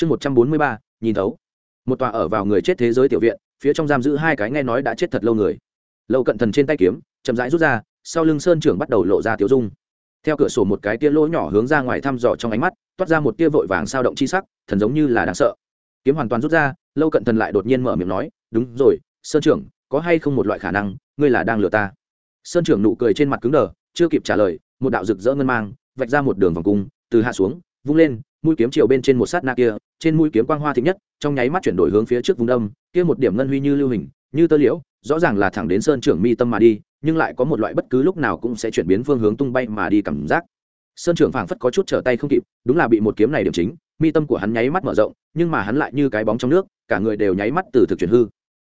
chương một trăm bốn mươi ba, nhìn thấu. Một tòa ở vào người chết thế giới tiểu viện, phía trong giam giữ hai cái nghe nói đã chết thật lâu người. Lâu cận thần trên tay kiếm, chậm rãi rút ra, sau lưng sơn trưởng bắt đầu lộ ra tiểu dung. Theo cửa sổ một cái tia lỗ nhỏ hướng ra ngoài thăm dò trong ánh mắt, toát ra một tia vội vàng sao động chi sắc, thần giống như là đáng sợ. Kiếm hoàn toàn rút ra, lâu cận thần lại đột nhiên mở miệng nói, đúng rồi, sơn trưởng, có hay không một loại khả năng, ngươi là đang lừa ta? Sơn trưởng nụ cười trên mặt cứng đờ, chưa kịp trả lời, một đạo rực rỡ ngân mang, vạch ra một đường vòng cung, từ hạ xuống, vung lên mũi kiếm chiều bên trên một sát na kia, trên mũi kiếm quang hoa thịnh nhất, trong nháy mắt chuyển đổi hướng phía trước vùng đông kia một điểm ngân huy như lưu hình, như tơ liễu, rõ ràng là thẳng đến sơn trưởng mi tâm mà đi, nhưng lại có một loại bất cứ lúc nào cũng sẽ chuyển biến phương hướng tung bay mà đi cảm giác. Sơn trưởng phảng phất có chút trở tay không kịp, đúng là bị một kiếm này điểm chính, mi tâm của hắn nháy mắt mở rộng, nhưng mà hắn lại như cái bóng trong nước, cả người đều nháy mắt từ thực chuyển hư.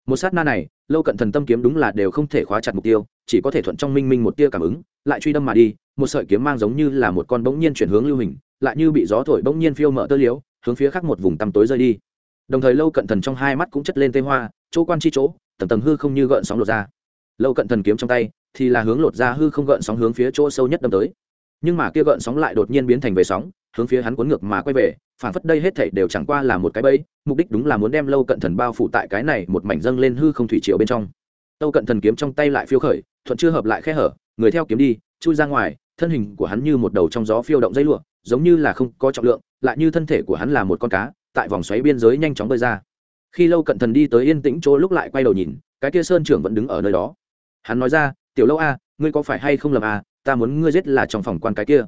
Một sát na này, lâu cận thần tâm kiếm đúng là đều không thể khóa chặt mục tiêu, chỉ có thể thuận trong minh minh một tia cảm ứng, lại truy đâm mà đi, một sợi kiếm mang giống như là một con bỗng nhiên chuyển hướng lưu hình lại như bị gió thổi bỗng nhiên phiêu mở tơ liếu, hướng phía khác một vùng tăm tối rơi đi. Đồng thời lâu cận thần trong hai mắt cũng chất lên tê hoa, chỗ quan chi chỗ, tầng tầng hư không như gợn sóng lột ra. Lâu cận thần kiếm trong tay thì là hướng lột ra hư không gợn sóng hướng phía chỗ sâu nhất đâm tới. Nhưng mà kia gợn sóng lại đột nhiên biến thành về sóng, hướng phía hắn cuốn ngược mà quay về phản phất đây hết thảy đều chẳng qua là một cái bẫy, mục đích đúng là muốn đem lâu cận thần bao phủ tại cái này một mảnh dâng lên hư không thủy triều bên trong. Lâu cận thần kiếm trong tay lại phiêu khởi, thuận chưa hợp lại khe hở, người theo kiếm đi, chui ra ngoài, thân hình của hắn như một đầu trong gió phiêu động dây lụa giống như là không có trọng lượng, lại như thân thể của hắn là một con cá, tại vòng xoáy biên giới nhanh chóng bơi ra. Khi lâu cận thần đi tới yên tĩnh chỗ lúc lại quay đầu nhìn, cái kia sơn trưởng vẫn đứng ở nơi đó. Hắn nói ra, tiểu lâu a, ngươi có phải hay không lầm a, ta muốn ngươi giết là trong phòng quan cái kia.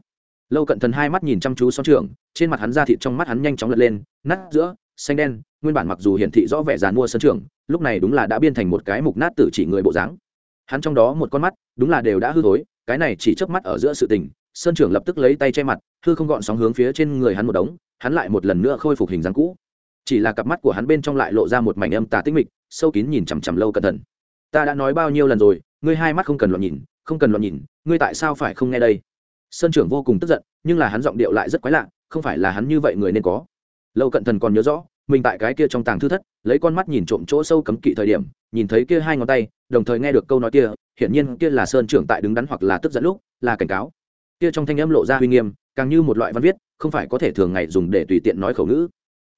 Lâu cận thần hai mắt nhìn chăm chú son trưởng, trên mặt hắn ra thịt trong mắt hắn nhanh chóng lật lên, nát giữa, xanh đen, nguyên bản mặc dù hiển thị rõ vẻ dàn mua sơn trưởng, lúc này đúng là đã biên thành một cái mục nát tử chỉ người bộ dáng. Hắn trong đó một con mắt, đúng là đều đã hư thối, cái này chỉ chớp mắt ở giữa sự tình, sơn trưởng lập tức lấy tay che mặt hư không gọn sóng hướng phía trên người hắn một đống, hắn lại một lần nữa khôi phục hình dáng cũ. Chỉ là cặp mắt của hắn bên trong lại lộ ra một mảnh âm tà tĩnh mịch, sâu kín nhìn chằm chằm lâu cẩn thận. Ta đã nói bao nhiêu lần rồi, ngươi hai mắt không cần loạn nhìn, không cần loạn nhìn, ngươi tại sao phải không nghe đây? Sơn trưởng vô cùng tức giận, nhưng là hắn giọng điệu lại rất quái lạ, không phải là hắn như vậy người nên có. Lâu cận thần còn nhớ rõ, mình tại cái kia trong tàng thư thất, lấy con mắt nhìn trộm chỗ sâu cấm kỵ thời điểm, nhìn thấy kia hai ngón tay, đồng thời nghe được câu nói kia, hiển nhiên kia là sơn trưởng tại đứng đắn hoặc là tức giận lúc, là cảnh cáo. Kia trong thanh âm lộ ra uy nghiêm càng như một loại văn viết, không phải có thể thường ngày dùng để tùy tiện nói khẩu ngữ.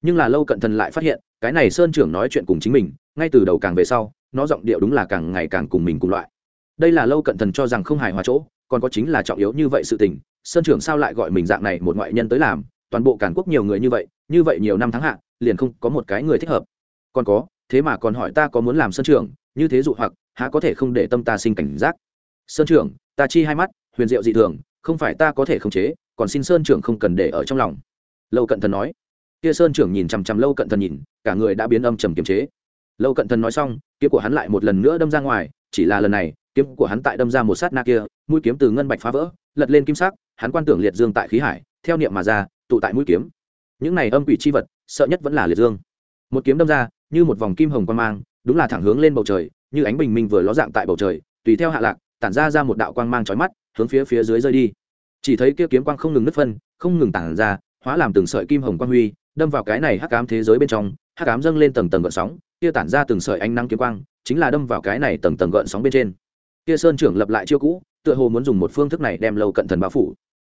Nhưng là lâu cận thần lại phát hiện, cái này sơn trưởng nói chuyện cùng chính mình, ngay từ đầu càng về sau, nó giọng điệu đúng là càng ngày càng cùng mình cùng loại. Đây là lâu cận thần cho rằng không hài hòa chỗ, còn có chính là trọng yếu như vậy sự tình, sơn trưởng sao lại gọi mình dạng này một ngoại nhân tới làm, toàn bộ càn quốc nhiều người như vậy như vậy nhiều năm tháng hạ, liền không có một cái người thích hợp. Còn có, thế mà còn hỏi ta có muốn làm sơn trưởng, như thế dụ hoặc, há có thể không để tâm ta sinh cảnh giác? Sơn trưởng, ta chi hai mắt, huyền diệu dị thường, không phải ta có thể khống chế còn xin sơn trưởng không cần để ở trong lòng. Lâu cận thần nói. Kia sơn trưởng nhìn chằm chằm lâu cận thần nhìn, cả người đã biến âm trầm kiềm chế. Lâu cận thần nói xong, kiếm của hắn lại một lần nữa đâm ra ngoài, chỉ là lần này, kiếm của hắn tại đâm ra một sát na kia, mũi kiếm từ ngân bạch phá vỡ, lật lên kim sắc, hắn quan tưởng liệt dương tại khí hải, theo niệm mà ra, tụ tại mũi kiếm. Những này âm quỷ chi vật, sợ nhất vẫn là liệt dương. Một kiếm đâm ra, như một vòng kim hồng quan mang, đúng là thẳng hướng lên bầu trời, như ánh bình minh vừa ló dạng tại bầu trời, tùy theo hạ lạc, tản ra ra một đạo quang mang chói mắt, hướng phía phía dưới rơi đi chỉ thấy kia kiếm quang không ngừng nứt phân, không ngừng tản ra, hóa làm từng sợi kim hồng quang huy, đâm vào cái này hắc ám thế giới bên trong, hắc ám dâng lên tầng tầng gợn sóng, kia tản ra từng sợi ánh nắng kiếm quang, chính là đâm vào cái này tầng tầng gợn sóng bên trên. Kia sơn trưởng lập lại chiêu cũ, tựa hồ muốn dùng một phương thức này đem lâu cận thần bao phủ.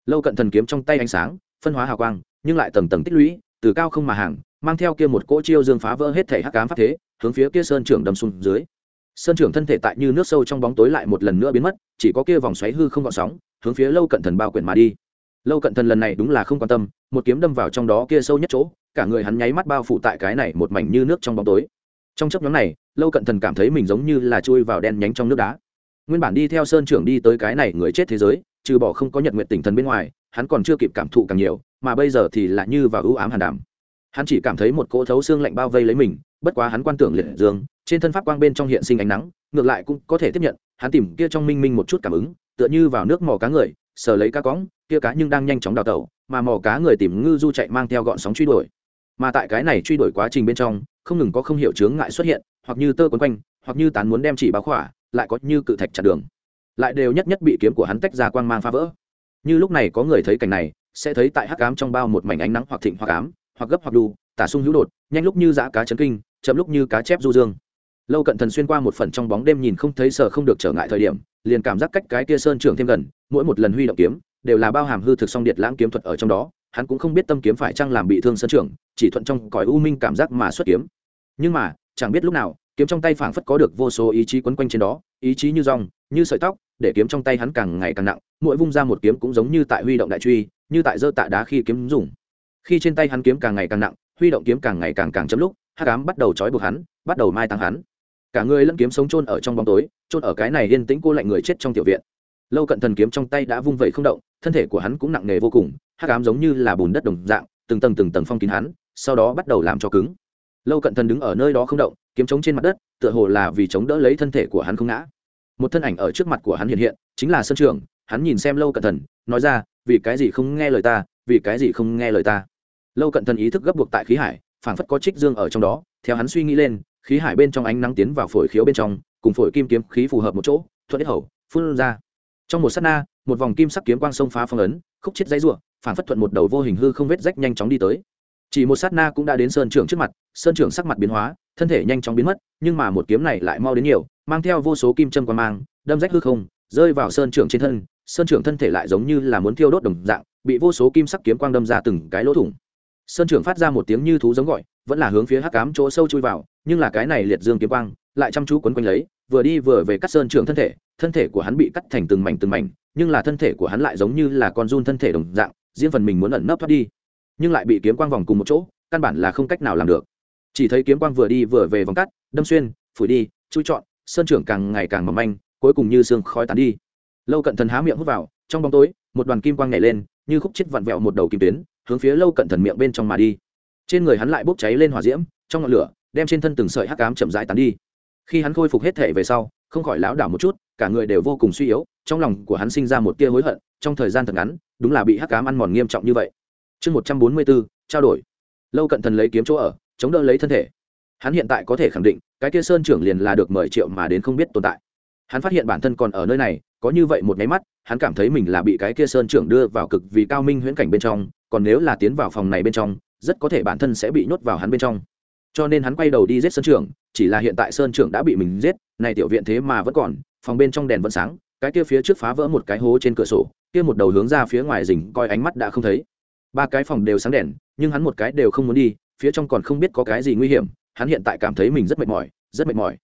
Lâu cận thần kiếm trong tay ánh sáng, phân hóa hào quang, nhưng lại tầng tầng tích lũy, từ cao không mà hàng, mang theo kia một cỗ chiêu dương phá vỡ hết thể hắc ám pháp thế, hướng phía kia sơn trưởng đâm xuống dưới sơn trưởng thân thể tại như nước sâu trong bóng tối lại một lần nữa biến mất, chỉ có kia vòng xoáy hư không gọn sóng, hướng phía lâu cận thần bao quyển mà đi. Lâu cận thần lần này đúng là không quan tâm, một kiếm đâm vào trong đó kia sâu nhất chỗ, cả người hắn nháy mắt bao phủ tại cái này một mảnh như nước trong bóng tối. Trong chấp nhóm này, lâu cận thần cảm thấy mình giống như là chui vào đen nhánh trong nước đá. Nguyên bản đi theo sơn trưởng đi tới cái này người chết thế giới, trừ bỏ không có nhật nguyện tỉnh thần bên ngoài, hắn còn chưa kịp cảm thụ càng nhiều, mà bây giờ thì lại như vào ưu ám hàn đàm. Hắn chỉ cảm thấy một cỗ thấu xương lạnh bao vây lấy mình, bất quá hắn quan tưởng liệt dương trên thân pháp quang bên trong hiện sinh ánh nắng, ngược lại cũng có thể tiếp nhận, hắn tìm kia trong minh minh một chút cảm ứng, tựa như vào nước mò cá người, sờ lấy cá cõng kia cá nhưng đang nhanh chóng đào tẩu, mà mò cá người tìm ngư du chạy mang theo gọn sóng truy đuổi. Mà tại cái này truy đuổi quá trình bên trong, không ngừng có không hiểu chướng ngại xuất hiện, hoặc như tơ quấn quanh, hoặc như tán muốn đem chỉ báo khỏa, lại có như cự thạch chặt đường. Lại đều nhất nhất bị kiếm của hắn tách ra quang mang phá vỡ. Như lúc này có người thấy cảnh này, sẽ thấy tại hắc ám trong bao một mảnh ánh nắng hoặc thịnh hoặc ám, hoặc gấp hoặc đu tả sung hữu đột, nhanh lúc như dã cá chấn kinh, chậm lúc như cá chép du dương lâu cận thần xuyên qua một phần trong bóng đêm nhìn không thấy sợ không được trở ngại thời điểm, liền cảm giác cách cái kia sơn trưởng thêm gần, mỗi một lần huy động kiếm đều là bao hàm hư thực song điệt lãng kiếm thuật ở trong đó, hắn cũng không biết tâm kiếm phải chăng làm bị thương sơn trưởng chỉ thuận trong cõi u minh cảm giác mà xuất kiếm. Nhưng mà, chẳng biết lúc nào, kiếm trong tay phảng phất có được vô số ý chí quấn quanh trên đó, ý chí như rong, như sợi tóc, để kiếm trong tay hắn càng ngày càng nặng, mỗi vung ra một kiếm cũng giống như tại huy động đại truy, như tại dơ tạ đá khi kiếm dùng. Khi trên tay hắn kiếm càng ngày càng nặng, huy động kiếm càng ngày càng càng chấm lúc hát cám bắt đầu trói buộc hắn, bắt đầu mai tăng hắn cả người lẫn kiếm sống chôn ở trong bóng tối, chôn ở cái này yên tĩnh cô lạnh người chết trong tiểu viện. Lâu cận thần kiếm trong tay đã vung vẩy không động, thân thể của hắn cũng nặng nề vô cùng hát cám giống như là bùn đất đồng dạng, từng tầng từng tầng phong kín hắn, sau đó bắt đầu làm cho cứng. Lâu cận thần đứng ở nơi đó không động, kiếm trống trên mặt đất, tựa hồ là vì chống đỡ lấy thân thể của hắn không ngã. Một thân ảnh ở trước mặt của hắn hiện hiện, chính là sân trường, hắn nhìn xem lâu cận thần, nói ra, vì cái gì không nghe lời ta, vì cái gì không nghe lời ta? Lâu cận thần ý thức gấp buộc tại khí hải, phảng phất có trích dương ở trong đó, theo hắn suy nghĩ lên khí hải bên trong ánh nắng tiến vào phổi khiếu bên trong, cùng phổi kim kiếm khí phù hợp một chỗ, thuận hết hầu, phun ra. Trong một s á t na, một vòng kim sắc kiếm quang sông phá phong ấn, khúc chết dãy r u ộ phảng phất thuận một đầu vô hình hư không vết rách nhanh chóng đi tới. Chỉ một sát na cũng đã đến sơn trưởng trước mặt, sơn trưởng sắc mặt biến hóa, thân thể nhanh chóng biến mất, nhưng mà một kiếm này lại mau đến nhiều, mang theo vô số kim châm quan mang, đâm rách hư không, rơi vào sơn trưởng trên thân, sơn trưởng thân thể lại giống như là muốn thiêu đốt đồng dạng, bị vô số kim sắc kiếm quang đâm ra từng cái lỗ thủng. Sơn trưởng phát ra một tiếng như thú giống gọi, vẫn là hướng phía hắc cám chỗ sâu chui vào nhưng là cái này liệt dương kiếm quang, lại chăm chú quấn quanh lấy, vừa đi vừa về cắt sơn trưởng thân thể thân thể của hắn bị cắt thành từng mảnh từng mảnh, nhưng là thân thể của hắn lại giống như là con run thân thể đồng dạng, riêng phần mình muốn ẩn nấp thoát đi, nhưng lại bị kiếm quang vòng cùng một chỗ, căn bản là không cách nào làm được. Chỉ thấy kiếm quang vừa đi vừa về vòng cắt, đâm xuyên, phủi đi, chui trọn, sơn trưởng càng ngày càng mỏng manh, cuối cùng như xương khói tán đi. Lâu cận thần há miệng hút vào, trong bóng tối, một đoàn kim quang nhảy lên, như khúc chết vặn vẹo một đầu kim tuyến, hướng phía lâu cận thần miệng bên trong mà đi. Trên người hắn lại bốc cháy lên hỏa diễm, trong ngọn lửa đem trên thân từng sợi hắc ám chậm rãi tán đi. Khi hắn khôi phục hết thể về sau, không khỏi lão đảo một chút, cả người đều vô cùng suy yếu, trong lòng của hắn sinh ra một tia hối hận, trong thời gian thật ngắn, đúng là bị hắc ám ăn mòn nghiêm trọng như vậy. Chương một trăm bốn mươi bốn trao đổi. Lâu cận thần lấy kiếm chỗ ở, chống đỡ lấy thân thể. Hắn hiện tại có thể khẳng định, cái kia sơn trưởng liền là được mời triệu mà đến không biết tồn tại. Hắn phát hiện bản thân còn ở nơi này, có như vậy một nháy mắt, hắn cảm thấy mình là bị cái kia sơn trưởng đưa vào cực vì cao minh huyễn cảnh bên trong, còn nếu là tiến vào phòng này bên trong, rất có thể bản thân sẽ bị nhốt vào hắn bên trong cho nên hắn quay đầu đi giết sơn trưởng, chỉ là hiện tại sơn trưởng đã bị mình giết này tiểu viện thế mà vẫn còn, phòng bên trong đèn vẫn sáng, cái kia phía trước phá vỡ một cái hố trên cửa sổ, kia một đầu hướng ra phía ngoài rình coi ánh mắt đã không thấy. Ba cái phòng đều sáng đèn, nhưng hắn một cái đều không muốn đi, phía trong còn không biết có cái gì nguy hiểm, hắn hiện tại cảm thấy mình rất mệt mỏi, rất mệt mỏi.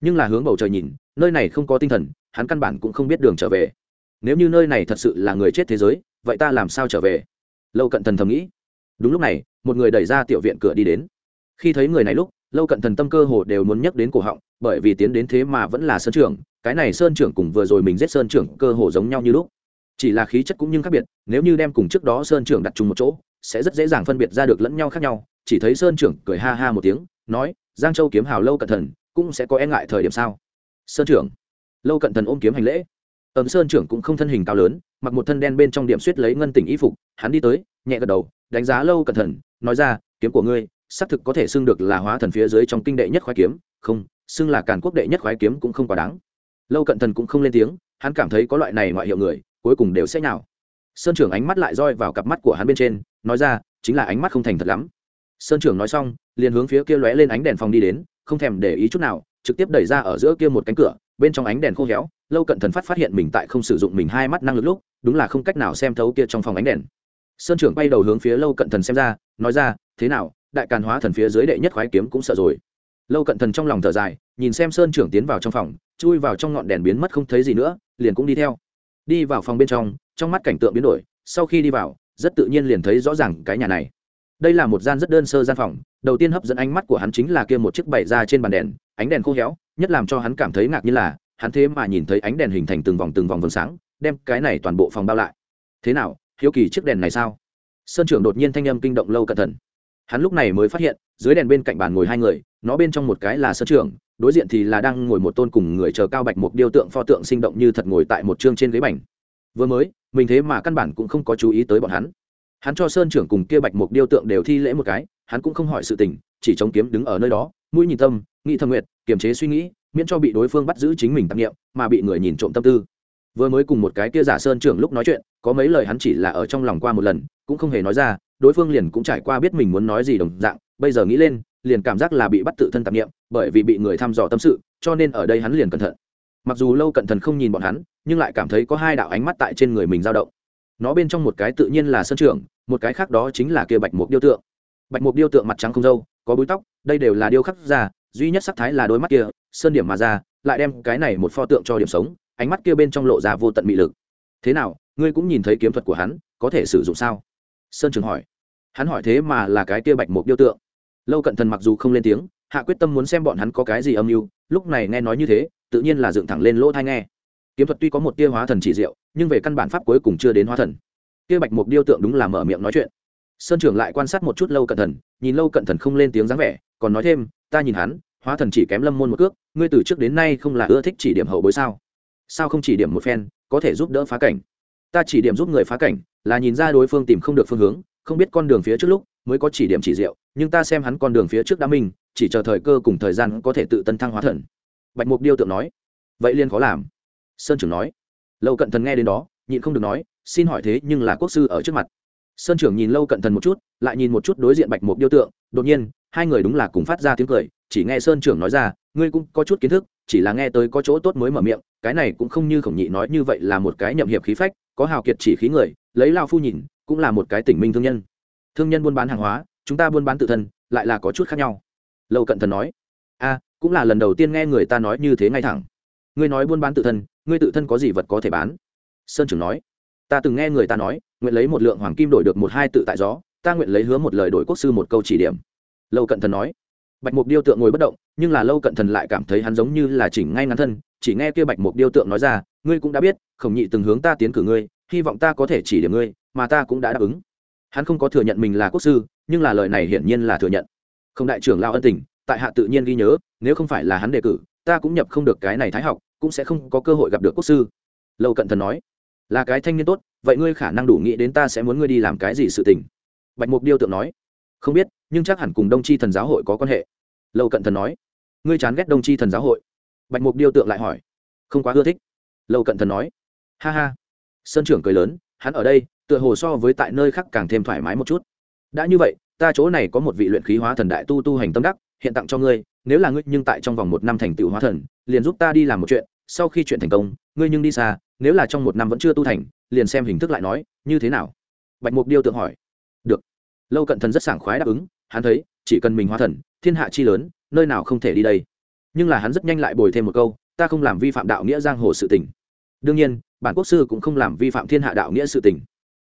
Nhưng là hướng bầu trời nhìn, nơi này không có tinh thần, hắn căn bản cũng không biết đường trở về. Nếu như nơi này thật sự là người chết thế giới, vậy ta làm sao trở về? Lâu cận thần thầm nghĩ. Đúng lúc này, một người đẩy ra tiểu viện cửa đi đến khi thấy người này lúc, lâu cận thần tâm cơ hồ đều muốn nhắc đến cổ họng, bởi vì tiến đến thế mà vẫn là sơn trưởng, cái này sơn trưởng cùng vừa rồi mình giết sơn trưởng cơ hồ giống nhau như lúc. Chỉ là khí chất cũng nhưng khác biệt, nếu như đem cùng trước đó sơn trưởng đặt chung một chỗ, sẽ rất dễ dàng phân biệt ra được lẫn nhau khác nhau. Chỉ thấy sơn trưởng cười ha ha một tiếng, nói, giang châu kiếm hào lâu cận thần, cũng sẽ có e ngại thời điểm sao? Sơn trưởng. Lâu cận thần ôm kiếm hành lễ. Ẩm sơn trưởng cũng không thân hình cao lớn, mặc một thân đen bên trong điểm suýt lấy ngân tỉnh y phục, hắn đi tới, nhẹ gật đầu, đánh giá lâu cận thần, nói ra, kiếm của ngươi xác thực có thể xưng được là hóa thần phía dưới trong kinh đệ nhất khoái kiếm, không, xưng là càn quốc đệ nhất khoái kiếm cũng không quá đáng. Lâu cận thần cũng không lên tiếng, hắn cảm thấy có loại này ngoại hiệu người, cuối cùng đều sẽ nào sơn trưởng ánh mắt lại roi vào cặp mắt của hắn bên trên, nói ra, chính là ánh mắt không thành thật lắm. Sơn trưởng nói xong, liền hướng phía kia lóe lên ánh đèn phòng đi đến, không thèm để ý chút nào, trực tiếp đẩy ra ở giữa kia một cánh cửa, bên trong ánh đèn khô héo, lâu cận thần phát phát hiện mình tại không sử dụng mình hai mắt năng lực lúc, đúng là không cách nào xem thấu kia trong phòng ánh đèn. Sơn trưởng bay đầu hướng phía lâu cận thần xem ra, nói ra, thế nào đại càn hóa thần phía dưới đệ nhất khoái kiếm cũng sợ rồi. Lâu cận thần trong lòng thở dài, nhìn xem sơn trưởng tiến vào trong phòng, chui vào trong ngọn đèn biến mất không thấy gì nữa, liền cũng đi theo. Đi vào phòng bên trong trong mắt cảnh tượng biến đổi, sau khi đi vào, rất tự nhiên liền thấy rõ ràng cái nhà này. Đây là một gian rất đơn sơ gian phòng, đầu tiên hấp dẫn ánh mắt của hắn chính là kia một chiếc bày ra trên bàn đèn, ánh đèn khô héo, nhất làm cho hắn cảm thấy ngạc như là, hắn thế mà nhìn thấy ánh đèn hình thành từng vòng từng vòng vầng sáng, đem cái này toàn bộ phòng bao lại. Thế nào, hiếu kỳ chiếc đèn này sao? Sơn trưởng đột nhiên thanh âm kinh động lâu cẩn thận hắn lúc này mới phát hiện, dưới đèn bên cạnh bàn ngồi hai người, nó bên trong một cái là sơn trưởng đối diện thì là đang ngồi một tôn cùng người chờ cao bạch một điêu tượng pho tượng sinh động như thật ngồi tại một chương trên ghế bành. Vừa mới, mình thế mà căn bản cũng không có chú ý tới bọn hắn. Hắn cho sơn trưởng cùng kia bạch một điêu tượng đều thi lễ một cái, hắn cũng không hỏi sự tình, chỉ chống kiếm đứng ở nơi đó, mũi nhìn tâm, nghĩ thâm nguyện kiềm chế suy nghĩ, miễn cho bị đối phương bắt giữ chính mình tạp nghiệm mà bị người nhìn trộm tâm tư. Vừa mới cùng một cái kia giả sơn trưởng lúc nói chuyện, có mấy lời hắn chỉ là ở trong lòng qua một lần cũng không hề nói ra, đối phương liền cũng trải qua biết mình muốn nói gì đồng dạng, bây giờ nghĩ lên, liền cảm giác là bị bắt tự thân tạp nghiệm bởi vì bị người thăm dò tâm sự, cho nên ở đây hắn liền cẩn thận. Mặc dù lâu cẩn thận không nhìn bọn hắn, nhưng lại cảm thấy có hai đạo ánh mắt tại trên người mình dao động. Nó bên trong một cái tự nhiên là sơn trưởng, một cái khác đó chính là kia bạch mục điêu tượng. Bạch mục điêu tượng mặt trắng không dâu có búi tóc, đây đều là điêu khắc ra, duy nhất sắc thái là đôi mắt kia, sơn điểm mà ra, lại đem cái này một pho tượng cho điểm sống, ánh mắt kia bên trong lộ ra vô tận mị lực. Thế nào, ngươi cũng nhìn thấy kiếm thuật của hắn, có thể sử dụng sao? Sơn trường hỏi. Hắn hỏi thế mà là cái kia bạch mục điêu tượng. Lâu cận thần mặc dù không lên tiếng, hạ quyết tâm muốn xem bọn hắn có cái gì âm mưu, lúc này nghe nói như thế, tự nhiên là dựng thẳng lên lỗ thai nghe. Kiếm thuật tuy có một tia hóa thần chỉ diệu, nhưng về căn bản pháp cuối cùng chưa đến hóa thần. Kia bạch mục điêu tượng đúng là mở miệng nói chuyện. Sơn trưởng lại quan sát một chút lâu cận thần, nhìn lâu cận thần không lên tiếng dáng vẻ, còn nói thêm, ta nhìn hắn, hóa thần chỉ kém lâm môn một cước, ngươi từ trước đến nay không là ưa thích chỉ điểm hậu bối sao? Sao không chỉ điểm một phen, có thể giúp đỡ phá cảnh? Ta chỉ điểm giúp người phá cảnh là nhìn ra đối phương tìm không được phương hướng, không biết con đường phía trước lúc mới có chỉ điểm chỉ diệu, nhưng ta xem hắn con đường phía trước đã minh, chỉ chờ thời cơ cùng thời gian có thể tự tân thăng hóa thần. Bạch mục điêu tượng nói. Vậy liên khó làm. Sơn trưởng nói. Lâu cận thần nghe đến đó, nhịn không được nói, xin hỏi thế nhưng là quốc sư ở trước mặt. Sơn trưởng nhìn lâu cận thần một chút, lại nhìn một chút đối diện bạch mục điêu tượng, đột nhiên, hai người đúng là cùng phát ra tiếng cười, chỉ nghe sơn trưởng nói ra, ngươi cũng có chút kiến thức chỉ là nghe tới có chỗ tốt mới mở miệng, cái này cũng không như khổng nhị nói như vậy là một cái nhậm hiệp khí phách, có hào kiệt chỉ khí người, lấy lao phu nhìn, cũng là một cái tỉnh minh thương nhân. Thương nhân buôn bán hàng hóa, chúng ta buôn bán tự thân, lại là có chút khác nhau. Lâu cận thần nói, a, cũng là lần đầu tiên nghe người ta nói như thế ngay thẳng. Ngươi nói buôn bán tự thân, ngươi tự thân có gì vật có thể bán? Sơn trưởng nói, ta từng nghe người ta nói, nguyện lấy một lượng hoàng kim đổi được một hai tự tại gió, ta nguyện lấy hứa một lời đổi quốc sư một câu chỉ điểm. Lâu cận thần nói, bạch mục điêu tượng ngồi bất động nhưng là lâu cận thần lại cảm thấy hắn giống như là chỉnh ngay ngắn thân, chỉ nghe kia bạch mục điêu tượng nói ra, ngươi cũng đã biết, khổng nhị từng hướng ta tiến cử ngươi, hy vọng ta có thể chỉ điểm ngươi, mà ta cũng đã đáp ứng. Hắn không có thừa nhận mình là quốc sư, nhưng là lời này hiển nhiên là thừa nhận. Không đại trưởng lao ân tình, tại hạ tự nhiên ghi nhớ, nếu không phải là hắn đề cử, ta cũng nhập không được cái này thái học, cũng sẽ không có cơ hội gặp được quốc sư. Lâu cận thần nói. Là cái thanh niên tốt, vậy ngươi khả năng đủ nghĩ đến ta sẽ muốn ngươi đi làm cái gì sự tình. Bạch mục điêu tượng nói. Không biết, nhưng chắc hẳn cùng đông tri thần giáo hội có quan hệ. Lâu cận thần nói ngươi chán ghét đông tri thần giáo hội. Bạch mục điêu tượng lại hỏi. Không quá ưa thích. Lâu cận thần nói. Ha ha. Sơn trưởng cười lớn, hắn ở đây, tựa hồ so với tại nơi khác càng thêm thoải mái một chút. Đã như vậy, ta chỗ này có một vị luyện khí hóa thần đại tu tu hành tâm đắc, hiện tặng cho ngươi, nếu là ngươi nhưng tại trong vòng một năm thành tựu hóa thần, liền giúp ta đi làm một chuyện, sau khi chuyện thành công, ngươi nhưng đi xa, nếu là trong một năm vẫn chưa tu thành, liền xem hình thức lại nói, như thế nào? Bạch mục điêu tượng hỏi. Được. Lâu cận thần rất sảng khoái đáp ứng, hắn thấy, chỉ cần mình hóa thần, thiên hạ chi lớn nơi nào không thể đi đây? Nhưng là hắn rất nhanh lại bồi thêm một câu, ta không làm vi phạm đạo nghĩa giang hồ sự tình. Đương nhiên, bản quốc sư cũng không làm vi phạm thiên hạ đạo nghĩa sự tình.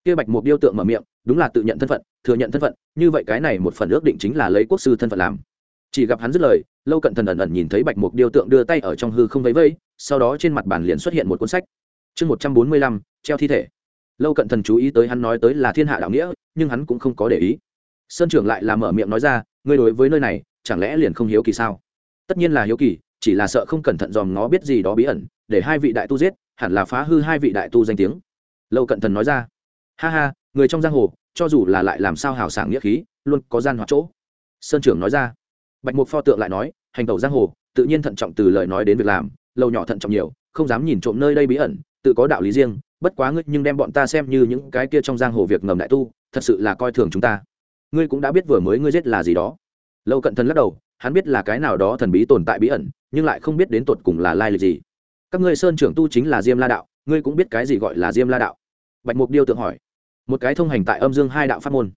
Kia bạch một điêu tượng mở miệng, đúng là tự nhận thân phận, thừa nhận thân phận, như vậy cái này một phần ước định chính là lấy quốc sư thân phận làm. Chỉ gặp hắn dứt lời, lâu cận thần ẩn ẩn nhìn thấy bạch một điêu tượng đưa tay ở trong hư không vẫy vẫy, sau đó trên mặt bàn liền xuất hiện một cuốn sách. Chương một trăm bốn mươi lăm, treo thi thể. Lâu cận thần chú ý tới hắn nói tới là thiên hạ đạo nghĩa, nhưng hắn cũng không có để ý. Sơn trưởng lại làm mở miệng nói ra, ngươi đối với nơi này chẳng lẽ liền không hiếu kỳ sao? Tất nhiên là hiếu kỳ, chỉ là sợ không cẩn thận dòm ngó biết gì đó bí ẩn, để hai vị đại tu giết, hẳn là phá hư hai vị đại tu danh tiếng. Lâu cận thần nói ra. Ha ha, người trong giang hồ, cho dù là lại làm sao hào sảng nghĩa khí, luôn có gian hoạt chỗ. Sơn trưởng nói ra. Bạch mục pho tượng lại nói, hành tẩu giang hồ, tự nhiên thận trọng từ lời nói đến việc làm, lâu nhỏ thận trọng nhiều, không dám nhìn trộm nơi đây bí ẩn, tự có đạo lý riêng, bất quá ngươi nhưng đem bọn ta xem như những cái kia trong giang hồ việc ngầm đại tu, thật sự là coi thường chúng ta. Ngươi cũng đã biết vừa mới ngươi giết là gì đó lâu cận thần lắc đầu, hắn biết là cái nào đó thần bí tồn tại bí ẩn, nhưng lại không biết đến tột cùng là lai lịch gì. Các ngươi sơn trưởng tu chính là diêm la đạo, ngươi cũng biết cái gì gọi là diêm la đạo? Bạch mục điêu tượng hỏi. Một cái thông hành tại âm dương hai đạo pháp môn.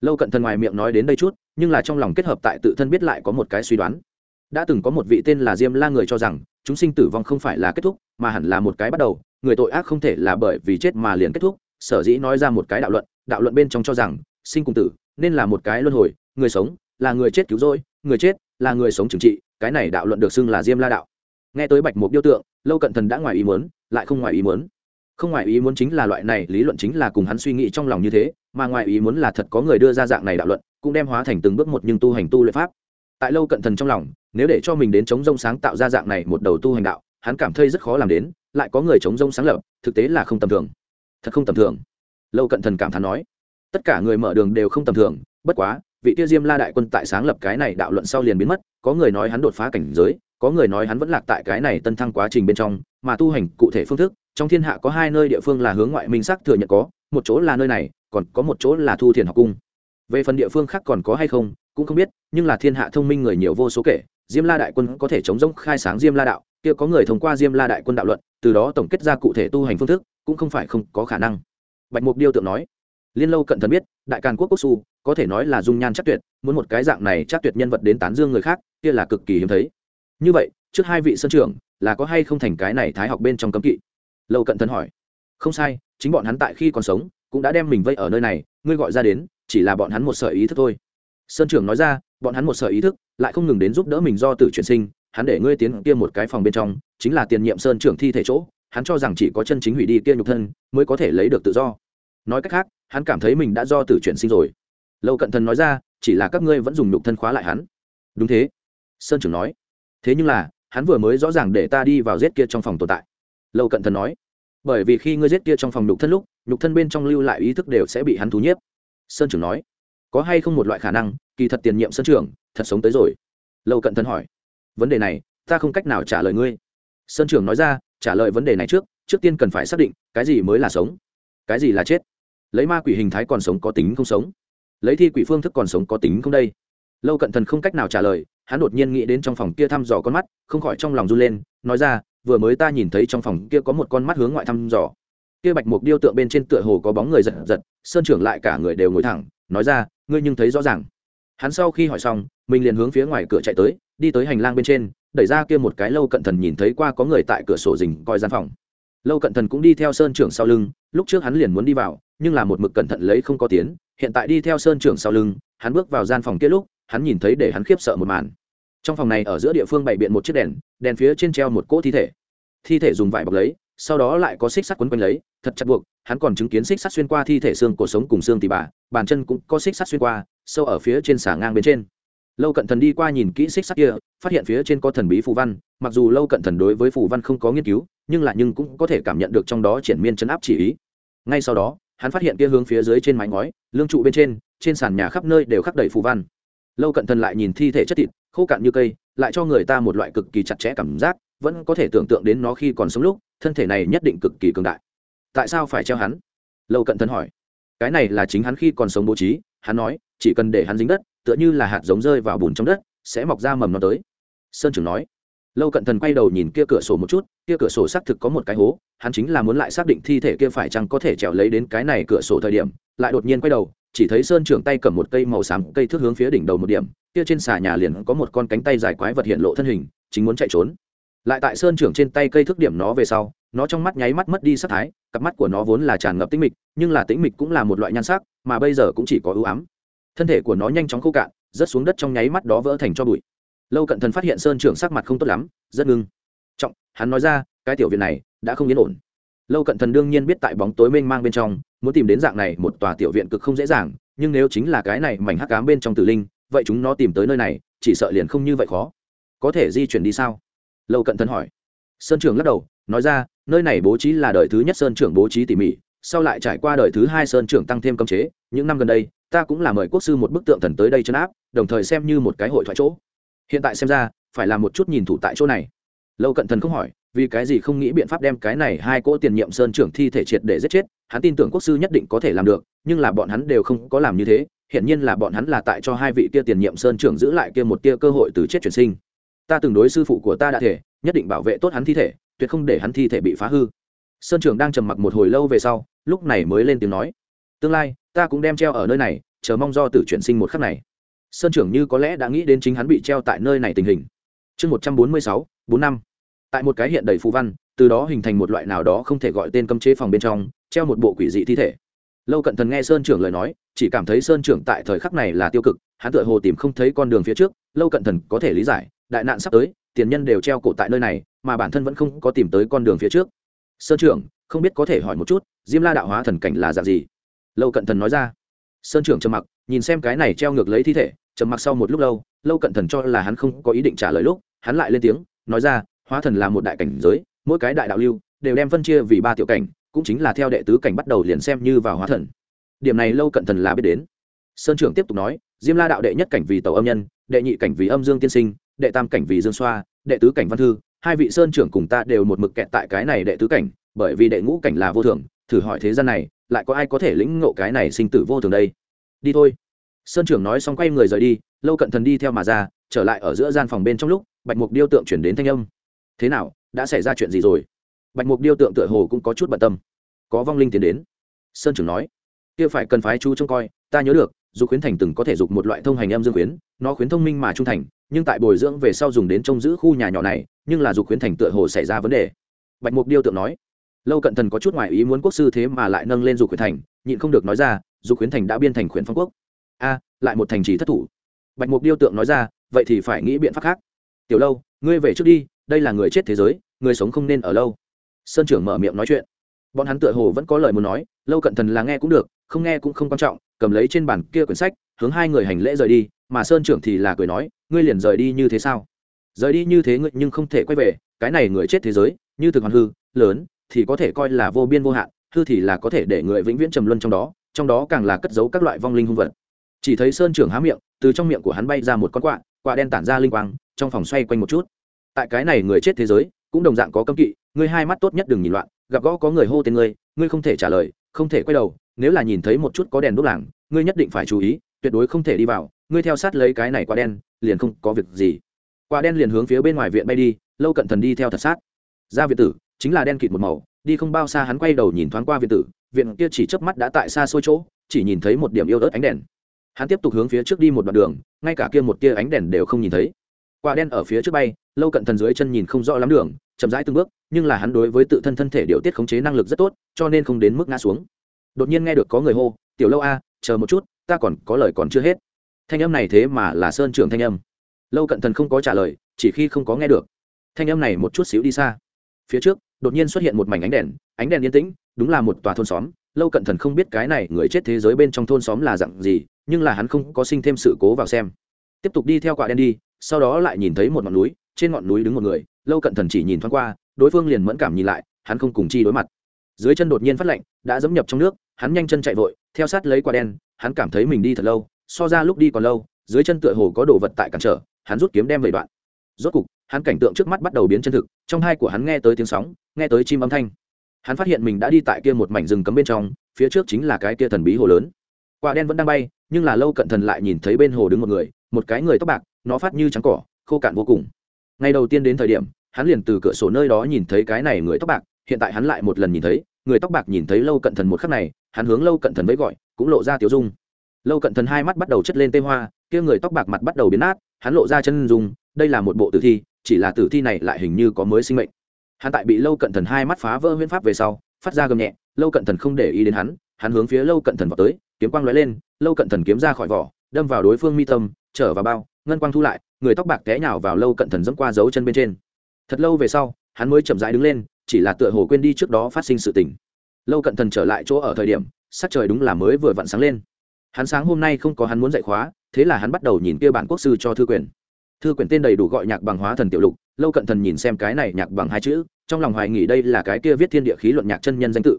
Lâu cận thần ngoài miệng nói đến đây chút, nhưng là trong lòng kết hợp tại tự thân biết lại có một cái suy đoán. Đã từng có một vị tên là diêm la người cho rằng, chúng sinh tử vong không phải là kết thúc, mà hẳn là một cái bắt đầu, người tội ác không thể là bởi vì chết mà liền kết thúc. Sở dĩ nói ra một cái đạo luận đạo luận bên trong cho rằng, sinh cùng tử, nên là một cái luân hồi, người sống là người chết cứu rỗi, người chết là người sống trừng trị, cái này đạo luận được xưng là diêm la đạo. Nghe tới bạch mục điêu tượng, lâu cận thần đã ngoài ý muốn, lại không ngoài ý muốn. Không ngoài ý muốn chính là loại này, lý luận chính là cùng hắn suy nghĩ trong lòng như thế, mà ngoài ý muốn là thật có người đưa ra dạng này đạo luận, cũng đem hóa thành từng bước một nhưng tu hành tu luyện pháp. Tại lâu cận thần trong lòng, nếu để cho mình đến chống rông sáng tạo ra dạng này một đầu tu hành đạo, hắn cảm thấy rất khó làm đến, lại có người chống rông sáng lập, thực tế là không tầm thường. Thật không tầm thường. Lâu cận thần cảm thán nói, tất cả người mở đường đều không tầm thường, bất quá vị tiêu diêm la đại quân tại sáng lập cái này đạo luận sau liền biến mất, có người nói hắn đột phá cảnh giới, có người nói hắn vẫn lạc tại cái này tân thăng quá trình bên trong, mà tu hành cụ thể phương thức, trong thiên hạ có hai nơi địa phương là hướng ngoại minh sắc thừa nhận có, một chỗ là nơi này, còn có một chỗ là thu thiền học cung. Về phần địa phương khác còn có hay không, cũng không biết, nhưng là thiên hạ thông minh người nhiều vô số kể, diêm la đại quân có thể chống rỗng khai sáng diêm la đạo, kia có người thông qua diêm la đại quân đạo luận, từ đó tổng kết ra cụ thể tu hành phương thức, cũng không phải không có khả năng. Bạch mục điêu tượng nói, liên lâu cận thần biết, đại càn quốc quốc su có thể nói là dung nhan chắc tuyệt, muốn một cái dạng này chắc tuyệt nhân vật đến tán dương người khác, kia là cực kỳ hiếm thấy. Như vậy, trước hai vị sân trưởng, là có hay không thành cái này thái học bên trong cấm kỵ? Lâu cận thần hỏi. Không sai, chính bọn hắn tại khi còn sống, cũng đã đem mình vây ở nơi này, ngươi gọi ra đến, chỉ là bọn hắn một sở ý thức thôi. Sơn trưởng nói ra, bọn hắn một sở ý thức, lại không ngừng đến giúp đỡ mình do tử chuyển sinh, hắn để ngươi tiến kia một cái phòng bên trong, chính là tiền nhiệm sơn trưởng thi thể chỗ, hắn cho rằng chỉ có chân chính hủy đi kia nhục thân, mới có thể lấy được tự do. Nói cách khác, hắn cảm thấy mình đã do tử chuyển sinh rồi lâu cận thần nói ra, chỉ là các ngươi vẫn dùng nhục thân khóa lại hắn. Đúng thế. Sơn trưởng nói. Thế nhưng là, hắn vừa mới rõ ràng để ta đi vào giết kia trong phòng tồn tại. Lâu cận thần nói. Bởi vì khi ngươi giết kia trong phòng nhục thân lúc, nhục thân bên trong lưu lại ý thức đều sẽ bị hắn thú nhiếp. Sơn trưởng nói. Có hay không một loại khả năng, kỳ thật tiền nhiệm sơn trưởng, thật sống tới rồi. Lâu cận thần hỏi. Vấn đề này, ta không cách nào trả lời ngươi. Sơn trưởng nói ra, trả lời vấn đề này trước trước tiên cần phải xác định, cái gì mới là sống? Cái gì là chết? Lấy ma quỷ hình thái còn sống có tính không sống? Lấy thi quỷ phương thức còn sống có tính không đây? Lâu cận thần không cách nào trả lời, hắn đột nhiên nghĩ đến trong phòng kia thăm dò con mắt, không khỏi trong lòng run lên, nói ra, vừa mới ta nhìn thấy trong phòng kia có một con mắt hướng ngoại thăm dò. Kia bạch mục điêu tượng bên trên tựa hồ có bóng người giật giật, sơn trưởng lại cả người đều ngồi thẳng, nói ra, ngươi nhưng thấy rõ ràng. Hắn sau khi hỏi xong, mình liền hướng phía ngoài cửa chạy tới, đi tới hành lang bên trên, đẩy ra kia một cái lâu cận thần nhìn thấy qua có người tại cửa sổ rình coi gian phòng. Lâu cận thần cũng đi theo sơn trưởng sau lưng, lúc trước hắn liền muốn đi vào, nhưng là một mực cẩn thận lấy không có tiến hiện tại đi theo sơn trưởng sau lưng, hắn bước vào gian phòng kia lúc, hắn nhìn thấy để hắn khiếp sợ một màn. Trong phòng này ở giữa địa phương bày biện một chiếc đèn đèn phía trên treo một cỗ thi thể. Thi thể dùng vải bọc lấy, sau đó lại có xích sắt quấn quanh lấy, thật chặt buộc, hắn còn chứng kiến xích sắt xuyên qua thi thể xương cổ sống cùng xương tỉ bà, bàn chân cũng có xích sắt xuyên qua, sâu ở phía trên xả ngang bên trên. Lâu cận thần đi qua nhìn kỹ xích sắt kia, phát hiện phía trên có thần bí phù văn, mặc dù lâu cận thần đối với phù văn không có nghiên cứu, nhưng lại nhưng cũng có thể cảm nhận được trong đó triển miên chấn áp chỉ ý. Ngay sau đó hắn phát hiện kia hướng phía dưới trên mái ngói, lương trụ bên trên trên sàn nhà khắp nơi đều khắc đầy phù văn. Lâu cận thần lại nhìn thi thể chất thịt, khô cạn như cây, lại cho người ta một loại cực kỳ chặt chẽ cảm giác, vẫn có thể tưởng tượng đến nó khi còn sống lúc, thân thể này nhất định cực kỳ cường đại. Tại sao phải treo hắn? Lâu cận thần hỏi. Cái này là chính hắn khi còn sống bố trí, hắn nói, chỉ cần để hắn dính đất, tựa như là hạt giống rơi vào bùn trong đất, sẽ mọc ra mầm nó tới. Sơn trưởng nói lâu cận thần quay đầu nhìn kia cửa sổ một chút, kia cửa sổ xác thực có một cái hố, hắn chính là muốn lại xác định thi thể kia phải chăng có thể trèo lấy đến cái này cửa sổ thời điểm, lại đột nhiên quay đầu, chỉ thấy sơn trưởng tay cầm một cây màu xám cây thước hướng phía đỉnh đầu một điểm, kia trên xà nhà liền có một con cánh tay dài quái vật hiện lộ thân hình, chính muốn chạy trốn. Lại tại sơn trưởng trên tay cây thước điểm nó về sau, nó trong mắt nháy mắt mất đi sắc thái, cặp mắt của nó vốn là tràn ngập tĩnh mịch, nhưng là tĩnh mịch cũng là một loại nhan sắc, mà bây giờ cũng chỉ có ưu ám. Thân thể của nó nhanh chóng khô cạn, rớt xuống đất trong nháy mắt đó vỡ thành cho bụi lâu cận thần phát hiện sơn trưởng sắc mặt không tốt lắm, rất ngưng. Trọng, hắn nói ra, cái tiểu viện này đã không yên ổn. Lâu cận thần đương nhiên biết tại bóng tối mênh mang bên trong, muốn tìm đến dạng này một tòa tiểu viện cực không dễ dàng, nhưng nếu chính là cái này mảnh hắc cám bên trong tử linh, vậy chúng nó tìm tới nơi này, chỉ sợ liền không như vậy khó. Có thể di chuyển đi sao? Lâu cận thần hỏi. Sơn trưởng lắc đầu, nói ra, nơi này bố trí là đời thứ nhất sơn trưởng bố trí tỉ mỉ, sau lại trải qua đời thứ hai sơn trưởng tăng thêm cấm chế, những năm gần đây, ta cũng là mời quốc sư một bức tượng thần tới đây chấn áp, đồng thời xem như một cái hội thoại chỗ hiện tại xem ra, phải làm một chút nhìn thủ tại chỗ này. Lâu cận thần không hỏi, vì cái gì không nghĩ biện pháp đem cái này hai cỗ tiền nhiệm sơn trưởng thi thể triệt để giết chết, hắn tin tưởng quốc sư nhất định có thể làm được, nhưng là bọn hắn đều không có làm như thế hiện nhiên là bọn hắn là tại cho hai vị kia tiền nhiệm sơn trưởng giữ lại kia một tia cơ hội từ chết chuyển sinh. Ta từng đối sư phụ của ta đã thể, nhất định bảo vệ tốt hắn thi thể, tuyệt không để hắn thi thể bị phá hư. Sơn trưởng đang trầm mặc một hồi lâu về sau, lúc này mới lên tiếng nói, tương lai, ta cũng đem treo ở nơi này, chờ mong do tử chuyển sinh một khắc này sơn trưởng như có lẽ đã nghĩ đến chính hắn bị treo tại nơi này tình hình. Chương một trăm bốn mươi sáu, bốn năm. Tại một cái hiện đầy phù văn, từ đó hình thành một loại nào đó không thể gọi tên cấm chế phòng bên trong, treo một bộ quỷ dị thi thể. Lâu cận thần nghe sơn trưởng lời nói, chỉ cảm thấy sơn trưởng tại thời khắc này là tiêu cực, hắn tựa hồ tìm không thấy con đường phía trước, lâu cận thần có thể lý giải, đại nạn sắp tới, tiền nhân đều treo cổ tại nơi này, mà bản thân vẫn không có tìm tới con đường phía trước. Sơn trưởng, không biết có thể hỏi một chút, diêm la đạo hóa thần cảnh là dạng gì? Lâu cận thần nói ra. Sơn trưởng trầm mặc, nhìn xem cái này treo ngược lấy thi thể trầm mặc sau một lúc lâu lâu cận thần cho là hắn không có ý định trả lời lúc, hắn lại lên tiếng, nói ra, hóa thần là một đại cảnh giới, mỗi cái đại đạo lưu đều đem phân chia vì ba tiểu cảnh, cũng chính là theo đệ tứ cảnh bắt đầu liền xem như vào hóa thần. Điểm này lâu cận thần là biết đến. Sơn trưởng tiếp tục nói, diêm la đạo đệ nhất cảnh vì tàu âm nhân, đệ nhị cảnh vì âm dương tiên sinh, đệ tam cảnh vì dương xoa, đệ tứ cảnh văn thư, hai vị sơn trưởng cùng ta đều một mực kẹt tại cái này đệ tứ cảnh, bởi vì đệ ngũ cảnh là vô thường, thử hỏi thế gian này, lại có ai có thể lĩnh ngộ cái này sinh tử vô thường đây? Đi thôi sơn trưởng nói xong quay người rời đi, lâu cận thần đi theo mà ra, trở lại ở giữa gian phòng bên trong lúc, bạch mục điêu tượng chuyển đến thanh âm. Thế nào, đã xảy ra chuyện gì rồi? Bạch mục điêu tượng tựa hồ cũng có chút bận tâm. Có vong linh tiến đến. Sơn trưởng nói. Kia phải cần phái chú trông coi, ta nhớ được dù khuyến thành từng có thể dục một loại thông hành em dương khuyến, nó khuyến thông minh mà trung thành, nhưng tại bồi dưỡng về sau dùng đến trông giữ khu nhà nhỏ này, nhưng là dục khuyến thành tựa hồ xảy ra vấn đề. Bạch mục điêu tượng nói. Lâu cận thần có chút ngoại ý muốn quốc sư thế mà lại nâng lên dục khuyến thành, nhịn không được nói ra, dục khuyến thành đã biên thành khuyến phong quốc a, lại một thành trì thất thủ. Bạch mục điêu tượng nói ra, vậy thì phải nghĩ biện pháp khác. Tiểu lâu, ngươi về trước đi, đây là người chết thế giới, người sống không nên ở lâu. Sơn trưởng mở miệng nói chuyện. Bọn hắn tựa hồ vẫn có lời muốn nói, lâu cận thần là nghe cũng được, không nghe cũng không quan trọng, cầm lấy trên bàn kia quyển sách, hướng hai người hành lễ rời đi, mà sơn trưởng thì là cười nói, ngươi liền rời đi như thế sao? Rời đi như thế ngươi nhưng không thể quay về, cái này người chết thế giới, như thực hoàn hư, lớn, thì có thể coi là vô biên vô hạn, hư thì là có thể để người vĩnh viễn trầm luân trong đó trong đó càng là cất giấu các loại vong linh hung vật chỉ thấy sơn trưởng há miệng, từ trong miệng của hắn bay ra một con quạ quạ đen tản ra linh quang, trong phòng xoay quanh một chút. Tại cái này người chết thế giới, cũng đồng dạng có cấm kỵ, ngươi hai mắt tốt nhất đừng nhìn loạn, gặp gõ có người hô tên ngươi ngươi không thể trả lời, không thể quay đầu, nếu là nhìn thấy một chút có đèn đốt làng, ngươi nhất định phải chú ý, tuyệt đối không thể đi vào, ngươi theo sát lấy cái này quả đen, liền không có việc gì. Quả đen liền hướng phía bên ngoài viện bay đi, lâu cận thần đi theo thật sát. Ra viện tử, chính là đen kịt một màu, đi không bao xa hắn quay đầu nhìn thoáng qua viện tử, viện kia chỉ chớp mắt đã tại xa xôi chỗ, chỉ nhìn thấy một điểm yêu ớt ánh đèn hắn tiếp tục hướng phía trước đi một đoạn đường, ngay cả kia một tia ánh đèn đều không nhìn thấy. Quả đen ở phía trước bay, lâu cận thần dưới chân nhìn không rõ lắm đường, chậm rãi từng bước, nhưng là hắn đối với tự thân thân thể điều tiết khống chế năng lực rất tốt, cho nên không đến mức ngã xuống. Đột nhiên nghe được có người hô, tiểu lâu a, chờ một chút, ta còn có lời còn chưa hết. Thanh âm này thế mà là sơn trưởng thanh âm. Lâu cận thần không có trả lời, chỉ khi không có nghe được. Thanh âm này một chút xíu đi xa. Phía trước, đột nhiên xuất hiện một mảnh ánh đèn ánh đèn yên tĩnh, đúng là một tòa thôn xóm lâu cận thần không biết cái này người chết thế giới bên trong thôn xóm là dặn gì, nhưng là hắn không có sinh thêm sự cố vào xem. Tiếp tục đi theo quả đen đi, sau đó lại nhìn thấy một ngọn núi, trên ngọn núi đứng một người, lâu cận thần chỉ nhìn thoáng qua, đối phương liền mẫn cảm nhìn lại, hắn không cùng chi đối mặt. Dưới chân đột nhiên phát lạnh, đã dẫm nhập trong nước, hắn nhanh chân chạy vội, theo sát lấy quả đen, hắn cảm thấy mình đi thật lâu, so ra lúc đi còn lâu, dưới chân tựa hồ có đồ vật tại cản trở, hắn rút kiếm đem về đoạn. Rốt cục, hắn cảnh tượng trước mắt bắt đầu biến chân thực, trong hai của hắn nghe tới tiếng sóng, nghe tới chim âm thanh hắn phát hiện mình đã đi tại kia một mảnh rừng cấm bên trong, phía trước chính là cái kia thần bí hồ lớn. Quả đen vẫn đang bay, nhưng là lâu cận thần lại nhìn thấy bên hồ đứng một người, một cái người tóc bạc, nó phát như trắng cỏ, khô cạn vô cùng. Ngày đầu tiên đến thời điểm, hắn liền từ cửa sổ nơi đó nhìn thấy cái này người tóc bạc, hiện tại hắn lại một lần nhìn thấy, người tóc bạc nhìn thấy lâu cận thần một khắc này, hắn hướng lâu cận thần với gọi, cũng lộ ra tiểu dung. Lâu cận thần hai mắt bắt đầu chất lên tê hoa, kia người tóc bạc mặt bắt đầu biến nát, hắn lộ ra chân dung, đây là một bộ tử thi, chỉ là tử thi này lại hình như có mới sinh mệnh hắn tại bị lâu cận thần hai mắt phá vỡ huyễn pháp về sau, phát ra gầm nhẹ, lâu cận thần không để ý đến hắn hắn hướng phía lâu cận thần vào tới, kiếm quang lóe lên, lâu cận thần kiếm ra khỏi vỏ, đâm vào đối phương mi tâm, trở vào bao, ngân quang thu lại, người tóc bạc té nhào vào lâu cận thần dẫm qua dấu chân bên trên. Thật lâu về sau, hắn mới chậm rãi đứng lên, chỉ là tựa hồ quên đi trước đó phát sinh sự tình. Lâu cận thần trở lại chỗ ở thời điểm, sắc trời đúng là mới vừa vặn sáng lên. Hắn sáng hôm nay không có hắn muốn dạy khóa, thế là hắn bắt đầu nhìn kia bản quốc sư cho thư quyền thư quyển tên đầy đủ gọi nhạc bằng hóa thần tiểu lục, lâu cận thần nhìn xem cái này nhạc bằng hai chữ, trong lòng hoài nghỉ đây là cái kia viết thiên địa khí luận nhạc chân nhân danh tự.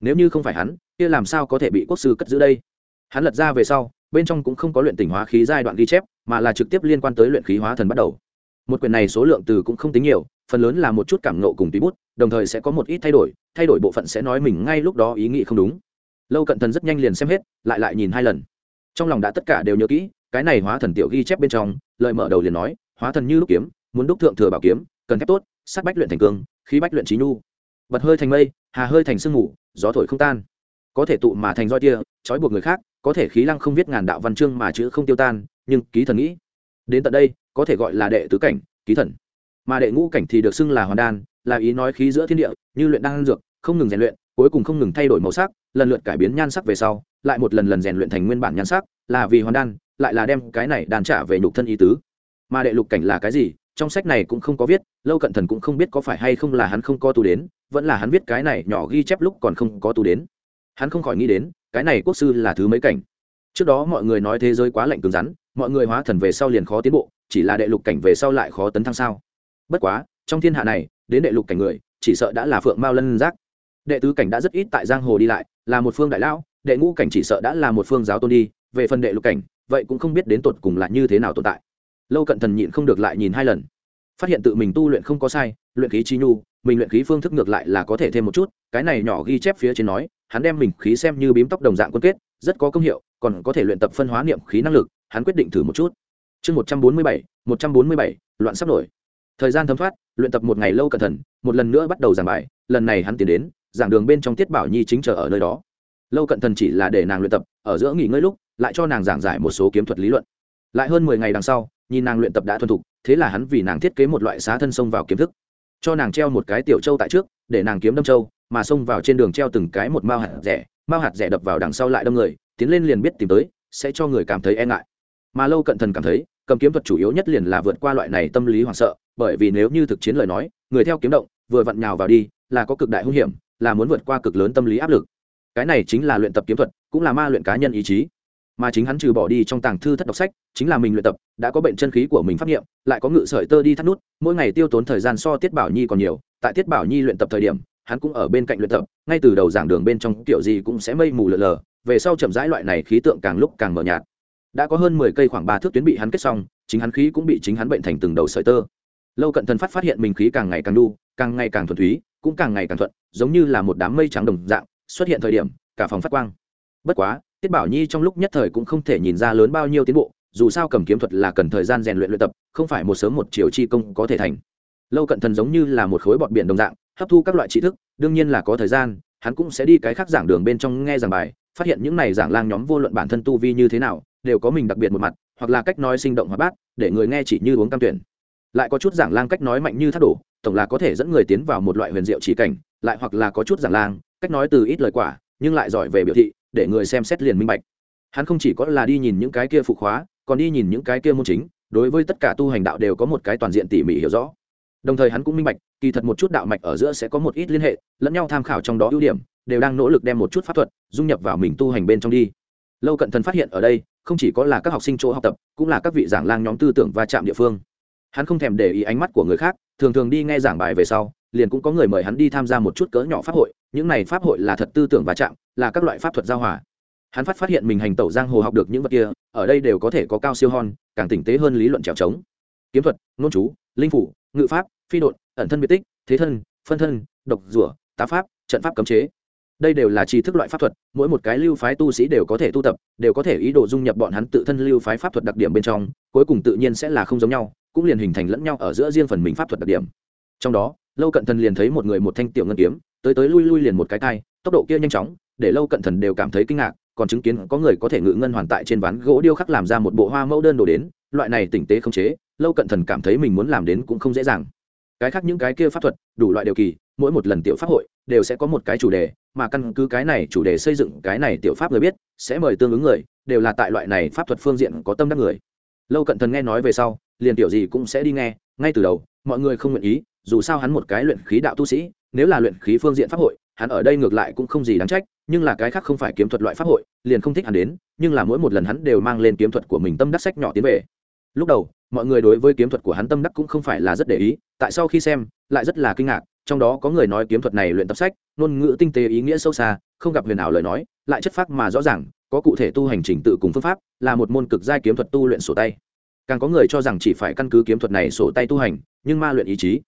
Nếu như không phải hắn, kia làm sao có thể bị quốc sư cất giữ đây? Hắn lật ra về sau, bên trong cũng không có luyện tỉnh hóa khí giai đoạn ghi chép, mà là trực tiếp liên quan tới luyện khí hóa thần bắt đầu. Một quyển này số lượng từ cũng không tính nhiều, phần lớn là một chút cảm nộ cùng tí bút, đồng thời sẽ có một ít thay đổi thay đổi bộ phận sẽ nói mình ngay lúc đó ý nghĩ không đúng. Lâu cận thần rất nhanh liền xem hết, lại lại nhìn hai lần. Trong lòng đã tất cả đều nhớ kỹ cái này hóa thần tiểu ghi chép bên trong, lợi mở đầu liền nói, hóa thần như lúc kiếm, muốn đúc thượng thừa bảo kiếm, cần thép tốt, sắt bách luyện thành cương, khí bách luyện trí nhu. Bật hơi thành mây, hà hơi thành sương mù, gió thổi không tan. Có thể tụ mà thành roi tia, trói buộc người khác, có thể khí lăng không viết ngàn đạo văn chương mà chữ không tiêu tan, nhưng ký thần nghĩ. Đến tận đây, có thể gọi là đệ tứ cảnh, ký thần. Mà đệ ngũ cảnh thì được xưng là hoàn đan, là ý nói khí giữa thiên địa, như luyện đan dược, không ngừng rèn luyện, cuối cùng không ngừng thay đổi màu sắc, lần lượt cải biến nhan sắc về sau, lại một lần lần rèn luyện thành nguyên bản nhan sắc, là vì hoàn đan lại là đem cái này đàn trả về nhục thân ý tứ. Mà đệ lục cảnh là cái gì, trong sách này cũng không có viết, lâu cận thần cũng không biết có phải hay không là hắn không có tu đến, vẫn là hắn viết cái này nhỏ ghi chép lúc còn không có tu đến. Hắn không khỏi nghĩ đến, cái này quốc sư là thứ mấy cảnh. Trước đó mọi người nói thế giới quá lạnh cứng rắn, mọi người hóa thần về sau liền khó tiến bộ, chỉ là đệ lục cảnh về sau lại khó tấn thăng sao. Bất quá, trong thiên hạ này, đến đệ lục cảnh người, chỉ sợ đã là phượng mao lân giác. Đệ tứ cảnh đã rất ít tại giang hồ đi lại, là một phương đại lão, đệ ngũ cảnh chỉ sợ đã là một phương giáo tôn đi, về phần đệ lục cảnh vậy cũng không biết đến tột cùng là như thế nào tồn tại. Lâu cận thần nhịn không được lại nhìn hai lần. Phát hiện tự mình tu luyện không có sai, luyện khí chi nhu, mình luyện khí phương thức ngược lại là có thể thêm một chút, cái này nhỏ ghi chép phía trên nói, hắn đem mình khí xem như bím tóc đồng dạng quân kết, rất có công hiệu, còn có thể luyện tập phân hóa niệm khí năng lực, hắn quyết định thử một chút. Chương một trăm bốn mươi bảy, một trăm bốn mươi bảy, loạn sắp nổi. Thời gian thấm thoát, luyện tập một ngày lâu cẩn thận một lần nữa bắt đầu giảng bài, lần này hắn tiến đến, giảng đường bên trong tiết bảo nhi chính chờ ở nơi đó. Lâu cận thần chỉ là để nàng luyện tập, ở giữa nghỉ ngơi lúc lại cho nàng giảng giải một số kiếm thuật lý luận. Lại hơn mười ngày đằng sau, nhìn nàng luyện tập đã thuần thục, thế là hắn vì nàng thiết kế một loại xá thân xông vào kiếm thức. Cho nàng treo một cái tiểu châu tại trước, để nàng kiếm đâm châu, mà xông vào trên đường treo từng cái một mao hạt rẻ, mao hạt rẻ đập vào đằng sau lại đâm người, tiến lên liền biết tìm tới, sẽ cho người cảm thấy e ngại. Mà lâu cận thần cảm thấy, cầm kiếm thuật chủ yếu nhất liền là vượt qua loại này tâm lý hoảng sợ, bởi vì nếu như thực chiến lời nói, người theo kiếm động, vừa vặn nhào vào đi, là có cực đại hung hiểm, là muốn vượt qua cực lớn tâm lý áp lực. Cái này chính là luyện tập kiếm thuật, cũng là ma luyện cá nhân ý chí mà chính hắn trừ bỏ đi trong tàng thư thất đọc sách, chính là mình luyện tập, đã có bệnh chân khí của mình phát nghiệm lại có ngự sợi tơ đi thắt nút, mỗi ngày tiêu tốn thời gian so tiết bảo nhi còn nhiều, tại tiết bảo nhi luyện tập thời điểm, hắn cũng ở bên cạnh luyện tập, ngay từ đầu giảng đường bên trong kiểu gì cũng sẽ mây mù lờ lờ, về sau chậm rãi loại này khí tượng càng lúc càng mờ nhạt. Đã có hơn mười cây khoảng ba thước tuyến bị hắn kết xong, chính hắn khí cũng bị chính hắn bệnh thành từng đầu sợi tơ. Lâu cận thần phát phát hiện mình khí càng ngày càng đu càng ngày càng thuần thúy cũng càng ngày càng thuận, giống như là một đám mây trắng đồng dạng, xuất hiện thời điểm, cả phòng phát quang. Bất quá tiết bảo nhi trong lúc nhất thời cũng không thể nhìn ra lớn bao nhiêu tiến bộ, dù sao cầm kiếm thuật là cần thời gian rèn luyện luyện tập, không phải một sớm một chiều chi công có thể thành. Lâu cận thần giống như là một khối bọt biển đồng dạng, hấp thu các loại tri thức, đương nhiên là có thời gian, hắn cũng sẽ đi cái khác giảng đường bên trong nghe giảng bài, phát hiện những này giảng lang nhóm vô luận bản thân tu vi như thế nào, đều có mình đặc biệt một mặt, hoặc là cách nói sinh động hoạt bát, để người nghe chỉ như uống cam tuyển. Lại có chút giảng lang cách nói mạnh như thác đổ, tổng là có thể dẫn người tiến vào một loại huyền diệu chỉ cảnh, lại hoặc là có chút giảng lang, cách nói từ ít lời quả, nhưng lại giỏi về biểu thị để người xem xét liền minh bạch. Hắn không chỉ có là đi nhìn những cái kia phụ khóa, còn đi nhìn những cái kia môn chính đối với tất cả tu hành đạo đều có một cái toàn diện tỉ mỉ hiểu rõ. Đồng thời hắn cũng minh bạch kỳ thật một chút đạo mạch ở giữa sẽ có một ít liên hệ lẫn nhau tham khảo trong đó ưu điểm đều đang nỗ lực đem một chút pháp thuật dung nhập vào mình tu hành bên trong đi. Lâu cận thần phát hiện ở đây không chỉ có là các học sinh chỗ học tập cũng là các vị giảng lang nhóm tư tưởng và chạm địa phương. Hắn không thèm để ý ánh mắt của người khác thường thường đi nghe giảng bài về sau liền cũng có người mời hắn đi tham gia một chút cỡ nhỏ pháp hội, những này pháp hội là thật tư tưởng và chạm là các loại pháp thuật giao hòa. Hắn phát phát hiện mình hành tẩu giang hồ học được những vật kia, ở đây đều có thể có cao siêu hon, càng tỉnh tế hơn lý luận trèo trống. Kiếm thuật, nôn chú, linh phủ, ngự pháp, phi đột ẩn thân biệt tích, thế thân, phân thân, độc, rủa, tá pháp, trận pháp cấm chế. Đây đều là tri thức loại pháp thuật, mỗi một cái lưu phái tu sĩ đều có thể tu tập, đều có thể ý đồ dung nhập bọn hắn tự thân lưu phái pháp thuật đặc điểm bên trong, cuối cùng tự nhiên sẽ là không giống nhau, cũng liền hình thành lẫn nhau ở giữa riêng phần mình pháp thuật đặc điểm. Trong đó lâu cận thần liền thấy một người một thanh tiểu ngân kiếm, tới tới lui lui liền một cái thai tốc độ kia nhanh chóng, để lâu cận thần đều cảm thấy kinh ngạc, còn chứng kiến có người có thể ngự ngân hoàn tại trên ván gỗ điêu khắc làm ra một bộ hoa mẫu đơn đồ đến, loại này tỉnh tế không chế, lâu cận thần cảm thấy mình muốn làm đến cũng không dễ dàng. Cái khác những cái kia pháp thuật, đủ loại đều kỳ, mỗi một lần tiểu pháp hội, đều sẽ có một cái chủ đề, mà căn cứ cái này chủ đề xây dựng, cái này tiểu pháp người biết, sẽ mời tương ứng người, đều là tại loại này pháp thuật phương diện có tâm đắc người. Lâu cận thần nghe nói về sau, liền tiểu gì cũng sẽ đi nghe, ngay từ đầu, mọi người không nguyện ý dù sao hắn một cái luyện khí đạo tu sĩ, nếu là luyện khí phương diện pháp hội, hắn ở đây ngược lại cũng không gì đáng trách, nhưng là cái khác không phải kiếm thuật loại pháp hội, liền không thích hắn đến, nhưng là mỗi một lần hắn đều mang lên kiếm thuật của mình tâm đắc sách nhỏ tiến về. Lúc đầu, mọi người đối với kiếm thuật của hắn tâm đắc cũng không phải là rất để ý, tại sau khi xem, lại rất là kinh ngạc, trong đó có người nói kiếm thuật này luyện tập sách, ngôn ngữ tinh tế ý nghĩa sâu xa, không gặp huyền ảo lời nói, lại chất phác mà rõ ràng, có cụ thể tu hành trình tự cùng phương pháp, là một môn cực giai kiếm thuật tu luyện sổ tay. Càng có người cho rằng chỉ phải căn cứ kiếm thuật này sổ tay tu hành, nhưng ma luyện ý chí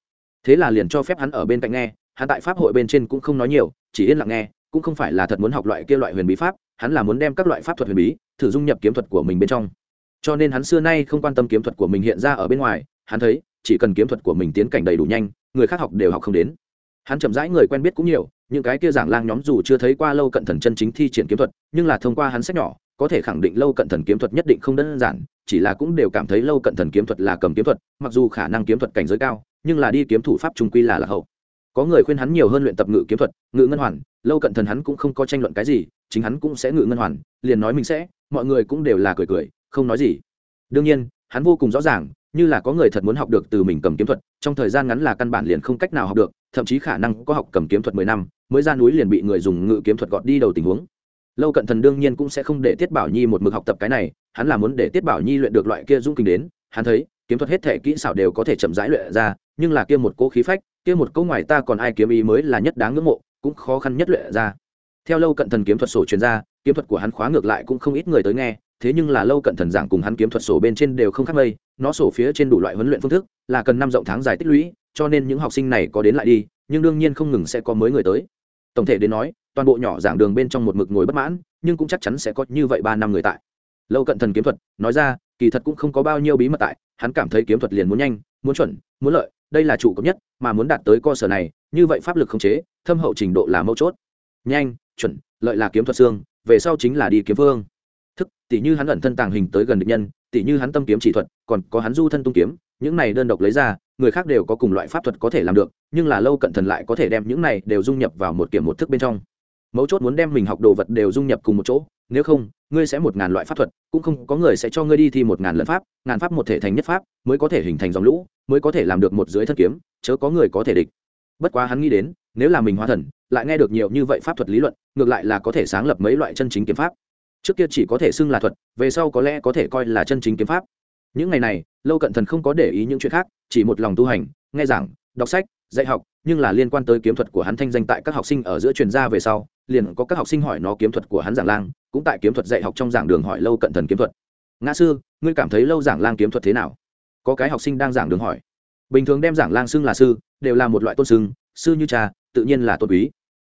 thế là liền cho phép hắn ở bên cạnh nghe, hắn tại pháp hội bên trên cũng không nói nhiều, chỉ yên lặng nghe, cũng không phải là thật muốn học loại kia loại huyền bí pháp, hắn là muốn đem các loại pháp thuật huyền bí, thử dung nhập kiếm thuật của mình bên trong. Cho nên hắn xưa nay không quan tâm kiếm thuật của mình hiện ra ở bên ngoài, hắn thấy, chỉ cần kiếm thuật của mình tiến cảnh đầy đủ nhanh, người khác học đều học không đến. Hắn chậm rãi người quen biết cũng nhiều, những cái kia giảng lang nhóm dù chưa thấy qua lâu cận thần chân chính thi triển kiếm thuật, nhưng là thông qua hắn sách nhỏ, có thể khẳng định lâu cận thần kiếm thuật nhất định không đơn giản, chỉ là cũng đều cảm thấy lâu cận thần kiếm thuật là cầm kiếm thuật, mặc dù khả năng kiếm thuật cảnh giới cao nhưng là đi kiếm thủ pháp trung quy là lạc hậu. Có người khuyên hắn nhiều hơn luyện tập ngự kiếm thuật, ngự ngân hoàn, lâu cận thần hắn cũng không có tranh luận cái gì, chính hắn cũng sẽ ngự ngân hoàn, liền nói mình sẽ, mọi người cũng đều là cười cười, không nói gì. Đương nhiên, hắn vô cùng rõ ràng, như là có người thật muốn học được từ mình cầm kiếm thuật, trong thời gian ngắn là căn bản liền không cách nào học được, thậm chí khả năng có học cầm kiếm thuật mười năm, mới ra núi liền bị người dùng ngự kiếm thuật gọt đi đầu tình huống. Lâu cận thần đương nhiên cũng sẽ không để tiết bảo nhi một mực học tập cái này, hắn là muốn để tiết bảo nhi luyện được loại kia dũng kinh đến, hắn thấy, kiếm thuật hết thể kỹ xảo đều có thể chậm rãi luyện ra nhưng là kia một cỗ khí phách, kia một cỗ ngoài ta còn ai kiếm ý mới là nhất đáng ngưỡng mộ, cũng khó khăn nhất luyện ra. Theo lâu cận thần kiếm thuật sổ truyền ra, kiếm thuật của hắn khóa ngược lại cũng không ít người tới nghe, thế nhưng là lâu cận thần giảng cùng hắn kiếm thuật sổ bên trên đều không khác mây, nó sổ phía trên đủ loại huấn luyện phương thức, là cần năm rộng tháng dài tích lũy, cho nên những học sinh này có đến lại đi, nhưng đương nhiên không ngừng sẽ có mới người tới. Tổng thể đến nói, toàn bộ nhỏ giảng đường bên trong một mực ngồi bất mãn, nhưng cũng chắc chắn sẽ có như vậy ba năm người tại. Lâu cận thần kiếm thuật, nói ra, kỳ thật cũng không có bao nhiêu bí mật tại, hắn cảm thấy kiếm thuật liền muốn nhanh, muốn chuẩn, muốn lợi đây là chủ cấp nhất mà muốn đạt tới cơ sở này như vậy pháp lực khống chế thâm hậu trình độ là mấu chốt. Nhanh chuẩn lợi là kiếm thuật xương về sau chính là đi kiếm vương, thức tỷ như hắn ẩn thân tàng hình tới gần địch nhân tỷ như hắn tâm kiếm chỉ thuật còn có hắn du thân tung kiếm những này đơn độc lấy ra người khác đều có cùng loại pháp thuật có thể làm được nhưng là lâu cận thần lại có thể đem những này đều dung nhập vào một kiểm một thức bên trong. Mấu chốt muốn đem mình học đồ vật đều dung nhập cùng một chỗ nếu không, ngươi sẽ một ngàn loại pháp thuật, cũng không có người sẽ cho ngươi đi thi một ngàn lần pháp, ngàn pháp một thể thành nhất pháp, mới có thể hình thành dòng lũ, mới có thể làm được một dưới thân kiếm, chớ có người có thể địch. Bất quá hắn nghĩ đến, nếu là mình hóa thần, lại nghe được nhiều như vậy pháp thuật lý luận, ngược lại là có thể sáng lập mấy loại chân chính kiếm pháp. Trước kia chỉ có thể xưng là thuật, về sau có lẽ có thể coi là chân chính kiếm pháp. Những ngày này, lâu cận thần không có để ý những chuyện khác, chỉ một lòng tu hành, nghe giảng, đọc sách, dạy học, nhưng là liên quan tới kiếm thuật của hắn thanh danh tại các học sinh ở giữa truyền gia về sau liền có các học sinh hỏi nó kiếm thuật của hắn giảng lang, cũng tại kiếm thuật dạy học trong giảng đường hỏi lâu cận thần kiếm thuật. Ngã sư, ngươi cảm thấy lâu giảng lang kiếm thuật thế nào? Có cái học sinh đang giảng đường hỏi. Bình thường đem giảng lang xưng là sư, đều là một loại tôn xưng, sư như cha, tự nhiên là tôn quý.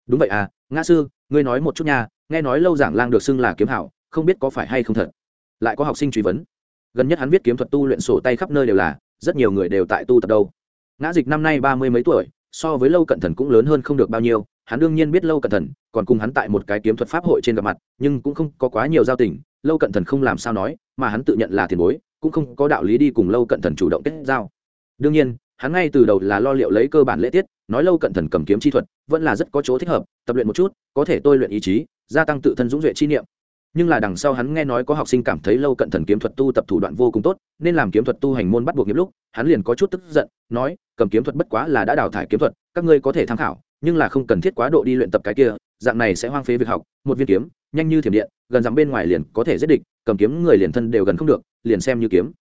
Đúng vậy à ngã sư, ngươi nói một chút nha, nghe nói lâu giảng lang được xưng là kiếm hảo, không biết có phải hay không thật? Lại có học sinh truy vấn. Gần nhất hắn viết kiếm thuật tu luyện sổ tay khắp nơi đều là, rất nhiều người đều tại tu tập đâu. Ngã dịch năm nay ba mươi mấy tuổi so với lâu cận thần cũng lớn hơn không được bao nhiêu, hắn đương nhiên biết lâu cận thần, còn cùng hắn tại một cái kiếm thuật pháp hội trên gặp mặt, nhưng cũng không có quá nhiều giao tình, lâu cận thần không làm sao nói, mà hắn tự nhận là tiền bối, cũng không có đạo lý đi cùng lâu cận thần chủ động kết giao. Đương nhiên, hắn ngay từ đầu là lo liệu lấy cơ bản lễ tiết, nói lâu cận thần cầm kiếm chi thuật vẫn là rất có chỗ thích hợp, tập luyện một chút, có thể tôi luyện ý chí, gia tăng tự thân dũng duệ chi niệm nhưng là đằng sau hắn nghe nói có học sinh cảm thấy lâu cận thần kiếm thuật tu tập thủ đoạn vô cùng tốt, nên làm kiếm thuật tu hành môn bắt buộc nghiệp lúc, hắn liền có chút tức giận, nói, cầm kiếm thuật bất quá là đã đào thải kiếm thuật, các ngươi có thể tham khảo, nhưng là không cần thiết quá độ đi luyện tập cái kia, dạng này sẽ hoang phế việc học, một viên kiếm, nhanh như thiểm điện, gần dặm bên ngoài liền có thể giết địch, cầm kiếm người liền thân đều gần không được, liền xem như kiếm.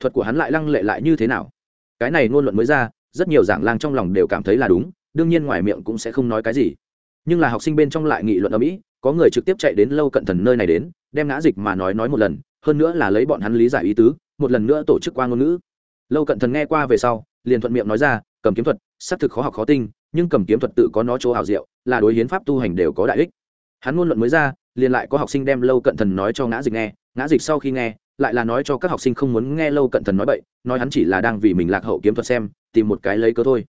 Thuật của hắn lại lăng lệ lại như thế nào? Cái này ngôn luận mới ra, rất nhiều giảng lang trong lòng đều cảm thấy là đúng, đương nhiên ngoài miệng cũng sẽ không nói cái gì. Nhưng là học sinh bên trong lại nghị luận ở mỹ có người trực tiếp chạy đến lâu cận thần nơi này đến, đem ngã dịch mà nói nói một lần, hơn nữa là lấy bọn hắn lý giải ý tứ, một lần nữa tổ chức qua ngôn ngữ. Lâu cận thần nghe qua về sau, liền thuận miệng nói ra, cầm kiếm thuật, xác thực khó học khó tinh, nhưng cầm kiếm thuật tự có nó chỗ hảo diệu, là đối hiến pháp tu hành đều có đại ích. Hắn ngôn luận mới ra, liền lại có học sinh đem lâu cận thần nói cho ngã dịch nghe, ngã dịch sau khi nghe, lại là nói cho các học sinh không muốn nghe lâu cận thần nói bậy, nói hắn chỉ là đang vì mình lạc hậu kiếm thuật xem, tìm một cái lấy cớ thôi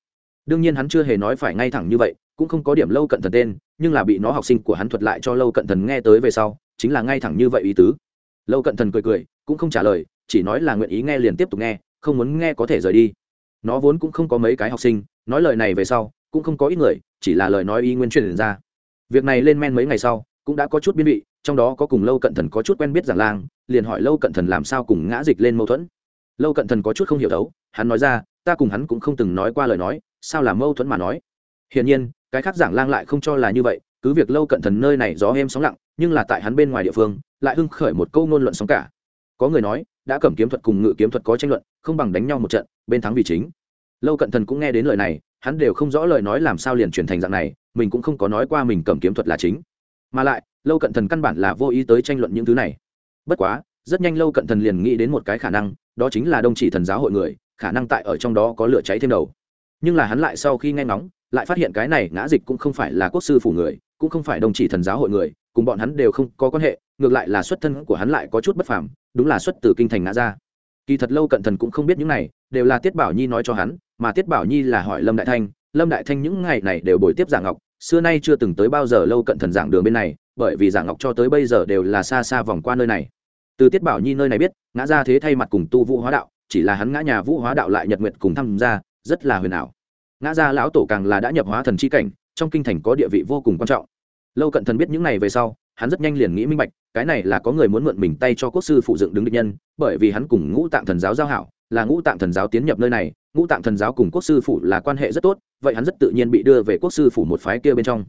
đương nhiên hắn chưa hề nói phải ngay thẳng như vậy, cũng không có điểm lâu cận thần tên, nhưng là bị nó học sinh của hắn thuật lại cho lâu cận thần nghe tới về sau, chính là ngay thẳng như vậy ý tứ. Lâu cận thần cười cười, cũng không trả lời, chỉ nói là nguyện ý nghe liền tiếp tục nghe, không muốn nghe có thể rời đi. Nó vốn cũng không có mấy cái học sinh, nói lời này về sau, cũng không có ít người, chỉ là lời nói y nguyên truyền ra. Việc này lên men mấy ngày sau, cũng đã có chút biên vị, trong đó có cùng lâu cận thần có chút quen biết giảng lang liền hỏi lâu cận thần làm sao cùng ngã dịch lên mâu thuẫn. Lâu cận thần có chút không hiểu đấu, hắn nói ra, ta cùng hắn cũng không từng nói qua lời nói sao là mâu thuẫn mà nói? Hiển nhiên, cái khác giảng lang lại không cho là như vậy, cứ việc lâu cận thần nơi này gió êm sóng lặng, nhưng là tại hắn bên ngoài địa phương, lại hưng khởi một câu ngôn luận sóng cả. Có người nói, đã cầm kiếm thuật cùng ngự kiếm thuật có tranh luận, không bằng đánh nhau một trận, bên thắng vì chính. Lâu cận thần cũng nghe đến lời này, hắn đều không rõ lời nói làm sao liền chuyển thành dạng này, mình cũng không có nói qua mình cầm kiếm thuật là chính. Mà lại, lâu cận thần căn bản là vô ý tới tranh luận những thứ này. Bất quá, rất nhanh lâu cận thần liền nghĩ đến một cái khả năng, đó chính là đông chỉ thần giáo hội người, khả năng tại ở trong đó có lửa cháy thêm đầu nhưng là hắn lại sau khi nghe ngóng, lại phát hiện cái này ngã dịch cũng không phải là quốc sư phủ người, cũng không phải đồng chỉ thần giáo hội người, cùng bọn hắn đều không có quan hệ, ngược lại là xuất thân của hắn lại có chút bất phàm, đúng là xuất từ kinh thành ngã ra. Kỳ thật lâu cận thần cũng không biết những này, đều là tiết bảo nhi nói cho hắn, mà tiết bảo nhi là hỏi lâm đại thanh, lâm đại thanh những ngày này đều bồi tiếp giả ngọc, xưa nay chưa từng tới bao giờ lâu cận thần giảng đường bên này, bởi vì giả ngọc cho tới bây giờ đều là xa xa vòng qua nơi này. Từ tiết bảo nhi nơi này biết, ngã ra thế thay mặt cùng tu vũ hóa đạo, chỉ là hắn ngã nhà vũ hóa đạo lại nhật nguyệt cùng tham gia rất là huyền ảo. Ngã gia lão tổ càng là đã nhập hóa thần c h i cảnh, trong kinh thành có địa vị vô cùng quan trọng. Lâu cận thần biết những này về sau, hắn rất nhanh liền nghĩ minh bạch, cái này là có người muốn mượn mình tay cho quốc sư phụ dựng đứng định nhân, bởi vì hắn cùng ngũ tạng thần giáo giao hảo, là ngũ tạng thần giáo tiến nhập nơi này, ngũ tạng thần giáo cùng quốc sư phụ là quan hệ rất tốt, vậy hắn rất tự nhiên bị đưa về quốc sư phủ một phái kia bên trong.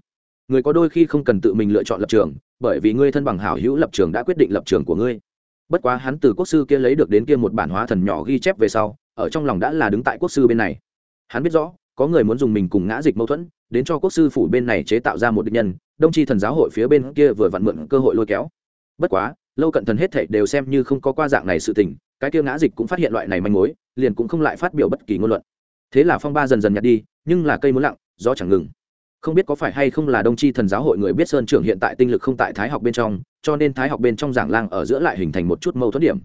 Người có đôi khi không cần tự mình lựa chọn lập trường, bởi vì ngươi thân bằng hảo hữu lập trường đã quyết định lập trường của ngươi. Bất quá hắn từ quốc sư kia lấy được đến kia một bản hóa thần nhỏ ghi chép về sau ở trong lòng đã là đứng tại quốc sư bên này. Hắn biết rõ, có người muốn dùng mình cùng ngã dịch mâu thuẫn, đến cho quốc sư phủ bên này chế tạo ra một định nhân, đông tri thần giáo hội phía bên kia vừa vặn mượn cơ hội lôi kéo. Bất quá, lâu cận thần hết thảy đều xem như không có qua dạng này sự tình, cái kia ngã dịch cũng phát hiện loại này manh mối, liền cũng không lại phát biểu bất kỳ ngôn luận. Thế là phong ba dần dần nhạt đi, nhưng là cây muốn lặng, gió chẳng ngừng. Không biết có phải hay không là đông tri thần giáo hội người biết sơn trưởng hiện tại tinh lực không tại thái học bên trong, cho nên thái học bên trong giảng lang ở giữa lại hình thành một chút mâu thuẫn điểm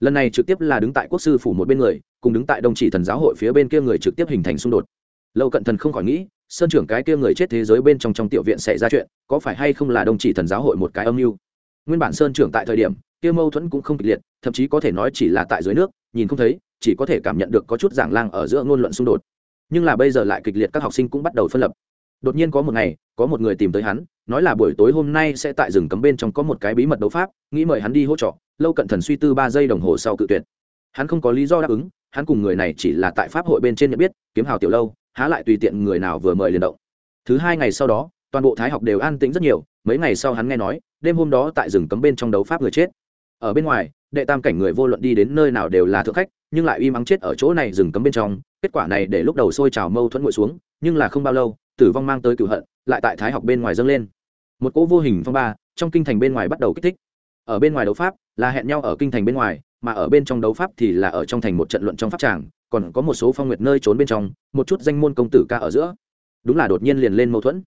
lần này trực tiếp là đứng tại quốc sư phủ một bên người, cùng đứng tại đồng chỉ thần giáo hội phía bên kia người trực tiếp hình thành xung đột. Lâu cận thần không khỏi nghĩ, sơn trưởng cái kia người chết thế giới bên trong trong tiểu viện xảy ra chuyện, có phải hay không là đồng chỉ thần giáo hội một cái âm mưu? Nguyên bản sơn trưởng tại thời điểm, kia mâu thuẫn cũng không kịch liệt, thậm chí có thể nói chỉ là tại dưới nước, nhìn không thấy, chỉ có thể cảm nhận được có chút giảng lang ở giữa ngôn luận xung đột. Nhưng là bây giờ lại kịch liệt các học sinh cũng bắt đầu phân lập đột nhiên có một ngày, có một người tìm tới hắn, nói là buổi tối hôm nay sẽ tại rừng cấm bên trong có một cái bí mật đấu pháp, nghĩ mời hắn đi hỗ trợ, lâu cận thần suy tư ba giây đồng hồ sau cự tuyệt. Hắn không có lý do đáp ứng, hắn cùng người này chỉ là tại pháp hội bên trên nhận biết, kiếm hào tiểu lâu, há lại tùy tiện người nào vừa mời liền động. Thứ hai ngày sau đó, toàn bộ thái học đều an tĩnh rất nhiều, mấy ngày sau hắn nghe nói, đêm hôm đó tại rừng cấm bên trong đấu pháp người chết. Ở bên ngoài, đệ tam cảnh người vô luận đi đến nơi nào đều là thượng khách, nhưng lại uy mắng chết ở chỗ này rừng cấm bên trong, kết quả này để lúc đầu sôi trào mâu thuẫn nguội xuống, nhưng là không bao lâu tử vong mang tới cửu hận, lại tại thái học bên ngoài dâng lên. Một cỗ vô hình phong ba trong kinh thành bên ngoài bắt đầu kích thích. Ở bên ngoài đấu pháp là hẹn nhau ở kinh thành bên ngoài, mà ở bên trong đấu pháp thì là ở trong thành một trận luận trong pháp tràng, còn có một số phong nguyệt nơi trốn bên trong, một chút danh môn công tử ca ở giữa. Đúng là đột nhiên liền lên mâu thuẫn.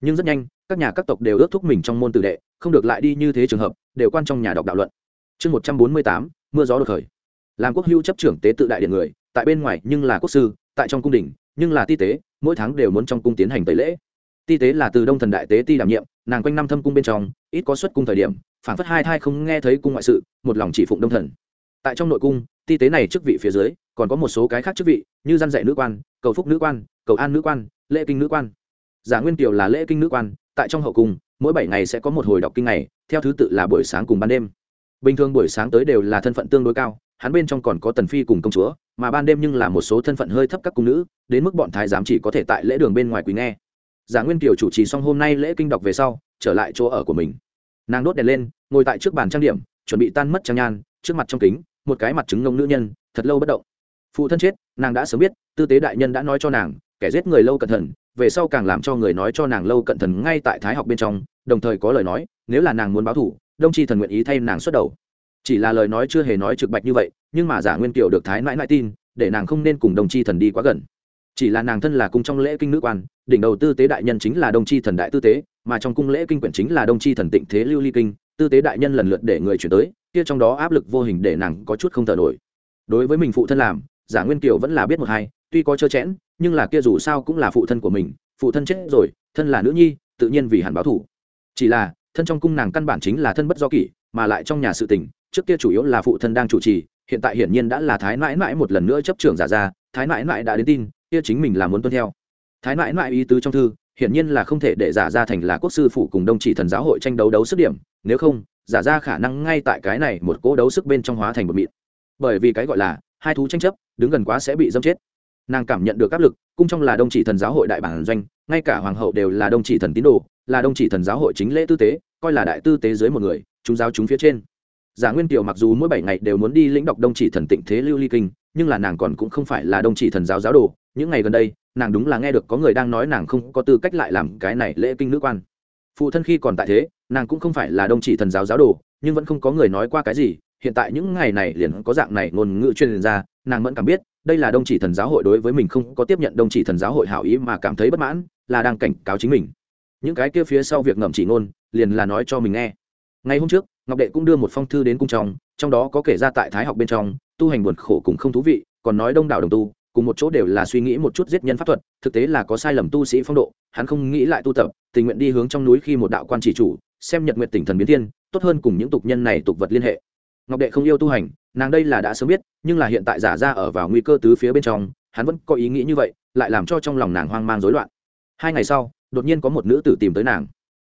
Nhưng rất nhanh, các nhà các tộc đều ước thúc mình trong môn tử đệ, không được lại đi như thế trường hợp, đều quan trong nhà đọc đạo luận. Chương một trăm bốn mươi tám, mưa gió đột khởi. Làm quốc hưu chấp trưởng tế tự đại điện người, tại bên ngoài nhưng là quốc sư, tại trong cung đình, nhưng là ti tế mỗi tháng đều muốn trong cung tiến hành tẩy lễ. Ti tế là từ đông thần đại tế ti đảm nhiệm, nàng quanh năm thâm cung bên trong, ít có xuất cung thời điểm phản phất hai thai không nghe thấy cung ngoại sự, một lòng chỉ phụng đông thần. Tại trong nội cung, ti tế này chức vị phía dưới, còn có một số cái khác chức vị, như gian dạy nữ quan, cầu phúc nữ quan, cầu an nữ quan, lễ kinh nữ quan. Giả nguyên kiều là lễ kinh nữ quan, tại trong hậu cung, mỗi bảy ngày sẽ có một hồi đọc kinh ngày, theo thứ tự là buổi sáng cùng ban đêm. Bình thường buổi sáng tới đều là thân phận tương đối cao, hắn bên trong còn có tần phi cùng công chúa mà ban đêm nhưng là một số thân phận hơi thấp các cung nữ, đến mức bọn thái giám chỉ có thể tại lễ đường bên ngoài quý nghe. Giả nguyên kiều chủ trì xong hôm nay lễ kinh đọc về sau, trở lại chỗ ở của mình. Nàng đốt đèn lên, ngồi tại trước bàn trang điểm, chuẩn bị tan mất trang nhan, trước mặt trong kính, một cái mặt trứng ngông nữ nhân, thật lâu bất động. Phụ thân chết, nàng đã sớm biết, tư tế đại nhân đã nói cho nàng, kẻ giết người lâu cẩn thận, về sau càng làm cho người nói cho nàng lâu cẩn thận ngay tại thái học bên trong, đồng thời có lời nói, nếu là nàng muốn báo thủ đông tri thần nguyện ý thay nàng xuất đầu. Chỉ là lời nói chưa hề nói trực bạch như vậy nhưng mà giả nguyên kiều được thái mãi mãi tin, để nàng không nên cùng đồng chi thần đi quá gần. Chỉ là nàng thân là cung trong lễ kinh nữ quan, đỉnh đầu tư tế đại nhân chính là đồng chi thần đại tư tế, mà trong cung lễ kinh quyển chính là đồng chi thần tịnh thế lưu ly kinh, tư tế đại nhân lần lượt để người chuyển tới, kia trong đó áp lực vô hình để nàng có chút không thở nổi. Đối với mình phụ thân làm, giả nguyên kiều vẫn là biết một hai, tuy có trơ chẽn, nhưng là kia dù sao cũng là phụ thân của mình, phụ thân chết rồi, thân là nữ nhi, tự nhiên vì hẳn báo thủ chỉ là, thân trong cung nàng căn bản chính là thân bất do kỷ, mà lại trong nhà sự tình, trước kia chủ yếu là phụ thân đang chủ trì hiện tại hiển nhiên đã là thái mãi mãi một lần nữa chấp trưởng giả ra, thái mãi mãi đã đến tin, kia chính mình là muốn tuân theo. Thái mãi mãi ý tứ trong thư, hiển nhiên là không thể để giả ra thành là quốc sư phụ cùng đông chỉ thần giáo hội tranh đấu đấu sức điểm, nếu không, giả ra khả năng ngay tại cái này một cỗ đấu sức bên trong hóa thành một mịn. Bởi vì cái gọi là, hai thú tranh chấp, đứng gần quá sẽ bị dâm chết. Nàng cảm nhận được áp lực cung trong là đông chỉ thần giáo hội đại bản doanh, ngay cả hoàng hậu đều là đông chỉ thần tín đồ, là đông chỉ thần giáo hội chính lễ tư tế, coi là đại tư tế dưới một người, chúng giáo chúng phía trên giả nguyên tiểu mặc dù mỗi bảy ngày đều muốn đi lĩnh đọc đông chỉ thần tịnh thế lưu ly kinh, nhưng là nàng còn cũng không phải là đông chỉ thần giáo giáo đồ. Những ngày gần đây, nàng đúng là nghe được có người đang nói nàng không có tư cách lại làm cái này lễ kinh nữ quan. Phụ thân khi còn tại thế, nàng cũng không phải là đông chỉ thần giáo giáo đồ, nhưng vẫn không có người nói qua cái gì. Hiện tại những ngày này liền có dạng này ngôn ngữ chuyên gia nàng vẫn cảm biết, đây là đông chỉ thần giáo hội đối với mình không có tiếp nhận đông chỉ thần giáo hội hảo ý mà cảm thấy bất mãn, là đang cảnh cáo chính mình. Những cái kia phía sau việc ngậm chỉ ngôn, liền là nói cho mình nghe. Ngày hôm trước ngọc đệ cũng đưa một phong thư đến cung trong trong đó có kể ra tại thái học bên trong, tu hành buồn khổ cùng không thú vị, còn nói đông đảo đồng tu, cùng một chỗ đều là suy nghĩ một chút giết nhân pháp thuật, thực tế là có sai lầm tu sĩ phong độ, hắn không nghĩ lại tu tập, tình nguyện đi hướng trong núi khi một đạo quan chỉ chủ, xem nhật nguyện tỉnh thần biến thiên, tốt hơn cùng những tục nhân này tục vật liên hệ. Ngọc đệ không yêu tu hành, nàng đây là đã sớm biết, nhưng là hiện tại giả ra ở vào nguy cơ tứ phía bên trong, hắn vẫn có ý nghĩ như vậy, lại làm cho trong lòng nàng hoang mang rối loạn. Hai ngày sau, đột nhiên có một nữ tử tìm tới nàng.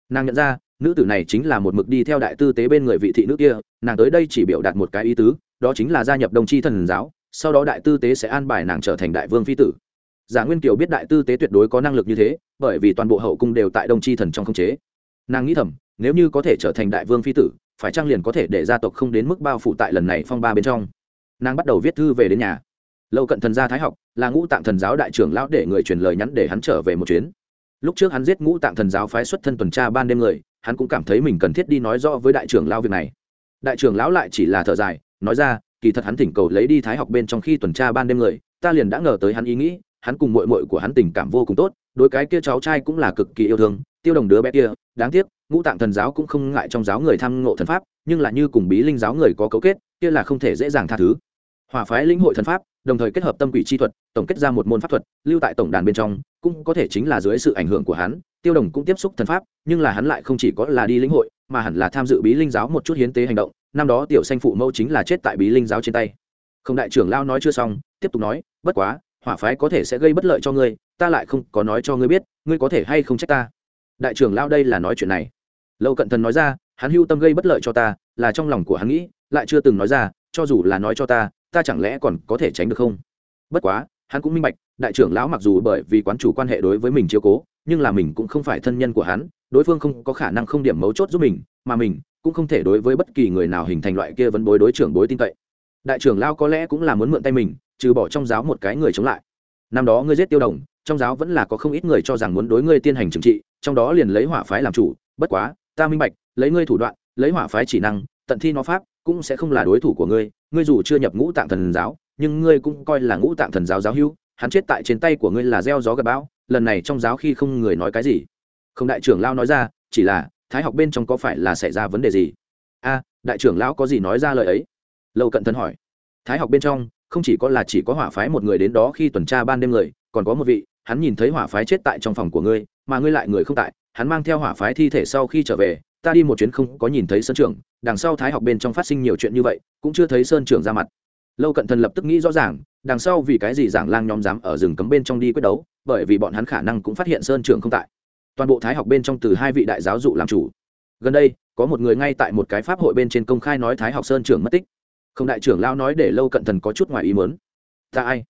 Nàng nhận ra nữ tử này chính là một mực đi theo đại tư tế bên người vị thị nữ kia, nàng tới đây chỉ biểu đạt một cái ý tứ, đó chính là gia nhập đồng chi thần giáo, sau đó đại tư tế sẽ an bài nàng trở thành đại vương phi tử. Giả nguyên kiều biết đại tư tế tuyệt đối có năng lực như thế, bởi vì toàn bộ hậu cung đều tại đồng chi thần trong không chế. Nàng nghĩ thầm, nếu như có thể trở thành đại vương phi tử, phải trang liền có thể để gia tộc không đến mức bao phủ tại lần này phong ba bên trong? Nàng bắt đầu viết thư về đến nhà. Lâu cận thần gia thái học, là ngũ tạng thần giáo đại trưởng lão để người truyền lời nhắn để hắn trở về một chuyến lúc trước hắn giết ngũ tạng thần giáo phái xuất thân tuần tra ban đêm người, hắn cũng cảm thấy mình cần thiết đi nói rõ với đại trưởng lão việc này. Đại trưởng lão lại chỉ là thở dài, nói ra, kỳ thật hắn thỉnh cầu lấy đi thái học bên trong khi tuần tra ban đêm người, ta liền đã ngờ tới hắn ý nghĩ, hắn cùng mội mội của hắn tình cảm vô cùng tốt đôi cái kia cháu trai cũng là cực kỳ yêu thương, tiêu đồng đứa bé kia, đáng tiếc, ngũ tạng thần giáo cũng không ngại trong giáo người tham ngộ thần pháp, nhưng là như cùng bí linh giáo người có cấu kết, kia là không thể dễ dàng tha thứ. Hòa phái lĩnh hội thần pháp, đồng thời kết hợp tâm quỷ chi thuật, tổng kết ra một môn pháp thuật, lưu tại tổng đàn bên trong cũng có thể chính là dưới sự ảnh hưởng của hắn, tiêu đồng cũng tiếp xúc thần pháp, nhưng là hắn lại không chỉ có là đi lĩnh hội, mà hẳn là tham dự bí linh giáo một chút hiến tế hành động, năm đó tiểu xanh phụ mẫu chính là chết tại bí linh giáo trên tay. Không đại trưởng lao nói chưa xong, tiếp tục nói, bất quá, hỏa phái có thể sẽ gây bất lợi cho ngươi, ta lại không có nói cho ngươi biết, ngươi có thể hay không trách ta. Đại trưởng lao đây là nói chuyện này. Lâu cận thần nói ra, hắn hưu tâm gây bất lợi cho ta, là trong lòng của hắn nghĩ, lại chưa từng nói ra, cho dù là nói cho ta ta chẳng lẽ còn có thể tránh được không? Bất quá, hắn cũng minh bạch đại trưởng lão mặc dù bởi vì quán chủ quan hệ đối với mình chiếu cố, nhưng là mình cũng không phải thân nhân của hắn, đối phương không có khả năng không điểm mấu chốt giúp mình, mà mình cũng không thể đối với bất kỳ người nào hình thành loại kia vấn bối đối trưởng bối tin cậy. Đại trưởng lao có lẽ cũng là muốn mượn tay mình, trừ bỏ trong giáo một cái người chống lại. Năm đó ngươi giết tiêu đồng, trong giáo vẫn là có không ít người cho rằng muốn đối ngươi tiên hành trừng trị, trong đó liền lấy hỏa phái làm chủ, bất quá, ta minh bạch, lấy ngươi thủ đoạn, lấy hỏa phái chỉ năng, tận thi nó pháp, cũng sẽ không là đối thủ của ngươi ngươi dù chưa nhập ngũ tạng thần giáo, nhưng ngươi cũng coi là ngũ tạng thần giáo giáo hữu hắn chết tại trên tay của ngươi là gieo gió gặp bão, lần này trong giáo khi không người nói cái gì. Không, đại trưởng lao nói ra, chỉ là, thái học bên trong có phải là xảy ra vấn đề gì? A, đại trưởng lão có gì nói ra lời ấy? Lâu cận thân hỏi. Thái học bên trong, không chỉ có là chỉ có hỏa phái một người đến đó khi tuần tra ban đêm người, còn có một vị, hắn nhìn thấy hỏa phái chết tại trong phòng của ngươi, mà ngươi lại người không tại, hắn mang theo hỏa phái thi thể sau khi trở về, ta đi một chuyến không có nhìn thấy sơn trưởng đằng sau thái học bên trong phát sinh nhiều chuyện như vậy, cũng chưa thấy sơn trưởng ra mặt. Lâu cận thần lập tức nghĩ rõ ràng đằng sau vì cái gì giảng lang nhóm dám ở rừng cấm bên trong đi quyết đấu, bởi vì bọn hắn khả năng cũng phát hiện sơn trưởng không tại. Toàn bộ thái học bên trong từ hai vị đại giáo dụ làm chủ. Gần đây, có một người ngay tại một cái pháp hội bên trên công khai nói thái học sơn trưởng mất tích. Không, đại trưởng lao nói để lâu cận thần có chút ngoài ý mớn ta ai?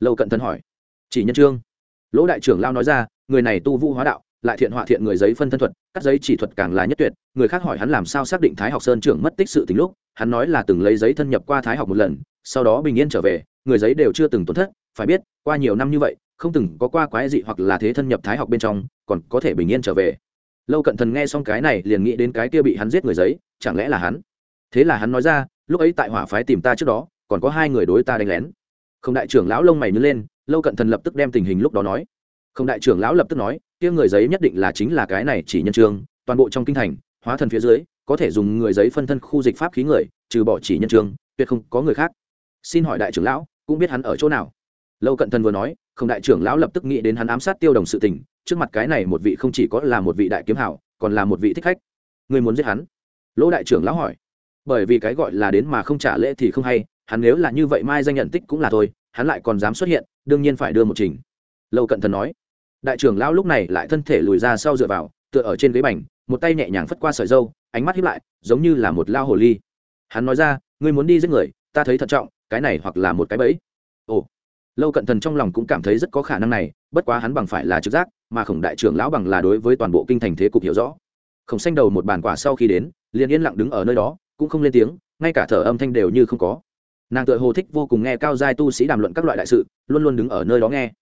Lâu cận thần hỏi. Chỉ nhân trương. Lỗ đại trưởng lao nói ra, người này tu vũ hóa đạo, lại thiện họa thiện người giấy phân thân thuật cắt giấy chỉ thuật càng là nhất tuyệt. Người khác hỏi hắn làm sao xác định thái học sơn trưởng mất tích sự tính lúc, hắn nói là từng lấy giấy thân nhập qua thái học một lần, sau đó bình yên trở về người giấy đều chưa từng tổn thất, phải biết, qua nhiều năm như vậy, không từng có qua quái dị hoặc là thế thân nhập thái học bên trong, còn có thể bình yên trở về. Lâu cận thần nghe xong cái này liền nghĩ đến cái kia bị hắn giết người giấy, chẳng lẽ là hắn? Thế là hắn nói ra, lúc ấy tại hỏa phái tìm ta trước đó, còn có hai người đối ta đánh lén. Không đại trưởng lão lông mày nhớ lên, lâu cận thần lập tức đem tình hình lúc đó nói. Không đại trưởng lão lập tức nói, kia người giấy nhất định là chính là cái này chỉ nhân trường toàn bộ trong kinh thành, hóa thần phía dưới, có thể dùng người giấy phân thân khu dịch pháp khí người, trừ bỏ chỉ nhân trường tuyệt không có người khác. Xin hỏi đại trưởng lão cũng biết hắn ở chỗ nào. Lâu cận thần vừa nói, không đại trưởng lão lập tức nghĩ đến hắn ám sát tiêu đồng sự tình, trước mặt cái này một vị không chỉ có là một vị đại kiếm hảo, còn là một vị thích khách. Người muốn giết hắn? Lỗ đại trưởng lão hỏi. Bởi vì cái gọi là đến mà không trả lễ thì không hay, hắn nếu là như vậy mai danh nhận tích cũng là thôi, hắn lại còn dám xuất hiện, đương nhiên phải đưa một trình. Lâu cận thần nói. Đại trưởng lão lúc này lại thân thể lùi ra sau dựa vào, tựa ở trên ghế bành, một tay nhẹ nhàng phất qua sợi dâu, ánh mắt hiếp lại, giống như là một lao hồ ly. Hắn nói ra, ngươi muốn đi giết người, ta thấy thận trọng cái này hoặc là một cái bẫy. Ồ, lâu cận thần trong lòng cũng cảm thấy rất có khả năng này, bất quá hắn bằng phải là trực giác, mà khổng đại trưởng lão bằng là đối với toàn bộ kinh thành thế cục hiểu rõ. Khổng xanh đầu một bàn quả sau khi đến, liền yên lặng đứng ở nơi đó, cũng không lên tiếng, ngay cả thở âm thanh đều như không có. Nàng tự hồ thích vô cùng nghe cao giai tu sĩ đàm luận các loại đại sự, luôn luôn đứng ở nơi đó nghe.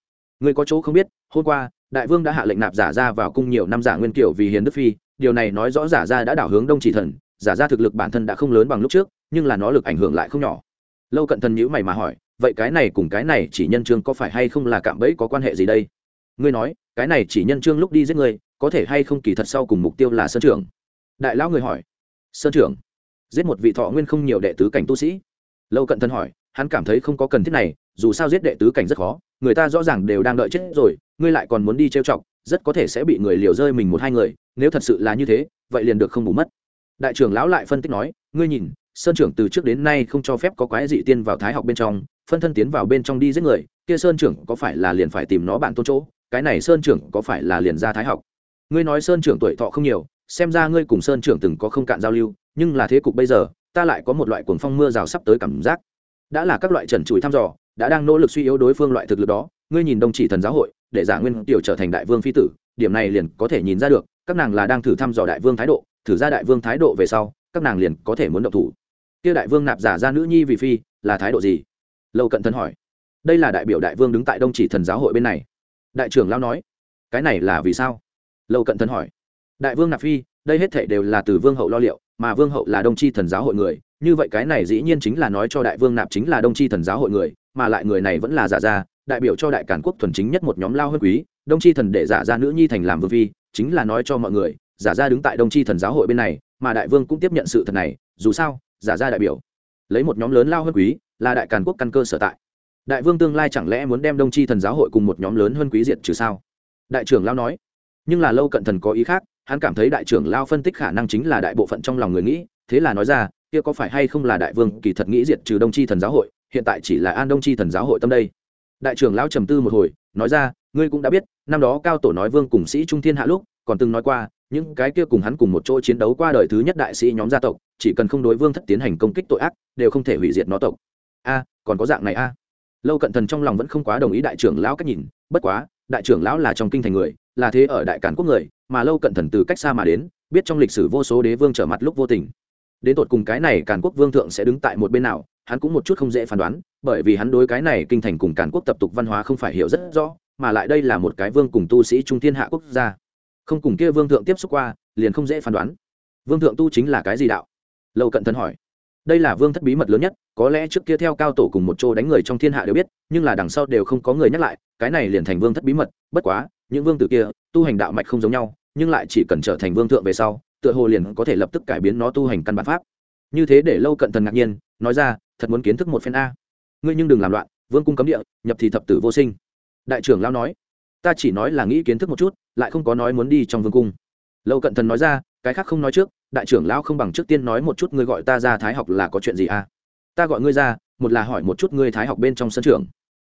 Người có chỗ không biết, hôm qua, đại vương đã hạ lệnh nạp giả ra vào cung nhiều năm giả nguyên kiểu vì hiền đức phi, điều này nói rõ giả ra đã đảo hướng đông chỉ thần, giả ra thực lực bản thân đã không lớn bằng lúc trước, nhưng là nó lực ảnh hưởng lại không nhỏ lâu cận thần nhữ mày mà hỏi, vậy cái này cùng cái này chỉ nhân chương có phải hay không là cạm bẫy có quan hệ gì đây? Ngươi nói, cái này chỉ nhân chương lúc đi giết người có thể hay không kỳ thật sau cùng mục tiêu là sơn trưởng? Đại lão người hỏi. Sơn trưởng? Giết một vị thọ nguyên không nhiều đệ tứ cảnh tu sĩ. Lâu cận thân hỏi, hắn cảm thấy không có cần thiết này, dù sao giết đệ tứ cảnh rất khó, người ta rõ ràng đều đang đợi chết rồi, ngươi lại còn muốn đi trêu chọc, rất có thể sẽ bị người liều rơi mình một hai người, nếu thật sự là như thế, vậy liền được không bù mất. Đại trưởng lão lại phân tích nói, ngươi nhìn sơn trưởng từ trước đến nay không cho phép có quái dị tiên vào thái học bên trong, phân thân tiến vào bên trong đi giết người, kia sơn trưởng có phải là liền phải tìm nó bạn tôn chỗ? Cái này sơn trưởng có phải là liền ra thái học? Ngươi nói sơn trưởng tuổi thọ không nhiều, xem ra ngươi cùng sơn trưởng từng có không cạn giao lưu, nhưng là thế cục bây giờ, ta lại có một loại cuồng phong mưa rào sắp tới cảm giác. Đã là các loại trần trụi thăm dò, đã đang nỗ lực suy yếu đối phương loại thực lực đó, ngươi nhìn đông chỉ thần giáo hội, để giả nguyên tiểu trở thành đại vương phi tử, điểm này liền có thể nhìn ra được, các nàng là đang thử thăm dò đại vương thái độ, thử ra đại vương thái độ về sau, các nàng liền có thể muốn động thủ kia đại vương nạp giả ra nữ nhi vì phi, là thái độ gì? Lâu cận thân hỏi. Đây là đại biểu đại vương đứng tại đông chỉ thần giáo hội bên này. Đại trưởng lao nói. Cái này là vì sao? Lâu cận thân hỏi. Đại vương nạp phi, đây hết thệ đều là từ vương hậu lo liệu, mà vương hậu là đông chi thần giáo hội người. Như vậy cái này dĩ nhiên chính là nói cho đại vương nạp chính là đông chi thần giáo hội người, mà lại người này vẫn là giả ra, đại biểu cho đại cản quốc thuần chính nhất một nhóm lao hơn quý. Đông chi thần để giả ra nữ nhi thành làm vương phi, chính là nói cho mọi người, giả ra đứng tại đông chi thần giáo hội bên này, mà đại vương cũng tiếp nhận sự thật này. Dù sao giả ra đại biểu. Lấy một nhóm lớn lao hơn quý, là đại càn quốc căn cơ sở tại. Đại vương tương lai chẳng lẽ muốn đem đông tri thần giáo hội cùng một nhóm lớn hơn quý diệt trừ sao? Đại trưởng lao nói. Nhưng là lâu cận thần có ý khác, hắn cảm thấy đại trưởng lao phân tích khả năng chính là đại bộ phận trong lòng người nghĩ, thế là nói ra, kia có phải hay không là đại vương kỳ thật nghĩ diệt trừ đông tri thần giáo hội, hiện tại chỉ là an đông tri thần giáo hội tâm đây. Đại trưởng lão trầm tư một hồi, nói ra, ngươi cũng đã biết, năm đó cao tổ nói vương cùng sĩ trung thiên hạ lúc, còn từng nói qua những cái kia cùng hắn cùng một chỗ chiến đấu qua đời thứ nhất đại sĩ nhóm gia tộc, chỉ cần không đối vương thất tiến hành công kích tội ác, đều không thể hủy diệt nó tộc. A, còn có dạng này a. Lâu cận thần trong lòng vẫn không quá đồng ý đại trưởng lão cách nhìn, bất quá, đại trưởng lão là trong kinh thành người, là thế ở đại cản quốc người, mà lâu cận thần từ cách xa mà đến, biết trong lịch sử vô số đế vương trở mặt lúc vô tình. Đến tột cùng cái này càn quốc vương thượng sẽ đứng tại một bên nào, hắn cũng một chút không dễ phán đoán, bởi vì hắn đối cái này kinh thành cùng càn quốc tập tục văn hóa không phải hiểu rất rõ, mà lại đây là một cái vương cùng tu sĩ trung thiên hạ quốc gia không cùng kia vương thượng tiếp xúc qua, liền không dễ phán đoán. Vương thượng tu chính là cái gì đạo? Lâu cận thần hỏi. Đây là vương thất bí mật lớn nhất, có lẽ trước kia theo cao tổ cùng một chỗ đánh người trong thiên hạ đều biết, nhưng là đằng sau đều không có người nhắc lại, cái này liền thành vương thất bí mật, bất quá, những vương tử kia, tu hành đạo mạch không giống nhau, nhưng lại chỉ cần trở thành vương thượng về sau, tựa hồ liền có thể lập tức cải biến nó tu hành căn bản pháp. Như thế để lâu cận thần ngạc nhiên, nói ra, thật muốn kiến thức một phen a. Ngươi nhưng đừng làm loạn, vương cung cấm địa, nhập thì thập tử vô sinh. Đại trưởng lao nói ta chỉ nói là nghĩ kiến thức một chút, lại không có nói muốn đi trong vương cung. Lâu cận thần nói ra, cái khác không nói trước, đại trưởng lão không bằng trước tiên nói một chút ngươi gọi ta ra thái học là có chuyện gì à? ta gọi ngươi ra, một là hỏi một chút ngươi thái học bên trong sân trường.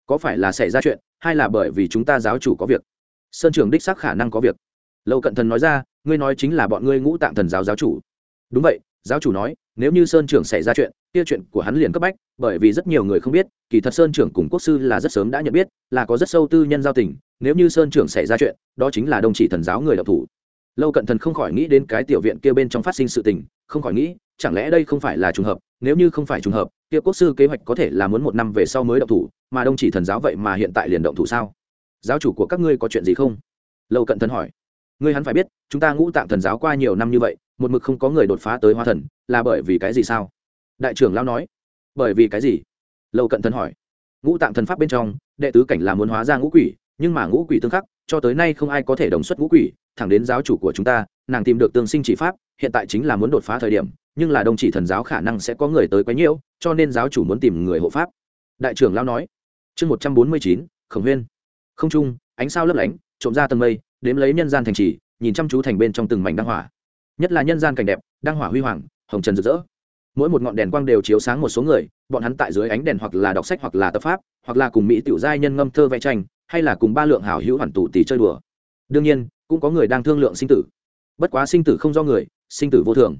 Có phải là xảy ra chuyện, hay là bởi vì chúng ta giáo chủ có việc? Sơn trường đích xác khả năng có việc. Lâu cận thần nói ra, ngươi nói chính là bọn ngươi ngũ tạng thần giáo giáo chủ. Đúng vậy, giáo chủ nói nếu như sơn trưởng xảy ra chuyện, kia chuyện của hắn liền cấp bách, bởi vì rất nhiều người không biết, kỳ thật sơn trưởng cùng quốc sư là rất sớm đã nhận biết, là có rất sâu tư nhân giao tình, nếu như sơn trưởng xảy ra chuyện, đó chính là đồng chỉ thần giáo người đọc thủ. Lâu cận thần không khỏi nghĩ đến cái tiểu viện kia bên trong phát sinh sự tình, không khỏi nghĩ, chẳng lẽ đây không phải là trùng hợp, nếu như không phải trùng hợp, kia quốc sư kế hoạch có thể là muốn một năm về sau mới động thủ, mà đông chỉ thần giáo vậy mà hiện tại liền động thủ sao? Giáo chủ của các ngươi có chuyện gì không? Lâu cận thần hỏi. Ngươi hắn phải biết, chúng ta ngũ tạng thần giáo qua nhiều năm như vậy một mực không có người đột phá tới hóa thần, là bởi vì cái gì sao? Đại trưởng lao nói. Bởi vì cái gì? Lâu cận thần hỏi. Ngũ tạng thần pháp bên trong, đệ tứ cảnh là muốn hóa ra ngũ quỷ, nhưng mà ngũ quỷ tương khắc, cho tới nay không ai có thể đồng xuất ngũ quỷ, thẳng đến giáo chủ của chúng ta, nàng tìm được tương sinh chỉ pháp, hiện tại chính là muốn đột phá thời điểm, nhưng là đồng chỉ thần giáo khả năng sẽ có người tới quấy nhiễu, cho nên giáo chủ muốn tìm người hộ pháp. Đại trưởng lao nói. Chương một trăm bốn mươi chín, khổng huyên. Không trung, ánh sao lấp lánh, trộm ra tầng mây, đếm lấy nhân gian thành trì, nhìn chăm chú thành bên trong từng mảnh đăng hỏa nhất là nhân gian cảnh đẹp, đăng hỏa huy hoàng, hồng trần rực rỡ. Mỗi một ngọn đèn quang đều chiếu sáng một số người, bọn hắn tại dưới ánh đèn hoặc là đọc sách hoặc là tập pháp, hoặc là cùng mỹ tiểu giai nhân ngâm thơ vẽ tranh, hay là cùng ba lượng hảo hữu hoàn tụ tỷ chơi đùa. Đương nhiên, cũng có người đang thương lượng sinh tử. Bất quá sinh tử không do người, sinh tử vô thường.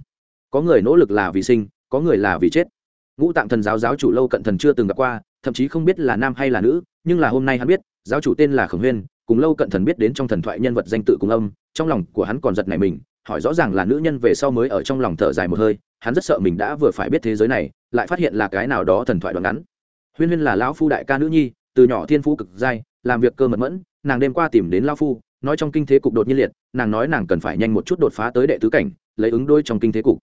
Có người nỗ lực là vì sinh, có người là vì chết. Ngũ tạng thần giáo giáo chủ lâu cận thần chưa từng gặp qua, thậm chí không biết là nam hay là nữ, nhưng là hôm nay hắn biết, giáo chủ tên là khổng huyên, cùng lâu cận thần biết đến trong thần thoại nhân vật danh tự cùng âm, trong lòng của hắn còn giật nảy mình hỏi rõ ràng là nữ nhân về sau mới ở trong lòng thở dài một hơi, hắn rất sợ mình đã vừa phải biết thế giới này, lại phát hiện là cái nào đó thần thoại đoạn ngắn. Huyên huyên là lão phu đại ca nữ nhi, từ nhỏ thiên phú cực dai, làm việc cơ mật mẫn, nàng đêm qua tìm đến lão phu, nói trong kinh thế cục đột nhiên liệt, nàng nói nàng cần phải nhanh một chút đột phá tới đệ tứ cảnh, lấy ứng đôi trong kinh thế cục.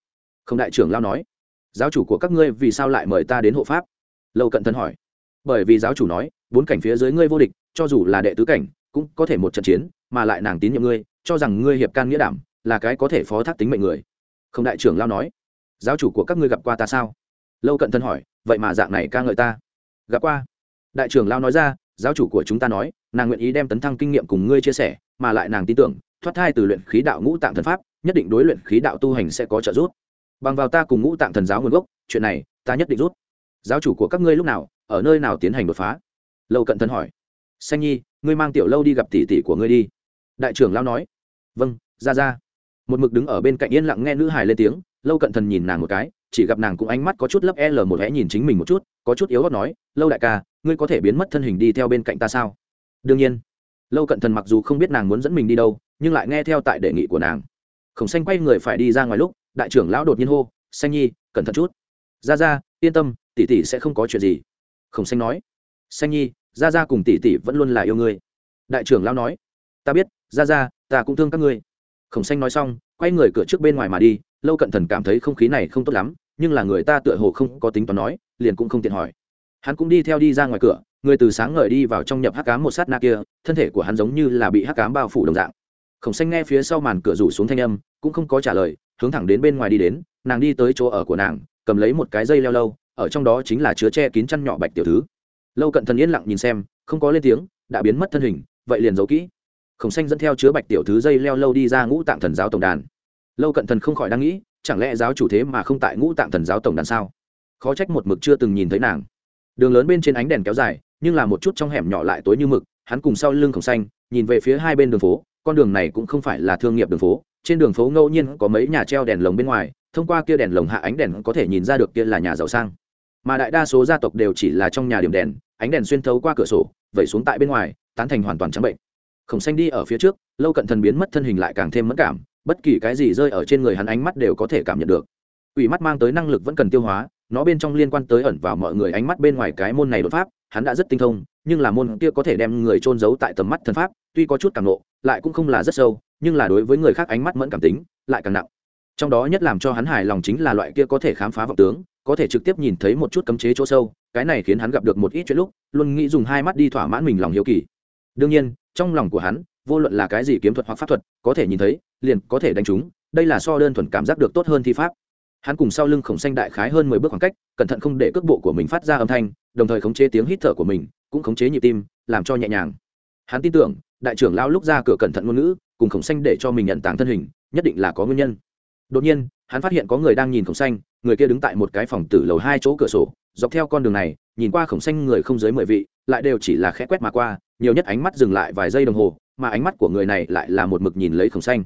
Không đại trưởng lao nói, giáo chủ của các ngươi vì sao lại mời ta đến hộ pháp? Lâu cận thân hỏi. Bởi vì giáo chủ nói, bốn cảnh phía dưới ngươi vô địch, cho dù là đệ tứ cảnh, cũng có thể một trận chiến, mà lại nàng tín nhiệm ngươi, cho rằng ngươi hiệp can nghĩa đảm là cái có thể phó thác tính mệnh người. Không đại trưởng lao nói, giáo chủ của các ngươi gặp qua ta sao? Lâu cận thân hỏi, vậy mà dạng này ca ngợi ta. Gặp qua. Đại trưởng lao nói ra, giáo chủ của chúng ta nói, nàng nguyện ý đem tấn thăng kinh nghiệm cùng ngươi chia sẻ, mà lại nàng tin tưởng, thoát thai từ luyện khí đạo ngũ tạng thần pháp, nhất định đối luyện khí đạo tu hành sẽ có trợ giúp. Bằng vào ta cùng ngũ tạng thần giáo nguồn gốc, chuyện này ta nhất định rút. Giáo chủ của các ngươi lúc nào, ở nơi nào tiến hành đột phá? Lâu cận thân hỏi. Xanh nhi, ngươi mang tiểu lâu đi gặp tỷ tỷ của ngươi đi. Đại trưởng lao nói. Vâng ra ra một mực đứng ở bên cạnh yên lặng nghe nữ hài lên tiếng, lâu cận thần nhìn nàng một cái, chỉ gặp nàng cũng ánh mắt có chút lấp e l một hẽ nhìn chính mình một chút, có chút yếu ớt nói, lâu đại ca, ngươi có thể biến mất thân hình đi theo bên cạnh ta sao? Đương nhiên. Lâu cận thần mặc dù không biết nàng muốn dẫn mình đi đâu, nhưng lại nghe theo tại đề nghị của nàng. Khổng xanh quay người phải đi ra ngoài lúc, đại trưởng lão đột nhiên hô, xanh nhi, cẩn thận chút. Ra ra, yên tâm, tỷ tỷ sẽ không có chuyện gì. Khổng xanh nói, xanh nhi, ra ra cùng tỷ tỷ vẫn luôn là yêu ngươi. Đại trưởng lão nói, ta biết, ra ra, ta cũng thương các ngươi khổng xanh nói xong, quay người cửa trước bên ngoài mà đi, lâu cận thần cảm thấy không khí này không tốt lắm, nhưng là người ta tựa hồ không có tính toán nói, liền cũng không tiện hỏi. Hắn cũng đi theo đi ra ngoài cửa, người từ sáng ngời đi vào trong nhập hắc cám một sát na kia, thân thể của hắn giống như là bị hắc cám bao phủ đồng dạng. Khổng xanh nghe phía sau màn cửa rủ xuống thanh âm, cũng không có trả lời, hướng thẳng đến bên ngoài đi đến, nàng đi tới chỗ ở của nàng, cầm lấy một cái dây leo lâu, ở trong đó chính là chứa che kín chăn nhỏ bạch tiểu thứ. Lâu cận thần yên lặng nhìn xem, không có lên tiếng, đã biến mất thân hình, vậy liền giấu kỹ khổng xanh dẫn theo chứa bạch tiểu thứ dây leo lâu đi ra ngũ tạng thần giáo tổng đàn. Lâu cận thần không khỏi đang nghĩ, chẳng lẽ giáo chủ thế mà không tại ngũ tạng thần giáo tổng đàn sao? Khó trách một mực chưa từng nhìn thấy nàng. Đường lớn bên trên ánh đèn kéo dài, nhưng là một chút trong hẻm nhỏ lại tối như mực, hắn cùng sau lưng khổng xanh nhìn về phía hai bên đường phố, con đường này cũng không phải là thương nghiệp đường phố, trên đường phố ngẫu nhiên có mấy nhà treo đèn lồng bên ngoài, thông qua kia đèn lồng hạ ánh đèn có thể nhìn ra được kia là nhà giàu sang. Mà đại đa số gia tộc đều chỉ là trong nhà điểm đèn, ánh đèn xuyên thấu qua cửa sổ, vẩy xuống tại bên ngoài, tán thành hoàn toàn trắng bệnh khổng xanh đi ở phía trước, lâu cận thần biến mất thân hình lại càng thêm mất cảm, bất kỳ cái gì rơi ở trên người hắn ánh mắt đều có thể cảm nhận được. Ủy mắt mang tới năng lực vẫn cần tiêu hóa, nó bên trong liên quan tới ẩn vào mọi người ánh mắt bên ngoài cái môn này đột pháp, hắn đã rất tinh thông, nhưng là môn kia có thể đem người trôn giấu tại tầm mắt thần pháp, tuy có chút càng nộ lại cũng không là rất sâu, nhưng là đối với người khác ánh mắt mẫn cảm tính, lại càng nặng. Trong đó nhất làm cho hắn hài lòng chính là loại kia có thể khám phá vọng tướng, có thể trực tiếp nhìn thấy một chút cấm chế chỗ sâu, cái này khiến hắn gặp được một ít chuyện lúc, luôn nghĩ dùng hai mắt đi thỏa mãn mình lòng hiếu kỳ. Đương nhiên trong lòng của hắn, vô luận là cái gì kiếm thuật hoặc pháp thuật, có thể nhìn thấy, liền có thể đánh chúng, đây là so đơn thuần cảm giác được tốt hơn thi pháp. Hắn cùng sau lưng khổng xanh đại khái hơn mười bước khoảng cách, cẩn thận không để cước bộ của mình phát ra âm thanh, đồng thời khống chế tiếng hít thở của mình, cũng khống chế nhịp tim, làm cho nhẹ nhàng. Hắn tin tưởng, đại trưởng lao lúc ra cửa cẩn thận ngôn ngữ, cùng khổng xanh để cho mình nhận tàng thân hình, nhất định là có nguyên nhân. Đột nhiên, hắn phát hiện có người đang nhìn khổng xanh người kia đứng tại một cái phòng tử lầu hai chỗ cửa sổ, dọc theo con đường này, nhìn qua khổng xanh người không dưới mười vị lại đều chỉ là khẽ quét mà qua, nhiều nhất ánh mắt dừng lại vài giây đồng hồ, mà ánh mắt của người này lại là một mực nhìn lấy khổng xanh.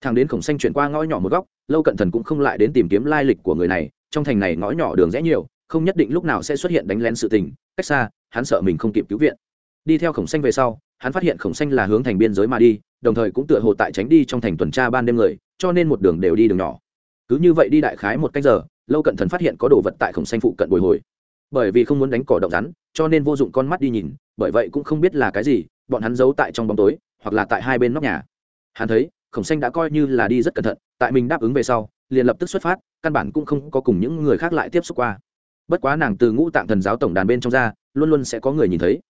Thằng đến khổng xanh chuyển qua ngõ nhỏ một góc, lâu cận thần cũng không lại đến tìm kiếm lai lịch của người này, trong thành này ngõ nhỏ đường rẽ nhiều, không nhất định lúc nào sẽ xuất hiện đánh lén sự tình, cách xa, hắn sợ mình không kịp cứu viện. Đi theo khổng xanh về sau, hắn phát hiện khổng xanh là hướng thành biên giới mà đi, đồng thời cũng tựa hồ tại tránh đi trong thành tuần tra ban đêm người, cho nên một đường đều đi đường nhỏ. Cứ như vậy đi đại khái một cách giờ, lâu cận thần phát hiện có đồ vật tại khổng xanh phụ cận bồi hồi. Bởi vì không muốn đánh cỏ động rắn cho nên vô dụng con mắt đi nhìn, bởi vậy cũng không biết là cái gì, bọn hắn giấu tại trong bóng tối, hoặc là tại hai bên nóc nhà. Hắn thấy, khổng xanh đã coi như là đi rất cẩn thận, tại mình đáp ứng về sau, liền lập tức xuất phát, căn bản cũng không có cùng những người khác lại tiếp xúc qua. Bất quá nàng từ ngũ tạng thần giáo tổng đàn bên trong ra, luôn luôn sẽ có người nhìn thấy.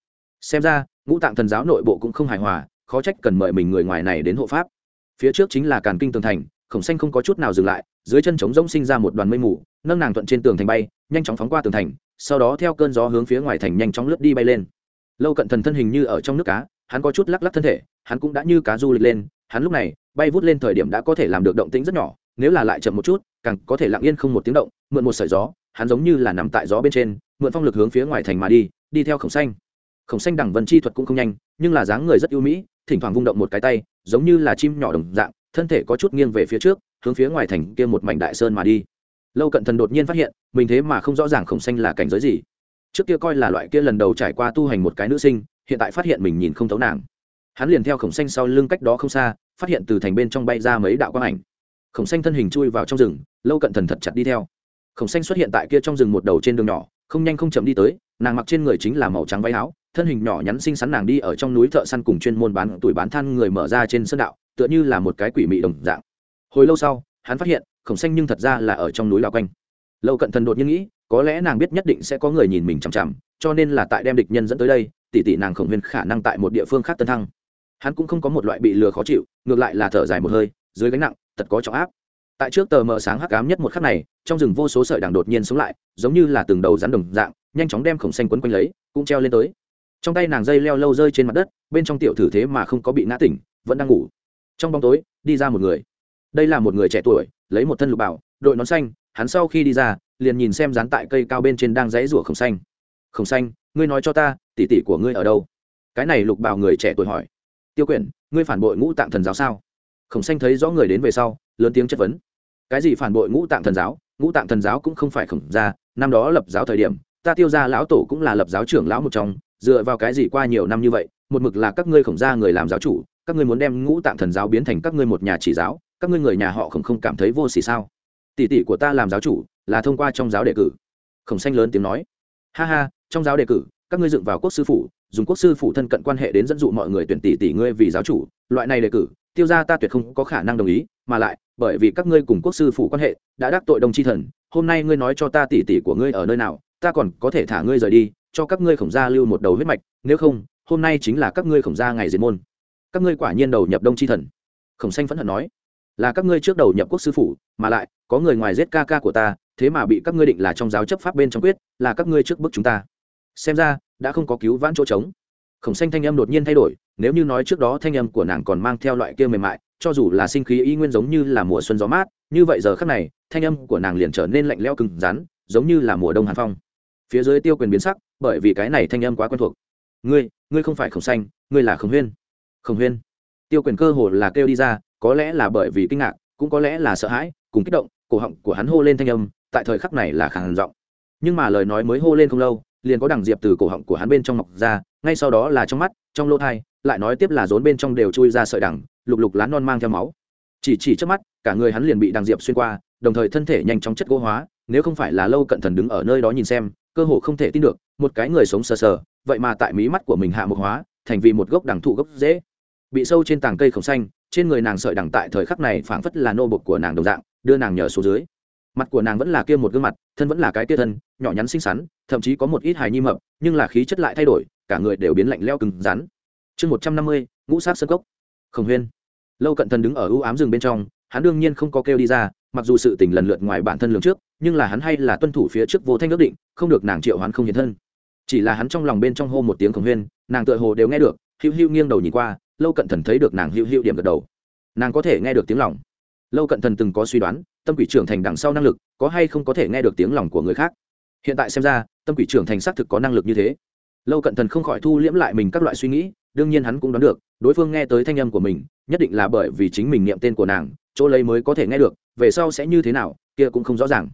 Xem ra, ngũ tạng thần giáo nội bộ cũng không hài hòa, khó trách cần mời mình người ngoài này đến hộ pháp. Phía trước chính là càn kinh tường thành, khổng xanh không có chút nào dừng lại, dưới chân trống rỗng sinh ra một đoàn mây mù, nâng nàng thuận trên tường thành bay, nhanh chóng phóng qua tường thành sau đó theo cơn gió hướng phía ngoài thành nhanh chóng lướt đi bay lên. Lâu cận thần thân hình như ở trong nước cá, hắn có chút lắc lắc thân thể, hắn cũng đã như cá du lịch lên, hắn lúc này bay vút lên thời điểm đã có thể làm được động tĩnh rất nhỏ, nếu là lại chậm một chút, càng có thể lặng yên không một tiếng động, mượn một sợi gió, hắn giống như là nằm tại gió bên trên, mượn phong lực hướng phía ngoài thành mà đi đi theo khổng xanh. Khổng xanh đẳng vân chi thuật cũng không nhanh, nhưng là dáng người rất ưu mỹ, thỉnh thoảng vung động một cái tay, giống như là chim nhỏ đồng dạng, thân thể có chút nghiêng về phía trước, hướng phía ngoài thành kia một mảnh đại sơn mà đi lâu cận thần đột nhiên phát hiện, mình thế mà không rõ ràng khổng xanh là cảnh giới gì. Trước kia coi là loại kia lần đầu trải qua tu hành một cái nữ sinh, hiện tại phát hiện mình nhìn không thấu nàng. Hắn liền theo khổng xanh sau lưng cách đó không xa, phát hiện từ thành bên trong bay ra mấy đạo quang ảnh. Khổng xanh thân hình chui vào trong rừng, lâu cận thần thật chặt đi theo. Khổng xanh xuất hiện tại kia trong rừng một đầu trên đường nhỏ, không nhanh không chậm đi tới, nàng mặc trên người chính là màu trắng váy áo, thân hình nhỏ nhắn xinh xắn nàng đi ở trong núi thợ săn cùng chuyên môn bán, tuổi bán than người mở ra trên sân đạo, tựa như là một cái quỷ mị đồng dạng. Hồi lâu sau, hắn phát hiện khổng xanh nhưng thật ra là ở trong núi lao quanh lâu cận thần đột nhiên nghĩ, có lẽ nàng biết nhất định sẽ có người nhìn mình chằm chằm, cho nên là tại đem địch nhân dẫn tới đây tỷ tỷ nàng khổng huyên khả năng tại một địa phương khác tân thăng. Hắn cũng không có một loại bị lừa khó chịu, ngược lại là thở dài một hơi, dưới gánh nặng, thật có trọng áp. Tại trước tờ mờ sáng hắc ám nhất một khắc này, trong rừng vô số sợi đằng đột nhiên sống lại, giống như là từng đầu rắn đồng dạng, nhanh chóng đem khổng xanh quấn quanh lấy, cũng treo lên tới. Trong tay nàng dây leo lâu rơi trên mặt đất, bên trong tiểu thử thế mà không có bị ngã tỉnh, vẫn đang ngủ. Trong bóng tối, đi ra một người đây là một người trẻ tuổi, lấy một thân lục bảo, đội nón xanh, hắn sau khi đi ra, liền nhìn xem dán tại cây cao bên trên đang dãy rủa khổng xanh. Khổng xanh, ngươi nói cho ta tỉ tỉ của ngươi ở đâu? Cái này lục bảo người trẻ tuổi hỏi. Tiêu quyển, ngươi phản bội ngũ tạng thần giáo sao? Khổng xanh thấy rõ người đến về sau, lớn tiếng chất vấn. Cái gì phản bội ngũ tạng thần giáo? Ngũ tạng thần giáo cũng không phải khổng gia, năm đó lập giáo thời điểm, ta tiêu ra lão tổ cũng là lập giáo trưởng lão một trong, dựa vào cái gì qua nhiều năm như vậy, một mực là các ngươi khổng gia người làm giáo chủ, các ngươi muốn đem ngũ tạng thần giáo biến thành các ngươi một nhà chỉ giáo các ngươi người nhà họ khổng không cảm thấy vô xỉ sao? Tỷ tỷ của ta làm giáo chủ, là thông qua trong giáo đề cử. Khổng xanh lớn tiếng nói. Ha ha, trong giáo đề cử, các ngươi dựng vào quốc sư phủ, dùng quốc sư phủ thân cận quan hệ đến dẫn dụ mọi người tuyển tỷ tỷ ngươi vì giáo chủ, loại này đề cử, tiêu ra ta tuyệt không có khả năng đồng ý, mà lại, bởi vì các ngươi cùng quốc sư phủ quan hệ, đã đắc tội đồng chi thần, hôm nay ngươi nói cho ta tỷ tỷ của ngươi ở nơi nào, ta còn có thể thả ngươi rời đi, cho các ngươi khổng gia lưu một đầu huyết mạch, nếu không, hôm nay chính là các ngươi khổng gia ngày diệt môn. Các ngươi quả nhiên đầu nhập đông chi thần. Khổng xanh phẫn hận nói là các ngươi trước đầu nhập quốc sư phủ, mà lại, có người ngoài giết ca ca của ta, thế mà bị các ngươi định là trong giáo chấp pháp bên trong quyết, là các ngươi trước bức chúng ta. Xem ra, đã không có cứu vãn chỗ trống. Khổng xanh thanh âm đột nhiên thay đổi, nếu như nói trước đó thanh âm của nàng còn mang theo loại kia mềm mại, cho dù là sinh khí y nguyên giống như là mùa xuân gió mát, như vậy giờ khắc này, thanh âm của nàng liền trở nên lạnh lẽo cứng rắn, giống như là mùa đông hàn phong. Phía dưới tiêu quyền biến sắc, bởi vì cái này thanh âm quá quen thuộc. Ngươi ngươi không phải khổng xanh, ngươi là khổng huyên. Khổng huyên. Tiêu quyền cơ hồ là kêu đi ra có lẽ là bởi vì kinh ngạc, cũng có lẽ là sợ hãi, cùng kích động, cổ họng của hắn hô lên thanh âm, tại thời khắc này là khàn giọng. Nhưng mà lời nói mới hô lên không lâu, liền có đằng diệp từ cổ họng của hắn bên trong mọc ra, ngay sau đó là trong mắt, trong lỗ thai, lại nói tiếp là rốn bên trong đều chui ra sợi đằng, lục lục lán non mang theo máu. Chỉ chỉ trước mắt, cả người hắn liền bị đằng diệp xuyên qua, đồng thời thân thể nhanh chóng chất gỗ hóa, nếu không phải là lâu cận thần đứng ở nơi đó nhìn xem, cơ hồ không thể tin được, một cái người sống sờ sờ, vậy mà tại mí mắt của mình hạ mục hóa, thành vì một gốc đằng thụ gốc dễ bị sâu trên tàng cây khổng xanh trên người nàng sợi đằng tại thời khắc này phảng phất là nô bộc của nàng đồng dạng, đưa nàng nhờ xuống dưới. Mặt của nàng vẫn là kia một gương mặt, thân vẫn là cái kia thân, nhỏ nhắn xinh xắn, thậm chí có một ít hài nhi mập, nhưng là khí chất lại thay đổi, cả người đều biến lạnh leo cứng rắn. Chương một trăm năm mươi, ngũ sát sân cốc. Khổng huyên. Lâu cận thần đứng ở ưu ám rừng bên trong, hắn đương nhiên không có kêu đi ra, mặc dù sự tình lần lượt ngoài bản thân lường trước, nhưng là hắn hay là tuân thủ phía trước vô thanh ước định, không được nàng triệu hắn không hiện thân. Chỉ là hắn trong lòng bên trong hô một tiếng khổng huyên, nàng tựa hồ đều nghe được hữu hữu nghiêng đầu nhìn qua lâu cận thần thấy được nàng hữu hữu điểm gật đầu. Nàng có thể nghe được tiếng lòng. Lâu cận thần từng có suy đoán, tâm quỷ trưởng thành đằng sau năng lực, có hay không có thể nghe được tiếng lòng của người khác? Hiện tại xem ra, tâm quỷ trưởng thành xác thực có năng lực như thế. Lâu cận thần không khỏi thu liễm lại mình các loại suy nghĩ, đương nhiên hắn cũng đoán được, đối phương nghe tới thanh âm của mình, nhất định là bởi vì chính mình niệm tên của nàng, chỗ lấy mới có thể nghe được, về sau sẽ như thế nào, kia cũng không rõ ràng.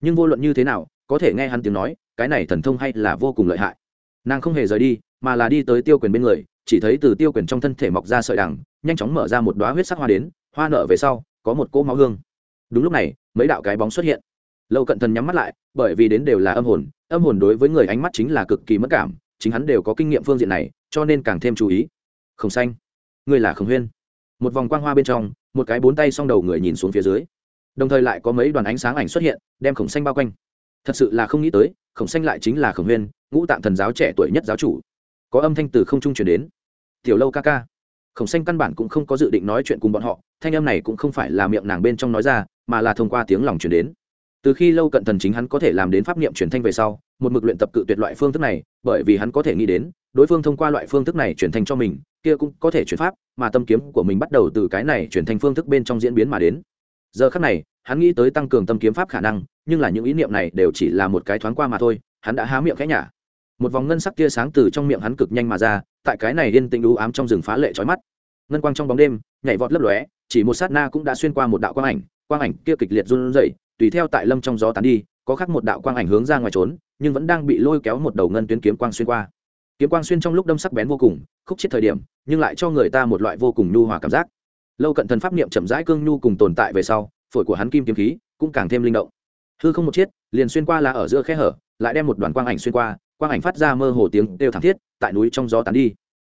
Nhưng vô luận như thế nào, có thể nghe hắn tiếng nói, cái này thần thông hay là vô cùng lợi hại. Nàng không hề rời đi, mà là đi tới tiêu quyền bên người chỉ thấy từ tiêu quyền trong thân thể mọc ra sợi đằng, nhanh chóng mở ra một đoá huyết sắc hoa đến, hoa nở về sau, có một cỗ máu hương. Đúng lúc này, mấy đạo cái bóng xuất hiện. Lâu cận thần nhắm mắt lại, bởi vì đến đều là âm hồn âm hồn đối với người ánh mắt chính là cực kỳ mất cảm, chính hắn đều có kinh nghiệm phương diện này, cho nên càng thêm chú ý. Khổng xanh người là khổng huyên. Một vòng quang hoa bên trong, một cái bốn tay s o n g đầu người nhìn xuống phía dưới. Đồng thời lại có mấy đoàn ánh sáng ảnh xuất hiện, đem khổng xanh bao quanh. Thật sự là không nghĩ tới, khổng xanh lại chính là khổng huyên, ngũ tạng thần giáo trẻ tuổi nhất giáo chủ có âm thanh từ không trung chuyển đến. Tiểu lâu ca ca. Khổng xanh căn bản cũng không có dự định nói chuyện cùng bọn họ, thanh âm này cũng không phải là miệng nàng bên trong nói ra, mà là thông qua tiếng lòng chuyển đến. Từ khi lâu cận thần chính hắn có thể làm đến pháp niệm truyền thanh về sau, một mực luyện tập cự tuyệt loại phương thức này, bởi vì hắn có thể nghĩ đến, đối phương thông qua loại phương thức này truyền thanh cho mình, kia cũng có thể chuyển pháp, mà tâm kiếm của mình bắt đầu từ cái này chuyển thanh phương thức bên trong diễn biến mà đến. Giờ khắc này, hắn nghĩ tới tăng cường tâm kiếm pháp khả năng, nhưng là những ý niệm này đều chỉ là một cái thoáng qua mà thôi, hắn đã há miệng khẽ nhả một vòng ngân sắc tia sáng từ trong miệng hắn cực nhanh mà ra, tại cái này yên tĩnh u ám trong rừng phá lệ chói mắt. Ngân quang trong bóng đêm, nhảy vọt lấp lóe, chỉ một sát na cũng đã xuyên qua một đạo quang ảnh quang ảnh kia kịch liệt run rẩy, tùy theo tại lâm trong gió tán đi, có khác một đạo quang ảnh hướng ra ngoài trốn, nhưng vẫn đang bị lôi kéo một đầu ngân tuyến kiếm quang xuyên qua. Kiếm quang xuyên trong lúc đâm sắc bén vô cùng, khúc chết thời điểm, nhưng lại cho người ta một loại vô cùng nhu hòa cảm giác. Lâu cận thần pháp niệm chậm rãi cương nhu cùng tồn tại về sau, phổi của hắn kim kiếm khí cũng càng thêm linh động. Hư không một chiết liền xuyên qua là ở giữa khe hở, lại đem một đoàn quang ảnh xuyên qua quang ảnh phát ra mơ hồ tiếng đều thảm thiết, tại núi trong gió tán đi.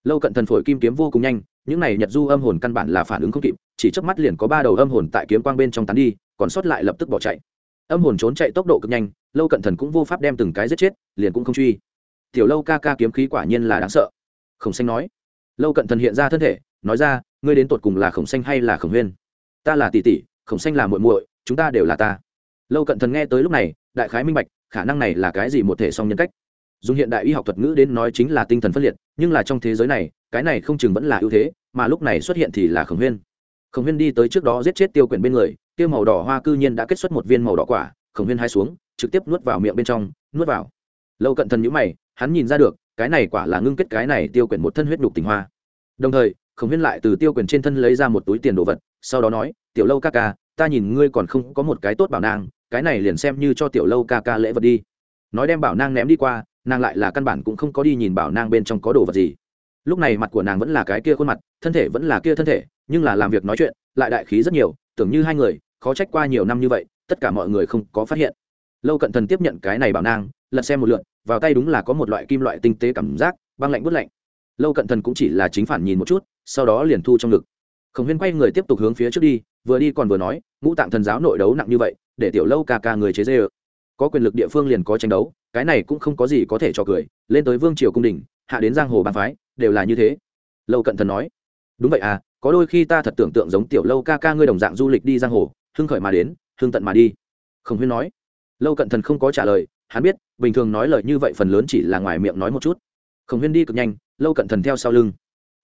Lâu cận thần phổi kim kiếm vô cùng nhanh, những này nhật du âm hồn căn bản là phản ứng không kịp, chỉ chớp mắt liền có ba đầu âm hồn tại kiếm quang bên trong tán đi, còn sót lại lập tức bỏ chạy. Âm hồn trốn chạy tốc độ cực nhanh, lâu cận thần cũng vô pháp đem từng cái giết chết, liền cũng không truy. Tiểu lâu ca ca kiếm khí quả nhiên là đáng sợ. Khổng xanh nói. Lâu cận thần hiện ra thân thể, nói ra, ngươi đến tột cùng là khổng xanh hay là khổng huyên? Ta là tỷ tỷ, khổng xanh là muội muội, chúng ta đều là ta. Lâu cận thần nghe tới lúc này, đại khái minh bạch, khả năng này là cái gì một thể song nhân cách dùng hiện đại y học thuật ngữ đến nói chính là tinh thần phân liệt, nhưng là trong thế giới này, cái này không chừng vẫn là ưu thế, mà lúc này xuất hiện thì là khổng huyên. Khổng huyên đi tới trước đó giết chết tiêu quyển bên người tiêu màu đỏ hoa cư nhiên đã kết xuất một viên màu đỏ quả, khổng huyên hai xuống, trực tiếp nuốt vào miệng bên trong, nuốt vào. Lâu cận thần nhữ mày, hắn nhìn ra được, cái này quả là ngưng kết cái này tiêu quyển một thân huyết đục tình hoa. Đồng thời, khổng huyên lại từ tiêu quyển trên thân lấy ra một túi tiền đồ vật, sau đó nói, tiểu lâu ca ca, ta nhìn ngươi còn không có một cái tốt bảo nang, cái này liền xem như cho tiểu lâu ca ca lễ vật đi. Nói đem bảo nang ném đi qua nàng lại là căn bản cũng không có đi nhìn bảo nang bên trong có đồ vật gì. Lúc này mặt của nàng vẫn là cái kia khuôn mặt, thân thể vẫn là kia thân thể, nhưng là làm việc nói chuyện, lại đại khí rất nhiều, tưởng như hai người, khó trách qua nhiều năm như vậy, tất cả mọi người không có phát hiện. Lâu cận thần tiếp nhận cái này bảo nang, lật xem một lượn vào tay đúng là có một loại kim loại tinh tế cảm giác, băng lạnh bút lạnh. Lâu cận thần cũng chỉ là chính phản nhìn một chút, sau đó liền thu trong ngực. Khổng huyên quay người tiếp tục hướng phía trước đi, vừa đi còn vừa nói, ngũ tạng thần giáo nội đấu nặng như vậy, để tiểu lâu ca ca người chế dê ơ có quyền lực địa phương liền có tranh đấu, cái này cũng không có gì có thể cho cười, lên tới vương triều cung đình, hạ đến giang hồ bàn phái, đều là như thế. Lâu cận thần nói. Đúng vậy à có đôi khi ta thật tưởng tượng giống tiểu lâu ca ca ngươi đồng dạng du lịch đi giang hồ, hưng khởi mà đến, hưng tận mà đi. Khổng huyên nói. Lâu cận thần không có trả lời, hắn biết, bình thường nói lời như vậy phần lớn chỉ là ngoài miệng nói một chút. Khổng huyên đi cực nhanh, lâu cận thần theo sau lưng.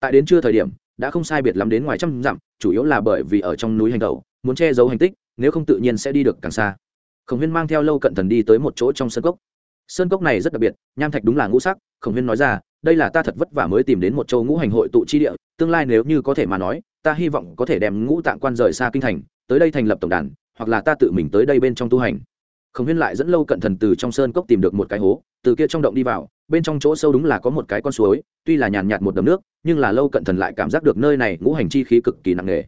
Tại đến trưa thời điểm, đã không sai biệt lắm đến ngoài trăm dặm, chủ yếu là bởi vì ở trong núi hành tẩu, muốn che giấu hành tích, nếu không tự nhiên sẽ đi được càng xa khổng huyên mang theo lâu cận thần đi tới một chỗ trong sân cốc. Sơn cốc này rất đặc biệt, nham thạch đúng là ngũ sắc, khổng huyên nói ra, đây là ta thật vất vả mới tìm đến một châu ngũ hành hội tụ chi địa, tương lai nếu như có thể mà nói, ta hy vọng có thể đem ngũ tạng quan rời xa kinh thành, tới đây thành lập tổng đàn, hoặc là ta tự mình tới đây bên trong tu hành. Khổng huyên lại dẫn lâu cận thần từ trong sơn cốc tìm được một cái hố, từ kia trong động đi vào, bên trong chỗ sâu đúng là có một cái con suối, tuy là nhàn nhạt một đầm nước, nhưng là lâu cận thần lại cảm giác được nơi này ngũ hành chi khí cực kỳ nặng nề.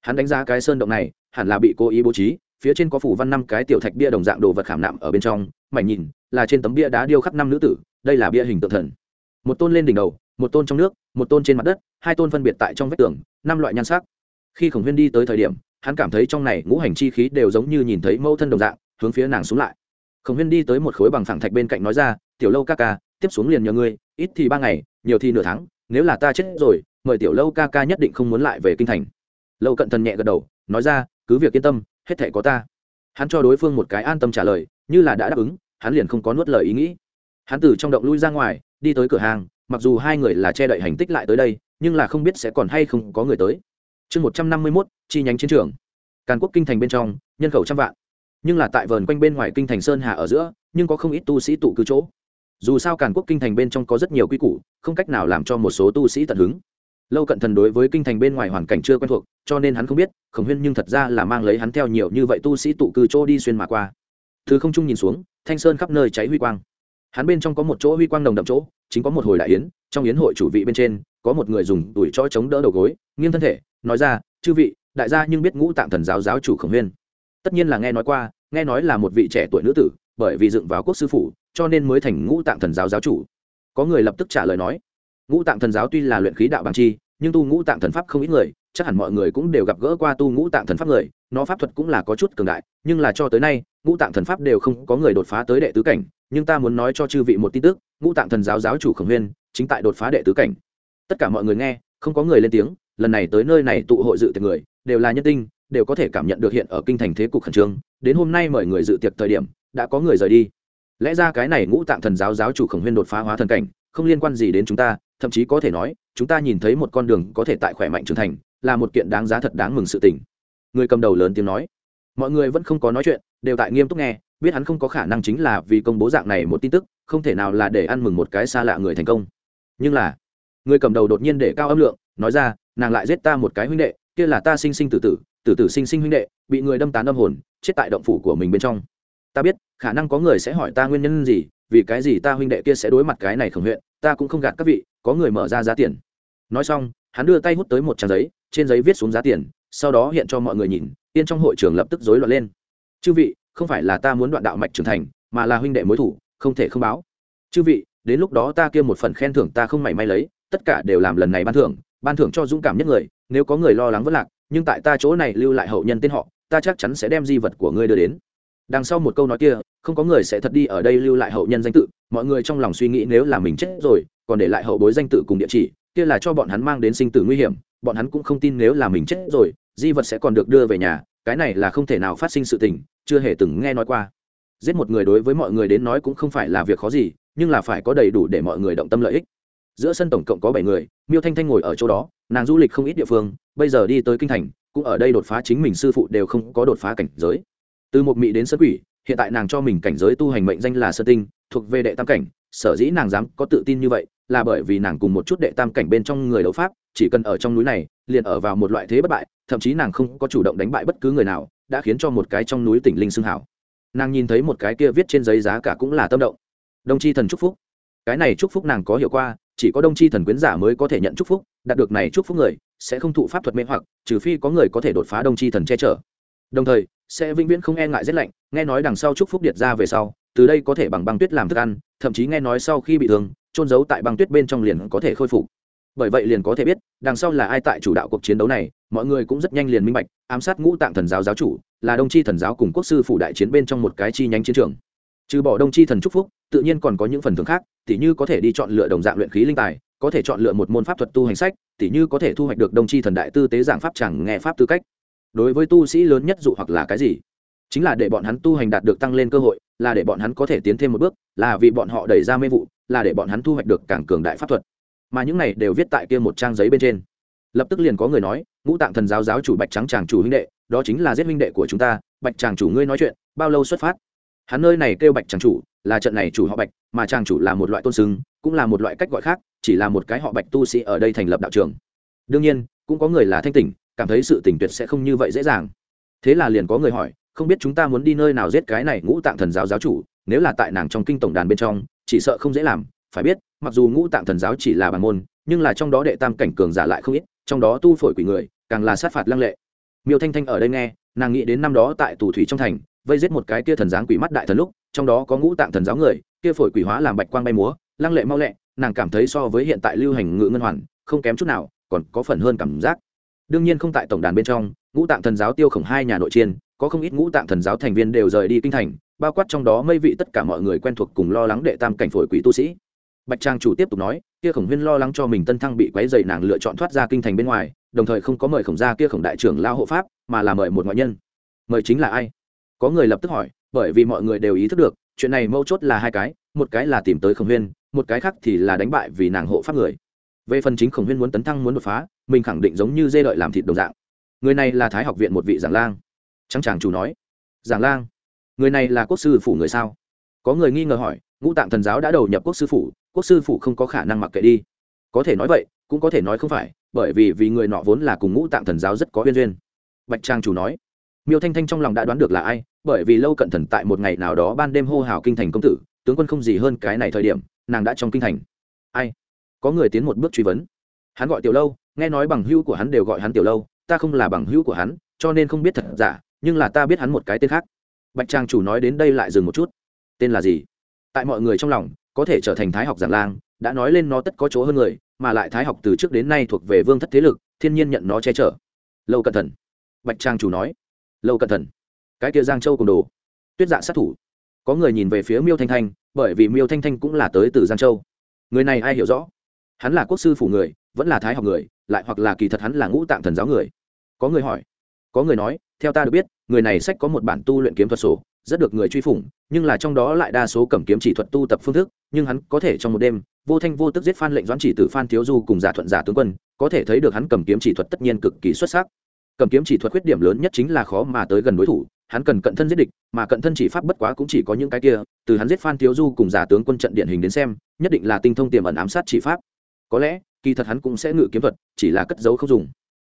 Hắn đánh giá cái sơn động này, hẳn là bị cố ý bố trí phía trên có phủ văn năm cái tiểu thạch bia đồng dạng đồ vật khảm nạm ở bên trong, mảnh nhìn, là trên tấm bia đá điêu khắc năm nữ tử, đây là bia hình tượng thần. Một tôn lên đỉnh đầu, một tôn trong nước, một tôn trên mặt đất, hai tôn phân biệt tại trong vách tường, năm loại nhan sắc. Khi khổng huyên đi tới thời điểm, hắn cảm thấy trong này ngũ hành chi khí đều giống như nhìn thấy mẫu thân đồng dạng, hướng phía nàng xuống lại. Khổng huyên đi tới một khối bằng phẳng thạch bên cạnh nói ra, tiểu lâu ca ca, tiếp xuống liền nhờ ngươi, ít thì ba ngày, nhiều thì nửa tháng, nếu là ta chết rồi, mời tiểu lâu ca ca nhất định không muốn lại về kinh thành. Lâu cận thần nhẹ gật đầu, nói ra, cứ việc yên tâm hết thể có ta. Hắn cho đối phương một cái an tâm trả lời, như là đã đáp ứng, hắn liền không có nuốt lời ý nghĩ. Hắn từ trong động lui ra ngoài, đi tới cửa hàng, mặc dù hai người là che đậy hành tích lại tới đây, nhưng là không biết sẽ còn hay không có người tới. Chương một trăm năm mươi mốt, chi nhánh chiến trường. Càn quốc kinh thành bên trong, nhân khẩu trăm vạn. Nhưng là tại vườn quanh bên ngoài kinh thành sơn hà ở giữa, nhưng có không ít tu sĩ tụ cư chỗ. Dù sao càn quốc kinh thành bên trong có rất nhiều quy củ, không cách nào làm cho một số tu sĩ tận hứng lâu cận thần đối với kinh thành bên ngoài hoàn cảnh chưa quen thuộc, cho nên hắn không biết, khổng huyên nhưng thật ra là mang lấy hắn theo nhiều như vậy tu sĩ tụ cư chỗ đi xuyên mà qua. Thứ không trung nhìn xuống, thanh sơn khắp nơi cháy huy quang. Hắn bên trong có một chỗ huy quang nồng đậm chỗ, chính có một hồi đại yến, trong yến hội chủ vị bên trên, có một người dùng tuổi cho chống đỡ đầu gối, nghiêng thân thể, nói ra, chư vị, đại gia nhưng biết ngũ tạng thần giáo giáo chủ khổng huyên. Tất nhiên là nghe nói qua, nghe nói là một vị trẻ tuổi nữ tử, bởi vì dựng vào quốc sư phủ, cho nên mới thành ngũ tạng thần giáo giáo chủ. Có người lập tức trả lời nói ngũ tạng thần giáo tuy là luyện khí đạo bằng chi, nhưng tu ngũ tạng thần pháp không ít người, chắc hẳn mọi người cũng đều gặp gỡ qua tu ngũ tạng thần pháp người, nó pháp thuật cũng là có chút cường đại, nhưng là cho tới nay, ngũ tạng thần pháp đều không có người đột phá tới đệ tứ cảnh, nhưng ta muốn nói cho chư vị một tin tức, ngũ tạng thần giáo giáo chủ khổng huyên chính tại đột phá đệ tứ cảnh. Tất cả mọi người nghe, không có người lên tiếng, lần này tới nơi này tụ hội dự tiệc người, đều là nhân tinh, đều có thể cảm nhận được hiện ở kinh thành thế cục khẩn trương, đến hôm nay mời người dự tiệc thời điểm, đã có người rời đi. Lẽ ra cái này ngũ tạng thần giáo giáo chủ khổng huyên đột phá hóa thần cảnh không liên quan gì đến chúng ta, thậm chí có thể nói, chúng ta nhìn thấy một con đường có thể tại khỏe mạnh trưởng thành, là một kiện đáng giá thật đáng mừng sự tình. Người cầm đầu lớn tiếng nói. Mọi người vẫn không có nói chuyện, đều tại nghiêm túc nghe, biết hắn không có khả năng chính là vì công bố dạng này một tin tức, không thể nào là để ăn mừng một cái xa lạ người thành công. Nhưng là, người cầm đầu đột nhiên để cao âm lượng, nói ra, nàng lại giết ta một cái huynh đệ, kia là ta sinh sinh tử tử tử tử sinh sinh huynh đệ, bị người đâm tán âm hồn, chết tại động phủ của mình bên trong. Ta biết, khả năng có người sẽ hỏi ta nguyên nhân gì vì cái gì ta huynh đệ kia sẽ đối mặt cái này khổng huyện, ta cũng không gạt các vị, có người mở ra giá tiền. Nói xong, hắn đưa tay hút tới một trang giấy, trên giấy viết xuống giá tiền, sau đó hiện cho mọi người nhìn, tiên trong hội trường lập tức rối loạn lên. Chư vị, không phải là ta muốn đoạn đạo mạch trưởng thành, mà là huynh đệ mối thủ, không thể không báo. Chư vị, đến lúc đó ta kia một phần khen thưởng ta không mảy may lấy, tất cả đều làm lần này ban thưởng ban thưởng cho dũng cảm nhất người, nếu có người lo lắng vất lạc, nhưng tại ta chỗ này lưu lại hậu nhân tên họ, ta chắc chắn sẽ đem di vật của ngươi đưa đến đằng sau một câu nói kia, không có người sẽ thật đi ở đây lưu lại hậu nhân danh tự, mọi người trong lòng suy nghĩ nếu là mình chết rồi, còn để lại hậu bối danh tự cùng địa chỉ, kia là cho bọn hắn mang đến sinh tử nguy hiểm, bọn hắn cũng không tin nếu là mình chết rồi, di vật sẽ còn được đưa về nhà, cái này là không thể nào phát sinh sự tình, chưa hề từng nghe nói qua. Giết một người đối với mọi người đến nói cũng không phải là việc khó gì, nhưng là phải có đầy đủ để mọi người động tâm lợi ích. Giữa sân tổng cộng có bảy người, miêu thanh thanh ngồi ở chỗ đó, nàng du lịch không ít địa phương, bây giờ đi tới kinh thành, cũng ở đây đột phá chính mình sư phụ đều không có đột phá cảnh giới từ một mỹ đến sơn quỷ, hiện tại nàng cho mình cảnh giới tu hành mệnh danh là sơ tinh, thuộc về đệ tam cảnh, sở dĩ nàng dám có tự tin như vậy, là bởi vì nàng cùng một chút đệ tam cảnh bên trong người đấu pháp, chỉ cần ở trong núi này, liền ở vào một loại thế bất bại, thậm chí nàng không có chủ động đánh bại bất cứ người nào, đã khiến cho một cái trong núi tỉnh linh xưng hảo. Nàng nhìn thấy một cái kia viết trên giấy giá cả cũng là tâm động. Đồng chi thần chúc phúc. Cái này chúc phúc nàng có hiểu qua chỉ có đông chi thần quyến giả mới có thể nhận chúc phúc, đạt được này chúc phúc người, sẽ không thụ pháp thuật mê hoặc, trừ phi có người có thể đột phá đông chi thần che chở. Đồng thời sẽ vĩnh viễn không e ngại rét lạnh, nghe nói đằng sau chúc phúc điệt ra về sau, từ đây có thể bằng băng tuyết làm thức ăn, thậm chí nghe nói sau khi bị thương trôn giấu tại băng tuyết bên trong liền có thể khôi phục. Bởi vậy liền có thể biết, đằng sau là ai tại chủ đạo cuộc chiến đấu này, mọi người cũng rất nhanh liền minh bạch, ám sát ngũ tạng thần giáo giáo chủ, là đông chi thần giáo cùng quốc sư phủ đại chiến bên trong một cái chi nhánh chiến trường. Trừ bỏ đông chi thần trúc phúc, tự nhiên còn có những phần thưởng khác, tỉ như có thể đi chọn lựa đồng dạng luyện khí linh tài, có thể chọn lựa một môn pháp thuật tu hành sách, tỉ như có thể thu hoạch được đông chi thần đại tư tế giảng pháp chẳng nghe pháp tư cách đối với tu sĩ lớn nhất dụ hoặc là cái gì? Chính là để bọn hắn tu hành đạt được tăng lên cơ hội, là để bọn hắn có thể tiến thêm một bước, là vì bọn họ đẩy ra mê vụ, là để bọn hắn thu hoạch được càng cường đại pháp thuật. Mà những này đều viết tại kia một trang giấy bên trên. Lập tức liền có người nói, ngũ tạng thần giáo giáo chủ bạch trắng chàng chủ huynh đệ, đó chính là giết huynh đệ của chúng ta, bạch chàng chủ ngươi nói chuyện, bao lâu xuất phát? Hắn nơi này kêu bạch chàng chủ, là trận này chủ họ bạch, mà chàng chủ là một loại tôn xưng cũng là một loại cách gọi khác, chỉ là một cái họ bạch tu sĩ ở đây thành lập đạo trường. Đương nhiên, cũng có người là thanh tỉnh cảm thấy sự tình tuyệt sẽ không như vậy dễ dàng. Thế là liền có người hỏi, không biết chúng ta muốn đi nơi nào giết cái này ngũ tạng thần giáo giáo chủ, nếu là tại nàng trong kinh tổng đàn bên trong, chỉ sợ không dễ làm, phải biết, mặc dù ngũ tạng thần giáo chỉ là bản môn, nhưng là trong đó đệ tam cảnh cường giả lại không ít, trong đó tu phổi quỷ người, càng là sát phạt lăng lệ. Miêu thanh thanh ở đây nghe, nàng nghĩ đến năm đó tại tù thủy trong thành, vây giết một cái kia thần dáng quỷ mắt đại thần lúc, trong đó có ngũ tạng thần giáo người, kia phổi quỷ hóa làm bạch quang bay múa, lăng lệ mau lẹ, nàng cảm thấy so với hiện tại lưu hành ngự ngân hoàn, không kém chút nào, còn có phần hơn cảm giác đương nhiên không tại tổng đàn bên trong, ngũ tạng thần giáo tiêu khổng hai nhà nội chiên, có không ít ngũ tạng thần giáo thành viên đều rời đi kinh thành, bao quát trong đó mây vị tất cả mọi người quen thuộc cùng lo lắng đệ tam cảnh phổi quỷ tu sĩ. Bạch trang chủ tiếp tục nói, kia khổng huyên lo lắng cho mình tân thăng bị quấy dày nàng lựa chọn thoát ra kinh thành bên ngoài, đồng thời không có mời khổng gia kia khổng đại trưởng lao hộ pháp, mà là mời một ngoại nhân. Mời chính là ai? Có người lập tức hỏi, bởi vì mọi người đều ý thức được, chuyện này mâu chốt là hai cái, một cái là tìm tới khổng huyên, một cái khác thì là đánh bại vì nàng hộ pháp người về phần chính khổng huyên muốn tấn thăng muốn đột phá, mình khẳng định giống như dê đợi làm thịt đồng dạng. Người này là thái học viện một vị giảng lang. Trắng tràng chủ nói. Giảng lang? Người này là quốc sư phủ người sao? Có người nghi ngờ hỏi, ngũ tạng thần giáo đã đầu nhập quốc sư phủ, quốc sư phủ không có khả năng mặc kệ đi. Có thể nói vậy, cũng có thể nói không phải, bởi vì vì người nọ vốn là cùng ngũ tạng thần giáo rất có uyên duyên. Bạch trang chủ nói. Miêu thanh thanh trong lòng đã đoán được là ai, bởi vì lâu cận thần tại một ngày nào đó ban đêm hô hào kinh thành công tử, tướng quân không gì hơn cái này thời điểm, nàng đã trong kinh thành. Ai? Có người tiến một bước truy vấn. Hắn gọi tiểu lâu, nghe nói bằng hữu của hắn đều gọi hắn tiểu lâu, ta không là bằng hữu của hắn, cho nên không biết thật giả, nhưng là ta biết hắn một cái tên khác. Bạch trang chủ nói đến đây lại dừng một chút. Tên là gì? Tại mọi người trong lòng, có thể trở thành thái học giản lang, đã nói lên nó tất có chỗ hơn người, mà lại thái học từ trước đến nay thuộc về vương thất thế lực, thiên nhiên nhận nó che chở. Lâu cẩn thận bạch trang chủ nói. Lâu cẩn thận cái kia giang châu cùng đồ. Tuyết dạ sát thủ. Có người nhìn về phía miêu thanh thanh, bởi vì miêu thanh thanh cũng là tới từ giang châu. Người này ai hiểu rõ? Hắn là quốc sư phủ người, vẫn là thái học người, lại hoặc là kỳ thật hắn là ngũ tạng thần giáo người. Có người hỏi, có người nói, theo ta được biết, người này sách có một bản tu luyện kiếm thuật sổ, rất được người truy phủng, nhưng là trong đó lại đa số cầm kiếm chỉ thuật tu tập phương thức, nhưng hắn có thể trong một đêm, vô thanh vô tức giết phan lệnh doãn chỉ từ phan thiếu du cùng giả thuận giả tướng quân, có thể thấy được hắn cầm kiếm chỉ thuật tất nhiên cực kỳ xuất sắc. Cầm kiếm chỉ thuật khuyết điểm lớn nhất chính là khó mà tới gần đối thủ, hắn cần cận thân giết địch, mà cận thân chỉ pháp bất quá cũng chỉ có những cái kia, từ hắn giết phan thiếu du cùng giả tướng quân trận điển hình đến xem, nhất định là tinh thông tiềm ẩn ám sát chỉ pháp có lẽ, kỳ thật hắn cũng sẽ ngự kiếm thuật, chỉ là cất giấu không dùng.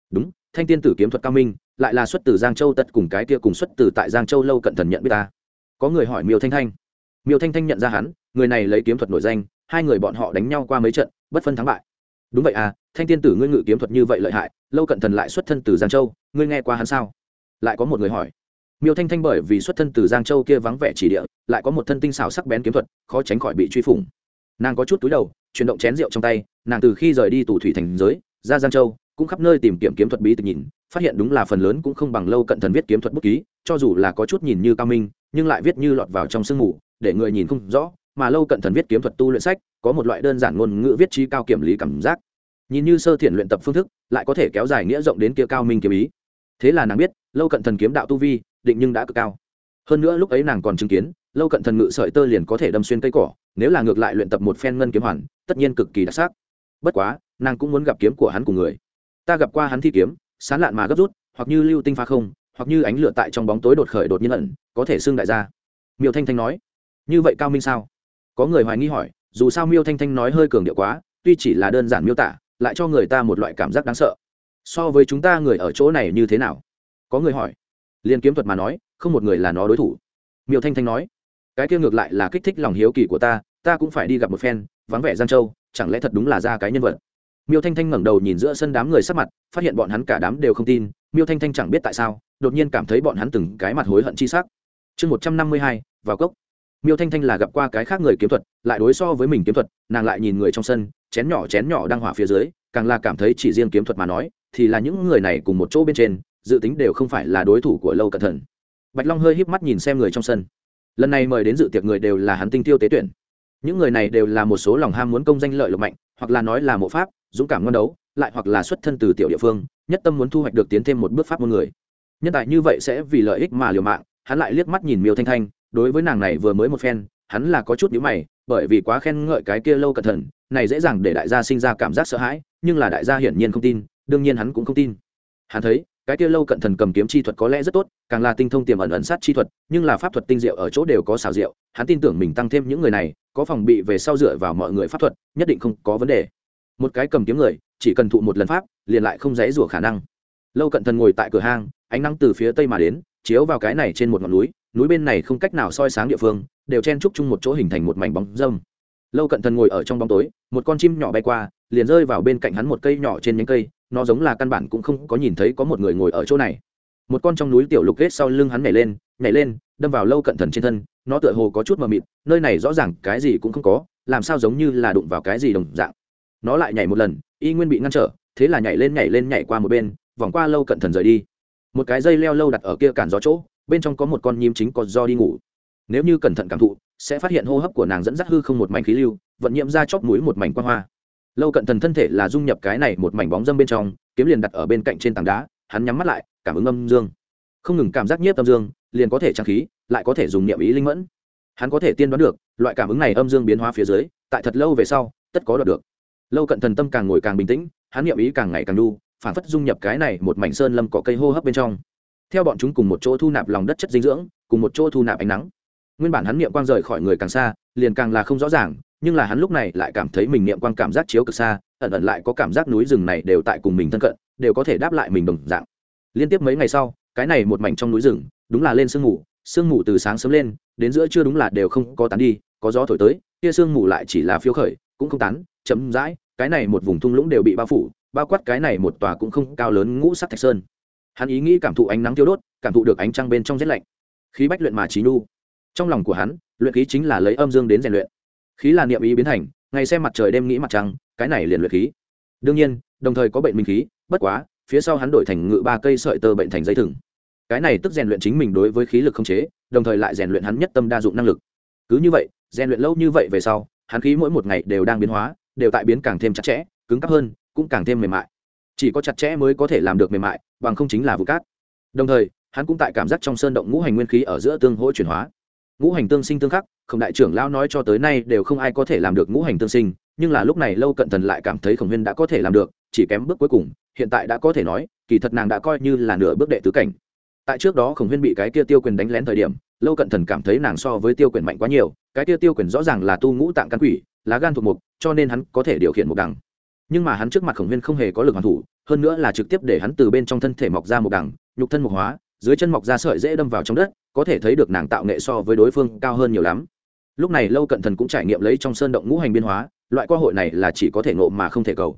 Đúng, thanh tiên tử kiếm thuật cao minh, lại là xuất từ giang châu tật cùng cái kia cùng xuất từ tại giang châu lâu cận thần nhận biết ta. Có người hỏi miêu thanh thanh. Miêu thanh thanh nhận ra hắn, người này lấy kiếm thuật nổi danh, hai người bọn họ đánh nhau qua mấy trận, bất phân thắng bại. Đúng vậy à thanh tiên tử ngươi ngự kiếm thuật như vậy lợi hại, lâu cận thần lại xuất thân từ giang châu, ngươi nghe qua hắn sao? Lại có một người hỏi. Miêu thanh thanh bởi vì xuất thân từ giang châu kia vắng vẻ chỉ địa, lại có một thân tinh xảo sắc bén kiếm thuật, khó tránh khỏi bị truy phủng. Nàng có chút túi đầu chuyển động chén rượu trong tay, nàng từ khi rời đi tù thủy thành giới, ra giang châu, cũng khắp nơi tìm kiếm kiếm thuật bí tịch nhìn, phát hiện đúng là phần lớn cũng không bằng lâu cận thần viết kiếm thuật bút ký, cho dù là có chút nhìn như cao minh, nhưng lại viết như lọt vào trong sương mù, để người nhìn không rõ, mà lâu cận thần viết kiếm thuật tu luyện sách, có một loại đơn giản ngôn ngữ viết trí cao kiểm lý cảm giác. Nhìn như sơ thiện luyện tập phương thức, lại có thể kéo dài nghĩa rộng đến kia cao minh kiếm ý. Thế là nàng biết, lâu cận thần kiếm đạo tu vi, định nhưng đã cực cao. Hơn nữa lúc ấy nàng còn chứng kiến, lâu cận thần ngự sợi tơ liền có thể đâm xuyên cây cỏ, nếu là ngược lại luyện tập một phen ngân kiếm hoàn tất nhiên cực kỳ đặc sắc. Bất quá, nàng cũng muốn gặp kiếm của hắn cùng người. Ta gặp qua hắn thi kiếm, sán lạn mà gấp rút, hoặc như lưu tinh phá không, hoặc như ánh lửa tại trong bóng tối đột khởi đột nhiên ẩn, có thể xưng đại gia. Miêu thanh thanh nói, như vậy cao minh sao? Có người hoài nghi hỏi, dù sao miêu thanh thanh nói hơi cường điệu quá, tuy chỉ là đơn giản miêu tả, lại cho người ta một loại cảm giác đáng sợ. So với chúng ta người ở chỗ này như thế nào? Có người hỏi. Liên kiếm thuật mà nói, không một người là nó đối thủ. Miêu thanh thanh nói, cái kia ngược lại là kích thích lòng hiếu kỳ của ta ta cũng phải đi gặp một phen vắng vẻ giang châu, chẳng lẽ thật đúng là ra cái nhân vật? Miêu thanh thanh ngẩng đầu nhìn giữa sân đám người sắc mặt, phát hiện bọn hắn cả đám đều không tin, miêu thanh thanh chẳng biết tại sao, đột nhiên cảm thấy bọn hắn từng cái mặt hối hận chi sắc. Chương một trăm năm mươi hai, vào cốc. Miêu thanh thanh là gặp qua cái khác người kiếm thuật, lại đối so với mình kiếm thuật, nàng lại nhìn người trong sân, chén nhỏ chén nhỏ đang hỏa phía dưới, càng là cảm thấy chỉ riêng kiếm thuật mà nói, thì là những người này cùng một chỗ bên trên, dự tính đều không phải là đối thủ của lâu cẩn thận. Bạch long hơi híp mắt nhìn xem người trong sân. Lần này mời đến dự tiệc người đều là hắn tinh tiêu tế tuyển những người này đều là một số lòng ham muốn công danh lợi lộc mạnh, hoặc là nói là mộ pháp, dũng cảm ngon đấu, lại hoặc là xuất thân từ tiểu địa phương, nhất tâm muốn thu hoạch được tiến thêm một bước pháp môn người. Nhân tài như vậy sẽ vì lợi ích mà liều mạng, hắn lại liếc mắt nhìn miêu thanh thanh, đối với nàng này vừa mới một phen, hắn là có chút nhíu mày, bởi vì quá khen ngợi cái kia lâu cẩn thận, này dễ dàng để đại gia sinh ra cảm giác sợ hãi, nhưng là đại gia hiển nhiên không tin, đương nhiên hắn cũng không tin. Hắn thấy cái kia lâu cận thần cầm kiếm chi thuật có lẽ rất tốt, càng là tinh thông tiềm ẩn ẩn sát chi thuật, nhưng là pháp thuật tinh diệu ở chỗ đều có xảo diệu, hắn tin tưởng mình tăng thêm những người này, có phòng bị về sau dựa vào mọi người pháp thuật, nhất định không có vấn đề. Một cái cầm kiếm người, chỉ cần thụ một lần pháp, liền lại không dễ rủa khả năng. Lâu cận thần ngồi tại cửa hang, ánh nắng từ phía tây mà đến, chiếu vào cái này trên một ngọn núi núi bên này không cách nào soi sáng địa phương, đều chen trúc chung một chỗ hình thành một mảnh bóng dâm. Lâu cận thần ngồi ở trong bóng tối, một con chim nhỏ bay qua, liền rơi vào bên cạnh hắn một cây nhỏ trên nhánh cây nó giống là căn bản cũng không có nhìn thấy có một người ngồi ở chỗ này. Một con trong núi tiểu lục kết sau lưng hắn nhảy lên nhảy lên, đâm vào lâu cận thần trên thân, nó tựa hồ có chút mờ mịt, nơi này rõ ràng cái gì cũng không có, làm sao giống như là đụng vào cái gì đồng dạng. Nó lại nhảy một lần, y nguyên bị ngăn trở, thế là nhảy lên nhảy lên, nhảy qua một bên, vòng qua lâu cận thần rời đi. Một cái dây leo lâu đặt ở kia cản gió chỗ, bên trong có một con nhím chính có do đi ngủ. Nếu như cẩn thận cảm thụ, sẽ phát hiện hô hấp của nàng dẫn dắt hư không một mảnh khí lưu, vận nhiễm ra chóp mũi một mảnh quang hoa lâu cận thần thân thể là dung nhập cái này một mảnh bóng dâm bên trong, kiếm liền đặt ở bên cạnh trên tảng đá, hắn nhắm mắt lại, cảm ứng âm dương. Không ngừng cảm giác nhiếp âm dương, liền có thể trang khí, lại có thể dùng niệm ý linh mẫn. Hắn có thể tiên đoán được, loại cảm ứng này âm dương biến hóa phía dưới, tại thật lâu về sau, tất có đoạt được. Lâu cận thần tâm càng ngồi càng bình tĩnh, hắn niệm ý càng ngày càng đu, phản phất dung nhập cái này một mảnh sơn lâm có cây hô hấp bên trong. Theo bọn chúng cùng một chỗ thu nạp lòng đất chất dinh dưỡng, cùng một chỗ thu nạp ánh nắng. Nguyên bản hắn niệm quang rời khỏi người càng xa, liền càng là không rõ ràng nhưng là hắn lúc này lại cảm thấy mình niệm quan cảm giác chiếu cực xa, ẩn ẩn lại có cảm giác núi rừng này đều tại cùng mình thân cận, đều có thể đáp lại mình đồng dạng. Liên tiếp mấy ngày sau, cái này một mảnh trong núi rừng, đúng là lên sương mù sương mù từ sáng sớm lên, đến giữa trưa đúng là đều không có tán đi, có gió thổi tới, kia sương mù lại chỉ là phiếu khởi, cũng không tán chấm dãi cái này một vùng thung lũng đều bị bao phủ, bao quát cái này một tòa cũng không cao lớn ngũ sắc thạch sơn. Hắn ý nghĩ cảm thụ ánh nắng tiêu đốt, cảm thụ được ánh trăng bên trong rét lạnh. Khí bách luyện mà trí nhu trong lòng của hắn, luyện khí chính là lấy âm dương đến rèn luyện khí là niệm ý biến thành, ngày xem mặt trời đêm nghĩ mặt trăng, cái này liền luyện khí. Đương nhiên, đồng thời có bệnh minh khí, bất quá, phía sau hắn đổi thành ngự ba cây sợi tơ bệnh thành dây thừng. Cái này tức rèn luyện chính mình đối với khí lực không chế, đồng thời lại rèn luyện hắn nhất tâm đa dụng năng lực. Cứ như vậy, rèn luyện lâu như vậy về sau, hắn khí mỗi một ngày đều đang biến hóa, đều tại biến càng thêm chặt chẽ, cứng cắp hơn, cũng càng thêm mềm mại. Chỉ có chặt chẽ mới có thể làm được mềm mại, bằng không chính là vụ cát. Đồng thời, hắn cũng tại cảm giác trong sơn động ngũ hành nguyên khí ở giữa tương hỗ chuyển hóa. Ngũ hành tương sinh tương khắc khổng đại trưởng lão nói cho tới nay đều không ai có thể làm được ngũ hành tương sinh, nhưng là lúc này lâu cận thần lại cảm thấy khổng huyên đã có thể làm được, chỉ kém bước cuối cùng, hiện tại đã có thể nói, kỳ thật nàng đã coi như là nửa bước đệ tứ cảnh. Tại trước đó khổng huyên bị cái kia tiêu quyền đánh lén thời điểm, lâu cận thần cảm thấy nàng so với tiêu quyền mạnh quá nhiều, cái kia tiêu quyền rõ ràng là tu ngũ tạng căn quỷ, lá gan thuộc mục, cho nên hắn có thể điều khiển một đằng. Nhưng mà hắn trước mặt khổng huyên không hề có lực hoàn thủ, hơn nữa là trực tiếp để hắn từ bên trong thân thể mọc ra một đằng, nhục thân mục hóa, dưới chân mọc ra sợi dễ đâm vào trong đất, có thể thấy được nàng tạo nghệ so với đối phương cao hơn nhiều lắm lúc này lâu cận thần cũng trải nghiệm lấy trong sơn động ngũ hành biên hóa, loại cơ hội này là chỉ có thể ngộ mà không thể cầu.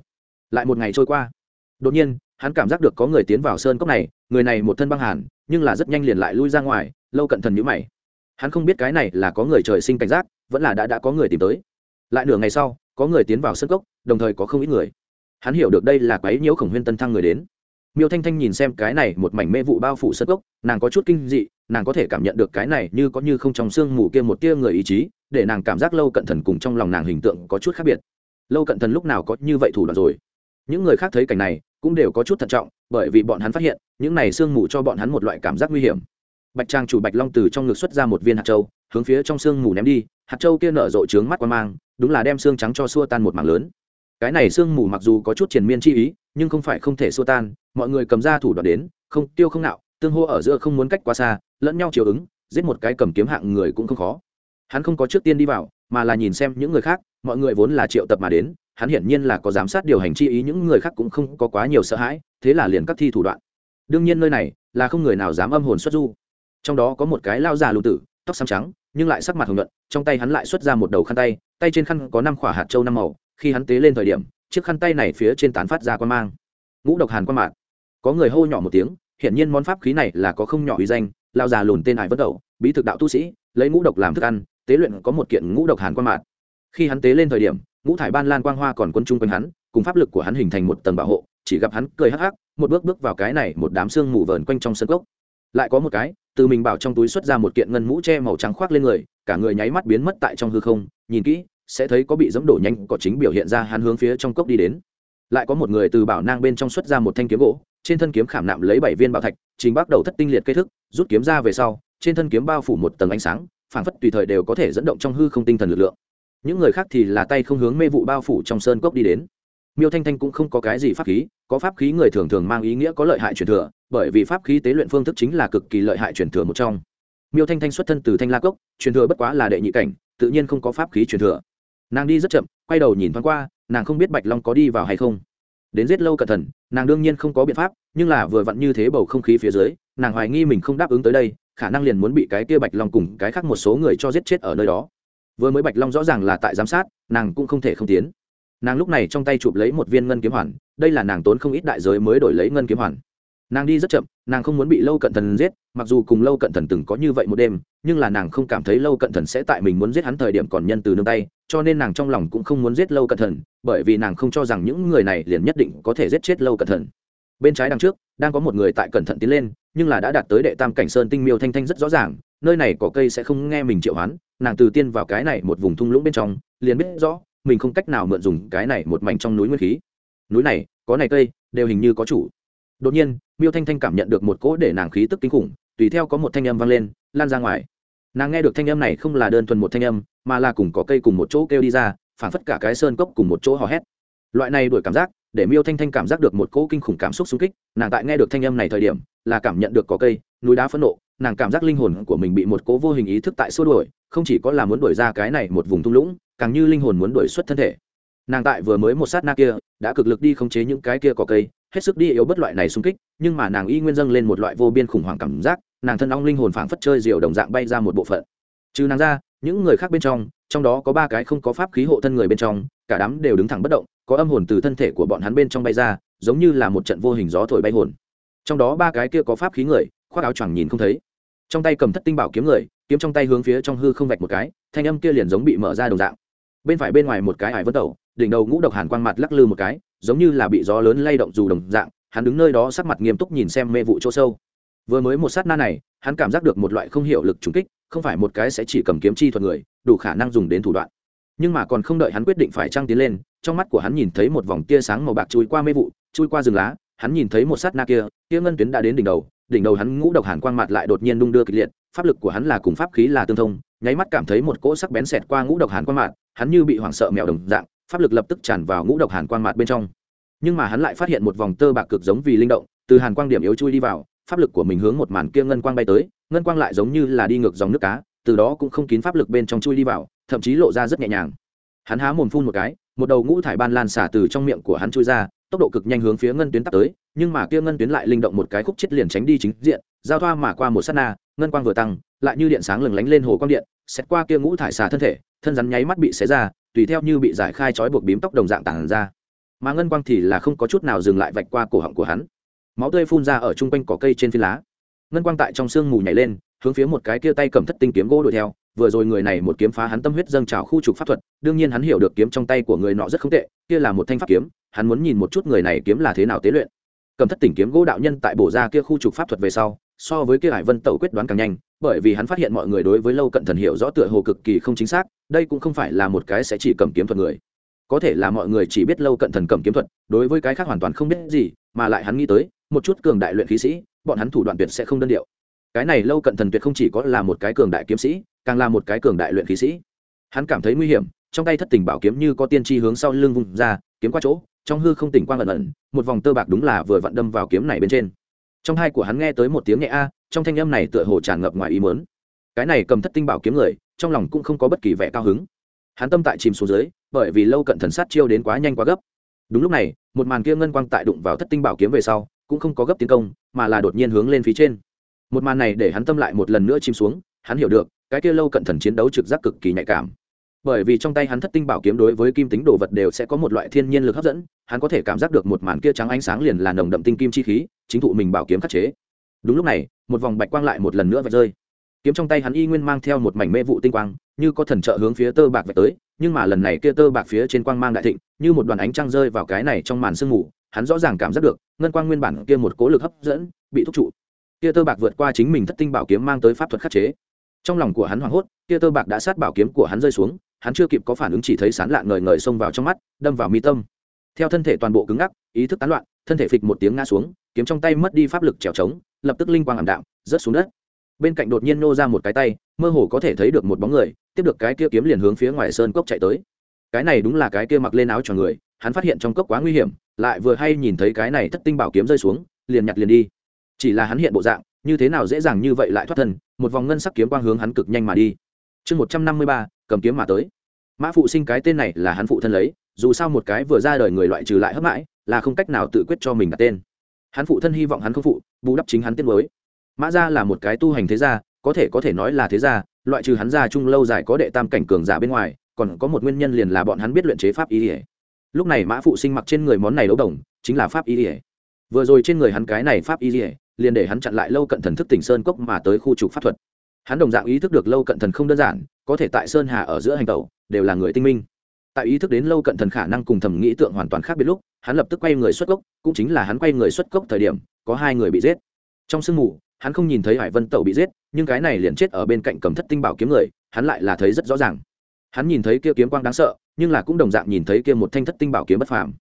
Lại một ngày trôi qua, đột nhiên, hắn cảm giác được có người tiến vào sơn cốc này, người này một thân băng hàn, nhưng là rất nhanh liền lại lui ra ngoài, lâu cận thần nhữ mày. Hắn không biết cái này là có người trời sinh cảnh giác, vẫn là đã đã có người tìm tới. Lại nửa ngày sau, có người tiến vào sân cốc, đồng thời có không ít người. Hắn hiểu được đây là quấy nhiễu khổng huyên tân thăng người đến. Miêu thanh thanh nhìn xem cái này một mảnh mê vụ bao phủ sân cốc, nàng có chút kinh dị nàng có thể cảm nhận được cái này như có như không trong sương mù kia một tia người ý chí, để nàng cảm giác lâu cận thần cùng trong lòng nàng hình tượng có chút khác biệt. Lâu cận thần lúc nào có như vậy thủ đoạn rồi? Những người khác thấy cảnh này cũng đều có chút thận trọng, bởi vì bọn hắn phát hiện, những này sương mù cho bọn hắn một loại cảm giác nguy hiểm. Bạch trang chủ bạch long từ trong ngực xuất ra một viên hạt châu, hướng phía trong sương mù ném đi, hạt châu kia nở rộ trướng mắt qua mang, đúng là đem xương trắng cho xua tan một mảng lớn. Cái này sương mù mặc dù có chút triền miên chi ý, nhưng không phải không thể xua tan, mọi người cầm ra thủ đoạn đến, không tiêu không nạo, tương hô ở giữa không muốn cách quá xa lẫn nhau chiều ứng, giết một cái cầm kiếm hạng người cũng không khó. Hắn không có trước tiên đi vào, mà là nhìn xem những người khác, mọi người vốn là triệu tập mà đến, hắn hiển nhiên là có giám sát điều hành chi ý, những người khác cũng không có quá nhiều sợ hãi, thế là liền các thi thủ đoạn. Đương nhiên nơi này là không người nào dám âm hồn xuất du. Trong đó có một cái lao già lụ tử, tóc xám trắng, nhưng lại sắc mặt hồng nhuận, trong tay hắn lại xuất ra một đầu khăn tay tay trên khăn có năm khỏa hạt trâu năm màu, khi hắn tế lên thời điểm, chiếc khăn tay này phía trên tán phát ra quan mang. Ngũ độc hàn quan mạn có người hô nhỏ một tiếng, hiển nhiên món pháp khí này là có không nhỏ uy danh lao già lùn tên hải vất đầu bí thực đạo tu sĩ, lấy ngũ độc làm thức ăn, tế luyện có một kiện ngũ độc hàn quan mạt. Khi hắn tế lên thời điểm, ngũ thải ban lan quang hoa còn quân chung quanh hắn, cùng pháp lực của hắn hình thành một tầng bảo hộ, chỉ gặp hắn cười hắc hắc, một bước bước vào cái này một đám xương mù vờn quanh trong sân cốc. Lại có một cái, từ mình bảo trong túi xuất ra một kiện ngân mũ che màu trắng khoác lên người, cả người nháy mắt biến mất tại trong hư không, nhìn kỹ, sẽ thấy có bị dẫm đổ nhanh, có chính biểu hiện ra hắn hướng phía trong cốc đi đến. Lại có một người từ bảo nang bên trong xuất ra một thanh kiếm gỗ trên thân kiếm khảm nạm lấy bảy viên bảo thạch, chính bắt đầu thất tinh liệt cây thức, rút kiếm ra về sau, trên thân kiếm bao phủ một tầng ánh sáng, phảng phất tùy thời đều có thể dẫn động trong hư không tinh thần lực lượng. Những người khác thì là tay không hướng mê vụ bao phủ trong sơn cốc đi đến. Miêu thanh thanh cũng không có cái gì pháp khí, có pháp khí người thường thường mang ý nghĩa có lợi hại truyền thừa, bởi vì pháp khí tế luyện phương thức chính là cực kỳ lợi hại truyền thừa một trong. Miêu thanh thanh xuất thân từ thanh la cốc, truyền thừa bất quá là đệ nhị cảnh, tự nhiên không có pháp khí truyền thừa. Nàng đi rất chậm, quay đầu nhìn thoáng qua, nàng không biết bạch long có đi vào hay không đến giết lâu cẩn thận, nàng đương nhiên không có biện pháp, nhưng là vừa vặn như thế bầu không khí phía dưới, nàng hoài nghi mình không đáp ứng tới đây, khả năng liền muốn bị cái kia bạch long cùng cái khác một số người cho giết chết ở nơi đó. Vừa mới bạch long rõ ràng là tại giám sát, nàng cũng không thể không tiến. Nàng lúc này trong tay chụp lấy một viên ngân kiếm hoàn, đây là nàng tốn không ít đại giới mới đổi lấy ngân kiếm hoàn nàng đi rất chậm, nàng không muốn bị lâu cận thần giết, mặc dù cùng lâu cận thần từng có như vậy một đêm, nhưng là nàng không cảm thấy lâu cận thần sẽ tại mình muốn giết hắn thời điểm còn nhân từ nương tay, cho nên nàng trong lòng cũng không muốn giết lâu cận thần, bởi vì nàng không cho rằng những người này liền nhất định có thể giết chết lâu cận thần. Bên trái đằng trước, đang có một người tại cẩn thận tiến lên, nhưng là đã đạt tới đệ tam cảnh sơn tinh miêu thanh thanh rất rõ ràng, nơi này có cây sẽ không nghe mình triệu hoán, nàng từ tiên vào cái này một vùng thung lũng bên trong, liền biết rõ, mình không cách nào mượn dùng cái này một mảnh trong núi nguyên khí. Núi này, có này cây, đều hình như có chủ. Đột nhiên miêu thanh thanh cảm nhận được một cỗ để nàng khí tức kinh khủng, tùy theo có một thanh âm vang lên, lan ra ngoài. Nàng nghe được thanh âm này không là đơn thuần một thanh âm, mà là cùng có cây cùng một chỗ kêu đi ra phản phất cả cái sơn cốc cùng một chỗ hò hét. Loại này đuổi cảm giác, để miêu thanh thanh cảm giác được một cỗ kinh khủng cảm xúc xung kích, nàng tại nghe được thanh âm này thời điểm, là cảm nhận được có cây, núi đá phẫn nộ, nàng cảm giác linh hồn của mình bị một cỗ vô hình ý thức tại xua đuổi, không chỉ có là muốn đuổi ra cái này một vùng thung lũng, càng như linh hồn muốn đuổi xuất thân thể. Nàng tại vừa mới một sát na kia đã cực lực đi khống chế những cái kia cỏ cây, hết sức đi yếu bất loại này xung kích, nhưng mà nàng y nguyên dâng lên một loại vô biên khủng hoảng cảm giác, nàng thân ong linh hồn phảng phất chơi diều đồng dạng bay ra một bộ phận. Trừ nàng ra, những người khác bên trong trong đó có ba cái không có pháp khí hộ thân người bên trong, cả đám đều đứng thẳng bất động, có âm hồn từ thân thể của bọn hắn bên trong bay ra, giống như là một trận vô hình gió thổi bay hồn. Trong đó ba cái kia có pháp khí người, khoác áo choàng nhìn không thấy. Trong tay cầm thất tinh bảo kiếm người, kiếm trong tay hướng phía trong hư không vạch một cái, thanh âm kia liền giống bị mở ra đồng dạng. Bên phải bên ngoài một cái ải vân tẩu đỉnh đầu ngũ độc hàn quang mặt lắc lư một cái, giống như là bị gió lớn lay động dù đồng dạng, hắn đứng nơi đó sắc mặt nghiêm túc nhìn xem mê vụ chỗ sâu. Vừa mới một sát na này, hắn cảm giác được một loại không hiệu lực trùng kích, không phải một cái sẽ chỉ cầm kiếm chi thuật người, đủ khả năng dùng đến thủ đoạn. Nhưng mà còn không đợi hắn quyết định phải trăng tiến lên, trong mắt của hắn nhìn thấy một vòng tia sáng màu bạc chui qua mê vụ, chui qua rừng lá, hắn nhìn thấy một sát na kia, tia ngân tuyến đã đến đỉnh đầu đỉnh đầu hắn ngũ độc hàn quang mặt lại đột nhiên đung đưa kịch liệt, pháp lực của hắn là cùng pháp khí là tương thông, nháy mắt cảm thấy một cỗ sắc bén xẹt qua ngũ độc hàn quang mặt, hắn như bị hoảng sợ mèo đồng dạng pháp lực lập tức tràn vào ngũ độc hàn quang mặt bên trong. Nhưng mà hắn lại phát hiện một vòng tơ bạc cực giống vì linh động, từ hàn quang điểm yếu chui đi vào, pháp lực của mình hướng một màn kia ngân quang bay tới, ngân quang lại giống như là đi ngược dòng nước cá, từ đó cũng không kín pháp lực bên trong chui đi vào, thậm chí lộ ra rất nhẹ nhàng. Hắn há mồm phun một cái, một đầu ngũ thải ban lan xả từ trong miệng của hắn chui ra, tốc độ cực nhanh hướng phía ngân tuyến tắt tới, nhưng mà kia ngân tuyến lại linh động một cái khúc chết liền tránh đi chính diện, giao thoa mà qua một sát na, ngân quang vừa tăng, lại như điện sáng lừng lánh lên hồ quang điện xét qua kia ngũ thải xà thân thể, thân rắn nháy mắt bị xé ra tùy theo như bị giải khai trói buộc bím tóc đồng dạng tản ra. Mà ngân quang thì là không có chút nào dừng lại vạch qua cổ họng của hắn. Máu tươi phun ra ở chung quanh cỏ cây trên phi lá. Ngân quang tại trong sương mù nhảy lên, hướng phía một cái kia tay cầm thất tinh kiếm gỗ đuổi theo. Vừa rồi người này một kiếm phá hắn tâm huyết dâng trào khu trục pháp thuật, đương nhiên hắn hiểu được kiếm trong tay của người nọ rất không tệ, kia là một thanh pháp kiếm, hắn muốn nhìn một chút người này kiếm là thế nào tế luyện. Cầm thất tỉnh kiếm gỗ đạo nhân tại bổ ra kia khu trục pháp thuật về sau, so với kia hải vân tẩu quyết đoán càng nhanh, bởi vì hắn phát hiện mọi người đối với lâu cận thần hiểu rõ tựa hồ cực kỳ không chính xác đây cũng không phải là một cái sẽ chỉ cầm kiếm thuật người. Có thể là mọi người chỉ biết lâu cận thần cầm kiếm thuật, đối với cái khác hoàn toàn không biết gì, mà lại hắn nghĩ tới, một chút cường đại luyện khí sĩ, bọn hắn thủ đoạn tuyệt sẽ không đơn điệu. Cái này lâu cận thần tuyệt không chỉ có là một cái cường đại kiếm sĩ, càng là một cái cường đại luyện khí sĩ. Hắn cảm thấy nguy hiểm, trong tay thất tình bảo kiếm như có tiên tri hướng sau lưng vùng ra, kiếm qua chỗ, trong hư không tỉnh quang ẩn ẩn, một vòng tơ bạc đúng là vừa vặn đâm vào kiếm này bên trên. Trong hai của hắn nghe tới một tiếng nhẹ a, trong thanh âm này tựa hồ tràn ngập ngoài ý mớn cái này cầm thất tinh bảo kiếm người trong lòng cũng không có bất kỳ vẻ cao hứng. Hắn tâm tại chìm xuống dưới, bởi vì lâu cận thần sát chiêu đến quá nhanh quá gấp. Đúng lúc này, một màn kia ngân quang tại đụng vào thất tinh bảo kiếm về sau, cũng không có gấp tiến công, mà là đột nhiên hướng lên phía trên. Một màn này để hắn tâm lại một lần nữa chìm xuống, hắn hiểu được, cái kia lâu cận thần chiến đấu trực giác cực kỳ nhạy cảm. Bởi vì trong tay hắn thất tinh bảo kiếm đối với kim tính đồ vật đều sẽ có một loại thiên nhiên lực hấp dẫn, hắn có thể cảm giác được một màn kia trắng ánh sáng liền là nồng đậm tinh kim chi khí, chính thụ mình bảo kiếm khắc chế. Đúng lúc này, một vòng bạch quang lại một lần nữa vạch rơi kiếm trong tay hắn y nguyên mang theo một mảnh mê vụ tinh quang, như có thần trợ hướng phía tơ bạc vạch tới, nhưng mà lần này kia tơ bạc phía trên quang mang đại thịnh, như một đoàn ánh trăng rơi vào cái này trong màn sương mù, hắn rõ ràng cảm giác được, ngân quang nguyên bản kia một cố lực hấp dẫn, bị thúc trụ. Kia tơ bạc vượt qua chính mình thất tinh bảo kiếm mang tới pháp thuật khắc chế. Trong lòng của hắn hoảng hốt, kia tơ bạc đã sát bảo kiếm của hắn rơi xuống, hắn chưa kịp có phản ứng chỉ thấy sán lạ ngời ngời xông vào trong mắt, đâm vào mi tâm. Theo thân thể toàn bộ cứng ngắc, ý thức tán loạn, thân thể phịch một tiếng ngã xuống, kiếm trong tay mất đi pháp lực trèo trống, lập tức linh quang ảm đạm, rớt xuống đất bên cạnh đột nhiên nô ra một cái tay, mơ hồ có thể thấy được một bóng người, tiếp được cái kia kiếm liền hướng phía ngoài sơn cốc chạy tới. Cái này đúng là cái kia mặc lên áo cho người, hắn phát hiện trong cốc quá nguy hiểm, lại vừa hay nhìn thấy cái này thất tinh bảo kiếm rơi xuống, liền nhặt liền đi. Chỉ là hắn hiện bộ dạng, như thế nào dễ dàng như vậy lại thoát thân, một vòng ngân sắc kiếm quang hướng hắn cực nhanh mà đi. Chương một trăm năm mươi ba, cầm kiếm mà tới. Mã phụ sinh cái tên này là hắn phụ thân lấy, dù sao một cái vừa ra đời người loại trừ lại hấp mãi, là không cách nào tự quyết cho mình đặt tên. Hắn phụ thân hy vọng hắn không phụ, bù đắp chính hắn tiên mới mã gia là một cái tu hành thế gia, có thể có thể nói là thế gia, loại trừ hắn gia chung lâu dài có đệ tam cảnh cường giả bên ngoài, còn có một nguyên nhân liền là bọn hắn biết luyện chế pháp y ỉa lúc này mã phụ sinh mặc trên người món này đấu đồng, chính là pháp y ỉa vừa rồi trên người hắn cái này pháp y ỉa liền để hắn chặn lại lâu cận thần thức tỉnh sơn cốc mà tới khu trục pháp thuật. Hắn đồng dạng ý thức được lâu cận thần không đơn giản, có thể tại sơn hà ở giữa hành tẩu, đều là người tinh minh. Tại ý thức đến lâu cận thần khả năng cùng thẩm nghĩ tượng hoàn toàn khác biệt lúc, hắn lập tức quay người xuất cốc, cũng chính là hắn quay người xuất cốc thời điểm, có hai người bị giết. Trong sương mù hắn không nhìn thấy hải vân tẩu bị giết, nhưng cái này liền chết ở bên cạnh cầm thất tinh bảo kiếm người, hắn lại là thấy rất rõ ràng. Hắn nhìn thấy kia kiếm quang đáng sợ, nhưng là cũng đồng dạng nhìn thấy kia một thanh thất tinh bảo kiếm bất phàm.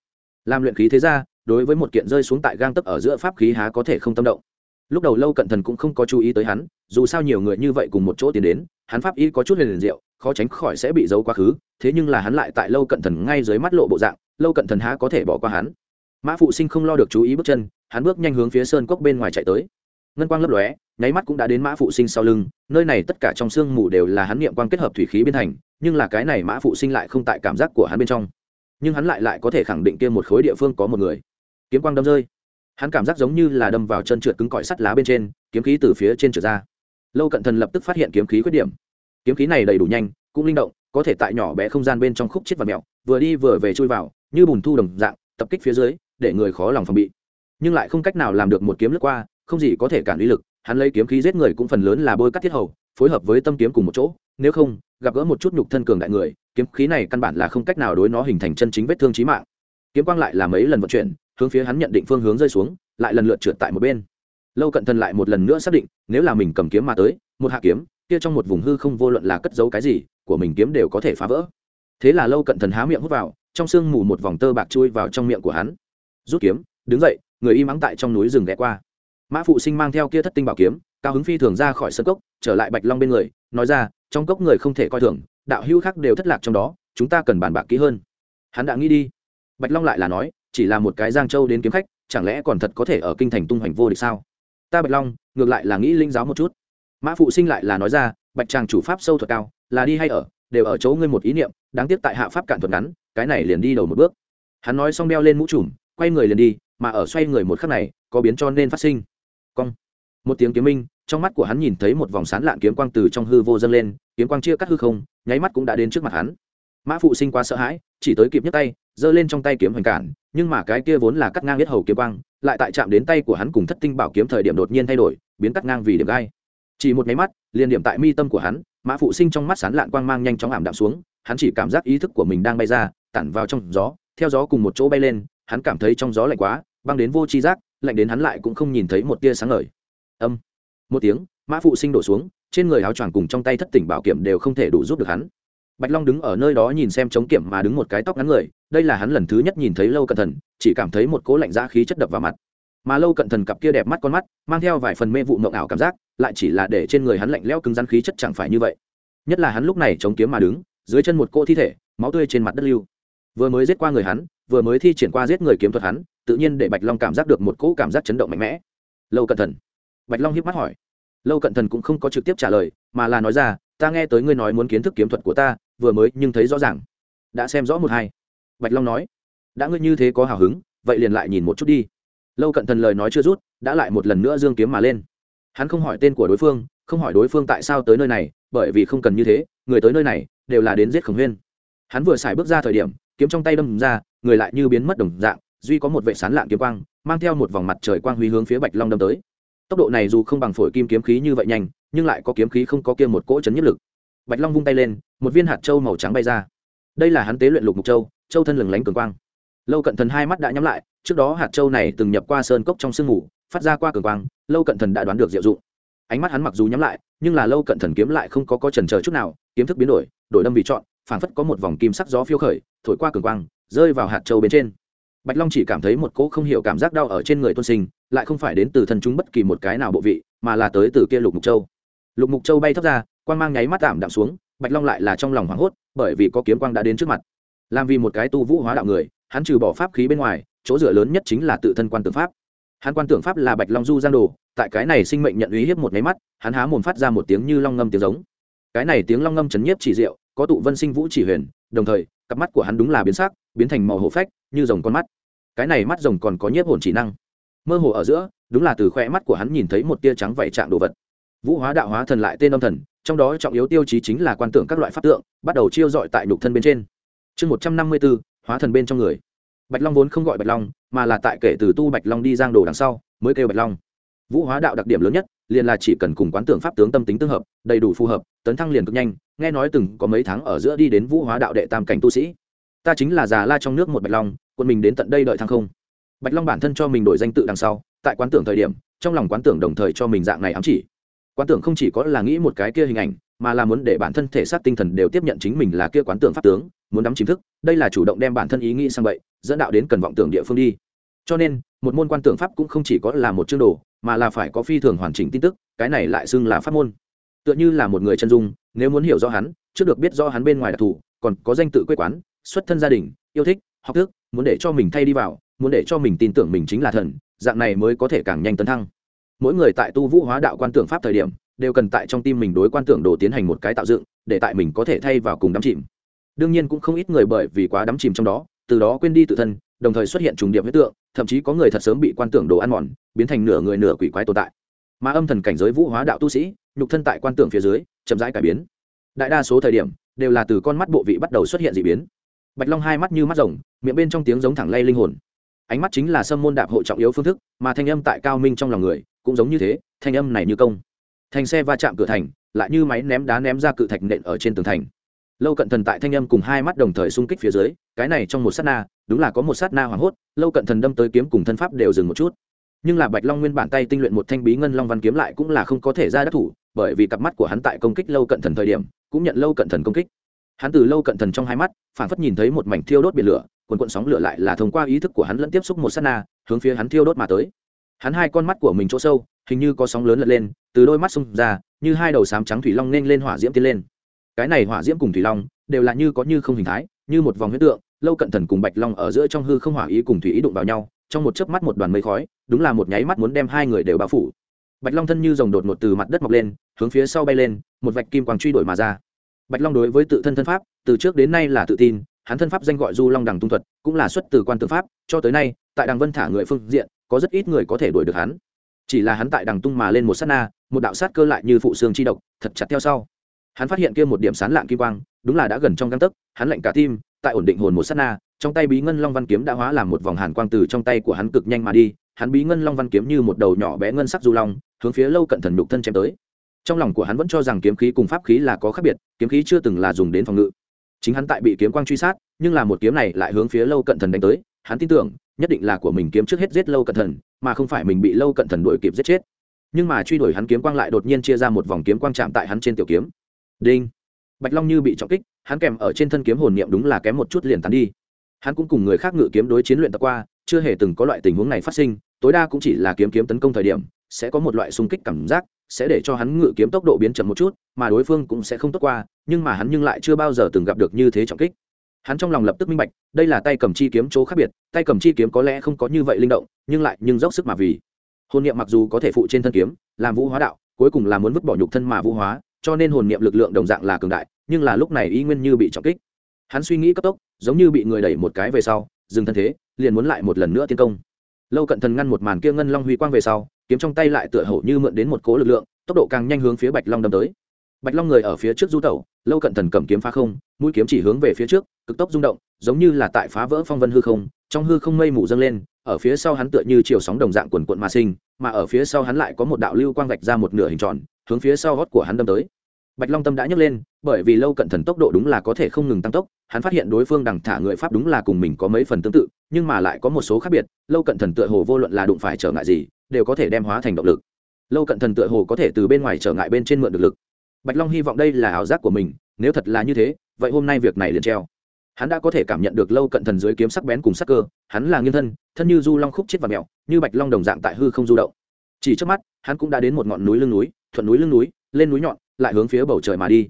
Làm luyện khí thế ra, đối với một kiện rơi xuống tại gang tấp ở giữa pháp khí há có thể không tâm động. Lúc đầu lâu cận thần cũng không có chú ý tới hắn, dù sao nhiều người như vậy cùng một chỗ tiến đến, hắn pháp y có chút liền liền diệu, khó tránh khỏi sẽ bị giấu quá khứ, thế nhưng là hắn lại tại lâu cận thần ngay dưới mắt lộ bộ dạng, lâu cận thần há có thể bỏ qua hắn. Mã phụ sinh không lo được chú ý bước chân, hắn bước nhanh hướng phía sơn cốc bên ngoài chạy tới ngân quang lấp lóe, nháy mắt cũng đã đến mã phụ sinh sau lưng, nơi này tất cả trong sương mù đều là hắn niệm quang kết hợp thủy khí biên thành, nhưng là cái này mã phụ sinh lại không tại cảm giác của hắn bên trong. Nhưng hắn lại lại có thể khẳng định kia một khối địa phương có một người. Kiếm quang đâm rơi. Hắn cảm giác giống như là đâm vào chân trượt cứng cỏi sắt lá bên trên, kiếm khí từ phía trên trượt ra. Lâu cận thần lập tức phát hiện kiếm khí khuyết điểm. Kiếm khí này đầy đủ nhanh, cũng linh động, có thể tại nhỏ bé không gian bên trong khúc chết và mẹo vừa đi vừa về chui vào, như bùn thu đồng dạng, tập kích phía dưới, để người khó lòng phòng bị. Nhưng lại không cách nào làm được một kiếm lướt qua không gì có thể cản uy lực, hắn lấy kiếm khí giết người cũng phần lớn là bôi cắt thiết hầu, phối hợp với tâm kiếm cùng một chỗ, nếu không, gặp gỡ một chút nhục thân cường đại người, kiếm khí này căn bản là không cách nào đối nó hình thành chân chính vết thương trí mạng. Kiếm quang lại là mấy lần vận chuyển, hướng phía hắn nhận định phương hướng rơi xuống, lại lần lượt trượt tại một bên. Lâu cận thần lại một lần nữa xác định, nếu là mình cầm kiếm mà tới, một hạ kiếm, kia trong một vùng hư không vô luận là cất giấu cái gì, của mình kiếm đều có thể phá vỡ. Thế là lâu cận thần há miệng hút vào, trong sương mù một vòng tơ bạc chui vào trong miệng của hắn. Rút kiếm, đứng dậy, người y mắng tại trong núi rừng ghé qua mã phụ sinh mang theo kia thất tinh bảo kiếm, cao hứng phi thường ra khỏi sân cốc, trở lại bạch long bên người, nói ra, trong cốc người không thể coi thường, đạo hữu khác đều thất lạc trong đó, chúng ta cần bàn bạc kỹ hơn. Hắn đã nghĩ đi. Bạch long lại là nói, chỉ là một cái giang châu đến kiếm khách, chẳng lẽ còn thật có thể ở kinh thành tung hoành vô địch sao? Ta bạch long, ngược lại là nghĩ linh giáo một chút. Mã phụ sinh lại là nói ra, bạch tràng chủ pháp sâu thuật cao, là đi hay ở, đều ở chỗ ngươi một ý niệm, đáng tiếc tại hạ pháp cạn thuật ngắn, cái này liền đi đầu một bước. Hắn nói xong đeo lên mũ trùm, quay người liền đi, mà ở xoay người một khắc này, có biến cho nên phát sinh cong. Một tiếng kiếm minh, trong mắt của hắn nhìn thấy một vòng sán lạn kiếm quang từ trong hư vô dâng lên, kiếm quang chia cắt hư không, nháy mắt cũng đã đến trước mặt hắn. Mã phụ sinh quá sợ hãi, chỉ tới kịp nhấc tay, giơ lên trong tay kiếm hoành cản, nhưng mà cái kia vốn là cắt ngang biết hầu kiếm quang, lại tại chạm đến tay của hắn cùng thất tinh bảo kiếm thời điểm đột nhiên thay đổi, biến cắt ngang vì điểm gai. Chỉ một máy mắt, liền điểm tại mi tâm của hắn, mã phụ sinh trong mắt sán lạn quang mang nhanh chóng ảm đạm xuống, hắn chỉ cảm giác ý thức của mình đang bay ra, tản vào trong gió, theo gió cùng một chỗ bay lên, hắn cảm thấy trong gió lạnh quá, băng đến vô tri giác lạnh đến hắn lại cũng không nhìn thấy một tia sáng ngời. Âm. Một tiếng, mã phụ sinh đổ xuống, trên người áo choàng cùng trong tay thất tỉnh bảo kiểm đều không thể đủ giúp được hắn. Bạch long đứng ở nơi đó nhìn xem chống kiểm mà đứng một cái tóc ngắn người, đây là hắn lần thứ nhất nhìn thấy lâu cận thần, chỉ cảm thấy một cố lạnh giá khí chất đập vào mặt. Mà lâu cận thần cặp kia đẹp mắt con mắt, mang theo vài phần mê vụ mộng ảo cảm giác, lại chỉ là để trên người hắn lạnh lẽo cứng rắn khí chất chẳng phải như vậy. Nhất là hắn lúc này chống kiếm mà đứng, dưới chân một cô thi thể, máu tươi trên mặt đất lưu. Vừa mới giết qua người hắn, vừa mới thi triển qua giết người kiếm thuật hắn tự nhiên để bạch long cảm giác được một cỗ cảm giác chấn động mạnh mẽ. Lâu cận thần. Bạch long hiếp mắt hỏi. Lâu cận thần cũng không có trực tiếp trả lời, mà là nói ra, ta nghe tới ngươi nói muốn kiến thức kiếm thuật của ta, vừa mới nhưng thấy rõ ràng. Đã xem rõ một hai. Bạch long nói, đã ngươi như thế có hào hứng, vậy liền lại nhìn một chút đi. Lâu cận thần lời nói chưa rút đã lại một lần nữa dương kiếm mà lên. Hắn không hỏi tên của đối phương, không hỏi đối phương tại sao tới nơi này, bởi vì không cần như thế, người tới nơi này, đều là đến giết khổng huyên. Hắn vừa xài bước ra thời điểm, kiếm trong tay đâm ra, người lại như biến mất đồng dạng duy có một vệ sán lạng kiếm quang, mang theo một vòng mặt trời quang huy hướng phía bạch long đâm tới. Tốc độ này dù không bằng phổi kim kiếm khí như vậy nhanh, nhưng lại có kiếm khí không có kia một cỗ chấn nhất lực. Bạch long vung tay lên, một viên hạt trâu màu trắng bay ra. Đây là hắn tế luyện lục mục châu châu thân lừng lánh cường quang. Lâu cận thần hai mắt đã nhắm lại, trước đó hạt châu này từng nhập qua sơn cốc trong sương mù, phát ra qua cường quang, lâu cận thần đã đoán được diệu dụng. Ánh mắt hắn mặc dù nhắm lại, nhưng là lâu cận thần kiếm lại không có có trần chờ chút nào, kiếm thức biến đổi đổi đâm vị chọn, phảng phất có một vòng kim sắc gió phiêu khởi, thổi qua cường quang, rơi vào hạt châu bên trên bạch long chỉ cảm thấy một cỗ không hiểu cảm giác đau ở trên người tuân sinh, lại không phải đến từ thần chúng bất kỳ một cái nào bộ vị, mà là tới từ kia lục mục châu. Lục mục châu bay thấp ra quan g mang nháy mắt tạm đạm xuống, bạch long lại là trong lòng hoảng hốt, bởi vì có kiếm quang đã đến trước mặt. Làm vì một cái tu vũ hóa đạo người, hắn trừ bỏ pháp khí bên ngoài, chỗ dựa lớn nhất chính là tự thân quan tưởng pháp. Hắn quan tưởng pháp là bạch long du giang đồ, tại cái này sinh mệnh nhận uy hiếp một nháy mắt, hắn há mồm phát ra một tiếng như long ngâm tiếng giống. Cái này tiếng long ngâm chấn nhiếp chỉ diệu, có tụ vân sinh vũ chỉ huyền, đồng thời, cặp mắt của hắn đúng là biến sắc, biến thành màu hổ phách, như rồng con mắt cái này mắt rồng còn có nhiếp hồn chỉ năng. Mơ hồ ở giữa, đúng là từ khoe mắt của hắn nhìn thấy một tia trắng vảy trạng đồ vật. Vũ hóa đạo hóa thần lại tên âm thần, trong đó trọng yếu tiêu chí chính là quan tưởng các loại pháp tượng, bắt đầu chiêu dọi tại nhục thân bên trên. Chương một trăm năm mươi b ố hóa thần bên trong người. Bạch long vốn không gọi bạch long, mà là tại kể từ tu bạch long đi giang đồ đằng sau, mới kêu bạch long. Vũ hóa đạo đặc điểm lớn nhất, liền là chỉ cần cùng quán tưởng pháp tướng tâm tính tương hợp, đầy đủ phù hợp, tấn thăng liền cực nhanh, nghe nói từng có mấy tháng ở giữa đi đến vũ hóa đạo đệ tam cảnh tu sĩ ta chính là già la trong nước một bạch long quân mình đến tận đây đợi thăng không. Bạch long bản thân cho mình đổi danh tự đằng sau, tại quán tưởng thời điểm, trong lòng quán tưởng đồng thời cho mình dạng này ám chỉ. Quán tưởng không chỉ có là nghĩ một cái kia hình ảnh, mà là muốn để bản thân thể xác tinh thần đều tiếp nhận chính mình là kia quán tưởng pháp tướng, muốn đắm chính thức, đây là chủ động đem bản thân ý nghĩ sang vậy dẫn đạo đến cần vọng tưởng địa phương đi. Cho nên, một môn quan tưởng pháp cũng không chỉ có là một chương đồ, mà là phải có phi thường hoàn chỉnh tin tức, cái này lại xưng là pháp môn. Tựa như là một người chân dung, nếu muốn hiểu rõ hắn, trước được biết rõ hắn bên ngoài đặc thù, còn có danh tự quê quán xuất thân gia đình, yêu thích, học thức, muốn để cho mình thay đi vào, muốn để cho mình tin tưởng mình chính là thần, dạng này mới có thể càng nhanh tấn thăng. Mỗi người tại tu vũ hóa đạo quan tưởng pháp thời điểm, đều cần tại trong tim mình đối quan tưởng đồ tiến hành một cái tạo dựng, để tại mình có thể thay vào cùng đắm chìm. Đương nhiên cũng không ít người bởi vì quá đắm chìm trong đó, từ đó quên đi tự thân, đồng thời xuất hiện trùng điệp huyết tượng, thậm chí có người thật sớm bị quan tưởng đồ ăn mòn, biến thành nửa người nửa quỷ quái tồn tại. Mà âm thần cảnh giới vũ hóa đạo tu sĩ, nhục thân tại quan tưởng phía dưới, chậm rãi cải biến. Đại đa số thời điểm, đều là từ con mắt bộ vị bắt đầu xuất hiện d ị biến bạch long hai mắt như mắt rồng, miệng bên trong tiếng giống thẳng lay linh hồn. Ánh mắt chính là sâm môn đạp hộ trọng yếu phương thức, mà thanh âm tại cao minh trong lòng người cũng giống như thế, thanh âm này như công. Thành xe va chạm cửa thành, lại như máy ném đá ném ra cự thạch nện ở trên tường thành. Lâu cận thần tại thanh âm cùng hai mắt đồng thời xung kích phía dưới, cái này trong một sát na, đúng là có một sát na hoảng hốt, lâu cận thần đâm tới kiếm cùng thân pháp đều dừng một chút. Nhưng là bạch long nguyên bản tay tinh luyện một thanh bí ngân long văn kiếm lại cũng là không có thể ra đắc thủ, bởi vì cặp mắt của hắn tại công kích lâu cận thần thời điểm, cũng nhận lâu cận thần công kích hắn từ lâu cận thần trong hai mắt phản phất nhìn thấy một mảnh thiêu đốt biển lửa, quần quận sóng lửa lại là thông qua ý thức của hắn lẫn tiếp xúc một sát na, hướng phía hắn thiêu đốt mà tới. Hắn hai con mắt của mình chỗ sâu, hình như có sóng lớn lật lên, từ đôi mắt xung ra, như hai đầu sám trắng thủy long nên lên hỏa diễm tiến lên. Cái này hỏa diễm cùng thủy long, đều là như có như không hình thái, như một vòng huyết tượng, lâu cận thần cùng bạch long ở giữa trong hư không hỏa ý cùng thủy ý đụng vào nhau, trong một chớp mắt một đoàn mây khói, đúng là một nháy mắt muốn đem hai người đều bao phủ. Bạch long thân như dòng đột ngột từ mặt đất mọc lên, hướng phía sau bay lên, một vạch kim quang truy đuổi mà ra bạch long đối với tự thân thân pháp, từ trước đến nay là tự tin, hắn thân pháp danh gọi du long đằng tung thuật, cũng là xuất từ quan tự pháp, cho tới nay, tại đằng vân thả người phương diện, có rất ít người có thể đuổi được hắn. Chỉ là hắn tại đằng tung mà lên một sát na, một đạo sát cơ lại như phụ xương chi độc, thật chặt theo sau. Hắn phát hiện kia một điểm sán lạng kim quang, đúng là đã gần trong găng tấc, hắn lạnh cả tim, tại ổn định hồn một sát na, trong tay bí ngân long văn kiếm đã hóa làm một vòng hàn quang từ trong tay của hắn cực nhanh mà đi, hắn bí ngân long văn kiếm như một đầu nhỏ bé ngân sắc du long, hướng phía lâu cận thần nhục thân chém tới trong lòng của hắn vẫn cho rằng kiếm khí cùng pháp khí là có khác biệt, kiếm khí chưa từng là dùng đến phòng ngự. Chính hắn tại bị kiếm quang truy sát, nhưng là một kiếm này lại hướng phía lâu cận thần đánh tới, hắn tin tưởng, nhất định là của mình kiếm trước hết giết lâu cận thần, mà không phải mình bị lâu cận thần đuổi kịp giết chết. Nhưng mà truy đuổi hắn kiếm quang lại đột nhiên chia ra một vòng kiếm quang chạm tại hắn trên tiểu kiếm. Đinh! Bạch long như bị trọng kích, hắn kèm ở trên thân kiếm hồn niệm đúng là kém một chút liền tán đi. Hắn cũng cùng người khác ngự kiếm đối chiến luyện tập qua, chưa hề từng có loại tình huống này phát sinh, tối đa cũng chỉ là kiếm kiếm tấn công thời điểm, sẽ có một loại xung kích cảm giác sẽ để cho hắn ngự kiếm tốc độ biến chậm một chút, mà đối phương cũng sẽ không tốt qua, nhưng mà hắn nhưng lại chưa bao giờ từng gặp được như thế trọng kích. Hắn trong lòng lập tức minh bạch, đây là tay cầm chi kiếm chỗ khác biệt, tay cầm chi kiếm có lẽ không có như vậy linh động, nhưng lại nhưng dốc sức mà vì. Hồn niệm mặc dù có thể phụ trên thân kiếm, làm vũ hóa đạo, cuối cùng là muốn vứt bỏ nhục thân mà vũ hóa, cho nên hồn niệm lực lượng đồng dạng là cường đại, nhưng là lúc này y nguyên như bị trọng kích. Hắn suy nghĩ cấp tốc, giống như bị người đẩy một cái về sau, dừng thân thế, liền muốn lại một lần nữa tiến công. Lâu cận thần ngăn một màn kia ngân long huy quang về sau kiếm trong tay lại tựa hổ như mượn đến một cố lực lượng, tốc độ càng nhanh hướng phía bạch long đâm tới. Bạch long người ở phía trước du tẩu, lâu cận thần cầm kiếm phá không, mũi kiếm chỉ hướng về phía trước, cực tốc rung động, giống như là tại phá vỡ phong vân hư không, trong hư không mây mù dâng lên, ở phía sau hắn tựa như chiều sóng đồng dạng quần quận mà sinh, mà ở phía sau hắn lại có một đạo lưu quang vạch ra một nửa hình tròn, hướng phía sau gót của hắn đâm tới. Bạch long tâm đã nhấc lên, bởi vì lâu cận thần tốc độ đúng là có thể không ngừng tăng tốc, hắn phát hiện đối phương đằng thả người pháp đúng là cùng mình có mấy phần tương tự, nhưng mà lại có một số khác biệt, lâu cận thần tựa hồ vô luận là đụng phải trở ngại gì đều có thể đem hóa thành động lực. Lâu cận thần tựa hồ có thể từ bên ngoài trở ngại bên trên mượn được lực. Bạch long hy vọng đây là ảo giác của mình, nếu thật là như thế, vậy hôm nay việc này liền treo. Hắn đã có thể cảm nhận được lâu cận thần dưới kiếm sắc bén cùng sắc cơ, hắn là nghiêng thân thân như du long khúc chết và mẹo, như bạch long đồng dạng tại hư không du động. Chỉ trước mắt, hắn cũng đã đến một ngọn núi lưng núi, thuận núi lưng núi, lên núi nhọn, lại hướng phía bầu trời mà đi.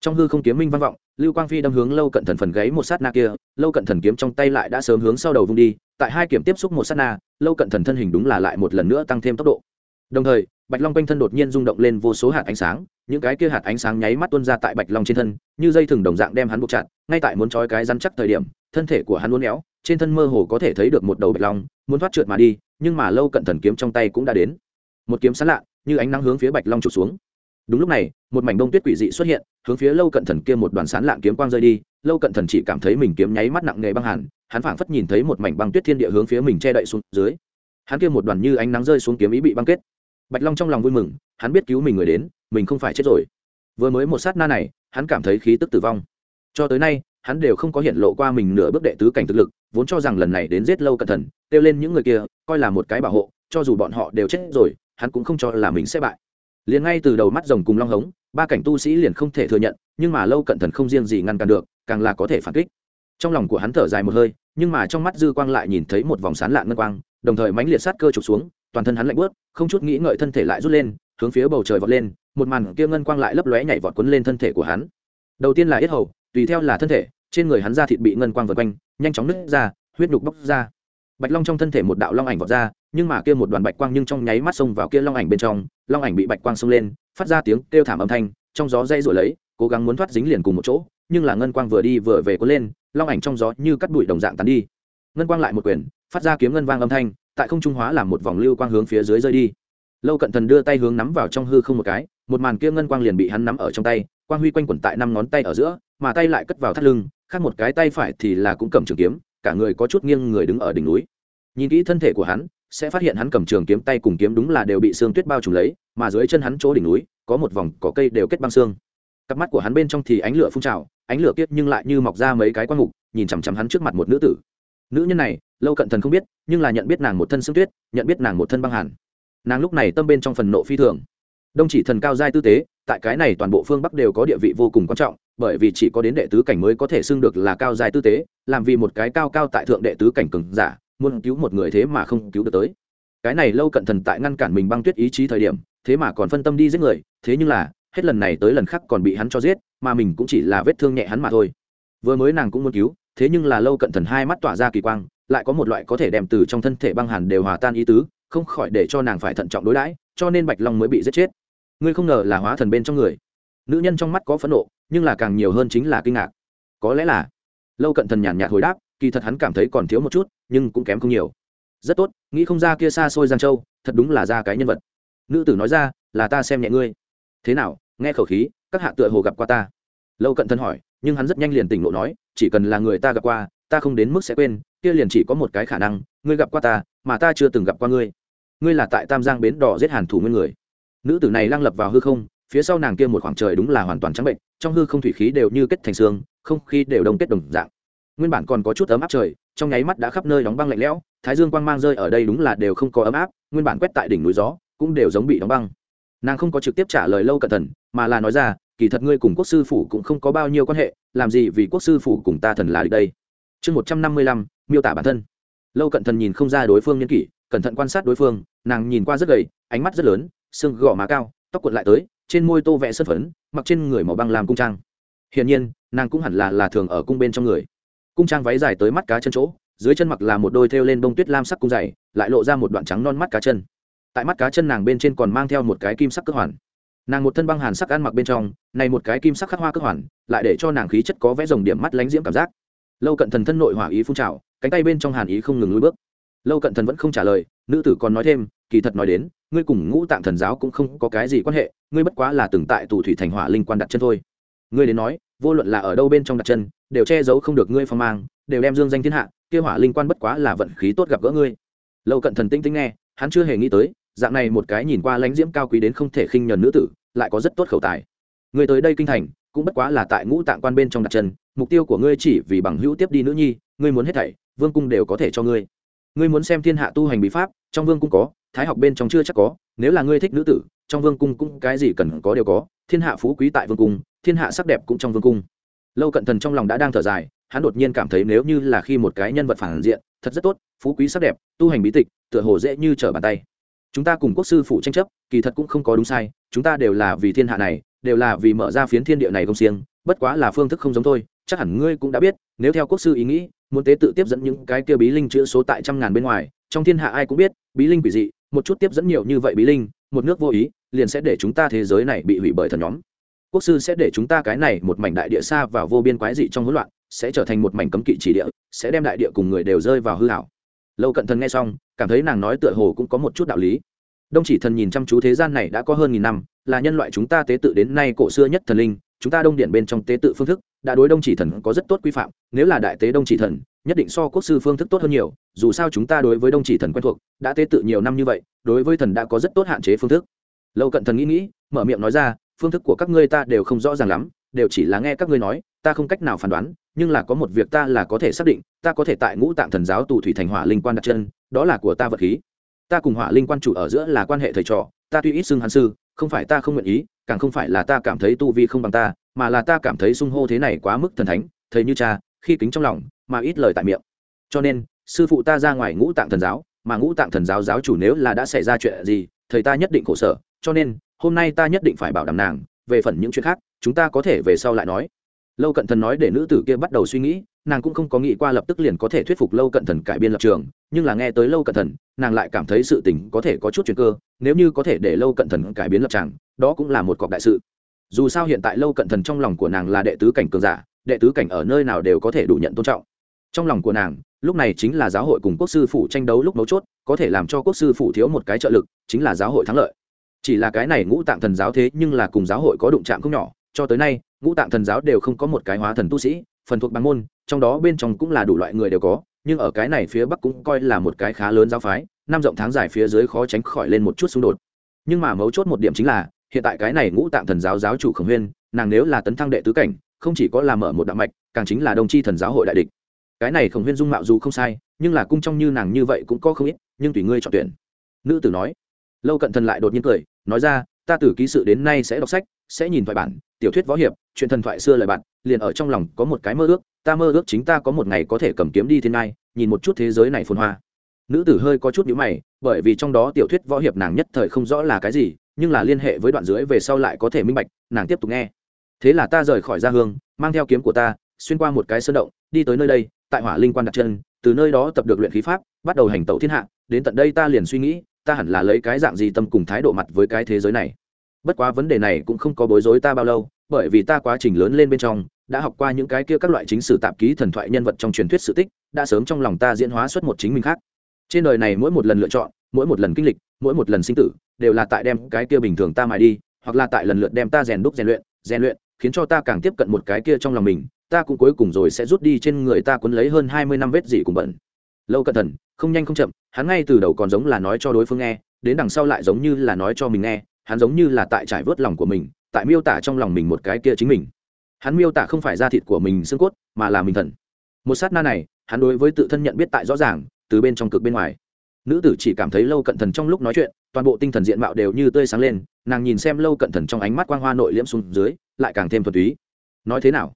Trong hư không kiếm minh vang vọng, lưu quang phi đâm hướng lâu cận thần phần gáy một sát na kia, lâu cận thần kiếm trong tay lại đã sớm hướng sau đầu vung đi tại hai kiểm tiếp xúc một sát na, lâu cận thần thân hình đúng là lại một lần nữa tăng thêm tốc độ. Đồng thời, bạch long quanh thân đột nhiên rung động lên vô số hạt ánh sáng, những cái kia hạt ánh sáng nháy mắt tuôn ra tại bạch long trên thân, như dây thừng đồng dạng đem hắn buộc chặt, ngay tại muốn trói cái rắn chắc thời điểm, thân thể của hắn uốn éo, trên thân mơ hồ có thể thấy được một đầu bạch long, muốn thoát trượt mà đi, nhưng mà lâu cận thần kiếm trong tay cũng đã đến. Một kiếm sán lạ, như ánh nắng hướng phía bạch long trục xuống. Đúng lúc này, một mảnh đông tuyết quỷ dị xuất hiện, hướng phía lâu cận thần kia một đoàn sán lạng kiếm quang rơi đi lâu cận thần chỉ cảm thấy mình kiếm nháy mắt nặng nề băng hẳn hắn phảng phất nhìn thấy một mảnh băng tuyết thiên địa hướng phía mình che đậy xuống dưới. Hắn kia một đoàn như ánh nắng rơi xuống kiếm ý bị băng kết. Bạch long trong lòng vui mừng, hắn biết cứu mình người đến, mình không phải chết rồi. Vừa mới một sát na này, hắn cảm thấy khí tức tử vong. Cho tới nay, hắn đều không có hiện lộ qua mình nửa bước đệ tứ cảnh thực lực, vốn cho rằng lần này đến giết lâu cẩn thận kêu lên những người kia, coi là một cái bảo hộ, cho dù bọn họ đều chết rồi, hắn cũng không cho là mình sẽ bại. Liền ngay từ đầu mắt rồng cùng long hống, ba cảnh tu sĩ liền không thể thừa nhận, nhưng mà lâu cận thần không riêng gì ngăn cản được càng là có thể phản kích. Trong lòng của hắn thở dài một hơi, nhưng mà trong mắt dư quang lại nhìn thấy một vòng sán lạ ngân quang, đồng thời mãnh liệt sát cơ trục xuống, toàn thân hắn lạnh bớt không chút nghĩ ngợi thân thể lại rút lên, hướng phía bầu trời vọt lên, một màn kia ngân quang lại lấp lóe nhảy vọt quấn lên thân thể của hắn. Đầu tiên là yết hầu, tùy theo là thân thể, trên người hắn da thịt bị ngân quang vượt quanh, nhanh chóng nứt ra, huyết nhục bốc ra. Bạch long trong thân thể một đạo long ảnh vọt ra, nhưng mà kia một đoàn bạch quang nhưng trong nháy mắt xông vào kia long ảnh bên trong, long ảnh bị bạch quang xông lên, phát ra tiếng kêu thảm âm thanh, trong gió dây rồi lấy cố gắng muốn thoát dính liền cùng một chỗ, nhưng là ngân quang vừa đi vừa về cuốn lên, long ảnh trong gió như cắt bụi đồng dạng tán đi. Ngân quang lại một quyền, phát ra kiếm ngân vang âm thanh, tại không trung hóa làm một vòng lưu quang hướng phía dưới rơi đi. Lâu cận thần đưa tay hướng nắm vào trong hư không một cái, một màn kia ngân quang liền bị hắn nắm ở trong tay, quang huy quanh quẩn tại năm ngón tay ở giữa, mà tay lại cất vào thắt lưng, khác một cái tay phải thì là cũng cầm trường kiếm, cả người có chút nghiêng người đứng ở đỉnh núi. Nhìn kỹ thân thể của hắn, sẽ phát hiện hắn cầm trường kiếm tay cùng kiếm đúng là đều bị xương tuyết bao trùm lấy, mà dưới chân hắn chỗ đỉnh núi, có một vòng cỏ cây đều kết băng xương cặp mắt của hắn bên trong thì ánh lửa phun trào, ánh lửa kiết nhưng lại như mọc ra mấy cái quan mục nhìn chằm chằm hắn trước mặt một nữ tử. Nữ nhân này, lâu cận thần không biết, nhưng là nhận biết nàng một thân xương tuyết, nhận biết nàng một thân băng hàn. Nàng lúc này tâm bên trong phần nộ phi thường. Đông chỉ thần cao giai tư tế, tại cái này toàn bộ phương bắc đều có địa vị vô cùng quan trọng, bởi vì chỉ có đến đệ tứ cảnh mới có thể xưng được là cao giai tư tế, làm vì một cái cao cao tại thượng đệ tứ cảnh cừng giả, muốn cứu một người thế mà không cứu được tới. Cái này lâu cận thần tại ngăn cản mình băng tuyết ý chí thời điểm, thế mà còn phân tâm đi giết người, thế nhưng là hết lần này tới lần khác còn bị hắn cho giết, mà mình cũng chỉ là vết thương nhẹ hắn mà thôi. Vừa mới nàng cũng muốn cứu, thế nhưng là lâu cận thần hai mắt tỏa ra kỳ quang, lại có một loại có thể đem từ trong thân thể băng hàn đều hòa tan ý tứ, không khỏi để cho nàng phải thận trọng đối đãi, cho nên bạch long mới bị giết chết. Ngươi không ngờ là hóa thần bên trong người. Nữ nhân trong mắt có phẫn nộ, nhưng là càng nhiều hơn chính là kinh ngạc. Có lẽ là, lâu cận thần nhàn nhạt hồi đáp, kỳ thật hắn cảm thấy còn thiếu một chút, nhưng cũng kém không nhiều. Rất tốt, nghĩ không ra kia xa xôi giang châu, thật đúng là ra cái nhân vật. Nữ tử nói ra, là ta xem nhẹ ngươi thế nào, nghe khẩu khí, các hạ tựa hồ gặp qua ta. Lâu cận thân hỏi, nhưng hắn rất nhanh liền tỉnh lộ nói, chỉ cần là người ta gặp qua, ta không đến mức sẽ quên, kia liền chỉ có một cái khả năng, ngươi gặp qua ta, mà ta chưa từng gặp qua ngươi. Ngươi là tại tam giang bến đỏ giết hàn thủ nguyên người. Nữ tử này lăng lập vào hư không, phía sau nàng kia một khoảng trời đúng là hoàn toàn trắng bệnh, trong hư không thủy khí đều như kết thành xương, không khí đều đông kết đồng dạng. Nguyên bản còn có chút ấm áp trời, trong nháy mắt đã khắp nơi đóng băng lạnh lẽo, thái dương quang mang rơi ở đây đúng là đều không có ấm áp, nguyên bản quét tại đỉnh núi gió, cũng đều giống bị đóng băng nàng không có trực tiếp trả lời lâu cẩn thận mà là nói ra, kỳ thật ngươi cùng quốc sư phủ cũng không có bao nhiêu quan hệ, làm gì vì quốc sư phủ cùng ta thần là đây? Chương một trăm năm mươi lăm, miêu tả bản thân. Lâu cận thần nhìn không ra đối phương nhân kỷ, cẩn thận quan sát đối phương, nàng nhìn qua rất gầy, ánh mắt rất lớn, xương gò má cao, tóc cuộn lại tới, trên môi tô vẽ sân phấn, mặc trên người màu băng làm cung trang. Hiển nhiên, nàng cũng hẳn là là thường ở cung bên trong người. Cung trang váy dài tới mắt cá chân chỗ, dưới chân mặc là một đôi thêu lên bông tuyết lam sắc cung dày, lại lộ ra một đoạn trắng non mắt cá chân tại mắt cá chân nàng bên trên còn mang theo một cái kim sắc cơ hoàn. Nàng một thân băng hàn sắc ăn mặc bên trong, này một cái kim sắc khắc hoa cơ hoàn, lại để cho nàng khí chất có vẽ rồng điểm mắt lánh diễm cảm giác. Lâu cận thần thân nội hỏa ý phun trào, cánh tay bên trong hàn ý không ngừng lùi bước. Lâu cận thần vẫn không trả lời, nữ tử còn nói thêm, kỳ thật nói đến, ngươi cùng ngũ tạng thần giáo cũng không có cái gì quan hệ, ngươi bất quá là từng tại tù thủy thành hỏa linh quan đặt chân thôi. Ngươi đến nói, vô luận là ở đâu bên trong đặt chân, đều che giấu không được ngươi phong mang, đều đem dương danh thiên hạ, kia hỏa linh quan bất quá là vận khí tốt gặp gỡ ngươi. Lâu cận thần tinh tinh nghe hắn chưa hề nghĩ tới, dạng này một cái nhìn qua lãnh diễm cao quý đến không thể khinh nhờn nữ tử, lại có rất tốt khẩu tài. Ngươi tới đây kinh thành, cũng bất quá là tại ngũ tạng quan bên trong đặt chân, mục tiêu của ngươi chỉ vì bằng hữu tiếp đi nữ nhi, ngươi muốn hết thảy, vương cung đều có thể cho ngươi. Ngươi muốn xem thiên hạ tu hành bí pháp, trong vương cung có, thái học bên trong chưa chắc có, nếu là ngươi thích nữ tử, trong vương cung cũng cái gì cần có đều có, thiên hạ phú quý tại vương cung, thiên hạ sắc đẹp cũng trong vương cung. Lâu cận thần trong lòng đã đang thở dài, hắn đột nhiên cảm thấy nếu như là khi một cái nhân vật phản diện, thật rất tốt, phú quý sắc đẹp, tu hành bí tịch tựa hồ dễ như trở bàn tay. Chúng ta cùng quốc sư phụ tranh chấp, kỳ thật cũng không có đúng sai, chúng ta đều là vì thiên hạ này, đều là vì mở ra phiến thiên địa này công riêng bất quá là phương thức không giống thôi, chắc hẳn ngươi cũng đã biết, nếu theo quốc sư ý nghĩ, muốn tế tự tiếp dẫn những cái kia bí linh chứa số tại trăm ngàn bên ngoài, trong thiên hạ ai cũng biết, bí linh quỷ dị, một chút tiếp dẫn nhiều như vậy bí linh, một nước vô ý, liền sẽ để chúng ta thế giới này bị hủy bởi thần nhóm. Quốc sư sẽ để chúng ta cái này một mảnh đại địa xa vào vô biên quái dị trong hỗn loạn, sẽ trở thành một mảnh cấm kỵ chỉ địa, sẽ đem đại địa cùng người đều rơi vào hư hảo lâu cận thần nghe xong, cảm thấy nàng nói tựa hồ cũng có một chút đạo lý. Đông chỉ thần nhìn chăm chú thế gian này đã có hơn nghìn năm, là nhân loại chúng ta tế tự đến nay cổ xưa nhất thần linh, chúng ta đông điện bên trong tế tự phương thức, đã đối đông chỉ thần có rất tốt quy phạm, nếu là đại tế đông chỉ thần, nhất định so quốc sư phương thức tốt hơn nhiều, dù sao chúng ta đối với đông chỉ thần quen thuộc, đã tế tự nhiều năm như vậy, đối với thần đã có rất tốt hạn chế phương thức. Lâu cận thần nghĩ nghĩ, mở miệng nói ra, phương thức của các ngươi ta đều không rõ ràng lắm đều chỉ là nghe các ngươi nói, ta không cách nào phán đoán, nhưng là có một việc ta là có thể xác định, ta có thể tại ngũ tạng thần giáo tù thủy thành hỏa linh quan đặt chân, đó là của ta vật khí. Ta cùng hỏa linh quan chủ ở giữa là quan hệ thầy trò, ta tuy ít xưng hắn sư, không phải ta không nguyện ý, càng không phải là ta cảm thấy tu vi không bằng ta, mà là ta cảm thấy sung hô thế này quá mức thần thánh, thầy như cha, khi kính trong lòng, mà ít lời tại miệng. Cho nên, sư phụ ta ra ngoài ngũ tạng thần giáo, mà ngũ tạng thần giáo giáo chủ nếu là đã xảy ra chuyện gì, thầy ta nhất định khổ sở, cho nên, hôm nay ta nhất định phải bảo đảm nàng, về phần những chuyện khác chúng ta có thể về sau lại nói. Lâu cận thần nói để nữ tử kia bắt đầu suy nghĩ, nàng cũng không có nghĩ qua lập tức liền có thể thuyết phục lâu cận thần cải biên lập trường, nhưng là nghe tới lâu cận thần, nàng lại cảm thấy sự tình có thể có chút chuyện cơ, nếu như có thể để lâu cận thần cải biến lập tràng đó cũng là một cọc đại sự. Dù sao hiện tại lâu cận thần trong lòng của nàng là đệ tứ cảnh cường giả, đệ tứ cảnh ở nơi nào đều có thể đủ nhận tôn trọng. Trong lòng của nàng, lúc này chính là giáo hội cùng quốc sư phủ tranh đấu lúc mấu chốt, có thể làm cho quốc sư phủ thiếu một cái trợ lực, chính là giáo hội thắng lợi. Chỉ là cái này ngũ tạng thần giáo thế nhưng là cùng giáo hội có đụng chạm không nhỏ cho tới nay, ngũ tạng thần giáo đều không có một cái hóa thần tu sĩ, phần thuộc bằng môn, trong đó bên trong cũng là đủ loại người đều có, nhưng ở cái này phía bắc cũng coi là một cái khá lớn giáo phái, năm rộng tháng dài phía dưới khó tránh khỏi lên một chút xung đột. Nhưng mà mấu chốt một điểm chính là, hiện tại cái này ngũ tạng thần giáo giáo chủ khổng huyên, nàng nếu là tấn thăng đệ tứ cảnh, không chỉ có làm mở một đạo mạch, càng chính là đồng chi thần giáo hội đại địch. Cái này khổng huyên dung mạo dù không sai, nhưng là cung trong như nàng như vậy cũng có không ít, nhưng tùy ngươi chọn tuyển. Nữ tử nói. Lâu cận thần lại đột nhiên cười, nói ra ta từ ký sự đến nay sẽ đọc sách, sẽ nhìn thoại bản, tiểu thuyết võ hiệp, chuyện thần thoại xưa lời bạn, liền ở trong lòng có một cái mơ ước, ta mơ ước chính ta có một ngày có thể cầm kiếm đi thiên ngai, nhìn một chút thế giới này phồn hoa. Nữ tử hơi có chút nhíu mày, bởi vì trong đó tiểu thuyết võ hiệp nàng nhất thời không rõ là cái gì, nhưng là liên hệ với đoạn dưới về sau lại có thể minh bạch, nàng tiếp tục nghe. Thế là ta rời khỏi gia hương, mang theo kiếm của ta, xuyên qua một cái sơn động, đi tới nơi đây, tại hỏa linh quan đặt chân, từ nơi đó tập được luyện khí pháp, bắt đầu hành tẩu thiên hạ, đến tận đây ta liền suy nghĩ ta hẳn là lấy cái dạng gì tâm cùng thái độ mặt với cái thế giới này? Bất quá vấn đề này cũng không có bối rối ta bao lâu, bởi vì ta quá trình lớn lên bên trong, đã học qua những cái kia các loại chính sử tạp ký thần thoại nhân vật trong truyền thuyết sự tích, đã sớm trong lòng ta diễn hóa xuất một chính mình khác. Trên đời này mỗi một lần lựa chọn, mỗi một lần kinh lịch, mỗi một lần sinh tử, đều là tại đem cái kia bình thường ta mài đi, hoặc là tại lần lượt đem ta rèn đúc, rèn luyện rèn luyện, khiến cho ta càng tiếp cận một cái kia trong lòng mình, ta cũng cuối cùng rồi sẽ rút đi trên người ta quấn lấy hơn hai mươi năm vết gì cùng bẩn. Lâu cẩn thận không nhanh không chậm, hắn ngay từ đầu còn giống là nói cho đối phương nghe, đến đằng sau lại giống như là nói cho mình nghe, hắn giống như là tại trải vớt lòng của mình, tại miêu tả trong lòng mình một cái kia chính mình. Hắn miêu tả không phải da thịt của mình xương cốt, mà là mình thần. Một sát na này, hắn đối với tự thân nhận biết tại rõ ràng, từ bên trong cực bên ngoài. Nữ tử chỉ cảm thấy lâu cận thần trong lúc nói chuyện, toàn bộ tinh thần diện mạo đều như tươi sáng lên, nàng nhìn xem lâu cận thần trong ánh mắt quang hoa nội liễm xuống dưới, lại càng thêm thuần túy. Nói thế nào?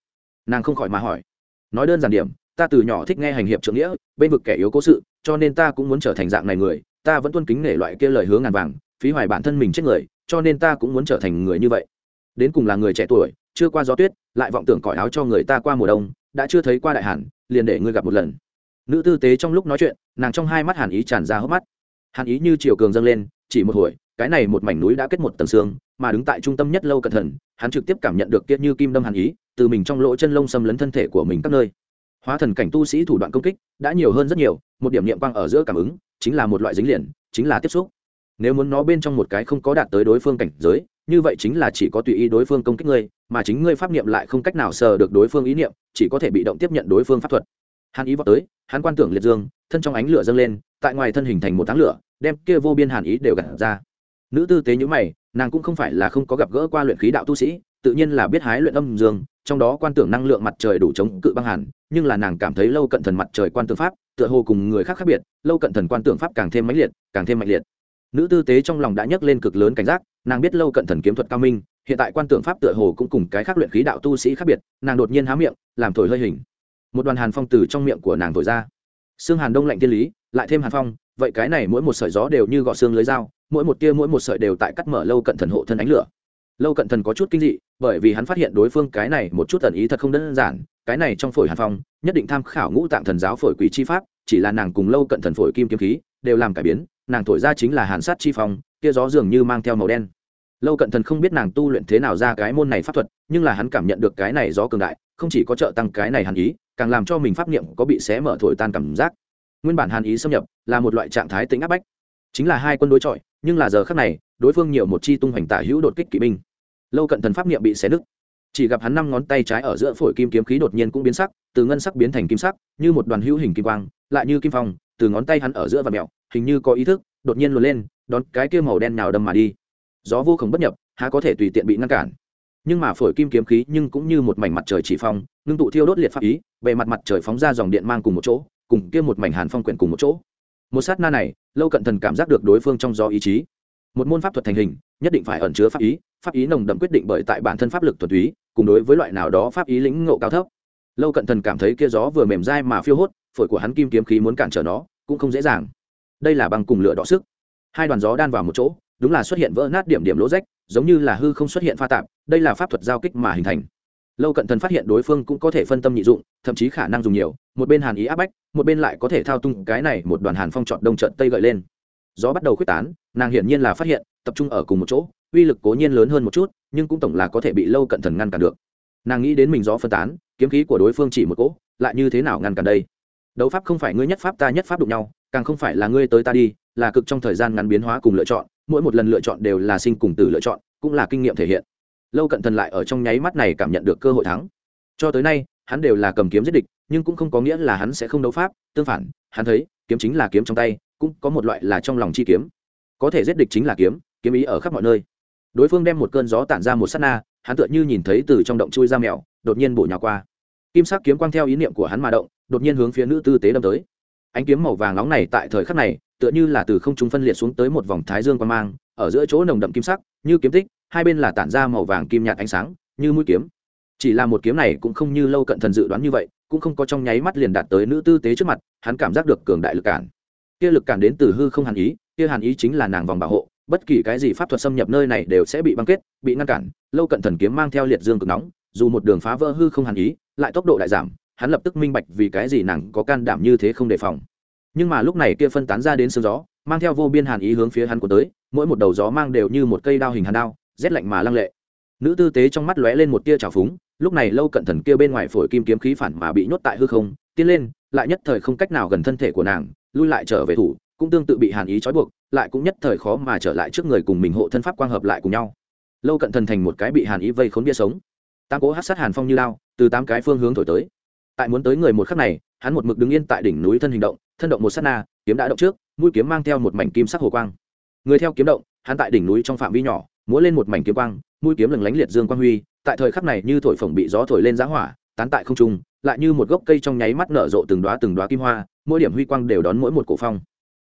Nàng không khỏi mà hỏi. Nói đơn giản điểm ta từ nhỏ thích nghe hành hiệp trượng nghĩa, bên vực kẻ yếu cố sự, cho nên ta cũng muốn trở thành dạng này người, ta vẫn tuân kính nể loại kia lời hướng ngàn vàng, phí hoài bản thân mình chết người, cho nên ta cũng muốn trở thành người như vậy. Đến cùng là người trẻ tuổi, chưa qua gió tuyết, lại vọng tưởng cõi áo cho người ta qua mùa đông, đã chưa thấy qua đại hàn, liền để ngươi gặp một lần. Nữ tư tế trong lúc nói chuyện, nàng trong hai mắt hàn ý tràn ra hốc mắt. Hàn ý như chiều cường dâng lên, chỉ một hồi, cái này một mảnh núi đã kết một tầng xương, mà đứng tại trung tâm nhất lâu cẩn thận, hắn trực tiếp cảm nhận được kiết như kim đâm hàn ý, từ mình trong lỗ chân lông xâm lấn thân thể của mình các nơi hóa thần cảnh tu sĩ thủ đoạn công kích đã nhiều hơn rất nhiều, một điểm niệm quang ở giữa cảm ứng chính là một loại dính liền, chính là tiếp xúc. Nếu muốn nó bên trong một cái không có đạt tới đối phương cảnh giới, như vậy chính là chỉ có tùy ý đối phương công kích ngươi, mà chính ngươi pháp niệm lại không cách nào sờ được đối phương ý niệm, chỉ có thể bị động tiếp nhận đối phương pháp thuật. Hàn ý vào tới, hắn quan tưởng liệt dương, thân trong ánh lửa dâng lên, tại ngoài thân hình thành một tháng lửa, đem kia vô biên hàn ý đều gặt ra. Nữ tư tế nhữ mày, nàng cũng không phải là không có gặp gỡ qua luyện khí đạo tu sĩ, tự nhiên là biết hái luyện âm dương trong đó quan tưởng năng lượng mặt trời đủ chống cự băng hàn, nhưng là nàng cảm thấy lâu cận thần mặt trời quan tưởng pháp, tựa hồ cùng người khác khác biệt, lâu cận thần quan tưởng pháp càng thêm mãnh liệt, càng thêm mạnh liệt. Nữ tư tế trong lòng đã nhấc lên cực lớn cảnh giác, nàng biết lâu cận thần kiếm thuật cao minh, hiện tại quan tưởng pháp tựa hồ cũng cùng cái khác luyện khí đạo tu sĩ khác biệt, nàng đột nhiên há miệng, làm thổi hơi hình. Một đoàn hàn phong từ trong miệng của nàng thổi ra. Xương hàn đông lạnh tiên lý, lại thêm hàn phong, vậy cái này mỗi một sợi gió đều như gọ xương lưới dao, mỗi một tia mỗi một sợi đều tại cắt mở lâu cận thần hộ thân ánh lửa lâu cận thần có chút kinh dị, bởi vì hắn phát hiện đối phương cái này một chút tần ý thật không đơn giản, cái này trong phổi hàn phong, nhất định tham khảo ngũ tạng thần giáo phổi quỷ chi pháp, chỉ là nàng cùng lâu cận thần phổi kim kiếm khí, đều làm cải biến, nàng thổi ra chính là hàn sát chi phong, kia gió dường như mang theo màu đen. Lâu cận thần không biết nàng tu luyện thế nào ra cái môn này pháp thuật, nhưng là hắn cảm nhận được cái này gió cường đại, không chỉ có trợ tăng cái này hàn ý, càng làm cho mình pháp niệm có bị xé mở thổi tan cảm giác. Nguyên bản hàn ý xâm nhập, là một loại trạng thái tính áp bách. Chính là hai quân đối chọi, nhưng là giờ khác này, đối phương nhiều một chi tung hoành tả hữu đột kích kỵ binh lâu cận thần pháp niệm bị xé nứt. Chỉ gặp hắn năm ngón tay trái ở giữa phổi kim kiếm khí đột nhiên cũng biến sắc, từ ngân sắc biến thành kim sắc, như một đoàn hữu hình kim quang, lại như kim phong, từ ngón tay hắn ở giữa và mẹo, hình như có ý thức, đột nhiên luồn lên, đón cái kia màu đen nào đâm mà đi. Gió vô khổng bất nhập, há có thể tùy tiện bị ngăn cản. Nhưng mà phổi kim kiếm khí nhưng cũng như một mảnh mặt trời chỉ phong, ngưng tụ thiêu đốt liệt pháp ý, bề mặt mặt trời phóng ra dòng điện mang cùng một chỗ, cùng kia một mảnh hàn phong quyển cùng một chỗ. Một sát na này, lâu cận thần cảm giác được đối phương trong gió ý chí. Một môn pháp thuật thành hình nhất định phải ẩn chứa pháp ý pháp ý nồng đậm quyết định bởi tại bản thân pháp lực thuần túy, cùng đối với loại nào đó pháp ý lĩnh ngộ cao thấp. Lâu cận thần cảm thấy kia gió vừa mềm dai mà phiêu hốt, phổi của hắn kim kiếm khí muốn cản trở nó, cũng không dễ dàng. Đây là bằng cùng lửa đỏ sức. Hai đoàn gió đan vào một chỗ, đúng là xuất hiện vỡ nát điểm điểm lỗ rách, giống như là hư không xuất hiện pha tạp, đây là pháp thuật giao kích mà hình thành. Lâu cận thần phát hiện đối phương cũng có thể phân tâm nhị dụng, thậm chí khả năng dùng nhiều, một bên hàn ý áp bách, một bên lại có thể thao tung cái này một đoàn hàn phong trọn đông trận tây gợi lên gió bắt đầu khuếch tán, nàng hiển nhiên là phát hiện, tập trung ở cùng một chỗ, uy lực cố nhiên lớn hơn một chút, nhưng cũng tổng là có thể bị lâu cận thần ngăn cản được. Nàng nghĩ đến mình gió phân tán, kiếm khí của đối phương chỉ một cỗ, lại như thế nào ngăn cản đây? Đấu pháp không phải ngươi nhất pháp ta nhất pháp đụng nhau, càng không phải là ngươi tới ta đi, là cực trong thời gian ngắn biến hóa cùng lựa chọn, mỗi một lần lựa chọn đều là sinh cùng tử lựa chọn, cũng là kinh nghiệm thể hiện. Lâu cận thần lại ở trong nháy mắt này cảm nhận được cơ hội thắng. Cho tới nay, hắn đều là cầm kiếm giết địch, nhưng cũng không có nghĩa là hắn sẽ không đấu pháp, tương phản, hắn thấy, kiếm chính là kiếm trong tay cũng có một loại là trong lòng chi kiếm. Có thể giết địch chính là kiếm kiếm ý ở khắp mọi nơi. Đối phương đem một cơn gió tản ra một s á t na, hắn tựa như nhìn thấy từ trong động chui ra mèo, đột nhiên bổ nhào qua. Kim sắc kiếm quang theo ý niệm của hắn mà động, đột nhiên hướng phía nữ tư tế đâm tới. Ánh kiếm màu vàng nóng này tại thời khắc này, tựa như là từ không trung phân liệt xuống tới một vòng thái dương quan mang, ở giữa chỗ nồng đậm kim sắc, như kiếm tích, hai bên là tản ra màu vàng kim nhạt ánh sáng, như mũi kiếm. Chỉ là một kiếm này cũng không như lâu cận thần dự đoán như vậy, cũng không có trong nháy mắt liền đạt tới nữ tư tế trước mặt, hắn cảm giác được cường đại lực cản kia lực cản đến từ hư không hàn ý, kia hàn ý chính là nàng vòng bảo hộ, bất kỳ cái gì pháp thuật xâm nhập nơi này đều sẽ bị băng kết, bị ngăn cản. Lâu cận thần kiếm mang theo liệt dương cực nóng, dù một đường phá vỡ hư không hàn ý, lại tốc độ đại giảm, hắn lập tức minh bạch vì cái gì nàng có can đảm như thế không đề phòng. Nhưng mà lúc này kia phân tán ra đến sương gió, mang theo vô biên hàn ý hướng phía hắn của tới, mỗi một đầu gió mang đều như một cây đao hình hàn đao, rét lạnh mà lăng lệ. Nữ tư tế trong mắt lóe lên một tia trào phúng, lúc này lâu cận thần kia bên ngoài phổi kim kiếm khí phản mà bị nhốt tại hư không, tiến lên, lại nhất thời không cách nào gần thân thể của nàng lui lại trở về thủ, cũng tương tự bị hàn ý trói buộc, lại cũng nhất thời khó mà trở lại trước người cùng mình hộ thân pháp quang hợp lại cùng nhau. Lâu cận thần thành một cái bị hàn ý vây khốn bia sống. Tám cỗ hát sát hàn phong như lao, từ tám cái phương hướng thổi tới. Tại muốn tới người một khắc này, hắn một mực đứng yên tại đỉnh núi thân hình động, thân động một sát na, kiếm đã động trước, mũi kiếm mang theo một mảnh kim sắc hồ quang. Người theo kiếm động, hắn tại đỉnh núi trong phạm vi nhỏ, múa lên một mảnh kiếm quang, mũi kiếm lừng lánh liệt dương quang huy, tại thời khắc này như thổi phồng bị gió thổi lên giá hỏa, tán tại không trung, lại như một gốc cây trong nháy mắt nở rộ từng đóa từng đóa kim hoa mỗi điểm huy quang đều đón mỗi một cổ phong.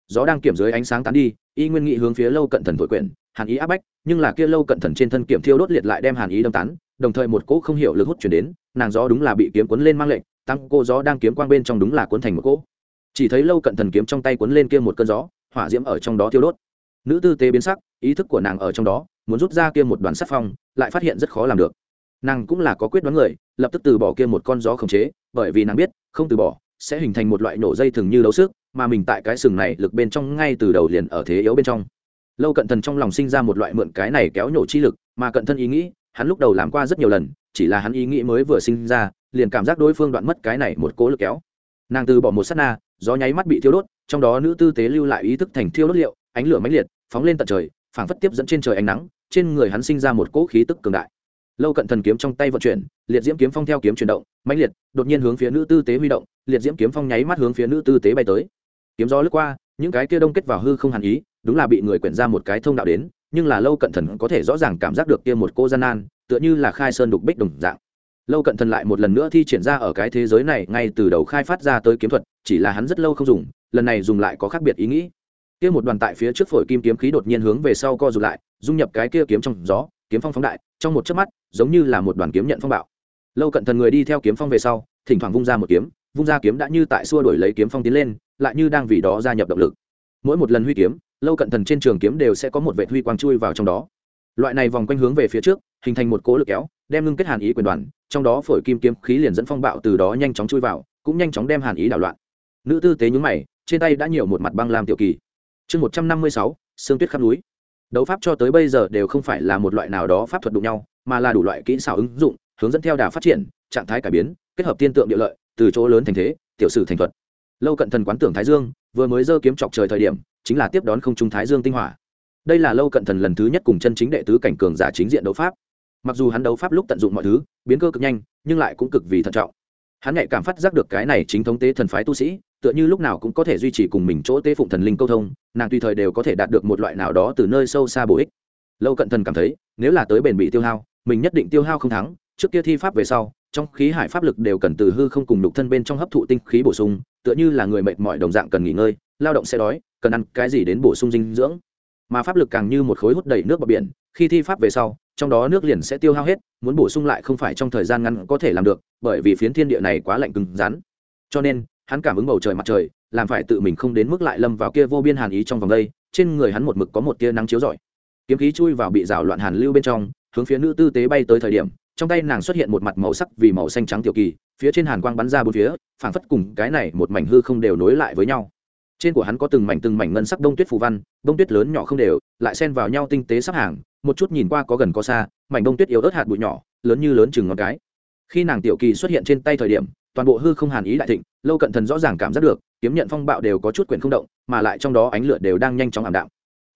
Gió đang kiểm dưới ánh sáng tán đi, y nguyên nghị hướng phía lâu cận thần thổi quyển, hàn ý áp bách, nhưng là kia lâu cận thần trên thân kiểm thiêu đốt liệt lại đem hàn ý đâm tán, đồng thời một cỗ không hiểu lực hút chuyển đến, nàng gió đúng là bị kiếm cuốn lên mang lệnh tăng cô gió đang kiếm quang bên trong đúng là cuốn thành một cỗ. Chỉ thấy lâu cận thần kiếm trong tay cuốn lên kia một cơn gió, hỏa diễm ở trong đó thiêu đốt. Nữ tư tế biến sắc, ý thức của nàng ở trong đó, muốn rút ra kia một đoàn sắc phong, lại phát hiện rất khó làm được. Nàng cũng là có quyết đoán người, lập tức từ bỏ kia một con gió khống chế, bởi vì nàng biết, không từ bỏ sẽ hình thành một loại nổ dây thường như đấu sức mà mình tại cái sừng này lực bên trong ngay từ đầu liền ở thế yếu bên trong. Lâu cận thần trong lòng sinh ra một loại mượn cái này kéo nhổ chi lực, mà cận thân ý nghĩ, hắn lúc đầu làm qua rất nhiều lần, chỉ là hắn ý nghĩ mới vừa sinh ra, liền cảm giác đối phương đoạn mất cái này một cố lực kéo. Nàng từ bỏ một s á t na, gió nháy mắt bị thiêu đốt, trong đó nữ tư tế lưu lại ý thức thành thiêu đốt liệu, ánh lửa mãnh liệt, phóng lên tận trời, phảng phất tiếp dẫn trên trời ánh nắng, trên người hắn sinh ra một cỗ khí tức cường đại lâu cận thần kiếm trong tay vận chuyển, liệt diễm kiếm phong theo kiếm chuyển động, mãnh liệt, đột nhiên hướng phía nữ tư tế huy động, liệt diễm kiếm phong nháy mắt hướng phía nữ tư tế bay tới. Kiếm gió lướt qua, những cái kia đông kết vào hư không hàn ý, đúng là bị người quyển ra một cái thông đạo đến, nhưng là lâu cận thần có thể rõ ràng cảm giác được kia một cô gian nan, tựa như là khai sơn đục bích đồng dạng. Lâu cận thần lại một lần nữa thi triển ra ở cái thế giới này, ngay từ đầu khai phát ra tới kiếm thuật, chỉ là hắn rất lâu không dùng, lần này dùng lại có khác biệt ý nghĩ. Kia một đoàn tại phía trước phổi kim kiếm khí đột nhiên hướng về sau co rụt lại, dung nhập cái kia kiếm trong gió kiếm phong phóng đại, trong một chớp mắt, giống như là một đoàn kiếm nhận phong bạo. Lâu cận thần người đi theo kiếm phong về sau, thỉnh thoảng vung ra một kiếm, vung ra kiếm đã như tại xua đổi lấy kiếm phong tiến lên, lại như đang vì đó gia nhập động lực. Mỗi một lần huy kiếm, lâu cận thần trên trường kiếm đều sẽ có một vệ huy quang chui vào trong đó. Loại này vòng quanh hướng về phía trước, hình thành một cỗ lực kéo, đem ngưng kết hàn ý quyền đoàn, trong đó phổi kim kiếm khí liền dẫn phong bạo từ đó nhanh chóng chui vào, cũng nhanh chóng đem hàn ý đảo loạn. Nữ tư tế nhúng mày, trên tay đã nhiều một mặt băng làm tiểu kỳ. Chương một trăm năm mươi sáu, sương tuyết khắp núi đấu pháp cho tới bây giờ đều không phải là một loại nào đó pháp thuật đụng nhau, mà là đủ loại kỹ xảo ứng dụng, hướng dẫn theo đà phát triển, trạng thái cải biến, kết hợp tiên tượng địa lợi, từ chỗ lớn thành thế, tiểu sử thành thuật. Lâu cận thần quán tưởng thái dương, vừa mới dơ kiếm chọc trời thời điểm, chính là tiếp đón không trung thái dương tinh hỏa. Đây là lâu cận thần lần thứ nhất cùng chân chính đệ tứ cảnh cường giả chính diện đấu pháp. Mặc dù hắn đấu pháp lúc tận dụng mọi thứ, biến cơ cực nhanh, nhưng lại cũng cực vì thận trọng. Hắn nhạy cảm phát giác được cái này chính thống tế thần phái tu sĩ tựa như lúc nào cũng có thể duy trì cùng mình chỗ tế phụng thần linh câu thông, nàng tùy thời đều có thể đạt được một loại nào đó từ nơi sâu xa bổ ích. Lâu cận thần cảm thấy, nếu là tới bền bị tiêu hao, mình nhất định tiêu hao không thắng, trước kia thi pháp về sau, trong khí hải pháp lực đều cần từ hư không cùng đục thân bên trong hấp thụ tinh khí bổ sung, tựa như là người mệt mỏi đồng dạng cần nghỉ ngơi, lao động sẽ đói, cần ăn cái gì đến bổ sung dinh dưỡng. Mà pháp lực càng như một khối hút đầy nước bọc biển, khi thi pháp về sau, trong đó nước liền sẽ tiêu hao hết, muốn bổ sung lại không phải trong thời gian ngắn có thể làm được, bởi vì phiến thiên địa này quá lạnh cứng rắn. Cho nên hắn cảm ứng bầu trời mặt trời, làm phải tự mình không đến mức lại lâm vào kia vô biên hàn ý trong vòng đây, trên người hắn một mực có một tia nắng chiếu rọi. Kiếm khí chui vào bị rào loạn hàn lưu bên trong, hướng phía nữ tư tế bay tới thời điểm, trong tay nàng xuất hiện một mặt màu sắc vì màu xanh trắng tiểu kỳ, phía trên hàn quang bắn ra bốn phía, phảng phất cùng cái này một mảnh hư không đều nối lại với nhau. Trên của hắn có từng mảnh từng mảnh ngân sắc đông tuyết phù văn, đông tuyết lớn nhỏ không đều, lại xen vào nhau tinh tế sắp hàng, một chút nhìn qua có gần có xa, mảnh đông tuyết yếu ớt hạt bụi nhỏ, lớn như lớn chừng ngón cái. Khi nàng tiểu kỳ xuất hiện trên tay thời điểm toàn bộ hư không hàn ý đại thịnh, lâu cận thần rõ ràng cảm giác được, kiếm nhận phong bạo đều có chút quyển không động, mà lại trong đó ánh lửa đều đang nhanh chóng ảm đạm.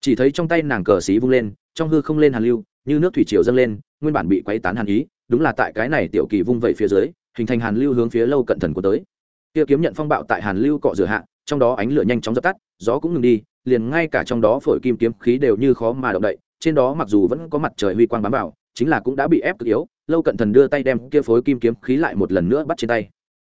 Chỉ thấy trong tay nàng cờ xí vung lên, trong hư không lên hàn lưu, như nước thủy triều dâng lên, nguyên bản bị quấy tán hàn ý, đúng là tại cái này tiểu kỳ vung vẩy phía dưới, hình thành hàn lưu hướng phía lâu cận thần của tới. Kia kiếm nhận phong bạo tại hàn lưu cọ rửa hạ, trong đó ánh lửa nhanh chóng dập tắt, gió cũng ngừng đi, liền ngay cả trong đó phổi kim kiếm khí đều như khó mà động đậy, trên đó mặc dù vẫn có mặt trời huy quang bám vào, chính là cũng đã bị ép cực yếu, lâu cận thần đưa tay đem kia phối kim kiếm khí lại một lần nữa bắt trên tay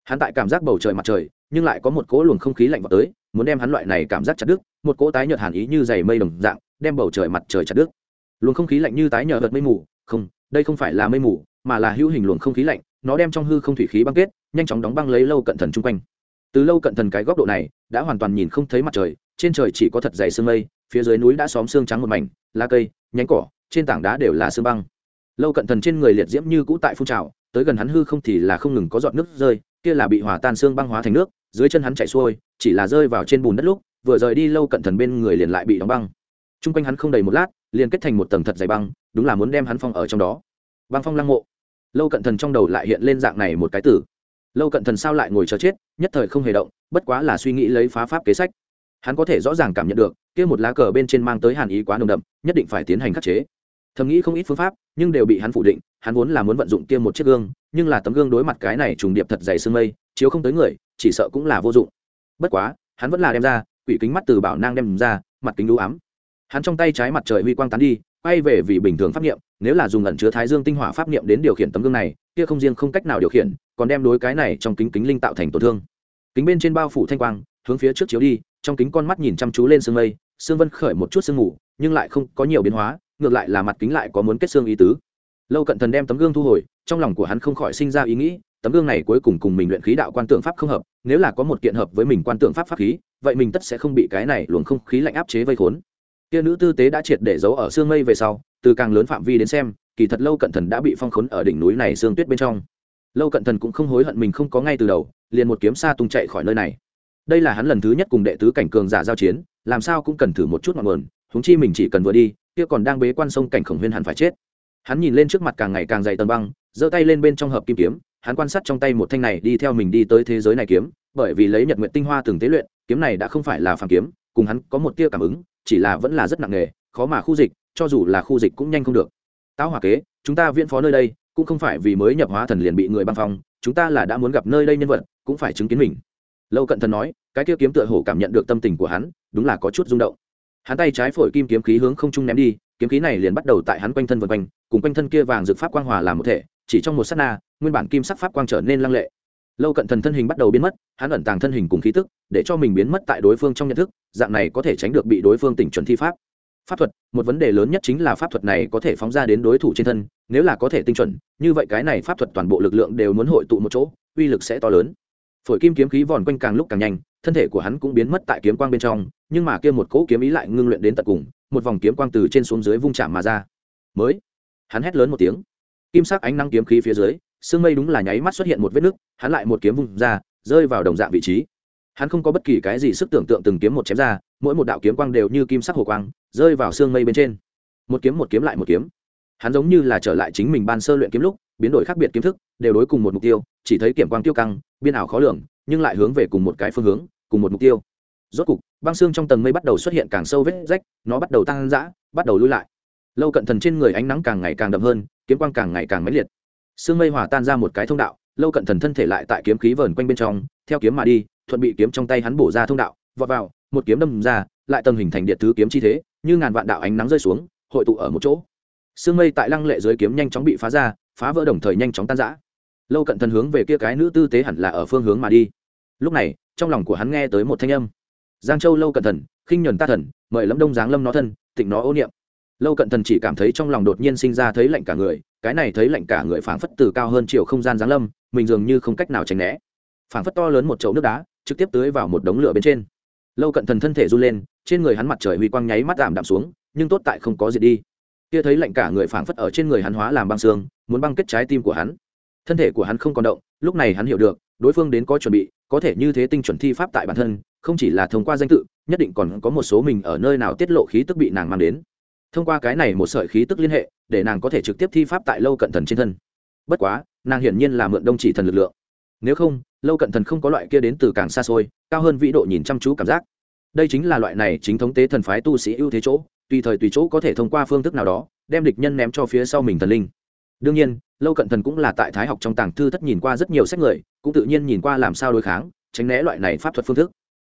hắn tại cảm giác bầu trời mặt trời, nhưng lại có một cỗ luồng không khí lạnh vào tới, muốn đem hắn loại này cảm giác chặt đứt, một cỗ tái nhợt hàn ý như dày mây đồng dạng, đem bầu trời mặt trời chặt đứt. Luồng không khí lạnh như tái nhợt mây mù, không, đây không phải là mây mù, mà là hữu hình luồng không khí lạnh, nó đem trong hư không thủy khí băng kết, nhanh chóng đóng băng lấy lâu cận thần chung quanh. Từ lâu cận thần cái góc độ này, đã hoàn toàn nhìn không thấy mặt trời, trên trời chỉ có thật dày sương mây, phía dưới núi đã xóm xương trắng một mảnh, lá cây, nhánh cỏ, trên tảng đá đều là sương băng. Lâu cận thần trên người liệt diễm như cũ tại phun trào, tới gần hắn hư không thì là không ngừng có giọt nước rơi kia là bị hòa tan xương băng hóa thành nước, dưới chân hắn chạy xuôi, chỉ là rơi vào trên bùn đất lúc, vừa rời đi lâu cận thần bên người liền lại bị đóng băng. T r u n g quanh hắn không đầy một lát, liền kết thành một tầng thật dày băng, đúng là muốn đem hắn phong ở trong đó. Băng phong lăng mộ. Lâu cận thần trong đầu lại hiện lên dạng này một cái tử. Lâu cận thần sao lại ngồi chờ chết, nhất thời không hề động, bất quá là suy nghĩ lấy phá pháp kế sách. Hắn có thể rõ ràng cảm nhận được, kia một lá cờ bên trên mang tới hàn ý quá nồng đậm, nhất định phải tiến hành khắc chế. Thầm nghĩ không ít phương pháp, nhưng đều bị hắn phủ định hắn vốn là muốn vận dụng kia một chiếc gương, nhưng là tấm gương đối mặt cái này trùng điệp thật dày sương mây, chiếu không tới người, chỉ sợ cũng là vô dụng. Bất quá, hắn vẫn là đem ra, quỷ kính mắt từ bảo nang đem ra, mặt kính đũ ám. Hắn trong tay trái mặt trời huy quang tán đi, quay về vì bình thường pháp niệm, nếu là dùng ẩn chứa thái dương tinh hỏa pháp niệm đến điều khiển tấm gương này, kia không riêng không cách nào điều khiển, còn đem đối cái này trong kính kính linh tạo thành tổn thương. Kính bên trên bao phủ thanh quang, hướng phía trước chiếu đi, trong kính con mắt nhìn chăm chú lên sương mây, sương vân khởi một chút sương mù, nhưng lại không có nhiều biến hóa, ngược lại là mặt kính lại có muốn kết xương ý tứ lâu cận thần đem tấm gương thu hồi, trong lòng của hắn không khỏi sinh ra ý nghĩ, tấm gương này cuối cùng cùng mình luyện khí đạo quan tượng pháp không hợp, nếu là có một kiện hợp với mình quan tượng pháp pháp khí, vậy mình tất sẽ không bị cái này luồng không khí lạnh áp chế vây khốn. Kia nữ tư tế đã triệt để giấu ở sương mây về sau, từ càng lớn phạm vi đến xem, kỳ thật lâu cận thần đã bị phong khốn ở đỉnh núi này sương tuyết bên trong. Lâu cận thần cũng không hối hận mình không có ngay từ đầu, liền một kiếm xa tung chạy khỏi nơi này. Đây là hắn lần thứ nhất cùng đệ tứ cảnh cường giả giao chiến, làm sao cũng cần thử một chút ngọn nguồn húng chi mình chỉ cần vừa đi, kia còn đang bế quan sông cảnh khổng huyên hẳn phải chết hắn nhìn lên trước mặt càng ngày càng dày tầng băng, giơ tay lên bên trong hợp kim kiếm, hắn quan sát trong tay một thanh này đi theo mình đi tới thế giới này kiếm, bởi vì lấy nhật nguyện tinh hoa từng tế luyện, kiếm này đã không phải là phàm kiếm, cùng hắn có một tia cảm ứng, chỉ là vẫn là rất nặng nghề khó mà khu dịch, cho dù là khu dịch cũng nhanh không được. Táo hỏa kế, chúng ta viễn phó nơi đây, cũng không phải vì mới nhập hóa thần liền bị người băng phong, chúng ta là đã muốn gặp nơi đây nhân vật, cũng phải chứng kiến mình. Lâu cận thần nói, cái kia kiếm tựa hổ cảm nhận được tâm tình của hắn, đúng là có chút rung động. Hắn tay trái phổi kim kiếm khí hướng không trung ném đi kiếm khí này liền bắt đầu tại hắn quanh thân vần quanh, cùng quanh thân kia vàng rực pháp quang hòa làm một thể, chỉ trong một sát na, nguyên bản kim sắc pháp quang trở nên lăng lệ. Lâu cận thần thân hình bắt đầu biến mất, hắn ẩn tàng thân hình cùng khí tức, để cho mình biến mất tại đối phương trong nhận thức, dạng này có thể tránh được bị đối phương tỉnh chuẩn thi pháp. Pháp thuật, một vấn đề lớn nhất chính là pháp thuật này có thể phóng ra đến đối thủ trên thân, nếu là có thể tinh chuẩn, như vậy cái này pháp thuật toàn bộ lực lượng đều muốn hội tụ một chỗ, uy lực sẽ to lớn. Phổi kim kiếm khí vòn quanh càng lúc càng nhanh, thân thể của hắn cũng biến mất tại kiếm quang bên trong, nhưng mà kia một cỗ kiếm ý lại ngưng luyện đến tận cùng một vòng kiếm quang từ trên xuống dưới vung chạm mà ra. Mới, hắn hét lớn một tiếng. Kim sắc ánh năng kiếm khí phía dưới, sương mây đúng là nháy mắt xuất hiện một vết nứt, hắn lại một kiếm vung ra, rơi vào đồng dạng vị trí. Hắn không có bất kỳ cái gì sức tưởng tượng từng kiếm một chém ra, mỗi một đạo kiếm quang đều như kim sắc hồ quang, rơi vào sương mây bên trên. Một kiếm một kiếm lại một kiếm. Hắn giống như là trở lại chính mình ban sơ luyện kiếm lúc, biến đổi khác biệt kiếm thức, đều đối cùng một mục tiêu, chỉ thấy kiểm quang tiêu căng, biên ảo khó lường, nhưng lại hướng về cùng một cái phương hướng, cùng một mục tiêu rốt cục, băng xương trong tầng mây bắt đầu xuất hiện càng sâu vết rách, nó bắt đầu tăng giã bắt đầu lui lại. Lâu cận thần trên người ánh nắng càng ngày càng đậm hơn, kiếm quang càng ngày càng mãnh liệt. Sương mây hòa tan ra một cái thông đạo, lâu cận thần thân thể lại tại kiếm khí vờn quanh bên trong, theo kiếm mà đi, thuận bị kiếm trong tay hắn bổ ra thông đạo, vọt vào, một kiếm đâm ra, lại tầng hình thành điện thứ kiếm chi thế, như ngàn vạn đạo ánh nắng rơi xuống, hội tụ ở một chỗ. Sương mây tại lăng lệ dưới kiếm nhanh chóng bị phá ra, phá vỡ đồng thời nhanh chóng tan rã. Lâu cận thần hướng về kia cái nữ tư tế hẳn là ở phương hướng mà đi. Lúc này, trong lòng của hắn nghe tới một thanh âm giang châu lâu cận thần, khinh nhuần ta thần, mời lâm đông giáng lâm nó thân, tịnh nó ô niệm. Lâu cận thần chỉ cảm thấy trong lòng đột nhiên sinh ra thấy lạnh cả người, cái này thấy lạnh cả người phảng phất từ cao hơn chiều không gian giáng lâm, mình dường như không cách nào tránh né. Phảng phất to lớn một chậu nước đá, trực tiếp tưới vào một đống lửa bên trên. Lâu cận thần thân thể run lên, trên người hắn mặt trời huy quang nháy mắt giảm đạm xuống, nhưng tốt tại không có gì đi. Kia thấy lạnh cả người phảng phất ở trên người hắn hóa làm băng xương, muốn băng kết trái tim của hắn. Thân thể của hắn không còn động, lúc này hắn hiểu được, đối phương đến có chuẩn bị, có thể như thế tinh chuẩn thi pháp tại bản thân không chỉ là thông qua danh tự, nhất định còn có một số mình ở nơi nào tiết lộ khí tức bị nàng mang đến. Thông qua cái này một sợi khí tức liên hệ, để nàng có thể trực tiếp thi pháp tại lâu cận thần trên thân. Bất quá, nàng hiển nhiên là mượn đông chỉ thần lực lượng. Nếu không, lâu cận thần không có loại kia đến từ càng xa xôi, cao hơn vĩ độ nhìn chăm chú cảm giác. Đây chính là loại này chính thống tế thần phái tu sĩ ưu thế chỗ, tùy thời tùy chỗ có thể thông qua phương thức nào đó, đem địch nhân ném cho phía sau mình thần linh. Đương nhiên, lâu cận thần cũng là tại thái học trong tàng thư thất nhìn qua rất nhiều sách người, cũng tự nhiên nhìn qua làm sao đối kháng, tránh né loại này pháp thuật phương thức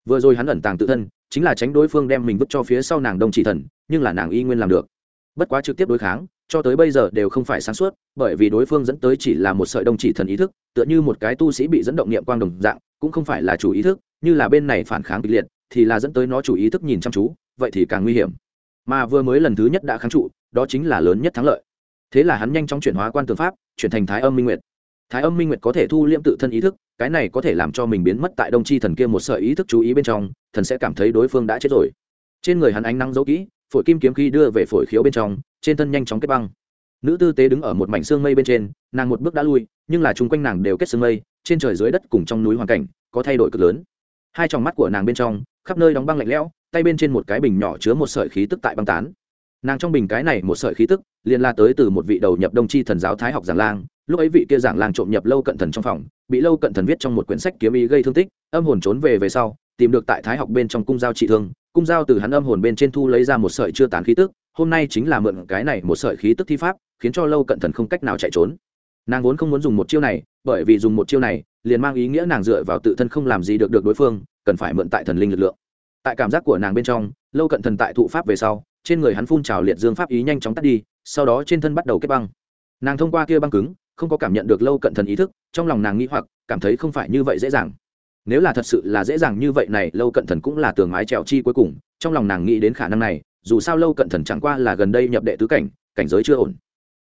vừa rồi hắn ẩn tàng tự thân, chính là tránh đối phương đem mình vứt cho phía sau nàng đông chỉ thần, nhưng là nàng y nguyên làm được. Bất quá trực tiếp đối kháng, cho tới bây giờ đều không phải sáng suốt, bởi vì đối phương dẫn tới chỉ là một sợi đông chỉ thần ý thức, tựa như một cái tu sĩ bị dẫn động niệm quang đồng dạng, cũng không phải là chủ ý thức, như là bên này phản kháng kịch liệt, thì là dẫn tới nó chủ ý thức nhìn chăm chú, vậy thì càng nguy hiểm. Mà vừa mới lần thứ nhất đã kháng trụ, đó chính là lớn nhất thắng lợi. Thế là hắn nhanh chóng chuyển hóa quan tư pháp, chuyển thành thái âm minh nguyệt. Thái âm minh nguyệt có thể thu liễm tự thân ý thức cái này có thể làm cho mình biến mất tại đông chi thần kia một sợi ý thức chú ý bên trong, thần sẽ cảm thấy đối phương đã chết rồi. Trên người hắn ánh nắng giấu kỹ, phổi kim kiếm khi đưa về phổi khiếu bên trong, trên thân nhanh chóng kết băng. Nữ tư tế đứng ở một mảnh xương mây bên trên, nàng một bước đã lui, nhưng là chung quanh nàng đều kết xương mây, trên trời dưới đất cùng trong núi hoàn cảnh có thay đổi cực lớn. Hai tròng mắt của nàng bên trong, khắp nơi đóng băng lạnh lẽo, tay bên trên một cái bình nhỏ chứa một sợi khí tức tại băng tán. Nàng trong bình cái này một sợi khí tức liên la tới từ một vị đầu nhập đông Tri thần giáo thái học giản lang lúc ấy vị kia giảng làng trộm nhập lâu cận thần trong phòng, bị lâu cận thần viết trong một quyển sách kiếm ý gây thương tích, âm hồn trốn về về sau, tìm được tại thái học bên trong cung giao trị thương, cung giao từ hắn âm hồn bên trên thu lấy ra một sợi chưa tán khí tức, hôm nay chính là mượn cái này một sợi khí tức thi pháp, khiến cho lâu cận thần không cách nào chạy trốn. Nàng vốn không muốn dùng một chiêu này, bởi vì dùng một chiêu này, liền mang ý nghĩa nàng dựa vào tự thân không làm gì được được đối phương, cần phải mượn tại thần linh lực lượng. Tại cảm giác của nàng bên trong, lâu cận thần tại thụ pháp về sau, trên người hắn phun trào liệt dương pháp ý nhanh chóng tắt đi, sau đó trên thân bắt đầu kết băng. Nàng thông qua kia băng cứng không có cảm nhận được lâu cận thần ý thức, trong lòng nàng nghĩ hoặc, cảm thấy không phải như vậy dễ dàng. Nếu là thật sự là dễ dàng như vậy này, lâu cận thần cũng là tường mái trèo chi cuối cùng, trong lòng nàng nghĩ đến khả năng này, dù sao lâu cận thần chẳng qua là gần đây nhập đệ tứ cảnh cảnh giới chưa ổn.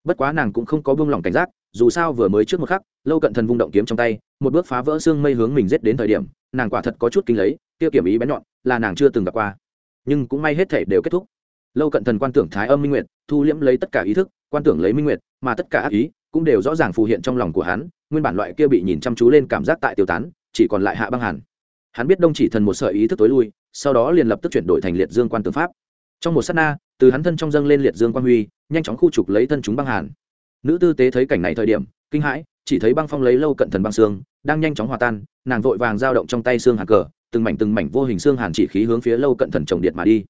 Bất quá nàng cũng không có buông lỏng cảnh giác, dù sao vừa mới trước một khắc, lâu cận thần vung động kiếm trong tay, một bước phá vỡ xương mây hướng mình giết đến thời điểm, nàng quả thật có chút kinh lấy tiêu kiểm ý bén nhọn, là nàng chưa từng gặp qua. Nhưng cũng may hết thể đều kết thúc. Lâu cận thần quan tưởng thái âm minh nguyệt, thu liễm lấy tất cả ý thức, quan tưởng lấy minh nguyệt, mà tất cả ác ý cũng đều rõ ràng phù hiện trong lòng của hắn, nguyên bản loại kia bị nhìn chăm chú lên cảm giác tại tiêu tán, chỉ còn lại hạ băng hàn. Hắn biết đông chỉ thần một sợi ý thức tối lui, sau đó liền lập tức chuyển đổi thành liệt dương quan tưởng pháp. Trong một s á t na, từ hắn thân trong dâng lên liệt dương quan huy, nhanh chóng khu trục lấy thân chúng băng hàn. Nữ tư tế thấy cảnh này thời điểm, kinh hãi, chỉ thấy băng phong lấy lâu cận thần băng xương, đang nhanh chóng hòa tan, nàng vội vàng giao động trong tay xương hàn cờ, từng mảnh từng mảnh vô hình xương hàn chỉ khí hướng phía lâu cận thần trồng điện mà đi.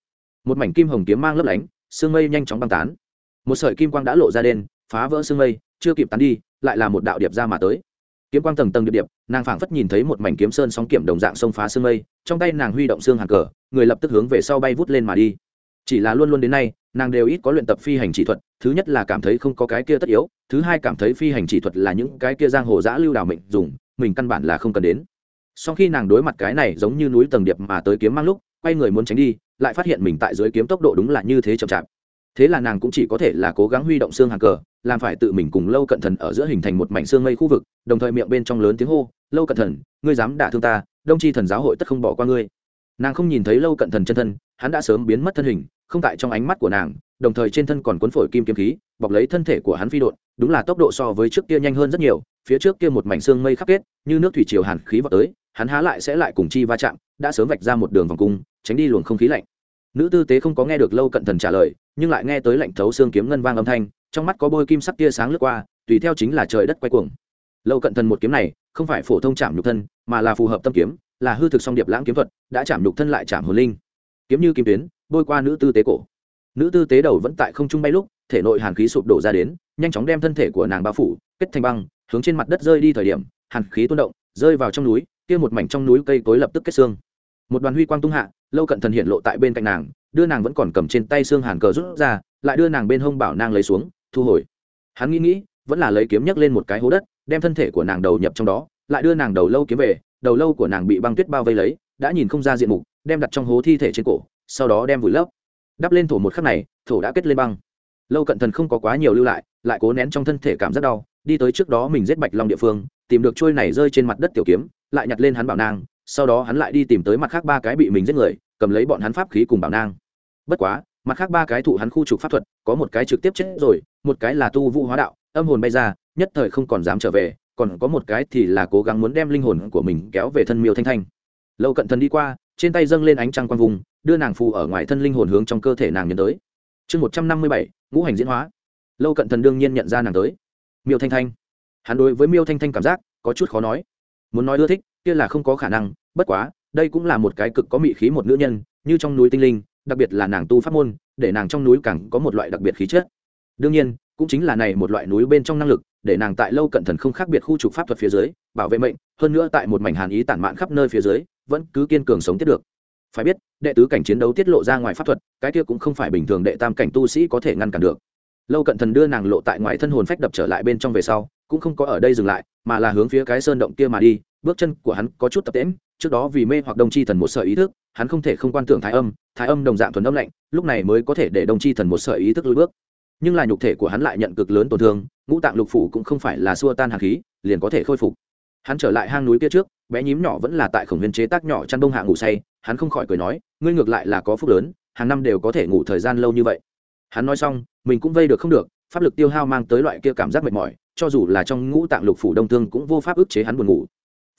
Một mảnh kim hồng kiếm mang lấp lánh, xương mây nhanh chóng băng tán. Một sợi kim quang đã lộ ra đen, phá vỡ xương mây chưa kịp tán đi, lại là một đạo điệp ra mà tới. Kiếm quang tầng tầng điệp điệp, nàng phảng phất nhìn thấy một mảnh kiếm sơn sóng kiểm đồng dạng sông phá sương mây, trong tay nàng huy động xương hàn cờ, người lập tức hướng về sau bay vút lên mà đi. Chỉ là luôn luôn đến nay, nàng đều ít có luyện tập phi hành chỉ thuật, thứ nhất là cảm thấy không có cái kia tất yếu, thứ hai cảm thấy phi hành chỉ thuật là những cái kia giang hồ giã lưu đào mệnh dùng, mình căn bản là không cần đến. Sau khi nàng đối mặt cái này giống như núi tầng điệp mà tới kiếm mang lúc, quay người muốn tránh đi, lại phát hiện mình tại dưới kiếm tốc độ đúng là như thế chậm chạp thế là nàng cũng chỉ có thể là cố gắng huy động xương hàng cờ, làm phải tự mình cùng lâu cận thần ở giữa hình thành một mảnh xương mây khu vực, đồng thời miệng bên trong lớn tiếng hô, lâu cận thần, ngươi dám đả thương ta, đông tri thần giáo hội tất không bỏ qua ngươi. Nàng không nhìn thấy lâu cận thần chân thân, hắn đã sớm biến mất thân hình, không tại trong ánh mắt của nàng, đồng thời trên thân còn cuốn phổi kim kiếm khí, bọc lấy thân thể của hắn phi đột đúng là tốc độ so với trước kia nhanh hơn rất nhiều, phía trước kia một mảnh xương mây khắc kết, như nước thủy triều hàn khí vào tới, hắn há lại sẽ lại cùng chi va chạm, đã sớm vạch ra một đường vòng cung, tránh đi luồng không khí lạnh nữ tư tế không có nghe được lâu cận thần trả lời, nhưng lại nghe tới lạnh thấu xương kiếm ngân vang âm thanh, trong mắt có bôi kim sắc tia sáng lướt qua, tùy theo chính là trời đất quay cuồng. Lâu cận thần một kiếm này, không phải phổ thông chạm nhục thân, mà là phù hợp tâm kiếm, là hư thực song điệp lãng kiếm thuật, đã chạm nhục thân lại chạm hồn linh. Kiếm như kim tuyến, bôi qua nữ tư tế cổ. Nữ tư tế đầu vẫn tại không trung bay lúc, thể nội hàn khí sụp đổ ra đến, nhanh chóng đem thân thể của nàng bao phủ, kết thành băng, hướng trên mặt đất rơi đi thời điểm, hàn khí tuôn động, rơi vào trong núi, kia một mảnh trong núi cây cối lập tức kết xương. Một đoàn huy quang tung hạ lâu cận thần hiện lộ tại bên cạnh nàng, đưa nàng vẫn còn cầm trên tay xương hàn cờ rút ra, lại đưa nàng bên hông bảo nàng lấy xuống, thu hồi. Hắn nghĩ nghĩ, vẫn là lấy kiếm nhấc lên một cái hố đất, đem thân thể của nàng đầu nhập trong đó, lại đưa nàng đầu lâu kiếm về, đầu lâu của nàng bị băng tuyết bao vây lấy, đã nhìn không ra diện mục, đem đặt trong hố thi thể trên cổ, sau đó đem vùi lấp. Đắp lên thổ một khắc này, thổ đã kết lên băng. Lâu cận thần không có quá nhiều lưu lại lại cố nén trong thân thể cảm rất đau, đi tới trước đó mình giết bạch long địa phương, tìm được trôi này rơi trên mặt đất tiểu kiếm, lại nhặt lên hắn bảo nang sau đó hắn lại đi tìm tới mặt khác ba cái bị mình giết người, cầm lấy bọn hắn pháp khí cùng bảo nang. Bất quá, mặt khác ba cái thụ hắn khu trục pháp thuật, có một cái trực tiếp chết rồi, một cái là tu vũ hóa đạo, âm hồn bay ra, nhất thời không còn dám trở về, còn có một cái thì là cố gắng muốn đem linh hồn của mình kéo về thân miêu thanh thanh. Lâu cận thần đi qua, trên tay dâng lên ánh trăng quang vùng, đưa nàng phù ở ngoài thân linh hồn hướng trong cơ thể nàng nhấn tới. Chương một trăm năm mươi bảy, ngũ hành diễn hóa. Lâu cận thần đương nhiên nhận ra nàng tới. Miêu thanh thanh. Hắn đối với miêu thanh thanh cảm giác có chút khó nói. Muốn nói ưa thích, kia là không có khả năng bất quá, đây cũng là một cái cực có mị khí một nữ nhân, như trong núi tinh linh, đặc biệt là nàng tu pháp môn, để nàng trong núi càng có một loại đặc biệt khí chất. Đương nhiên, cũng chính là này một loại núi bên trong năng lực, để nàng tại lâu cận thần không khác biệt khu trục pháp thuật phía dưới, bảo vệ mệnh, hơn nữa tại một mảnh hàn ý tản mạn khắp nơi phía dưới, vẫn cứ kiên cường sống tiếp được. Phải biết, đệ tứ cảnh chiến đấu tiết lộ ra ngoài pháp thuật, cái kia cũng không phải bình thường đệ tam cảnh tu sĩ có thể ngăn cản được. Lâu cận thần đưa nàng lộ tại ngoài thân hồn phách đập trở lại bên trong về sau, cũng không có ở đây dừng lại, mà là hướng phía cái sơn động kia mà đi, bước chân của hắn có chút tập tễm trước đó vì mê hoặc đông chi thần một sợi ý thức, hắn không thể không quan tưởng thái âm thái âm đồng dạng thuần âm lạnh, lúc này mới có thể để đông chi thần một sợi ý thức lùi bước. Nhưng là nhục thể của hắn lại nhận cực lớn tổn thương, ngũ tạng lục phủ cũng không phải là xua tan hạt khí, liền có thể khôi phục. Hắn trở lại hang núi kia trước, bé nhím nhỏ vẫn là tại khổng nguyên chế tác nhỏ chăn đông hạ ngủ say, hắn không khỏi cười nói, ngươi ngược lại là có phúc lớn, hàng năm đều có thể ngủ thời gian lâu như vậy. Hắn nói xong, mình cũng vây được không được, pháp lực tiêu hao mang tới loại kia cảm giác mệt mỏi, cho dù là trong ngũ tạng lục phủ đông thương cũng vô pháp ức chế hắn buồn ngủ.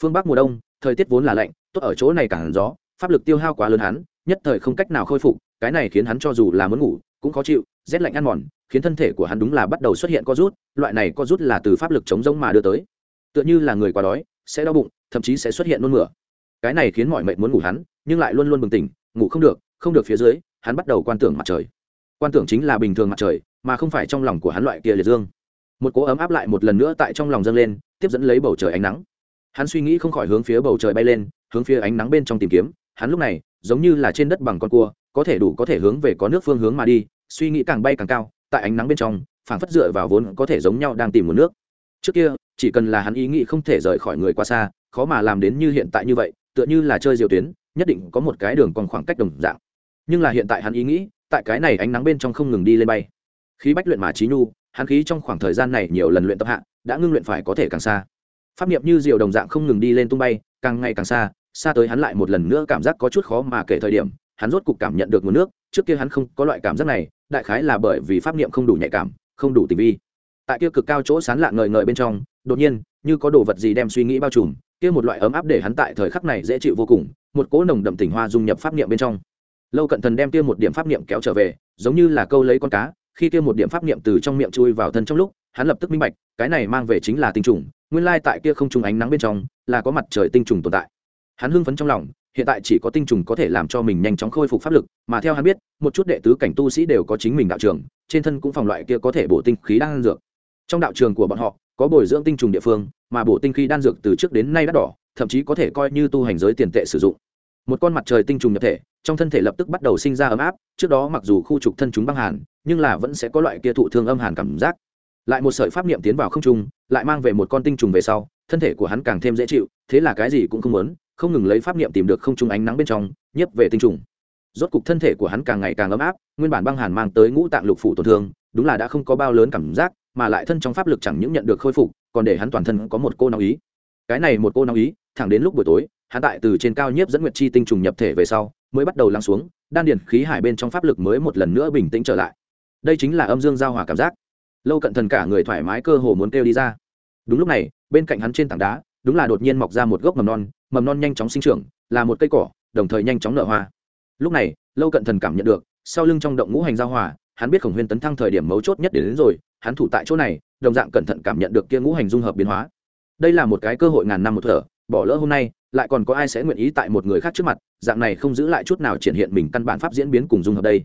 Phương bắc mùa đông thời tiết vốn là lạnh, tốt ở chỗ này càng gió, pháp lực tiêu hao quá lớn hắn, nhất thời không cách nào khôi phục, cái này khiến hắn cho dù là muốn ngủ, cũng khó chịu, rét lạnh ăn mòn, khiến thân thể của hắn đúng là bắt đầu xuất hiện co rút, loại này co rút là từ pháp lực chống giống mà đưa tới. Tựa như là người quá đói, sẽ đau bụng, thậm chí sẽ xuất hiện nôn mửa. Cái này khiến mọi mệnh muốn ngủ hắn, nhưng lại luôn luôn bừng tỉnh, ngủ không được không được phía dưới, hắn bắt đầu quan tưởng mặt trời. Quan tưởng chính là bình thường mặt trời, mà không phải trong lòng của hắn loại kia liệt dương. Một cố ấm áp lại một lần nữa tại trong lòng dâng lên, tiếp dẫn lấy bầu trời ánh nắng hắn suy nghĩ không khỏi hướng phía bầu trời bay lên, hướng phía ánh nắng bên trong tìm kiếm. Hắn lúc này, giống như là trên đất bằng con cua, có thể đủ có thể hướng về có nước phương hướng mà đi, suy nghĩ càng bay càng cao, tại ánh nắng bên trong, phảng phất dựa vào vốn có thể giống nhau đang tìm một nước. Trước kia, chỉ cần là hắn ý nghĩ không thể rời khỏi người quá xa, khó mà làm đến như hiện tại như vậy, tựa như là chơi diều tuyến, nhất định có một cái đường còn khoảng cách đồng dạng. Nhưng là hiện tại hắn ý nghĩ, tại cái này ánh nắng bên trong không ngừng đi lên bay. Khí bách luyện mà trí nhu, hắn khí trong khoảng thời gian này nhiều lần luyện tập hạ, đã ngưng luyện phải có thể càng xa pháp niệm như diều đồng dạng không ngừng đi lên tung bay, càng ngày càng xa xa tới hắn lại một lần nữa cảm giác có chút khó mà kể thời điểm, hắn rốt cục cảm nhận được nguồn nước, trước kia hắn không có loại cảm giác này, đại khái là bởi vì pháp niệm không đủ nhạy cảm, không đủ tình vi. Tại kia cực cao chỗ sán lạ ngời ngời bên trong, đột nhiên, như có đồ vật gì đem suy nghĩ bao trùm, kia một loại ấm áp để hắn tại thời khắc này dễ chịu vô cùng, một cỗ nồng đậm tình hoa dung nhập pháp niệm bên trong. Lâu cận thần đem kia một điểm pháp niệm kéo trở về, giống như là câu lấy con cá, khi kia một điểm pháp niệm từ trong miệng chui vào thân trong lúc, hắn lập tức minh bạch, cái này mang về chính là tinh trùng nguyên lai tại kia không trùng ánh nắng bên trong, là có mặt trời tinh trùng tồn tại. Hắn hưng phấn trong lòng, hiện tại chỉ có tinh trùng có thể làm cho mình nhanh chóng khôi phục pháp lực, mà theo hắn biết, một chút đệ tứ cảnh tu sĩ đều có chính mình đạo trường, trên thân cũng phòng loại kia có thể bổ tinh khí đan dược. Trong đạo trường của bọn họ, có bồi dưỡng tinh trùng địa phương, mà bổ tinh khí đan dược từ trước đến nay đắt đỏ, thậm chí có thể coi như tu hành giới tiền tệ sử dụng. Một con mặt trời tinh trùng nhập thể, trong thân thể lập tức bắt đầu sinh ra ấm áp, trước đó mặc dù khu trục thân chúng băng hàn, nhưng là vẫn sẽ có loại kia thụ thương âm hàn cảm giác lại một sợi pháp niệm tiến vào không trung, lại mang về một con tinh trùng về sau, thân thể của hắn càng thêm dễ chịu, thế là cái gì cũng không muốn, không ngừng lấy pháp niệm tìm được không trung ánh nắng bên trong nhiếp về tinh trùng. Rốt cục thân thể của hắn càng ngày càng ấm áp, nguyên bản băng hàn mang tới ngũ tạng lục phủ tổn thương, đúng là đã không có bao lớn cảm giác, mà lại thân trong pháp lực chẳng những nhận được khôi phục, còn để hắn toàn thân có một cô nóng ý. Cái này một cô nóng ý, thẳng đến lúc buổi tối, hắn tại từ trên cao nhiếp dẫn nguyệt chi tinh trùng nhập thể về sau, mới bắt đầu lắng xuống, đan điền khí hải bên trong pháp lực mới một lần nữa bình tĩnh trở lại. Đây chính là âm dương giao hòa cảm giác lâu cận thần cả người thoải mái cơ hồ muốn kêu đi ra. Đúng lúc này bên cạnh hắn trên tảng đá đúng là đột nhiên mọc ra một gốc mầm non mầm non nhanh chóng sinh trưởng là một cây cỏ đồng thời nhanh chóng nở hoa. Lúc này lâu cận thần cảm nhận được sau lưng trong động ngũ hành giao hòa hắn biết khổng huyên tấn thăng thời điểm mấu chốt nhất đến, đến rồi hắn thủ tại chỗ này đồng dạng cẩn thận cảm nhận được kia ngũ hành dung hợp biến hóa. Đây là một cái cơ hội ngàn năm một thở bỏ lỡ hôm nay lại còn có ai sẽ nguyện ý tại một người khác trước mặt dạng này không giữ lại chút nào triển hiện mình căn bản pháp diễn biến cùng dung hợp đây.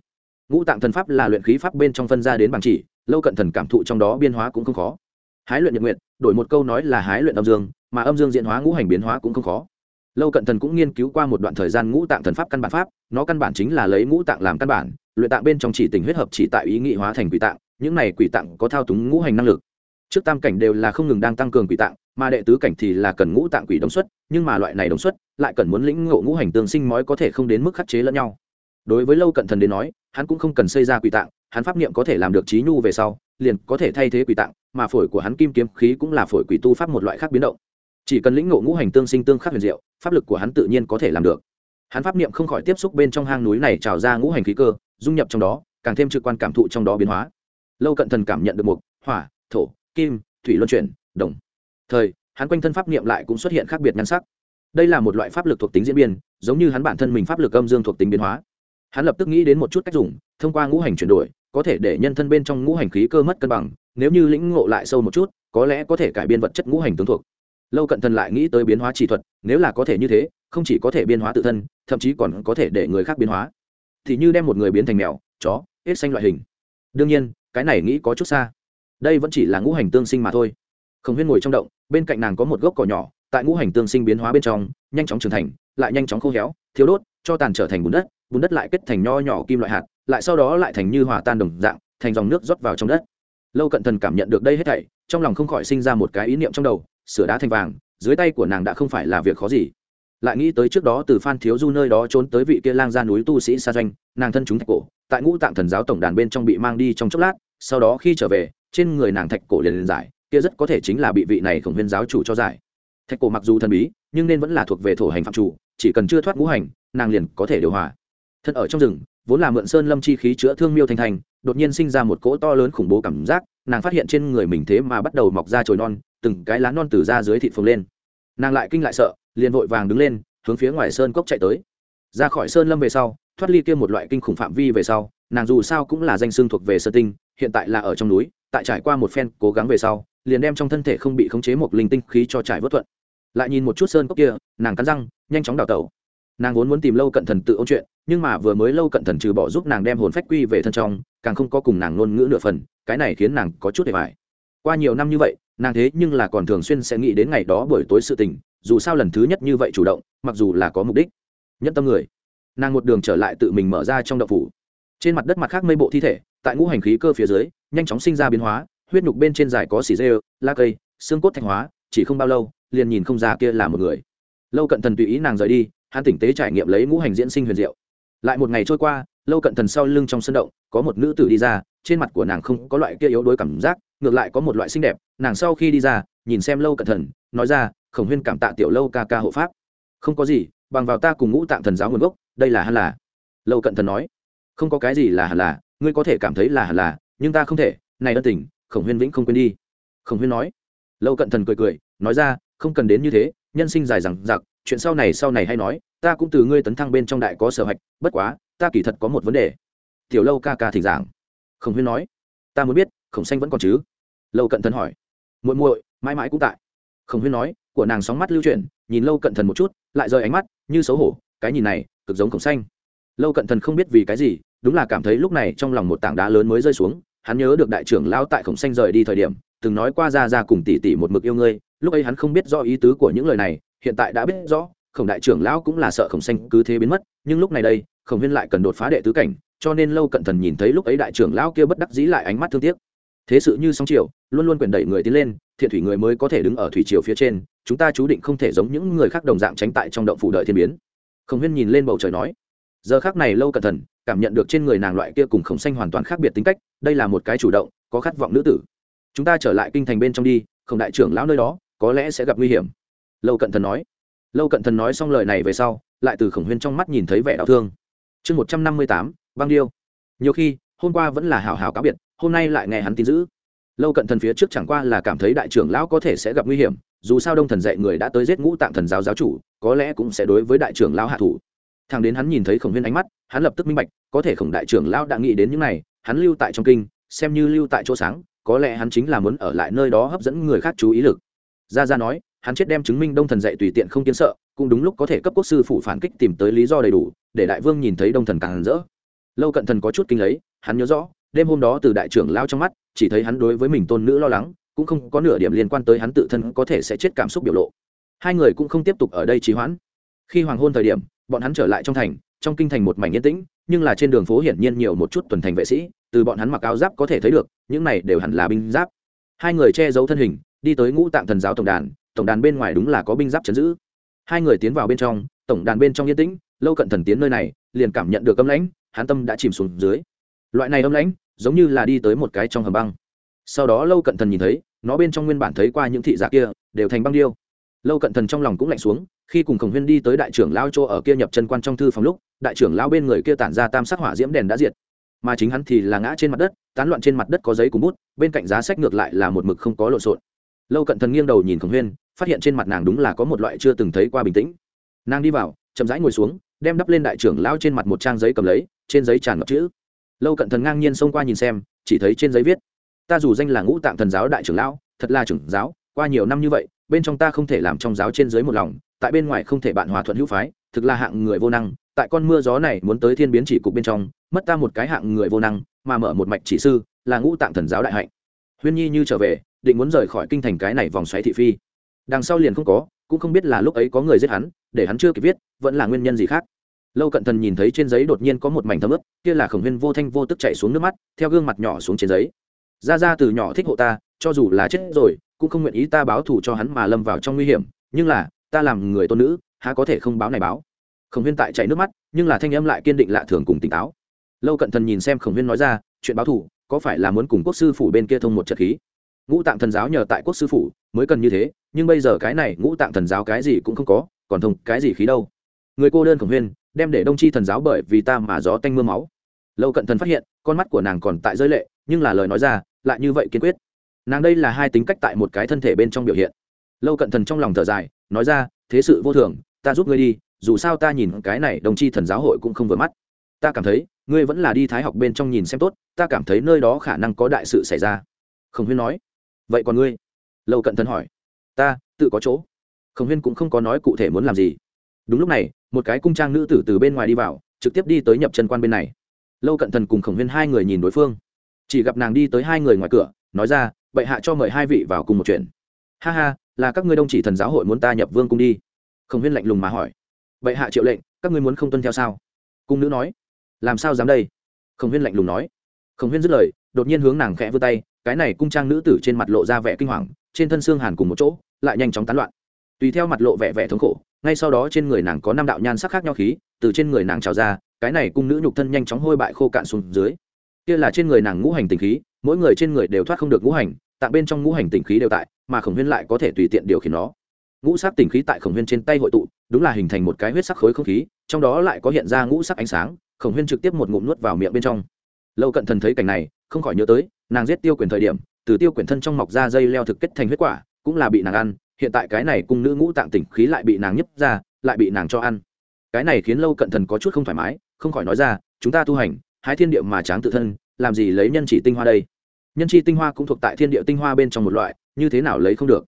Ngũ tạng thần pháp là luyện khí pháp bên trong phân ra đến bằng chỉ lâu cận thần cảm thụ trong đó biên hóa cũng không khó. Hái luyện nhật nguyện đổi một câu nói là hái luyện âm dương, mà âm dương diễn hóa ngũ hành biến hóa cũng không khó. Lâu cận thần cũng nghiên cứu qua một đoạn thời gian ngũ tạng thần pháp căn bản pháp, nó căn bản chính là lấy ngũ tạng làm căn bản, luyện tạng bên trong chỉ tình huyết hợp chỉ tại ý nghị hóa thành quỷ tạng, những này quỷ tạng có thao túng ngũ hành năng lực. Trước tam cảnh đều là không ngừng đang tăng cường quỷ tạng, mà đệ tứ cảnh thì là cần ngũ tạng quỷ đồng xuất, nhưng mà loại này đồng xuất lại cần muốn lĩnh ngộ ngũ hành tương sinh mói có thể không đến mức khắc chế lẫn nhau. Đối với lâu cận thần đến nói, hắn cũng không cần xây ra quỷ tạng hắn pháp niệm có thể làm được trí nhu về sau, liền có thể thay thế quỷ tạng, mà phổi của hắn kim kiếm khí cũng là phổi quỷ tu pháp một loại khác biến động. Chỉ cần lĩnh ngộ ngũ hành tương sinh tương khắc huyền diệu, pháp lực của hắn tự nhiên có thể làm được. Hắn pháp niệm không khỏi tiếp xúc bên trong hang núi này trào ra ngũ hành khí cơ, dung nhập trong đó, càng thêm trực quan cảm thụ trong đó biến hóa. Lâu cận thần cảm nhận được mục, hỏa, thổ, kim, thủy luân chuyển, đồng. Thời, hắn quanh thân pháp niệm lại cũng xuất hiện khác biệt nhan sắc. Đây là một loại pháp lực thuộc tính diễn biến, giống như hắn bản thân mình pháp lực âm dương thuộc tính biến hóa. Hắn lập tức nghĩ đến một chút cách dùng, thông qua ngũ hành chuyển đổi có thể để nhân thân bên trong ngũ hành khí cơ mất cân bằng, nếu như lĩnh ngộ lại sâu một chút, có lẽ có thể cải biên vật chất ngũ hành tướng thuộc. Lâu cận thần lại nghĩ tới biến hóa chỉ thuật, nếu là có thể như thế, không chỉ có thể biến hóa tự thân, thậm chí còn có thể để người khác biến hóa. Thì như đem một người biến thành mèo, chó, hết xanh loại hình. Đương nhiên, cái này nghĩ có chút xa. Đây vẫn chỉ là ngũ hành tương sinh mà thôi. Khổng huyên ngồi trong động, bên cạnh nàng có một gốc cỏ nhỏ, tại ngũ hành tương sinh biến hóa bên trong, nhanh chóng trưởng thành, lại nhanh chóng khô héo thiếu đốt, cho tàn trở thành bùn đất bùn đất lại kết thành nho nhỏ kim loại hạt lại sau đó lại thành như hòa tan đồng dạng, thành dòng nước rót vào trong đất. Lâu cận thần cảm nhận được đây hết thảy, trong lòng không khỏi sinh ra một cái ý niệm trong đầu, sửa đá thành vàng, dưới tay của nàng đã không phải là việc khó gì. Lại nghĩ tới trước đó từ phan thiếu du nơi đó trốn tới vị kia lang ra núi tu sĩ sa doanh, nàng thân chúng thạch cổ, tại ngũ tạng thần giáo tổng đàn bên trong bị mang đi trong chốc lát, sau đó khi trở về, trên người nàng thạch cổ liền liền giải, kia rất có thể chính là bị vị này khổng huyên giáo chủ cho giải. Thạch cổ mặc dù thần bí, nhưng nên vẫn là thuộc về thổ hành phạm chủ, chỉ cần chưa thoát ngũ hành, nàng liền có thể điều hòa thân ở trong rừng, vốn là mượn sơn lâm chi khí chữa thương miêu thành thành, đột nhiên sinh ra một cỗ to lớn khủng bố cảm giác, nàng phát hiện trên người mình thế mà bắt đầu mọc ra chồi non, từng cái lá non từ ra dưới thịt phồng lên. Nàng lại kinh lại sợ, liền vội vàng đứng lên, hướng phía ngoài sơn cốc chạy tới. Ra khỏi sơn lâm về sau, thoát ly kia một loại kinh khủng phạm vi về sau, nàng dù sao cũng là danh xương thuộc về sơ tinh, hiện tại là ở trong núi, tại trải qua một phen cố gắng về sau, liền đem trong thân thể không bị khống chế một linh tinh khí cho trải vớt thuận. Lại nhìn một chút sơn cốc kia, nàng cắn răng, nhanh chóng đào tẩu nàng vốn muốn tìm lâu cận thần tự ôn chuyện, nhưng mà vừa mới lâu cận thần trừ bỏ giúp nàng đem hồn phách quy về thân trong, càng không có cùng nàng ngôn ngữ nửa phần, cái này khiến nàng có chút để bài qua nhiều năm như vậy, nàng thế nhưng là còn thường xuyên sẽ nghĩ đến ngày đó buổi tối sự tình, dù sao lần thứ nhất như vậy chủ động, mặc dù là có mục đích. Nhất tâm người. Nàng một đường trở lại tự mình mở ra trong đậu phủ. Trên mặt đất mặt khác mây bộ thi thể, tại ngũ hành khí cơ phía dưới, nhanh chóng sinh ra biến hóa, huyết nhục bên trên dài có xỉ dê la cây, xương cốt thanh hóa, chỉ không bao lâu, liền nhìn không ra kia là một người. Lâu cận thần tùy ý nàng rời đi hắn tỉnh tế trải nghiệm lấy ngũ hành diễn sinh huyền diệu. Lại một ngày trôi qua, lâu cận thần sau lưng trong sân động, có một nữ tử đi ra, trên mặt của nàng không có loại kia yếu đuối cảm giác, ngược lại có một loại xinh đẹp, nàng sau khi đi ra, nhìn xem lâu cận thần, nói ra, khổng huyên cảm tạ tiểu lâu ca ca hộ pháp. Không có gì, bằng vào ta cùng ngũ tạng thần giáo nguồn gốc, đây là hẳn là. Lâu cận thần nói. Không có cái gì là hẳn là, ngươi có thể cảm thấy là hẳn là, nhưng ta không thể, này ân tình, khổng huyên vĩnh không quên đi. Khổng huyên nói. Lâu cận thần cười cười, nói ra, không cần đến như thế, nhân sinh dài rằng giặc chuyện sau này sau này hay nói, ta cũng từ ngươi tấn thăng bên trong đại có sở hạch, bất quá, ta kỳ thật có một vấn đề. Tiểu lâu ca ca thỉnh giảng. Khổng huyên nói. Ta muốn biết, khổng xanh vẫn còn chứ? Lâu cận thần hỏi. Muội muội, mãi mãi cũng tại. Khổng huyên nói, của nàng sóng mắt lưu chuyển, nhìn lâu cận thần một chút, lại rời ánh mắt, như xấu hổ, cái nhìn này, cực giống khổng xanh. Lâu cận thần không biết vì cái gì, đúng là cảm thấy lúc này trong lòng một tảng đá lớn mới rơi xuống, hắn nhớ được đại trưởng lão tại khổng xanh rời đi thời điểm, từng nói qua ra ra cùng tỷ tỷ một mực yêu ngươi, lúc ấy hắn không biết do ý tứ của những lời này hiện tại đã biết rõ, khổng đại trưởng lão cũng là sợ khổng xanh cứ thế biến mất, nhưng lúc này đây, khổng huyên lại cần đột phá đệ tứ cảnh, cho nên lâu cận thần nhìn thấy lúc ấy đại trưởng lão kia bất đắc dĩ lại ánh mắt thương tiếc. Thế sự như sóng chiều, luôn luôn quyền đẩy người tiến lên, thiện thủy người mới có thể đứng ở thủy triều phía trên, chúng ta chú định không thể giống những người khác đồng dạng tránh tại trong động phủ đợi thiên biến. Khổng huyên nhìn lên bầu trời nói, giờ khác này lâu cẩn thận cảm nhận được trên người nàng loại kia cùng khổng xanh hoàn toàn khác biệt tính cách, đây là một cái chủ động, có khát vọng nữ tử. Chúng ta trở lại kinh thành bên trong đi, khổng đại trưởng lão nơi đó, có lẽ sẽ gặp nguy hiểm lâu cận thần nói. Lâu cận thần nói xong lời này về sau, lại từ khổng huyên trong mắt nhìn thấy vẻ đau thương. Chương một trăm năm mươi tám, băng điêu. Nhiều khi, hôm qua vẫn là hào hào cáo biệt, hôm nay lại nghe hắn tin giữ lâu cận thần phía trước chẳng qua là cảm thấy đại trưởng lão có thể sẽ gặp nguy hiểm, dù sao đông thần dạy người đã tới giết ngũ tạng thần giáo giáo chủ, có lẽ cũng sẽ đối với đại trưởng lão hạ thủ. Thằng đến hắn nhìn thấy khổng huyên ánh mắt, hắn lập tức minh bạch, có thể khổng đại trưởng lão đã nghĩ đến những này, hắn lưu tại trong kinh, xem như lưu tại chỗ sáng, có lẽ hắn chính là muốn ở lại nơi đó hấp dẫn người khác chú ý lực. Gia gia nói hắn chết đem chứng minh đông thần dạy tùy tiện không kiến sợ, cũng đúng lúc có thể cấp quốc sư phụ phản kích tìm tới lý do đầy đủ, để đại vương nhìn thấy đông thần càng rỡ. Lâu cận thần có chút kinh lấy, hắn nhớ rõ, đêm hôm đó từ đại trưởng lao trong mắt, chỉ thấy hắn đối với mình tôn nữ lo lắng, cũng không có nửa điểm liên quan tới hắn tự thân có thể sẽ chết cảm xúc biểu lộ. Hai người cũng không tiếp tục ở đây trì hoãn. Khi hoàng hôn thời điểm, bọn hắn trở lại trong thành, trong kinh thành một mảnh yên tĩnh, nhưng là trên đường phố hiển nhiên nhiều một chút tuần thành vệ sĩ, từ bọn hắn mặc áo giáp có thể thấy được, những này đều hẳn là binh giáp. Hai người che giấu thân hình, đi tới ngũ tạng thần giáo tổng đàn tổng đàn bên ngoài đúng là có binh giáp chấn giữ. Hai người tiến vào bên trong, tổng đàn bên trong yên tĩnh, lâu cận thần tiến nơi này, liền cảm nhận được âm lãnh, hắn tâm đã chìm xuống dưới. Loại này âm lãnh, giống như là đi tới một cái trong hầm băng. Sau đó lâu cận thần nhìn thấy, nó bên trong nguyên bản thấy qua những thị giả kia, đều thành băng điêu. Lâu cận thần trong lòng cũng lạnh xuống, khi cùng khổng huyên đi tới đại trưởng lao chỗ ở kia nhập chân quan trong thư phòng lúc, đại trưởng lao bên người kia tản ra tam sắc hỏa diễm đèn đã diệt. Mà chính hắn thì là ngã trên mặt đất, tán loạn trên mặt đất có giấy cùng bút, bên cạnh giá sách ngược lại là một mực không có lộn xộn. Lâu cận thần nghiêng đầu nhìn khổng huyên phát hiện trên mặt nàng đúng là có một loại chưa từng thấy qua bình tĩnh. Nàng đi vào, chậm rãi ngồi xuống, đem đắp lên đại trưởng lao trên mặt một trang giấy cầm lấy, trên giấy tràn ngập chữ. Lâu cận thần ngang nhiên xông qua nhìn xem, chỉ thấy trên giấy viết, ta dù danh là ngũ tạng thần giáo đại trưởng lão, thật là trưởng giáo, qua nhiều năm như vậy, bên trong ta không thể làm trong giáo trên dưới một lòng, tại bên ngoài không thể bạn hòa thuận hữu phái, thực là hạng người vô năng, tại con mưa gió này muốn tới thiên biến chỉ cục bên trong, mất ta một cái hạng người vô năng, mà mở một mạch chỉ sư, là ngũ tạng thần giáo đại hạnh. Huyên nhi như trở về, định muốn rời khỏi kinh thành cái này vòng xoáy thị phi đằng sau liền không có, cũng không biết là lúc ấy có người giết hắn, để hắn chưa kịp viết, vẫn là nguyên nhân gì khác. Lâu cận thần nhìn thấy trên giấy đột nhiên có một mảnh thấm ướt, kia là khổng huyên vô thanh vô tức chạy xuống nước mắt, theo gương mặt nhỏ xuống trên giấy. Ra ra từ nhỏ thích hộ ta, cho dù là chết rồi, cũng không nguyện ý ta báo thù cho hắn mà lâm vào trong nguy hiểm, nhưng là, ta làm người tôn nữ, há có thể không báo này báo? Khổng huyên tại chạy nước mắt, nhưng là thanh âm lại kiên định lạ thường cùng tỉnh táo. Lâu cận thần nhìn xem khổng huyên nói ra, chuyện báo thù, có phải là muốn cùng quốc sư phủ bên kia thông một trận khí? Ngũ tạng thần giáo nhờ tại quốc sư phủ, mới cần như thế nhưng bây giờ cái này ngũ tạng thần giáo cái gì cũng không có, còn thông cái gì khí đâu. Người cô đơn khổng huyên, đem để đông chi thần giáo bởi vì ta mà gió tanh m ư a máu. Lâu cận thần phát hiện, con mắt của nàng còn tại giới lệ, nhưng là lời nói ra, lại như vậy kiên quyết. Nàng đây là hai tính cách tại một cái thân thể bên trong biểu hiện. Lâu cận thần trong lòng thở dài, nói ra, thế sự vô thường, ta giúp ngươi đi, dù sao ta nhìn cái này đồng chi thần giáo hội cũng không vừa mắt. Ta cảm thấy, ngươi vẫn là đi thái học bên trong nhìn xem tốt, ta cảm thấy nơi đó khả năng có đại sự xảy ra. Khổng huyên nói, vậy còn ngươi? Lâu cận thần hỏi ta, tự có chỗ. Khổng huyên cũng không có nói cụ thể muốn làm gì. Đúng lúc này, một cái cung trang nữ tử từ bên ngoài đi vào, trực tiếp đi tới nhập chân quan bên này. Lâu cận thần cùng khổng huyên hai người nhìn đối phương. Chỉ gặp nàng đi tới hai người ngoài cửa, nói ra, bệ hạ cho mời hai vị vào cùng một chuyện. Ha ha, là các ngươi đông chỉ thần giáo hội muốn ta nhập vương cung đi. Khổng huyên lạnh lùng mà hỏi. Bệ hạ triệu lệnh, các ngươi muốn không tuân theo sao? Cung nữ nói. Làm sao dám đây? Khổng huyên lạnh lùng nói. Khổng huyên dứt lời, đột nhiên hướng nàng khẽ vươn tay cái này cung trang nữ tử trên mặt lộ ra vẻ kinh hoàng, trên thân xương hàn cùng một chỗ, lại nhanh chóng tán loạn. Tùy theo mặt lộ vẻ vẻ thống khổ, ngay sau đó trên người nàng có năm đạo nhan sắc khác nhau khí, từ trên người nàng trào ra, cái này cung nữ nhục thân nhanh chóng hôi bại khô cạn xuống dưới. Kia là trên người nàng ngũ hành tình khí, mỗi người trên người đều thoát không được ngũ hành, tạng bên trong ngũ hành tình khí đều tại, mà khổng huyên lại có thể tùy tiện điều khiển nó. Ngũ sắc tình khí tại khổng huyên trên tay hội tụ, đúng là hình thành một cái huyết sắc khối không khí, trong đó lại có hiện ra ngũ sắc ánh sáng, khổng huyên trực tiếp một ngụm nuốt vào miệng bên trong. Lâu cận thần thấy cảnh này, không khỏi nhớ tới nàng giết tiêu quyền thời điểm, từ tiêu quyền thân trong mọc ra dây leo thực kết thành huyết quả, cũng là bị nàng ăn, hiện tại cái này cung nữ ngũ tạng tỉnh khí lại bị nàng nhấp ra, lại bị nàng cho ăn. Cái này khiến lâu cận thần có chút không thoải mái, không khỏi nói ra, chúng ta tu hành, hái thiên địa mà tráng tự thân, làm gì lấy nhân chỉ tinh hoa đây? Nhân chi tinh hoa cũng thuộc tại thiên địa tinh hoa bên trong một loại, như thế nào lấy không được?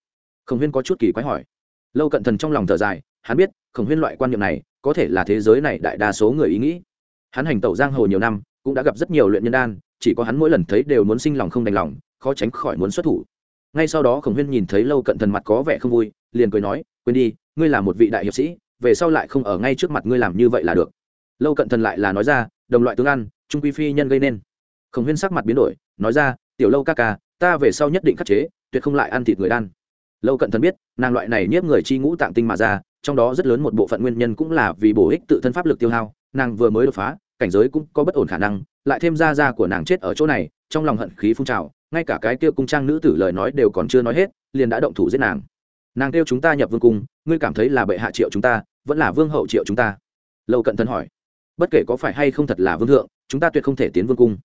Khổng huyên có chút kỳ quái hỏi. Lâu cận thần trong lòng thở dài, hắn biết, khổng huyên loại quan niệm này, có thể là thế giới này đại đa số người ý nghĩ. Hắn hành tẩu giang hồ nhiều năm, cũng đã gặp rất nhiều luyện nhân đan chỉ có hắn mỗi lần thấy đều muốn sinh lòng không đành lòng, khó tránh khỏi muốn xuất thủ. Ngay sau đó khổng huyên nhìn thấy lâu cận thần mặt có vẻ không vui, liền cười nói, quên đi, ngươi là một vị đại hiệp sĩ, về sau lại không ở ngay trước mặt ngươi làm như vậy là được. Lâu cận thần lại là nói ra, đồng loại tướng ăn, trung quy phi nhân gây nên. Khổng huyên sắc mặt biến đổi, nói ra, tiểu lâu ca ca, ta về sau nhất định khắc chế, tuyệt không lại ăn thịt người đan. Lâu cận thần biết, nàng loại này nhiếp người chi ngũ tạng tinh mà ra, trong đó rất lớn một bộ phận nguyên nhân cũng là vì bổ ích tự thân pháp lực tiêu hao, nàng vừa mới đột phá, cảnh giới cũng có bất ổn khả năng lại thêm ra ra của nàng chết ở chỗ này, trong lòng hận khí phun trào, ngay cả cái kia cung trang nữ tử lời nói đều còn chưa nói hết, liền đã động thủ giết nàng. Nàng kêu chúng ta nhập vương cung, ngươi cảm thấy là bệ hạ triệu chúng ta, vẫn là vương hậu triệu chúng ta? Lâu cận thần hỏi. Bất kể có phải hay không thật là vương thượng, chúng ta tuyệt không thể tiến vương cung.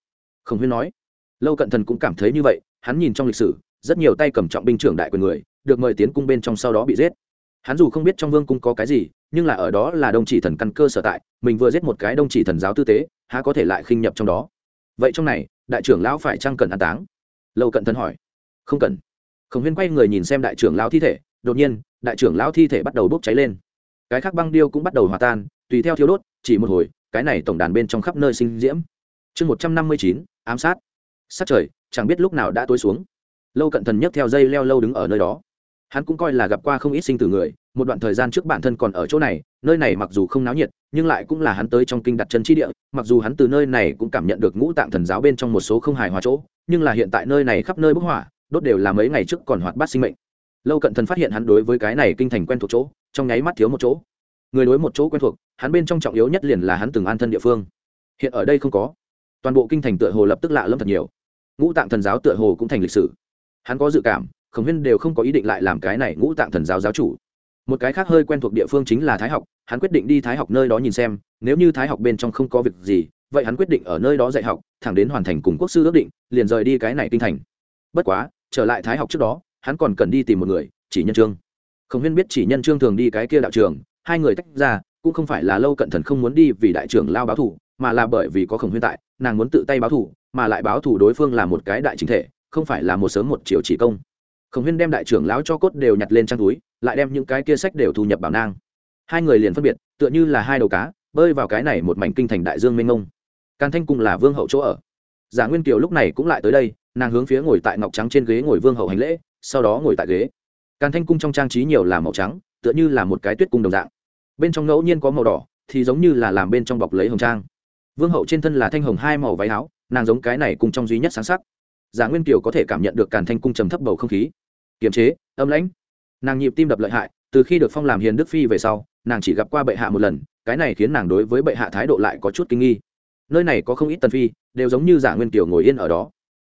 Khổng huyên nói. Lâu cận thần cũng cảm thấy như vậy, hắn nhìn trong lịch sử, rất nhiều tay cầm trọng binh trưởng đại quyền người, được mời tiến cung bên trong sau đó bị giết hắn dù không biết trong vương cung có cái gì, nhưng là ở đó là đông chỉ thần căn cơ sở tại, mình vừa giết một cái đông chỉ thần giáo tư tế, há có thể lại khinh nhập trong đó. Vậy trong này, đại trưởng lão phải chăng cần an táng? Lâu cận thần hỏi. Không cần. Khổng huyên quay người nhìn xem đại trưởng lão thi thể, đột nhiên, đại trưởng lão thi thể bắt đầu bốc cháy lên. Cái khác băng điêu cũng bắt đầu hòa tan, tùy theo thiếu đốt, chỉ một hồi, cái này tổng đàn bên trong khắp nơi sinh diễm. Chương một trăm năm mươi chín, ám sát. Sát trời, chẳng biết lúc nào đã tối xuống. Lâu cận thần nhấc theo dây leo lâu đứng ở nơi đó hắn cũng coi là gặp qua không ít sinh tử người, một đoạn thời gian trước bản thân còn ở chỗ này, nơi này mặc dù không náo nhiệt, nhưng lại cũng là hắn tới trong kinh đặt chân chi địa, mặc dù hắn từ nơi này cũng cảm nhận được ngũ tạng thần giáo bên trong một số không hài hòa chỗ, nhưng là hiện tại nơi này khắp nơi bức hỏa đốt đều là mấy ngày trước còn hoạt bát sinh mệnh. Lâu cận thần phát hiện hắn đối với cái này kinh thành quen thuộc chỗ, trong nháy mắt thiếu một chỗ. Người đối một chỗ quen thuộc, hắn bên trong trọng yếu nhất liền là hắn từng an thân địa phương. Hiện ở đây không có. Toàn bộ kinh thành tựa hồ lập tức lạ lẫm thật nhiều. Ngũ tạng thần giáo tựa hồ cũng thành lịch sử. Hắn có dự cảm khổng huyên đều không có ý định lại làm cái này ngũ tạng thần giáo giáo chủ. Một cái khác hơi quen thuộc địa phương chính là thái học, hắn quyết định đi thái học nơi đó nhìn xem, nếu như thái học bên trong không có việc gì, vậy hắn quyết định ở nơi đó dạy học, thẳng đến hoàn thành cùng quốc sư ước định, liền rời đi cái này kinh thành. Bất quá, trở lại thái học trước đó, hắn còn cần đi tìm một người, chỉ nhân trương. Khổng huyên biết chỉ nhân trương thường đi cái kia đạo trường, hai người tách ra, cũng không phải là lâu cận thần không muốn đi vì đại trưởng lao báo thủ, mà là bởi vì có khổng huyên tại, nàng muốn tự tay báo thủ, mà lại báo thủ đối phương là một cái đại chính thể, không phải là một sớm một chiều chỉ công khổng huyên đem đại trưởng lão cho cốt đều nhặt lên trang túi, lại đem những cái kia sách đều thu nhập bảo nang. Hai người liền phân biệt, tựa như là hai đầu cá, bơi vào cái này một mảnh kinh thành đại dương mênh mông. Càn thanh cung là vương hậu chỗ ở. Giả nguyên kiều lúc này cũng lại tới đây, nàng hướng phía ngồi tại ngọc trắng trên ghế ngồi vương hậu hành lễ, sau đó ngồi tại ghế. Càn thanh cung trong trang trí nhiều là màu trắng, tựa như là một cái tuyết cung đồng dạng. Bên trong ngẫu nhiên có màu đỏ, thì giống như là làm bên trong bọc lấy hồng trang. Vương hậu trên thân là thanh hồng hai màu váy áo, nàng giống cái này cùng trong duy nhất sáng sắc. Giả nguyên kiều có thể cảm nhận được càn thanh cung trầm thấp bầu không khí kiềm chế, âm lãnh. Nàng nhịp tim đập lợi hại, từ khi được phong làm hiền đức phi về sau, nàng chỉ gặp qua bệ hạ một lần, cái này khiến nàng đối với bệ hạ thái độ lại có chút kinh nghi. Nơi này có không ít tần phi, đều giống như giả nguyên kiều ngồi yên ở đó.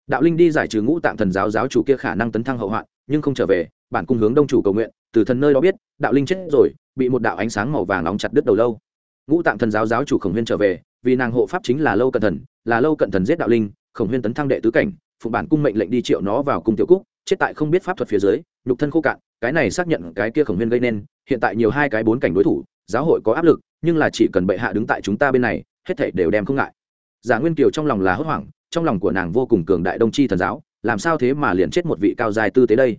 Đạo linh đi giải trừ ngũ tạng thần giáo giáo chủ kia khả năng tấn thăng hậu hoạn, nhưng không trở về, bản cung hướng đông chủ cầu nguyện, từ thần nơi đó biết, đạo linh chết rồi, bị một đạo ánh sáng màu vàng nóng chặt đứt đầu lâu. Ngũ tạng thần giáo giáo chủ khổng huyên trở về, vì nàng hộ pháp chính là lâu cận thần, là lâu cận thần giết đạo linh, khổng huyên tấn thăng đệ tứ cảnh phụ bản cung mệnh lệnh đi triệu nó vào cung tiểu cúc chết tại không biết pháp thuật phía dưới, nhục thân khô cạn, cái này xác nhận cái kia khổng huyên gây nên, hiện tại nhiều hai cái bốn cảnh đối thủ, giáo hội có áp lực, nhưng là chỉ cần bệ hạ đứng tại chúng ta bên này, hết thảy đều đem không ngại. Giả nguyên kiều trong lòng là hốt hoảng, trong lòng của nàng vô cùng cường đại đông chi thần giáo, làm sao thế mà liền chết một vị cao dài tư tế đây?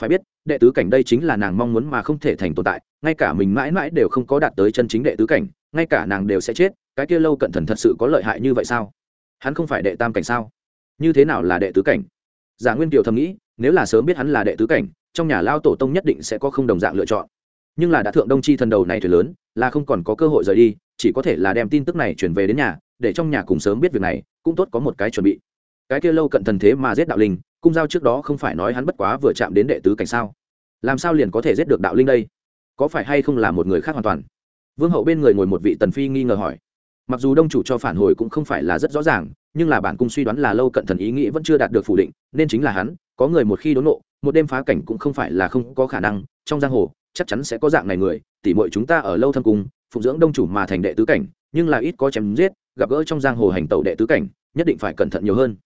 Phải biết, đệ tứ cảnh đây chính là nàng mong muốn mà không thể thành tồn tại, ngay cả mình mãi mãi đều không có đạt tới chân chính đệ tứ cảnh, ngay cả nàng đều sẽ chết, cái kia lâu cận thần thật sự có lợi hại như vậy sao? Hắn không phải đệ tam cảnh sao? Như thế nào là đệ tứ cảnh? Giả nguyên kiều thầm nghĩ nếu là sớm biết hắn là đệ tứ cảnh, trong nhà lao tổ tông nhất định sẽ có không đồng dạng lựa chọn. Nhưng là đã thượng đông chi thần đầu này thuyền lớn, là không còn có cơ hội rời đi, chỉ có thể là đem tin tức này chuyển về đến nhà, để trong nhà cùng sớm biết việc này, cũng tốt có một cái chuẩn bị. Cái kia lâu cận thần thế mà giết đạo linh, cung giao trước đó không phải nói hắn bất quá vừa chạm đến đệ tứ cảnh sao? Làm sao liền có thể giết được đạo linh đây? Có phải hay không là một người khác hoàn toàn? Vương hậu bên người ngồi một vị tần phi nghi ngờ hỏi. Mặc dù đông chủ cho phản hồi cũng không phải là rất rõ ràng, nhưng là bản cung suy đoán là lâu cận thần ý nghĩ vẫn chưa đạt được phủ định, nên chính là hắn có người một khi đốn nộ, một đêm phá cảnh cũng không phải là không có khả năng, trong giang hồ, chắc chắn sẽ có dạng này người, tỉ mọi chúng ta ở lâu thâm cung, phụng dưỡng đông chủ mà thành đệ tứ cảnh, nhưng là ít có chém giết, gặp gỡ trong giang hồ hành tẩu đệ tứ cảnh, nhất định phải cẩn thận nhiều hơn.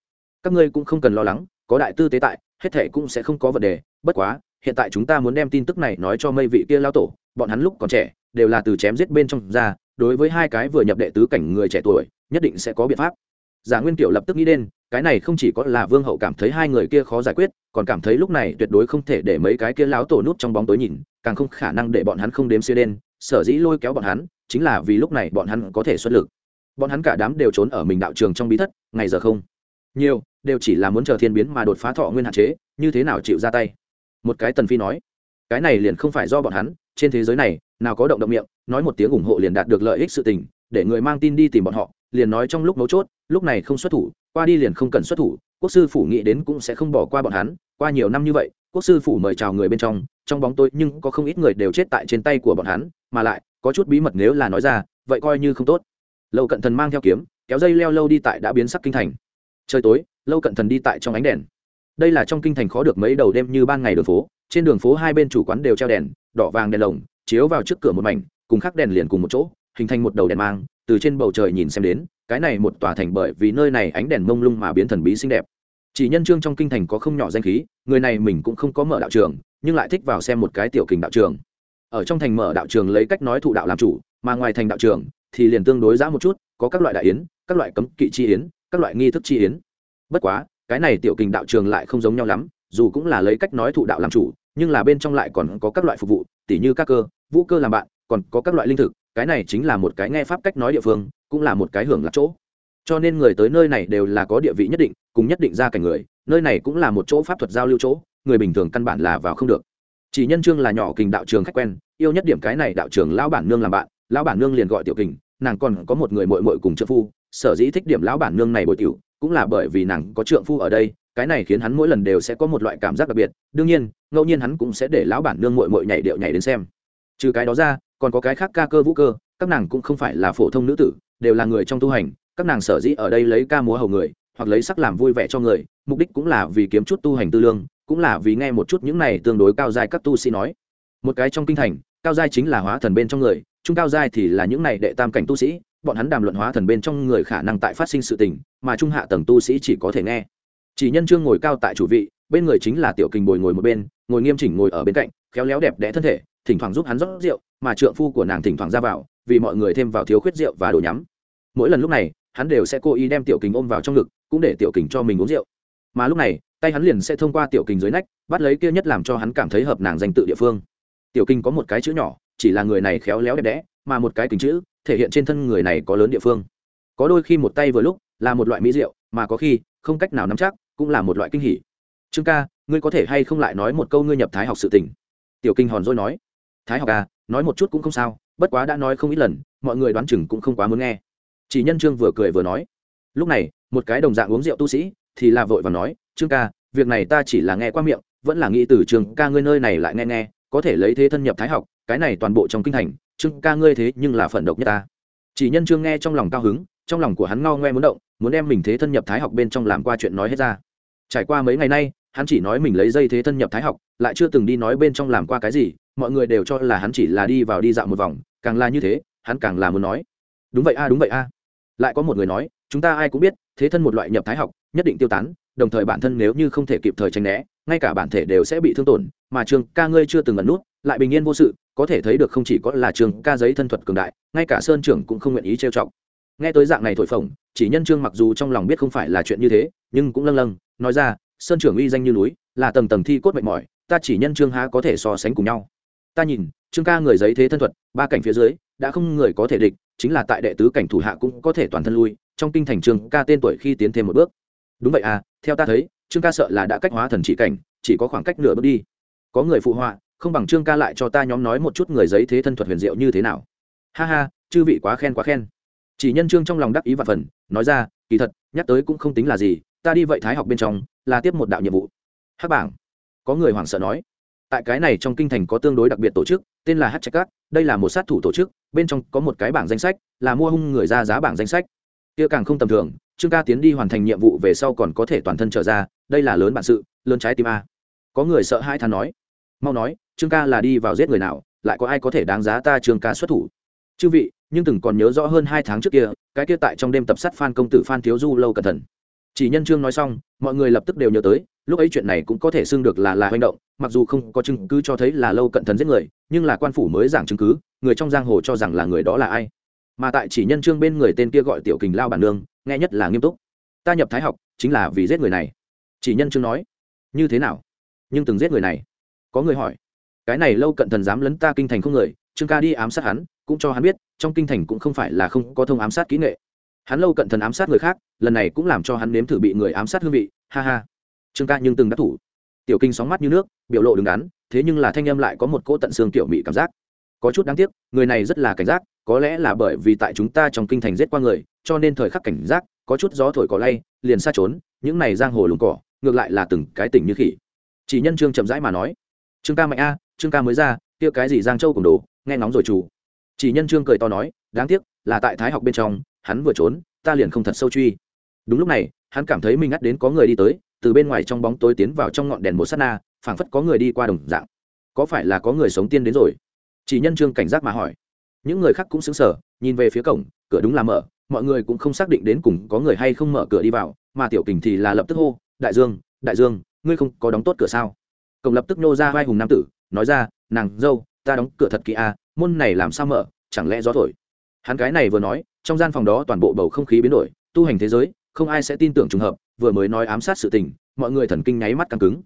Các ngươi cũng không cần lo lắng, có đại tư tế tại, hết thệ cũng sẽ không có vấn đề, bất quá, hiện tại chúng ta muốn đem tin tức này nói cho mây vị kia lao tổ, bọn hắn lúc còn trẻ, đều là từ chém giết bên trong ra, đối với hai cái vừa nhập đệ tứ cảnh người trẻ tuổi, nhất định sẽ có biện pháp giả nguyên kiểu lập tức nghĩ đến, cái này không chỉ có là vương hậu cảm thấy hai người kia khó giải quyết, còn cảm thấy lúc này tuyệt đối không thể để mấy cái kia láo tổ nút trong bóng tối nhìn, càng không khả năng để bọn hắn không đếm xia đen sở dĩ lôi kéo bọn hắn, chính là vì lúc này bọn hắn có thể xuất lực. Bọn hắn cả đám đều trốn ở mình đạo trường trong bí thất, ngày giờ không. Nhiều, đều chỉ là muốn chờ thiên biến mà đột phá thọ nguyên hạn chế, như thế nào chịu ra tay? Một cái tần phi nói, cái này liền không phải do bọn hắn, trên thế giới này, nào có động động miệng, nói một tiếng ủng hộ liền đạt được lợi ích sự tình, để người mang tin đi tìm bọn họ liền nói trong lúc mấu chốt, lúc này không xuất thủ, qua đi liền không cần xuất thủ, quốc sư phủ nghĩ đến cũng sẽ không bỏ qua bọn hắn, qua nhiều năm như vậy, quốc sư phủ mời chào người bên trong trong bóng tối nhưng có không ít người đều chết tại trên tay của bọn hắn, mà lại, có chút bí mật nếu là nói ra, vậy coi như không tốt. Lâu cận thần mang theo kiếm, kéo dây leo lâu đi tại đã biến sắc kinh thành. Trời tối, lâu cận thần đi tại trong ánh đèn. Đây là trong kinh thành khó được mấy đầu đêm như ban ngày đường phố, trên đường phố hai bên chủ quán đều treo đèn, đỏ vàng đèn lồng, chiếu vào trước cửa một mảnh, cùng khắc đèn liền cùng một chỗ, hình thành một đầu đèn mang từ trên bầu trời nhìn xem đến, cái này một tòa thành bởi vì nơi này ánh đèn mông lung mà biến thần bí xinh đẹp. Chỉ nhân trương trong kinh thành có không nhỏ danh khí, người này mình cũng không có mở đạo trường, nhưng lại thích vào xem một cái tiểu kình đạo trường. Ở trong thành mở đạo trường lấy cách nói thụ đạo làm chủ, mà ngoài thành đạo trường thì liền tương đối giã một chút, có các loại đại yến, các loại cấm kỵ chi yến, các loại nghi thức chi yến. Bất quá, cái này tiểu kình đạo trường lại không giống nhau lắm, dù cũng là lấy cách nói thụ đạo làm chủ, nhưng là bên trong lại còn có các loại phục vụ, tỉ như các cơ, vũ cơ làm bạn, còn có các loại linh thực cái này chính là một cái nghe pháp cách nói địa phương, cũng là một cái hưởng lạc chỗ. Cho nên người tới nơi này đều là có địa vị nhất định, cùng nhất định ra cảnh người, nơi này cũng là một chỗ pháp thuật giao lưu chỗ, người bình thường căn bản là vào không được. Chỉ nhân trương là nhỏ kình đạo trường khách quen, yêu nhất điểm cái này đạo trường lão bản nương làm bạn, lão bản nương liền gọi tiểu kình, nàng còn có một người mội mội cùng trợ phu, sở dĩ thích điểm lão bản nương này bồi tiểu, cũng là bởi vì nàng có trượng phu ở đây, cái này khiến hắn mỗi lần đều sẽ có một loại cảm giác đặc biệt, đương nhiên, ngẫu nhiên hắn cũng sẽ để lão bản nương mội mội nhảy điệu nhảy đến xem. Trừ cái đó ra còn có cái khác ca cơ vũ cơ, các nàng cũng không phải là phổ thông nữ tử, đều là người trong tu hành, các nàng sở dĩ ở đây lấy ca múa hầu người, hoặc lấy sắc làm vui vẻ cho người, mục đích cũng là vì kiếm chút tu hành tư lương, cũng là vì nghe một chút những này tương đối cao giai các tu sĩ nói. Một cái trong kinh thành, cao giai chính là hóa thần bên trong người, trung cao giai thì là những này đệ tam cảnh tu sĩ, bọn hắn đàm luận hóa thần bên trong người khả năng tại phát sinh sự tình, mà trung hạ tầng tu sĩ chỉ có thể nghe. Chỉ nhân trương ngồi cao tại chủ vị, bên người chính là tiểu kình bồi ngồi một bên, ngồi nghiêm chỉnh ngồi ở bên cạnh, khéo léo đẹp đẽ thân thể, thỉnh thoảng giúp hắn rót rượu mà trượng phu của nàng thỉnh thoảng ra vào, vì mọi người thêm vào thiếu khuyết rượu và đồ nhắm. Mỗi lần lúc này, hắn đều sẽ cố ý đem tiểu kình ôm vào trong ngực, cũng để tiểu kình cho mình uống rượu. Mà lúc này, tay hắn liền sẽ thông qua tiểu kình dưới nách, bắt lấy kia nhất làm cho hắn cảm thấy hợp nàng danh tự địa phương. Tiểu kình có một cái chữ nhỏ, chỉ là người này khéo léo đẹp đẽ, mà một cái kình chữ, thể hiện trên thân người này có lớn địa phương. Có đôi khi một tay vừa lúc, là một loại mỹ rượu, mà có khi, không cách nào nắm chắc, cũng là một loại kinh hỉ. Trương ca, ngươi có thể hay không lại nói một câu ngươi nhập thái học sự tình? Tiểu kinh hòn dôi nói. Thái học à nói một chút cũng không sao, bất quá đã nói không ít lần, mọi người đoán chừng cũng không quá muốn nghe. Chỉ nhân trương vừa cười vừa nói. Lúc này, một cái đồng dạng uống rượu tu sĩ, thì là vội và nói, trương ca, việc này ta chỉ là nghe qua miệng, vẫn là nghĩ từ trường ca ngươi nơi này lại nghe nghe, có thể lấy thế thân nhập thái học, cái này toàn bộ trong kinh thành, trương ca ngươi thế nhưng là phận độc nhất ta. Chỉ nhân trương nghe trong lòng cao hứng, trong lòng của hắn ngao ngoe muốn động, muốn đem mình thế thân nhập thái học bên trong làm qua chuyện nói hết ra. Trải qua mấy ngày nay hắn chỉ nói mình lấy dây thế thân nhập thái học, lại chưa từng đi nói bên trong làm qua cái gì, mọi người đều cho là hắn chỉ là đi vào đi dạo một vòng, càng là như thế, hắn càng là muốn nói. Đúng vậy a, đúng vậy a. Lại có một người nói, chúng ta ai cũng biết, thế thân một loại nhập thái học, nhất định tiêu tán, đồng thời bản thân nếu như không thể kịp thời tránh né, ngay cả bản thể đều sẽ bị thương tổn, mà trường ca ngươi chưa từng ẩn nút, lại bình yên vô sự, có thể thấy được không chỉ có là trường ca giấy thân thuật cường đại, ngay cả sơn trưởng cũng không nguyện ý trêu chọc. Nghe tới dạng này thổi phồng, chỉ nhân trương mặc dù trong lòng biết không phải là chuyện như thế, nhưng cũng lâng lâng, nói ra sơn trưởng uy danh như núi, là tầng tầng thi cốt mệt mỏi, ta chỉ nhân trương há có thể so sánh cùng nhau. Ta nhìn, trương ca người giấy thế thân thuật, ba cảnh phía dưới, đã không người có thể địch, chính là tại đệ tứ cảnh thủ hạ cũng có thể toàn thân lui, trong kinh thành trương ca tên tuổi khi tiến thêm một bước. Đúng vậy à theo ta thấy, trương ca sợ là đã cách hóa thần chỉ cảnh, chỉ có khoảng cách nửa bước đi. Có người phụ họa, không bằng trương ca lại cho ta nhóm nói một chút người giấy thế thân thuật huyền diệu như thế nào. Ha ha, chư vị quá khen quá khen. Chỉ nhân trương trong lòng đắc ý và phần, nói ra, kỳ thật, nhắc tới cũng không tính là gì, ta đi vậy thái học bên trong là tiếp một đạo nhiệm vụ. Hát bảng. Có người hoảng sợ nói, tại cái này trong kinh thành có tương đối đặc biệt tổ chức, tên là hát Trạch cát đây là một sát thủ tổ chức, bên trong có một cái bảng danh sách, là mua hung người ra giá bảng danh sách. Kia càng không tầm thường, trương ca tiến đi hoàn thành nhiệm vụ về sau còn có thể toàn thân trở ra, đây là lớn bản sự, lớn trái tim a. Có người sợ hai than nói, mau nói, trương ca là đi vào giết người nào, lại có ai có thể đáng giá ta trương ca xuất thủ? Chư vị, nhưng từng còn nhớ rõ hơn hai tháng trước kia, cái kia tại trong đêm tập sát phan công tử phan thiếu du lâu cẩn thận chỉ nhân trương nói xong, mọi người lập tức đều nhớ tới, lúc ấy chuyện này cũng có thể xưng được là là hành động, mặc dù không có chứng cứ cho thấy là lâu cận thần giết người, nhưng là quan phủ mới giảng chứng cứ, người trong giang hồ cho rằng là người đó là ai. Mà tại chỉ nhân trương bên người tên kia gọi tiểu kình lao bản nương, nghe nhất là nghiêm túc. Ta nhập thái học, chính là vì giết người này. Chỉ nhân trương nói, như thế nào? Nhưng từng giết người này? Có người hỏi. Cái này lâu cận thần dám lấn ta kinh thành không người, trương ca đi ám sát hắn, cũng cho hắn biết, trong kinh thành cũng không phải là không có thông ám sát kỹ nghệ hắn lâu cận thần ám sát người khác, lần này cũng làm cho hắn nếm thử bị người ám sát hương vị, ha ha. Trương ca nhưng từng đắc thủ. Tiểu kinh sóng mắt như nước, biểu lộ đứng đắn, thế nhưng là thanh âm lại có một cỗ tận xương tiểu mị cảm giác. Có chút đáng tiếc, người này rất là cảnh giác, có lẽ là bởi vì tại chúng ta trong kinh thành giết qua người, cho nên thời khắc cảnh giác, có chút gió thổi cỏ lay, liền xa trốn, những này giang hồ lùng cỏ, ngược lại là từng cái tỉnh như khỉ. Chỉ nhân trương chậm rãi mà nói, trương ca mạnh a, trương ca mới ra, kia cái gì giang châu cùng đồ, nghe ngóng rồi chủ. Chỉ nhân trương cười to nói, đáng tiếc, là tại thái học bên trong hắn vừa trốn, ta liền không thật sâu truy. Đúng lúc này, hắn cảm thấy mình ngắt đến có người đi tới, từ bên ngoài trong bóng tối tiến vào trong ngọn đèn một s á t na, phảng phất có người đi qua đồng dạng. Có phải là có người sống tiên đến rồi? Chỉ nhân trương cảnh giác mà hỏi. Những người khác cũng xứng sở nhìn về phía cổng, cửa đúng là mở, mọi người cũng không xác định đến cùng có người hay không mở cửa đi vào, mà tiểu kình thì là lập tức hô, đại dương đại dương, ngươi không có đóng tốt cửa sao? Cổng lập tức nô ra vai hùng nam tử, nói ra, nàng dâu, ta đóng cửa thật kỹ à môn này làm sao mở, chẳng lẽ gió thổi? Hắn cái này vừa nói trong gian phòng đó toàn bộ bầu không khí biến đổi, tu hành thế giới, không ai sẽ tin tưởng trùng hợp, vừa mới nói ám sát sự tình, mọi người thần kinh nháy mắt căng cứng.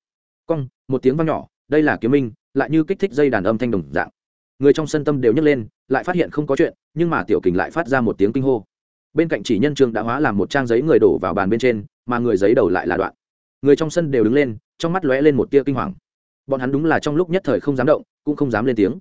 Cong, một tiếng vang nhỏ, đây là kiếm minh, lại như kích thích dây đàn âm thanh đồng dạng. Người trong sân tâm đều nhấc lên, lại phát hiện không có chuyện, nhưng mà tiểu kình lại phát ra một tiếng kinh hô. Bên cạnh chỉ nhân trương đã hóa làm một trang giấy người đổ vào bàn bên trên, mà người giấy đầu lại là đoạn. Người trong sân đều đứng lên, trong mắt lóe lên một tia kinh hoàng. Bọn hắn đúng là trong lúc nhất thời không dám động, cũng không dám lên tiếng.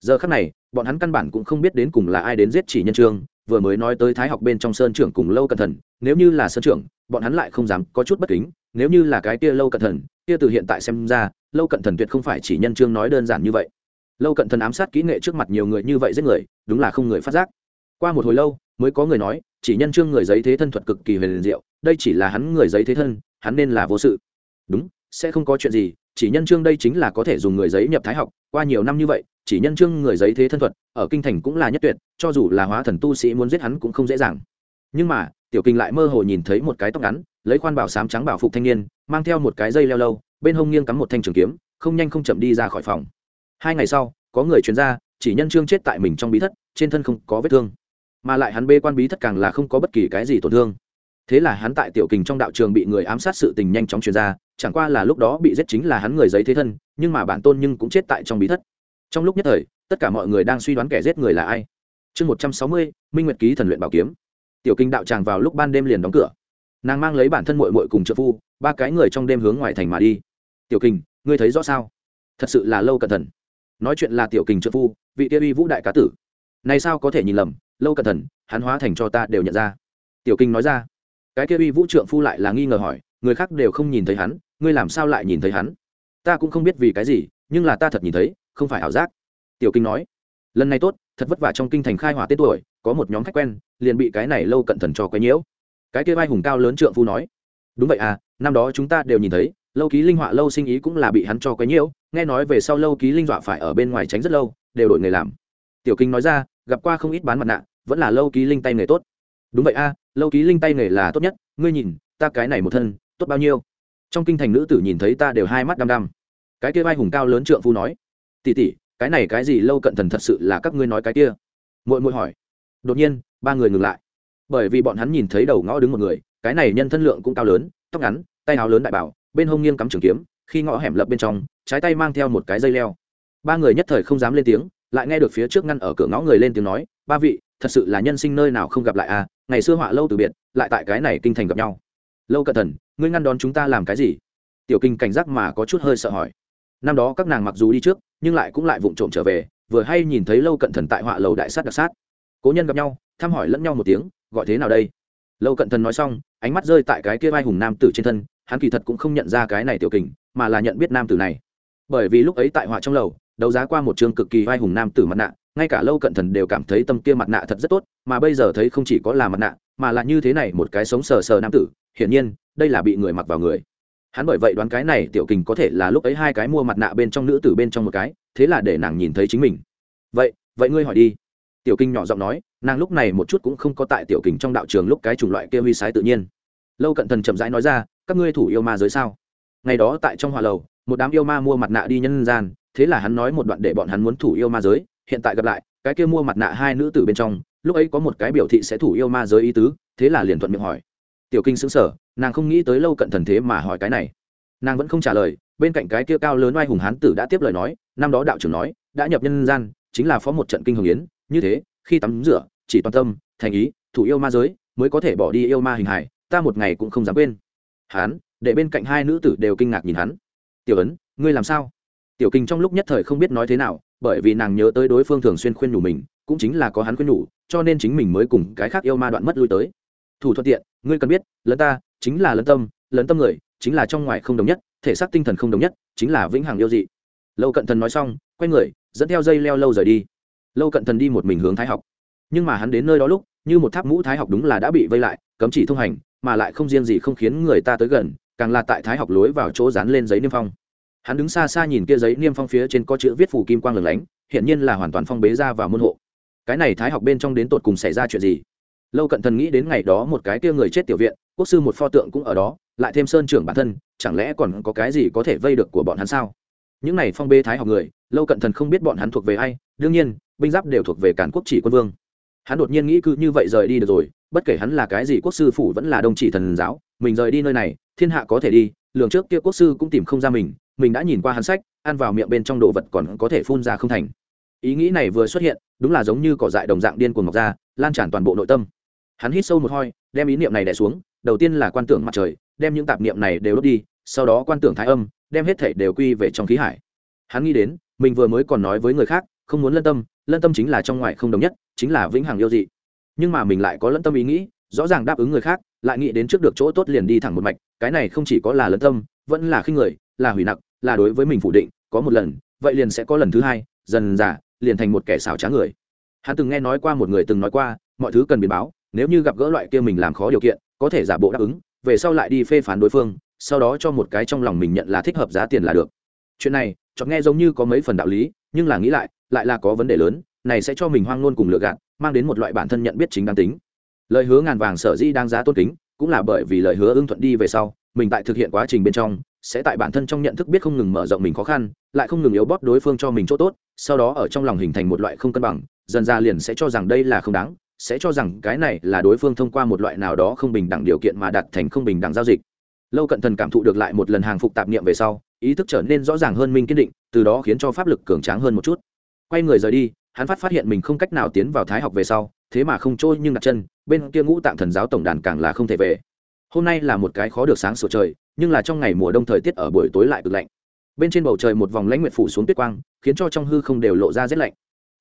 Giờ khắc này, bọn hắn căn bản cũng không biết đến cùng là ai đến giết chỉ nhân trương vừa mới nói tới thái học bên trong sơn trưởng cùng lâu cẩn thận, nếu như là sơn trưởng, bọn hắn lại không dám có chút bất kính, nếu như là cái kia lâu cẩn thận, kia từ hiện tại xem ra, lâu cẩn thận tuyệt không phải chỉ nhân chương nói đơn giản như vậy. Lâu cẩn thận ám sát kỹ nghệ trước mặt nhiều người như vậy giết người, đúng là không người phát giác. Qua một hồi lâu, mới có người nói, chỉ nhân chương người giấy thế thân thuật cực kỳ huyền diệu, đây chỉ là hắn người giấy thế thân, hắn nên là vô sự. Đúng, sẽ không có chuyện gì, chỉ nhân chương đây chính là có thể dùng người giấy nhập thái học, qua nhiều năm như vậy chỉ nhân trương người giấy thế thân thuật, ở kinh thành cũng là nhất tuyệt, cho dù là hóa thần tu sĩ muốn giết hắn cũng không dễ dàng. Nhưng mà, tiểu kinh lại mơ hồ nhìn thấy một cái tóc ngắn, lấy khoan bảo sám trắng bảo phục thanh niên, mang theo một cái dây leo lâu, bên hông nghiêng cắm một thanh trường kiếm, không nhanh không chậm đi ra khỏi phòng. Hai ngày sau, có người chuyên ra, chỉ nhân trương chết tại mình trong bí thất, trên thân không có vết thương. Mà lại hắn bê quan bí thất càng là không có bất kỳ cái gì tổn thương. Thế là hắn tại tiểu kình trong đạo trường bị người ám sát sự tình nhanh chóng truyền ra, chẳng qua là lúc đó bị giết chính là hắn người giấy thế thân, nhưng mà bản tôn nhưng cũng chết tại trong bí thất trong lúc nhất thời, tất cả mọi người đang suy đoán kẻ giết người là ai. Chương một trăm sáu mươi, minh nguyệt ký thần luyện bảo kiếm. Tiểu kinh đạo tràng vào lúc ban đêm liền đóng cửa. Nàng mang lấy bản thân mội mội cùng trợ phu, ba cái người trong đêm hướng ngoài thành mà đi. Tiểu kinh, ngươi thấy rõ sao? Thật sự là lâu cẩn thận. Nói chuyện là tiểu kinh trợ phu, vị tiêu uy vũ đại cá tử. Này sao có thể nhìn lầm? Lâu cẩn thận, hắn hóa thành cho ta đều nhận ra. Tiểu kinh nói ra. Cái kia uy vũ trượng phu lại là nghi ngờ hỏi, người khác đều không nhìn thấy hắn, ngươi làm sao lại nhìn thấy hắn? Ta cũng không biết vì cái gì, nhưng là ta thật nhìn thấy không phải ảo giác. Tiểu kinh nói lần này tốt thật vất vả trong kinh thành khai hỏa tên tuổi có một nhóm khách quen liền bị cái này lâu cận thần cho quấy nhiễu. Cái kia vai hùng cao lớn trượng phu nói đúng vậy à năm đó chúng ta đều nhìn thấy lâu ký linh họa lâu sinh ý cũng là bị hắn cho quấy nhiễu nghe nói về sau lâu ký linh dọa phải ở bên ngoài tránh rất lâu đều đổi nghề làm. Tiểu kinh nói ra gặp qua không ít bán mặt nạ vẫn là lâu ký linh tay nghề tốt. Đúng vậy a à, lâu ký linh tay nghề là tốt nhất ngươi nhìn ta cái này một thân tốt bao nhiêu? Trong kinh thành nữ tử nhìn thấy ta đều hai mắt đăm đăm. Cái kia vai hùng cao lớn trượng phu nói tỷ tỷ, cái này cái gì lâu cận thần thật sự là các ngươi nói cái kia? Muội muội hỏi. Đột nhiên, ba người ngừng lại. Bởi vì bọn hắn nhìn thấy đầu ngõ đứng một người, cái này nhân thân lượng cũng cao lớn, tóc ngắn, tay áo lớn đại bảo, bên hông nghiêng cắm trường kiếm, khi ngõ hẻm lập bên trong, trái tay mang theo một cái dây leo. Ba người nhất thời không dám lên tiếng, lại nghe được phía trước ngăn ở cửa ngõ người lên tiếng nói, ba vị, thật sự là nhân sinh nơi nào không gặp lại à ngày xưa họa lâu từ biệt, lại tại cái này kinh thành gặp nhau. Lâu cận thần, ngươi ngăn đón chúng ta làm cái gì? Tiểu kinh cảnh giác mà có chút hơi sợ hỏi năm đó các nàng mặc dù đi trước, nhưng lại cũng lại vụng trộm trở về, vừa hay nhìn thấy lâu cận thần tại họa lầu đại sát đặc sát. Cố nhân gặp nhau, thăm hỏi lẫn nhau một tiếng, gọi thế nào đây? Lâu cận thần nói xong, ánh mắt rơi tại cái kia vai hùng nam tử trên thân, hắn kỳ thật cũng không nhận ra cái này tiểu kình, mà là nhận biết nam tử này. Bởi vì lúc ấy tại họa trong lầu, đấu giá qua một chương cực kỳ vai hùng nam tử mặt nạ, ngay cả lâu cận thần đều cảm thấy tâm kia mặt nạ thật rất tốt, mà bây giờ thấy không chỉ có là mặt nạ, mà là như thế này một cái sống sờ sờ nam tử, hiển nhiên, đây là bị người mặc vào người hắn bởi vậy đoán cái này tiểu kình có thể là lúc ấy hai cái mua mặt nạ bên trong nữ tử bên trong một cái, thế là để nàng nhìn thấy chính mình. Vậy vậy ngươi hỏi đi. Tiểu kinh nhỏ giọng nói, nàng lúc này một chút cũng không có tại tiểu kình trong đạo trường lúc cái chủng loại kia huy sái tự nhiên. Lâu cận thần chậm rãi nói ra, các ngươi thủ yêu ma giới sao? Ngày đó tại trong hòa lầu, một đám yêu ma mua mặt nạ đi nhân gian, thế là hắn nói một đoạn để bọn hắn muốn thủ yêu ma giới, hiện tại gặp lại, cái kia mua mặt nạ hai nữ tử bên trong, lúc ấy có một cái biểu thị sẽ thủ yêu ma giới ý tứ, thế là liền thuận miệng hỏi. Tiểu kinh xứng sở nàng không nghĩ tới lâu cận thần thế mà hỏi cái này. Nàng vẫn không trả lời, bên cạnh cái kia cao lớn oai hùng hán tử đã tiếp lời nói, năm đó đạo trưởng nói, đã nhập nhân gian, chính là phó một trận kinh hồng yến, như thế, khi tắm rửa, chỉ toàn tâm, thành ý, thủ yêu ma giới, mới có thể bỏ đi yêu ma hình hài, ta một ngày cũng không dám quên. Hán, để bên cạnh hai nữ tử đều kinh ngạc nhìn hắn. Tiểu ấn, ngươi làm sao? Tiểu kinh trong lúc nhất thời không biết nói thế nào, bởi vì nàng nhớ tới đối phương thường xuyên khuyên nhủ mình, cũng chính là có hắn khuyên nhủ, cho nên chính mình mới cùng cái khác yêu ma đoạn mất lui tới. Thủ thuận tiện, ngươi cần biết, lẫn ta chính là lấn tâm lấn tâm người, chính là trong ngoài không đồng nhất, thể xác tinh thần không đồng nhất, chính là vĩnh hằng yêu dị. Lâu cận thần nói xong, quay người, dẫn theo dây leo lâu rời đi. Lâu cận thần đi một mình hướng thái học. Nhưng mà hắn đến nơi đó lúc, như một tháp mũ thái học đúng là đã bị vây lại, cấm chỉ thông hành, mà lại không riêng gì không khiến người ta tới gần, càng là tại thái học lối vào chỗ dán lên giấy niêm phong. Hắn đứng xa xa nhìn kia giấy niêm phong phía trên có chữ viết phủ kim quang lửng lánh hiện nhiên là hoàn toàn phong bế ra vào môn hộ. Cái này thái học bên trong đến tột cùng xảy ra chuyện gì? Lâu cận thần nghĩ đến ngày đó một cái kia người chết tiểu viện quốc sư một pho tượng cũng ở đó, lại thêm sơn trưởng bản thân, chẳng lẽ còn có cái gì có thể vây được của bọn hắn sao? Những này phong bê thái học người, lâu cận thần không biết bọn hắn thuộc về ai, đương nhiên, binh giáp đều thuộc về cản quốc chỉ quân vương. Hắn đột nhiên nghĩ cứ như vậy rời đi được rồi, bất kể hắn là cái gì quốc sư phủ vẫn là đồng chỉ thần giáo, mình rời đi nơi này, thiên hạ có thể đi, lường trước kia quốc sư cũng tìm không ra mình mình đã nhìn qua hắn sách, ăn vào miệng bên trong đồ vật còn có thể phun ra không thành. Ý nghĩ này vừa xuất hiện, đúng là giống như cỏ dại đồng dạng điên cuồng mọc ra, lan tràn toàn bộ nội tâm. Hắn hít sâu một hoi đem ý niệm này đẻ xuống đầu tiên là quan tưởng mặt trời, đem những tạp niệm này đều đốt đi, sau đó quan tưởng thái âm, đem hết thể đều quy về trong khí hải. Hắn nghĩ đến, mình vừa mới còn nói với người khác, không muốn lân tâm lân tâm chính là trong ngoài không đồng nhất, chính là vĩnh hằng yêu dị. Nhưng mà mình lại có lân tâm ý nghĩ, rõ ràng đáp ứng người khác, lại nghĩ đến trước được chỗ tốt liền đi thẳng một mạch, cái này không chỉ có là lân tâm, vẫn là khinh người, là hủy nặng là đối với mình phủ định, có một lần, vậy liền sẽ có lần thứ hai, dần giả liền thành một kẻ xảo trá người. Hắn từng nghe nói qua một người từng nói qua, mọi thứ cần biến báo, nếu như gặp gỡ loại kia mình làm khó điều kiện có thể giả bộ đáp ứng, về sau lại đi phê phán đối phương, sau đó cho một cái trong lòng mình nhận là thích hợp giá tiền là được. Chuyện này chọn nghe giống như có mấy phần đạo lý, nhưng là nghĩ lại lại là có vấn đề lớn, này sẽ cho mình hoang ngôn cùng lựa gạt, mang đến một loại bản thân nhận biết chính đáng tính. Lời hứa ngàn vàng sở dĩ đáng giá tôn kính, cũng là bởi vì lời hứa ưng thuận đi về sau, mình tại thực hiện quá trình bên trong, sẽ tại bản thân trong nhận thức biết không ngừng mở rộng mình khó khăn, lại không ngừng yếu bóp đối phương cho mình chỗ tốt, sau đó ở trong lòng hình thành một loại không cân bằng, dần ra liền sẽ cho rằng đây là không đáng sẽ cho rằng cái này là đối phương thông qua một loại nào đó không bình đẳng điều kiện mà đặt thành không bình đẳng giao dịch. Lâu cận thần cảm thụ được lại một lần hàng phục tạp niệm về sau, ý thức trở nên rõ ràng hơn minh kiên định, từ đó khiến cho pháp lực cường tráng hơn một chút. Quay người rời đi, hắn phát phát hiện mình không cách nào tiến vào thái học về sau, thế mà không trôi nhưng đặt chân, bên kia ngũ tạng thần giáo tổng đàn càng là không thể về. Hôm nay là một cái khó được sáng sủa trời, nhưng là trong ngày mùa đông thời tiết ở buổi tối lại cực lạnh. Bên trên bầu trời một vòng lãnh nguyệt phủ xuống tuyết quang, khiến cho trong hư không đều lộ ra rét lạnh.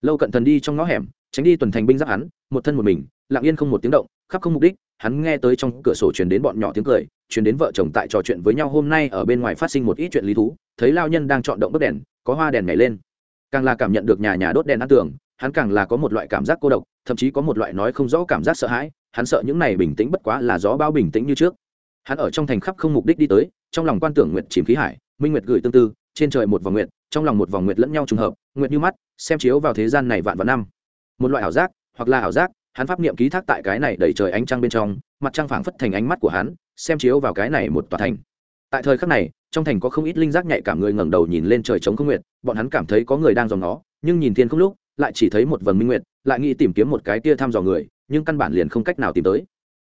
Lâu cận thần đi trong ngõ hẻm tránh đi tuần thành binh giáp hắn, một thân một mình, lặng yên không một tiếng động, khắp không mục đích, hắn nghe tới trong cửa sổ truyền đến bọn nhỏ tiếng cười, truyền đến vợ chồng tại trò chuyện với nhau hôm nay ở bên ngoài phát sinh một ít chuyện lý thú, thấy lao nhân đang chọn động bức đèn, có hoa đèn nhảy lên. Càng là cảm nhận được nhà nhà đốt đèn ăn tường, hắn càng là có một loại cảm giác cô độc, thậm chí có một loại nói không rõ cảm giác sợ hãi, hắn sợ những này bình tĩnh bất quá là gió bao bình tĩnh như trước. Hắn ở trong thành khắp không mục đích đi tới, trong lòng quan tưởng nguyệt chìm khí hải, minh nguyệt gửi tương tư, trên trời một vòng nguyệt, trong lòng một vòng nguyệt lẫn nhau trùng hợp, nguyệt như mắt, xem chiếu vào thế gian này vạn vạn năm một loại ảo giác, hoặc là ảo giác, hắn pháp niệm ký thác tại cái này đẩy trời ánh trăng bên trong, mặt trăng phảng phất thành ánh mắt của hắn, xem chiếu vào cái này một tòa thành. Tại thời khắc này, trong thành có không ít linh giác nhạy cảm người ngẩng đầu nhìn lên trời trống không nguyệt, bọn hắn cảm thấy có người đang dòng nó nhưng nhìn thiên không lúc, lại chỉ thấy một vầng minh nguyệt, lại nghĩ tìm kiếm một cái tia thăm dò người, nhưng căn bản liền không cách nào tìm tới.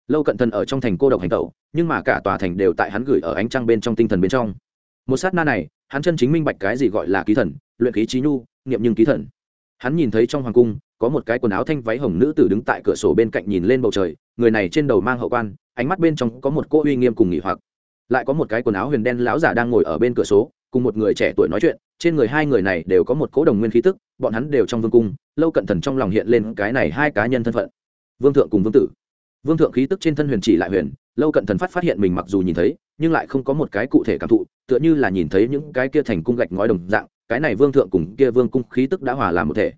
Lâu cận thần ở trong thành cô độc hành tẩu, nhưng mà cả tòa thành đều tại hắn gửi ở ánh trăng bên trong tinh thần bên trong. Một sát na này, hắn chân chính minh bạch cái gì gọi là ký thần, luyện khí trí nhu nghiệm nhưng ký thần. Hắn nhìn thấy trong hoàng cung có một cái quần áo thanh váy hồng nữ tử đứng tại cửa sổ bên cạnh nhìn lên bầu trời, người này trên đầu mang hậu quan, ánh mắt bên trong có một cô uy nghiêm cùng nghỉ hoặc. Lại có một cái quần áo huyền đen lão giả đang ngồi ở bên cửa sổ, cùng một người trẻ tuổi nói chuyện, trên người hai người này đều có một cố đồng nguyên khí tức, bọn hắn đều trong vương cung, lâu cận thần trong lòng hiện lên cái này hai cá nhân thân phận. Vương thượng cùng vương tử. Vương thượng khí tức trên thân huyền chỉ lại huyền, lâu cận thần phát phát hiện mình mặc dù nhìn thấy, nhưng lại không có một cái cụ thể cảm thụ, tựa như là nhìn thấy những cái kia thành cung gạch ngói đồng dạng, cái này vương thượng cùng kia vương cung khí tức đã hòa làm một thể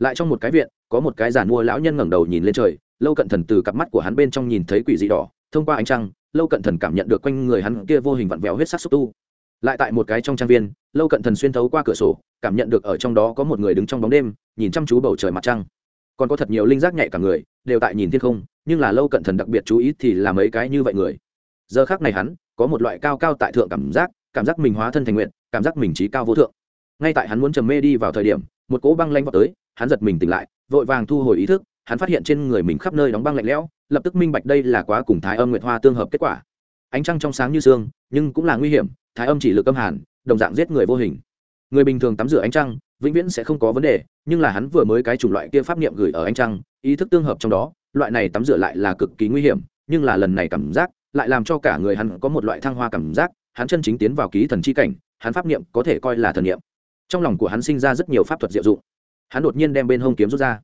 lại trong một cái viện, có một cái giàn mua lão nhân ngẩng đầu nhìn lên trời, lâu cận thần từ cặp mắt của hắn bên trong nhìn thấy quỷ dị đỏ, thông qua ánh trăng, lâu cận thần cảm nhận được quanh người hắn kia vô hình vặn vẹo huyết sắc xúc tu. Lại tại một cái trong trang viên, lâu cận thần xuyên thấu qua cửa sổ, cảm nhận được ở trong đó có một người đứng trong bóng đêm, nhìn chăm chú bầu trời mặt trăng. Còn có thật nhiều linh giác nhạy cả người, đều tại nhìn thiên không, nhưng là lâu cận thần đặc biệt chú ý thì là mấy cái như vậy người. Giờ khác này hắn, có một loại cao cao tại thượng cảm giác cảm giác mình hóa thân thành nguyện cảm giác mình trí cao vô thượng. Ngay tại hắn muốn trầm mê đi vào thời điểm, một cỗ băng lanh vào tới hắn giật mình tỉnh lại, vội vàng thu hồi ý thức, hắn phát hiện trên người mình khắp nơi đóng băng lạnh lẽo, lập tức minh bạch đây là quá cùng thái âm nguyệt hoa tương hợp kết quả. Ánh trăng trong sáng như sương, nhưng cũng là nguy hiểm, thái âm chỉ lực âm hàn, đồng dạng giết người vô hình. Người bình thường tắm rửa ánh trăng, vĩnh viễn sẽ không có vấn đề, nhưng là hắn vừa mới cái chủng loại kia pháp niệm gửi ở ánh trăng, ý thức tương hợp trong đó, loại này tắm rửa lại là cực kỳ nguy hiểm, nhưng là lần này cảm giác, lại làm cho cả người hắn có một loại thăng hoa cảm giác, hắn chân chính tiến vào ký thần chi cảnh, hắn pháp niệm có thể coi là thần niệm. Trong lòng của hắn sinh ra rất nhiều pháp thuật diệu dụng hắn đột nhiên đem bên hông kiếm rút ra.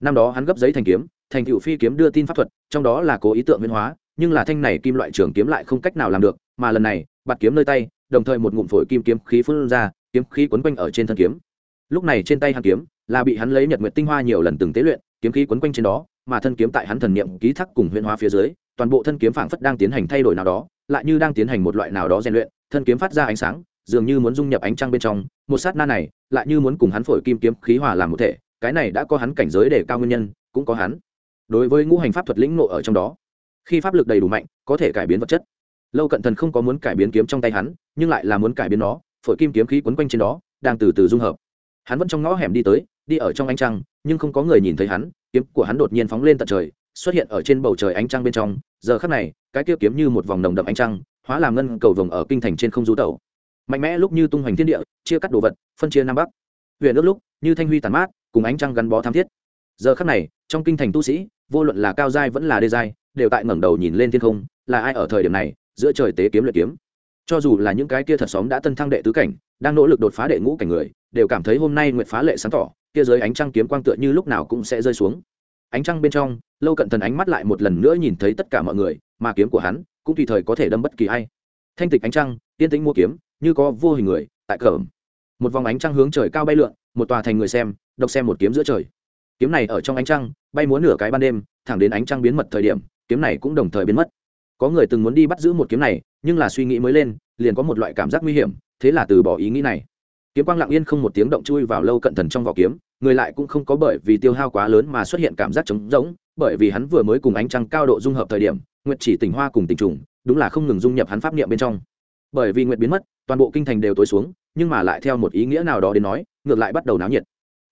Năm đó hắn gấp giấy thành kiếm, thành cựu phi kiếm đưa tin pháp thuật, trong đó là cố ý tượng nguyên hóa, nhưng là thanh này kim loại trường kiếm lại không cách nào làm được, mà lần này, bạt kiếm nơi tay, đồng thời một ngụm phổi kim kiếm khí phun ra, kiếm khí quấn quanh ở trên thân kiếm. Lúc này trên tay hắn kiếm là bị hắn lấy nhật nguyện tinh hoa nhiều lần từng tế luyện, kiếm khí quấn quanh trên đó, mà thân kiếm tại hắn thần niệm ký thác cùng huyễn hóa phía dưới, toàn bộ thân kiếm phảng phất đang tiến hành thay đổi nào đó, lại như đang tiến hành một loại nào đó rèn luyện, thân kiếm phát ra ánh sáng dường như muốn dung nhập ánh trăng bên trong, một sát na này lại như muốn cùng hắn phổi kim kiếm khí hòa làm một thể, cái này đã có hắn cảnh giới để cao nguyên nhân, cũng có hắn. Đối với ngũ hành pháp thuật lĩnh nộ ở trong đó, khi pháp lực đầy đủ mạnh, có thể cải biến vật chất. Lâu cận thần không có muốn cải biến kiếm trong tay hắn, nhưng lại là muốn cải biến nó, phổi kim kiếm khí quấn quanh trên đó, đang từ từ dung hợp. Hắn vẫn trong ngõ hẻm đi tới, đi ở trong ánh trăng, nhưng không có người nhìn thấy hắn, kiếm của hắn đột nhiên phóng lên tận trời, xuất hiện ở trên bầu trời ánh trăng bên trong. Giờ khắc này, cái kia kiếm như một vòng nồng đậm ánh trăng, hóa làm ngân cầu vồng ở kinh thành trên không du tẩu mạnh mẽ lúc như tung hoành thiên địa, chia cắt đồ vật, phân chia nam bắc. Huyện ước lúc, như thanh huy tàn mát, cùng ánh trăng gắn bó tham thiết. Giờ khắc này, trong kinh thành tu sĩ, vô luận là cao giai vẫn là đê giai, đều tại ngẩng đầu nhìn lên thiên không, là ai ở thời điểm này, giữa trời tế kiếm luyện kiếm. Cho dù là những cái kia thật xóm đã tân thăng đệ tứ cảnh, đang nỗ lực đột phá đệ ngũ cảnh người, đều cảm thấy hôm nay nguyện phá lệ sáng tỏ, kia dưới ánh trăng kiếm quang tựa như lúc nào cũng sẽ rơi xuống. Ánh trăng bên trong, lâu cận thần ánh mắt lại một lần nữa nhìn thấy tất cả mọi người, mà kiếm của hắn cũng tùy thời có thể đâm bất kỳ ai. Thanh tịch ánh trăng, yên tĩnh mua kiếm như có vô hình người, tại cởm một vòng ánh trăng hướng trời cao bay lượn, một tòa thành người xem, độc xem một kiếm giữa trời. Kiếm này ở trong ánh trăng, bay múa nửa cái ban đêm, thẳng đến ánh trăng biến mật thời điểm, kiếm này cũng đồng thời biến mất. Có người từng muốn đi bắt giữ một kiếm này, nhưng là suy nghĩ mới lên, liền có một loại cảm giác nguy hiểm, thế là từ bỏ ý nghĩ này. Kiếm quang lặng yên không một tiếng động chui vào lâu cận thần trong vỏ kiếm, người lại cũng không có bởi vì tiêu hao quá lớn mà xuất hiện cảm giác trống rỗng, bởi vì hắn vừa mới cùng ánh trăng cao độ dung hợp thời điểm, nguyệt chỉ tỉnh hoa cùng tình trùng, đúng là không ngừng dung nhập hắn pháp niệm bên trong. Bởi vì nguyệt biến mất toàn bộ kinh thành đều tối xuống, nhưng mà lại theo một ý nghĩa nào đó đến nói, ngược lại bắt đầu náo nhiệt.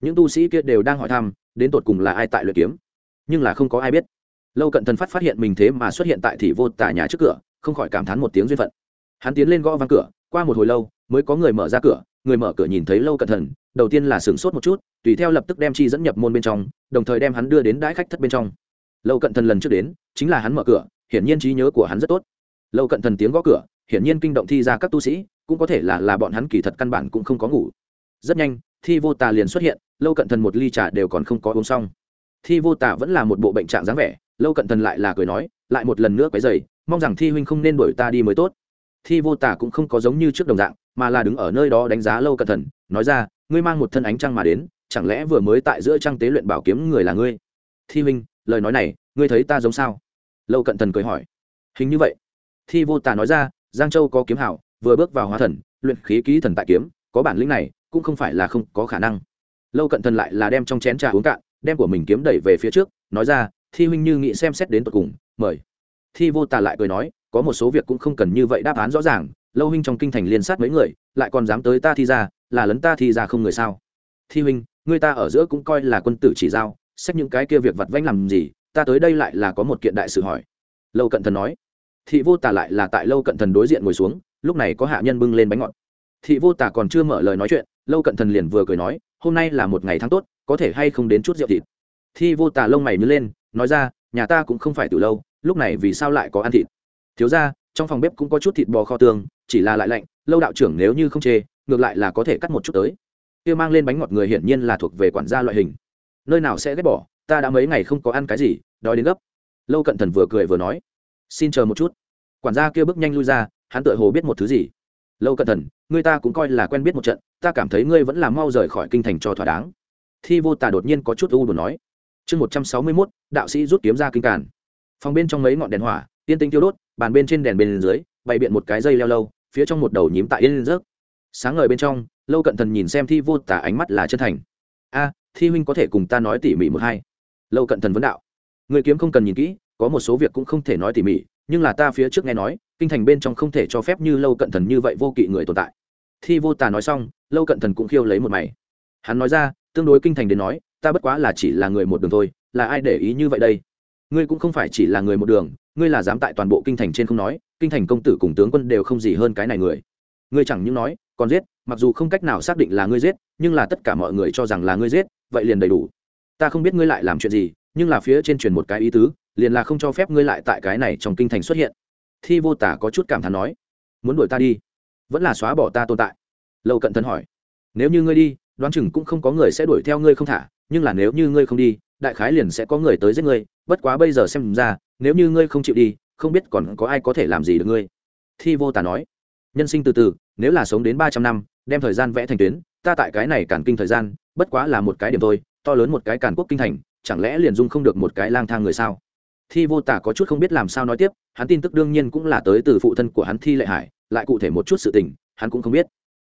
Những tu sĩ kia đều đang hỏi thăm, đến tột cùng là ai tại luyện kiếm. Nhưng là không có ai biết. Lâu cận thần phát phát hiện mình thế mà xuất hiện tại thị vô tả nhà trước cửa, không khỏi cảm thán một tiếng duyên phận. Hắn tiến lên gõ văng cửa, qua một hồi lâu, mới có người mở ra cửa, người mở cửa nhìn thấy lâu cận thần, đầu tiên là sửng sốt một chút, tùy theo lập tức đem chi dẫn nhập môn bên trong, đồng thời đem hắn đưa đến đãi khách thất bên trong. Lâu cận thần lần trước đến, chính là hắn mở cửa, hiển nhiên trí nhớ của hắn rất tốt. Lâu cận thần tiếng gõ cửa, hiển nhiên kinh động thi ra các tu sĩ cũng có thể là là bọn hắn kỳ thật căn bản cũng không có ngủ. Rất nhanh, thi vô tà liền xuất hiện, lâu cận thần một ly trà đều còn không có uống xong. Thi vô tà vẫn là một bộ bệnh trạng dáng vẻ, lâu cận thần lại là cười nói, lại một lần nữa quấy dày mong rằng thi huynh không nên đuổi ta đi mới tốt. Thi vô tả cũng không có giống như trước đồng dạng, mà là đứng ở nơi đó đánh giá lâu cẩn thận nói ra, ngươi mang một thân ánh trăng mà đến, chẳng lẽ vừa mới tại giữa trăng tế luyện bảo kiếm người là ngươi? Thi huynh, lời nói này, ngươi thấy ta giống sao? Lâu cận thần cười hỏi. Hình như vậy. Thi vô tả nói ra, giang châu có kiếm hảo vừa bước vào hóa thần, luyện khí ký thần tại kiếm, có bản lĩnh này, cũng không phải là không có khả năng. Lâu cận thần lại là đem trong chén trà uống cạn, đem của mình kiếm đẩy về phía trước, nói ra, thi huynh như nghĩ xem xét đến tột cùng, mời. Thi vô tà lại cười nói, có một số việc cũng không cần như vậy đáp án rõ ràng, lâu huynh trong kinh thành liên sát mấy người, lại còn dám tới ta thi ra là lấn ta thi ra không người sao? Thi huynh người ta ở giữa cũng coi là quân tử chỉ giao, xét những cái kia việc vặt vãnh làm gì, ta tới đây lại là có một kiện đại sự hỏi. Lâu cận thần nói. Thị vô tà lại là tại lâu cận thần đối diện ngồi xuống lúc này có hạ nhân bưng lên bánh ngọt. Thị vô tà còn chưa mở lời nói chuyện, lâu cận thần liền vừa cười nói, hôm nay là một ngày tháng tốt, có thể hay không đến chút rượu thịt? Thi vô tà lông mày nhớ lên, nói ra, nhà ta cũng không phải từ lâu, lúc này vì sao lại có ăn thịt? Thiếu ra trong phòng bếp cũng có chút thịt bò kho tương chỉ là lại lạnh, lâu đạo trưởng nếu như không chê, ngược lại là có thể cắt một chút tới. Kia mang lên bánh ngọt người hiển nhiên là thuộc về quản gia loại hình. Nơi nào sẽ ghét bỏ, ta đã mấy ngày không có ăn cái gì, đói đến gấp. Lâu cận thần vừa cười vừa nói, xin chờ một chút. Quản gia kia bước nhanh lui ra hắn tựa hồ biết một thứ gì. Lâu cận thần người ta cũng coi là quen biết một trận, ta cảm thấy ngươi vẫn là mau rời khỏi kinh thành cho thỏa đáng. Thi vô tà đột nhiên có chút u buồn nói. Chương một trăm sáu mươi mốt, đạo sĩ rút kiếm ra kinh cản phòng bên trong mấy ngọn đèn hỏa, tiên tinh tiêu đốt, bàn bên trên đèn bên dưới, bày biện một cái dây leo lâu, phía trong một đầu nhím tại yên rớt. Sáng ngời bên trong, lâu cận thần nhìn xem thi vô tả ánh mắt là chân thành. A, thi huynh có thể cùng ta nói tỉ mỉ một hai. Lâu cận thần vấn đạo. Người kiếm không cần nhìn kỹ, có một số việc cũng không thể nói tỉ mỉ nhưng là ta phía trước nghe nói, kinh thành bên trong không thể cho phép như lâu cận thần như vậy vô kỵ người tồn tại. Thi vô tà nói xong, lâu cận thần cũng khiêu lấy một mày. Hắn nói ra, tương đối kinh thành đến nói, ta bất quá là chỉ là người một đường thôi, là ai để ý như vậy đây? Ngươi cũng không phải chỉ là người một đường, ngươi là dám tại toàn bộ kinh thành trên không nói, kinh thành công tử cùng tướng quân đều không gì hơn cái này người. Ngươi chẳng những nói, còn giết, mặc dù không cách nào xác định là ngươi giết, nhưng là tất cả mọi người cho rằng là ngươi giết, vậy liền đầy đủ. Ta không biết ngươi lại làm chuyện gì, nhưng là phía trên truyền một cái ý tứ liền là không cho phép ngươi lại tại cái này trong kinh thành xuất hiện. Thi vô tả có chút cảm thán nói, muốn đuổi ta đi, vẫn là xóa bỏ ta tồn tại. Lâu cận thần hỏi, nếu như ngươi đi, đoán chừng cũng không có người sẽ đuổi theo ngươi không thả, nhưng là nếu như ngươi không đi, đại khái liền sẽ có người tới giết ngươi. Bất quá bây giờ xem ra, nếu như ngươi không chịu đi, không biết còn có ai có thể làm gì được ngươi. Thi vô tả nói, nhân sinh từ từ, nếu là sống đến ba trăm năm, đem thời gian vẽ thành tuyến, ta tại cái này cản kinh thời gian, bất quá là một cái điểm thôi, to lớn một cái cản quốc kinh thành, chẳng lẽ liền dung không được một cái lang thang người sao? Thi vô tả có chút không biết làm sao nói tiếp, hắn tin tức đương nhiên cũng là tới từ phụ thân của hắn thi lệ hải, lại cụ thể một chút sự tình, hắn cũng không biết.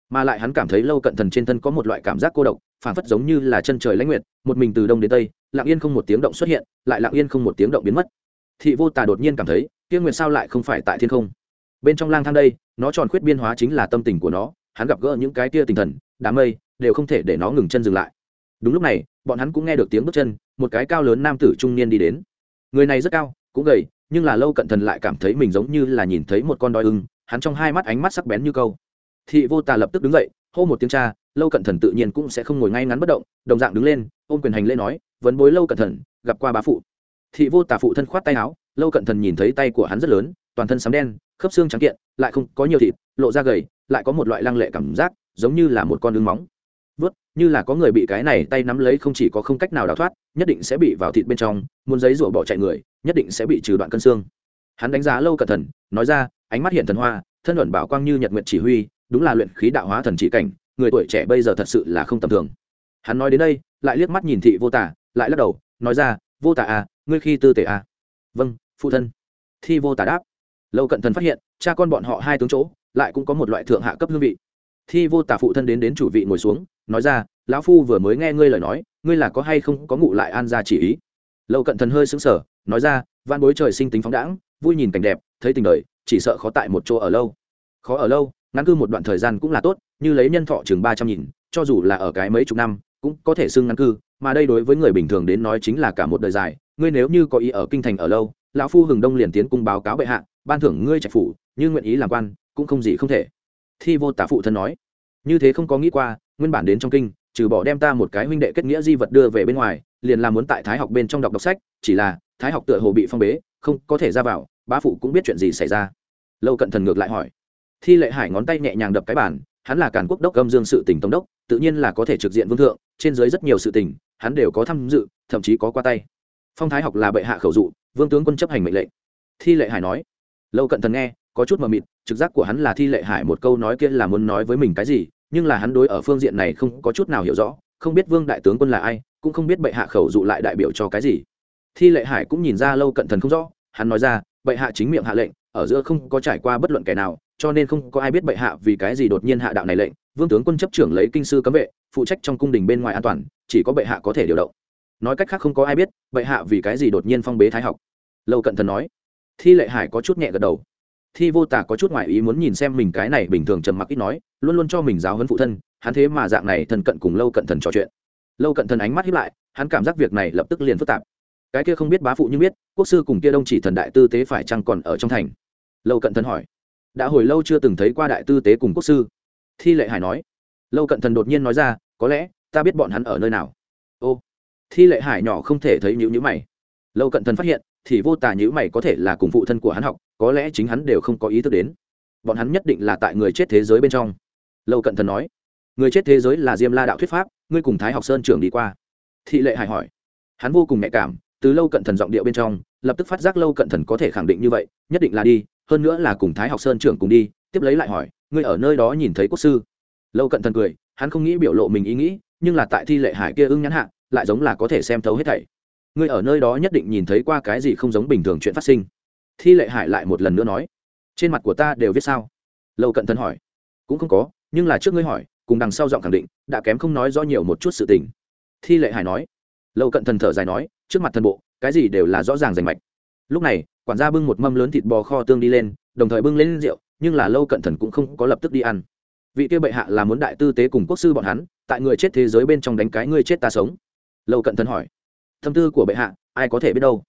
Mà lại hắn cảm thấy lâu cận thần trên thân có một loại cảm giác cô độc, phảng phất giống như là chân trời lãnh nguyệt, một mình từ đông đến tây, lặng yên không một tiếng động xuất hiện, lại lặng yên không một tiếng động biến mất. Thị vô tả đột nhiên cảm thấy, kia nguyệt sao lại không phải tại thiên không? Bên trong lang thang đây, nó tròn khuyết biên hóa chính là tâm tình của nó, hắn gặp gỡ những cái tia tinh thần, đám mây, đều không thể để nó ngừng chân dừng lại. Đúng lúc này, bọn hắn cũng nghe được tiếng bước chân, một cái cao lớn nam tử trung niên đi đến người này rất cao, cũng gầy, nhưng là lâu cận thần lại cảm thấy mình giống như là nhìn thấy một con đói ưng, hắn trong hai mắt ánh mắt sắc bén như câu. Thị vô tà lập tức đứng dậy, hô một tiếng cha, lâu cận thần tự nhiên cũng sẽ không ngồi ngay ngắn bất động, đồng dạng đứng lên, ôm quyền hành lễ nói, vấn bối lâu cận thần, gặp qua bá phụ. Thị vô tà phụ thân khoát tay áo, lâu cận thần nhìn thấy tay của hắn rất lớn, toàn thân sắm đen, khớp xương trắng kiện, lại không có nhiều thịt, lộ ra gầy, lại có một loại lăng lệ cảm giác, giống như là một con ưng móng như là có người bị cái này tay nắm lấy không chỉ có không cách nào đào thoát, nhất định sẽ bị vào thịt bên trong, muốn giấy rủa bỏ chạy người, nhất định sẽ bị trừ đoạn cân xương. Hắn đánh giá lâu cẩn thận, nói ra, ánh mắt hiện thần hoa, thân luận bảo quang như nhật nguyện chỉ huy, đúng là luyện khí đạo hóa thần chỉ cảnh, người tuổi trẻ bây giờ thật sự là không tầm thường. Hắn nói đến đây, lại liếc mắt nhìn thị vô tả, lại lắc đầu, nói ra, vô tả à ngươi khi tư tể à. Vâng phụ thân. Thi vô tả đáp. Lâu cận thần phát hiện, cha con bọn họ hai tướng chỗ, lại cũng có một loại thượng hạ cấp hương vị. Thi vô tả phụ thân đến đến chủ vị ngồi xuống nói ra, lão phu vừa mới nghe ngươi lời nói, ngươi là có hay không có ngụ lại an ra chỉ ý? Lâu cận thần hơi xứng sở nói ra van bối trời sinh tính phóng đãng, vui nhìn cảnh đẹp, thấy tình đời, chỉ sợ khó tại một chỗ ở lâu. Khó ở lâu, ngắn cư một đoạn thời gian cũng là tốt, như lấy nhân thọ chừng ba trăm nghìn, cho dù là ở cái mấy chục năm, cũng có thể xưng ngắn cư mà đây đối với người bình thường đến nói chính là cả một đời dài. Ngươi nếu như có ý ở kinh thành ở lâu, lão phu hừng đông liền tiến cung báo cáo bệ hạ, ban thưởng ngươi trạch phủ, như nguyện ý làm quan, cũng không gì không thể. Thi vô tả phụ thân nói. Như thế không có nghĩ qua nguyên bản đến trong kinh trừ bỏ đem ta một cái huynh đệ kết nghĩa di vật đưa về bên ngoài liền là muốn tại thái học bên trong đọc đọc sách chỉ là thái học tựa hồ bị phong bế không có thể ra vào bá phụ cũng biết chuyện gì xảy ra. Lâu cận thần ngược lại hỏi. Thi lệ hải ngón tay nhẹ nhàng đập cái bản, hắn là cản quốc đốc âm dương sự tỉnh tổng đốc tự nhiên là có thể trực diện vương thượng trên dưới rất nhiều sự tình hắn đều có tham dự thậm chí có qua tay. Phong thái học là bệ hạ khẩu dụ vương tướng quân chấp hành mệnh lệnh. Thi lệ hải nói. Lâu cận thần nghe có chút mờ mịt trực giác của hắn là thi lệ hải một câu nói kia là muốn nói với mình cái gì nhưng là hắn đối ở phương diện này không có chút nào hiểu rõ, không biết vương đại tướng quân là ai, cũng không biết bệ hạ khẩu dụ lại đại biểu cho cái gì. Thi lệ hải cũng nhìn ra lâu cận thần không rõ, hắn nói ra, bệ hạ chính miệng hạ lệnh, ở giữa không có trải qua bất luận kẻ nào, cho nên không có ai biết bệ hạ vì cái gì đột nhiên hạ đạo này lệnh, vương tướng quân chấp trưởng lấy kinh sư cấm vệ, phụ trách trong cung đình bên ngoài an toàn, chỉ có bệ hạ có thể điều động. Nói cách khác không có ai biết bệ hạ vì cái gì đột nhiên phong bế thái học. Lâu cận thần nói. Thi lệ hải có chút nhẹ gật đầu thi vô tả có chút ngoại ý muốn nhìn xem mình cái này bình thường trầm mặc ít nói, luôn luôn cho mình giáo huấn phụ thân, hắn thế mà dạng này thần cận cùng lâu cận thần trò chuyện. Lâu cận thần ánh mắt hiếp lại, hắn cảm giác việc này lập tức liền phức tạp. Cái kia không biết bá phụ nhưng biết, quốc sư cùng kia đông chỉ thần đại tư tế phải chăng còn ở trong thành? Lâu cận thần hỏi. Đã hồi lâu chưa từng thấy qua đại tư tế cùng quốc sư. Thi lệ hải nói. Lâu cận thần đột nhiên nói ra, có lẽ, ta biết bọn hắn ở nơi nào. Ô. Thi lệ hải nhỏ không thể thấy nhữ nhữ mày. Lâu cận thần phát hiện, thì vô tà nhữ mày có thể là cùng phụ thân của hắn học có lẽ chính hắn đều không có ý thức đến. Bọn hắn nhất định là tại người chết thế giới bên trong. Lâu cận thần nói, người chết thế giới là diêm la đạo thuyết pháp, ngươi cùng thái học sơn trưởng đi qua. Thị lệ hải hỏi, hắn vô cùng nhạy cảm, từ lâu cận thần giọng điệu bên trong, lập tức phát giác lâu cận thần có thể khẳng định như vậy, nhất định là đi, hơn nữa là cùng thái học sơn trưởng cùng đi, tiếp lấy lại hỏi, ngươi ở nơi đó nhìn thấy quốc sư? Lâu cận thần cười, hắn không nghĩ biểu lộ mình ý nghĩ, nhưng là tại thi lệ hải kia ưng nhắn hạ, lại giống là có thể xem thấu hết thảy. Ngươi ở nơi đó nhất định nhìn thấy qua cái gì không giống bình thường chuyện phát sinh thi lệ hải lại một lần nữa nói, trên mặt của ta đều viết sao? Lâu cận thần hỏi. Cũng không có, nhưng là trước ngươi hỏi, cùng đằng sau giọng khẳng định, đã kém không nói do nhiều một chút sự tình. Thi lệ hải nói. Lâu cận thần thở dài nói, trước mặt thần bộ, cái gì đều là rõ ràng rành mạch. Lúc này, quản gia bưng một mâm lớn thịt bò kho tương đi lên, đồng thời bưng lên rượu, nhưng là lâu cận thần cũng không có lập tức đi ăn. Vị kia bệ hạ là muốn đại tư tế cùng quốc sư bọn hắn, tại người chết thế giới bên trong đánh cái người chết ta sống. Lâu cận thần hỏi. Tâm tư của bệ hạ, ai có thể biết đâu?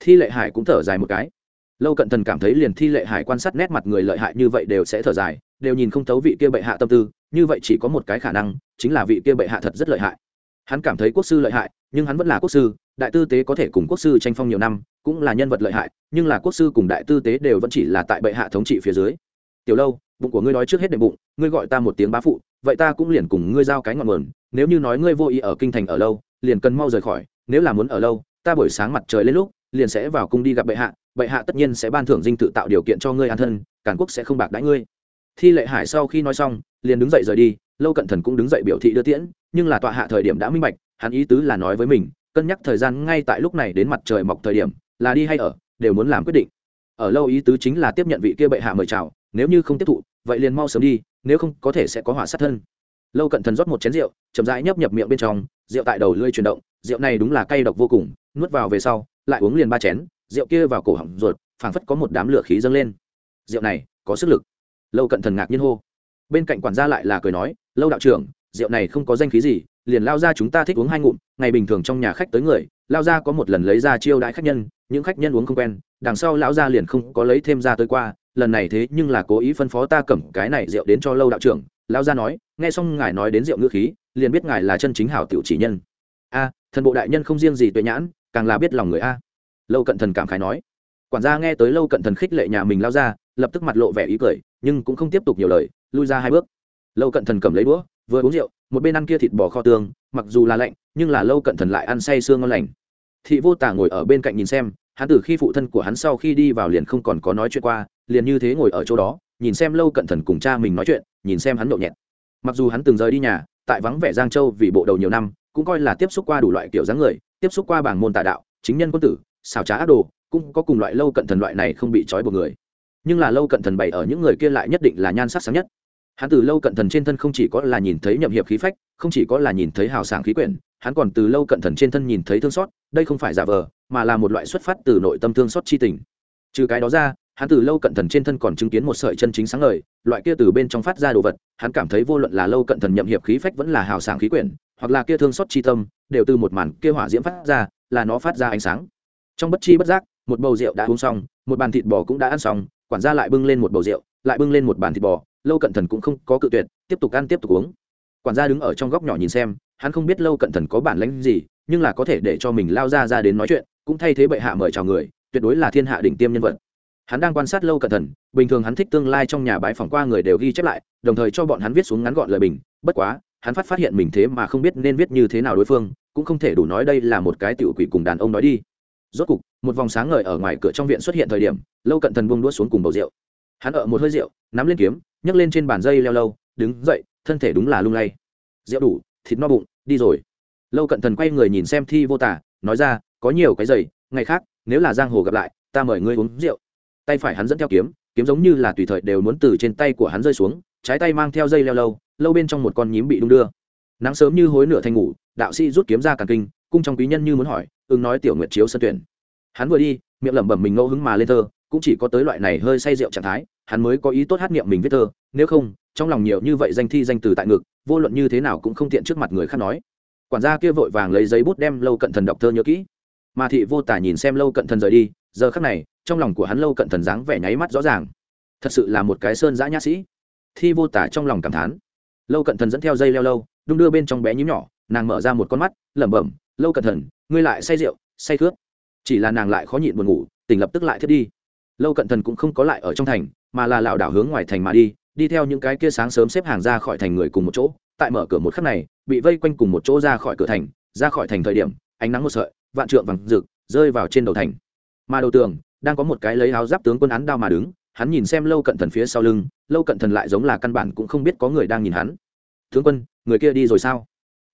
Thi lệ hải cũng thở dài một cái lâu cận thần cảm thấy liền thi lệ hải quan sát nét mặt người lợi hại như vậy đều sẽ thở dài, đều nhìn không thấu vị kia bệ hạ tâm tư, như vậy chỉ có một cái khả năng, chính là vị kia bệ hạ thật rất lợi hại. Hắn cảm thấy quốc sư lợi hại, nhưng hắn vẫn là quốc sư, đại tư tế có thể cùng quốc sư tranh phong nhiều năm, cũng là nhân vật lợi hại, nhưng là quốc sư cùng đại tư tế đều vẫn chỉ là tại bệ hạ thống trị phía dưới. Tiểu lâu, bụng của ngươi nói trước hết đệm bụng, ngươi gọi ta một tiếng bá phụ, vậy ta cũng liền cùng ngươi giao cái ngọn nguồn, nếu như nói ngươi vô ý ở kinh thành ở lâu, liền cần mau rời khỏi, nếu là muốn ở lâu, ta buổi sáng mặt trời lên lúc, liền sẽ vào cung đi gặp bệ hạ bệ hạ tất nhiên sẽ ban thưởng dinh tự tạo điều kiện cho ngươi an thân cản quốc sẽ không bạc đãi ngươi. Thi lệ hải sau khi nói xong, liền đứng dậy rời đi, lâu cận thần cũng đứng dậy biểu thị đưa tiễn, nhưng là tọa hạ thời điểm đã minh bạch, hắn ý tứ là nói với mình, cân nhắc thời gian ngay tại lúc này đến mặt trời mọc thời điểm, là đi hay ở, đều muốn làm quyết định. Ở lâu ý tứ chính là tiếp nhận vị kia bệ hạ mời chào, nếu như không tiếp thụ, vậy liền mau sớm đi, nếu không có thể sẽ có hỏa sát thân. Lâu cận thần rót một chén rượu, chậm rãi nhấp nhập miệng bên trong, rượu tại đầu lưỡi chuyển động, rượu này đúng là cay độc vô cùng, nuốt vào về sau, lại uống liền ba chén rượu kia vào cổ họng ruột, phảng phất có một đám lửa khí dâng lên. Rượu này, có sức lực. Lâu cận thần ngạc nhiên hô. Bên cạnh quản gia lại là cười nói, lâu đạo trưởng, rượu này không có danh khí gì, liền lao ra chúng ta thích uống hai ngụm, ngày bình thường trong nhà khách tới người, lao ra có một lần lấy ra chiêu đãi khách nhân, những khách nhân uống không quen, đằng sau lão gia liền không có lấy thêm ra tới qua, lần này thế nhưng là cố ý phân phó ta cầm cái này rượu đến cho lâu đạo trưởng. Lão gia nói, nghe xong ngài nói đến rượu ngữ khí, liền biết ngài là chân chính hảo tiểu chỉ nhân. A, thần bộ đại nhân không riêng gì tuệ nhãn, càng là biết lòng người a lâu cận thần cảm khái nói. Quản gia nghe tới lâu cận thần khích lệ nhà mình lao ra, lập tức mặt lộ vẻ ý cười, nhưng cũng không tiếp tục nhiều lời, lui ra hai bước. Lâu cận thần cầm lấy đũa, vừa uống rượu, một bên ăn kia thịt bò kho tương, mặc dù là lạnh, nhưng là lâu cận thần lại ăn say sương ngon lành. Thị vô tả ngồi ở bên cạnh nhìn xem, hắn từ khi phụ thân của hắn sau khi đi vào liền không còn có nói chuyện qua, liền như thế ngồi ở chỗ đó, nhìn xem lâu cận thần cùng cha mình nói chuyện, nhìn xem hắn nhậu nhẹt. Mặc dù hắn từng rời đi nhà, tại vắng vẻ giang châu vì bộ đầu nhiều năm, cũng coi là tiếp xúc qua đủ loại kiểu dáng người, tiếp xúc qua bảng môn tà đạo, chính nhân quân tử xảo trá ác đồ, cũng có cùng loại lâu cận thần loại này không bị trói buộc người. Nhưng là lâu cận thần bày ở những người kia lại nhất định là nhan sắc sáng nhất. Hắn từ lâu cận thần trên thân không chỉ có là nhìn thấy nhậm hiệp khí phách, không chỉ có là nhìn thấy hào sảng khí quyển, hắn còn từ lâu cận thần trên thân nhìn thấy thương xót, đây không phải giả vờ, mà là một loại xuất phát từ nội tâm thương xót chi tình. Trừ cái đó ra, hắn từ lâu cận thần trên thân còn chứng kiến một sợi chân chính sáng lời loại kia từ bên trong phát ra đồ vật, hắn cảm thấy vô luận là lâu cận thần nhậm hiệp khí phách vẫn là hào sảng khí quyển, hoặc là kia thương xót chi tâm, đều từ một màn kia hỏa diễm phát ra, là nó phát ra ánh sáng trong bất chi bất giác, một bầu rượu đã uống xong, một bàn thịt bò cũng đã ăn xong, quản gia lại bưng lên một bầu rượu, lại bưng lên một bàn thịt bò, lâu cận thần cũng không có cự tuyệt, tiếp tục ăn tiếp tục uống. Quản gia đứng ở trong góc nhỏ nhìn xem, hắn không biết lâu cận thần có bản lãnh gì, nhưng là có thể để cho mình lao ra ra đến nói chuyện, cũng thay thế bệ hạ mời chào người, tuyệt đối là thiên hạ đỉnh tiêm nhân vật. Hắn đang quan sát lâu cận thần, bình thường hắn thích tương lai trong nhà bãi phỏng qua người đều ghi chép lại, đồng thời cho bọn hắn viết xuống ngắn gọn lời bình, bất quá, hắn phát phát hiện mình thế mà không biết nên viết như thế nào đối phương, cũng không thể đủ nói đây là một cái tiểu quỷ cùng đàn ông nói đi rốt cục, một vòng sáng ngời ở ngoài cửa trong viện xuất hiện thời điểm, lâu cận thần buông đua xuống cùng bầu rượu. Hắn ở một hơi rượu, nắm lên kiếm, nhấc lên trên bàn dây leo lâu, đứng dậy, thân thể đúng là lung lay. Rượu đủ, thịt no bụng, đi rồi. Lâu cận thần quay người nhìn xem thi vô tả nói ra, có nhiều cái giày, ngày khác, nếu là giang hồ gặp lại, ta mời ngươi uống rượu. Tay phải hắn dẫn theo kiếm kiếm giống như là tùy thời đều muốn từ trên tay của hắn rơi xuống, trái tay mang theo dây leo lâu lâu bên trong một con nhím bị đung đưa. Nắng sớm như hối nửa thành ngủ, đạo sĩ rút kiếm ra càng kinh cung trong quý nhân như muốn hỏi, ứng nói tiểu nguyệt chiếu sân tuyển. Hắn vừa đi, miệng lẩm bẩm mình ngẫu hứng mà lên thơ, cũng chỉ có tới loại này hơi say rượu trạng thái, hắn mới có ý tốt hát niệm mình viết thơ, nếu không, trong lòng nhiều như vậy danh thi danh từ tại ngực, vô luận như thế nào cũng không tiện trước mặt người khác nói. Quản gia kia vội vàng lấy giấy bút đem lâu cận thần đọc thơ nhớ kỹ. Mà thị vô tả nhìn xem lâu cận thần rời đi, giờ khắc này, trong lòng của hắn lâu cận thần dáng vẻ nháy mắt rõ ràng. Thật sự là một cái sơn giã nhã sĩ. Thi vô tả trong lòng cảm thán. Lâu cận thần dẫn theo dây leo lâu, đung đưa bên trong bé nhím nhỏ, nàng mở ra một con mắt, lẩm bẩm lâu cận thần ngươi lại say rượu, say cướp chỉ là nàng lại khó nhịn buồn ngủ, tỉnh lập tức lại thiết đi. Lâu cận thần cũng không có lại ở trong thành, mà là lảo đảo hướng ngoài thành mà đi đi theo những cái kia sáng sớm xếp hàng ra khỏi thành người cùng một chỗ. Tại mở cửa một khắc này, bị vây quanh cùng một chỗ ra khỏi cửa thành, ra khỏi thành thời điểm, ánh nắng một sợi, vạn trượng vàng rực, rơi vào trên đầu thành. Mà đầu tường, đang có một cái lấy áo giáp tướng quân án đao mà đứng, hắn nhìn xem lâu cận thần phía sau lưng, lâu cận thần lại giống là căn bản cũng không biết có người đang nhìn hắn. Tướng quân, người kia đi rồi sao?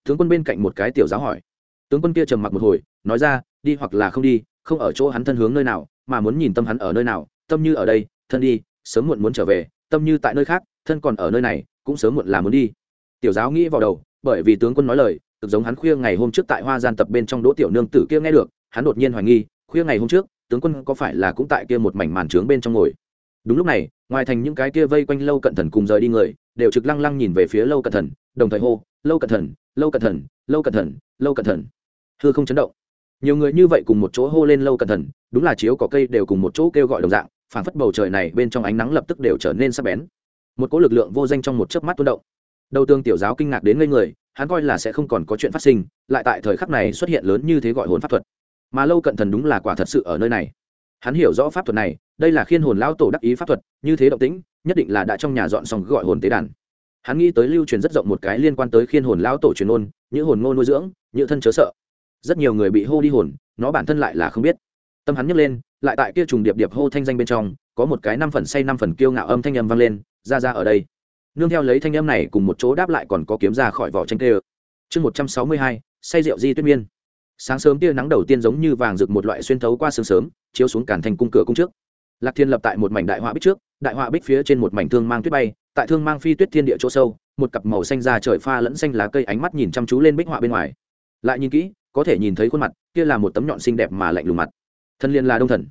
Tướng quân bên cạnh một cái tiểu giáo hỏi tướng quân kia trầm mặc một hồi, nói ra, đi hoặc là không đi, không ở chỗ hắn thân hướng nơi nào, mà muốn nhìn tâm hắn ở nơi nào, tâm như ở đây, thân đi, sớm muộn muốn trở về, tâm như tại nơi khác, thân còn ở nơi này, cũng sớm muộn là muốn đi. Tiểu giáo nghĩ vào đầu, bởi vì tướng quân nói lời thực giống hắn khuya ngày hôm trước tại hoa gian tập bên trong đỗ tiểu nương tử kia nghe được, hắn đột nhiên hoài nghi, khuya ngày hôm trước, tướng quân có phải là cũng tại kia một mảnh màn trướng bên trong ngồi? Đúng lúc này, ngoài thành những cái kia vây quanh lâu cận thần cùng rời đi người, đều trực lăng lăng nhìn về phía lâu cận thần, đồng thời hô, lâu cận thần, lâu cận thần, lâu cận thần, lâu cận thần hư không chấn động. Nhiều người như vậy cùng một chỗ hô lên lâu cận thần đúng là chiếu có cây đều cùng một chỗ kêu gọi đồng dạng, phảng phất bầu trời này bên trong ánh nắng lập tức đều trở nên sắc bén. Một cỗ lực lượng vô danh trong một chớp mắt tuôn động. Đầu tương tiểu giáo kinh ngạc đến ngây người, hắn coi là sẽ không còn có chuyện phát sinh, lại tại thời khắc này xuất hiện lớn như thế gọi hồn pháp thuật. Mà lâu cận thần đúng là quả thật sự ở nơi này. Hắn hiểu rõ pháp thuật này, đây là khiên hồn lão tổ đắc ý pháp thuật, như thế động tĩnh, nhất định là đã trong nhà dọn xong gọi hồn tế đàn. Hắn nghĩ tới lưu truyền rất rộng một cái liên quan tới khiên hồn lão tổ truyền ôn như hồn ngô nuôi dưỡng như thân chớ sợ rất nhiều người bị hô đi hồn, nó bản thân lại là không biết. Tâm hắn nhấc lên, lại tại kia trùng điệp điệp hô thanh danh bên trong, có một cái năm phần say năm phần kiêu ngạo âm thanh âm vang lên, ra ra ở đây. Nương theo lấy thanh âm này cùng một chỗ đáp lại còn có kiếm ra khỏi vỏ tranh tê ơ. Chương một trăm sáu mươi hai, say rượu di tuyết miên. Sáng sớm tia nắng đầu tiên giống như vàng rực một loại xuyên thấu qua sương sớm, chiếu xuống cản thành cung cửa cung trước. Lạc thiên lập tại một mảnh đại họa bích trước, đại họa bích phía trên một mảnh thương mang tuyết bay, tại thương mang phi tuyết thiên địa chỗ sâu, một cặp màu xanh ra trời pha lẫn xanh lá cây ánh mắt nhìn chăm chú lên bích họa bên ngoài. Lại nhìn kỹ có thể nhìn thấy khuôn mặt, kia là một tấm nhọn xinh đẹp mà lạnh lùng mặt. Thân liên là đông thần.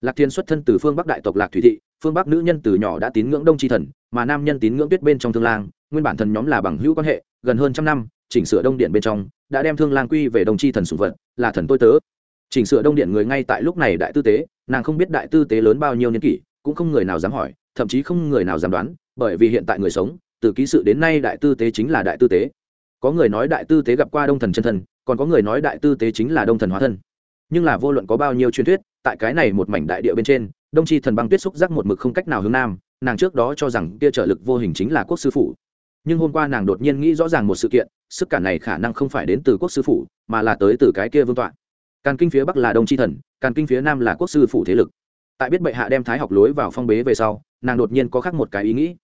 Lạc thiên xuất thân từ phương bắc đại tộc lạc thủy thị, phương bắc nữ nhân từ nhỏ đã tín ngưỡng đông tri thần, mà nam nhân tín ngưỡng tuyết bên trong thương lang, nguyên bản thần nhóm là bằng hữu quan hệ, gần hơn trăm năm, chỉnh sửa đông điện bên trong, đã đem thương lang quy về đồng chi thần sùng vật, là thần tôi tớ. Chỉnh sửa đông điện người ngay tại lúc này đại tư tế, nàng không biết đại tư tế lớn bao nhiêu niên kỷ, cũng không người nào dám hỏi, thậm chí không người nào dám đoán, bởi vì hiện tại người sống, từ ký sự đến nay đại tư tế chính là đại tư tế. Có người nói đại tư tế gặp qua đông thần chân thần còn có người nói đại tư tế chính là đông thần hóa thân. Nhưng là vô luận có bao nhiêu truyền thuyết, tại cái này một mảnh đại địa bên trên, đông tri thần băng tuyết xúc giác một mực không cách nào hướng nam, nàng trước đó cho rằng kia trợ lực vô hình chính là quốc sư phủ. Nhưng hôm qua nàng đột nhiên nghĩ rõ ràng một sự kiện, sức cản này khả năng không phải đến từ quốc sư phủ, mà là tới từ cái kia vương tọa. Càn kinh phía bắc là đông tri thần, càn kinh phía nam là quốc sư phủ thế lực. Tại biết bệ hạ đem thái học lối vào phong bế về sau, nàng đột nhiên có khác một cái ý nghĩ.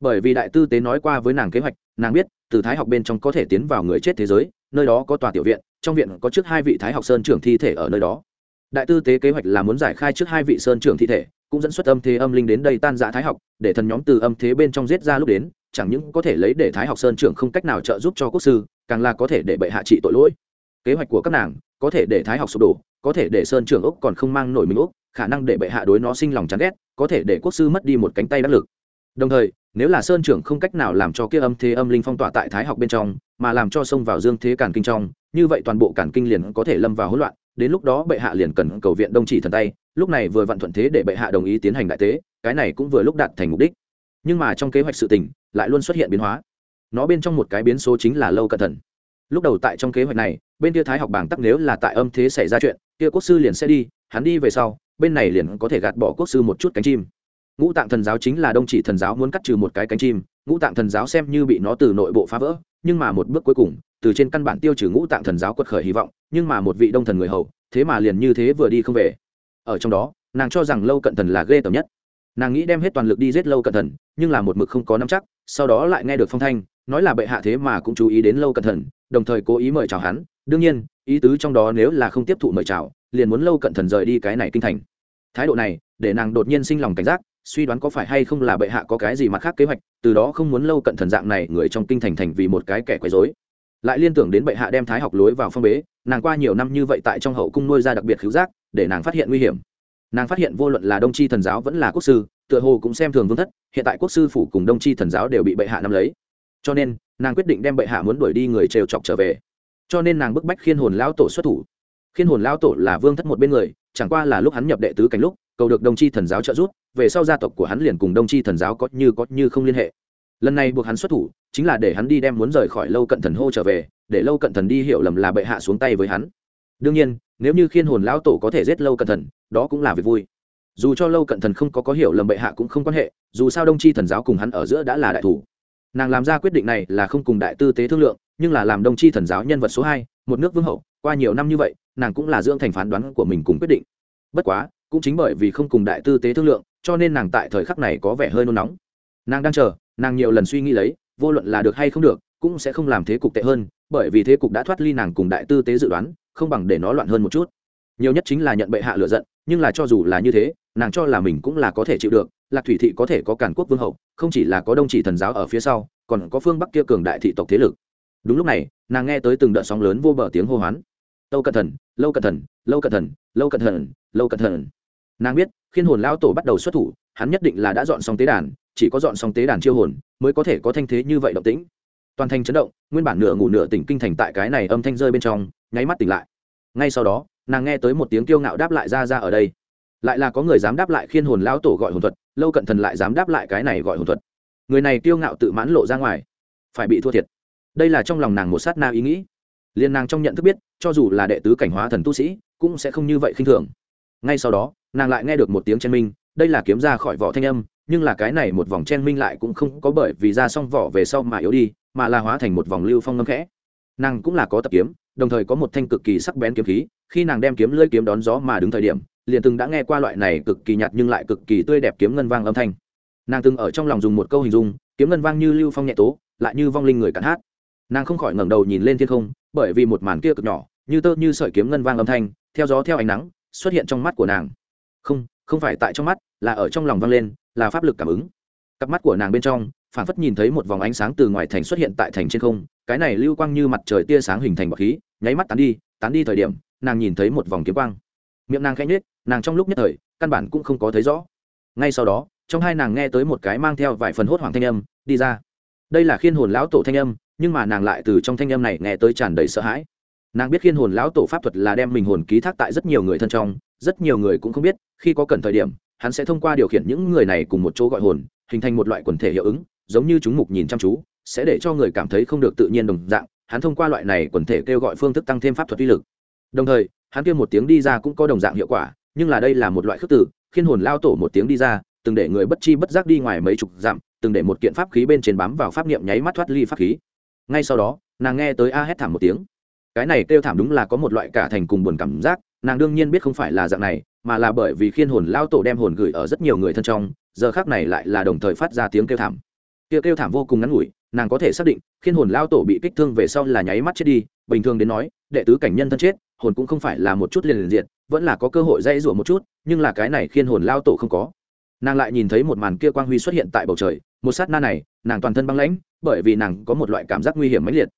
Bởi vì đại tư tế nói qua với nàng kế hoạch, nàng biết, từ thái học bên trong có thể tiến vào người chết thế giới nơi đó có tòa tiểu viện, trong viện có trước hai vị thái học sơn trưởng thi thể ở nơi đó. Đại tư tế kế hoạch là muốn giải khai trước hai vị sơn trưởng thi thể, cũng dẫn xuất âm thế âm linh đến đây tan giã thái học, để thần nhóm từ âm thế bên trong giết ra lúc đến, chẳng những có thể lấy để thái học sơn trưởng không cách nào trợ giúp cho quốc sư, càng là có thể để bệ hạ trị tội lỗi. Kế hoạch của các nàng, có thể để thái học sụp đổ, có thể để sơn trưởng úc còn không mang nổi mình úc, khả năng để bệ hạ đối nó sinh lòng chán ghét, có thể để quốc sư mất đi một cánh tay đắc lực. Đồng thời, nếu là sơn trưởng không cách nào làm cho kia âm thế âm linh phong tỏa tại thái học bên trong mà làm cho xông vào dương thế cản kinh trong, như vậy toàn bộ cản kinh liền có thể lâm vào hỗn loạn, đến lúc đó bệ hạ liền cần cầu viện đông chỉ thần tay, lúc này vừa vặn thuận thế để bệ hạ đồng ý tiến hành đại tế, cái này cũng vừa lúc đạt thành mục đích. Nhưng mà trong kế hoạch sự tình, lại luôn xuất hiện biến hóa. Nó bên trong một cái biến số chính là lâu cẩn thận lúc đầu tại trong kế hoạch này, bên kia thái học bảng tắc nếu là tại âm thế xảy ra chuyện, kia quốc sư liền sẽ đi, hắn đi về sau, bên này liền có thể gạt bỏ quốc sư một chút cánh chim. Ngũ tạng thần giáo chính là đông chỉ thần giáo muốn cắt trừ một cái cánh chim, ngũ tạng thần giáo xem như bị nó từ nội bộ phá vỡ nhưng mà một bước cuối cùng, từ trên căn bản tiêu trừ ngũ tạng thần giáo quật khởi hy vọng, nhưng mà một vị đông thần người hầu, thế mà liền như thế vừa đi không về. Ở trong đó, nàng cho rằng lâu cận thần là ghê tởm nhất. Nàng nghĩ đem hết toàn lực đi giết lâu cận thần, nhưng là một mực không có nắm chắc, sau đó lại nghe được phong thanh, nói là bệ hạ thế mà cũng chú ý đến lâu cận thần, đồng thời cố ý mời chào hắn. Đương nhiên, ý tứ trong đó nếu là không tiếp thụ mời chào, liền muốn lâu cận thần rời đi cái này kinh thành. Thái độ này, để nàng đột nhiên sinh lòng cảnh giác suy đoán có phải hay không là bệ hạ có cái gì mặt khác kế hoạch, từ đó không muốn lâu cận thần dạng này người trong kinh thành thành vì một cái kẻ quấy rối. Lại liên tưởng đến bệ hạ đem thái học lối vào phong bế, nàng qua nhiều năm như vậy tại trong hậu cung nuôi ra đặc biệt khứu giác, để nàng phát hiện nguy hiểm. Nàng phát hiện vô luận là đông tri thần giáo vẫn là quốc sư, tựa hồ cũng xem thường vương thất, hiện tại quốc sư phủ cùng đông tri thần giáo đều bị bệ hạ nắm lấy. Cho nên, nàng quyết định đem bệ hạ muốn đuổi đi người trêu chọc trở về. Cho nên nàng bức bách khiên hồn lão tổ xuất thủ. Khiên hồn lão tổ là vương thất một bên người, chẳng qua là lúc hắn nhập đệ tứ cảnh lúc cầu được đồng chi thần giáo trợ giúp, về sau gia tộc của hắn liền cùng đông chi thần giáo có như có như không liên hệ. Lần này buộc hắn xuất thủ, chính là để hắn đi đem muốn rời khỏi lâu cận thần hô trở về, để lâu cận thần đi hiểu lầm là bệ hạ xuống tay với hắn. Đương nhiên, nếu như khiên hồn lão tổ có thể giết lâu cận thần, đó cũng là việc vui. Dù cho lâu cận thần không có có hiểu lầm bệ hạ cũng không quan hệ, dù sao đông chi thần giáo cùng hắn ở giữa đã là đại thủ. Nàng làm ra quyết định này là không cùng đại tư tế thương lượng, nhưng là làm đông chi thần giáo nhân vật số hai, một nước vương hậu, qua nhiều năm như vậy, nàng cũng là dưỡng thành phán đoán của mình cùng quyết định. Bất quá cũng chính bởi vì không cùng đại tư tế thương lượng, cho nên nàng tại thời khắc này có vẻ hơi nôn nóng. Nàng đang chờ, nàng nhiều lần suy nghĩ lấy, vô luận là được hay không được, cũng sẽ không làm thế cục tệ hơn, bởi vì thế cục đã thoát ly nàng cùng đại tư tế dự đoán, không bằng để nó loạn hơn một chút. Nhiều nhất chính là nhận bệ hạ lựa giận, nhưng là cho dù là như thế, nàng cho là mình cũng là có thể chịu được, lạc thủy thị có thể có cản quốc vương hậu, không chỉ là có đông chỉ thần giáo ở phía sau, còn có phương bắc kia cường đại thị tộc thế lực. Đúng lúc này, nàng nghe tới từng đợt sóng lớn vô bờ tiếng hô hoán. Lâu cẩn thận lâu cẩn thận lâu cẩn thận lâu cẩn thận lâu cẩn thận nàng biết, khiên hồn lão tổ bắt đầu xuất thủ, hắn nhất định là đã dọn xong tế đàn, chỉ có dọn xong tế đàn chiêu hồn, mới có thể có thanh thế như vậy động tĩnh. Toàn thành chấn động, nguyên bản nửa ngủ nửa tỉnh kinh thành tại cái này âm thanh rơi bên trong, nháy mắt tỉnh lại. Ngay sau đó, nàng nghe tới một tiếng kiêu ngạo đáp lại ra ra ở đây. Lại là có người dám đáp lại khiên hồn lão tổ gọi hồn thuật, lâu cận thần lại dám đáp lại cái này gọi hồn thuật. Người này kiêu ngạo tự mãn lộ ra ngoài, phải bị thua thiệt. Đây là trong lòng nàng một sát na ý nghĩ. Liên nàng trong nhận thức biết, cho dù là đệ tứ cảnh hóa thần tu sĩ, cũng sẽ không như vậy khinh thường ngay sau đó, nàng lại nghe được một tiếng chen minh, đây là kiếm ra khỏi vỏ thanh âm, nhưng là cái này một vòng chen minh lại cũng không có bởi vì ra xong vỏ về sau mà yếu đi, mà là hóa thành một vòng lưu phong ngâm khẽ. Nàng cũng là có tập kiếm, đồng thời có một thanh cực kỳ sắc bén kiếm khí, khi nàng đem kiếm lưỡi kiếm đón gió mà đứng thời điểm, liền từng đã nghe qua loại này cực kỳ nhạt nhưng lại cực kỳ tươi đẹp kiếm ngân vang âm thanh. Nàng từng ở trong lòng dùng một câu hình dung, kiếm ngân vang như lưu phong nhẹ tố, lại như vong linh người cắn hát. Nàng không khỏi ngẩng đầu nhìn lên thiên không, bởi vì một màn kia cực nhỏ, như tơ như sợi kiếm ngân vang âm thanh, theo gió theo ánh nắng xuất hiện trong mắt của nàng. Không không phải tại trong mắt, là ở trong lòng vang lên, là pháp lực cảm ứng. Cặp mắt của nàng bên trong, phản phất nhìn thấy một vòng ánh sáng từ ngoài thành xuất hiện tại thành trên không, cái này lưu quang như mặt trời tia sáng hình thành bọc khí, nháy mắt tán đi tán đi thời điểm, nàng nhìn thấy một vòng kiếm quang. Miệng nàng khẽ nhếch, nàng trong lúc nhất thời, căn bản cũng không có thấy rõ. Ngay sau đó, trong hai nàng nghe tới một cái mang theo vài phần hốt hoảng thanh âm, đi ra. Đây là khiên hồn lão tổ thanh âm, nhưng mà nàng lại từ trong thanh âm này nghe tới tràn đầy sợ hãi nàng biết khiên hồn lão tổ pháp thuật là đem mình hồn ký thác tại rất nhiều người thân trong, rất nhiều người cũng không biết, khi có cần thời điểm, hắn sẽ thông qua điều khiển những người này cùng một chỗ gọi hồn, hình thành một loại quần thể hiệu ứng, giống như chúng mục nhìn chăm chú, sẽ để cho người cảm thấy không được tự nhiên đồng dạng, hắn thông qua loại này quần thể kêu gọi phương thức tăng thêm pháp thuật uy lực. Đồng thời, hắn kêu một tiếng đi ra cũng có đồng dạng hiệu quả, nhưng là đây là một loại khước tử khiên hồn lao tổ một tiếng đi ra, từng để người bất chi bất giác đi ngoài mấy chục dặm, từng để một kiện pháp khí bên trên bám vào pháp niệm nháy mắt thoát ly pháp khí. Ngay sau đó, nàng nghe tới a hét thảm một tiếng cái này kêu thảm đúng là có một loại cả thành cùng buồn cảm giác, nàng đương nhiên biết không phải là dạng này, mà là bởi vì khiên hồn lao tổ đem hồn gửi ở rất nhiều người thân trong, giờ khác này lại là đồng thời phát ra tiếng kêu thảm. Kêu kêu thảm vô cùng ngắn ngủi, nàng có thể xác định, khiên hồn lao tổ bị kích thương về sau là nháy mắt chết đi, bình thường đến nói, đệ tứ cảnh nhân thân chết, hồn cũng không phải là một chút liền liền diện vẫn là có cơ hội dây rủa một chút, nhưng là cái này khiên hồn lao tổ không có. Nàng lại nhìn thấy một màn kia quang huy xuất hiện tại bầu trời, một sát na này, nàng toàn thân băng lãnh, bởi vì nàng có một loại cảm giác nguy hiểm mãnh liệt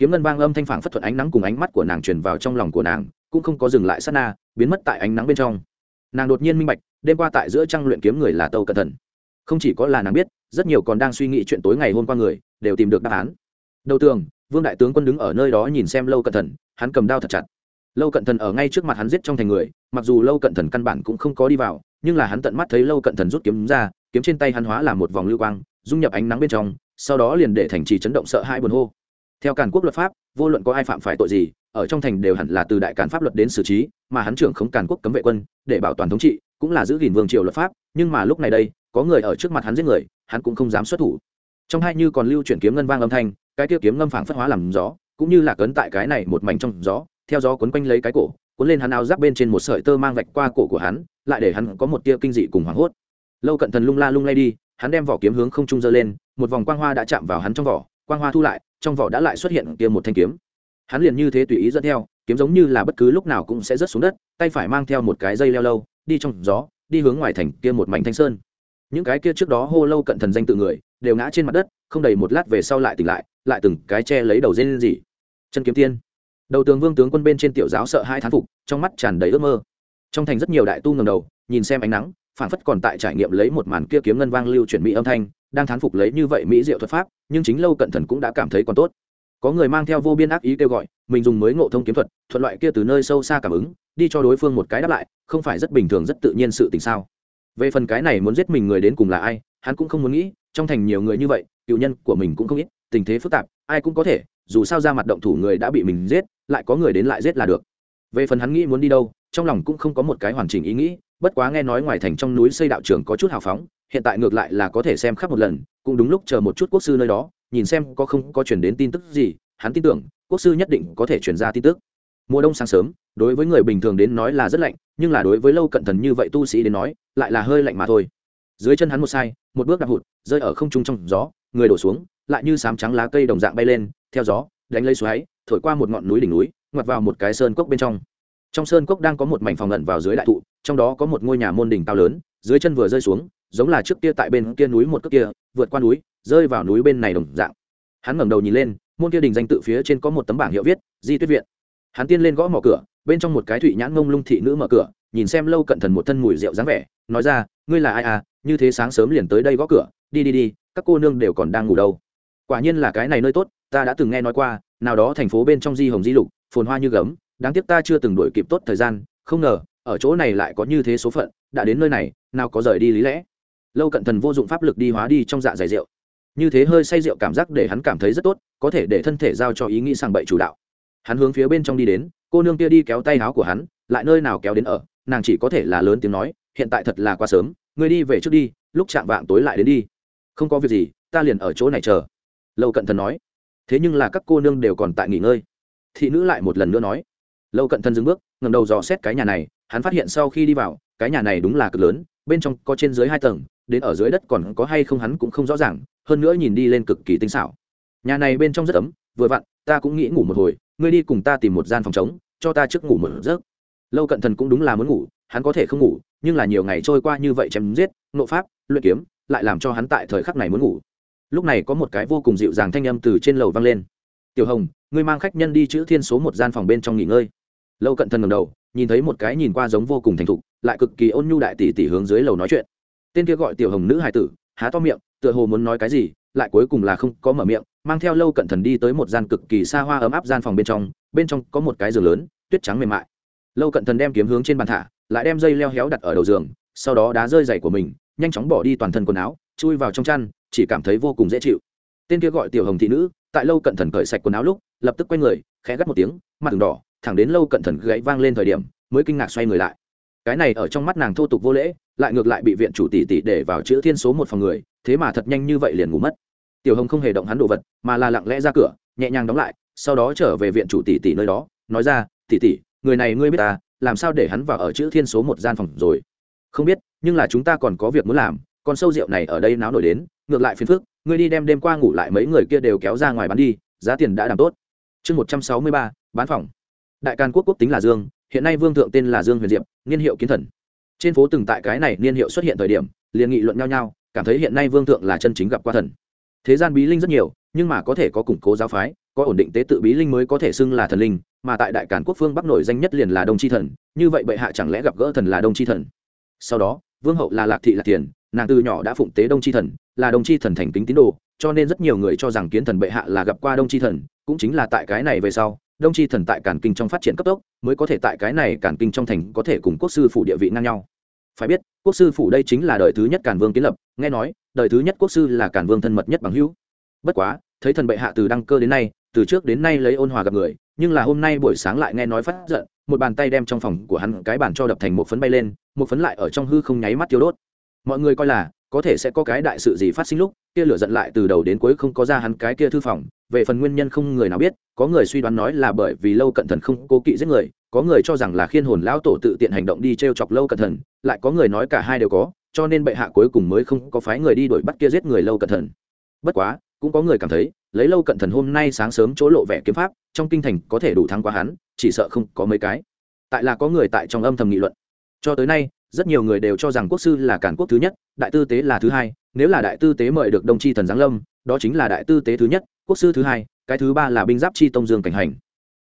kiếm ngân vang âm thanh phản phất thuận ánh nắng cùng ánh mắt của nàng truyền vào trong lòng của nàng, cũng không có dừng lại sát na, biến mất tại ánh nắng bên trong. Nàng đột nhiên minh bạch, đêm qua tại giữa trăng luyện kiếm người là tâu cẩn thận. Không chỉ có là nàng biết, rất nhiều còn đang suy nghĩ chuyện tối ngày hôm qua người, đều tìm được đáp án. Đầu tường, vương đại tướng quân đứng ở nơi đó nhìn xem lâu cẩn thận, hắn cầm đao thật chặt. Lâu cận thần ở ngay trước mặt hắn giết trong thành người, mặc dù lâu cận thần căn bản cũng không có đi vào, nhưng là hắn tận mắt thấy lâu cận thần rút kiếm ra, kiếm trên tay hắn hóa là một vòng lưu quang, dung nhập ánh nắng bên trong, sau đó liền để thành trì chấn động sợ hai buồn hô theo càn quốc luật pháp, vô luận có ai phạm phải tội gì, ở trong thành đều hẳn là từ đại càn pháp luật đến xử trí, mà hắn trưởng không càn quốc cấm vệ quân, để bảo toàn thống trị, cũng là giữ gìn vương triều luật pháp, nhưng mà lúc này đây, có người ở trước mặt hắn giết người, hắn cũng không dám xuất thủ. Trong hai như còn lưu chuyển kiếm ngân vang âm thanh, cái tiêu kiếm ngâm phảng phất hóa làm gió, cũng như là cấn tại cái này một mảnh trong gió, theo gió quấn quanh lấy cái cổ, cuốn lên hắn áo giáp bên trên một sợi tơ mang vạch qua cổ của hắn, lại để hắn có một tia kinh dị cùng hoảng hốt. Lâu cận thần lung la lung lay đi, hắn đem vỏ kiếm hướng không trung dơ lên, một vòng quang hoa đã chạm vào hắn trong vỏ, quang hoa thu lại trong vỏ đã lại xuất hiện kia một thanh kiếm. Hắn liền như thế tùy ý dẫn theo, kiếm giống như là bất cứ lúc nào cũng sẽ rớt xuống đất, tay phải mang theo một cái dây leo lâu, đi trong gió, đi hướng ngoài thành kia một mảnh thanh sơn. Những cái kia trước đó hô lâu cận thần danh tự người, đều ngã trên mặt đất, không đầy một lát về sau lại tỉnh lại lại từng cái che lấy đầu dây lên gì chân kiếm tiên. Đầu tướng vương tướng quân bên trên tiểu giáo sợ hai thán phục, trong mắt tràn đầy ước mơ. Trong thành rất nhiều đại tu ngầm đầu, nhìn xem ánh nắng phản phất còn tại trải nghiệm lấy một màn kia kiếm ngân vang lưu chuyển mỹ âm thanh đang thán phục lấy như vậy mỹ diệu thuật pháp, nhưng chính lâu cận thần cũng đã cảm thấy còn tốt. Có người mang theo vô biên ác ý kêu gọi, mình dùng mới ngộ thông kiếm thuật thuận loại kia từ nơi sâu xa cảm ứng, đi cho đối phương một cái đáp lại, không phải rất bình thường, rất tự nhiên sự tình sao? Về phần cái này muốn giết mình người đến cùng là ai, hắn cũng không muốn nghĩ, trong thành nhiều người như vậy, cựu nhân của mình cũng không ít, tình thế phức tạp, ai cũng có thể, dù sao ra mặt động thủ người đã bị mình giết, lại có người đến lại giết là được. Về phần hắn nghĩ muốn đi đâu, trong lòng cũng không có một cái hoàn chỉnh ý nghĩ, bất quá nghe nói ngoài thành trong núi xây đạo trường có chút hào phóng hiện tại ngược lại là có thể xem khắp một lần, cũng đúng lúc chờ một chút quốc sư nơi đó, nhìn xem có không có chuyển đến tin tức gì, hắn tin tưởng, quốc sư nhất định có thể chuyển ra tin tức. Mùa đông sáng sớm, đối với người bình thường đến nói là rất lạnh, nhưng là đối với lâu cận thần như vậy tu sĩ đến nói, lại là hơi lạnh mà thôi. Dưới chân hắn một sai, một bước đạp hụt, rơi ở không trung trong gió, người đổ xuống, lại như sám trắng lá cây đồng dạng bay lên, theo gió, đánh lấy xoáy, thổi qua một ngọn núi đỉnh núi, ngoặt vào một cái sơn cốc bên trong. Trong sơn cốc đang có một mảnh phòng ẩn vào dưới đại thụ, trong đó có một ngôi nhà môn đỉnh cao lớn, dưới chân vừa rơi xuống giống là trước kia tại bên kia núi một cước kia, vượt qua núi, rơi vào núi bên này đồng dạng. Hắn ngẩng đầu nhìn lên, môn kia đình danh tự phía trên có một tấm bảng hiệu viết, di tuyết viện. Hắn tiên lên gõ mỏ cửa, bên trong một cái thụy nhãn ngông lung thị nữ mở cửa, nhìn xem lâu cận thần một thân mùi rượu dáng vẻ, nói ra, ngươi là ai à? Như thế sáng sớm liền tới đây gõ cửa. Đi đi đi, các cô nương đều còn đang ngủ đâu. Quả nhiên là cái này nơi tốt, ta đã từng nghe nói qua, nào đó thành phố bên trong di hồng di lục, phồn hoa như gấm, đáng tiếc ta chưa từng đổi kịp tốt thời gian, không ngờ, ở chỗ này lại có như thế số phận, đã đến nơi này, nào có rời đi lý lẽ lâu cận thần vô dụng pháp lực đi hóa đi trong dạ dày rượu. Như thế hơi say rượu cảm giác để hắn cảm thấy rất tốt, có thể để thân thể giao cho ý nghĩ sang bậy chủ đạo. Hắn hướng phía bên trong đi đến, cô nương kia đi kéo tay áo của hắn, lại nơi nào kéo đến ở, nàng chỉ có thể là lớn tiếng nói, hiện tại thật là quá sớm, ngươi đi về trước đi, lúc chạm vạng tối lại đến đi. Không có việc gì, ta liền ở chỗ này chờ. Lâu cận thần nói. Thế nhưng là các cô nương đều còn tại nghỉ ngơi. Thị nữ lại một lần nữa nói. Lâu cận thần dừng bước ngầm đầu dò xét cái nhà này, hắn phát hiện sau khi đi vào, cái nhà này đúng là cực lớn, bên trong có trên dưới hai tầng đến ở dưới đất còn có hay không hắn cũng không rõ ràng, hơn nữa nhìn đi lên cực kỳ tinh xảo. Nhà này bên trong rất ấm, vừa vặn, ta cũng nghĩ ngủ một hồi, ngươi đi cùng ta tìm một gian phòng trống, cho ta trước ngủ một giấc. Lâu cận thần cũng đúng là muốn ngủ, hắn có thể không ngủ, nhưng là nhiều ngày trôi qua như vậy chém giết, nộ pháp, luyện kiếm, lại làm cho hắn tại thời khắc này muốn ngủ. Lúc này có một cái vô cùng dịu dàng thanh âm từ trên lầu vang lên. Tiểu hồng, ngươi mang khách nhân đi chữ thiên số một gian phòng bên trong nghỉ ngơi. Lâu cận thần ngầm đầu, nhìn thấy một cái nhìn qua giống vô cùng thành thục, lại cực kỳ ôn nhu đại tỷ tỷ hướng dưới lầu nói chuyện tên kia gọi tiểu hồng nữ hài tử, há to miệng, tựa hồ muốn nói cái gì, lại cuối cùng là không có mở miệng, mang theo lâu cận thần đi tới một gian cực kỳ xa hoa ấm áp gian phòng bên trong bên trong có một cái giường lớn, tuyết trắng mềm mại. Lâu cận thần đem kiếm hướng trên bàn thả, lại đem dây leo héo đặt ở đầu giường, sau đó đá rơi giày của mình, nhanh chóng bỏ đi toàn thân quần áo, chui vào trong chăn, chỉ cảm thấy vô cùng dễ chịu. Tên kia gọi tiểu hồng thị nữ, tại lâu cận thần cởi sạch quần áo lúc, lập tức quay người, khẽ gắt một tiếng, mặt đỏ, thẳng đến lâu cận thần gãy vang lên thời điểm, mới kinh ngạc xoay người lại. Cái này ở trong mắt nàng thô tục vô lễ lại ngược lại bị viện chủ tỷ tỷ để vào chữ thiên số một phòng người, thế mà thật nhanh như vậy liền ngủ mất. Tiểu hồng không hề động hắn đồ vật, mà là lặng lẽ ra cửa, nhẹ nhàng đóng lại, sau đó trở về viện chủ tỷ tỷ nơi đó, nói ra, tỷ tỷ, người này ngươi biết ta làm sao để hắn vào ở chữ thiên số một gian phòng rồi? Không biết, nhưng là chúng ta còn có việc muốn làm, con sâu rượu này ở đây náo nổi đến, ngược lại phiền phức, ngươi đi đem đêm qua ngủ lại mấy người kia đều kéo ra ngoài bán đi, giá tiền đã đảm tốt. Chương một trăm sáu mươi ba, bán phòng. Đại càn quốc quốc tính là dương, hiện nay vương thượng tên là dương huyền diệp, niên hiệu kiến thần trên phố từng tại cái này niên hiệu xuất hiện thời điểm, liền nghị luận nhau nhau, cảm thấy hiện nay vương thượng là chân chính gặp qua thần. Thế gian bí linh rất nhiều, nhưng mà có thể có củng cố giáo phái, có ổn định tế tự bí linh mới có thể xưng là thần linh, mà tại đại cản quốc phương bắc nổi danh nhất liền là đông tri thần, như vậy bệ hạ chẳng lẽ gặp gỡ thần là đông tri thần? Sau đó, vương hậu là lạc thị lạc tiền nàng từ nhỏ đã phụng tế đông tri thần, là đông tri thần thành kính tín đồ, cho nên rất nhiều người cho rằng kiến thần bệ hạ là gặp qua đông tri thần, cũng chính là tại cái này về sau đông tri thần tại cản kinh trong phát triển cấp tốc, mới có thể tại cái này cản kinh trong thành có thể cùng quốc sư phủ địa vị ngang nhau. Phải biết, quốc sư phủ đây chính là đời thứ nhất cản vương kiến lập, nghe nói, đời thứ nhất quốc sư là cản vương thân mật nhất bằng hữu. Bất quá, thấy thần bệ hạ từ đăng cơ đến nay, từ trước đến nay lấy ôn hòa gặp người, nhưng là hôm nay buổi sáng lại nghe nói phát giận, một bàn tay đem trong phòng của hắn cái bàn cho đập thành một phấn bay lên, một phấn lại ở trong hư không nháy mắt tiêu đốt. Mọi người coi là có thể sẽ có cái đại sự gì phát sinh lúc, kia lửa giận lại từ đầu đến cuối không có ra hắn cái kia thư phòng, về phần nguyên nhân không người nào biết, có người suy đoán nói là bởi vì lâu cận thần không cố kỵ giết người, có người cho rằng là khiên hồn lão tổ tự tiện hành động đi t r e o chọc lâu cận thần, lại có người nói cả hai đều có, cho nên bệ hạ cuối cùng mới không có phái người đi đuổi bắt kia giết người lâu cận thần. Bất quá, cũng có người cảm thấy, lấy lâu cận thần hôm nay sáng sớm chỗ lộ vẻ kiếm pháp, trong kinh thành có thể đủ thắng qua hắn, chỉ sợ không có mấy cái. Tại là có người tại trong âm thầm nghị luận. Cho tới nay rất nhiều người đều cho rằng quốc sư là cản quốc thứ nhất, đại tư tế là thứ hai, nếu là đại tư tế mời được đồng tri thần giáng lâm, đó chính là đại tư tế thứ nhất, quốc sư thứ hai, cái thứ ba là binh giáp chi tông dương cảnh hành.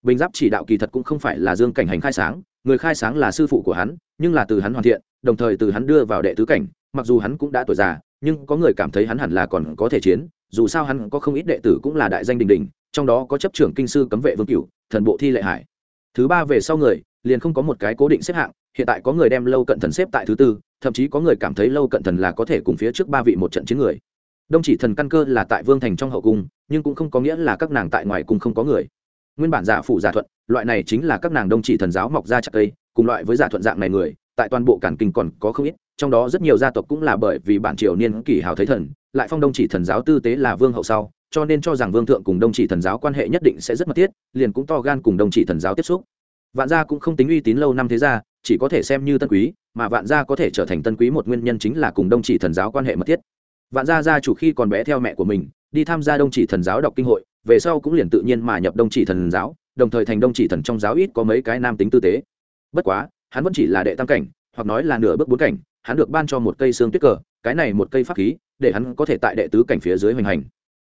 Binh giáp chỉ đạo kỳ thật cũng không phải là dương cảnh hành khai sáng, người khai sáng là sư phụ của hắn, nhưng là từ hắn hoàn thiện, đồng thời từ hắn đưa vào đệ tứ cảnh, mặc dù hắn cũng đã tuổi già, nhưng có người cảm thấy hắn hẳn là còn có thể chiến, dù sao hắn có không ít đệ tử cũng là đại danh đình đình trong đó có chấp trưởng kinh sư cấm vệ vương cửu, thần bộ thi lệ hải. Thứ ba về sau người, liền không có một cái cố định xếp hạng hiện tại có người đem lâu cận thần xếp tại thứ tư, thậm chí có người cảm thấy lâu cận thần là có thể cùng phía trước ba vị một trận chiến người. Đông chỉ thần căn cơ là tại vương thành trong hậu cung, nhưng cũng không có nghĩa là các nàng tại ngoài cung không có người. Nguyên bản giả phụ giả thuận, loại này chính là các nàng đông chỉ thần giáo mọc ra chặt cây, cùng loại với giả thuận dạng này người, tại toàn bộ cản kinh còn có không ít, trong đó rất nhiều gia tộc cũng là bởi vì bản triều niên kỷ hào thấy thần, lại phong đông chỉ thần giáo tư tế là vương hậu sau, cho nên cho rằng vương thượng cùng đông chỉ thần giáo quan hệ nhất định sẽ rất mật thiết, liền cũng to gan cùng đông chỉ thần giáo tiếp xúc. Vạn gia cũng không tính uy tín lâu năm thế gia chỉ có thể xem như tân quý, mà vạn gia có thể trở thành tân quý một nguyên nhân chính là cùng đông chỉ thần giáo quan hệ mật thiết. Vạn gia gia chủ khi còn bé theo mẹ của mình, đi tham gia đông chỉ thần giáo đọc kinh hội, về sau cũng liền tự nhiên mà nhập đông chỉ thần giáo, đồng thời thành đông chỉ thần trong giáo ít có mấy cái nam tính tư tế. Bất quá, hắn vẫn chỉ là đệ tam cảnh, hoặc nói là nửa bước bốn cảnh, hắn được ban cho một cây xương tuyết cờ, cái này một cây pháp khí, để hắn có thể tại đệ tứ cảnh phía dưới hoành hành.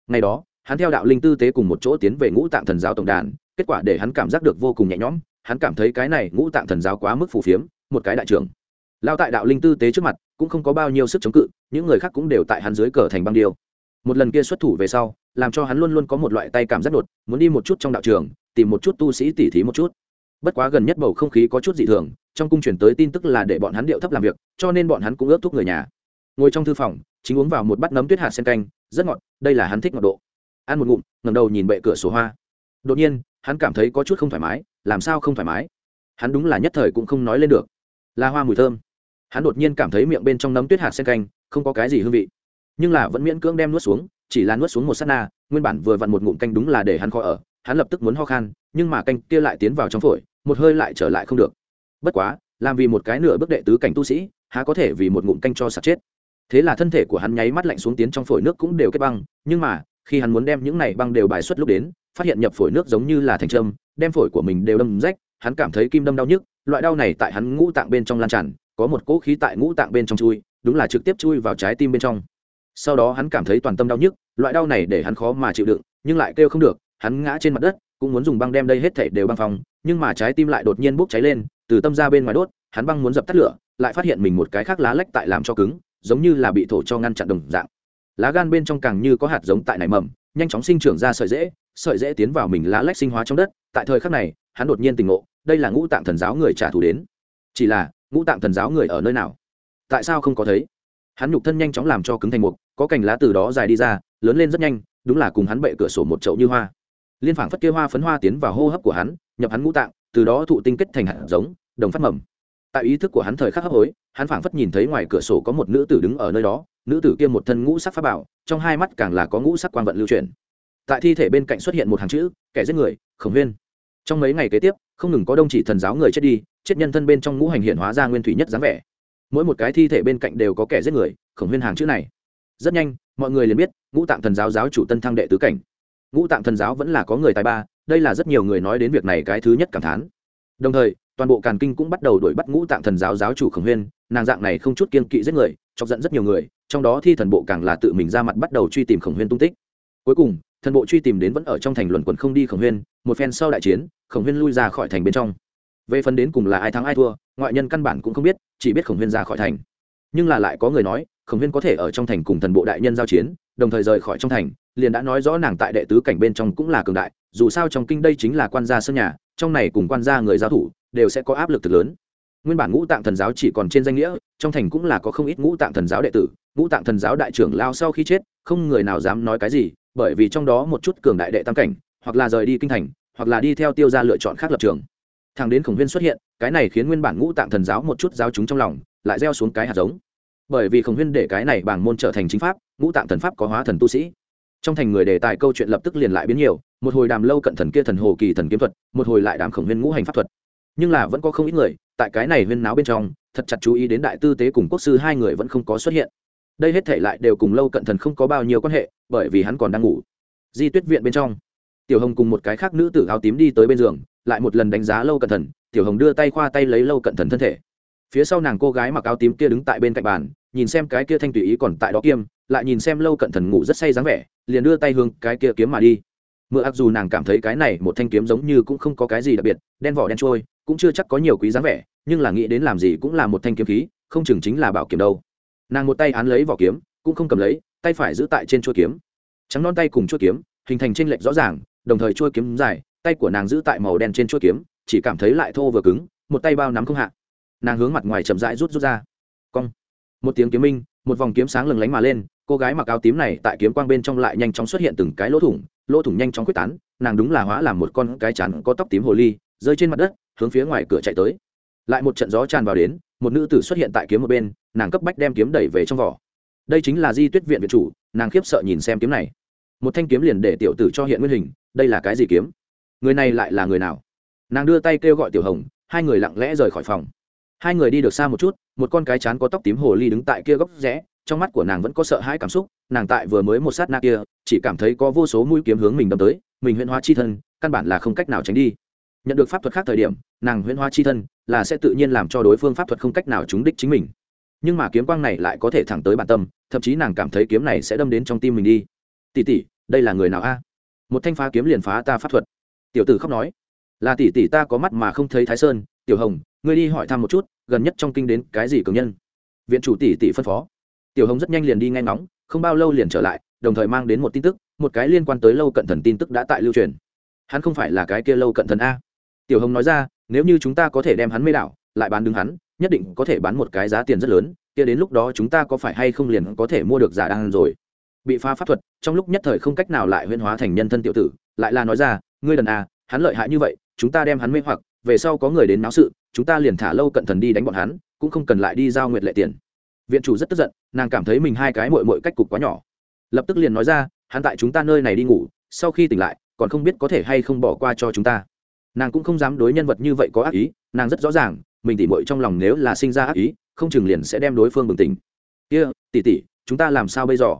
Ngày đó, hắn theo đạo linh tư tế cùng một chỗ tiến về ngũ tạng thần giáo tổng đàn, kết quả để hắn cảm giác được vô cùng nhẹ nhõm hắn cảm thấy cái này ngũ tạng thần giáo quá mức phù phiếm, một cái đại trưởng. Lao tại đạo linh tư tế trước mặt, cũng không có bao nhiêu sức chống cự, những người khác cũng đều tại hắn dưới cờ thành băng điêu. Một lần kia xuất thủ về sau, làm cho hắn luôn luôn có một loại tay cảm giác đột, muốn đi một chút trong đạo trường, tìm một chút tu sĩ tỉ thí một chút. Bất quá gần nhất bầu không khí có chút dị thường, trong cung chuyển tới tin tức là để bọn hắn điệu thấp làm việc, cho nên bọn hắn cũng ước thúc người nhà. Ngồi trong thư phòng, chính uống vào một bát nấm tuyết hạt sen canh, rất ngọt, đây là hắn thích ngọt độ. Ăn một ngụm ngầm đầu nhìn bệ cửa sổ hoa đột nhiên, hắn cảm thấy có chút không thoải mái, làm sao không thoải mái? Hắn đúng là nhất thời cũng không nói lên được. Là hoa mùi thơm. Hắn đột nhiên cảm thấy miệng bên trong nấm tuyết hạt sen canh, không có cái gì hương vị. Nhưng là vẫn miễn cưỡng đem nuốt xuống, chỉ là nuốt xuống một s á t na, nguyên bản vừa vặn một ngụm canh đúng là để hắn khó ở. Hắn lập tức muốn ho khan, nhưng mà canh kia lại tiến vào trong phổi, một hơi lại trở lại không được. Bất quá, làm vì một cái nửa bước đệ tứ cảnh tu sĩ, há có thể vì một ngụm canh cho sạt chết. Thế là thân thể của hắn nháy mắt lạnh xuống tiến trong phổi, nước cũng đều kết băng, nhưng mà, khi hắn muốn đem những này băng đều bài xuất lúc đến phát hiện nhập phổi nước giống như là thành trâm đem phổi của mình đều đâm rách, hắn cảm thấy kim đâm đau nhức, loại đau này tại hắn ngũ tạng bên trong lan tràn, có một cỗ khí tại ngũ tạng bên trong chui, đúng là trực tiếp chui vào trái tim bên trong. Sau đó hắn cảm thấy toàn tâm đau nhức, loại đau này để hắn khó mà chịu đựng, nhưng lại kêu không được, hắn ngã trên mặt đất, cũng muốn dùng băng đem đây hết thảy đều băng phòng nhưng mà trái tim lại đột nhiên bốc cháy lên, từ tâm ra bên ngoài đốt, hắn băng muốn dập tắt lửa, lại phát hiện mình một cái khác lá lách tại làm cho cứng, giống như là bị thổ cho ngăn chặn đồng dạng. Lá gan bên trong càng như có hạt giống tại nảy mầm, nhanh chóng sinh trưởng ra sợi dễ sợi dễ tiến vào mình lá lách sinh hóa trong đất, tại thời khắc này, hắn đột nhiên tỉnh ngộ, đây là ngũ tạng thần giáo người trả thù đến. Chỉ là, ngũ tạng thần giáo người ở nơi nào? Tại sao không có thấy? Hắn nhục thân nhanh chóng làm cho cứng thành mục, có cành lá từ đó dài đi ra, lớn lên rất nhanh, đúng là cùng hắn bệ cửa sổ một chậu như hoa. Liên phảng phất kia hoa phấn hoa tiến vào hô hấp của hắn, nhập hắn ngũ tạng, từ đó thụ tinh kết thành hạt giống, đồng phát mầm. Tại ý thức của hắn thời khắc hấp hối, hắn phảng phất nhìn thấy ngoài cửa sổ có một nữ tử đứng ở nơi đó, nữ tử kia một thân ngũ sắc pháp bảo, trong hai mắt càng là có ngũ sắc quang vận lưu truyền tại thi thể bên cạnh xuất hiện một hàng chữ, kẻ giết người, khổng huyên. Trong mấy ngày kế tiếp, không ngừng có đông chỉ thần giáo người chết đi, chết nhân thân bên trong ngũ hành hiện hóa ra nguyên thủy nhất dáng vẻ. Mỗi một cái thi thể bên cạnh đều có kẻ giết người, khổng huyên hàng chữ này. Rất nhanh, mọi người liền biết, ngũ tạng thần giáo giáo chủ tân thăng đệ tứ cảnh. Ngũ tạng thần giáo vẫn là có người tài ba, đây là rất nhiều người nói đến việc này cái thứ nhất cảm thán. Đồng thời, toàn bộ càn kinh cũng bắt đầu đuổi bắt ngũ tạng thần giáo giáo chủ khổng huyên, nàng dạng này không chút kiên kỵ giết người, chọc giận rất nhiều người, trong đó thi thần bộ càng là tự mình ra mặt bắt đầu truy tìm khổng huyên tung tích. Cuối cùng thần bộ truy tìm đến vẫn ở trong thành luận quần không đi khổng huyên, một phen sau đại chiến, khổng huyên lui ra khỏi thành bên trong. Về phần đến cùng là ai thắng ai thua, ngoại nhân căn bản cũng không biết, chỉ biết khổng huyên ra khỏi thành. Nhưng là lại có người nói, khổng huyên có thể ở trong thành cùng thần bộ đại nhân giao chiến, đồng thời rời khỏi trong thành, liền đã nói rõ nàng tại đệ tứ cảnh bên trong cũng là cường đại, dù sao trong kinh đây chính là quan gia sân nhà, trong này cùng quan gia người giao thủ, đều sẽ có áp lực thực lớn. Nguyên bản ngũ tạng thần giáo chỉ còn trên danh nghĩa, trong thành cũng là có không ít ngũ tạng thần giáo đệ tử, ngũ tạng thần giáo đại trưởng lao sau khi chết, không người nào dám nói cái gì bởi vì trong đó một chút cường đại đệ tam cảnh, hoặc là rời đi kinh thành, hoặc là đi theo tiêu ra lựa chọn khác lập trường. Thằng đến khổng huyên xuất hiện, cái này khiến nguyên bản ngũ tạng thần giáo một chút giáo chúng trong lòng, lại gieo xuống cái hạt giống. Bởi vì khổng huyên để cái này bảng môn trở thành chính pháp, ngũ tạng thần pháp có hóa thần tu sĩ. Trong thành người đề tài câu chuyện lập tức liền lại biến nhiều, một hồi đàm lâu cận thần kia thần hồ kỳ thần kiếm thuật, một hồi lại đàm khổng huyên ngũ hành pháp thuật. Nhưng là vẫn có không ít người, tại cái này huyên náo bên trong, thật chặt chú ý đến đại tư tế cùng quốc sư hai người vẫn không có xuất hiện đây hết thể lại đều cùng lâu cận thần không có bao nhiêu quan hệ, bởi vì hắn còn đang ngủ. Di tuyết viện bên trong, tiểu hồng cùng một cái khác nữ tử áo tím đi tới bên giường, lại một lần đánh giá lâu cận thần, tiểu hồng đưa tay khoa tay lấy lâu cận thần thân thể. Phía sau nàng cô gái mặc áo tím kia đứng tại bên cạnh bàn, nhìn xem cái kia thanh tùy ý còn tại đó kiêm, lại nhìn xem lâu cận thần ngủ rất say dáng vẻ, liền đưa tay hướng cái kia kiếm mà đi. Mượn ác dù nàng cảm thấy cái này một thanh kiếm giống như cũng không có cái gì đặc biệt, đen vỏ đen trôi, cũng chưa chắc có nhiều quý dáng vẻ, nhưng là nghĩ đến làm gì cũng là một thanh kiếm khí, không chừng chính là bảo kiếm đâu nàng một tay án lấy vỏ kiếm, cũng không cầm lấy, tay phải giữ tại trên chuôi kiếm. Trắng non tay cùng chuôi kiếm, hình thành tranh lệch rõ ràng, đồng thời chuôi kiếm dài, tay của nàng giữ tại màu đen trên chuôi kiếm, chỉ cảm thấy lại thô vừa cứng, một tay bao nắm không hạ. Nàng hướng mặt ngoài chậm rãi rút rút ra. Cong. Một tiếng kiếm minh, một vòng kiếm sáng lừng lánh mà lên, cô gái mặc áo tím này tại kiếm quang bên trong lại nhanh chóng xuất hiện từng cái lỗ thủng lỗ thủng nhanh chóng quyết tán, nàng đúng là hóa làm một con cái chắn có tóc tím hồ ly, rơi trên mặt đất, hướng phía ngoài cửa chạy tới. Lại một trận gió tràn vào đến một nữ tử xuất hiện tại kiếm một bên, nàng cấp bách đem kiếm đẩy về trong vỏ. Đây chính là di tuyết viện viện chủ, nàng khiếp sợ nhìn xem kiếm này. Một thanh kiếm liền để tiểu tử cho hiện nguyên hình, đây là cái gì kiếm? Người này lại là người nào? Nàng đưa tay kêu gọi tiểu hồng, hai người lặng lẽ rời khỏi phòng. Hai người đi được xa một chút, một con cái chán có tóc tím hồ ly đứng tại kia góc rẽ, trong mắt của nàng vẫn có sợ hãi cảm xúc, nàng tại vừa mới một sát na kia, chỉ cảm thấy có vô số mũi kiếm hướng mình đâm tới, mình huyễn hóa chi thân, căn bản là không cách nào tránh đi. Nhận được pháp thuật khác thời điểm nàng huyễn hóa chi thân là sẽ tự nhiên làm cho đối phương pháp thuật không cách nào trúng đích chính mình. Nhưng mà kiếm quang này lại có thể thẳng tới bản tâm, thậm chí nàng cảm thấy kiếm này sẽ đâm đến trong tim mình đi. Tỷ tỷ, đây là người nào a? Một thanh phá kiếm liền phá ta pháp thuật. Tiểu tử khóc nói. Là tỷ tỷ ta có mắt mà không thấy thái sơn, tiểu hồng, ngươi đi hỏi thăm một chút, gần nhất trong kinh đến cái gì cường nhân? Viện chủ tỷ tỷ phân phó. Tiểu hồng rất nhanh liền đi ngay ngóng, không bao lâu liền trở lại, đồng thời mang đến một tin tức, một cái liên quan tới lâu cận thần tin tức đã tại lưu truyền. Hắn không phải là cái kia lâu cận thần a tiểu hồng nói ra, nếu như chúng ta có thể đem hắn mê đảo, lại bán đứng hắn, nhất định có thể bán một cái giá tiền rất lớn, kia đến lúc đó chúng ta có phải hay không liền có thể mua được giả đan rồi. Bị phá pháp thuật, trong lúc nhất thời không cách nào lại huyên hóa thành nhân thân tiểu tử, lại là nói ra, ngươi đần à hắn lợi hại như vậy, chúng ta đem hắn mê hoặc, về sau có người đến náo sự, chúng ta liền thả lâu cận thần đi đánh bọn hắn, cũng không cần lại đi giao nguyệt lệ tiền. Viện chủ rất tức giận, nàng cảm thấy mình hai cái mội mội cách cục quá nhỏ. Lập tức liền nói ra, hắn tại chúng ta nơi này đi ngủ, sau khi tỉnh lại, còn không biết có thể hay không bỏ qua cho chúng ta nàng cũng không dám đối nhân vật như vậy có ác ý nàng rất rõ ràng mình tỉ mội trong lòng nếu là sinh ra ác ý không chừng liền sẽ đem đối phương bừng tỉnh. Kia、yeah, tỉ tỉ chúng ta làm sao bây giờ?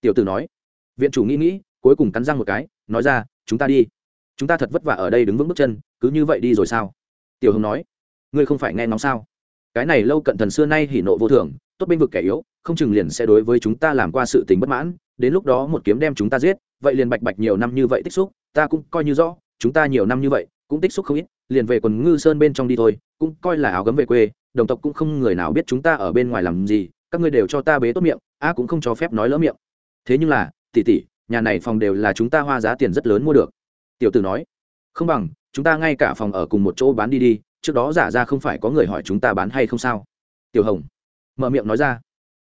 Tiểu tử nói. Viện chủ nghĩ nghĩ cuối cùng cắn răng một cái nói ra chúng ta đi. Chúng ta thật vất vả ở đây đứng vững bước chân cứ như vậy đi rồi sao? Tiểu hồng nói. Ngươi không phải nghe nóng sao? Cái này lâu cận thần xưa nay hỉ nộ vô thường tốt binh vực kẻ yếu không chừng liền sẽ đối với chúng ta làm qua sự tình bất mãn đến lúc đó một kiếm đem chúng ta giết vậy liền bạch bạch nhiều năm như vậy tích xúc ta cũng coi như rõ chúng ta nhiều năm như vậy cũng tích xúc không ít, liền về quần ngư sơn bên trong đi thôi, cũng coi là áo gấm về quê, đồng tộc cũng không người nào biết chúng ta ở bên ngoài làm gì, các ngươi đều cho ta bế tốt miệng, a cũng không cho phép nói lỡ miệng. Thế nhưng là, tỷ tỷ, nhà này phòng đều là chúng ta hoa giá tiền rất lớn mua được. Tiểu tử nói, không bằng, chúng ta ngay cả phòng ở cùng một chỗ bán đi đi, trước đó giả ra không phải có người hỏi chúng ta bán hay không sao? Tiểu hồng, mở miệng nói ra.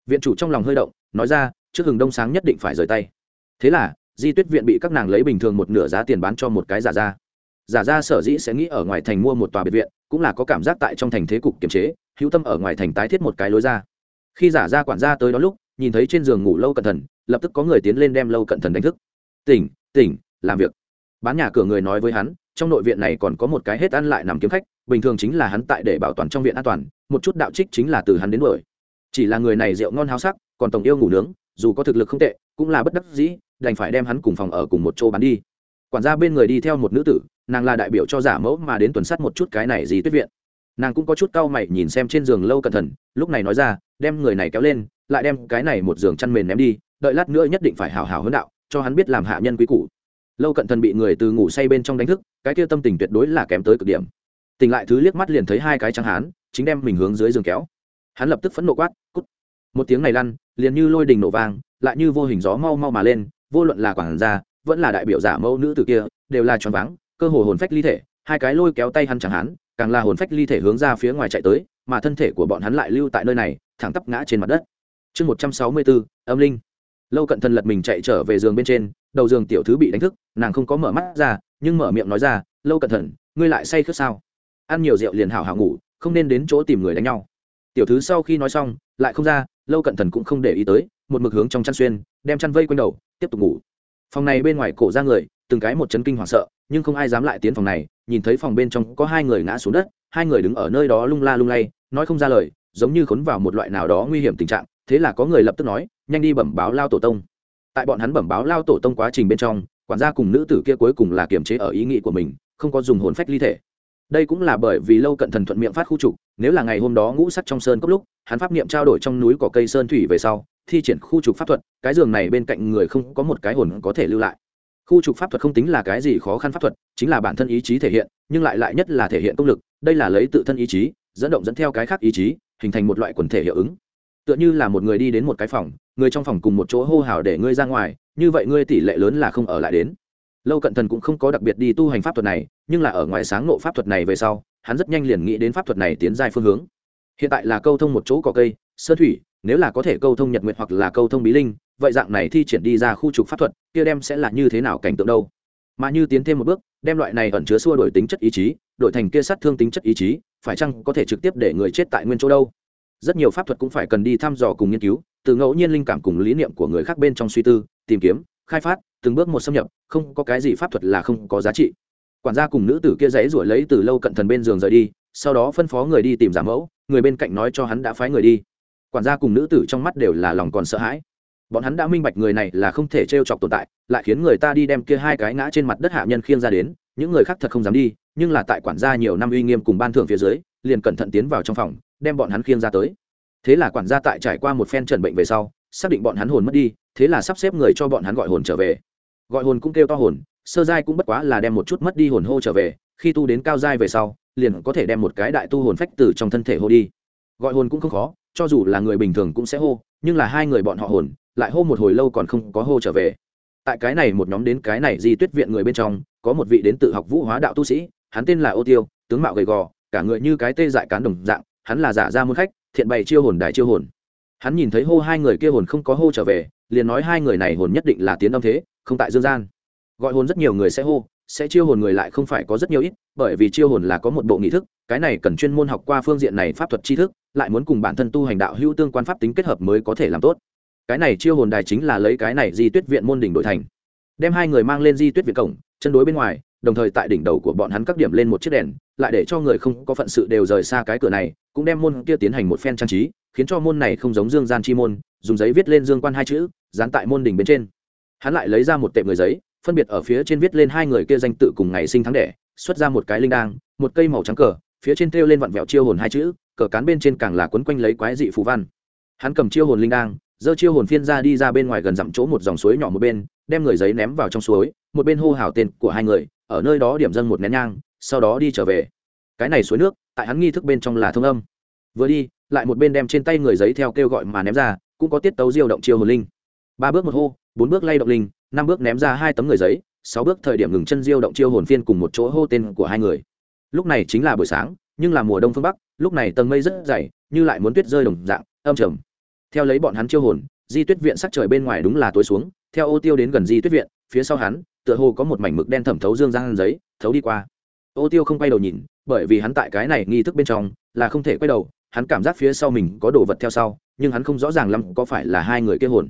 Viện chủ trong lòng hơi động, nói ra, trước hừng đông sáng nhất định phải rời tay. Thế là, di tuyết viện bị các nàng lấy bình thường một nửa giá tiền bán cho một cái giả ra giả ra sở dĩ sẽ nghĩ ở ngoài thành mua một tòa biệt viện, cũng là có cảm giác tại trong thành thế cục kiềm chế, hữu tâm ở ngoài thành tái thiết một cái lối ra. Khi giả ra quản gia tới đó lúc, nhìn thấy trên giường ngủ lâu cẩn thận, lập tức có người tiến lên đem lâu cẩn thận đánh thức. Tỉnh tỉnh, làm việc. Bán nhà cửa người nói với hắn, trong nội viện này còn có một cái hết ăn lại nằm kiếm khách, bình thường chính là hắn tại để bảo toàn trong viện an toàn, một chút đạo trích chính là từ hắn đến đuổi. Chỉ là người này rượu ngon háo sắc, còn tổng yêu ngủ nướng, dù có thực lực không tệ, cũng là bất đắc dĩ, đành phải đem hắn cùng phòng ở cùng một chỗ bán đi. Quản gia bên người đi theo một nữ tử nàng là đại biểu cho giả mẫu mà đến tuần sát một chút cái này gì tuyết viện. Nàng cũng có chút cau mày nhìn xem trên giường lâu cẩn thận, lúc này nói ra, đem người này kéo lên, lại đem cái này một giường chăn mền ném đi, đợi lát nữa nhất định phải hào hào hướng đạo, cho hắn biết làm hạ nhân quý cũ lâu cận thần bị người từ ngủ say bên trong đánh thức, cái kia tâm tình tuyệt đối là kém tới cực điểm. Tỉnh lại thứ liếc mắt liền thấy hai cái trắng hán, chính đem mình hướng dưới giường kéo. Hắn lập tức phẫn nộ quát, cút! Một tiếng này lăn, liền như lôi đình nổ vang, lại như vô hình gió mau mau mà lên, vô luận là quản gia, vẫn là đại biểu giả mẫu nữ từ kia, đều là choáng váng cơ hồ hồn phách ly thể, hai cái lôi kéo tay hắn chẳng hắn, càng là hồn phách ly thể hướng ra phía ngoài chạy tới, mà thân thể của bọn hắn lại lưu tại nơi này, thẳng tắp ngã trên mặt đất. Chương một trăm sáu mươi bốn, âm linh. Lâu cận thần lật mình chạy trở về giường bên trên, đầu giường tiểu thứ bị đánh thức, nàng không có mở mắt ra, nhưng mở miệng nói ra, lâu cận thần, ngươi lại say khướt sao? Ăn nhiều rượu liền hảo hảo ngủ, không nên đến chỗ tìm người đánh nhau. Tiểu thứ sau khi nói xong, lại không ra, lâu cận thần cũng không để ý tới, một mực hướng trong chăn xuyên, đem chăn vây quanh đầu, tiếp tục ngủ. Phòng này bên ngoài cổ ra người, từng cái một chấn kinh hoảng sợ nhưng không ai dám lại tiến phòng này, nhìn thấy phòng bên trong có hai người ngã xuống đất, hai người đứng ở nơi đó lung la lung lay, nói không ra lời, giống như khốn vào một loại nào đó nguy hiểm tình trạng, thế là có người lập tức nói, nhanh đi bẩm báo lao tổ tông. Tại bọn hắn bẩm báo lao tổ tông quá trình bên trong, quản gia cùng nữ tử kia cuối cùng là kiềm chế ở ý nghĩ của mình, không có dùng hồn phách ly thể. Đây cũng là bởi vì lâu cận thần thuận miệng phát khu trục, nếu là ngày hôm đó ngũ sắc trong sơn cốc lúc, hắn pháp niệm trao đổi trong núi cỏ cây sơn thủy về sau, thi triển khu trục pháp thuật, cái giường này bên cạnh người không có một cái hồn có thể lưu lại khu trục pháp thuật không tính là cái gì khó khăn pháp thuật, chính là bản thân ý chí thể hiện, nhưng lại lại nhất là thể hiện công lực, đây là lấy tự thân ý chí, dẫn động dẫn theo cái khác ý chí, hình thành một loại quần thể hiệu ứng. Tựa như là một người đi đến một cái phòng, người trong phòng cùng một chỗ hô hào để ngươi ra ngoài, như vậy ngươi tỷ lệ lớn là không ở lại đến. Lâu cận thần cũng không có đặc biệt đi tu hành pháp thuật này, nhưng là ở ngoài sáng nộ pháp thuật này về sau, hắn rất nhanh liền nghĩ đến pháp thuật này tiến dài phương hướng. Hiện tại là câu thông một chỗ cỏ cây, sơn thủy, nếu là có thể câu thông nhật nguyện hoặc là câu thông bí linh vậy dạng này thi triển đi ra khu trục pháp thuật, kia đem sẽ là như thế nào cảnh tượng đâu? Mà như tiến thêm một bước, đem loại này ẩn chứa xua đổi tính chất ý chí, đổi thành kia sát thương tính chất ý chí, phải chăng có thể trực tiếp để người chết tại nguyên chỗ đâu? Rất nhiều pháp thuật cũng phải cần đi thăm dò cùng nghiên cứu, từ ngẫu nhiên linh cảm cùng lý niệm của người khác bên trong suy tư, tìm kiếm, khai phát, từng bước một xâm nhập, không có cái gì pháp thuật là không có giá trị. Quản gia cùng nữ tử kia giấy ruổi lấy từ lâu cận thần bên giường rời đi, sau đó phân phó người đi tìm giả mẫu, người bên cạnh nói cho hắn đã phái người đi. Quản gia cùng nữ tử trong mắt đều là lòng còn sợ hãi bọn hắn đã minh bạch người này là không thể t r e o chọc tồn tại, lại khiến người ta đi đem kia hai cái ngã trên mặt đất hạ nhân khiêng ra đến, những người khác thật không dám đi, nhưng là tại quản gia nhiều năm uy nghiêm cùng ban thưởng phía dưới, liền cẩn thận tiến vào trong phòng, đem bọn hắn khiêng ra tới. Thế là quản gia tại trải qua một phen trần bệnh về sau, xác định bọn hắn hồn mất đi, thế là sắp xếp người cho bọn hắn gọi hồn trở về. Gọi hồn cũng kêu to hồn, sơ giai cũng bất quá là đem một chút mất đi hồn hô trở về, khi tu đến cao giai về sau, liền có thể đem một cái đại tu hồn phách từ trong thân thể hô đi. Gọi hồn cũng không khó, cho dù là người bình thường cũng sẽ hô, nhưng là hai người bọn họ hồn lại hô một hồi lâu còn không có hô trở về. Tại cái này một nhóm đến cái này di tuyết viện người bên trong, có một vị đến tự học vũ hóa đạo tu sĩ, hắn tên là ô tiêu, tướng mạo gầy gò, cả người như cái tê dại cán đồng dạng, hắn là giả ra môn khách, thiện bày chiêu hồn đài chiêu hồn. Hắn nhìn thấy hô hai người kia hồn không có hô trở về, liền nói hai người này hồn nhất định là tiến âm thế, không tại dương gian. Gọi hồn rất nhiều người sẽ hô, sẽ chiêu hồn người lại không phải có rất nhiều ít, bởi vì chiêu hồn là có một bộ nghị thức, cái này cần chuyên môn học qua phương diện này pháp thuật tri thức, lại muốn cùng bản thân tu hành đạo hữu tương quan pháp tính kết hợp mới có thể làm tốt cái này chiêu hồn đài chính là lấy cái này di tuyết viện môn đỉnh đội thành. Đem hai người mang lên di tuyết viện cổng, chân đối bên ngoài, đồng thời tại đỉnh đầu của bọn hắn các điểm lên một chiếc đèn, lại để cho người không có phận sự đều rời xa cái cửa này, cũng đem môn kia tiến hành một phen trang trí, khiến cho môn này không giống dương gian chi môn, dùng giấy viết lên dương quan hai chữ, dán tại môn đỉnh bên trên. Hắn lại lấy ra một tệp người giấy, phân biệt ở phía trên viết lên hai người kia danh tự cùng ngày sinh tháng đẻ, xuất ra một cái linh đang một cây màu trắng cờ, phía trên treo lên vặn vẹo chiêu hồn hai chữ, cờ cán bên trên càng là quấn quanh lấy quái dị phù văn. Hắn cầm chiêu hồn linh đang giơ chiêu hồn phiên ra đi ra bên ngoài gần dặm chỗ một dòng suối nhỏ một bên, đem người giấy ném vào trong suối, một bên hô hào tên của hai người, ở nơi đó điểm dâng một nén nhang, sau đó đi trở về. Cái này suối nước, tại hắn nghi thức bên trong là thông âm. Vừa đi, lại một bên đem trên tay người giấy theo kêu gọi mà ném ra, cũng có tiết tấu diêu động chiêu hồn linh. Ba bước một hô, bốn bước lay động linh, năm bước ném ra hai tấm người giấy, sáu bước thời điểm ngừng chân diêu động chiêu hồn phiên cùng một chỗ hô tên của hai người. Lúc này chính là buổi sáng, nhưng là mùa đông phương bắc, lúc này tầng mây rất dày, như lại muốn tuyết rơi đồng dạng, âm trầm theo lấy bọn hắn chiêu hồn, di tuyết viện sắc trời bên ngoài đúng là tối xuống, theo ô tiêu đến gần di tuyết viện, phía sau hắn, tựa hồ có một mảnh mực đen thẩm thấu dương giang giấy, thấu đi qua. Ô tiêu không quay đầu nhìn, bởi vì hắn tại cái này nghi thức bên trong, là không thể quay đầu, hắn cảm giác phía sau mình có đồ vật theo sau, nhưng hắn không rõ ràng lắm có phải là hai người kia hồn.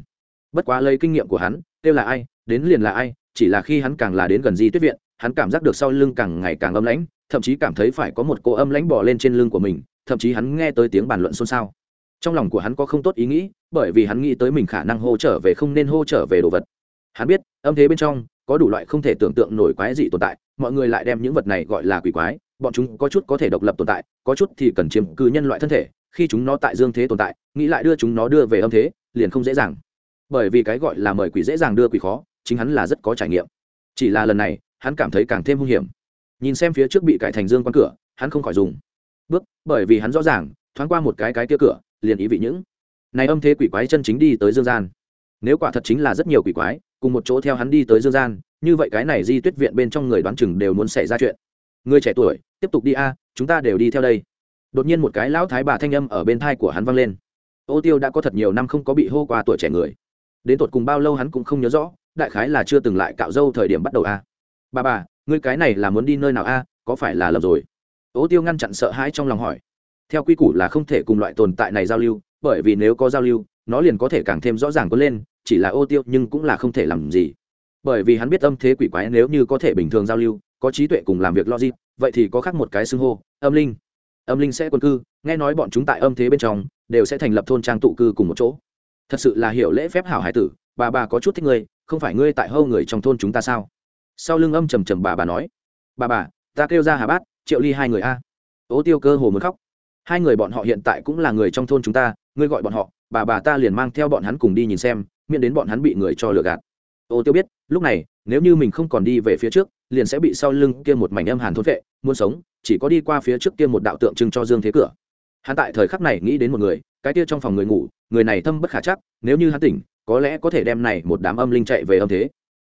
Bất quá lấy kinh nghiệm của hắn, kêu là ai, đến liền là ai, chỉ là khi hắn càng là đến gần di tuyết viện, hắn cảm giác được sau lưng càng ngày càng âm lãnh, thậm chí cảm thấy phải có một cô âm lãnh bỏ lên trên lưng của mình, thậm chí hắn nghe tới tiếng bàn luận xôn xao trong lòng của hắn có không tốt ý nghĩ, bởi vì hắn nghĩ tới mình khả năng hô trở về không nên hô trở về đồ vật. Hắn biết, âm thế bên trong, có đủ loại không thể tưởng tượng nổi quái gì tồn tại, mọi người lại đem những vật này gọi là quỷ quái, bọn chúng có chút có thể độc lập tồn tại, có chút thì cần chiếm cứ nhân loại thân thể, khi chúng nó tại dương thế tồn tại, nghĩ lại đưa chúng nó đưa về âm thế, liền không dễ dàng. Bởi vì cái gọi là mời quỷ dễ dàng đưa quỷ khó, chính hắn là rất có trải nghiệm. Chỉ là lần này, hắn cảm thấy càng thêm hung hiểm. Nhìn xem phía trước bị cải thành dương quan cửa, hắn không khỏi dùng. Bước, bởi vì hắn rõ ràng, thoáng qua một cái cái kia cửa liền ý vị những. Này âm thế quỷ quái chân chính đi tới dương gian. Nếu quả thật chính là rất nhiều quỷ quái, cùng một chỗ theo hắn đi tới dương gian, như vậy cái này di tuyết viện bên trong người đoán chừng đều muốn xảy ra chuyện. Người trẻ tuổi, tiếp tục đi a, chúng ta đều đi theo đây. Đột nhiên một cái lão thái bà thanh âm ở bên thai của hắn vang lên. Ô tiêu đã có thật nhiều năm không có bị hô qua tuổi trẻ người. Đến tột cùng bao lâu hắn cũng không nhớ rõ, đại khái là chưa từng lại cạo dâu thời điểm bắt đầu a. Bà bà, ngươi cái này là muốn đi nơi nào a, có phải là lầm rồi? Ô tiêu ngăn chặn sợ hãi trong lòng hỏi theo quy củ là không thể cùng loại tồn tại này giao lưu, bởi vì nếu có giao lưu, nó liền có thể càng thêm rõ ràng có lên, chỉ là ô tiêu nhưng cũng là không thể làm gì. Bởi vì hắn biết âm thế quỷ quái nếu như có thể bình thường giao lưu, có trí tuệ cùng làm việc logic, vậy thì có khác một cái xưng hô, âm linh. Âm linh sẽ quân cư, nghe nói bọn chúng tại âm thế bên trong, đều sẽ thành lập thôn trang tụ cư cùng một chỗ. Thật sự là hiểu lễ phép hảo hải tử, bà bà có chút thích ngươi, không phải ngươi tại hâu người trong thôn chúng ta sao? Sau lưng âm trầm trầm bà bà nói, bà bà, ta kêu ra hà bát, triệu ly hai người a. Ố tiêu cơ hồ muốn khóc hai người bọn họ hiện tại cũng là người trong thôn chúng ta, ngươi gọi bọn họ, bà bà ta liền mang theo bọn hắn cùng đi nhìn xem, miễn đến bọn hắn bị người cho lừa gạt. Ô, tiêu biết, lúc này, nếu như mình không còn đi về phía trước, liền sẽ bị sau lưng kia một mảnh âm hàn thôn vệ, muốn sống, chỉ có đi qua phía trước kia một đạo tượng trưng cho dương thế cửa. Hắn tại thời khắc này nghĩ đến một người, cái kia trong phòng người ngủ, người này thâm bất khả chắc, nếu như hắn tỉnh, có lẽ có thể đem này một đám âm linh chạy về âm thế.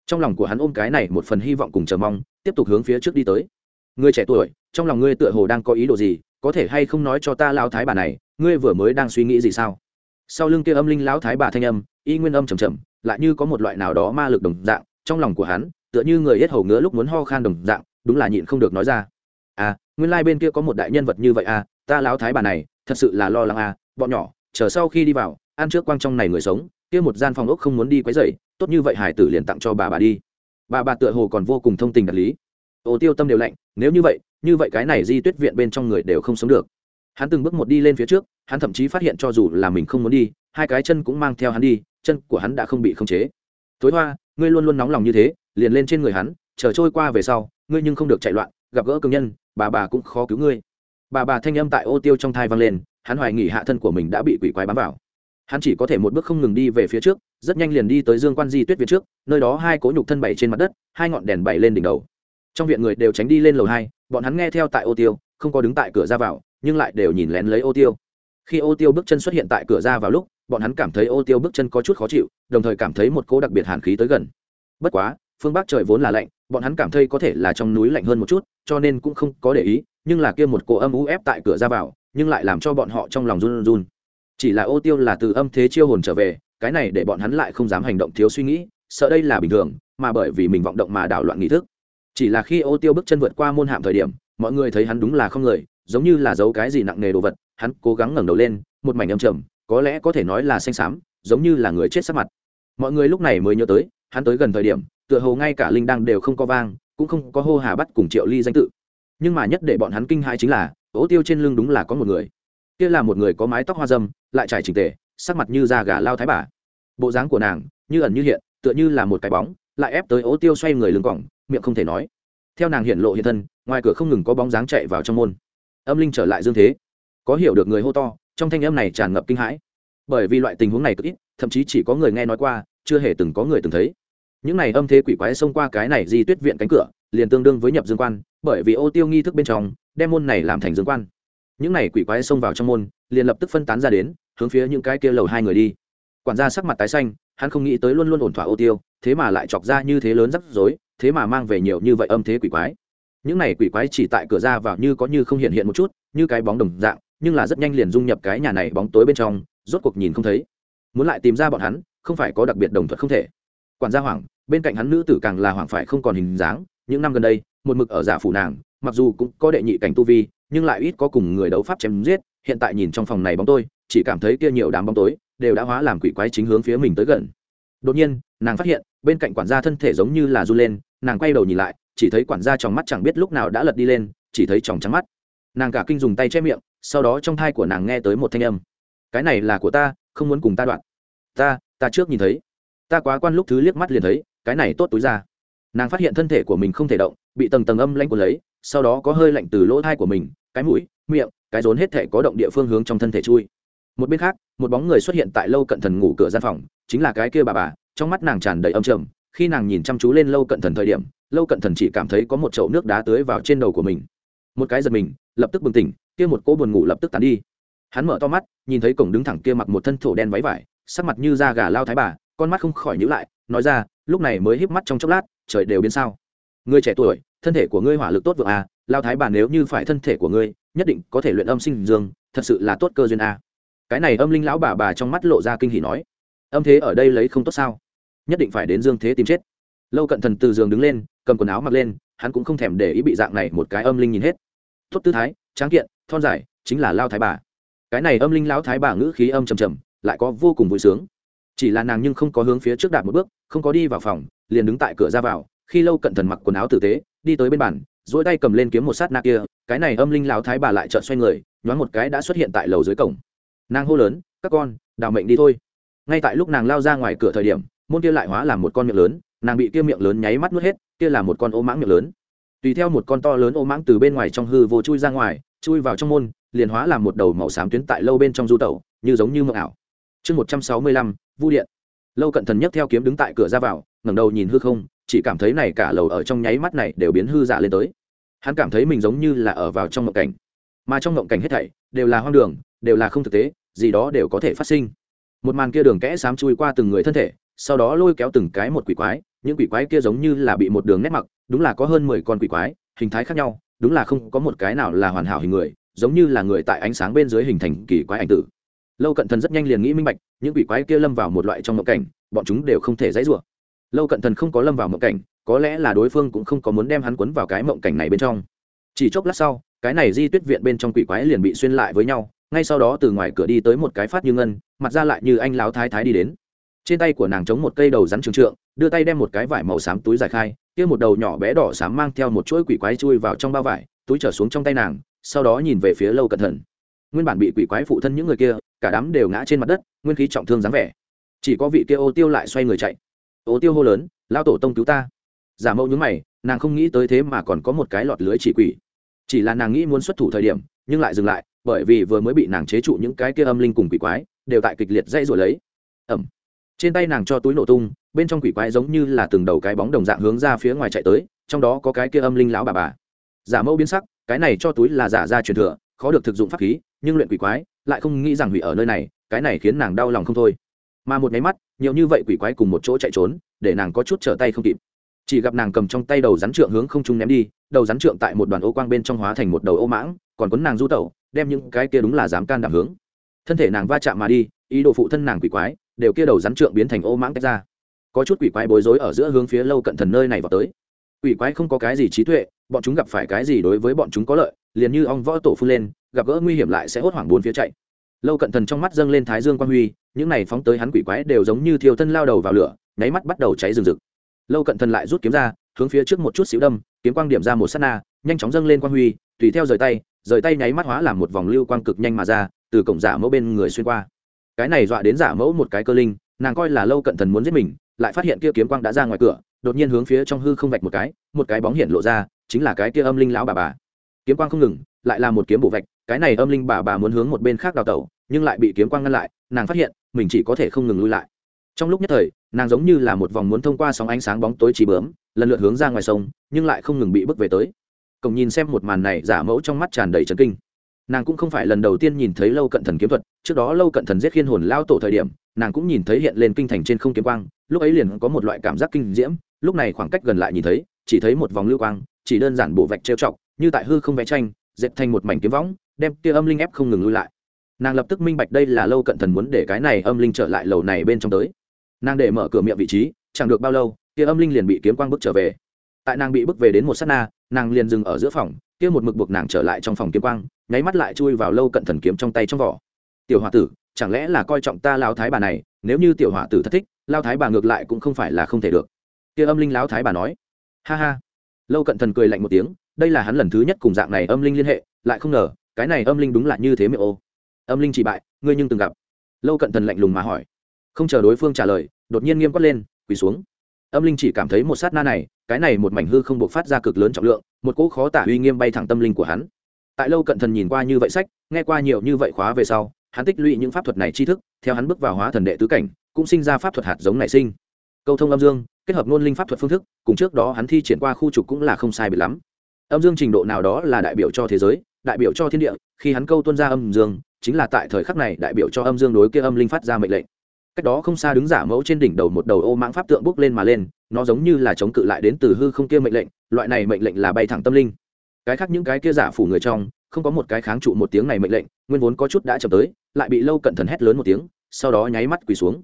Trong lòng của hắn ôm cái này một phần hy vọng cùng chờ mong, tiếp tục hướng phía trước đi tới. Người trẻ tuổi, trong lòng ngươi tựa hồ đang có ý đồ gì có thể hay không nói cho ta lão thái bà này, ngươi vừa mới đang suy nghĩ gì sao? Sau lưng kia âm linh lão thái bà thanh âm, y nguyên âm trầm trầm, lại như có một loại nào đó ma lực đồng dạng, trong lòng của hắn, tựa như người hết hầu ngứa lúc muốn ho khan đồng dạng, đúng là nhịn không được nói ra. À nguyên lai bên kia có một đại nhân vật như vậy à ta lão thái bà này, thật sự là lo lắng à bọn nhỏ, chờ sau khi đi vào, ăn trước quang trong này người sống, kia một gian phòng ốc không muốn đi quấy rầy, tốt như vậy hải tử liền tặng cho bà bà đi. Bà bà tựa hồ còn vô cùng thông tình đạt lý. Ô tiêu tâm đều lạnh, nếu như vậy như vậy cái này di tuyết viện bên trong người đều không sống được. Hắn từng bước một đi lên phía trước, hắn thậm chí phát hiện cho dù là mình không muốn đi, hai cái chân cũng mang theo hắn đi, chân của hắn đã không bị khống chế. Tối hoa, ngươi luôn luôn nóng lòng như thế, liền lên trên người hắn, chờ trôi qua về sau, ngươi nhưng không được chạy loạn, gặp gỡ công nhân, bà bà cũng khó cứu ngươi. Bà bà thanh âm tại ô tiêu trong thai vang lên, hắn hoài nghỉ hạ thân của mình đã bị quỷ quái bám vào. Hắn chỉ có thể một bước không ngừng đi về phía trước, rất nhanh liền đi tới dương quan di tuyết viện trước, nơi đó hai cố nhục thân bảy trên mặt đất, hai ngọn đèn bảy lên đỉnh đầu trong viện người đều tránh đi lên lầu hai, bọn hắn nghe theo tại ô tiêu, không có đứng tại cửa ra vào, nhưng lại đều nhìn lén lấy ô tiêu. Khi ô tiêu bước chân xuất hiện tại cửa ra vào lúc, bọn hắn cảm thấy ô tiêu bước chân có chút khó chịu, đồng thời cảm thấy một cỗ đặc biệt hàn khí tới gần. Bất quá, phương bắc trời vốn là lạnh, bọn hắn cảm thấy có thể là trong núi lạnh hơn một chút, cho nên cũng không có để ý, nhưng là kia một cỗ âm u ép tại cửa ra vào, nhưng lại làm cho bọn họ trong lòng run run chỉ là ô tiêu là từ âm thế chiêu hồn trở về, cái này để bọn hắn lại không dám hành động thiếu suy nghĩ, sợ đây là bình thường, mà bởi vì mình vọng động mà đảo loạn nghị thức chỉ là khi ô tiêu bước chân vượt qua môn hạm thời điểm, mọi người thấy hắn đúng là không người, giống như là giấu cái gì nặng nề đồ vật, hắn cố gắng ngẩng đầu lên, một mảnh âm trầm, có lẽ có thể nói là xanh xám, giống như là người chết sắc mặt. Mọi người lúc này mới nhớ tới, hắn tới gần thời điểm, tựa hồ ngay cả linh đăng đều không có vang, cũng không có hô hà bắt cùng triệu ly danh tự. Nhưng mà nhất để bọn hắn kinh hãi chính là ố tiêu trên lưng đúng là có một người. Kia là một người có mái tóc hoa dâm, lại trải trình tề, sắc mặt như da gà lao thái bà. Bộ dáng của nàng, như ẩn như hiện, tựa như là một cái bóng, lại ép tới ố tiêu xoay người lưng cỏng miệng không thể nói. Theo nàng hiện lộ hiện thân, ngoài cửa không ngừng có bóng dáng chạy vào trong môn. Âm linh trở lại dương thế. Có hiểu được người hô to, trong thanh âm này tràn ngập kinh hãi. Bởi vì loại tình huống này cực ít, thậm chí chỉ có người nghe nói qua, chưa hề từng có người từng thấy. Những này âm thế quỷ quái xông qua cái này di tuyết viện cánh cửa, liền tương đương với nhập dương quan, bởi vì ô tiêu nghi thức bên trong, đem môn này làm thành dương quan. Những này quỷ quái xông vào trong môn, liền lập tức phân tán ra đến, hướng phía những cái kia lầu hai người đi. Quản gia sắc mặt tái xanh, hắn không nghĩ tới luôn luôn ổn thỏa ô tiêu, thế mà lại chọc ra như thế lớn rắc rối thế mà mang về nhiều như vậy âm thế quỷ quái. Những này quỷ quái chỉ tại cửa ra vào như có như không hiện hiện một chút, như cái bóng đồng dạng, nhưng là rất nhanh liền dung nhập cái nhà này bóng tối bên trong, rốt cuộc nhìn không thấy. Muốn lại tìm ra bọn hắn, không phải có đặc biệt đồng thuận không thể. Quản gia hoảng, bên cạnh hắn nữ tử càng là hoảng phải không còn hình dáng. Những năm gần đây, một mực ở giả phủ nàng, mặc dù cũng có đệ nhị cảnh tu vi, nhưng lại ít có cùng người đấu pháp chém giết. Hiện tại nhìn trong phòng này bóng tôi chỉ cảm thấy kia nhiều đám bóng tối đều đã hóa làm quỷ quái chính hướng phía mình tới gần. Đột nhiên, nàng phát hiện, bên cạnh quản gia thân thể giống như là r u lên nàng quay đầu nhìn lại, chỉ thấy quản gia trong mắt chẳng biết lúc nào đã lật đi lên, chỉ thấy tròng trắng mắt. Nàng cả kinh dùng tay che miệng, sau đó trong thai của nàng nghe tới một thanh âm. Cái này là của ta, không muốn cùng ta đoạn. Ta ta trước nhìn thấy. Ta quá quan lúc thứ liếc mắt liền thấy, cái này tốt túi ra. Nàng phát hiện thân thể của mình không thể động, bị tầng tầng âm lanh của lấy, sau đó có hơi lạnh từ lỗ thai của mình, cái mũi, miệng, cái rốn hết thể có động địa phương hướng trong thân thể chui. Một bên khác, một bóng người xuất hiện tại lâu cận thần ngủ cửa gian phòng, chính là cái kia bà bà, trong mắt nàng tràn đầy âm trầm khi nàng nhìn chăm chú lên lâu cận thần thời điểm, lâu cận thần chỉ cảm thấy có một chậu nước đá tưới vào trên đầu của mình. Một cái giật mình, lập tức bừng tỉnh, kia một cô buồn ngủ lập tức tàn đi. Hắn mở to mắt, nhìn thấy cổng đứng thẳng kia mặc một thân thổ đen váy vải, sắc mặt như da gà lao thái bà, con mắt không khỏi nhữ lại, nói ra, lúc này mới híp mắt trong chốc lát, trời đều biến sao. Người trẻ tuổi, thân thể của ngươi hỏa lực tốt vượng à lao thái bà nếu như phải thân thể của ngươi, nhất định có thể luyện âm sinh dương, thật sự là tốt cơ duyên à. cái này âm linh lão bà bà trong mắt lộ ra kinh hỉ nói. Âm thế ở đây lấy không tốt sao? Nhất định phải đến dương thế tìm chết. Lâu cận thần từ giường đứng lên, cầm quần áo mặc lên, hắn cũng không thèm để ý bị dạng này một cái âm linh nhìn hết. Tốt tư thái, tráng kiện, thon dài, chính là lao thái bà. Cái này âm linh lão thái bà ngữ khí âm trầm trầm, lại có vô cùng vui sướng. Chỉ là nàng nhưng không có hướng phía trước đạp một bước, không có đi vào phòng, liền đứng tại cửa ra vào, khi lâu cận thần mặc quần áo tử tế, đi tới bên bàn dỗi tay cầm lên kiếm một sát na kia, cái này âm linh lão thái bà lại trợn xoay người, nhoáng một cái đã xuất hiện tại lầu dưới cổng. Nàng hô lớn, các con, đào mệnh đi thôi. Ngay tại lúc nàng lao ra ngoài cửa thời điểm môn kia lại hóa làm một con miệng lớn, nàng bị kia miệng lớn nháy mắt nuốt hết, kia là một con ô mãng miệng lớn. Tùy theo một con to lớn ô mãng từ bên ngoài trong hư vô chui ra ngoài, chui vào trong môn, liền hóa làm một đầu màu xám tuyến tại lâu bên trong du tẩu, như giống như mộng ảo. Chương một trăm sáu mươi lăm, vu điện. Lâu cận thần nhất theo kiếm đứng tại cửa ra vào, ngẩng đầu nhìn hư không, chỉ cảm thấy này cả lầu ở trong nháy mắt này đều biến hư dạ lên tới. Hắn cảm thấy mình giống như là ở vào trong mộng cảnh. Mà trong mộng cảnh hết thảy đều là hoang đường, đều là không thực tế, gì đó đều có thể phát sinh. Một màn kia đường kẽ xám chui qua từng người thân thể sau đó lôi kéo từng cái một quỷ quái, những quỷ quái kia giống như là bị một đường nét mặc, đúng là có hơn mười con quỷ quái, hình thái khác nhau, đúng là không có một cái nào là hoàn hảo hình người, giống như là người tại ánh sáng bên dưới hình thành kỳ quái ảnh tử. Lâu cận thần rất nhanh liền nghĩ minh bạch, những quỷ quái kia lâm vào một loại trong mộng cảnh, bọn chúng đều không thể dãy rủa. Lâu cận thần không có lâm vào mộng cảnh, có lẽ là đối phương cũng không có muốn đem hắn quấn vào cái mộng cảnh này bên trong. Chỉ chốc lát sau, cái này di tuyết viện bên trong quỷ quái liền bị xuyên lại với nhau, ngay sau đó từ ngoài cửa đi tới một cái phát như ngân, mặt ra lại như anh láo thái thái đi đến trên tay của nàng chống một cây đầu rắn trường trượng, đưa tay đem một cái vải màu xám túi dài khai, kia một đầu nhỏ bé đỏ xám mang theo một chuỗi quỷ quái chui vào trong bao vải, túi trở xuống trong tay nàng, sau đó nhìn về phía lâu cẩn thận. Nguyên bản bị quỷ quái phụ thân những người kia, cả đám đều ngã trên mặt đất, nguyên khí trọng thương dáng vẻ. Chỉ có vị kia ô tiêu lại xoay người chạy. Ô tiêu hô lớn lao tổ tông cứu ta. Giả mẫu nhúng mày, nàng không nghĩ tới thế mà còn có một cái lọt lưới chỉ quỷ. Chỉ là nàng nghĩ muốn xuất thủ thời điểm, nhưng lại dừng lại, bởi vì vừa mới bị nàng chế trụ những cái kia âm linh cùng quỷ quái, đều tại kịch liệt dây rồi lấy. Ẩm trên tay nàng cho túi nổ tung, bên trong quỷ quái giống như là từng đầu cái bóng đồng dạng hướng ra phía ngoài chạy tới, trong đó có cái kia âm linh lão bà bà. Giả mẫu biến sắc, cái này cho túi là giả ra truyền thừa, khó được thực dụng pháp khí, nhưng luyện quỷ quái, lại không nghĩ rằng hủy ở nơi này, cái này khiến nàng đau lòng không thôi. Mà một máy mắt, nhiều như vậy quỷ quái cùng một chỗ chạy trốn, để nàng có chút trở tay không kịp. Chỉ gặp nàng cầm trong tay đầu rắn trượng hướng không trung ném đi, đầu rắn trượng tại một đoàn ô quang bên trong hóa thành một đầu ô mãng, còn quấn nàng du tẩu, đem những cái kia đúng là dám can đảm hướng. Thân thể nàng va chạm mà đi, ý đồ phụ thân nàng quỷ quái đều kia đầu rắn trượng biến thành ô mãng tách ra. Có chút quỷ quái bối rối ở giữa hướng phía lâu cận thần nơi này vào tới. Quỷ quái không có cái gì trí tuệ, bọn chúng gặp phải cái gì đối với bọn chúng có lợi, liền như ong võ tổ phun lên, gặp gỡ nguy hiểm lại sẽ hốt hoảng bốn phía chạy. Lâu cận thần trong mắt dâng lên thái dương quan huy, những này phóng tới hắn quỷ quái đều giống như thiêu thân lao đầu vào lửa, nháy mắt bắt đầu cháy rừng rực. Lâu cận thần lại rút kiếm ra, hướng phía trước một chút xíu đâm, kiếm quang điểm ra một s á t na, nhanh chóng dâng lên quang huy, tùy theo rời tay rời tay nháy mắt hóa làm một vòng lưu quang cực nhanh mà ra, từ cổng giả mẫu bên người xuyên qua cái này dọa đến giả mẫu một cái cơ linh, nàng coi là lâu cận thần muốn giết mình, lại phát hiện kia kiếm quang đã ra ngoài cửa, đột nhiên hướng phía trong hư không vạch một cái một cái bóng hiện lộ ra, chính là cái kia âm linh lão bà bà. Kiếm quang không ngừng, lại là một kiếm bổ vạch, cái này âm linh bà bà muốn hướng một bên khác đào tẩu, nhưng lại bị kiếm quang ngăn lại, nàng phát hiện, mình chỉ có thể không ngừng lui lại. Trong lúc nhất thời, nàng giống như là một vòng muốn thông qua sóng ánh sáng bóng tối trí bướm, lần lượt hướng ra ngoài sông, nhưng lại không ngừng bị bước về tới. Cổng nhìn xem một màn này, giả mẫu trong mắt tràn đầy trấn kinh nàng cũng không phải lần đầu tiên nhìn thấy lâu cận thần kiếm thuật, trước đó lâu cận thần giết khiên hồn lao tổ thời điểm, nàng cũng nhìn thấy hiện lên kinh thành trên không kiếm quang, lúc ấy liền có một loại cảm giác kinh diễm, lúc này khoảng cách gần lại nhìn thấy, chỉ thấy một vòng lưu quang, chỉ đơn giản bộ vạch trêu chọc, như tại hư không vẽ tranh dẹp thành một mảnh kiếm võng, đem kia âm linh ép không ngừng lui lại. Nàng lập tức minh bạch đây là lâu cận thần muốn để cái này âm linh trở lại lầu này bên trong tới. Nàng để mở cửa miệng vị trí, chẳng được bao lâu kia âm linh liền bị kiếm quang bước trở về. Tại nàng bị bước về đến một s á t na, nàng liền dừng ở giữa phòng kia một mực buộc nàng trở lại trong phòng kiếm quang, nháy mắt lại chui vào lâu cận thần kiếm trong tay trong vỏ. Tiểu h o a tử, chẳng lẽ là coi trọng ta lao thái bà này? Nếu như tiểu h o a tử thất thích lao thái bà ngược lại cũng không phải là không thể được. Kia âm linh lao thái bà nói. Ha ha. Lâu cận thần cười lạnh một tiếng, đây là hắn lần thứ nhất cùng dạng này âm linh liên hệ, lại không ngờ, cái này âm linh đúng là như thế miệng ô. Âm linh chỉ bại, ngươi nhưng từng gặp. Lâu cận thần lạnh lùng mà hỏi. Không chờ đối phương trả lời, đột nhiên nghiêm quát lên, quỳ xuống. Âm linh chỉ cảm thấy một sát na này, cái này một mảnh hư không buộc phát ra cực lớn trọng lượng một cỗ khó tả uy nghiêm bay thẳng tâm linh của hắn. Tại lâu cận thần nhìn qua như vậy sách, nghe qua nhiều như vậy khóa về sau, hắn tích lũy những pháp thuật này tri thức, theo hắn bước vào hóa thần đệ tứ cảnh, cũng sinh ra pháp thuật hạt giống nảy sinh. Câu thông âm dương, kết hợp ngôn linh pháp thuật phương thức, cùng trước đó hắn thi triển qua khu trục cũng là không sai bị lắm. Âm dương trình độ nào đó là đại biểu cho thế giới, đại biểu cho thiên địa, khi hắn câu tuân ra âm dương, chính là tại thời khắc này đại biểu cho âm dương đối kia âm linh phát ra mệnh lệnh cách đó không xa đứng giả mẫu trên đỉnh đầu một đầu ô mãng pháp tượng bước lên mà lên, nó giống như là chống cự lại đến từ hư không kia mệnh lệnh, loại này mệnh lệnh là bay thẳng tâm linh. Cái khác những cái kia giả phủ người trong, không có một cái kháng trụ một tiếng này mệnh lệnh, nguyên vốn có chút đã chậm tới, lại bị lâu cận thần hét lớn một tiếng, sau đó nháy mắt quỳ xuống.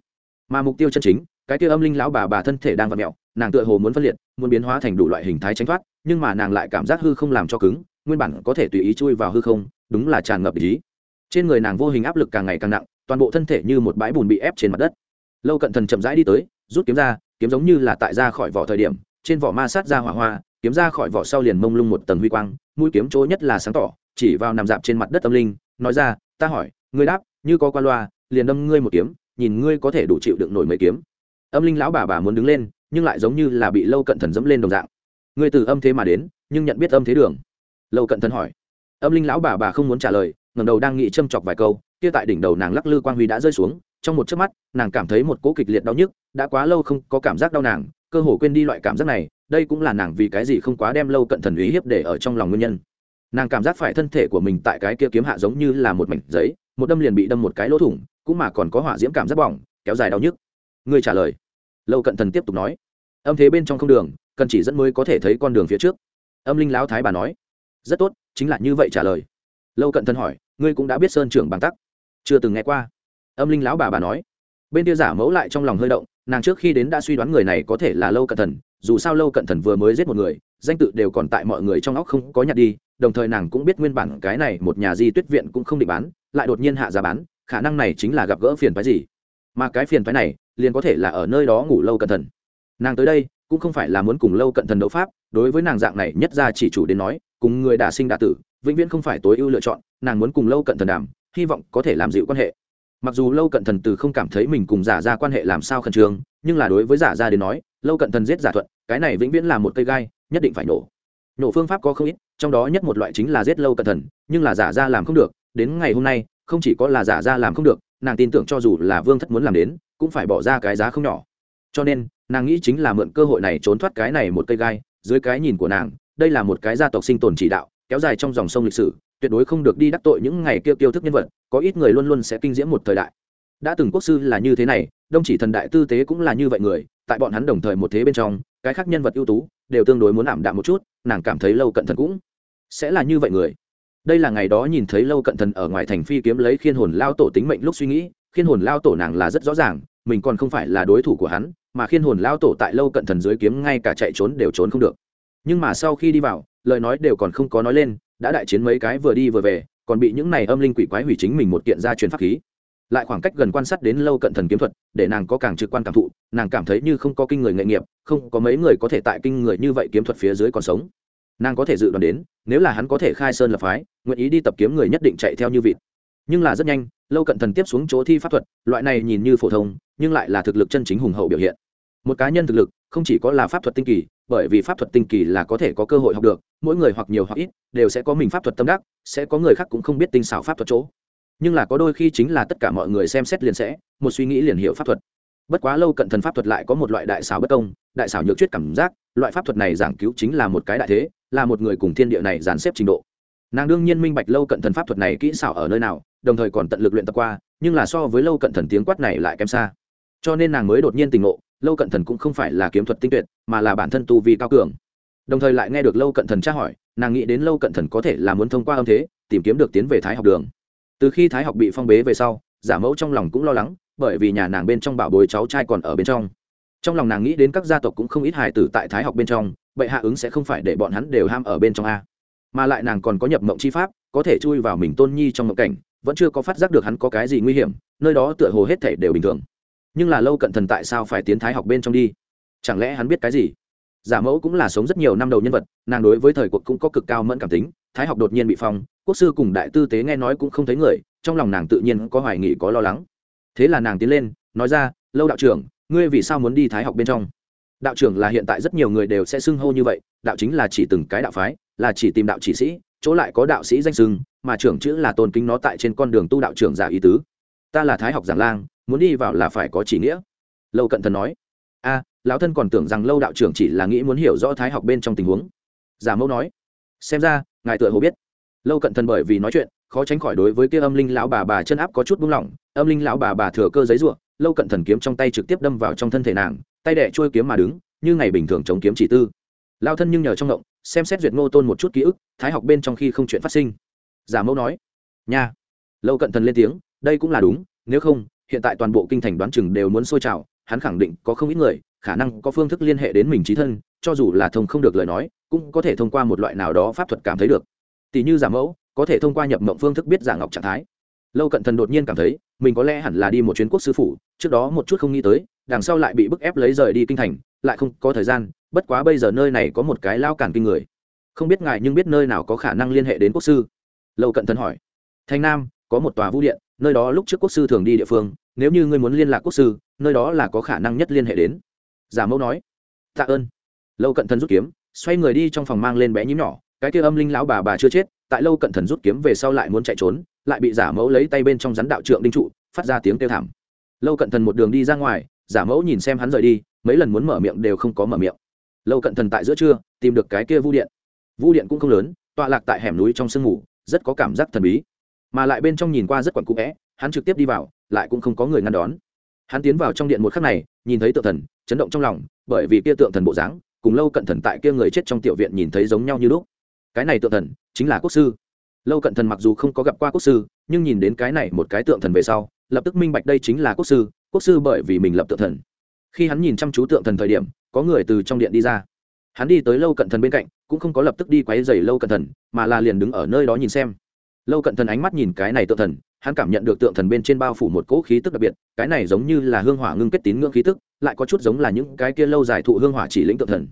Mà mục tiêu chân chính, cái kia âm linh lão bà bà thân thể đang vặn mẹo, nàng tựa hồ muốn phân liệt, muốn biến hóa thành đủ loại hình thái tránh thoát, nhưng mà nàng lại cảm giác hư không làm cho cứng, nguyên bản có thể tùy ý chui vào hư không, đúng là tràn ngập ý. Trên người nàng vô hình áp lực càng ngày càng nặng toàn bộ thân thể như một bãi bùn bị ép trên mặt đất. Lâu cận thần chậm rãi đi tới, rút kiếm ra, kiếm giống như là tại ra khỏi vỏ thời điểm, trên vỏ ma sát ra hỏa hoa, kiếm ra khỏi vỏ sau liền mông lung một tầng huy quang, mũi kiếm chỗ nhất là sáng tỏ, chỉ vào nằm dạp trên mặt đất tâm linh, nói ra, ta hỏi, ngươi đáp, như có qua loa, liền đâm ngươi một kiếm, nhìn ngươi có thể đủ chịu đựng nổi mấy kiếm. Âm linh lão bà bà muốn đứng lên, nhưng lại giống như là bị lâu cận thần dẫm lên đồng dạng. Ngươi từ âm thế mà đến, nhưng nhận biết âm thế đường? Lâu cận thần hỏi. Âm linh lão bà bà không muốn trả lời ngầm đầu đang nghĩ châm chọc vài câu kia tại đỉnh đầu nàng lắc lư quang huy đã rơi xuống, trong một chớp mắt, nàng cảm thấy một cỗ kịch liệt đau nhức, đã quá lâu không có cảm giác đau nàng, cơ hồ quên đi loại cảm giác này, đây cũng là nàng vì cái gì không quá đem lâu cận thần ý hiếp để ở trong lòng nguyên nhân. Nàng cảm giác phải thân thể của mình tại cái kia kiếm hạ giống như là một mảnh giấy, một đâm liền bị đâm một cái lỗ thủng, cũng mà còn có hỏa diễm cảm giác bỏng, kéo dài đau nhức. Người trả lời. Lâu cận thần tiếp tục nói. Âm thế bên trong không đường, cần chỉ dẫn mới có thể thấy con đường phía trước. Âm linh lão thái bà nói. Rất tốt, chính là như vậy trả lời. Lâu cận thần hỏi, ngươi cũng đã biết sơn trưởng bằng tắc chưa từng nghe qua. Âm linh lão bà bà nói. Bên kia giả mẫu lại trong lòng hơi động, nàng trước khi đến đã suy đoán người này có thể là lâu cận thần, dù sao lâu cận thần vừa mới giết một người, danh tự đều còn tại mọi người trong óc không có nhặt đi, đồng thời nàng cũng biết nguyên bản cái này một nhà di tuyết viện cũng không định bán, lại đột nhiên hạ giá bán, khả năng này chính là gặp gỡ phiền phái gì. Mà cái phiền phái này, liền có thể là ở nơi đó ngủ lâu cận thần. Nàng tới đây, cũng không phải là muốn cùng lâu cận thần đấu pháp, đối với nàng dạng này nhất ra chỉ chủ đến nói, cùng người đả sinh đả tử, vĩnh viễn không phải tối ưu lựa chọn, nàng muốn cùng lâu cận thần đàm hy vọng có thể làm dịu quan hệ. Mặc dù lâu cận thần từ không cảm thấy mình cùng giả ra quan hệ làm sao khẩn trương, nhưng là đối với giả ra đến nói, lâu cận thần giết giả thuận, cái này vĩnh viễn là một cây gai, nhất định phải nổ. Nổ phương pháp có không ít, trong đó nhất một loại chính là giết lâu cận thần, nhưng là giả ra làm không được, đến ngày hôm nay, không chỉ có là giả ra làm không được, nàng tin tưởng cho dù là vương thất muốn làm đến, cũng phải bỏ ra cái giá không nhỏ. Cho nên, nàng nghĩ chính là mượn cơ hội này trốn thoát cái này một cây gai, dưới cái nhìn của nàng, đây là một cái gia tộc sinh tồn chỉ đạo, kéo dài trong dòng sông lịch sử tuyệt đối không được đi đắc tội những ngày kêu tiêu thức nhân vật, có ít người luôn luôn sẽ kinh diễm một thời đại. Đã từng quốc sư là như thế này, đông chỉ thần đại tư tế cũng là như vậy người, tại bọn hắn đồng thời một thế bên trong, cái khác nhân vật ưu tú đều tương đối muốn ảm đạm một chút, nàng cảm thấy lâu cận thần cũng sẽ là như vậy người. Đây là ngày đó nhìn thấy lâu cận thần ở ngoài thành phi kiếm lấy khiên hồn lao tổ tính mệnh lúc suy nghĩ, khiên hồn lao tổ nàng là rất rõ ràng, mình còn không phải là đối thủ của hắn, mà khiên hồn lao tổ tại lâu cận thần dưới kiếm ngay cả chạy trốn đều trốn không được. Nhưng mà sau khi đi vào, lời nói đều còn không có nói lên đã đại chiến mấy cái vừa đi vừa về, còn bị những này âm linh quỷ quái hủy chính mình một kiện gia truyền pháp khí. Lại khoảng cách gần quan sát đến lâu cận thần kiếm thuật, để nàng có càng trực quan cảm thụ, nàng cảm thấy như không có kinh người nghệ nghiệp, không có mấy người có thể tại kinh người như vậy kiếm thuật phía dưới còn sống. Nàng có thể dự đoán đến, nếu là hắn có thể khai sơn lập phái, nguyện ý đi tập kiếm người nhất định chạy theo như vịt. Nhưng là rất nhanh, lâu cận thần tiếp xuống chỗ thi pháp thuật, loại này nhìn như phổ thông, nhưng lại là thực lực chân chính hùng hậu biểu hiện. Một cá nhân thực lực, không chỉ có là pháp thuật tinh kỳ bởi vì pháp thuật tinh kỳ là có thể có cơ hội học được, mỗi người hoặc nhiều hoặc ít đều sẽ có mình pháp thuật tâm đắc, sẽ có người khác cũng không biết tinh xảo pháp thuật chỗ. Nhưng là có đôi khi chính là tất cả mọi người xem xét liền sẽ, một suy nghĩ liền hiểu pháp thuật. Bất quá lâu cận thần pháp thuật lại có một loại đại xảo bất công, đại xảo nhược chuyết cảm giác, loại pháp thuật này giảng cứu chính là một cái đại thế, là một người cùng thiên địa này dàn xếp trình độ. Nàng đương nhiên minh bạch lâu cận thần pháp thuật này kỹ xảo ở nơi nào, đồng thời còn tận lực luyện tập qua, nhưng là so với lâu cận thần tiếng quát này lại kém xa. Cho nên nàng mới đột nhiên tình ngộ lâu cận thần cũng không phải là kiếm thuật tinh tuyệt, mà là bản thân tu vi cao cường. Đồng thời lại nghe được lâu cận thần tra hỏi, nàng nghĩ đến lâu cận thần có thể là muốn thông qua âm thế, tìm kiếm được tiến về thái học đường. Từ khi thái học bị phong bế về sau, giả mẫu trong lòng cũng lo lắng, bởi vì nhà nàng bên trong bảo bối cháu trai còn ở bên trong. Trong lòng nàng nghĩ đến các gia tộc cũng không ít hài tử tại thái học bên trong bệ hạ ứng sẽ không phải để bọn hắn đều ham ở bên trong a. Mà lại nàng còn có nhập mộng chi pháp, có thể chui vào mình tôn nhi trong mộng cảnh, vẫn chưa có phát giác được hắn có cái gì nguy hiểm, nơi đó tựa hồ hết thể đều bình thường nhưng là lâu cận thần tại sao phải tiến thái học bên trong đi? Chẳng lẽ hắn biết cái gì? Giả mẫu cũng là sống rất nhiều năm đầu nhân vật, nàng đối với thời cuộc cũng có cực cao mẫn cảm tính, thái học đột nhiên bị phong, quốc sư cùng đại tư tế nghe nói cũng không thấy người, trong lòng nàng tự nhiên có hoài nghị có lo lắng. Thế là nàng tiến lên, nói ra, lâu đạo trưởng, ngươi vì sao muốn đi thái học bên trong? Đạo trưởng là hiện tại rất nhiều người đều sẽ xưng hô như vậy, đạo chính là chỉ từng cái đạo phái, là chỉ tìm đạo chỉ sĩ, chỗ lại có đạo sĩ danh sưng mà trưởng chữ là tôn kính nó tại trên con đường tu đạo trưởng giả ý tứ ta là thái học giảng lang, muốn đi vào là phải có chỉ nghĩa. Lâu cận thần nói, a, lão thân còn tưởng rằng lâu đạo trưởng chỉ là nghĩ muốn hiểu rõ thái học bên trong tình huống. Giả mẫu nói, xem ra, ngài tựa hồ biết. Lâu cận thần bởi vì nói chuyện, khó tránh khỏi đối với kia âm linh lão bà bà chân áp có chút buông lỏng. Âm linh lão bà bà thừa cơ giấy ruộng lâu cận thần kiếm trong tay trực tiếp đâm vào trong thân thể nàng, tay đẻ trôi kiếm mà đứng, như ngày bình thường chống kiếm chỉ tư. Lao thân nhưng nhờ trong động xem xét duyệt ngô tôn một chút ký ức, thái học bên trong khi không chuyện phát sinh. Giả mẫu nói, nha. Lâu cận thần lên tiếng đây cũng là đúng, nếu không, hiện tại toàn bộ kinh thành đoán chừng đều muốn sôi trào, hắn khẳng định có không ít người, khả năng có phương thức liên hệ đến mình trí thân, cho dù là thông không được lời nói, cũng có thể thông qua một loại nào đó pháp thuật cảm thấy được. Tỷ như giả mẫu, có thể thông qua nhập mộng phương thức biết giả ngọc trạng thái. Lâu cận thần đột nhiên cảm thấy, mình có lẽ hẳn là đi một chuyến quốc sư phủ, trước đó một chút không nghĩ tới, đằng sau lại bị bức ép lấy rời đi kinh thành, lại không có thời gian, bất quá bây giờ nơi này có một cái lao cản kinh người. Không biết ngài nhưng biết nơi nào có khả năng liên hệ đến quốc sư? Lâu cận thần hỏi. Thành nam có một tòa vũ điện, nơi đó lúc trước quốc sư thường đi địa phương, nếu như ngươi muốn liên lạc quốc sư, nơi đó là có khả năng nhất liên hệ đến. Giả mẫu nói, tạ ơn. Lâu cận thần rút kiếm, xoay người đi trong phòng mang lên bé nhím nhỏ, cái kia âm linh lão bà bà chưa chết, tại lâu cận thần rút kiếm về sau lại muốn chạy trốn, lại bị giả mẫu lấy tay bên trong rắn đạo trượng đinh trụ, phát ra tiếng kêu thảm. Lâu cận thần một đường đi ra ngoài, giả mẫu nhìn xem hắn rời đi, mấy lần muốn mở miệng đều không có mở miệng. Lâu cận thần tại giữa trưa, tìm được cái kia vu điện. Vu điện cũng không lớn, tọa lạc tại hẻm núi trong sương mù, rất có cảm giác thần bí mà lại bên trong nhìn qua rất quặn cũ vẽ, hắn trực tiếp đi vào, lại cũng không có người ngăn đón. Hắn tiến vào trong điện một khắc này, nhìn thấy tượng thần, chấn động trong lòng, bởi vì kia tượng thần bộ dáng, cùng lâu cận thần tại kia người chết trong tiểu viện nhìn thấy giống nhau như lúc. Cái này tượng thần, chính là quốc sư. Lâu cận thần mặc dù không có gặp qua quốc sư, nhưng nhìn đến cái này một cái tượng thần về sau, lập tức minh bạch đây chính là quốc sư quốc sư bởi vì mình lập tượng thần. Khi hắn nhìn chăm chú tượng thần thời điểm, có người từ trong điện đi ra. Hắn đi tới lâu cận thần bên cạnh, cũng không có lập tức đi quáy dày lâu cận thần, mà là liền đứng ở nơi đó nhìn xem lâu cận thần ánh mắt nhìn cái này tượng thần, hắn cảm nhận được tượng thần bên trên bao phủ một cỗ khí tức đặc biệt, cái này giống như là hương hỏa ngưng kết tín ngưỡng khí tức, lại có chút giống là những cái kia lâu dài thụ hương hỏa chỉ lĩnh tượng thần.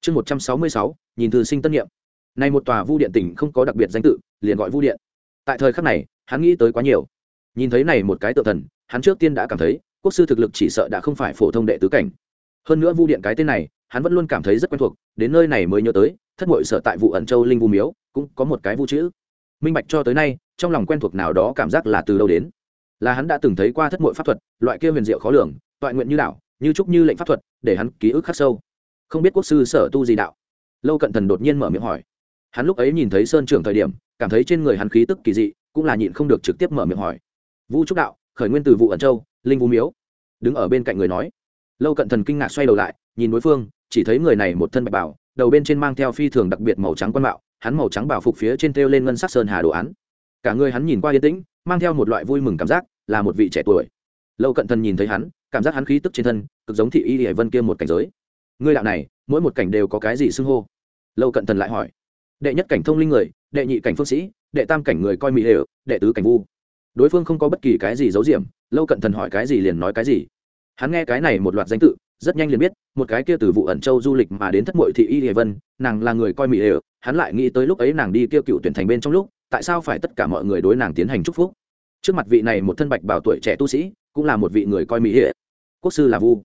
Chương một trăm sáu mươi sáu, nhìn thư sinh tân nhiệm. Này một tòa vu điện tỉnh không có đặc biệt danh tự, liền gọi vu điện. Tại thời khắc này, hắn nghĩ tới quá nhiều. Nhìn thấy này một cái tượng thần, hắn trước tiên đã cảm thấy, quốc sư thực lực chỉ sợ đã không phải phổ thông đệ tứ cảnh. Hơn nữa vu điện cái tên này, hắn vẫn luôn cảm thấy rất quen thuộc, đến nơi này mới nhớ tới, thất bội sợ tại vụ ẩn châu linh vu miếu, cũng có một cái vu chữ minh bạch cho tới nay, trong lòng quen thuộc nào đó cảm giác là từ đâu đến. Là hắn đã từng thấy qua thất mội pháp thuật, loại kia huyền diệu khó lường, toại nguyện như đạo như trúc như lệnh pháp thuật, để hắn ký ức khắc sâu. Không biết quốc sư sở tu gì đạo? Lâu cận thần đột nhiên mở miệng hỏi. Hắn lúc ấy nhìn thấy sơn trưởng thời điểm, cảm thấy trên người hắn khí tức kỳ dị, cũng là nhịn không được trực tiếp mở miệng hỏi. Vu trúc đạo, khởi nguyên từ vụ ẩn châu, linh vũ miếu. Đứng ở bên cạnh người nói. Lâu cận thần kinh ngạc xoay đầu lại, nhìn đối phương, chỉ thấy người này một thân bạch bảo đầu bên trên mang theo phi thường đặc biệt màu trắng quan mạo hắn màu trắng bảo phục phía trên treo lên ngân sắc sơn hà đồ án. Cả người hắn nhìn qua yên tĩnh, mang theo một loại vui mừng cảm giác, là một vị trẻ tuổi. Lâu cận thần nhìn thấy hắn, cảm giác hắn khí tức trên thân, cực giống thị y hải vân kia một cảnh giới. Ngươi đạo này, mỗi một cảnh đều có cái gì xưng hô? Lâu cận thần lại hỏi. Đệ nhất cảnh thông linh người, đệ nhị cảnh phương sĩ, đệ tam cảnh người coi mỹ đều đệ tứ cảnh vu. Đối phương không có bất kỳ cái gì giấu diệm lâu cận thần hỏi cái gì liền nói cái gì. Hắn nghe cái này một loạt danh tự, rất nhanh liền biết, một cái kia từ vụ ẩn châu du lịch mà đến thất mội thị y hề vân, nàng là người coi mỹ đều hắn lại nghĩ tới lúc ấy nàng đi kêu cựu tuyển thành bên trong lúc, tại sao phải tất cả mọi người đối nàng tiến hành chúc phúc? Trước mặt vị này một thân bạch bảo tuổi trẻ tu sĩ, cũng là một vị người coi mỹ hệ. Quốc sư là vu.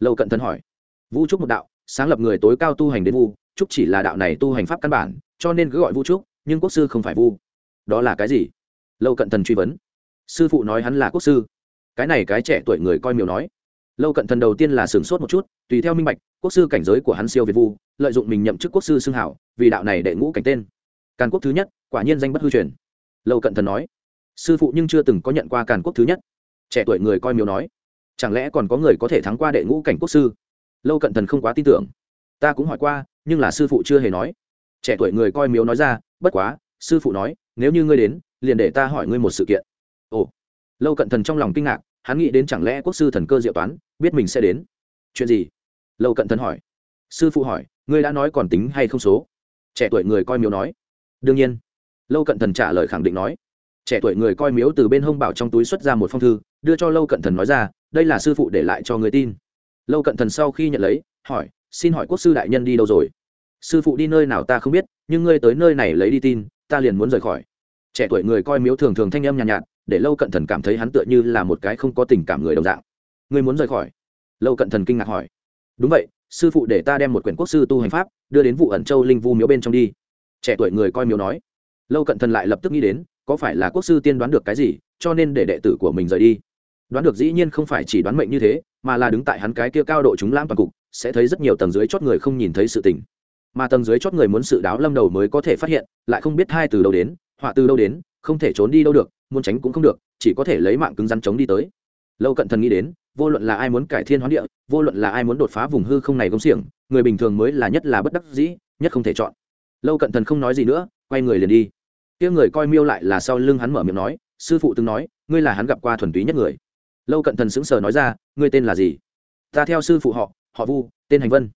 Lâu cận thần hỏi. Vu trúc một đạo, sáng lập người tối cao tu hành đến vu trúc chỉ là đạo này tu hành pháp căn bản, cho nên cứ gọi vu trúc nhưng quốc sư không phải vu. Đó là cái gì? Lâu cận thần truy vấn. Sư phụ nói hắn là quốc sư. Cái này cái trẻ tuổi người coi miều nói. Lâu cận thần đầu tiên là sửng sốt một chút, tùy theo minh bạch, quốc sư cảnh giới của hắn siêu việt vu lợi dụng mình nhậm chức quốc sư xưng hảo, vì đạo này đệ ngũ cảnh tên. Càn quốc thứ nhất, quả nhiên danh bất hư truyền. Lâu cận thần nói, sư phụ nhưng chưa từng có nhận qua càn quốc thứ nhất. Trẻ tuổi người coi miếu nói, chẳng lẽ còn có người có thể thắng qua đệ ngũ cảnh quốc sư? Lâu cận thần không quá tin tưởng. Ta cũng hỏi qua, nhưng là sư phụ chưa hề nói. Trẻ tuổi người coi miếu nói ra, bất quá, sư phụ nói, nếu như ngươi đến, liền để ta hỏi ngươi một sự kiện. Ồ. Lâu cận thần trong lòng kinh ngạc, hắn nghĩ đến chẳng lẽ quốc sư thần cơ diệu toán, biết mình sẽ đến. Chuyện gì? Lâu cận thần hỏi. Sư phụ hỏi ngươi đã nói còn tính hay không số? Trẻ tuổi người coi miếu nói. Đương nhiên. Lâu cận thần trả lời khẳng định nói. Trẻ tuổi người coi miếu từ bên hông bảo trong túi xuất ra một phong thư đưa cho lâu cận thần nói ra đây là sư phụ để lại cho người tin. Lâu cận thần sau khi nhận lấy hỏi xin hỏi quốc sư đại nhân đi đâu rồi? Sư phụ đi nơi nào ta không biết nhưng ngươi tới nơi này lấy đi tin ta liền muốn rời khỏi. Trẻ tuổi người coi miếu thường thường thanh âm nhàn nhạt, nhạt để lâu cận thần cảm thấy hắn tựa như là một cái không có tình cảm người đồng dạng. Ngươi muốn rời khỏi? Lâu cận thần kinh ngạc hỏi. Đúng vậy sư phụ để ta đem một quyển quốc sư tu hành pháp đưa đến vụ ẩn châu linh vu miếu bên trong đi trẻ tuổi người coi miếu nói lâu cận thần lại lập tức nghĩ đến có phải là quốc sư tiên đoán được cái gì cho nên để đệ tử của mình rời đi đoán được dĩ nhiên không phải chỉ đoán mệnh như thế mà là đứng tại hắn cái kia cao độ chúng lãm toàn cục sẽ thấy rất nhiều tầng dưới chót người không nhìn thấy sự tình mà tầng dưới chót người muốn sự đáo lâm đầu mới có thể phát hiện lại không biết hai từ đâu đến họa từ đâu đến không thể trốn đi đâu được muốn tránh cũng không được chỉ có thể lấy mạng cứng rắn chống đi tới lâu cận thần nghĩ đến, vô luận là ai muốn cải thiên hoán địa, vô luận là ai muốn đột phá vùng hư không này công xiềng, người bình thường mới là nhất là bất đắc dĩ, nhất không thể chọn. Lâu cận thần không nói gì nữa, quay người liền đi. Kia người coi miêu lại là sau lưng hắn mở miệng nói, sư phụ từng nói, ngươi là hắn gặp qua thuần túy nhất người. Lâu cận thần sững sờ nói ra, ngươi tên là gì? Ta theo sư phụ họ họ vu, tên hành vân.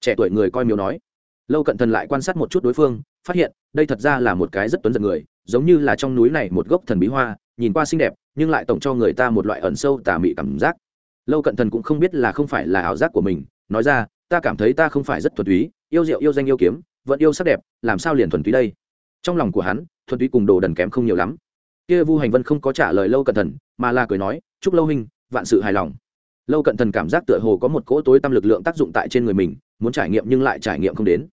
Trẻ tuổi người coi miêu nói. Lâu cận thần lại quan sát một chút đối phương, phát hiện, đây thật ra là một cái rất tuấn giật người, giống như là trong núi này một gốc thần bí hoa nhìn qua xinh đẹp, nhưng lại tổng cho người ta một loại ẩn sâu tà mị cảm giác. Lâu cận thần cũng không biết là không phải là ảo giác của mình, nói ra, ta cảm thấy ta không phải rất thuần túy, yêu rượu yêu danh, yêu kiếm, vẫn yêu sắc đẹp, làm sao liền thuần túy đây? Trong lòng của hắn, thuần túy cùng đồ đần kém không nhiều lắm. Kia vu hành vân không có trả lời lâu cận thần, mà là cười nói, chúc lâu hình vạn sự hài lòng. Lâu cận thần cảm giác tựa hồ có một cỗ tối tâm lực lượng tác dụng tại trên người mình, muốn trải nghiệm nhưng lại trải nghiệm không đến.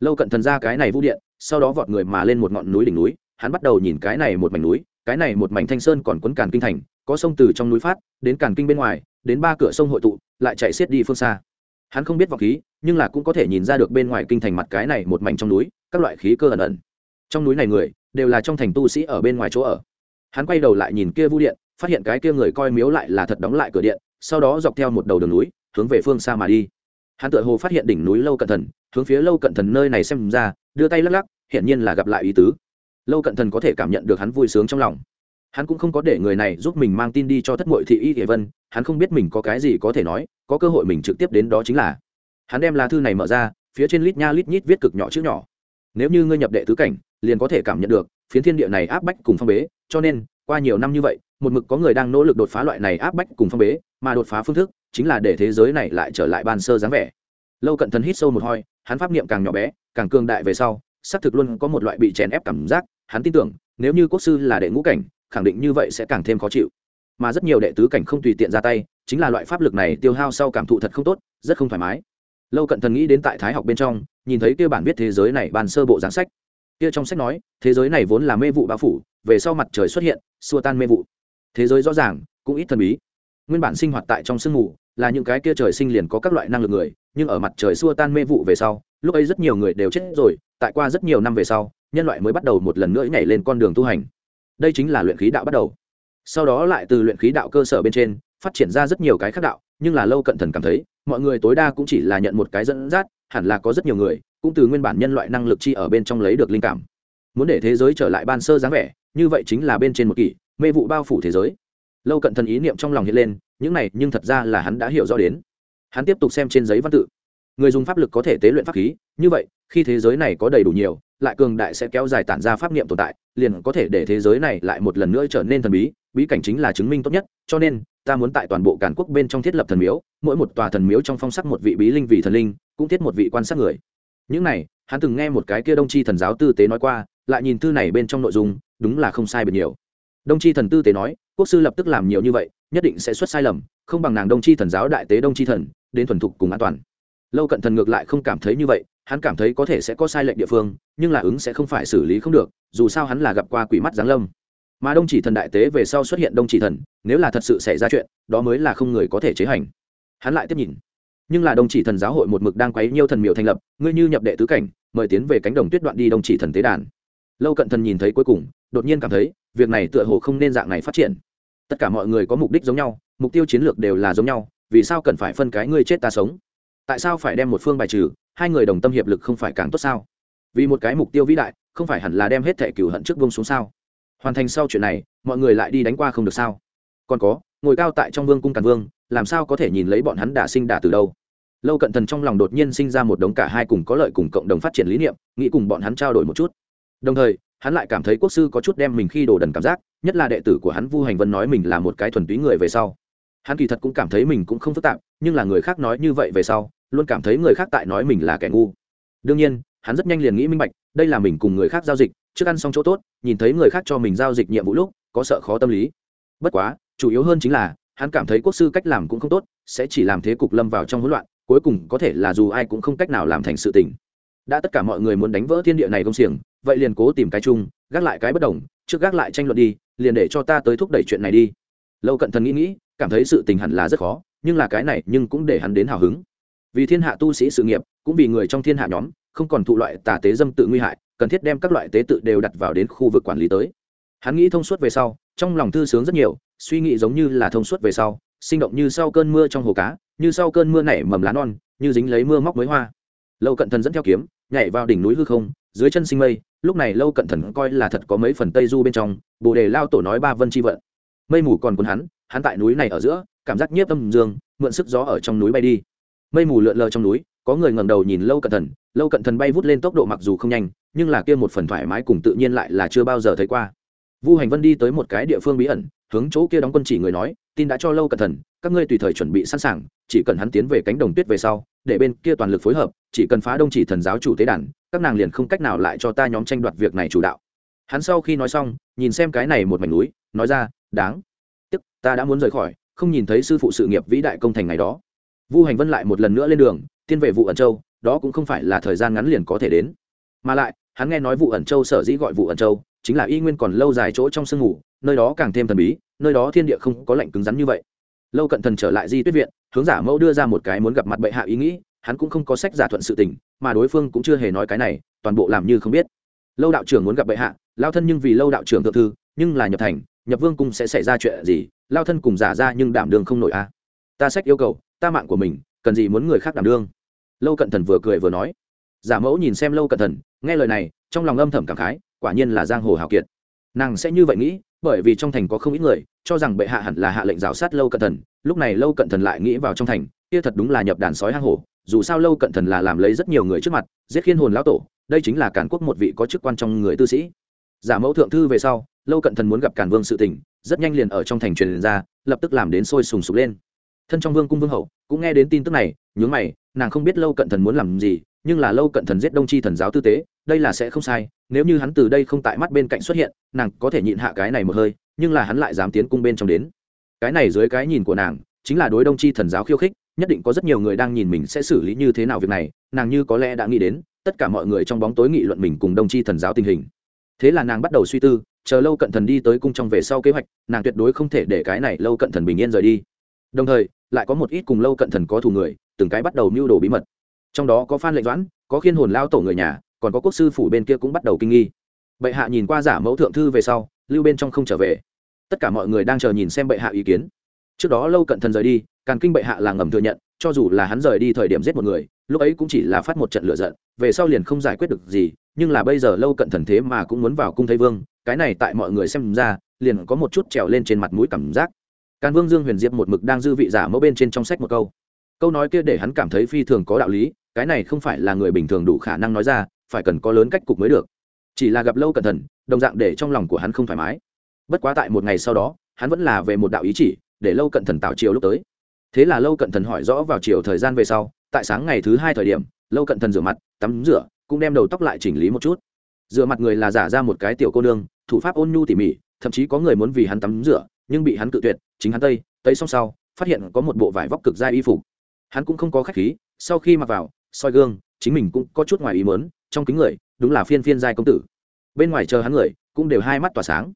Lâu cận thần ra cái này vũ điện, sau đó vọt người mà lên một ngọn núi đỉnh núi, hắn bắt đầu nhìn cái này một mảnh núi cái này một mảnh thanh sơn còn quấn càn kinh thành, có sông từ trong núi phát, đến càn kinh bên ngoài, đến ba cửa sông hội tụ, lại chạy xiết đi phương xa. Hắn không biết vọng khí, nhưng là cũng có thể nhìn ra được bên ngoài kinh thành mặt cái này một mảnh trong núi, các loại khí cơ ẩn ẩn. Trong núi này người, đều là trong thành tu sĩ ở bên ngoài chỗ ở. Hắn quay đầu lại nhìn kia vu điện, phát hiện cái kia người coi miếu lại là thật đóng lại cửa điện, sau đó dọc theo một đầu đường núi, hướng về phương xa mà đi. Hắn tự hồ phát hiện đỉnh núi lâu cận thần, hướng phía lâu cận thần nơi này xem ra, đưa tay lắc lắc, hiển nhiên là gặp lại ý tứ lâu cận thần có thể cảm nhận được hắn vui sướng trong lòng. Hắn cũng không có để người này giúp mình mang tin đi cho thất mội thị y hệ vân, hắn không biết mình có cái gì có thể nói, có cơ hội mình trực tiếp đến đó chính là. Hắn đem lá thư này mở ra, phía trên lít nha lít nhít viết cực nhỏ chữ nhỏ. Nếu như ngươi nhập đệ tứ cảnh, liền có thể cảm nhận được, phiến thiên địa này áp bách cùng phong bế, cho nên, qua nhiều năm như vậy, một mực có người đang nỗ lực đột phá loại này áp bách cùng phong bế, mà đột phá phương thức, chính là để thế giới này lại trở lại ban sơ dáng vẻ. Lâu cận thần hít sâu một hoi hắn pháp niệm càng nhỏ bé, càng cường đại về sau, xác thực luôn có một loại bị chèn ép cảm giác hắn tin tưởng, nếu như quốc sư là đệ ngũ cảnh, khẳng định như vậy sẽ càng thêm khó chịu. Mà rất nhiều đệ tứ cảnh không tùy tiện ra tay, chính là loại pháp lực này tiêu hao sau cảm thụ thật không tốt, rất không thoải mái. Lâu cận thần nghĩ đến tại thái học bên trong, nhìn thấy kia bản viết thế giới này bàn sơ bộ giáng sách. Kia trong sách nói, thế giới này vốn là mê vụ bao phủ, về sau mặt trời xuất hiện, xua tan mê vụ. Thế giới rõ ràng, cũng ít thần bí. Nguyên bản sinh hoạt tại trong sương mù, là những cái kia trời sinh liền có các loại năng lực người, nhưng ở mặt trời xua tan mê vụ về sau, lúc ấy rất nhiều người đều chết rồi, tại qua rất nhiều năm về sau nhân loại mới bắt đầu một lần nữa nhảy lên con đường tu hành. Đây chính là luyện khí đạo bắt đầu. Sau đó lại từ luyện khí đạo cơ sở bên trên, phát triển ra rất nhiều cái khác đạo, nhưng là lâu cận thần cảm thấy, mọi người tối đa cũng chỉ là nhận một cái dẫn dắt, hẳn là có rất nhiều người, cũng từ nguyên bản nhân loại năng lực chi ở bên trong lấy được linh cảm. Muốn để thế giới trở lại ban sơ dáng vẻ, như vậy chính là bên trên một kỷ, mê vụ bao phủ thế giới. Lâu cận thần ý niệm trong lòng hiện lên, những này nhưng thật ra là hắn đã hiểu rõ đến. Hắn tiếp tục xem trên giấy văn tự. Người dùng pháp lực có thể tế luyện pháp khí, như vậy, khi thế giới này có đầy đủ nhiều lại cường đại sẽ kéo dài tản ra pháp niệm tồn tại, liền có thể để thế giới này lại một lần nữa trở nên thần bí bí cảnh chính là chứng minh tốt nhất, cho nên, ta muốn tại toàn bộ cản quốc bên trong thiết lập thần miếu, mỗi một tòa thần miếu trong phong sắc một vị bí linh vị thần linh, cũng thiết một vị quan sát người. Những này, hắn từng nghe một cái kia đông chi thần giáo tư tế nói qua, lại nhìn thư này bên trong nội dung, đúng là không sai biệt nhiều. Đông chi thần tư tế nói, quốc sư lập tức làm nhiều như vậy, nhất định sẽ xuất sai lầm, không bằng nàng đông chi thần giáo đại tế đông chi thần, đến thuần thục cùng an toàn. Lâu cận thần ngược lại không cảm thấy như vậy hắn cảm thấy có thể sẽ có sai lệch địa phương, nhưng là ứng sẽ không phải xử lý không được, dù sao hắn là gặp qua quỷ mắt giáng lâm. Mà đông chỉ thần đại tế về sau xuất hiện đông chỉ thần, nếu là thật sự xảy ra chuyện, đó mới là không người có thể chế hành. Hắn lại tiếp nhìn. Nhưng là đông chỉ thần giáo hội một mực đang quấy nhiêu thần miệu thành lập, ngươi như nhập đệ tứ cảnh, mời tiến về cánh đồng tuyết đoạn đi đông chỉ thần tế đàn. Lâu cận thần nhìn thấy cuối cùng, đột nhiên cảm thấy, việc này tựa hồ không nên dạng này phát triển. Tất cả mọi người có mục đích giống nhau, mục tiêu chiến lược đều là giống nhau, vì sao cần phải phân cái ngươi chết ta sống? Tại sao phải đem một phương bài trừ hai người đồng tâm hiệp lực không phải càng tốt sao? Vì một cái mục tiêu vĩ đại, không phải hẳn là đem hết thẻ cửu hận trước vông xuống sao? Hoàn thành sau chuyện này, mọi người lại đi đánh qua không được sao? Còn có, ngồi cao tại trong vương cung càn vương, làm sao có thể nhìn lấy bọn hắn đả sinh đả từ đâu? Lâu cận thần trong lòng đột nhiên sinh ra một đống cả hai cùng có lợi cùng cộng đồng phát triển lý niệm, nghĩ cùng bọn hắn trao đổi một chút. Đồng thời, hắn lại cảm thấy quốc sư có chút đem mình khi đồ đần cảm giác, nhất là đệ tử của hắn vu hành vân nói mình là một cái thuần túy người về sau. Hắn kỳ thật cũng cảm thấy mình cũng không phức tạp, nhưng là người khác nói như vậy về sau luôn cảm thấy người khác tại nói mình là kẻ ngu. Đương nhiên, hắn rất nhanh liền nghĩ minh bạch, đây là mình cùng người khác giao dịch, trước ăn xong chỗ tốt, nhìn thấy người khác cho mình giao dịch nhiệm vụ lúc, có sợ khó tâm lý. Bất quá, chủ yếu hơn chính là, hắn cảm thấy quốc sư cách làm cũng không tốt, sẽ chỉ làm thế cục lâm vào trong hỗn loạn, cuối cùng có thể là dù ai cũng không cách nào làm thành sự tình. Đã tất cả mọi người muốn đánh vỡ thiên địa này công xiềng, vậy liền cố tìm cái chung, gác lại cái bất đồng, trước gác lại tranh luận đi, liền để cho ta tới thúc đẩy chuyện này đi. Lâu cận thần nghĩ nghĩ, cảm thấy sự tình hẳn là rất khó, nhưng là cái này nhưng cũng để hắn đến hào hứng vì thiên hạ tu sĩ sự nghiệp, cũng vì người trong thiên hạ nhóm, không còn thụ loại tà tế dâm tự nguy hại, cần thiết đem các loại tế tự đều đặt vào đến khu vực quản lý tới. Hắn nghĩ thông suốt về sau, trong lòng thư sướng rất nhiều, suy nghĩ giống như là thông suốt về sau, sinh động như sau cơn mưa trong hồ cá, như sau cơn mưa nảy mầm lá non, như dính lấy mưa móc mới hoa. Lâu cận thần dẫn theo kiếm, nhảy vào đỉnh núi hư không, dưới chân sinh mây, lúc này lâu cận thần coi là thật có mấy phần tây du bên trong, bồ đề lao tổ nói ba vân chi vận. Mây mù còn cuốn hắn hắn tại núi này ở giữa, cảm giác nhiếp âm dương, mượn sức gió ở trong núi bay đi mây mù lượn lờ trong núi, có người ngẩng đầu nhìn lâu cận thần, lâu cận thần bay vút lên tốc độ mặc dù không nhanh, nhưng là kia một phần thoải mái cùng tự nhiên lại là chưa bao giờ thấy qua. Vu hành vân đi tới một cái địa phương bí ẩn, hướng chỗ kia đóng quân chỉ người nói, tin đã cho lâu cận thần, các ngươi tùy thời chuẩn bị sẵn sàng, chỉ cần hắn tiến về cánh đồng tuyết về sau, để bên kia toàn lực phối hợp, chỉ cần phá đông chỉ thần giáo chủ tế đàn, các nàng liền không cách nào lại cho ta nhóm tranh đoạt việc này chủ đạo. Hắn sau khi nói xong, nhìn xem cái này một mảnh núi, nói ra, đáng. Tức ta đã muốn rời khỏi, không nhìn thấy sư phụ sự nghiệp vĩ đại công thành ngày đó vu hành vân lại một lần nữa lên đường tiên về vụ ẩn châu, đó cũng không phải là thời gian ngắn liền có thể đến. Mà lại, hắn nghe nói vụ ẩn châu sở dĩ gọi vụ ẩn châu, chính là y nguyên còn lâu dài chỗ trong sương ngủ, nơi đó càng thêm thần bí, nơi đó thiên địa không có lạnh cứng rắn như vậy. Lâu cận thần trở lại di tuyết viện, hướng giả mẫu đưa ra một cái muốn gặp mặt bệ hạ ý nghĩ, hắn cũng không có sách giả thuận sự tình, mà đối phương cũng chưa hề nói cái này, toàn bộ làm như không biết. Lâu đạo trưởng muốn gặp bệ hạ, lao thân nhưng vì lâu đạo trưởng thượng thư, nhưng là nhập thành, nhập vương cung sẽ xảy ra chuyện gì, lao thân cùng giả ra nhưng đảm đường không nổi a ta sách yêu cầu ta mạng của mình, cần gì muốn người khác đảm đương? Lâu cận thần vừa cười vừa nói. Giả mẫu nhìn xem lâu cận thần, nghe lời này, trong lòng âm thầm cảm khái, quả nhiên là giang hồ hào kiệt. Nàng sẽ như vậy nghĩ, bởi vì trong thành có không ít người, cho rằng bệ hạ hẳn là hạ lệnh rào sát lâu cận thần. Lúc này lâu cận thần lại nghĩ vào trong thành, kia thật đúng là nhập đàn sói hang hổ, dù sao lâu cận thần là làm lấy rất nhiều người trước mặt, giết khiên hồn lão tổ, đây chính là cản quốc một vị có chức quan trong người tư sĩ. Giả mẫu thượng thư về sau, lâu cận thần muốn gặp cản vương sự tỉnh rất nhanh liền ở trong thành truyền ra, lập tức làm đến sôi sùng sục lên thân trong vương cung vương hậu, cũng nghe đến tin tức này, nhướng mày, nàng không biết lâu cận thần muốn làm gì, nhưng là lâu cận thần giết đông tri thần giáo tư tế, đây là sẽ không sai, nếu như hắn từ đây không tại mắt bên cạnh xuất hiện, nàng có thể nhịn hạ cái này một hơi, nhưng là hắn lại dám tiến cung bên trong đến. Cái này dưới cái nhìn của nàng, chính là đối đông tri thần giáo khiêu khích, nhất định có rất nhiều người đang nhìn mình sẽ xử lý như thế nào việc này, nàng như có lẽ đã nghĩ đến, tất cả mọi người trong bóng tối nghị luận mình cùng đông tri thần giáo tình hình. Thế là nàng bắt đầu suy tư, chờ lâu cận thần đi tới cung trong về sau kế hoạch, nàng tuyệt đối không thể để cái này lâu cận thần bình yên rời đi. Đồng thời lại có một ít cùng lâu cận thần có thù người, từng cái bắt đầu mưu đồ bí mật. Trong đó có phan lệnh doãn, có khiên hồn lao tổ người nhà, còn có quốc sư phủ bên kia cũng bắt đầu kinh nghi. Bệ hạ nhìn qua giả mẫu thượng thư về sau, lưu bên trong không trở về. Tất cả mọi người đang chờ nhìn xem bệ hạ ý kiến. Trước đó lâu cận thần rời đi càng kinh bệ hạ là ngầm thừa nhận, cho dù là hắn rời đi thời điểm giết một người, lúc ấy cũng chỉ là phát một trận lựa giận, về sau liền không giải quyết được gì, nhưng là bây giờ lâu cận thần thế mà cũng muốn vào cung thấy vương, cái này tại mọi người xem ra, liền có một chút trèo lên trên mặt mũi cảm giác càn vương dương huyền diệp một mực đang dư vị giả mẫu bên trên trong sách một câu. Câu nói kia để hắn cảm thấy phi thường có đạo lý, cái này không phải là người bình thường đủ khả năng nói ra, phải cần có lớn cách cục mới được. Chỉ là gặp lâu cẩn thận, đồng dạng để trong lòng của hắn không thoải mái. Bất quá tại một ngày sau đó, hắn vẫn là về một đạo ý chỉ, để lâu cận thần tạo chiều lúc tới. Thế là lâu cận thần hỏi rõ vào chiều thời gian về sau, tại sáng ngày thứ hai thời điểm, lâu cận thần rửa mặt, tắm rửa, cũng đem đầu tóc lại chỉnh lý một chút. Rửa mặt người là giả ra một cái tiểu cô nương, thủ pháp ôn nhu tỉ mỉ, thậm chí có người muốn vì hắn tắm rửa, nhưng bị hắn cự tuyệt chính hắn tây tây xong sau, phát hiện có một bộ vải vóc cực dai y phục. Hắn cũng không có khách khí, sau khi mặc vào, soi gương, chính mình cũng có chút ngoài ý mớn trong kính người, đúng là phiên phiên giai công tử. Bên ngoài chờ hắn người, cũng đều hai mắt tỏa sáng.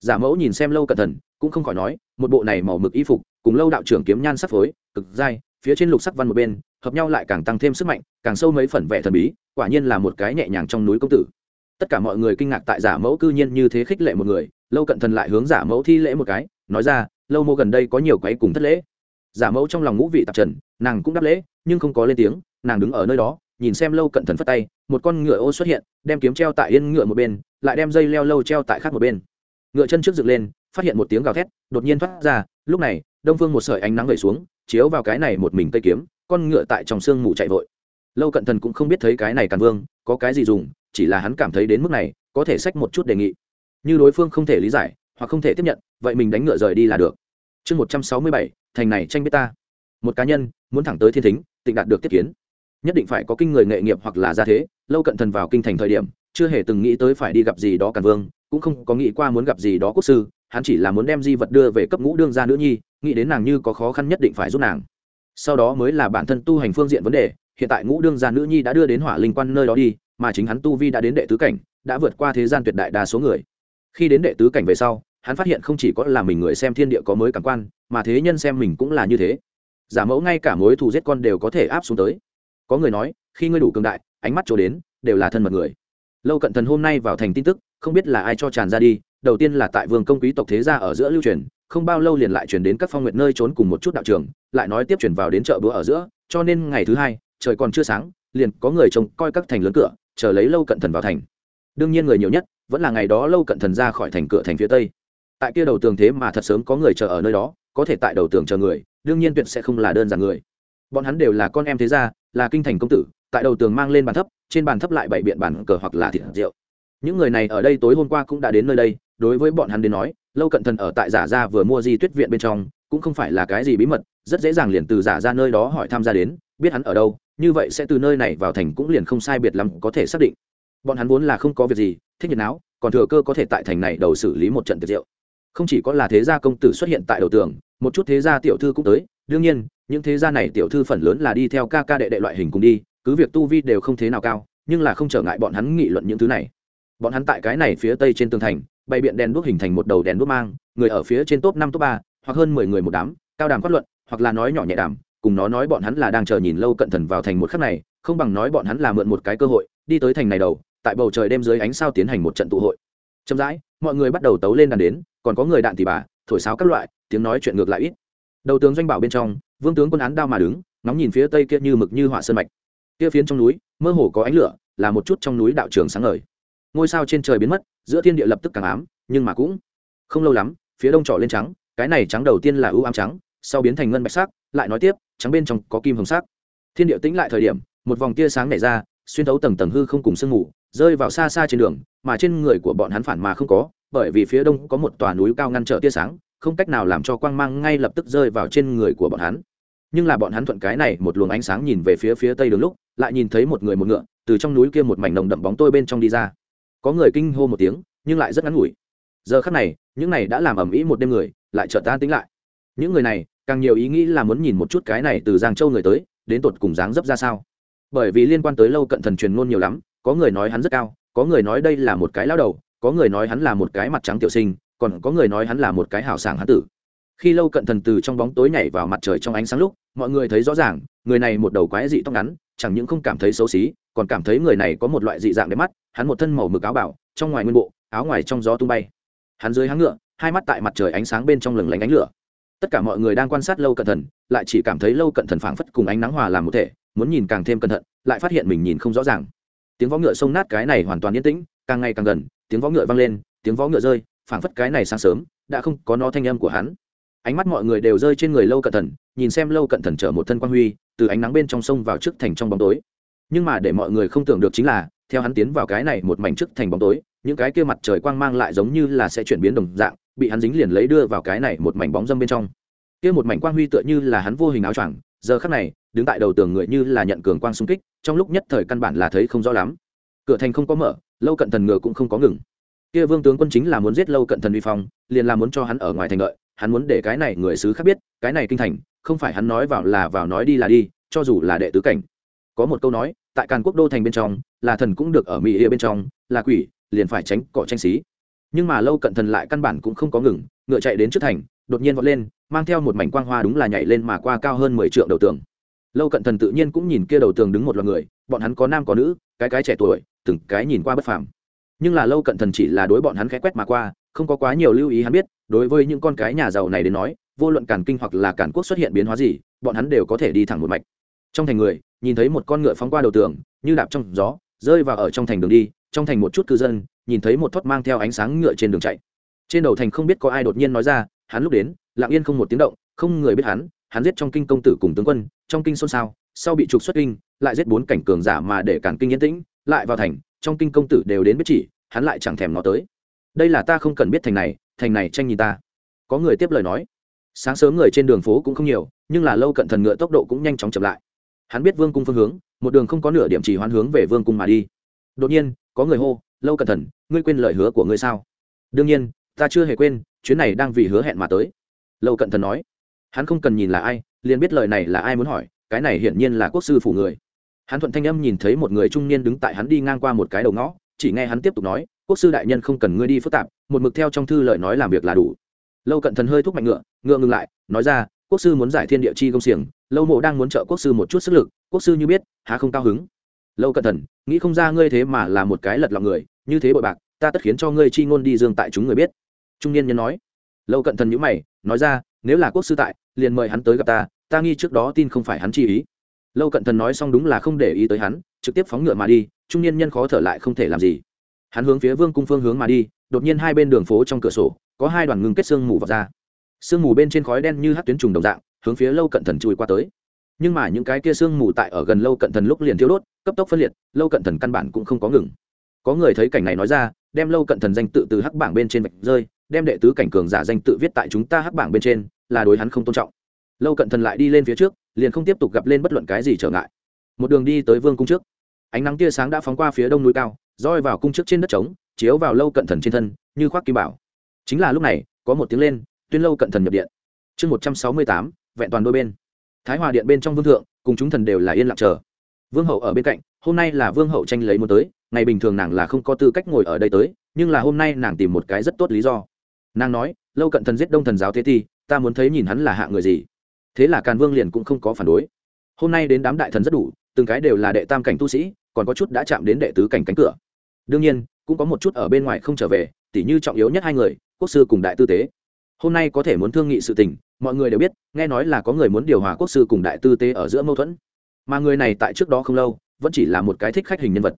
Giả mẫu nhìn xem lâu cẩn thận, cũng không khỏi nói, một bộ này màu mực y phục, cùng lâu đạo trưởng kiếm nhan sắc phối, cực dai, phía trên lục sắc văn một bên, hợp nhau lại càng tăng thêm sức mạnh, càng sâu mấy phần vẻ thần bí, quả nhiên là một cái nhẹ nhàng trong núi công tử. Tất cả mọi người kinh ngạc tại giả mẫu cư nhiên như thế khích lệ một người, lâu cận thần lại hướng giả mẫu thi lễ một cái, nói ra lâu mô gần đây có nhiều quấy cùng thất lễ. Giả mẫu trong lòng ngũ vị tạp trần, nàng cũng đáp lễ, nhưng không có lên tiếng, nàng đứng ở nơi đó, nhìn xem lâu cận thần phất tay, một con ngựa ô xuất hiện, đem kiếm treo tại yên ngựa một bên, lại đem dây leo lâu treo tại khác một bên. Ngựa chân trước dựng lên, phát hiện một tiếng gào thét, đột nhiên thoát ra, lúc này, đông phương một sợi ánh nắng gậy xuống, chiếu vào cái này một mình cây kiếm, con ngựa tại trong sương mù chạy vội. Lâu cận thần cũng không biết thấy cái này càn vương, có cái gì dùng, chỉ là hắn cảm thấy đến mức này, có thể xách một chút đề nghị. Như đối phương không thể lý giải hoặc không thể tiếp nhận, vậy mình đánh ngựa rời đi là được. Chương một trăm sáu mươi bảy, thành này tranh biết ta. Một cá nhân muốn thẳng tới thiên thính, tịnh đạt được tiết kiến. Nhất định phải có kinh người nghệ nghiệp hoặc là gia thế, lâu cận thần vào kinh thành thời điểm, chưa hề từng nghĩ tới phải đi gặp gì đó càn vương, cũng không có nghĩ qua muốn gặp gì đó quốc sư, hắn chỉ là muốn đem di vật đưa về cấp ngũ đương gia nữ nhi, nghĩ đến nàng như có khó khăn nhất định phải giúp nàng. Sau đó mới là bản thân tu hành phương diện vấn đề, hiện tại ngũ đương gia nữ nhi đã đưa đến hỏa linh quan nơi đó đi, mà chính hắn tu vi đã đến đệ tứ cảnh, đã vượt qua thế gian tuyệt đại đa số người khi đến đệ tứ cảnh về sau, hắn phát hiện không chỉ có là mình người xem thiên địa có mới cảm quan, mà thế nhân xem mình cũng là như thế. Giả mẫu ngay cả mối thù giết con đều có thể áp xuống tới. Có người nói, khi ngươi đủ cường đại, ánh mắt trổ đến, đều là thân mật người. Lâu cận thần hôm nay vào thành tin tức, không biết là ai cho tràn ra đi, đầu tiên là tại vương công quý tộc thế gia ở giữa lưu truyền, không bao lâu liền lại chuyển đến các phong nguyện nơi trốn cùng một chút đạo trường, lại nói tiếp chuyển vào đến chợ bữa ở giữa, cho nên ngày thứ hai, trời còn chưa sáng, liền có người trông coi các thành lớn cửa, chờ lấy lâu cận thần vào thành. Đương nhiên người nhiều nhất vẫn là ngày đó lâu cận thần ra khỏi thành cửa thành phía tây. Tại kia đầu tường thế mà thật sớm có người chờ ở nơi đó, có thể tại đầu tường chờ người, đương nhiên tuyệt sẽ không là đơn giản người. Bọn hắn đều là con em thế gia, là kinh thành công tử, tại đầu tường mang lên bàn thấp, trên bàn thấp lại bảy biện bàn cờ hoặc là thịt rượu. Những người này ở đây tối hôm qua cũng đã đến nơi đây, đối với bọn hắn đến nói, lâu cận thần ở tại giả gia vừa mua di tuyết viện bên trong, cũng không phải là cái gì bí mật, rất dễ dàng liền từ giả ra nơi đó hỏi tham gia đến, biết hắn ở đâu, như vậy sẽ từ nơi này vào thành cũng liền không sai biệt lắm có thể xác định. Bọn hắn vốn là không có việc gì thích nhiệt não còn thừa cơ có thể tại thành này đầu xử lý một trận tiệc rượu. Không chỉ có là thế gia công tử xuất hiện tại đầu tường, một chút thế gia tiểu thư cũng tới. Đương nhiên, những thế gia này tiểu thư phần lớn là đi theo ca ca đệ đệ loại hình cùng đi, cứ việc tu vi đều không thế nào cao, nhưng là không trở ngại bọn hắn nghị luận những thứ này. Bọn hắn tại cái này phía tây trên tường thành, bày biện đèn đuốc hình thành một đầu đèn đuốc mang, người ở phía trên top năm, top ba, hoặc hơn mười người một đám, cao đàm phát luận, hoặc là nói nhỏ nhẹ đàm, cùng nó nói bọn hắn là đang chờ nhìn lâu cận thần vào thành một khắc này, không bằng nói bọn hắn là mượn một cái cơ hội, đi tới thành này đầu tại bầu trời đêm dưới ánh sao tiến hành một trận tụ hội. Chậm rãi, mọi người bắt đầu tấu lên đàn đến, còn có người đạn tỉ bà, thổi sáo các loại, tiếng nói chuyện ngược lại ít. Đầu tướng doanh bảo bên trong, vương tướng quân án đao mà đứng, ngóng nhìn phía tây kia như mực như họa sơn mạch. Kia phiến trong núi, mơ hồ có ánh lửa, là một chút trong núi đạo trường sáng ngời. Ngôi sao trên trời biến mất, giữa thiên địa lập tức càng ám, nhưng mà cũng không lâu lắm, phía đông trỏ lên trắng, cái này trắng đầu tiên là ưu ám trắng, sau biến thành ngân bạch sắc, lại nói tiếp, trắng bên trong có kim hồng sắc. Thiên địa tĩnh lại thời điểm, một vòng tia sáng nảy ra, xuyên thấu tầng tầng hư không cùng sương mù rơi vào xa xa trên đường, mà trên người của bọn hắn phản mà không có, bởi vì phía đông có một tòa núi cao ngăn trở tia sáng, không cách nào làm cho quang mang ngay lập tức rơi vào trên người của bọn hắn. Nhưng là bọn hắn thuận cái này một luồng ánh sáng nhìn về phía phía tây đường lúc, lại nhìn thấy một người một ngựa, từ trong núi kia một mảnh nồng đậm bóng tôi bên trong đi ra. Có người kinh hô một tiếng, nhưng lại rất ngắn ngủi. Giờ khắc này, những này đã làm ẩm ĩ một đêm người, lại chợt tan tính lại. Những người này, càng nhiều ý nghĩ là muốn nhìn một chút cái này từ giang châu người tới, đến tột cùng dáng dấp ra sao. Bởi vì liên quan tới lâu cận thần truyền ngôn nhiều lắm có người nói hắn rất cao, có người nói đây là một cái lao đầu, có người nói hắn là một cái mặt trắng tiểu sinh, còn có người nói hắn là một cái hào sảng hán tử. Khi lâu cận thần từ trong bóng tối nhảy vào mặt trời trong ánh sáng lúc, mọi người thấy rõ ràng, người này một đầu quái dị tóc ngắn, chẳng những không cảm thấy xấu xí, còn cảm thấy người này có một loại dị dạng đẹp mắt, hắn một thân màu mực áo bảo trong ngoài nguyên bộ, áo ngoài trong gió tung bay. Hắn dưới háng ngựa, hai mắt tại mặt trời ánh sáng bên trong lừng lánh ánh lửa. Tất cả mọi người đang quan sát lâu cận thần, lại chỉ cảm thấy lâu cận thần phảng phất cùng ánh nắng hòa làm một thể, muốn nhìn càng thêm cẩn thận, lại phát hiện mình nhìn không rõ ràng tiếng võ ngựa sông nát cái này hoàn toàn yên tĩnh, càng ngày càng gần, tiếng võ ngựa vang lên, tiếng võ ngựa rơi, phảng phất cái này sáng sớm, đã không có nó thanh âm của hắn. Ánh mắt mọi người đều rơi trên người lâu cận thần, nhìn xem lâu cận thần chở một thân quan huy, từ ánh nắng bên trong sông vào trước thành trong bóng tối. Nhưng mà để mọi người không tưởng được chính là, theo hắn tiến vào cái này một mảnh trước thành bóng tối, những cái kia mặt trời quang mang lại giống như là sẽ chuyển biến đồng dạng, bị hắn dính liền lấy đưa vào cái này một mảnh bóng dâm bên trong. Kia một mảnh quang huy tựa như là hắn vô hình áo choàng, giờ khắc này đứng tại đầu tường người như là nhận cường quang xung kích, trong lúc nhất thời căn bản là thấy không rõ lắm. Cửa thành không có mở, lâu cận thần ngựa cũng không có ngừng. Kia vương tướng quân chính là muốn giết lâu cận thần uy phong, liền là muốn cho hắn ở ngoài thành đợi, hắn muốn để cái này người xứ khác biết, cái này kinh thành, không phải hắn nói vào là vào nói đi là đi, cho dù là đệ tứ cảnh. Có một câu nói, tại càn quốc đô thành bên trong, là thần cũng được ở mỹ địa bên trong, là quỷ, liền phải tránh cỏ tranh xí. Nhưng mà lâu cận thần lại căn bản cũng không có ngừng, ngựa chạy đến trước thành, đột nhiên vọt lên, mang theo một mảnh quang hoa đúng là nhảy lên mà qua cao hơn mười trượng đầu tường lâu cận thần tự nhiên cũng nhìn kia đầu tường đứng một loạt người, bọn hắn có nam có nữ, cái cái trẻ tuổi, từng cái nhìn qua bất phàm. Nhưng là lâu cận thần chỉ là đối bọn hắn khẽ quét mà qua, không có quá nhiều lưu ý hắn biết, đối với những con cái nhà giàu này đến nói, vô luận cản kinh hoặc là cản quốc xuất hiện biến hóa gì, bọn hắn đều có thể đi thẳng một mạch. Trong thành người, nhìn thấy một con ngựa phóng qua đầu tường, như đạp trong gió, rơi vào ở trong thành đường đi, trong thành một chút cư dân, nhìn thấy một thót mang theo ánh sáng ngựa trên đường chạy. Trên đầu thành không biết có ai đột nhiên nói ra, hắn lúc đến, lặng yên không một tiếng động, không người biết hắn hắn giết trong kinh công tử cùng tướng quân, trong kinh xôn xao, sau bị trục xuất kinh, lại giết bốn cảnh cường giả mà để cản kinh yên tĩnh, lại vào thành, trong kinh công tử đều đến biết chỉ, hắn lại chẳng thèm nó tới. Đây là ta không cần biết thành này thành này tranh nhìn ta. Có người tiếp lời nói. Sáng sớm người trên đường phố cũng không nhiều, nhưng là lâu cận thần ngựa tốc độ cũng nhanh chóng chậm lại. Hắn biết vương cung phương hướng, một đường không có nửa điểm chỉ hoán hướng về vương cung mà đi. Đột nhiên, có người hô, lâu cận thần, ngươi quên lời hứa của ngươi sao? Đương nhiên, ta chưa hề quên, chuyến này đang vì hứa hẹn mà tới. Lâu cận thần nói hắn không cần nhìn là ai, liền biết lời này là ai muốn hỏi, cái này hiển nhiên là quốc sư phủ người. Hắn thuận thanh âm nhìn thấy một người trung niên đứng tại hắn đi ngang qua một cái đầu ngõ, chỉ nghe hắn tiếp tục nói, quốc sư đại nhân không cần ngươi đi phức tạp, một mực theo trong thư lời nói làm việc là đủ. Lâu cận thần hơi thúc mạnh ngựa ngựa ngừng lại, nói ra, quốc sư muốn giải thiên địa chi công xiềng, lâu mộ đang muốn trợ quốc sư một chút sức lực, quốc sư như biết, há không cao hứng? Lâu cận thần, nghĩ không ra ngươi thế mà là một cái lật lọng người, như thế bội bạc, ta tất khiến cho ngươi chi ngôn đi dương tại chúng người biết. Trung niên nhân nói. Lâu cận thần nhữ mày, nói ra nếu là quốc sư tại, liền mời hắn tới gặp ta ta nghi trước đó tin không phải hắn chi ý. Lâu cận thần nói xong đúng là không để ý tới hắn, trực tiếp phóng ngựa mà đi, trung niên nhân khó thở lại không thể làm gì. Hắn hướng phía vương cung phương hướng mà đi, đột nhiên hai bên đường phố trong cửa sổ, có hai đoàn ngưng kết sương mù vào ra. Sương mù bên trên khói đen như hát tuyến trùng đồng dạng, hướng phía lâu cận thần chui qua tới. Nhưng mà những cái kia sương mù tại ở gần lâu cận thần lúc liền thiếu đốt, cấp tốc phân liệt, lâu cận thần căn bản cũng không có ngừng. Có người thấy cảnh này nói ra, đem lâu cận thần danh tự từ hắc bảng bên trên vạch rơi, đem đệ tứ cảnh cường giả danh tự viết tại chúng ta hắc bảng bên trên là đối hắn không tôn trọng. Lâu cận thần lại đi lên phía trước, liền không tiếp tục gặp lên bất luận cái gì trở ngại. Một đường đi tới vương cung trước, ánh nắng tia sáng đã phóng qua phía đông núi cao, roi vào cung trước trên đất trống, chiếu vào lâu cận thần trên thân, như khoác kim bảo. Chính là lúc này, có một tiếng lên, tuyên lâu cận thần nhập điện. Chương một trăm sáu mươi tám, vẹn toàn đôi bên. Thái hòa điện bên trong vương thượng, cùng chúng thần đều là yên lặng chờ. Vương hậu ở bên cạnh, hôm nay là vương hậu tranh lấy muốn tới, ngày bình thường nàng là không có tư cách ngồi ở đây tới, nhưng là hôm nay nàng tìm một cái rất tốt lý do. Nàng nói, lâu cận thần giết đông thần giáo thế thi ta muốn thấy nhìn hắn là hạ người gì. Thế là càn vương liền cũng không có phản đối. Hôm nay đến đám đại thần rất đủ, từng cái đều là đệ tam cảnh tu sĩ, còn có chút đã chạm đến đệ tứ cảnh cánh cửa. Đương nhiên, cũng có một chút ở bên ngoài không trở về, tỉ như trọng yếu nhất hai người, quốc sư cùng đại tư tế. Hôm nay có thể muốn thương nghị sự tình, mọi người đều biết, nghe nói là có người muốn điều hòa quốc sư cùng đại tư tế ở giữa mâu thuẫn. Mà người này tại trước đó không lâu, vẫn chỉ là một cái thích khách hình nhân vật.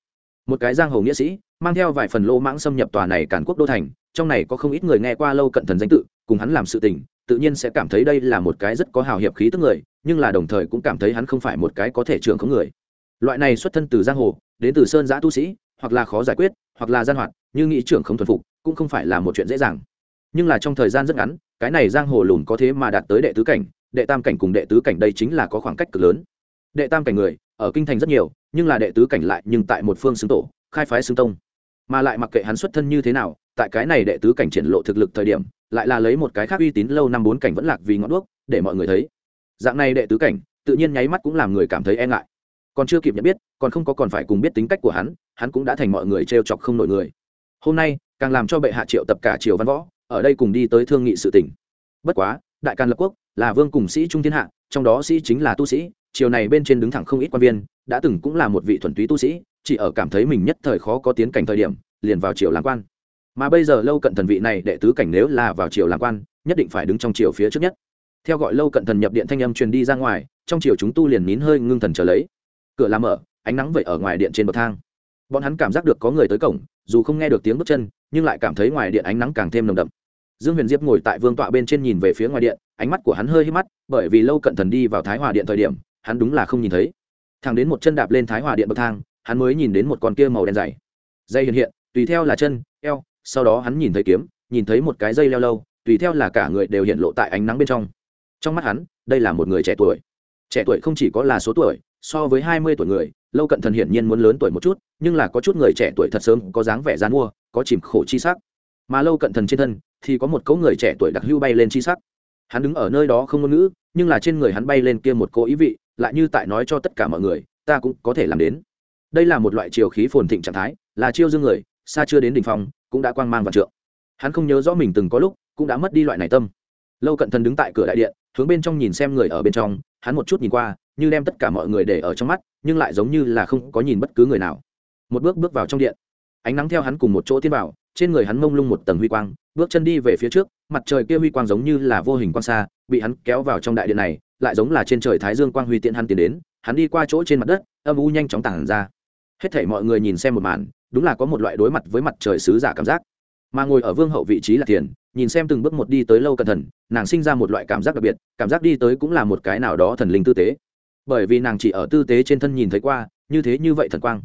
Một cái giang hồ nghĩa sĩ, mang theo vài phần lô mãng xâm nhập tòa này cản quốc đô thành, trong này có không ít người nghe qua lâu cận thần danh tự, cùng hắn làm sự tình tự nhiên sẽ cảm thấy đây là một cái rất có hào hiệp khí tức người, nhưng là đồng thời cũng cảm thấy hắn không phải một cái có thể trưởng không người. Loại này xuất thân từ giang hồ, đến từ sơn giã tu sĩ, hoặc là khó giải quyết, hoặc là gian hoạt, như nghĩ trưởng không thuần phục, cũng không phải là một chuyện dễ dàng. Nhưng là trong thời gian rất ngắn, cái này giang hồ lùn có thế mà đạt tới đệ tứ cảnh, đệ tam cảnh cùng đệ tứ cảnh đây chính là có khoảng cách cực lớn. Đệ tam cảnh người, ở kinh thành rất nhiều, nhưng là đệ tứ cảnh lại nhưng tại một phương xứng tổ, khai phái xứng tông mà lại mặc kệ hắn xuất thân như thế nào, tại cái này đệ tứ cảnh triển lộ thực lực thời điểm, lại là lấy một cái khác uy tín lâu năm bốn cảnh vẫn lạc vì ngọn đuốc, để mọi người thấy. Dạng này đệ tứ cảnh, tự nhiên nháy mắt cũng làm người cảm thấy e ngại. Còn chưa kịp nhận biết, còn không có còn phải cùng biết tính cách của hắn hắn cũng đã thành mọi người t r e o chọc không nổi người. Hôm nay, càng làm cho bệ hạ triệu tập cả triều văn võ, ở đây cùng đi tới thương nghị sự tỉnh bất quá, đại can lập quốc, là vương cùng sĩ trung thiên hạ, trong đó sĩ chính là tu sĩ, triều này bên trên đứng thẳng không ít quan viên đã từng cũng là một vị thuần túy tu sĩ, chỉ ở cảm thấy mình nhất thời khó có tiến cảnh thời điểm, liền vào triều làm quan. Mà bây giờ lâu cận thần vị này đệ tứ cảnh nếu là vào triều làm quan, nhất định phải đứng trong triều phía trước nhất. Theo gọi lâu cận thần nhập điện thanh âm truyền đi ra ngoài, trong triều chúng tu liền nín hơi ngưng thần trở lấy. Cửa làm mở, ánh nắng vậy ở ngoài điện trên bậc thang. Bọn hắn cảm giác được có người tới cổng, dù không nghe được tiếng bước chân, nhưng lại cảm thấy ngoài điện ánh nắng càng thêm nồng đậm. Dương huyền diệp ngồi tại vương tọa bên trên nhìn về phía ngoài điện, ánh mắt của hắn hơi hít mắt, bởi vì lâu cận thần đi vào thái hòa điện thời điểm, hắn đúng là không nhìn thấy thằng đến một chân đạp lên thái hòa điện bậc thang, hắn mới nhìn đến một con kia màu đen dày. Dây hiện hiện, tùy theo là chân, eo, sau đó hắn nhìn thấy kiếm, nhìn thấy một cái dây leo lâu, tùy theo là cả người đều hiện lộ tại ánh nắng bên trong. Trong mắt hắn, đây là một người trẻ tuổi. Trẻ tuổi không chỉ có là số tuổi, so với hai mươi tuổi người, lâu cận thần hiển nhiên muốn lớn tuổi một chút, nhưng là có chút người trẻ tuổi thật sớm có dáng vẻ gian mua, có chìm khổ chi sắc. Mà lâu cận thần trên thân, thì có một cỗ người trẻ tuổi đặc hưu bay lên chi sắc. Hắn đứng ở nơi đó không ngôn ngữ, nhưng là trên người hắn bay lên kia một cỗ ý vị lại như tại nói cho tất cả mọi người, ta cũng có thể làm đến. Đây là một loại chiều khí phồn thịnh trạng thái, là chiêu dương người, xa chưa đến đ ỉ n h phong, cũng đã quang mang vạn trượng. Hắn không nhớ rõ mình từng có lúc, cũng đã mất đi loại này tâm. Lâu cận thần đứng tại cửa đại điện, hướng bên trong nhìn xem người ở bên trong, hắn một chút nhìn qua, như đem tất cả mọi người để ở trong mắt, nhưng lại giống như là không có nhìn bất cứ người nào. Một bước bước vào trong điện. Ánh nắng theo hắn cùng một chỗ tiến vào, trên người hắn mông lung một tầng huy quang, bước chân đi về phía trước, mặt trời kia huy quang giống như là vô hình quang xa, bị hắn kéo vào trong đại điện này lại giống là trên trời thái dương quang huy tiện hắn tiến đến, hắn đi qua chỗ trên mặt đất, âm u nhanh chóng tản ra. Hết thảy mọi người nhìn xem một màn, đúng là có một loại đối mặt với mặt trời sứ giả cảm giác. Mà ngồi ở vương hậu vị trí là tiền nhìn xem từng bước một đi tới lâu cẩn thận, nàng sinh ra một loại cảm giác đặc biệt, cảm giác đi tới cũng là một cái nào đó thần linh tư tế. Bởi vì nàng chỉ ở tư tế trên thân nhìn thấy qua, như thế như vậy thần quang.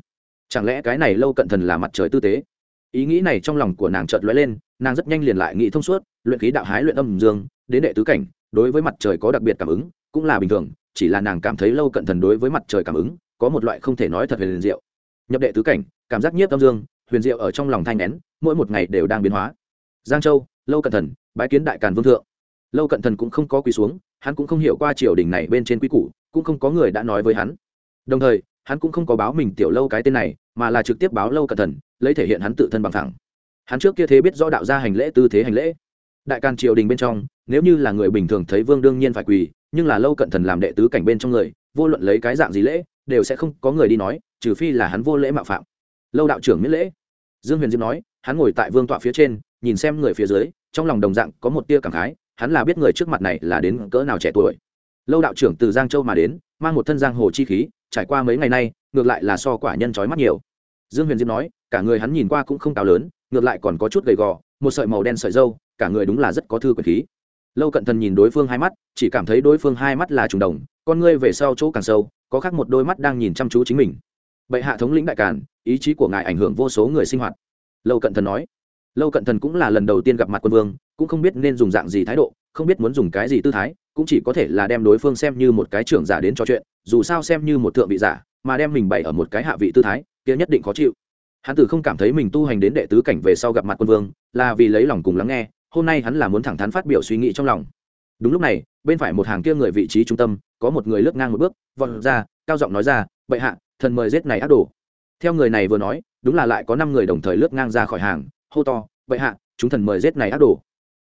Chẳng lẽ cái này lâu cận thần là mặt trời tư tế? Ý nghĩ này trong lòng của nàng chợt lóe lên, nàng rất nhanh liền lại nghĩ thông suốt, luyện khí đạo hái luyện âm dương, đến đệ tứ cảnh đối với mặt trời có đặc biệt cảm ứng, cũng là bình thường, chỉ là nàng cảm thấy lâu cận thần đối với mặt trời cảm ứng, có một loại không thể nói thật về diệu. Nhập đệ tứ cảnh, cảm giác nhiếp âm dương, huyền diệu ở trong lòng thanh nén, mỗi một ngày đều đang biến hóa. Giang châu, lâu cận thần, bái kiến đại càn vương thượng. Lâu cận thần cũng không có quỳ xuống, hắn cũng không hiểu qua triều đình này bên trên quy củ, cũng không có người đã nói với hắn. Đồng thời, hắn cũng không có báo mình tiểu lâu cái tên này, mà là trực tiếp báo lâu cận thần, lấy thể hiện hắn tự thân bằng thẳng. Hắn trước kia thế biết rõ đạo gia hành lễ tư thế hành lễ đại càn triều đình bên trong, nếu như là người bình thường thấy vương đương nhiên phải quỳ, nhưng là lâu cận thần làm đệ tứ cảnh bên trong người, vô luận lấy cái dạng gì lễ, đều sẽ không có người đi nói, trừ phi là hắn vô lễ mạo phạm. Lâu đạo trưởng miễn lễ. Dương huyền diệp nói, hắn ngồi tại vương tọa phía trên, nhìn xem người phía dưới, trong lòng đồng dạng có một tia cảm khái, hắn là biết người trước mặt này là đến cỡ nào trẻ tuổi. Lâu đạo trưởng từ giang châu mà đến, mang một thân giang hồ chi khí, trải qua mấy ngày nay, ngược lại là so quả nhân trói mắt nhiều. Dương huyền diệp nói, cả người hắn nhìn qua cũng không cao lớn, ngược lại còn có chút gầy gò, một sợi màu đen sợi dâu cả người đúng là rất có thư quyền khí. Lâu cận thần nhìn đối phương hai mắt, chỉ cảm thấy đối phương hai mắt là trùng đồng, con ngươi về sau chỗ càng sâu, có khác một đôi mắt đang nhìn chăm chú chính mình. Bệ hạ thống lĩnh đại càn, ý chí của ngài ảnh hưởng vô số người sinh hoạt. Lâu cận thần nói. Lâu cận thần cũng là lần đầu tiên gặp mặt quân vương, cũng không biết nên dùng dạng gì thái độ, không biết muốn dùng cái gì tư thái, cũng chỉ có thể là đem đối phương xem như một cái trưởng giả đến trò chuyện, dù sao xem như một thượng vị giả, mà đem mình bày ở một cái hạ vị tư thái, kia nhất định khó chịu. Hắn tử không cảm thấy mình tu hành đến đệ tứ cảnh về sau gặp mặt quân vương, là vì lấy lòng cùng lắng nghe hôm nay hắn là muốn thẳng thắn phát biểu suy nghĩ trong lòng. Đúng lúc này, bên phải một hàng kia người vị trí trung tâm, có một người lướt ngang một bước, vọt ra, cao giọng nói ra, bệ hạ, thần mời giết này ác đồ. Theo người này vừa nói, đúng là lại có năm người đồng thời lướt ngang ra khỏi hàng, hô to, bệ hạ, chúng thần mời giết này ác đồ.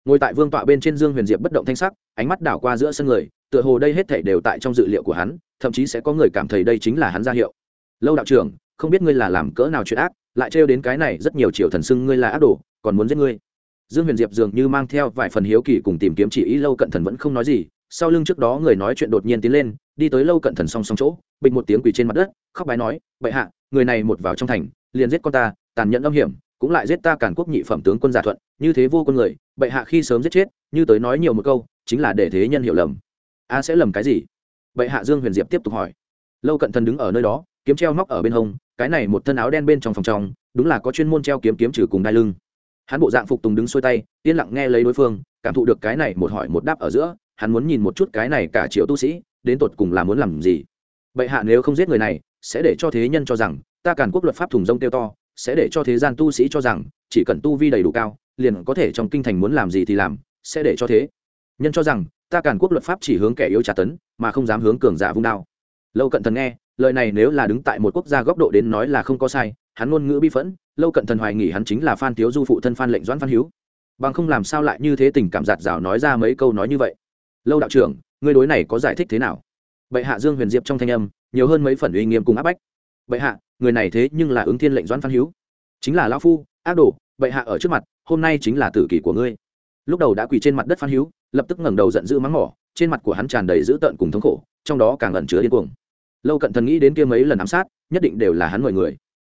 Ngồi tại vương tọa bên trên dương huyền diệp bất động thanh sắc, ánh mắt đảo qua giữa sân người, tựa hồ đây hết thảy đều tại trong dự liệu của hắn, thậm chí sẽ có người cảm thấy đây chính là hắn ra hiệu. Lâu đạo trưởng, không biết ngươi là làm cỡ nào chuyện ác, lại trêu đến cái này rất nhiều triệu thần xưng ngươi là ác đồ, còn muốn giết ngươi dương huyền diệp dường như mang theo vài phần hiếu kỳ cùng tìm kiếm chỉ ý lâu cận thần vẫn không nói gì, sau lưng trước đó người nói chuyện đột nhiên tiến lên, đi tới lâu cận thần song song chỗ, bịch một tiếng quỳ trên mặt đất, khóc bái nói, bệ hạ, người này một vào trong thành, liền giết con ta, tàn nhẫn âm hiểm, cũng lại giết ta cản quốc nhị phẩm tướng quân giả thuận, như thế vô con người, bệ hạ khi sớm giết chết, như tới nói nhiều một câu, chính là để thế nhân hiểu lầm. A sẽ lầm cái gì? Bệ hạ dương huyền diệp tiếp tục hỏi. Lâu cận thần đứng ở nơi đó, kiếm treo móc ở bên hông, cái này một thân áo đen bên trong phòng trong, đúng là có chuyên môn treo kiếm kiếm trừ cùng đai lưng hắn bộ dạng phục tùng đứng xuôi tay, yên lặng nghe lấy đối phương, cảm thụ được cái này một hỏi một đáp ở giữa, hắn muốn nhìn một chút cái này cả triệu tu sĩ, đến tột cùng là muốn làm gì. Bệ hạ nếu không giết người này, sẽ để cho thế nhân cho rằng, ta càn quốc luật pháp thùng rông tiêu to, sẽ để cho thế gian tu sĩ cho rằng, chỉ cần tu vi đầy đủ cao, liền có thể trong kinh thành muốn làm gì thì làm, sẽ để cho thế. Nhân cho rằng, ta càn quốc luật pháp chỉ hướng kẻ yếu trả tấn, mà không dám hướng cường giả vung đao. Lâu cận thần nghe, lời này nếu là đứng tại một quốc gia góc độ đến nói là không có sai, hắn ngôn ngữ bi phẫn lâu cận thần hoài nghỉ hắn chính là phan thiếu du phụ thân phan lệnh doãn phan hiếu. Bằng không làm sao lại như thế tình cảm giạt rào nói ra mấy câu nói như vậy? Lâu đạo trưởng, ngươi đối này có giải thích thế nào? Bệ hạ dương huyền diệp trong thanh âm, nhiều hơn mấy phần uy nghiêm cùng áp bách. Bệ hạ, người này thế nhưng là ứng thiên lệnh doãn phan hiếu. Chính là lão phu, ác đồ, bệ hạ ở trước mặt, hôm nay chính là tử kỷ của ngươi. Lúc đầu đã quỳ trên mặt đất phan hiếu, lập tức ngẩng đầu giận dữ mắng mỏ, trên mặt của hắn tràn đầy dữ tợn cùng thống khổ, trong đó càng ẩn chứa điên cuồng. Lâu cận thần nghĩ đến kia mấy lần ám sát, nhất định đều là hắn mọi người.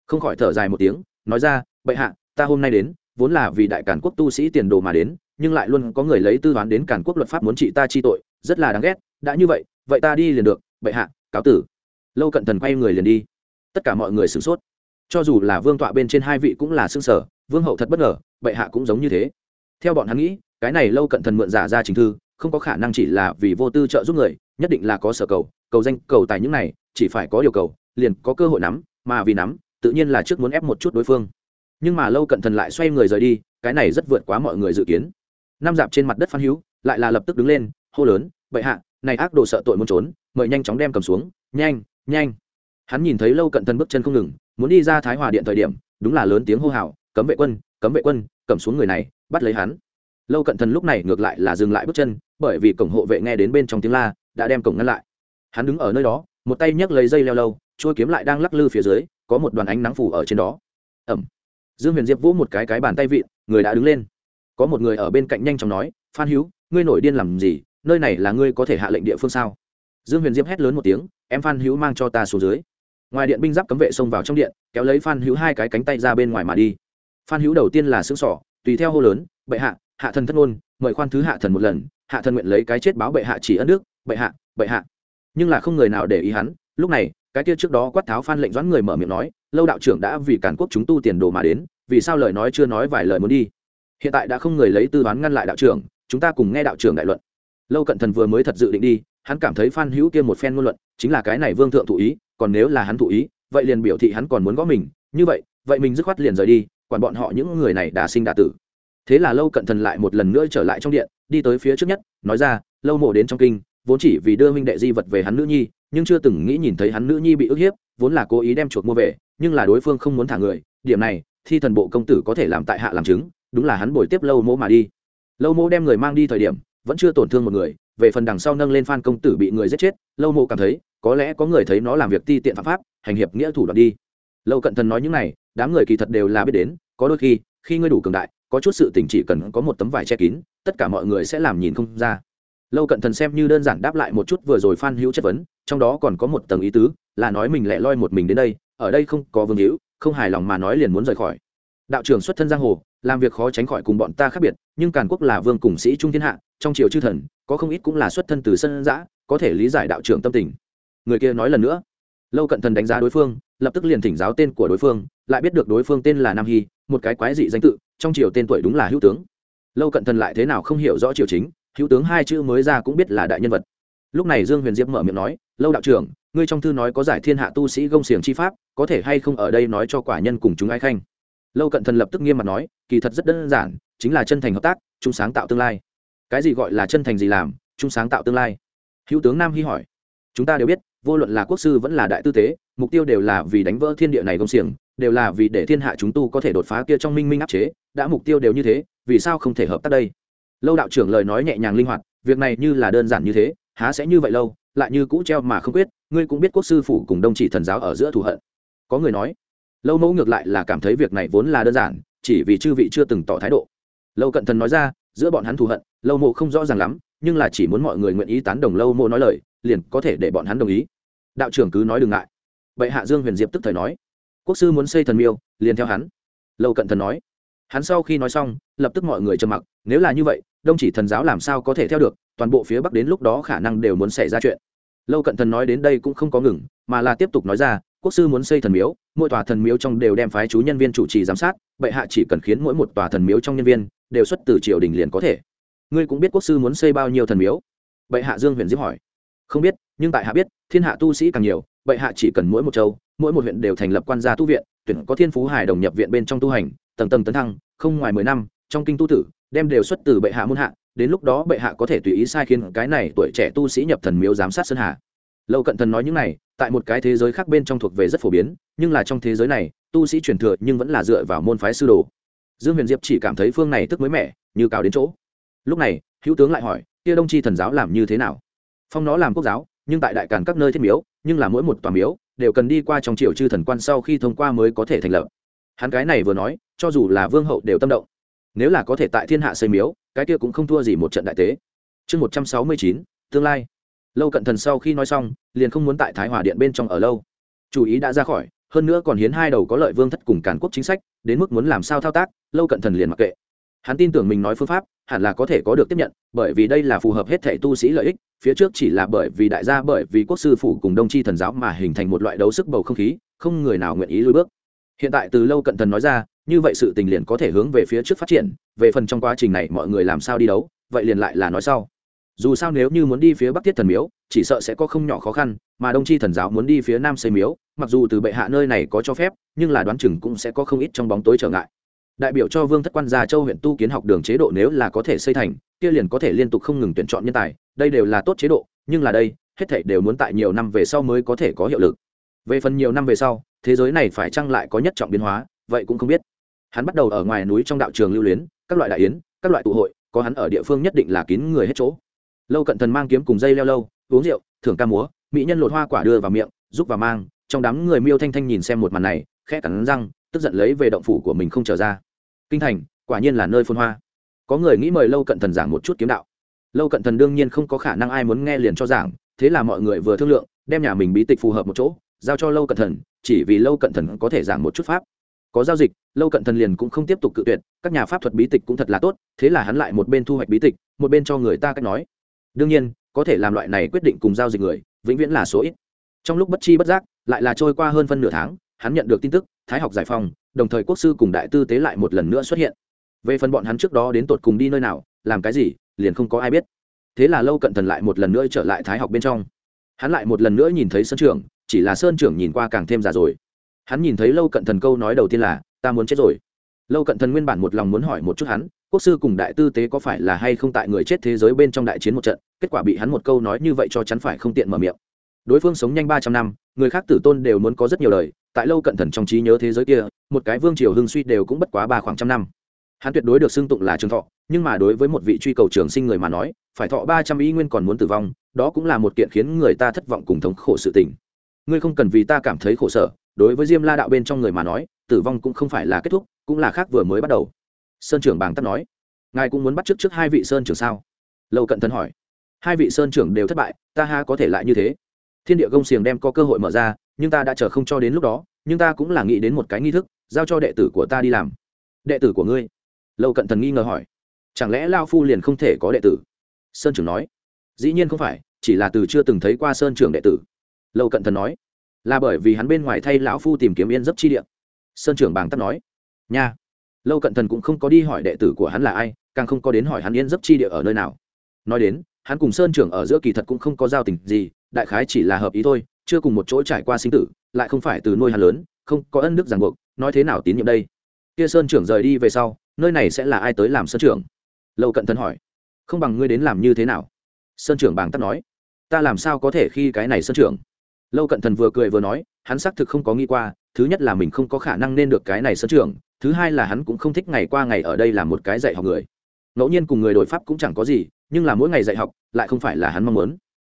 Không khỏi thở dài một tiếng nói ra, bệ hạ, ta hôm nay đến, vốn là vì đại cản quốc tu sĩ tiền đồ mà đến, nhưng lại luôn có người lấy tư toán đến cản quốc luật pháp muốn trị ta chi tội, rất là đáng ghét, đã như vậy vậy ta đi liền được, bệ hạ, cáo tử. Lâu cận thần quay người liền đi. Tất cả mọi người sửng sốt. Cho dù là vương tọa bên trên hai vị cũng là xương sở vương hậu thật bất ngờ, bệ hạ cũng giống như thế. Theo bọn hắn nghĩ, cái này lâu cận thần mượn giả ra chính thư, không có khả năng chỉ là vì vô tư trợ giúp người, nhất định là có sở cầu cầu danh, cầu tài những này, chỉ phải có điều cầu, liền có cơ hội nắm, mà vì nắm tự nhiên là trước muốn ép một chút đối phương. Nhưng mà lâu cận thần lại xoay người rời đi, cái này rất vượt quá mọi người dự kiến. Năm dạp trên mặt đất phan hữu lại là lập tức đứng lên, hô lớn, bệ hạ, này ác đồ sợ tội muốn trốn, mời nhanh chóng đem cầm xuống, nhanh nhanh. Hắn nhìn thấy lâu cận thần bước chân không ngừng, muốn đi ra thái hòa điện thời điểm, đúng là lớn tiếng hô hào, cấm vệ quân, cấm vệ quân, cầm xuống người này, bắt lấy hắn. Lâu cận thần lúc này ngược lại là dừng lại bước chân, bởi vì cổng hộ vệ nghe đến bên trong tiếng la, đã đem cổng ngăn lại. Hắn đứng ở nơi đó, một tay nhấc lấy dây leo lâu trôi kiếm lại đang lắc lư phía dưới có một đoàn ánh nắng phủ ở trên đó. Ẩm. Dương huyền diệp vỗ một cái cái bàn tay vịn, người đã đứng lên. Có một người ở bên cạnh nhanh chóng nói, phan hữu, ngươi nổi điên làm gì? Nơi này là ngươi có thể hạ lệnh địa phương sao? Dương huyền diệp hét lớn một tiếng, em phan hữu mang cho ta xuống dưới. Ngoài điện binh giáp cấm vệ xông vào trong điện, kéo lấy phan hữu hai cái cánh tay ra bên ngoài mà đi. Phan hữu đầu tiên là xương sỏ tùy theo hô lớn, bệ hạ hạ thần thất ngôn, mời khoan thứ hạ thần một lần, hạ thần nguyện lấy cái chết báo bệ hạ chỉ ân đức, bệ hạ bệ hạ. Nhưng là không người nào để ý hắn, lúc này cái kia trước đó quát tháo phan lệnh doãn người mở miệng nói, lâu đạo trưởng đã vì cản quốc chúng tu tiền đồ mà đến, vì sao lời nói chưa nói vài lời muốn đi? Hiện tại đã không người lấy tư đoán ngăn lại đạo trưởng, chúng ta cùng nghe đạo trưởng đại luận. Lâu cận thần vừa mới thật dự định đi, hắn cảm thấy phan hữu kia một phen ngôn luận, chính là cái này vương thượng thụ ý, còn nếu là hắn thụ ý, vậy liền biểu thị hắn còn muốn gõ mình, như vậy vậy mình dứt khoát liền rời đi, quản bọn họ những người này đã sinh đã tử. Thế là lâu cận thần lại một lần nữa trở lại trong điện, đi tới phía trước nhất, nói ra, lâu mộ đến trong kinh, vốn chỉ vì đưa minh đệ di vật về hắn nữ nhi nhưng chưa từng nghĩ nhìn thấy hắn nữ nhi bị ức hiếp, vốn là cố ý đem chuột mua về, nhưng là đối phương không muốn thả người, điểm này, thi thần bộ công tử có thể làm tại hạ làm chứng, đúng là hắn bồi tiếp lâu mỗ mà đi. Lâu mỗ đem người mang đi thời điểm, vẫn chưa tổn thương một người, về phần đằng sau nâng lên phan công tử bị người giết chết, lâu mộ cảm thấy, có lẽ có người thấy nó làm việc ti tiện phạm pháp, hành hiệp nghĩa thủ đoạn đi. Lâu cận thần nói những này, đám người kỳ thật đều là biết đến, có đôi khi khi ngươi đủ cường đại, có chút sự tình chỉ cần có một tấm vải che kín, tất cả mọi người sẽ làm nhìn không ra lâu cận thần xem như đơn giản đáp lại một chút vừa rồi phan hữu chất vấn, trong đó còn có một tầng ý tứ, là nói mình lẻ loi một mình đến đây, ở đây không có vương hữu, không hài lòng mà nói liền muốn rời khỏi. Đạo trưởng xuất thân giang hồ, làm việc khó tránh khỏi cùng bọn ta khác biệt, nhưng càn quốc là vương cùng sĩ trung thiên hạ, trong triều chư thần, có không ít cũng là xuất thân từ sân giã, có thể lý giải đạo trưởng tâm tình. Người kia nói lần nữa. Lâu cận thần đánh giá đối phương, lập tức liền thỉnh giáo tên của đối phương, lại biết được đối phương tên là nam hy, một cái quái dị danh tự, trong triều tên tuổi đúng là hữu tướng. Lâu cận thần lại thế nào không hiểu rõ triều chính hữu tướng hai chữ mới ra cũng biết là đại nhân vật. Lúc này dương huyền diệp mở miệng nói, lâu đạo trưởng, ngươi trong thư nói có giải thiên hạ tu sĩ gông xiềng chi pháp, có thể hay không ở đây nói cho quả nhân cùng chúng ai khanh? Lâu cận thần lập tức nghiêm mặt nói, kỳ thật rất đơn giản, chính là chân thành hợp tác, chung sáng tạo tương lai. Cái gì gọi là chân thành gì làm, chung sáng tạo tương lai? Hữu tướng nam hy hỏi. Chúng ta đều biết, vô luận là quốc sư vẫn là đại tư tế, mục tiêu đều là vì đánh vỡ thiên địa này gông xiềng, đều là vì để thiên hạ chúng tu có thể đột phá kia trong minh minh áp chế, đã mục tiêu đều như thế, vì sao không thể hợp tác đây? Lâu đạo trưởng lời nói nhẹ nhàng linh hoạt, việc này như là đơn giản như thế, há sẽ như vậy lâu, lại như cũ treo mà không quyết, ngươi cũng biết quốc sư phủ cùng đông chỉ thần giáo ở giữa thù hận. Có người nói, lâu mẫu ngược lại là cảm thấy việc này vốn là đơn giản, chỉ vì chư vị chưa từng tỏ thái độ. Lâu cận thần nói ra, giữa bọn hắn thù hận, lâu mộ không rõ ràng lắm, nhưng là chỉ muốn mọi người nguyện ý tán đồng lâu mộ nói lời, liền có thể để bọn hắn đồng ý. Đạo trưởng cứ nói đừng ngại. Vậy hạ dương huyền diệp tức thời nói, quốc sư muốn xây thần miêu, liền theo hắn. Lâu cận thần nói hắn sau khi nói xong, lập tức mọi người trầm mặc, nếu là như vậy, đông chỉ thần giáo làm sao có thể theo được, toàn bộ phía bắc đến lúc đó khả năng đều muốn xảy ra chuyện. Lâu cận thần nói đến đây cũng không có ngừng, mà là tiếp tục nói ra, quốc sư muốn xây thần miếu, mỗi tòa thần miếu trong đều đem phái chú nhân viên chủ trì giám sát, bệ hạ chỉ cần khiến mỗi một tòa thần miếu trong nhân viên đều xuất từ triều đình liền có thể. Ngươi cũng biết quốc sư muốn xây bao nhiêu thần miếu? Bệ hạ dương huyền diễm hỏi. Không biết, nhưng tại hạ biết, thiên hạ tu sĩ càng nhiều, bệ hạ chỉ cần mỗi một châu, mỗi một huyện đều thành lập quan gia tu viện, tuyển có thiên phú hải đồng nhập viện bên trong tu hành tầng tầng tấn thăng, không ngoài mười năm, trong kinh tu tử, đem đều xuất từ bệ hạ môn hạ, đến lúc đó bệ hạ có thể tùy ý sai khiến cái này tuổi trẻ tu sĩ nhập thần miếu giám sát sơn hà lâu cận thần nói những này, tại một cái thế giới khác bên trong thuộc về rất phổ biến, nhưng là trong thế giới này, tu sĩ truyền thừa nhưng vẫn là dựa vào môn phái sư đồ. Dương huyền diệp chỉ cảm thấy phương này tức mới mẻ, như cào đến chỗ. Lúc này, hữu tướng lại hỏi, kia đông chi thần giáo làm như thế nào? Phong nó làm quốc giáo, nhưng tại đại càn các nơi thiết miếu, nhưng là mỗi một tòa miếu, đều cần đi qua trong triều chư thần quan sau khi thông qua mới có thể thành lập hắn cái này vừa nói, cho dù là vương hậu đều tâm động. Nếu là có thể tại thiên hạ xây miếu, cái kia cũng không thua gì một trận đại tế. Chương một trăm sáu mươi chín, tương lai. Lâu cận thần sau khi nói xong, liền không muốn tại thái hòa điện bên trong ở lâu. Chủ ý đã ra khỏi, hơn nữa còn hiến hai đầu có lợi vương thất cùng cản quốc chính sách, đến mức muốn làm sao thao tác, lâu cận thần liền mặc kệ. Hắn tin tưởng mình nói phương pháp, hẳn là có thể có được tiếp nhận, bởi vì đây là phù hợp hết thể tu sĩ lợi ích, phía trước chỉ là bởi vì đại gia, bởi vì quốc sư phủ cùng đông tri thần giáo mà hình thành một loại đấu sức bầu không khí, không người nào nguyện ý lùi bước hiện tại từ lâu cận thần nói ra, như vậy sự tình liền có thể hướng về phía trước phát triển, về phần trong quá trình này mọi người làm sao đi đấu, vậy liền lại là nói sau. Dù sao nếu như muốn đi phía bắc thiết thần miếu, chỉ sợ sẽ có không nhỏ khó khăn, mà đông Tri thần giáo muốn đi phía nam xây miếu, mặc dù từ bệ hạ nơi này có cho phép, nhưng là đoán chừng cũng sẽ có không ít trong bóng tối trở ngại. Đại biểu cho vương thất quan gia châu huyện tu kiến học đường chế độ nếu là có thể xây thành, kia liền có thể liên tục không ngừng tuyển chọn nhân tài, đây đều là tốt chế độ, nhưng là đây, hết thảy đều muốn tại nhiều năm về sau mới có thể có hiệu lực. Về phần nhiều năm về sau thế giới này phải chăng lại có nhất trọng biến hóa, vậy cũng không biết. Hắn bắt đầu ở ngoài núi trong đạo trường lưu luyến, các loại đại yến, các loại tụ hội, có hắn ở địa phương nhất định là kín người hết chỗ. Lâu cận thần mang kiếm cùng dây leo lâu, uống rượu, thưởng ca múa, mỹ nhân lột hoa quả đưa vào miệng, giúp vào mang, trong đám người miêu thanh thanh nhìn xem một màn này, khẽ cắn răng, tức giận lấy về động phủ của mình không trở ra. Kinh thành, quả nhiên là nơi phôn hoa. Có người nghĩ mời lâu cận thần giảng một chút kiếm đạo. Lâu cận thần đương nhiên không có khả năng ai muốn nghe liền cho giảng, thế là mọi người vừa thương lượng, đem nhà mình bí tịch phù hợp một chỗ giao cho lâu cận thần, chỉ vì lâu cận thần có thể giảng một chút pháp. Có giao dịch, lâu cận thần liền cũng không tiếp tục cự tuyệt, các nhà pháp thuật bí tịch cũng thật là tốt, thế là hắn lại một bên thu hoạch bí tịch, một bên cho người ta cách nói. Đương nhiên, có thể làm loại này quyết định cùng giao dịch người, vĩnh viễn là số ít. Trong lúc bất chi bất giác, lại là trôi qua hơn phân nửa tháng, hắn nhận được tin tức, thái học giải phóng, đồng thời quốc sư cùng đại tư tế lại một lần nữa xuất hiện. Về phần bọn hắn trước đó đến tột cùng đi nơi nào, làm cái gì, liền không có ai biết. Thế là lâu cận thần lại một lần nữa trở lại thái học bên trong. Hắn lại một lần nữa nhìn thấy sân trường chỉ là sơn trưởng nhìn qua càng thêm già rồi. Hắn nhìn thấy lâu cận thần câu nói đầu tiên là, ta muốn chết rồi. Lâu cận thần nguyên bản một lòng muốn hỏi một chút hắn, quốc sư cùng đại tư tế có phải là hay không tại người chết thế giới bên trong đại chiến một trận? Kết quả bị hắn một câu nói như vậy cho chắn phải không tiện mở miệng. Đối phương sống nhanh ba trăm năm, người khác tử tôn đều muốn có rất nhiều lời tại lâu cận thần trong trí nhớ thế giới kia, một cái vương triều hưng suy đều cũng bất quá ba khoảng trăm năm. Hắn tuyệt đối được xưng tụng là trường thọ, nhưng mà đối với một vị truy cầu trường sinh người mà nói, phải thọ ba trăm ý nguyên còn muốn tử vong, đó cũng là một kiện khiến người ta thất vọng cùng thống khổ sự tình ngươi không cần vì ta cảm thấy khổ sở, đối với diêm la đạo bên trong người mà nói, tử vong cũng không phải là kết thúc, cũng là khác vừa mới bắt đầu. Sơn trưởng bàng tắt nói. Ngài cũng muốn bắt trước trước hai vị sơn trưởng sao? Lâu cận thần hỏi. Hai vị sơn trưởng đều thất bại, ta ha có thể lại như thế? Thiên địa gông xiềng đem có cơ hội mở ra, nhưng ta đã chờ không cho đến lúc đó, nhưng ta cũng là nghĩ đến một cái nghi thức, giao cho đệ tử của ta đi làm. Đệ tử của ngươi? Lâu cận thần nghi ngờ hỏi. Chẳng lẽ lao phu liền không thể có đệ tử? Sơn trưởng nói. Dĩ nhiên không phải, chỉ là từ chưa từng thấy qua sơn trưởng đệ tử lâu cận thần nói, là bởi vì hắn bên ngoài thay lão phu tìm kiếm yên giấc chi địa. Sơn trưởng bàng tắt nói, nha. Lâu cận thần cũng không có đi hỏi đệ tử của hắn là ai, càng không có đến hỏi hắn yên giấc chi địa ở nơi nào. Nói đến, hắn cùng sơn trưởng ở giữa kỳ thật cũng không có giao tình gì, đại khái chỉ là hợp ý thôi, chưa cùng một chỗ trải qua sinh tử, lại không phải từ nuôi hắn lớn, không có ân đức ràng buộc, nói thế nào tín nhiệm đây? Kia sơn trưởng rời đi về sau, nơi này sẽ là ai tới làm sơn trưởng? Lâu cận thần hỏi, không bằng ngươi đến làm như thế nào? Sơn trưởng bàng tắt nói, ta làm sao có thể khi cái này sơn trưởng? Lâu cận thần vừa cười vừa nói, hắn xác thực không có nghĩ qua, thứ nhất là mình không có khả năng nên được cái này sơn trưởng thứ hai là hắn cũng không thích ngày qua ngày ở đây làm một cái dạy học người. Ngẫu nhiên cùng người đổi pháp cũng chẳng có gì, nhưng là mỗi ngày dạy học, lại không phải là hắn mong muốn.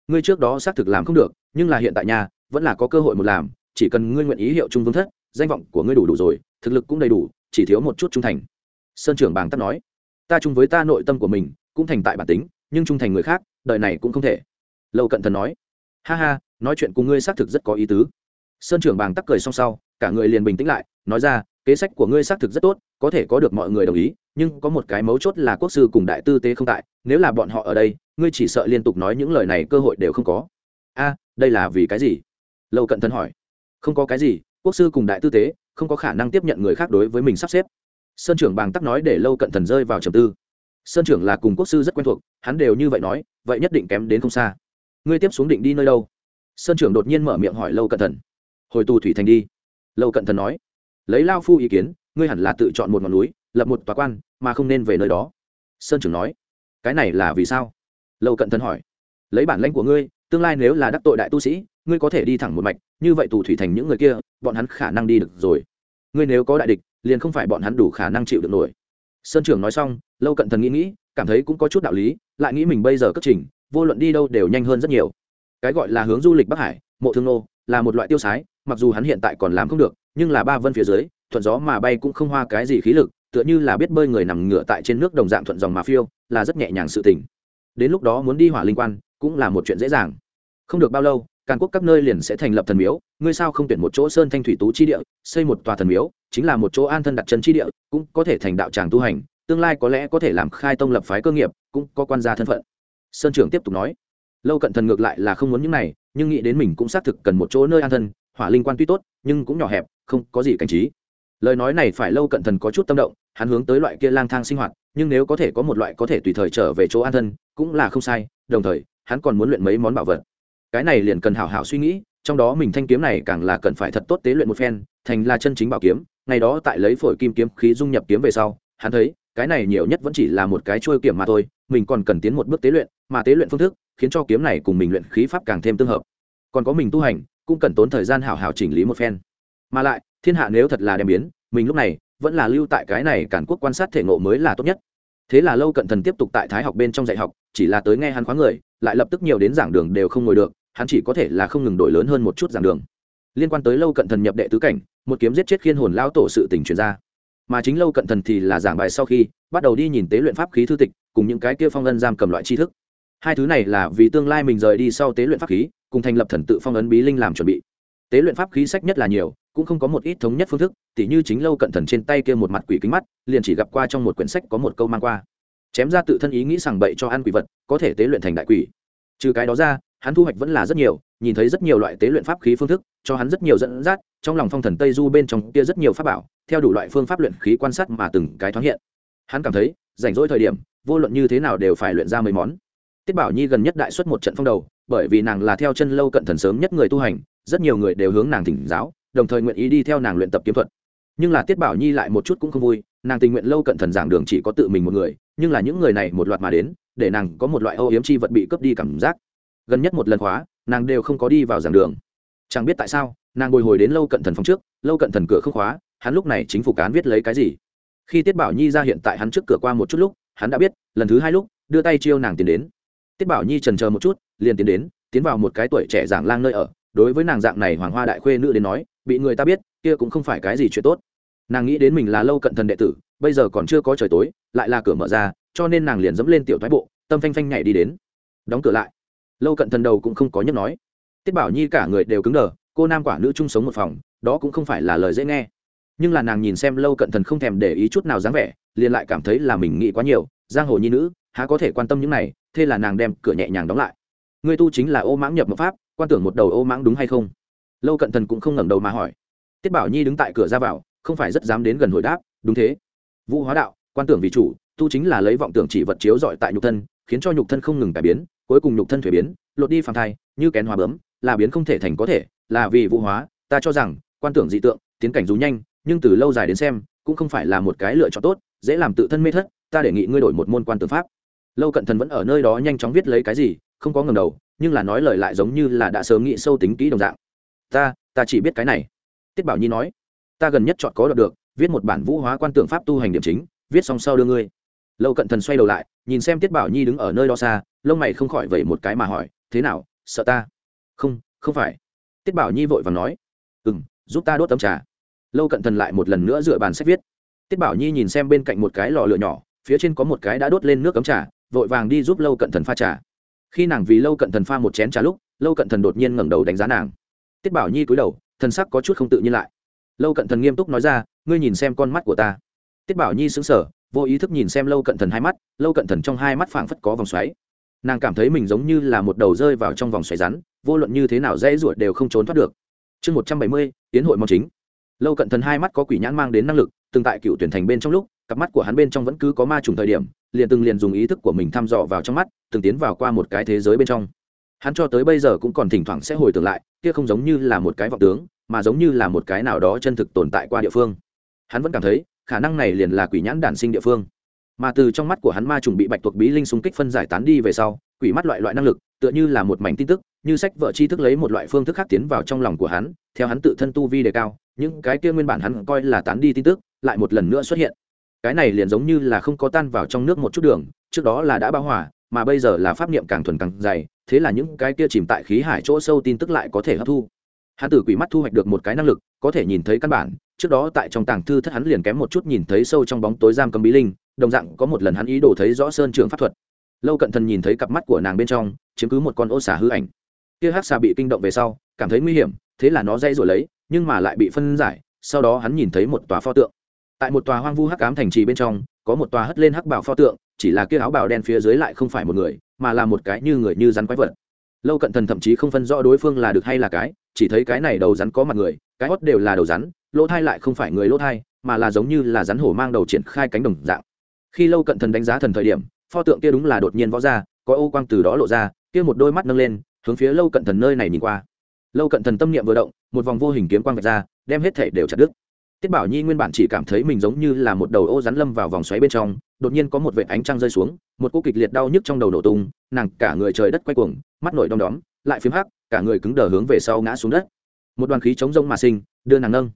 Ngươi trước đó xác thực làm không được, nhưng là hiện tại nhà vẫn là có cơ hội một làm, chỉ cần ngươi nguyện ý hiệu trung vương thất, danh vọng của ngươi đủ đủ rồi, thực lực cũng đầy đủ, chỉ thiếu một chút trung thành. Sơn trưởng bàng tắt nói, ta chung với ta nội tâm của mình, cũng thành tại bản tính, nhưng trung thành người khác, đời này cũng không thể. Lâu cận thần nói, ha ha nói chuyện cùng ngươi xác thực rất có ý tứ. Sơn trưởng bàng tắc cười xong sau, cả người liền bình tĩnh lại, nói ra, kế sách của ngươi xác thực rất tốt, có thể có được mọi người đồng ý, nhưng có một cái mấu chốt là quốc sư cùng đại tư tế không tại, nếu là bọn họ ở đây, ngươi chỉ sợ liên tục nói những lời này cơ hội đều không có. A, đây là vì cái gì? Lâu cận thần hỏi. Không có cái gì, quốc sư cùng đại tư tế, không có khả năng tiếp nhận người khác đối với mình sắp xếp. Sơn trưởng bàng tắc nói để lâu cận thần rơi vào trầm tư. Sơn trưởng là cùng quốc sư rất quen thuộc, hắn đều như vậy nói, vậy nhất định kém đến không xa. Ngươi tiếp xuống định đi nơi đâu? Sơn trưởng đột nhiên mở miệng hỏi lâu cận thần. Hồi tù thủy thành đi. Lâu cận thần nói, lấy lao phu ý kiến, ngươi hẳn là tự chọn một ngọn núi, lập một tòa quan, mà không nên về nơi đó. Sơn trưởng nói, cái này là vì sao? Lâu cận thần hỏi, lấy bản lãnh của ngươi, tương lai nếu là đắc tội đại tu sĩ, ngươi có thể đi thẳng một mạch, như vậy tù thủy thành những người kia, bọn hắn khả năng đi được rồi. Ngươi nếu có đại địch, liền không phải bọn hắn đủ khả năng chịu được nổi. Sơn trưởng nói xong, lâu cận thần nghĩ nghĩ, cảm thấy cũng có chút đạo lý, lại nghĩ mình bây giờ cất trình, vô luận đi đâu đều nhanh hơn rất nhiều cái gọi là hướng du lịch bắc hải, mộ thương nô, là một loại tiêu sái, mặc dù hắn hiện tại còn làm không được, nhưng là ba vân phía dưới, thuận gió mà bay cũng không hoa cái gì khí lực, tựa như là biết bơi người nằm ngửa tại trên nước đồng dạng thuận dòng mà phiêu, là rất nhẹ nhàng sự tình. Đến lúc đó muốn đi hỏa linh quan, cũng là một chuyện dễ dàng. Không được bao lâu, càn quốc các nơi liền sẽ thành lập thần miếu, ngươi sao không tuyển một chỗ sơn thanh thủy tú chi địa, xây một tòa thần miếu, chính là một chỗ an thân đặt chân chi địa, cũng có thể thành đạo tràng tu hành, tương lai có lẽ có thể làm khai tông lập phái cơ nghiệp, cũng có quan gia thân phận. Sơn trưởng tiếp tục nói lâu cận thần ngược lại là không muốn những này, nhưng nghĩ đến mình cũng xác thực cần một chỗ nơi an thân, hỏa linh quan tuy tốt, nhưng cũng nhỏ hẹp, không có gì cảnh trí. Lời nói này phải lâu cận thần có chút tâm động, hắn hướng tới loại kia lang thang sinh hoạt, nhưng nếu có thể có một loại có thể tùy thời trở về chỗ an thân, cũng là không sai, đồng thời, hắn còn muốn luyện mấy món bảo vật. Cái này liền cần hảo hảo suy nghĩ, trong đó mình thanh kiếm này càng là cần phải thật tốt tế luyện một phen, thành là chân chính bảo kiếm, ngày đó tại lấy phổi kim kiếm khí dung nhập kiếm về sau, hắn thấy cái này nhiều nhất vẫn chỉ là một cái trôi kiểm mà thôi, mình còn cần tiến một bước tế luyện, mà tế luyện phương thức khiến cho kiếm này cùng mình luyện khí pháp càng thêm tương hợp. Còn có mình tu hành, cũng cần tốn thời gian hảo hảo chỉnh lý một phen. Mà lại, thiên hạ nếu thật là đem biến, mình lúc này vẫn là lưu tại cái này cản quốc quan sát thể ngộ mới là tốt nhất. Thế là lâu cận thần tiếp tục tại thái học bên trong dạy học, chỉ là tới nghe hắn khóa người, lại lập tức nhiều đến giảng đường đều không ngồi được, hắn chỉ có thể là không ngừng đổi lớn hơn một chút giảng đường. Liên quan tới lâu cận thần nhập đệ tứ cảnh, một kiếm giết chết khiên hồn lao tổ sự tình truyền ra mà chính lâu cận thần thì là giảng bài sau khi bắt đầu đi nhìn tế luyện pháp khí thư tịch cùng những cái kia phong ân giam cầm loại tri thức. Hai thứ này là vì tương lai mình rời đi sau tế luyện pháp khí, cùng thành lập thần tự phong ấn bí linh làm chuẩn bị. Tế luyện pháp khí sách nhất là nhiều, cũng không có một ít thống nhất phương thức, tỉ như chính lâu cận thần trên tay kia một mặt quỷ kính mắt, liền chỉ gặp qua trong một quyển sách có một câu mang qua. Chém ra tự thân ý nghĩ sằng bậy cho ăn quỷ vật, có thể tế luyện thành đại quỷ. Trừ cái đó ra hắn thu hoạch vẫn là rất nhiều, nhìn thấy rất nhiều loại tế luyện pháp khí phương thức, cho hắn rất nhiều dẫn dắt, trong lòng phong thần tây du bên trong kia rất nhiều pháp bảo, theo đủ loại phương pháp luyện khí quan sát mà từng cái thoáng hiện. Hắn cảm thấy, rảnh rỗi thời điểm, vô luận như thế nào đều phải luyện ra mấy món. Tiết bảo nhi gần nhất đại xuất một trận phong đầu, bởi vì nàng là theo chân lâu cận thần sớm nhất người tu hành, rất nhiều người đều hướng nàng thỉnh giáo, đồng thời nguyện ý đi theo nàng luyện tập kiếm thuật. Nhưng là tiết bảo nhi lại một chút cũng không vui, nàng tình nguyện lâu cận thần giảng đường chỉ có tự mình một người, nhưng là những người này một loạt mà đến, để nàng có một loại âu hiếm chi vật bị cướp đi cảm giác gần nhất một lần khóa, nàng đều không có đi vào giảng đường. Chẳng biết tại sao, nàng bồi hồi đến lâu cận thần phòng trước, lâu cận thần cửa không khóa, hắn lúc này chính phủ cán viết lấy cái gì. Khi tiết bảo nhi ra hiện tại hắn trước cửa qua một chút lúc, hắn đã biết, lần thứ hai lúc, đưa tay chiêu nàng tiến đến. Tiết bảo nhi trần chờ một chút, liền tiến đến, tiến vào một cái tuổi trẻ giảng lang nơi ở, đối với nàng dạng này hoàng hoa đại khuê nữ đến nói, bị người ta biết, kia cũng không phải cái gì chuyện tốt. Nàng nghĩ đến mình là lâu cận thần đệ tử, bây giờ còn chưa có trời tối, lại là cửa mở ra, cho nên nàng liền dẫm lên tiểu thoái bộ, tâm phanh phanh nhảy đi đến. Đóng cửa lại lâu cận thần đầu cũng không có nhấc nói. Tiết bảo nhi cả người đều cứng đờ, cô nam quả nữ chung sống một phòng, đó cũng không phải là lời dễ nghe. Nhưng là nàng nhìn xem lâu cận thần không thèm để ý chút nào dáng vẻ, liền lại cảm thấy là mình nghĩ quá nhiều, giang hồ nhi nữ, há có thể quan tâm những này, thế là nàng đem cửa nhẹ nhàng đóng lại. Ngươi tu chính là ô mãng nhập mật pháp, quan tưởng một đầu ô mãng đúng hay không? Lâu cận thần cũng không ngẩng đầu mà hỏi. Tiết bảo nhi đứng tại cửa ra vào, không phải rất dám đến gần hồi đáp, đúng thế. Vũ hóa đạo, quan tưởng vì chủ, tu chính là lấy vọng tưởng chỉ vật chiếu dọi tại nhục thân, khiến cho nhục thân không ngừng cải biến cuối cùng nhục thân thuế biến, lột đi phàm thai, như kén hóa bướm, là biến không thể thành có thể, là vì vũ hóa, ta cho rằng, quan tưởng dị tượng, tiến cảnh dù nhanh, nhưng từ lâu dài đến xem, cũng không phải là một cái lựa chọn tốt, dễ làm tự thân mê thất, ta đề nghị ngươi đổi một môn quan tưởng pháp. Lâu cận thần vẫn ở nơi đó nhanh chóng viết lấy cái gì, không có ngầm đầu, nhưng là nói lời lại giống như là đã sớm nghĩ sâu tính kỹ đồng dạng. Ta ta chỉ biết cái này. Tiết bảo nhi nói, ta gần nhất chọn có đọc được, viết một bản vũ hóa quan tượng pháp tu hành điểm chính, viết xong sau đưa ngươi. Lâu cận thần xoay đầu lại nhìn xem tiết bảo nhi đứng ở nơi đó xa, lông mày không khỏi vẩy một cái mà hỏi, thế nào, sợ ta? Không không phải. Tiết bảo nhi vội và nói ừ m giúp ta đốt tấm trà. Lâu cận thần lại một lần nữa dựa bàn sách viết. Tiết bảo nhi nhìn xem bên cạnh một cái lò lửa nhỏ, phía trên có một cái đã đốt lên nước cấm trà, vội vàng đi giúp lâu cận thần pha trà. Khi nàng vì lâu cận thần pha một chén trà lúc, lâu cận thần đột nhiên ngẩng đầu đánh giá nàng. Tiết bảo nhi cúi đầu, thần sắc có chút không tự nhiên lại. Lâu cận thần nghiêm túc nói ra, ngươi nhìn xem con mắt của ta. Tiết bảo nhi xứng sở vô ý thức nhìn xem lâu cận thần hai mắt, lâu cận thần trong hai mắt phảng phất có vòng xoáy. Nàng cảm thấy mình giống như là một đầu rơi vào trong vòng xoáy rắn, vô luận như thế nào dễ ruột đều không trốn thoát được. Chương một trăm bảy mươi, tiến hội mong chính. Lâu cận thần hai mắt có quỷ nhãn mang đến năng lực, từng tại cựu tuyển thành bên trong lúc, cặp mắt của hắn bên trong vẫn cứ có ma trùng thời điểm, liền từng liền dùng ý thức của mình thăm dò vào trong mắt, từng tiến vào qua một cái thế giới bên trong. Hắn cho tới bây giờ cũng còn thỉnh thoảng sẽ hồi tưởng lại, kia không giống như là một cái vọng tướng, mà giống như là một cái nào đó chân thực tồn tại qua địa phương. Hắn vẫn cảm thấy khả năng này liền là quỷ nhãn đản sinh địa phương. Mà từ trong mắt của hắn ma trùng bị bạch tuộc bí linh xung kích phân giải tán đi về sau, quỷ mắt loại loại năng lực, tựa như là một mảnh tin tức, như sách vợ chi thức lấy một loại phương thức khác tiến vào trong lòng của hắn, theo hắn tự thân tu vi đề cao, những cái kia nguyên bản hắn coi là tán đi tin tức, lại một lần nữa xuất hiện. Cái này liền giống như là không có tan vào trong nước một chút đường, trước đó là đã bao hòa, mà bây giờ là pháp niệm càng thuần càng dày, thế là những cái kia chìm tại khí hải chỗ sâu tin tức lại có thể hấp thu. Hắn từ quỷ mắt thu hoạch được một cái năng lực, có thể nhìn thấy căn bản trước đó tại trong tàng thư thất hắn liền kém một chút nhìn thấy sâu trong bóng tối giam cầm bí linh, đồng dạng có một lần hắn ý đồ thấy rõ sơn trường pháp thuật. Lâu cận thần nhìn thấy cặp mắt của nàng bên trong, chiếm cứ một con ô xả hư ảnh. Kia hát xà bị kinh động về sau, cảm thấy nguy hiểm, thế là nó dây rồi lấy, nhưng mà lại bị phân giải, sau đó hắn nhìn thấy một tòa pho tượng. Tại một tòa hoang vu hắc ám thành trì bên trong, có một tòa hất lên hắc bảo pho tượng, chỉ là kia áo bào đen phía dưới lại không phải một người, mà là một cái như người như rắn quái vật. Lâu cận thần thậm chí không phân rõ đối phương là được hay là cái, chỉ thấy cái này đầu rắn có mặt người cái hót đều là đầu rắn, lỗ thai lại không phải người lỗ thai, mà là giống như là rắn hổ mang đầu triển khai cánh đồng dạng. Khi lâu cận thần đánh giá thần thời điểm, pho tượng kia đúng là đột nhiên võ ra, có ô quang từ đó lộ ra, kia một đôi mắt nâng lên, hướng phía lâu cận thần nơi này nhìn qua. Lâu cận thần tâm niệm vừa động, một vòng vô hình kiếm quang vạch ra, đem hết thể đều chặt đứt. Tiết bảo nhi nguyên bản chỉ cảm thấy mình giống như là một đầu ô rắn lâm vào vòng xoáy bên trong, đột nhiên có một vệ ánh trăng rơi xuống, một cô kịch liệt đau nhức trong đầu nổ tung, nàng cả người trời đất quay cuồng, mắt nổi đom đóm, lại phím hắc, cả người cứng đờ hướng về sau ngã xuống đất một đoàn khí chống rông mà sinh, đưa nàng nâng.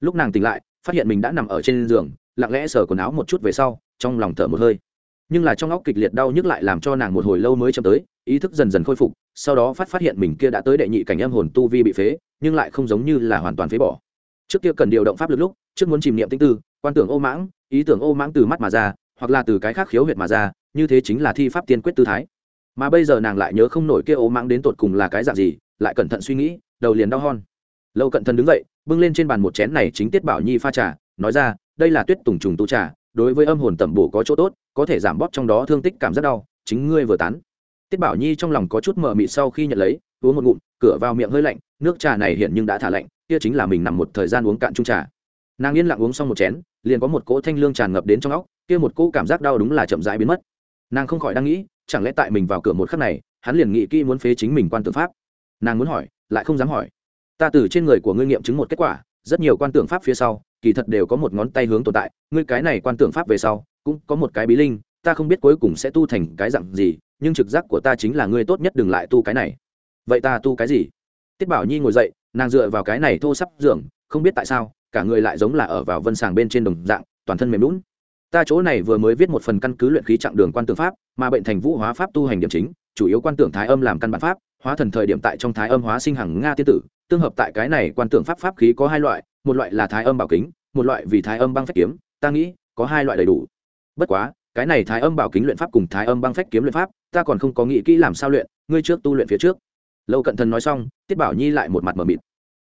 Lúc nàng tỉnh lại, phát hiện mình đã nằm ở trên giường, lặng lẽ sờ quần áo một chút về sau, trong lòng thở một hơi. Nhưng là trong óc kịch liệt đau nhức lại làm cho nàng một hồi lâu mới chậm tới, ý thức dần dần khôi phục, sau đó phát phát hiện mình kia đã tới đệ nhị cảnh âm hồn tu vi bị phế, nhưng lại không giống như là hoàn toàn phế bỏ. Trước kia cần điều động pháp lực lúc, trước muốn chìm niệm tinh tư, quan tưởng ô mãng, ý tưởng ô mãng từ mắt mà ra, hoặc là từ cái khác khiếu huyệt mà ra, như thế chính là thi pháp tiên quyết tư thái. Mà bây giờ nàng lại nhớ không nổi kia ô mãng đến tột cùng là cái dạng gì, lại cẩn thận suy nghĩ, đầu liền đau hon lâu cận thân đứng dậy, bưng lên trên bàn một chén này chính tiết bảo nhi pha trà, nói ra, đây là tuyết tùng trùng tu trà, đối với âm hồn tẩm bổ có chỗ tốt, có thể giảm bóp trong đó thương tích cảm rất đau, chính ngươi vừa tán. Tiết bảo nhi trong lòng có chút mờ mị sau khi nhận lấy, uống một ngụm, cửa vào miệng hơi lạnh, nước trà này hiện nhưng đã thả lạnh, kia chính là mình nằm một thời gian uống cạn chung trà. Nàng yên lặng uống xong một chén, liền có một cỗ thanh lương tràn ngập đến trong óc, kia một cỗ cảm giác đau đúng là chậm rãi biến mất. Nàng không khỏi đang nghĩ, chẳng lẽ tại mình vào cửa một khắc này, hắn liền nghĩ kỹ muốn phế chính mình quan tự pháp. Nàng muốn hỏi, lại không dám hỏi ta từ trên người của ngươi nghiệm chứng một kết quả, rất nhiều quan tưởng pháp phía sau, kỳ thật đều có một ngón tay hướng tồn tại, ngươi cái này quan tưởng pháp về sau, cũng có một cái bí linh, ta không biết cuối cùng sẽ tu thành cái dặn gì, nhưng trực giác của ta chính là ngươi tốt nhất đừng lại tu cái này. Vậy ta tu cái gì? Tiết bảo nhi ngồi dậy, nàng dựa vào cái này thô sắp giường, không biết tại sao, cả người lại giống là ở vào vân sàng bên trên đồng dạng, toàn thân mềm lún ta chỗ này vừa mới viết một phần căn cứ luyện khí chặng đường quan tưởng pháp, mà bệnh thành vũ hóa pháp tu hành điểm chính, chủ yếu quan tưởng thái âm làm căn bản pháp hóa thần thời điểm tại trong thái âm hóa sinh hằng nga tiên tử, tương hợp tại cái này quan tưởng pháp pháp khí có hai loại, một loại là thái âm bảo kính, một loại vì thái âm băng phách kiếm, ta nghĩ có hai loại đầy đủ. Bất quá, cái này thái âm bảo kính luyện pháp cùng thái âm băng phách kiếm luyện pháp, ta còn không có nghĩ kỹ làm sao luyện, ngươi trước tu luyện phía trước. Lâu cận thần nói xong, tiết bảo nhi lại một mặt mờ mịt.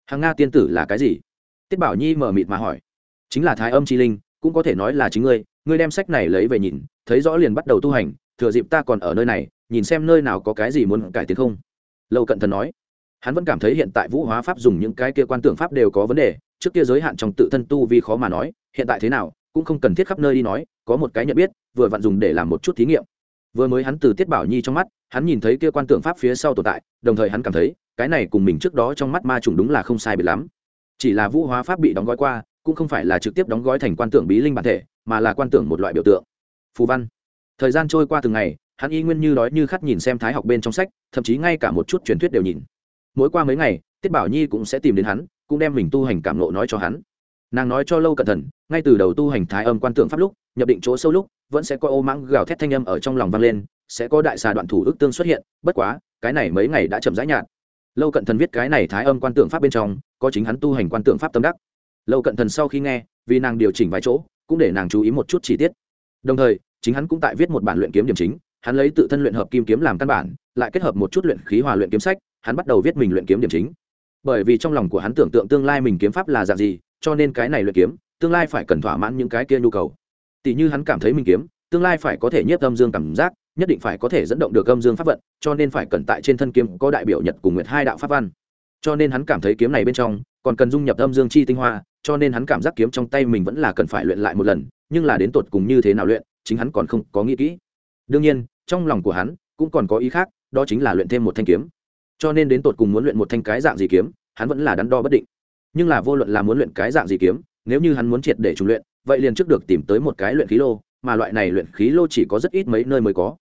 Hàng nga tiên tử là cái gì? Tiết bảo nhi mờ mịt mà hỏi. Chính là thái âm chi linh, cũng có thể nói là chính ngươi ngươi đem sách này lấy về nhìn, thấy rõ liền bắt đầu tu hành, thừa dịp ta còn ở nơi này, nhìn xem nơi nào có cái gì muốn cải tiến không lâu cận thần nói, hắn vẫn cảm thấy hiện tại vũ hóa pháp dùng những cái kia quan tưởng pháp đều có vấn đề, trước kia giới hạn trong tự thân tu vì khó mà nói, hiện tại thế nào, cũng không cần thiết khắp nơi đi nói, có một cái nhận biết, vừa vặn dùng để làm một chút thí nghiệm. Vừa mới hắn từ tiết bảo nhi trong mắt, hắn nhìn thấy kia quan tưởng pháp phía sau tồn tại, đồng thời hắn cảm thấy, cái này cùng mình trước đó trong mắt ma trùng đúng là không sai biệt lắm. Chỉ là vũ hóa pháp bị đóng gói qua, cũng không phải là trực tiếp đóng gói thành quan tưởng bí linh bản thể, mà là quan tưởng một loại biểu tượng. Phù văn. Thời gian trôi qua từng ngày hắn y nguyên như đói như khát nhìn xem thái học bên trong sách, thậm chí ngay cả một chút truyền thuyết đều nhìn. Mỗi qua mấy ngày, tiết bảo nhi cũng sẽ tìm đến hắn, cũng đem mình tu hành cảm lộ nói cho hắn. Nàng nói cho lâu cẩn thận, ngay từ đầu tu hành thái âm quan tượng pháp lúc, nhập định chỗ sâu lúc, vẫn sẽ có ô mãng gào thét thanh âm ở trong lòng vang lên, sẽ có đại xà đoạn thủ ước tương xuất hiện, bất quá, cái này mấy ngày đã chậm rãi nhạt. Lâu cận thần viết cái này thái âm quan tượng pháp bên trong, có chính hắn tu hành quan tượng pháp tâm đắc. Lâu cận thần sau khi nghe, vì nàng điều chỉnh vài chỗ, cũng để nàng chú ý một chút chi tiết. Đồng thời, chính hắn cũng tại viết một bản luyện kiếm điểm chính hắn lấy tự thân luyện hợp kim kiếm làm căn bản, lại kết hợp một chút luyện khí hòa luyện kiếm sách, hắn bắt đầu viết mình luyện kiếm điểm chính. Bởi vì trong lòng của hắn tưởng tượng tương lai mình kiếm pháp là dạng gì, cho nên cái này luyện kiếm, tương lai phải cần thỏa mãn những cái kia nhu cầu. Tỷ như hắn cảm thấy mình kiếm, tương lai phải có thể nhiếp âm dương cảm giác, nhất định phải có thể dẫn động được âm dương pháp vận, cho nên phải cần tại trên thân kiếm có đại biểu nhật cùng nguyệt hai đạo pháp văn. Cho nên hắn cảm thấy kiếm này bên trong, còn cần dung nhập âm dương chi tinh hoa, cho nên hắn cảm giác kiếm trong tay mình vẫn là cần phải luyện lại một lần, nhưng là đến tột cùng như thế nào luyện, chính hắn còn không có nghĩ kỹ. Đương nhiên trong lòng của hắn cũng còn có ý khác, đó chính là luyện thêm một thanh kiếm. Cho nên đến tột cùng muốn luyện một thanh cái dạng gì kiếm, hắn vẫn là đắn đo bất định. Nhưng là vô luận là muốn luyện cái dạng gì kiếm, nếu như hắn muốn triệt để trùng luyện, vậy liền trước được tìm tới một cái luyện khí lô, mà loại này luyện khí lô chỉ có rất ít mấy nơi mới có.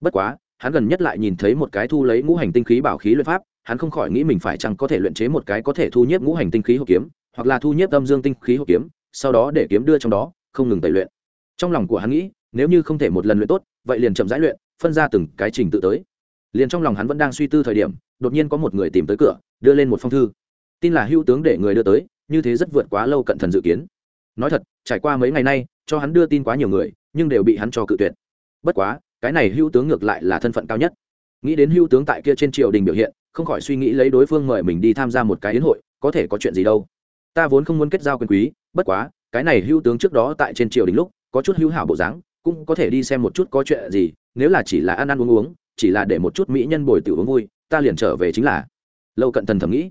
Bất quá, hắn gần nhất lại nhìn thấy một cái thu lấy ngũ hành tinh khí bảo khí luyện pháp, hắn không khỏi nghĩ mình phải chăng có thể luyện chế một cái có thể thu nhếp ngũ hành tinh khí hộp kiếm, hoặc là thu nhếp âm dương tinh khí hộp kiếm, sau đó để kiếm đưa trong đó, không ngừng tẩy luyện. Trong lòng của hắn nghĩ, nếu như không thể một lần luyện tốt, vậy liền chậm rãi luyện phân ra từng cái trình tự tới. Liền trong lòng hắn vẫn đang suy tư thời điểm, đột nhiên có một người tìm tới cửa, đưa lên một phong thư. Tin là hữu tướng để người đưa tới, như thế rất vượt quá lâu cận thần dự kiến. Nói thật, trải qua mấy ngày nay, cho hắn đưa tin quá nhiều người, nhưng đều bị hắn cho cự tuyệt. Bất quá, cái này hữu tướng ngược lại là thân phận cao nhất. Nghĩ đến hữu tướng tại kia trên triều đình biểu hiện, không khỏi suy nghĩ lấy đối phương mời mình đi tham gia một cái yến hội, có thể có chuyện gì đâu. Ta vốn không muốn kết giao quyền quý, bất quá, cái này hữu tướng trước đó tại trên triều đình lúc, có chút hữu hảo bộ dáng cũng có thể đi xem một chút có chuyện gì, nếu là chỉ là ăn ăn uống uống, chỉ là để một chút mỹ nhân bồi tiểu uống vui, ta liền trở về chính là. Lâu cận thần thầm nghĩ.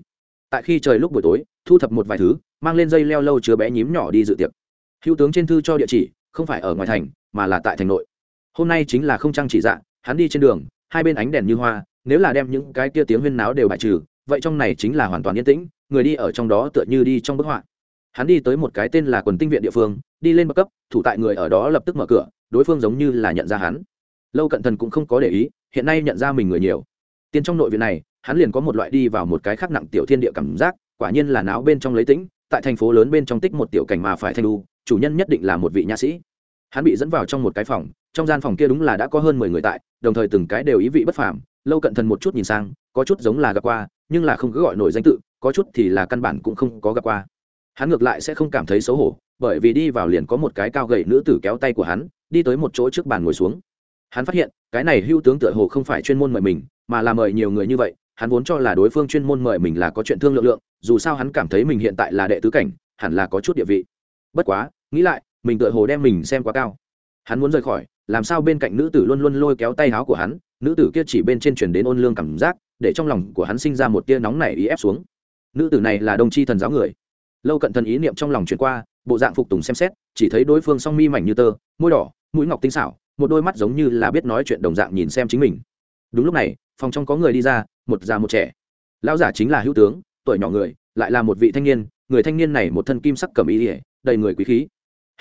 Tại khi trời lúc buổi tối, thu thập một vài thứ, mang lên dây leo lâu chứa bé nhím nhỏ đi dự tiệc. Hữu tướng trên thư cho địa chỉ, không phải ở ngoài thành, mà là tại thành nội. Hôm nay chính là không trăng chỉ dạ hắn đi trên đường, hai bên ánh đèn như hoa, nếu là đem những cái kia tiếng huyên náo đều bài trừ, vậy trong này chính là hoàn toàn yên tĩnh, người đi ở trong đó tựa như đi trong bức họa. Hắn đi tới một cái tên là quần tinh viện địa phương, đi lên bậc cấp, thủ tại người ở đó lập tức mở cửa đối phương giống như là nhận ra hắn. Lâu cận thần cũng không có để ý, hiện nay nhận ra mình người nhiều. Tiên trong nội viện này, hắn liền có một loại đi vào một cái khác nặng tiểu thiên địa cảm giác, quả nhiên là náo bên trong lấy tĩnh, tại thành phố lớn bên trong tích một tiểu cảnh mà phải thanh đu, chủ nhân nhất định là một vị nhã sĩ. Hắn bị dẫn vào trong một cái phòng, trong gian phòng kia đúng là đã có hơn mười người tại, đồng thời từng cái đều ý vị bất phàm. Lâu cận thần một chút nhìn sang, có chút giống là gặp qua, nhưng là không cứ gọi nổi danh tự, có chút thì là căn bản cũng không có gặp qua. Hắn ngược lại sẽ không cảm thấy xấu hổ, bởi vì đi vào liền có một cái cao gậy nữ tử kéo tay của hắn đi tới một chỗ trước bàn ngồi xuống. Hắn phát hiện, cái này hưu tướng tựa hồ không phải chuyên môn mời mình, mà là mời nhiều người như vậy, hắn vốn cho là đối phương chuyên môn mời mình là có chuyện thương lượng lượng, dù sao hắn cảm thấy mình hiện tại là đệ tứ cảnh, hẳn là có chút địa vị. Bất quá, nghĩ lại, mình tựa hồ đem mình xem quá cao. Hắn muốn rời khỏi, làm sao bên cạnh nữ tử luôn luôn lôi kéo tay áo của hắn, nữ tử kia chỉ bên trên truyền đến ôn lương cảm giác, để trong lòng của hắn sinh ra một tia nóng nảy ý ép xuống. Nữ tử này là đồng chi thần giáo người. Lâu cận thần ý niệm trong lòng chuyển qua, bộ dạng phục tùng xem xét, chỉ thấy đối phương song mi mảnh như tơ, môi đỏ mũi ngọc tinh xảo, một đôi mắt giống như là biết nói chuyện đồng dạng nhìn xem chính mình. Đúng lúc này, phòng trong có người đi ra, một già một trẻ. Lão giả chính là hữu tướng, tuổi nhỏ người, lại là một vị thanh niên, người thanh niên này một thân kim sắc cầm ý ỉa đầy người quý khí.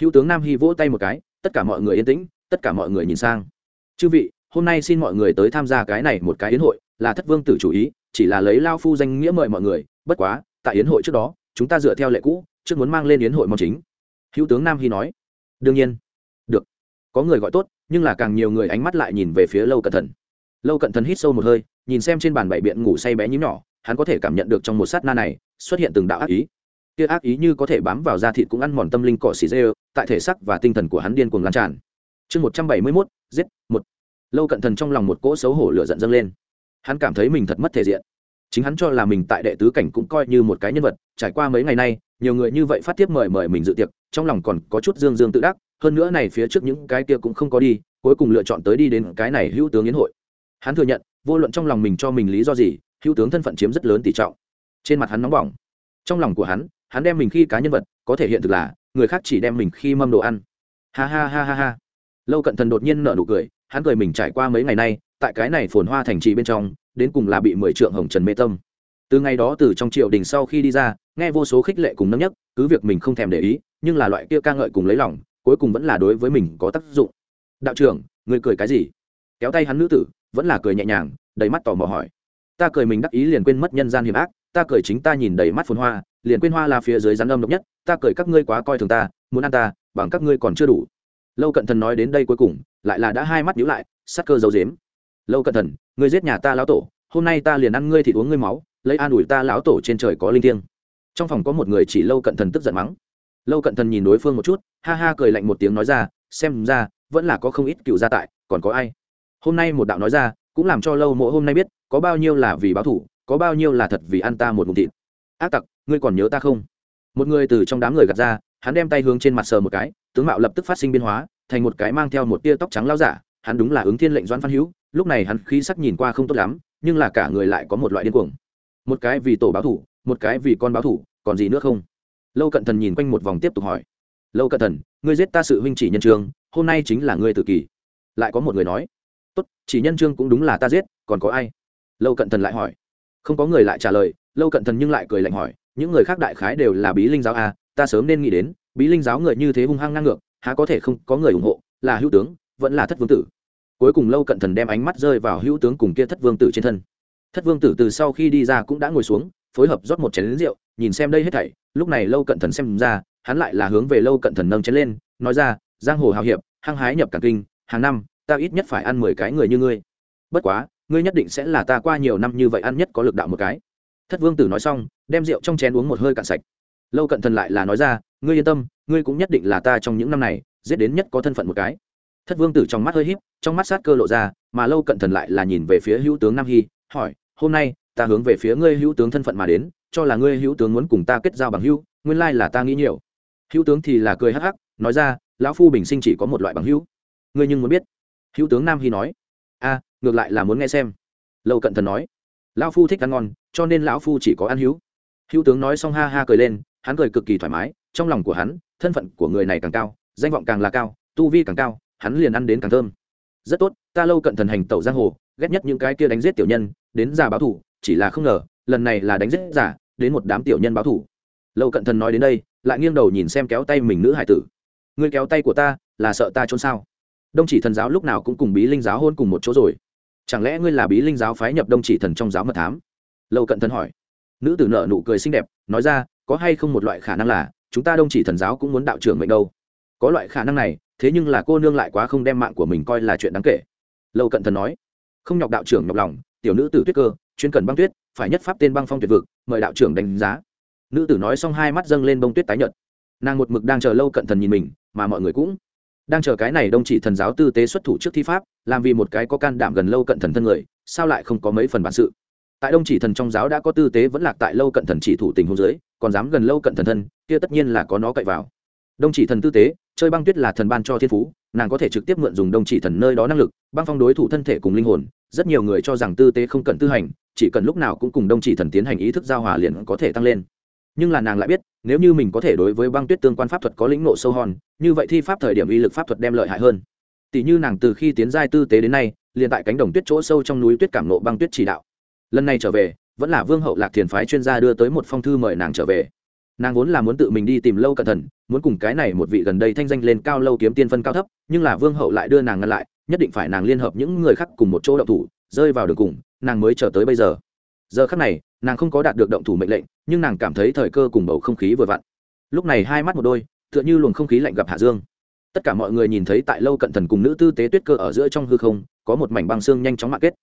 Hữu tướng nam hy vỗ tay một cái, tất cả mọi người yên tĩnh, tất cả mọi người nhìn sang. Chư vị, hôm nay xin mọi người tới tham gia cái này một cái yến hội, là thất vương tử chủ ý, chỉ là lấy lao phu danh nghĩa mời mọi người, bất quá, tại yến hội trước đó, chúng ta dựa theo lệ cũ, trước muốn mang lên yến hội mong chính. Hữu tướng nam hy nói. Đương nhiên có người gọi tốt, nhưng là càng nhiều người ánh mắt lại nhìn về phía lâu cận thần. Lâu cận thần hít sâu một hơi, nhìn xem trên bàn bảy biện ngủ say bé nhím nhỏ, hắn có thể cảm nhận được trong một sát na này, xuất hiện từng đạo ác ý. Kia ác ý như có thể bám vào da thịt cũng ăn mòn tâm linh cỏ xì dê, tại thể sắc và tinh thần của hắn điên cuồng lan tràn. Chương một trăm bảy mươi mốt, giết, một. Lâu cận thần trong lòng một cỗ xấu hổ lửa giận dâng lên. Hắn cảm thấy mình thật mất thể diện. Chính hắn cho là mình tại đệ tứ cảnh cũng coi như một cái nhân vật, trải qua mấy ngày nay, nhiều người như vậy phát tiếp mời mời mình dự tiệc, trong lòng còn có chút dương dương tự đắc hơn nữa này phía trước những cái kia cũng không có đi, cuối cùng lựa chọn tới đi đến cái này hữu tướng yến hội. Hắn thừa nhận, vô luận trong lòng mình cho mình lý do gì, hữu tướng thân phận chiếm rất lớn tỷ trọng. Trên mặt hắn nóng bỏng. Trong lòng của hắn hắn đem mình khi cá nhân vật, có thể hiện thực là, người khác chỉ đem mình khi mâm đồ ăn. Ha ha ha ha ha. Lâu cận thần đột nhiên nở nụ cười, hắn cười mình trải qua mấy ngày nay, tại cái này phồn hoa thành trì bên trong, đến cùng là bị mười trượng hồng trần mê tâm. Từ ngày đó từ trong triều đình sau khi đi ra, nghe vô số khích lệ cùng nâng nhất cứ việc mình không thèm để ý, nhưng là loại kia ca ngợi cùng lấy lòng cuối cùng vẫn là đối với mình có tác dụng. Đạo trưởng người cười cái gì? Kéo tay hắn nữ tử, vẫn là cười nhẹ nhàng, đầy mắt tò mò hỏi. Ta cười mình đắc ý liền quên mất nhân gian hiểm ác, ta cười chính ta nhìn đầy mắt phồn hoa, liền quên hoa là phía dưới rắn âm độc nhất, ta cười các ngươi quá coi thường ta, muốn ăn ta, bằng các ngươi còn chưa đủ. Lâu cận thần nói đến đây cuối cùng, lại là đã hai mắt nhíu lại, sắc cơ dấu dếm lâu cận thần, ngươi giết nhà ta lão tổ, hôm nay ta liền ăn ngươi thì uống ngươi máu, lấy an ủi ta lão tổ trên trời có linh thiêng. Trong phòng có một người chỉ lâu cận thần tức giận mắng lâu cận thần nhìn đối phương một chút, ha ha cười lạnh một tiếng nói ra, xem ra, vẫn là có không ít cựu gia tại, còn có ai? Hôm nay một đạo nói ra, cũng làm cho lâu mộ hôm nay biết, có bao nhiêu là vì báo thủ, có bao nhiêu là thật vì ăn ta một ngụm thịt. Ác tặc, ngươi còn nhớ ta không? Một người từ trong đám người gạt ra, hắn đem tay hướng trên mặt sờ một cái, tướng mạo lập tức phát sinh biến hóa, thành một cái mang theo một tia tóc trắng lao giả, hắn đúng là ứng thiên lệnh doãn phan hữu, lúc này hắn khí sắc nhìn qua không tốt lắm, nhưng là cả người lại có một loại điên cuồng. Một cái vì tổ báo thủ, một cái vì con báo thủ, còn gì nữa không? Lâu cận thần nhìn quanh một vòng tiếp tục hỏi. Lâu cận thần, ngươi giết ta sự huynh chỉ nhân trường hôm nay chính là ngươi tự kỷ. Lại có một người nói. Tốt, chỉ nhân trương cũng đúng là ta giết, còn có ai? Lâu cận thần lại hỏi. Không có người lại trả lời, lâu cận thần nhưng lại cười lạnh hỏi. Những người khác đại khái đều là bí linh giáo a, ta sớm nên nghĩ đến, bí linh giáo người như thế hung hăng ngang ngược, há có thể không có người ủng hộ, là hữu tướng, vẫn là thất vương tử. Cuối cùng lâu cận thần đem ánh mắt rơi vào hữu tướng cùng kia thất vương tử trên thân. Thất vương tử từ sau khi đi ra cũng đã ngồi xuống, phối hợp rót một chén lính rượu, nhìn xem đây hết thảy lúc này lâu cận thần xem ra, hắn lại là hướng về lâu cận thần nâng chén lên, nói ra, giang hồ hào hiệp, hăng hái nhập cảng kinh, hàng năm, ta ít nhất phải ăn mười cái người như ngươi. Bất quá, ngươi nhất định sẽ là ta qua nhiều năm như vậy ăn nhất có lực đạo một cái. Thất vương tử nói xong, đem rượu trong chén uống một hơi cạn sạch. Lâu cận thần lại là nói ra, ngươi yên tâm, ngươi cũng nhất định là ta trong những năm này, giết đến nhất có thân phận một cái. Thất vương tử trong mắt hơi híp, trong mắt sát cơ lộ ra, mà lâu cận thần lại là nhìn về phía hữu tướng nam hy, hỏi, hôm nay, ta hướng về phía ngươi hữu tướng thân phận mà đến cho là ngươi hữu tướng muốn cùng ta kết giao bằng hữu, nguyên lai là ta nghĩ nhiều. Hữu tướng thì là cười hắc hắc, nói ra, lão phu bình sinh chỉ có một loại bằng hữu. Ngươi nhưng muốn biết. Hữu tướng nam hy nói. A, ngược lại là muốn nghe xem. Lâu cận thần nói. Lão phu thích ăn ngon, cho nên lão phu chỉ có ăn hữu. Hữu tướng nói xong ha ha cười lên, hắn cười cực kỳ thoải mái, trong lòng của hắn, thân phận của người này càng cao, danh vọng càng là cao, tu vi càng cao, hắn liền ăn đến càng thơm. Rất tốt, ta lâu cận thần hành tẩu giang hồ, ghét nhất những cái kia đánh giết tiểu nhân, đến già báo thủ, chỉ là không ngờ lần này là đánh giết giả, đến một đám tiểu nhân báo thủ. Lâu cận thần nói đến đây, lại nghiêng đầu nhìn xem kéo tay mình nữ hải tử. Ngươi kéo tay của ta, là sợ ta trốn sao? Đông chỉ thần giáo lúc nào cũng cùng bí linh giáo hôn cùng một chỗ rồi. Chẳng lẽ ngươi là bí linh giáo phái nhập đông chỉ thần trong giáo mật thám? Lâu cận thần hỏi. Nữ tử nợ nụ cười xinh đẹp, nói ra, có hay không một loại khả năng là, chúng ta đông chỉ thần giáo cũng muốn đạo trưởng mệnh đâu? Có loại khả năng này, thế nhưng là cô nương lại quá không đem mạng của mình coi là chuyện đáng kể. Lâu cận thần nói. Không nhọc đạo trưởng nhọc lòng, tiểu nữ tử tuyết cơ chuyên cần băng tuyết, phải nhất pháp tên băng phong tuyệt vực, mời đạo trưởng đánh giá. Nữ tử nói xong hai mắt dâng lên bông tuyết tái nhợt. Nàng một mực đang chờ lâu cận thần nhìn mình, mà mọi người cũng đang chờ cái này đông chỉ thần giáo tư tế xuất thủ trước thi pháp, làm vì một cái có can đảm gần lâu cận thần thân người, sao lại không có mấy phần bản sự? Tại đông chỉ thần trong giáo đã có tư tế vẫn lạc tại lâu cận thần chỉ thủ tình hôn giới còn dám gần lâu cận thần thân, kia tất nhiên là có nó cậy vào. Đông chỉ thần tư tế, chơi băng tuyết là thần ban cho thiên phú, nàng có thể trực tiếp mượn dùng đông chỉ thần nơi đó năng lực, băng phong đối thủ thân thể cùng linh hồn, rất nhiều người cho rằng tư tế không cần tư hành chỉ cần lúc nào cũng cùng đông chỉ thần tiến hành ý thức giao hòa liền có thể tăng lên. Nhưng là nàng lại biết, nếu như mình có thể đối với băng tuyết tương quan pháp thuật có lĩnh nộ sâu hòn, như vậy thi pháp thời điểm uy lực pháp thuật đem lợi hại hơn. Tỷ như nàng từ khi tiến giai tư tế đến nay, liền tại cánh đồng tuyết chỗ sâu trong núi tuyết cảm nộ băng tuyết chỉ đạo. Lần này trở về, vẫn là vương hậu lạc thiền phái chuyên gia đưa tới một phong thư mời nàng trở về. Nàng vốn là muốn tự mình đi tìm lâu cẩn thận, muốn cùng cái này một vị gần đây thanh danh lên cao lâu kiếm tiên phân cao thấp, nhưng là vương hậu lại đưa nàng ngăn lại, nhất định phải nàng liên hợp những người khác cùng một chỗ động thủ, rơi vào đường cùng nàng mới chờ tới bây giờ. Giờ khắc này, nàng không có đạt được động thủ mệnh lệnh, nhưng nàng cảm thấy thời cơ cùng bầu không khí vừa vặn. Lúc này hai mắt một đôi, tựa như luồng không khí lạnh gặp hạ dương. Tất cả mọi người nhìn thấy tại lâu cận thần cùng nữ tư tế tuyết cơ ở giữa trong hư không, có một mảnh băng xương nhanh chóng mạng kết.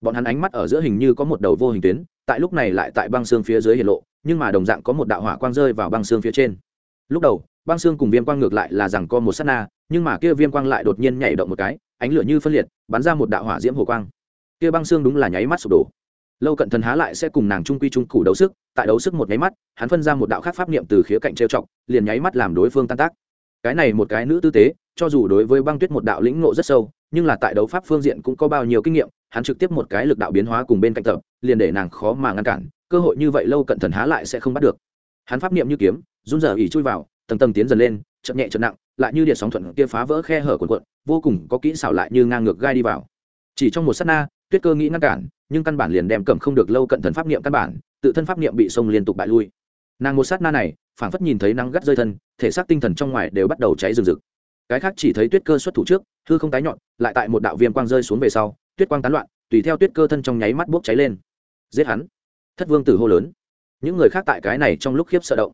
Bọn hắn ánh mắt ở giữa hình như có một đầu vô hình tuyến, tại lúc này lại tại băng xương phía dưới hiện lộ, nhưng mà đồng dạng có một đạo hỏa quang rơi vào băng xương phía trên. Lúc đầu, băng xương cùng viêm quang ngược lại là rằng co một s á t na, nhưng mà kia viêm quang lại đột nhiên nhảy động một cái, ánh lửa như phân liệt, bắn ra một đạo hỏa diễm hồ quang kia băng xương đúng là nháy mắt sụp đổ. Lâu cận thần há lại sẽ cùng nàng trung quy trung cụ đấu sức, tại đấu sức một nháy mắt, hắn phân ra một đạo khác pháp niệm từ khía cạnh trêu chọc, liền nháy mắt làm đối phương tan tác. Cái này một cái nữ tư tế, cho dù đối với băng tuyết một đạo lĩnh ngộ rất sâu, nhưng là tại đấu pháp phương diện cũng có bao nhiêu kinh nghiệm, hắn trực tiếp một cái lực đạo biến hóa cùng bên cạnh tập, liền để nàng khó mà ngăn cản, cơ hội như vậy lâu cận thần há lại sẽ không bắt được. Hắn pháp niệm như kiếm, run rờ ỉ chui vào, tầng tầng tiến dần lên, chậm nhẹ chậm nặng, lại như điện sóng thuận kia phá vỡ khe hở quần quận vô cùng có kỹ xảo lại như ngang ngược gai đi vào. Chỉ trong một sát na tuyết cơ nghĩ ngăn cản, nhưng căn bản liền đem cầm không được lâu cận thần pháp niệm căn bản, tự thân pháp niệm bị sông liên tục bại lui. Nàng một sát na này, phảng phất nhìn thấy nắng gắt rơi thân, thể xác tinh thần trong ngoài đều bắt đầu cháy rừng rực. Cái khác chỉ thấy tuyết cơ xuất thủ trước, hư không tái nhọn, lại tại một đạo viêm quang rơi xuống về sau, tuyết quang tán loạn, tùy theo tuyết cơ thân trong nháy mắt bốc cháy lên. Giết hắn. Thất vương tử hô lớn. Những người khác tại cái này trong lúc khiếp sợ động.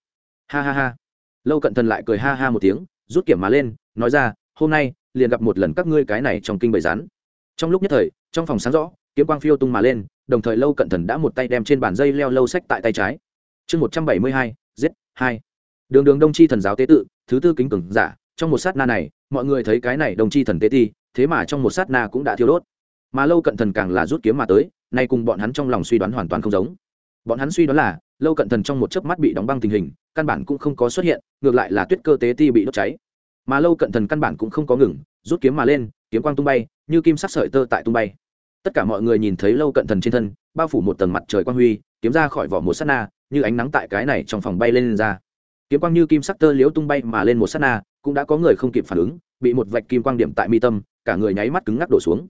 Ha ha ha. Lâu cận thần lại cười ha ha một tiếng, rút kiểm mà lên, nói ra, hôm nay liền gặp một lần các ngươi cái này trong kinh bầy rắn trong lúc nhất thời, trong phòng sáng rõ, kiếm quang phiêu tung mà lên, đồng thời lâu cận thần đã một tay đem trên bàn dây leo lâu sách tại tay trái. Chương một trăm bảy mươi hai, giết, hai. Đường đường đông chi thần giáo tế tự, thứ tư kính cường giả, trong một sát na này, mọi người thấy cái này đông chi thần tế ti, thế mà trong một sát na cũng đã thiêu đốt. Mà lâu cận thần càng là rút kiếm mà tới, nay cùng bọn hắn trong lòng suy đoán hoàn toàn không giống. Bọn hắn suy đoán là, lâu cận thần trong một chớp mắt bị đóng băng tình hình, căn bản cũng không có xuất hiện, ngược lại là tuyết cơ tế ti bị đốt cháy. Mà lâu cận thần căn bản cũng không có ngừng, rút kiếm mà lên, kiếm quang tung bay như kim sắc sợi tơ tại tung bay. Tất cả mọi người nhìn thấy lâu cận thần trên thân bao phủ một tầng mặt trời quang huy kiếm ra khỏi vỏ một s á t na như ánh nắng tại cái này trong phòng bay lên, lên ra. Kiếm quang như kim sắc tơ liễu tung bay mà lên một s á t na cũng đã có người không kịp phản ứng bị một vạch kim quang điểm tại mi tâm cả người nháy mắt cứng ngắc đổ xuống.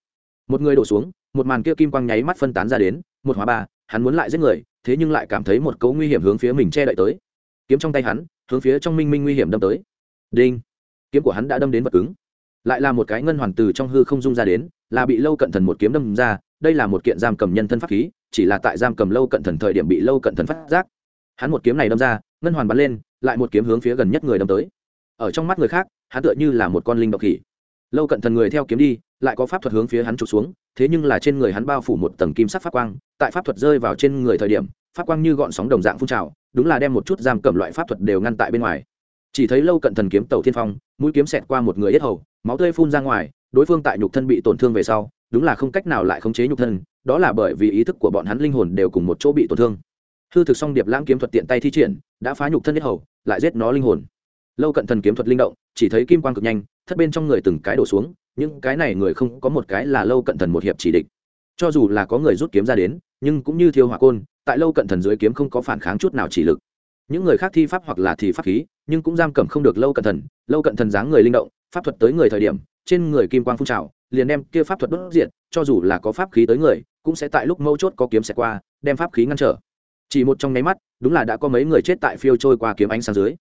Một người đổ xuống một màn kia kim quang nháy mắt phân tán ra đến một hóa ba hắn muốn lại giết người thế nhưng lại cảm thấy một cấu nguy hiểm hướng phía mình che đậy tới. Kiếm trong tay hắn hướng phía trong minh minh nguy hiểm đâm tới. Đinh! Kiếm của hắn đã đâm đến vật cứng lại là một cái ngân hoàn từ trong hư không dung ra đến, là bị lâu cận thần một kiếm đâm ra, đây là một kiện giam cầm nhân thân pháp khí, chỉ là tại giam cầm lâu cận thần thời điểm bị lâu cận thần phát giác. Hắn một kiếm này đâm ra, ngân hoàn bắn lên, lại một kiếm hướng phía gần nhất người đâm tới. Ở trong mắt người khác, hắn tựa như là một con linh độc khỉ. Lâu cận thần người theo kiếm đi, lại có pháp thuật hướng phía hắn trục xuống, thế nhưng là trên người hắn bao phủ một tầng kim sắc pháp quang, tại pháp thuật rơi vào trên người thời điểm, pháp quang như gọn sóng đồng dạng phun trào, đúng là đem một chút giam cầm loại pháp thuật đều ngăn tại bên ngoài. Chỉ thấy lâu cận thần kiếm tàu thiên phong, mũi kiếm xẹt qua một người yết hầu máu tươi phun ra ngoài, đối phương tại nhục thân bị tổn thương về sau, đúng là không cách nào lại khống chế nhục thân, đó là bởi vì ý thức của bọn hắn linh hồn đều cùng một chỗ bị tổn thương. Hư thực song điệp lãng kiếm thuật tiện tay thi triển, đã phá nhục thân nhất hầu, lại giết nó linh hồn. Lâu cận thần kiếm thuật linh động, chỉ thấy kim quang cực nhanh, thất bên trong người từng cái đổ xuống, những cái này người không có một cái là lâu cận thần một hiệp chỉ địch. Cho dù là có người rút kiếm ra đến, nhưng cũng như thiêu hỏa côn, tại lâu cận thần dưới kiếm không có phản kháng chút nào chỉ lực. Những người khác thi pháp hoặc là thì pháp khí, nhưng cũng giam cầm không được lâu cận thần, lâu cận thần dáng người linh động pháp thuật tới người thời điểm trên người kim quang phun trào liền đem kia pháp thuật đốt diệt, cho dù là có pháp khí tới người cũng sẽ tại lúc mâu chốt có kiếm xẹt qua đem pháp khí ngăn trở. Chỉ một trong nháy mắt đúng là đã có mấy người chết tại phiêu trôi qua kiếm ánh sáng dưới.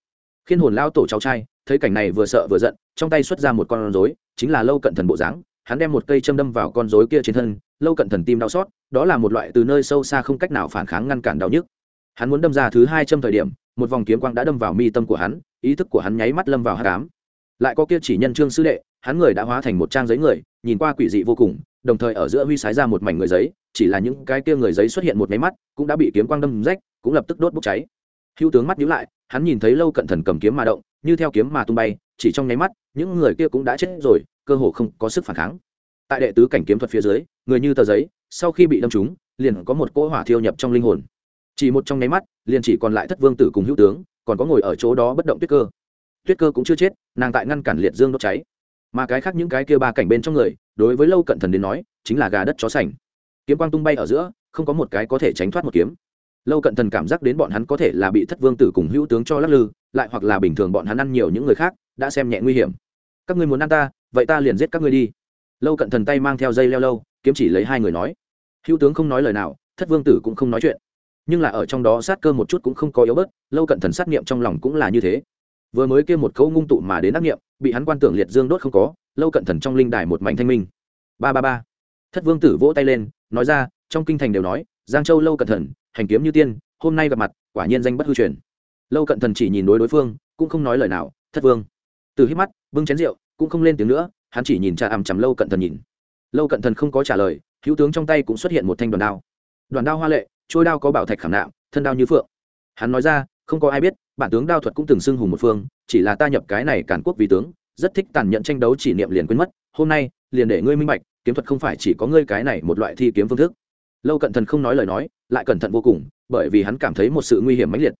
Khiên hồn lao tổ cháu trai thấy cảnh này vừa sợ vừa giận trong tay xuất ra một con rối chính là lâu cận thần bộ dáng hắn đem một cây châm đâm vào con rối kia trên thân lâu cận thần tim đau xót đó là một loại từ nơi sâu xa không cách nào phản kháng ngăn cản đau nhức. Hắn muốn đâm ra thứ hai châm thời điểm một vòng kiếm quang đã đâm vào mi tâm của hắn ý thức của hắn nháy mắt lâm vào hát cám lại có kia chỉ nhân trương sư đệ, hắn người đã hóa thành một trang giấy người, nhìn qua quỷ dị vô cùng, đồng thời ở giữa huy sái ra một mảnh người giấy, chỉ là những cái kia người giấy xuất hiện một máy mắt, cũng đã bị kiếm quang đâm rách, cũng lập tức đốt bốc cháy. Hữu tướng mắt nhíu lại, hắn nhìn thấy lâu cận thần cầm kiếm mà động, như theo kiếm mà tung bay, chỉ trong nháy mắt, những người kia cũng đã chết rồi, cơ hồ không có sức phản kháng. Tại đệ tứ cảnh kiếm thuật phía dưới, người như tờ giấy, sau khi bị đâm trúng, liền có một cỗ hỏa thiêu nhập trong linh hồn. Chỉ một trong nháy mắt, liền chỉ còn lại thất vương tử cùng hữu tướng, còn có ngồi ở chỗ đó bất động tuyết cơ tuyết cơ cũng chưa chết, nàng tại ngăn cản liệt dương đốt cháy. Mà cái khác những cái kia ba cảnh bên trong người, đối với lâu cận thần đến nói, chính là gà đất chó sành. Kiếm quang tung bay ở giữa, không có một cái có thể tránh thoát một kiếm. Lâu cận thần cảm giác đến bọn hắn có thể là bị thất vương tử cùng hữu tướng cho lắc lư, lại hoặc là bình thường bọn hắn ăn nhiều những người khác, đã xem nhẹ nguy hiểm. Các ngươi muốn ăn ta, vậy ta liền giết các ngươi đi. Lâu cận thần tay mang theo dây leo lâu, kiếm chỉ lấy hai người nói. Hữu tướng không nói lời nào, thất vương tử cũng không nói chuyện. Nhưng là ở trong đó sát cơ một chút cũng không có yếu bớt, lâu cận thần sát nghiệm trong lòng cũng là như thế vừa mới kêu một câu ngung tụ mà đến ác nghiệm, bị hắn quan tưởng liệt dương đốt không có, lâu cận thần trong linh đài một mảnh thanh minh. Ba ba ba. Thất vương tử vỗ tay lên, nói ra, trong kinh thành đều nói, giang châu lâu cận thần, hành kiếm như tiên, hôm nay gặp mặt, quả nhiên danh bất hư truyền. Lâu cận thần chỉ nhìn đối đối phương, cũng không nói lời nào, thất vương. Từ hít mắt, bưng chén rượu, cũng không lên tiếng nữa, hắn chỉ nhìn cha ằm chằm lâu cận thần nhìn. Lâu cận thần không có trả lời, hữu tướng trong tay cũng xuất hiện một thanh đoàn đao. Đoàn đao hoa lệ, trôi đao có bảo thạch khảm nạm, thân đao như phượng. Hắn nói ra, không có ai biết bản tướng đao thuật cũng từng xưng hùng một phương, chỉ là ta nhập cái này cản quốc vì tướng, rất thích tàn nhẫn tranh đấu chỉ niệm liền quên mất, hôm nay, liền để ngươi minh bạch, kiếm thuật không phải chỉ có ngươi cái này một loại thi kiếm phương thức. Lâu cận thần không nói lời nói, lại cẩn thận vô cùng, bởi vì hắn cảm thấy một sự nguy hiểm mãnh liệt.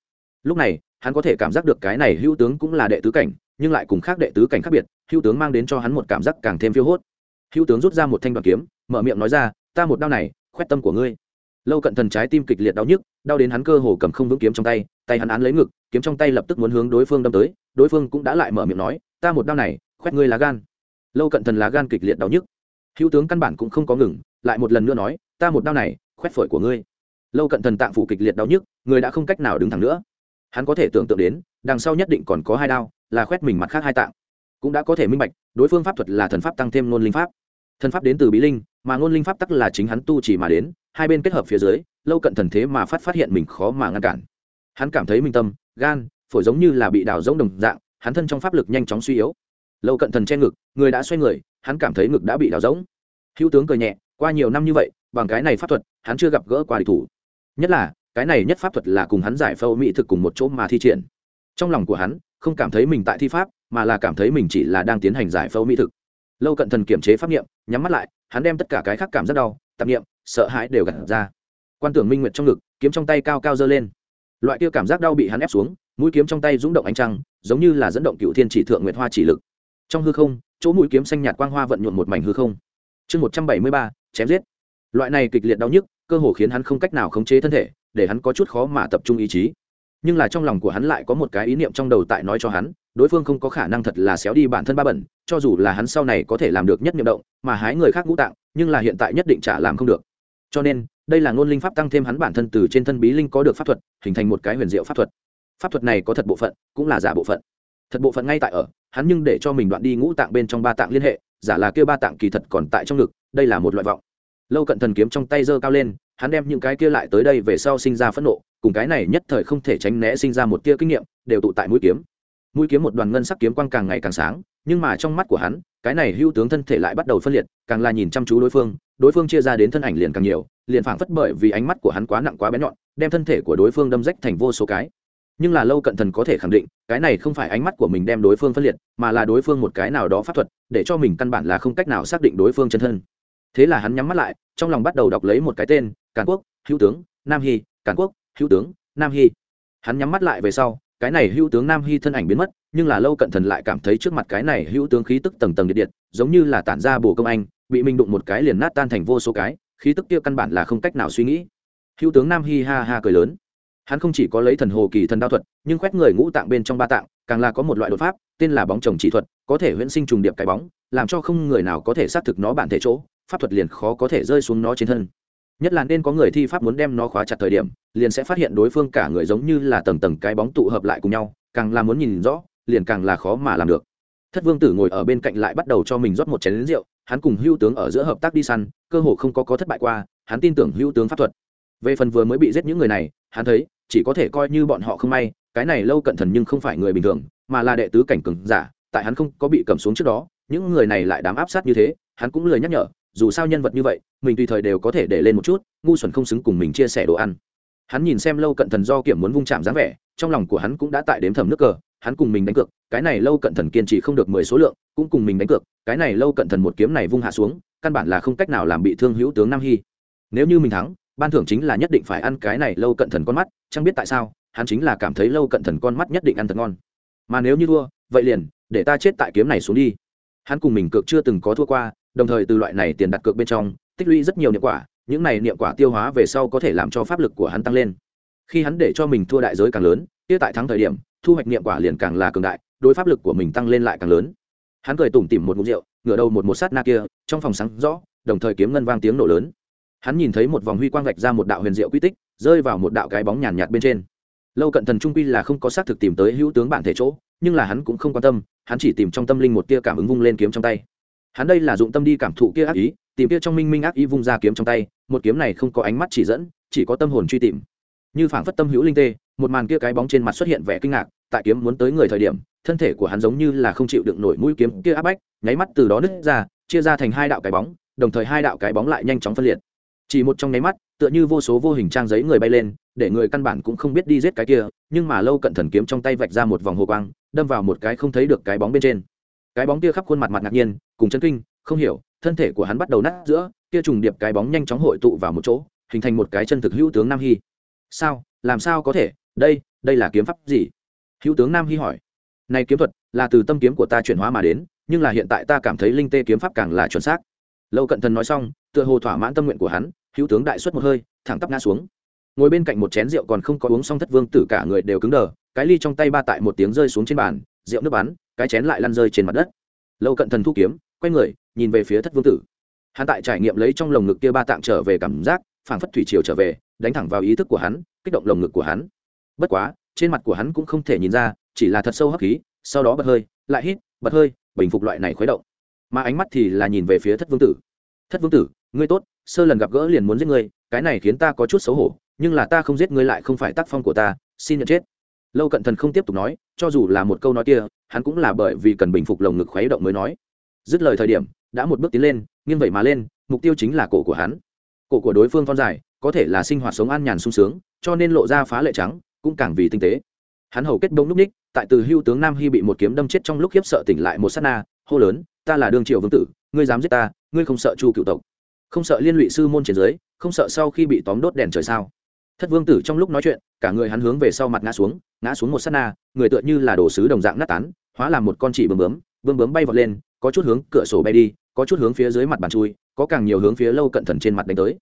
Lúc này, hắn có thể cảm giác được cái này hữu tướng cũng là đệ tứ cảnh, nhưng lại cùng khác đệ tứ cảnh khác biệt, hữu tướng mang đến cho hắn một cảm giác càng thêm phiêu hốt. Hữu tướng rút ra một thanh đoàn kiếm, mở miệng nói ra, ta một đao này, khoét tâm của ngươi. Lâu cận thần trái tim kịch liệt đau nhức, đau đến hắn cơ hồ cầm không vững kiếm trong tay tay hắn án lấy ngực, kiếm trong tay lập tức muốn hướng đối phương đâm tới, đối phương cũng đã lại mở miệng nói, ta một đau này, khoét ngươi lá gan. Lâu cận thần lá gan kịch liệt đau nhức. Hữu tướng căn bản cũng không có ngừng, lại một lần nữa nói, ta một đau này, khoét phổi của ngươi. Lâu cận thần tạng phủ kịch liệt đau nhức, người đã không cách nào đứng thẳng nữa. Hắn có thể tưởng tượng đến, đằng sau nhất định còn có hai đao, là khoét mình mặt khác hai tạng. Cũng đã có thể minh bạch, đối phương pháp thuật là thần pháp tăng thêm ngôn linh pháp. Thần pháp đến từ bí linh, mà ngôn linh pháp tắc là chính hắn tu chỉ mà đến, hai bên kết hợp phía dưới, lâu cận thần thế mà phát phát hiện mình khó mà ngăn cản hắn cảm thấy minh tâm, gan, phổi giống như là bị đào rỗng đồng dạng, hắn thân trong pháp lực nhanh chóng suy yếu. Lâu cận thần che ngực, người đã xoay người, hắn cảm thấy ngực đã bị đào rỗng. Hữu tướng cười nhẹ, qua nhiều năm như vậy, bằng cái này pháp thuật, hắn chưa gặp gỡ qua địch thủ. Nhất là, cái này nhất pháp thuật là cùng hắn giải phẫu mỹ thực cùng một chỗ mà thi triển. Trong lòng của hắn, không cảm thấy mình tại thi pháp, mà là cảm thấy mình chỉ là đang tiến hành giải phẫu mỹ thực. Lâu cận thần kiểm chế pháp nghiệm nhắm mắt lại, hắn đem tất cả cái khác cảm rất đau, tạp nghiệm sợ hãi đều gặt ra. Quan tưởng minh nguyệt trong ngực, kiếm trong tay cao cao dơ lên loại kia cảm giác đau bị hắn ép xuống, mũi kiếm trong tay rúng động ánh trăng, giống như là dẫn động cựu thiên chỉ thượng nguyệt hoa chỉ lực. Trong hư không, chỗ mũi kiếm xanh nhạt quang hoa vận nhuộn một mảnh hư không. Chương một trăm bảy mươi ba, chém giết. Loại này kịch liệt đau nhức, cơ hồ khiến hắn không cách nào khống chế thân thể, để hắn có chút khó mà tập trung ý chí. Nhưng là trong lòng của hắn lại có một cái ý niệm trong đầu tại nói cho hắn, đối phương không có khả năng thật là xéo đi bản thân ba bẩn, cho dù là hắn sau này có thể làm được nhất niệm động, mà hái người khác ngũ tạng, nhưng là hiện tại nhất định trả làm không được cho nên, đây là ngôn linh pháp tăng thêm hắn bản thân từ trên thân bí linh có được pháp thuật, hình thành một cái huyền diệu pháp thuật. Pháp thuật này có thật bộ phận, cũng là giả bộ phận. Thật bộ phận ngay tại ở, hắn nhưng để cho mình đoạn đi ngũ tạng bên trong ba tạng liên hệ, giả là kêu ba tạng kỳ thật còn tại trong ngực, đây là một loại vọng. Lâu cận thần kiếm trong tay giơ cao lên, hắn đem những cái kia lại tới đây về sau sinh ra phẫn nộ, cùng cái này nhất thời không thể tránh né sinh ra một tia kinh nghiệm, đều tụ tại mũi kiếm. Mũi kiếm một đoàn ngân sắc kiếm quang càng ngày càng sáng, nhưng mà trong mắt của hắn cái này hưu tướng thân thể lại bắt đầu phân liệt, càng là nhìn chăm chú đối phương đối phương chia ra đến thân ảnh liền càng nhiều, liền phảng phất bởi vì ánh mắt của hắn quá nặng quá bén nhọn, đem thân thể của đối phương đâm rách thành vô số cái. Nhưng là lâu cận thần có thể khẳng định, cái này không phải ánh mắt của mình đem đối phương phân liệt, mà là đối phương một cái nào đó pháp thuật, để cho mình căn bản là không cách nào xác định đối phương chân thân. Thế là hắn nhắm mắt lại, trong lòng bắt đầu đọc lấy một cái tên, càn quốc, hữu tướng, nam hy, càn quốc, hữu tướng, nam hy. Hắn nhắm mắt lại về sau cái này hữu tướng nam hy thân ảnh biến mất, nhưng là lâu cận thần lại cảm thấy trước mặt cái này hữu tướng khí tức tầng tầng điện điện, giống như là tản ra bồ công anh, bị mình đụng một cái liền nát tan thành vô số cái, khí tức kia căn bản là không cách nào suy nghĩ. Hữu tướng nam hy ha ha cười lớn. Hắn không chỉ có lấy thần hồ kỳ thần đao thuật, nhưng khoét người ngũ tạng bên trong ba tạng, càng là có một loại đột pháp, tên là bóng chồng chỉ thuật, có thể huyễn sinh trùng điệp cái bóng, làm cho không người nào có thể xác thực nó bản thể chỗ, pháp thuật liền khó có thể rơi xuống nó trên thân nhất là nên có người thi pháp muốn đem nó khóa chặt thời điểm, liền sẽ phát hiện đối phương cả người giống như là tầng tầng cái bóng tụ hợp lại cùng nhau, càng là muốn nhìn rõ, liền càng là khó mà làm được. Thất vương tử ngồi ở bên cạnh lại bắt đầu cho mình rót một chén lính rượu, hắn cùng hữu tướng ở giữa hợp tác đi săn, cơ hồ không có có thất bại qua, hắn tin tưởng hữu tướng pháp thuật. Về phần vừa mới bị giết những người này, hắn thấy, chỉ có thể coi như bọn họ không may, cái này lâu cận thần nhưng không phải người bình thường, mà là đệ tứ cảnh cường giả, tại hắn không có bị cầm xuống trước đó, những người này lại đám áp sát như thế, hắn cũng lười nhắc nhở dù sao nhân vật như vậy, mình tùy thời đều có thể để lên một chút, ngu xuẩn không xứng cùng mình chia sẻ đồ ăn. Hắn nhìn xem lâu cận thần do kiểm muốn vung chạm dáng vẻ, trong lòng của hắn cũng đã tại đếm thầm nước cờ, hắn cùng mình đánh cược, cái này lâu cận thần kiên trì không được mười số lượng, cũng cùng mình đánh cược, cái này lâu cận thần một kiếm này vung hạ xuống, căn bản là không cách nào làm bị thương hữu tướng nam hy. Nếu như mình thắng, ban thưởng chính là nhất định phải ăn cái này lâu cận thần con mắt, chẳng biết tại sao, hắn chính là cảm thấy lâu cận thần con mắt nhất định ăn thật ngon. Mà nếu như thua, vậy liền, để ta chết tại kiếm này xuống đi. Hắn cùng mình cược chưa từng có thua qua đồng thời từ loại này tiền đặt cược bên trong, tích lũy rất nhiều niệm quả, những này niệm quả tiêu hóa về sau có thể làm cho pháp lực của hắn tăng lên. Khi hắn để cho mình thua đại giới càng lớn, kia tại thắng thời điểm, thu hoạch niệm quả liền càng là cường đại, đối pháp lực của mình tăng lên lại càng lớn. Hắn cười tủm tỉm một mục rượu, ngửa đầu một một sát na kia, trong phòng sáng rõ, đồng thời kiếm ngân vang tiếng nổ lớn. Hắn nhìn thấy một vòng huy quang vạch ra một đạo huyền diệu quy tích, rơi vào một đạo cái bóng nhàn nhạt bên trên. Lâu cận thần trung quy là không có xác thực tìm tới hữu tướng bản thể chỗ, nhưng là hắn cũng không quan tâm, hắn chỉ tìm trong tâm linh một tia cảm ứng vung lên kiếm trong tay hắn đây là dụng tâm đi cảm thụ kia ác ý, tìm kia trong minh minh ác ý vung ra kiếm trong tay, một kiếm này không có ánh mắt chỉ dẫn, chỉ có tâm hồn truy tìm. Như phảng phất tâm hữu linh tê, một màn kia cái bóng trên mặt xuất hiện vẻ kinh ngạc, tại kiếm muốn tới người thời điểm, thân thể của hắn giống như là không chịu đựng nổi mũi kiếm kia áp bách, nháy mắt từ đó nứt ra, chia ra thành hai đạo cái bóng, đồng thời hai đạo cái bóng lại nhanh chóng phân liệt. Chỉ một trong nháy mắt, tựa như vô số vô hình trang giấy người bay lên, để người căn bản cũng không biết đi giết cái kia, nhưng mà lâu cận thần kiếm trong tay vạch ra một vòng hồ quang, đâm vào một cái không thấy được cái bóng bên trên cái bóng kia khắp khuôn mặt mặt ngạc nhiên, cùng chân kinh, không hiểu, thân thể của hắn bắt đầu nát giữa, kia trùng điệp cái bóng nhanh chóng hội tụ vào một chỗ, hình thành một cái chân thực hữu tướng nam hy. Sao? Làm sao có thể? Đây đây là kiếm pháp gì? Hữu tướng nam hy hỏi. Này kiếm thuật là từ tâm kiếm của ta chuyển hóa mà đến, nhưng là hiện tại ta cảm thấy linh tê kiếm pháp càng là chuẩn xác. Lâu cận thần nói xong, tựa hồ thỏa mãn tâm nguyện của hắn, hữu tướng đại xuất một hơi, thẳng tắp ngã xuống. Ngồi bên cạnh một chén rượu còn không có uống xong thất vương tử cả người đều cứng đờ, cái ly trong tay ba tại một tiếng rơi xuống trên bàn, rượu nước bắn cái chén lại lăn rơi trên mặt đất. Lâu cận thần thu kiếm, quay người, nhìn về phía thất vương tử. Hắn tại trải nghiệm lấy trong lồng ngực kia ba tạng trở về cảm giác, phảng phất thủy triều trở về, đánh thẳng vào ý thức của hắn, kích động lồng ngực của hắn. Bất quá, trên mặt của hắn cũng không thể nhìn ra, chỉ là thật sâu hấp khí, sau đó bật hơi, lại hít, bật hơi, bình phục loại này khuấy động. Mà ánh mắt thì là nhìn về phía thất vương tử. Thất vương tử, ngươi tốt, sơ lần gặp gỡ liền muốn giết ngươi, cái này khiến ta có chút xấu hổ, nhưng là ta không giết ngươi lại không phải tác phong của ta, xin nhận chết. Lâu cận thần không tiếp tục nói, cho dù là một câu nói kia hắn cũng là bởi vì cần bình phục lồng ngực khuấy động mới nói. Dứt lời thời điểm, đã một bước tiến lên, nghiêng vậy mà lên, mục tiêu chính là cổ của hắn. Cổ của đối phương thon dài, có thể là sinh hoạt sống an nhàn sung sướng, cho nên lộ ra phá lệ trắng, cũng càng vì tinh tế. Hắn hầu kết bông núp ních, tại từ hưu tướng nam hy bị một kiếm đâm chết trong lúc khiếp sợ tỉnh lại một s á t na, hô lớn, ta là đương triều vương tử, ngươi dám giết ta, ngươi không sợ chu cựu tộc. Không sợ liên lụy sư môn trên dưới, không sợ sau khi bị tóm đốt đèn trời sao? Thất vương tử trong lúc nói chuyện, cả người hắn hướng về sau mặt ngã xuống ngã xuống một s á t na, người tựa như là đồ sứ đồng dạng nát tán, hóa làm một con chỉ bướm bướm bướm bướm bay vọt lên, có chút hướng cửa sổ bay đi, có chút hướng phía dưới mặt bàn chui, có càng nhiều hướng phía lâu cận thần trên mặt đánh tới.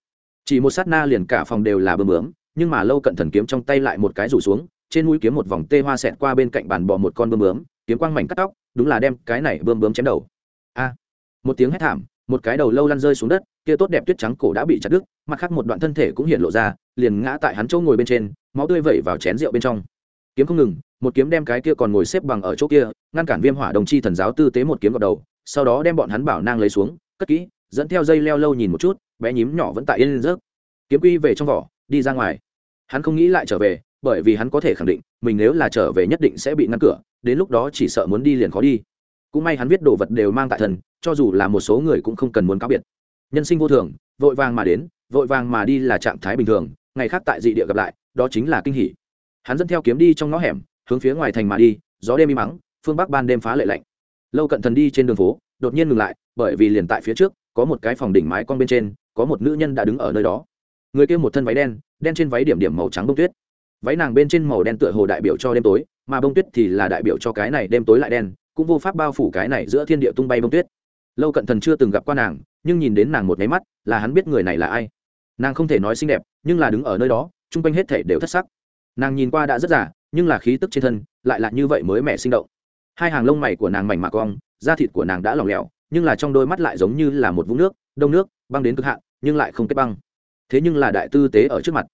Chỉ một sát na liền cả phòng đều là bướm bướm, nhưng mà lâu cận thần kiếm trong tay lại một cái rủ xuống, trên mũi kiếm một vòng tê hoa xẹt qua bên cạnh bàn bò một con bướm bướm, kiếm quang mảnh cắt tóc, đúng là đem cái này bướm bướm chém đầu. A! Một tiếng hét thảm, một cái đầu lâu lăn rơi xuống đất kia tốt đẹp tuyết trắng cổ đã bị chặt đứt, mặt khác một đoạn thân thể cũng hiện lộ ra, liền ngã tại hắn chỗ ngồi bên trên, máu tươi vẩy vào chén rượu bên trong. Kiếm không ngừng, một kiếm đem cái kia còn ngồi xếp bằng ở chỗ kia, ngăn cản viêm hỏa đồng chi thần giáo tư tế một kiếm vào đầu, sau đó đem bọn hắn bảo nang lấy xuống, cất kỹ, dẫn theo dây leo lâu nhìn một chút, bé nhím nhỏ vẫn tại yên rớt. Kiếm quy về trong vỏ, đi ra ngoài. Hắn không nghĩ lại trở về, bởi vì hắn có thể khẳng định, mình nếu là trở về nhất định sẽ bị ngăn cửa, đến lúc đó chỉ sợ muốn đi liền khó đi. Cũng may hắn viết đồ vật đều mang tại thần, cho dù là một số người cũng không cần muốn cáo biệt nhân sinh vô thường, vội vàng mà đến, vội vàng mà đi là trạng thái bình thường, ngày khác tại dị địa gặp lại, đó chính là kinh hỷ hắn dẫn theo kiếm đi trong ngõ hẻm, hướng phía ngoài thành mà đi, gió đêm im mắng, phương bắc ban đêm phá lệ lạnh. Lâu cận thần đi trên đường phố, đột nhiên ngừng lại, bởi vì liền tại phía trước, có một cái phòng đỉnh mái con bên trên, có một nữ nhân đã đứng ở nơi đó. Người kia một thân váy đen đen trên váy điểm điểm màu trắng bông tuyết. Váy nàng bên trên màu đen tựa hồ đại biểu cho đêm tối, mà bông tuyết thì là đại biểu cho cái này đêm tối lại đen, cũng vô pháp bao phủ cái này giữa thiên địa tung bay bông tuyết lâu cận thần chưa từng gặp qua nàng, nhưng nhìn đến nàng một máy mắt, là hắn biết người này là ai. Nàng không thể nói xinh đẹp, nhưng là đứng ở nơi đó, chung quanh hết thể đều thất sắc. Nàng nhìn qua đã rất giả nhưng là khí tức trên thân lại là như vậy mới mẻ sinh động. Hai hàng lông mày của nàng mảnh mạc cong, da thịt của nàng đã lỏng lẻo, nhưng là trong đôi mắt lại giống như là một vũng nước, đông nước, băng đến cực hạn, nhưng lại không kết băng. Thế nhưng là đại tư tế ở trước mặt.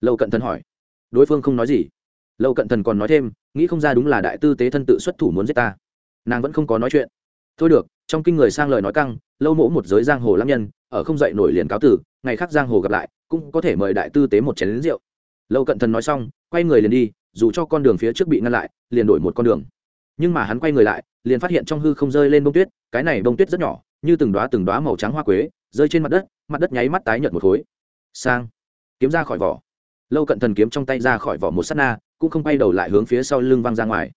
Lâu cận thần hỏi, đối phương không nói gì? Lâu cận thần còn nói thêm, nghĩ không ra đúng là đại tư tế thân tự xuất thủ muốn giết ta. Nàng vẫn không có nói chuyện. Thôi được trong kinh người sang lời nói căng, lâu mỗ một giới giang hồ lam nhân, ở không dậy nổi liền cáo tử ngày khác giang hồ gặp lại, cũng có thể mời đại tư tế một chén lính rượu. Lâu cận thần nói xong, quay người liền đi, dù cho con đường phía trước bị ngăn lại, liền đổi một con đường. Nhưng mà hắn quay người lại, liền phát hiện trong hư không rơi lên bông tuyết, cái này bông tuyết rất nhỏ, như từng đoá từng đoá màu trắng hoa quế, rơi trên mặt đất mặt đất nháy mắt tái nhợt một khối. Sang, kiếm ra khỏi vỏ. Lâu cận thần kiếm trong tay ra khỏi vỏ một s á t na, cũng không quay đầu lại hướng phía sau lưng văng ra ngoài.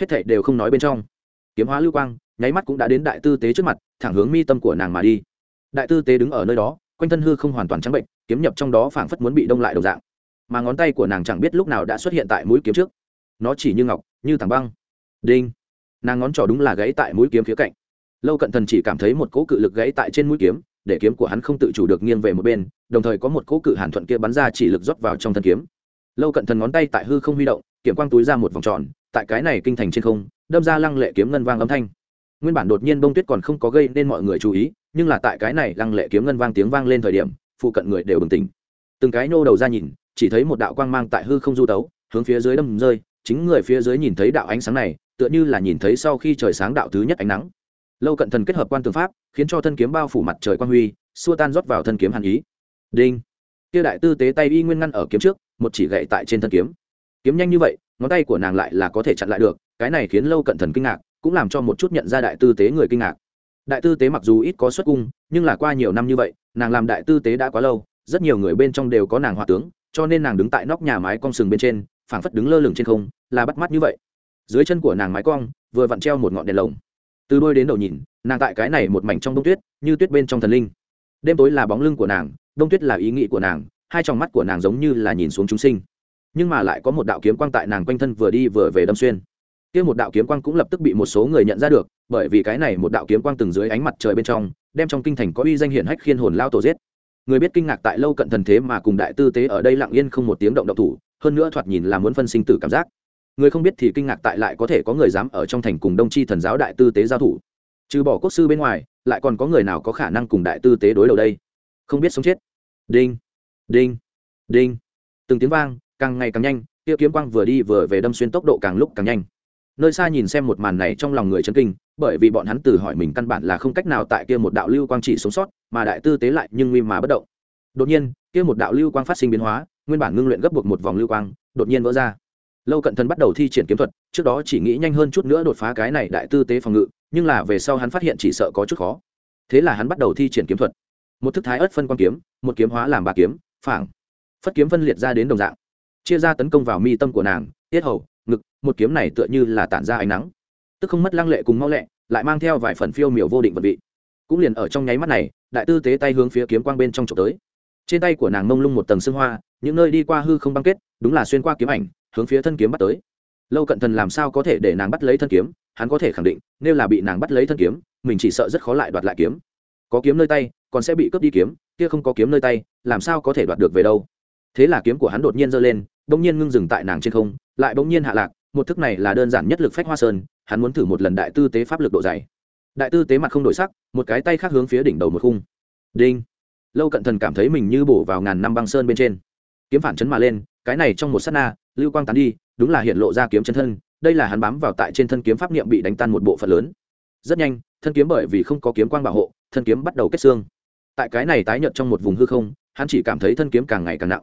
Hết thảy đều không nói bên trong. Kiếm hóa lưu quang nháy mắt cũng đã đến đại tư tế trước mặt, thẳng hướng mi tâm của nàng mà đi. Đại tư tế đứng ở nơi đó, quanh thân hư không hoàn toàn trắng bệnh, kiếm nhập trong đó phảng phất muốn bị đông lại đồng dạng. Mà ngón tay của nàng chẳng biết lúc nào đã xuất hiện tại mũi kiếm trước. Nó chỉ như ngọc, như thằng băng. Đinh. Nàng ngón trỏ đúng là gãy tại mũi kiếm phía cạnh. Lâu cận thần chỉ cảm thấy một cỗ cự lực gãy tại trên mũi kiếm, để kiếm của hắn không tự chủ được nghiêng về một bên, đồng thời có một cỗ cự hàn thuận kia bắn ra chỉ lực rót vào trong thân kiếm. Lâu cận thần ngón tay tại hư không huy động kiểm quang túi ra một vòng tròn, tại cái này kinh thành trên không, đâm ra lăng lệ kiếm ngân vang âm thanh nguyên bản đột nhiên bông tuyết còn không có gây nên mọi người chú ý, nhưng là tại cái này lăng lệ kiếm ngân vang tiếng vang lên thời điểm, phụ cận người đều bừng tỉnh. Từng cái nô đầu ra nhìn, chỉ thấy một đạo quang mang tại hư không du tấu, hướng phía dưới đâm rơi, chính người phía dưới nhìn thấy đạo ánh sáng này, tựa như là nhìn thấy sau khi trời sáng đạo thứ nhất ánh nắng. Lâu cận thần kết hợp quan tường pháp, khiến cho thân kiếm bao phủ mặt trời quang huy, xua tan rót vào thân kiếm hàn ý. Đinh. Kia đại tư tế tay y nguyên ngăn ở kiếm trước, một chỉ gậy tại trên thân kiếm. Kiếm nhanh như vậy, ngón tay của nàng lại là có thể chặn lại được, cái này khiến lâu cận thần kinh ngạc cũng làm cho một chút nhận ra đại tư tế người kinh ngạc. Đại tư tế mặc dù ít có xuất cung, nhưng là qua nhiều năm như vậy, nàng làm đại tư tế đã quá lâu, rất nhiều người bên trong đều có nàng hòa tướng, cho nên nàng đứng tại nóc nhà mái cong sừng bên trên, phảng phất đứng lơ lửng trên không, là bắt mắt như vậy. Dưới chân của nàng mái cong, vừa vặn treo một ngọn đèn lồng. Từ đôi đến đầu nhìn, nàng tại cái này một mảnh trong đông tuyết, như tuyết bên trong thần linh. Đêm tối là bóng lưng của nàng đông tuyết là ý nghĩ của nàng, hai tròng mắt của nàng giống như là nhìn xuống chúng sinh. Nhưng mà lại có một đạo kiếm quang tại nàng quanh thân vừa đi vừa về đâm xuyên kia một đạo kiếm quang cũng lập tức bị một số người nhận ra được, bởi vì cái này một đạo kiếm quang từng dưới ánh mặt trời bên trong, đem trong kinh thành có uy danh hiển hách khiên hồn lao tổ giết. Người biết kinh ngạc tại lâu cận thần thế mà cùng đại tư tế ở đây lặng yên không một tiếng động động thủ, hơn nữa thoạt nhìn là muốn phân sinh tử cảm giác. Người không biết thì kinh ngạc tại lại có thể có người dám ở trong thành cùng đông tri thần giáo đại tư tế giao thủ. Trừ bỏ quốc sư bên ngoài, lại còn có người nào có khả năng cùng đại tư tế đối đầu đây? Không biết sống chết. Đinh đinh đinh. Từng tiếng vang, càng ngày càng nhanh, kia kiếm quang vừa đi vừa về đâm xuyên tốc độ càng lúc càng nhanh nơi xa nhìn xem một màn này trong lòng người chân kinh, bởi vì bọn hắn tự hỏi mình căn bản là không cách nào tại kia một đạo lưu quang chỉ sống sót, mà đại tư tế lại nhưng nguy mà bất động. Đột nhiên, kia một đạo lưu quang phát sinh biến hóa, nguyên bản ngưng luyện gấp buộc một vòng lưu quang, đột nhiên vỡ ra. Lâu cận thần bắt đầu thi triển kiếm thuật, trước đó chỉ nghĩ nhanh hơn chút nữa đột phá cái này đại tư tế phòng ngự, nhưng là về sau hắn phát hiện chỉ sợ có chút khó. Thế là hắn bắt đầu thi triển kiếm thuật. Một thức thái ớt phân quan kiếm, một kiếm hóa làm ba kiếm, phảng. Phất kiếm phân liệt ra đến đồng dạng. Chia ra tấn công vào mi tâm của nàng, tiết hầu ngực, một kiếm này tựa như là tản ra ánh nắng. Tức không mất lăng lệ cùng mau lẹ, lại mang theo vài phần phiêu miểu vô định vật vị. Cũng liền ở trong nháy mắt này, đại tư tế tay hướng phía kiếm quang bên trong trộm tới. Trên tay của nàng mông lung một tầng xương hoa, những nơi đi qua hư không băng kết, đúng là xuyên qua kiếm ảnh, hướng phía thân kiếm bắt tới. Lâu cận thần làm sao có thể để nàng bắt lấy thân kiếm, hắn có thể khẳng định, nếu là bị nàng bắt lấy thân kiếm, mình chỉ sợ rất khó lại đoạt lại kiếm. Có kiếm nơi tay, còn sẽ bị cướp đi kiếm, kia không có kiếm nơi tay, làm sao có thể đoạt được về đâu? Thế là kiếm của hắn đột nhiên giơ lên, bỗng nhiên ngưng dừng tại nàng trên không lại bỗng nhiên hạ lạc, một thức này là đơn giản nhất lực phách hoa sơn, hắn muốn thử một lần đại tư tế pháp lực độ dày. Đại tư tế mặt không đổi sắc, một cái tay khác hướng phía đỉnh đầu một khung. Đinh. Lâu cận thần cảm thấy mình như bổ vào ngàn năm băng sơn bên trên. Kiếm phản chấn mà lên, cái này trong một s á t na, lưu quang tán đi, đúng là hiện lộ ra kiếm chân thân, đây là hắn bám vào tại trên thân kiếm pháp niệm bị đánh tan một bộ phận lớn. Rất nhanh, thân kiếm bởi vì không có kiếm quang bảo hộ, thân kiếm bắt đầu kết xương. Tại cái này tái nhợt trong một vùng hư không, hắn chỉ cảm thấy thân kiếm càng ngày càng nặng.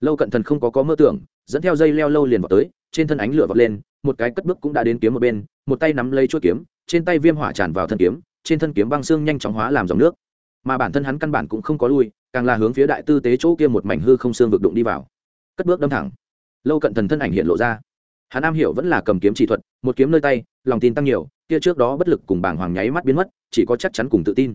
Lâu cận thần không có có mơ tưởng dẫn theo dây leo lâu liền vào tới, trên thân ánh lửa vọt lên, một cái cất bước cũng đã đến kiếm một bên, một tay nắm lấy chuỗi kiếm, trên tay viêm hỏa tràn vào thân kiếm, trên thân kiếm băng xương nhanh chóng hóa làm dòng nước. Mà bản thân hắn căn bản cũng không có lui, càng là hướng phía đại tư tế chỗ kia một mảnh hư không xương vực đụng đi vào. Cất bước đâm thẳng. Lâu cận thần thân ảnh hiện lộ ra. Hắn am hiểu vẫn là cầm kiếm chỉ thuật, một kiếm nơi tay, lòng tin tăng nhiều, kia trước đó bất lực cùng bảng hoàng nháy mắt biến mất, chỉ có chắc chắn cùng tự tin.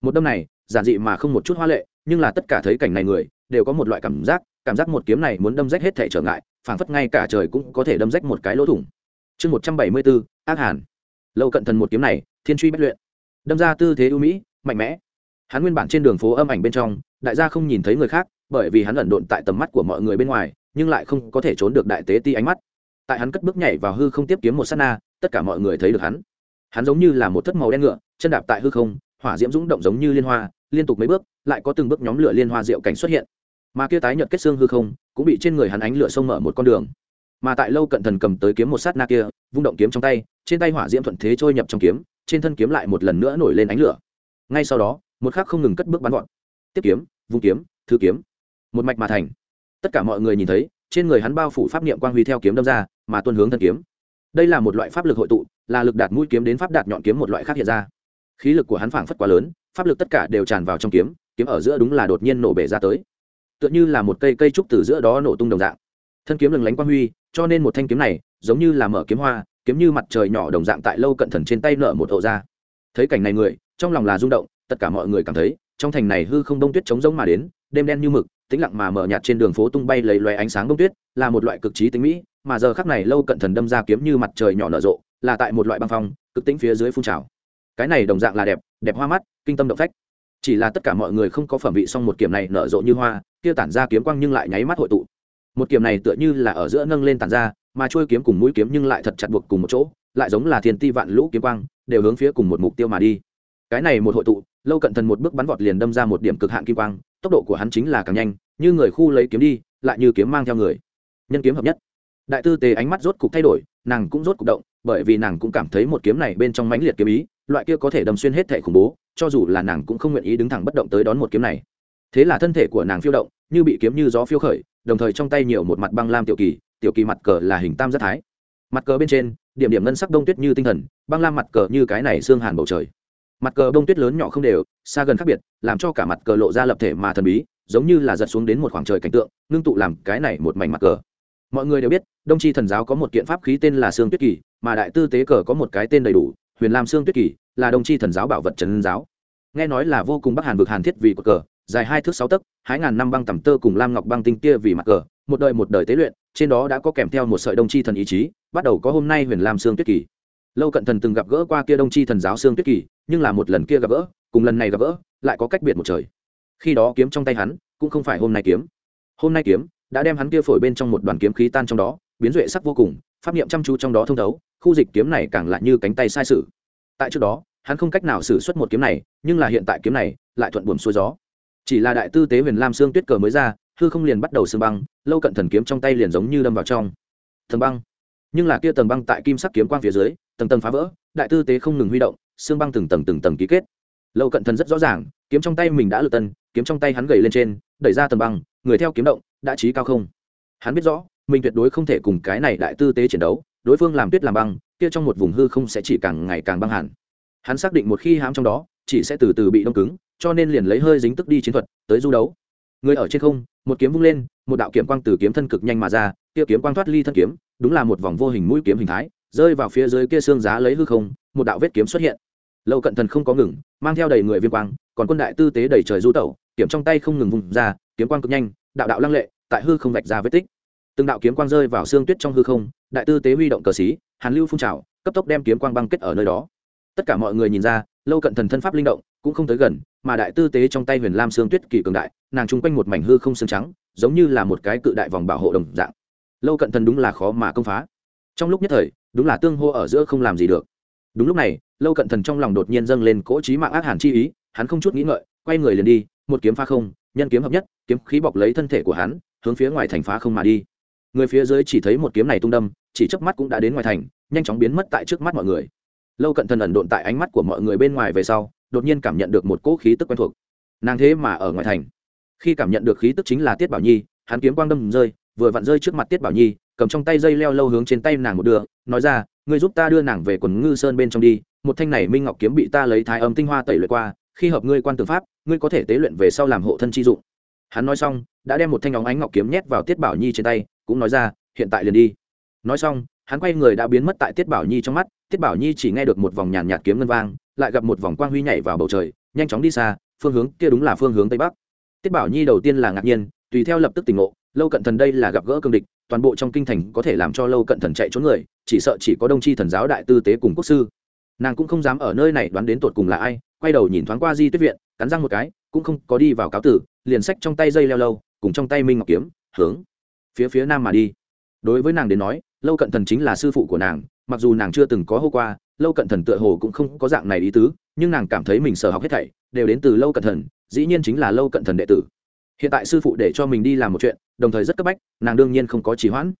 Một đâm này, giản dị mà không một chút hoa lệ, nhưng là tất cả thấy cảnh này người, đều có một loại cảm giác cảm giác một kiếm này muốn đâm rách hết thể trở ngại, phảng phất ngay cả trời cũng có thể đâm rách một cái lỗ thủng. Chương một trăm bảy mươi bốn, ác hàn. Lâu cận thần một kiếm này, thiên truy bất luyện. Đâm ra tư thế ưu mỹ, mạnh mẽ. Hắn nguyên bản trên đường phố âm ảnh bên trong, đại gia không nhìn thấy người khác, bởi vì hắn ẩn độn tại tầm mắt của mọi người bên ngoài, nhưng lại không có thể trốn được đại tế ti ánh mắt. Tại hắn cất bước nhảy vào hư không tiếp kiếm một s á t na, tất cả mọi người thấy được hắn. Hắn giống như là một thất màu đen ngựa, chân đạp tại hư không, hỏa diễm rúng động giống như liên hoa, liên tục mấy bước, lại có từng bước nhóm lửa liên hoa diệu cảnh xuất hiện mà kia tái nhợt kết xương hư không cũng bị trên người hắn ánh lửa sông mở một con đường. Mà tại lâu cận thần cầm tới kiếm một sát na kia, vung động kiếm trong tay, trên tay hỏa diễm thuận thế trôi nhập trong kiếm, trên thân kiếm lại một lần nữa nổi lên ánh lửa. Ngay sau đó, một khắc không ngừng cất bước bắn gọn. Tiếp kiếm, vung kiếm thư kiếm. Một mạch mà thành. Tất cả mọi người nhìn thấy, trên người hắn bao phủ pháp niệm quang huy theo kiếm đâm ra, mà tuân hướng thân kiếm. Đây là một loại pháp lực hội tụ, là lực đạt mũi kiếm đến pháp đạt nhọn kiếm một loại khác hiện ra. Khí lực của hắn phảng phất quá lớn, pháp lực tất cả đều tràn vào trong kiếm kiếm ở giữa đúng là đột nhiên nổ bể ra tới tựa như là một cây cây trúc từ giữa đó nổ tung đồng dạng. Thân kiếm lừng lánh quang huy, cho nên một thanh kiếm này giống như là mở kiếm hoa, kiếm như mặt trời nhỏ đồng dạng tại lâu cận thần trên tay nở một hộ ra. Thấy cảnh này người, trong lòng là rung động, tất cả mọi người cảm thấy, trong thành này hư không đông tuyết chống rỗng mà đến, đêm đen như mực, tĩnh lặng mà mở nhạt trên đường phố tung bay lấy loé ánh sáng đông tuyết, là một loại cực trí tính mỹ, mà giờ khắc này lâu cận thần đâm ra kiếm như mặt trời nhỏ nở rộ, là tại một loại băng phong, cực tĩnh phía dưới phun trào. Cái này đồng dạng là đẹp đẹp hoa mắt, kinh tâm động phách. Chỉ là tất cả mọi người không có phẩm vị xong một kiếm này nở rộ như hoa kia tản ra kiếm quang nhưng lại nháy mắt hội tụ. Một kiếm này tựa như là ở giữa nâng lên tản ra, mà trôi kiếm cùng mũi kiếm nhưng lại thật chặt buộc cùng một chỗ, lại giống là thiên ti vạn lũ kiếm quang, đều hướng phía cùng một mục tiêu mà đi. Cái này một hội tụ, lâu cận thần một bước bắn vọt liền đâm ra một điểm cực hạn kim quang, tốc độ của hắn chính là càng nhanh, như người khu lấy kiếm đi, lại như kiếm mang theo người. Nhân kiếm hợp nhất. Đại tư tế ánh mắt rốt cục thay đổi, nàng cũng rốt cục động, bởi vì nàng cũng cảm thấy một kiếm này bên trong mãnh liệt kiếm ý, loại kia có thể đâm xuyên hết thể khủng bố, cho dù là nàng cũng không nguyện ý đứng thẳng bất động tới đón một kiếm này thế là thân thể của nàng phiêu động, như bị kiếm như gió phiêu khởi, đồng thời trong tay nhiều một mặt băng lam tiểu kỳ tiểu kỳ mặt cờ là hình tam giác thái. Mặt cờ bên trên, điểm điểm ngân sắc đông tuyết như tinh thần, băng lam mặt cờ như cái này xương hàn bầu trời. Mặt cờ đông tuyết lớn nhỏ không đều, xa gần khác biệt, làm cho cả mặt cờ lộ ra lập thể mà thần bí, giống như là giật xuống đến một khoảng trời cảnh tượng, ngưng tụ làm cái này một mảnh mặt cờ. Mọi người đều biết, đông tri thần giáo có một kiện pháp khí tên là sương tuyết kỳ, mà đại tư tế cờ có một cái tên đầy đủ, huyền lam sương tuyết kỳ, là đông tri thần giáo bảo vật trần giáo. Nghe nói là vô cùng bắc hàn vực hàn thiết vì cờ dài hai thước sáu tấc, hái ngàn năm băng tầm tơ cùng lam ngọc băng tinh kia vì mặt cờ, một đời một đời tế luyện, trên đó đã có kèm theo một sợi đông chi thần ý chí, bắt đầu có hôm nay huyền lam sương tuyết kỳ. Lâu cận thần từng gặp gỡ qua kia đông chi thần giáo sương tuyết kỳ, nhưng là một lần kia gặp gỡ, cùng lần này gặp gỡ, lại có cách biệt một trời. Khi đó kiếm trong tay hắn, cũng không phải hôm nay kiếm. Hôm nay kiếm, đã đem hắn kia phổi bên trong một đoàn kiếm khí tan trong đó, biến duệ sắc vô cùng, pháp niệm chăm chú trong đó thông thấu, khu dịch kiếm này càng lại như cánh tay sai sự. Tại trước đó, hắn không cách nào xử suất một kiếm này, nhưng là hiện tại kiếm này, lại thuận buồm xuôi gió chỉ là đại tư tế huyền lam xương tuyết cờ mới ra, hư không liền bắt đầu xương băng, lâu cận thần kiếm trong tay liền giống như đâm vào trong. Tầng băng. Nhưng là kia tầng băng tại kim sắc kiếm quang phía dưới, tầng tầng phá vỡ, đại tư tế không ngừng huy động, xương băng từng tầng từng tầng ký kết. Lâu cận thần rất rõ ràng, kiếm trong tay mình đã lượt tân, kiếm trong tay hắn gầy lên trên, đẩy ra tầng băng, người theo kiếm động, đã trí cao không? Hắn biết rõ, mình tuyệt đối không thể cùng cái này đại tư tế chiến đấu, đối phương làm tuyết làm băng, kia trong một vùng hư không sẽ chỉ càng ngày càng băng hẳn. Hắn xác định một khi hãm trong đó chỉ sẽ từ từ bị đông cứng, cho nên liền lấy hơi dính tức đi chiến thuật, tới du đấu. Người ở trên không, một kiếm vung lên, một đạo kiếm quang từ kiếm thân cực nhanh mà ra, kia kiếm quang thoát ly thân kiếm, đúng là một vòng vô hình mũi kiếm hình thái, rơi vào phía dưới kia xương giá lấy hư không, một đạo vết kiếm xuất hiện. Lâu cận thần không có ngừng, mang theo đầy người viêm quang, còn quân đại tư tế đầy trời du tẩu, kiếm trong tay không ngừng vùng ra, kiếm quang cực nhanh, đạo đạo lăng lệ, tại hư không vạch ra vết tích. Từng đạo kiếm quang rơi vào xương tuyết trong hư không, đại tư tế huy động cờ xí, hàn lưu phun trào, cấp tốc đem kiếm quang băng kết ở nơi đó. Tất cả mọi người nhìn ra lâu cận thần thân pháp linh động, cũng không tới gần, mà đại tư tế trong tay huyền lam Sương tuyết kỳ cường đại, nàng chung quanh một mảnh hư không xương trắng, giống như là một cái cự đại vòng bảo hộ đồng dạng. Lâu cận thần đúng là khó mà công phá. Trong lúc nhất thời, đúng là tương hô ở giữa không làm gì được. Đúng lúc này, lâu cận thần trong lòng đột nhiên dâng lên cỗ trí mạng ác hàn chi ý, hắn không chút nghĩ ngợi, quay người liền đi, một kiếm phá không, nhân kiếm hợp nhất, kiếm khí bọc lấy thân thể của hắn, hướng phía ngoài thành phá không mà đi. Người phía dưới chỉ thấy một kiếm này tung đâm, chỉ chớp mắt cũng đã đến ngoài thành, nhanh chóng biến mất tại trước mắt mọi người lâu cận thần ẩn độn tại ánh mắt của mọi người bên ngoài về sau, đột nhiên cảm nhận được một cỗ khí tức quen thuộc. Nàng thế mà ở ngoài thành. Khi cảm nhận được khí tức chính là tiết bảo nhi, hắn kiếm quang đâm rơi, vừa vặn rơi trước mặt tiết bảo nhi, cầm trong tay dây leo lâu hướng trên tay nàng một đường nói ra, ngươi giúp ta đưa nàng về quần ngư sơn bên trong đi, một thanh này minh ngọc kiếm bị ta lấy thái âm tinh hoa tẩy luyện qua, khi hợp ngươi quan tư pháp, ngươi có thể tế luyện về sau làm hộ thân chi dụng. Hắn nói xong, đã đem một thanh óng ánh ngọc kiếm nhét vào tiết bảo nhi trên tay, cũng nói ra, hiện tại liền đi. Nói xong hắn quay người đã biến mất tại tiết bảo nhi trong mắt, tiết bảo nhi chỉ nghe được một vòng nhàn nhạt kiếm ngân vang, lại gặp một vòng quang huy nhảy vào bầu trời, nhanh chóng đi xa, phương hướng kia đúng là phương hướng tây bắc. Tiết bảo nhi đầu tiên là ngạc nhiên, tùy theo lập tức tỉnh ngộ, lâu cận thần đây là gặp gỡ cương địch, toàn bộ trong kinh thành có thể làm cho lâu cận thần chạy trốn người, chỉ sợ chỉ có đông tri thần giáo đại tư tế cùng quốc sư. Nàng cũng không dám ở nơi này đoán đến tột cùng là ai, quay đầu nhìn thoáng qua di tuyết viện, cắn răng một cái, cũng không có đi vào cáo tử, liền sách trong tay dây leo lâu, cùng trong tay minh ngọc kiếm, hướng phía phía nam mà đi. Đối với nàng đến nói lâu cận thần chính là sư phụ của nàng, mặc dù nàng chưa từng có hô qua, lâu cận thần tựa hồ cũng không có dạng này ý tứ, nhưng nàng cảm thấy mình sở học hết thảy đều đến từ lâu cận thần, dĩ nhiên chính là lâu cận thần đệ tử. Hiện tại sư phụ để cho mình đi làm một chuyện, đồng thời rất cấp bách, nàng đương nhiên không có trì hoãn.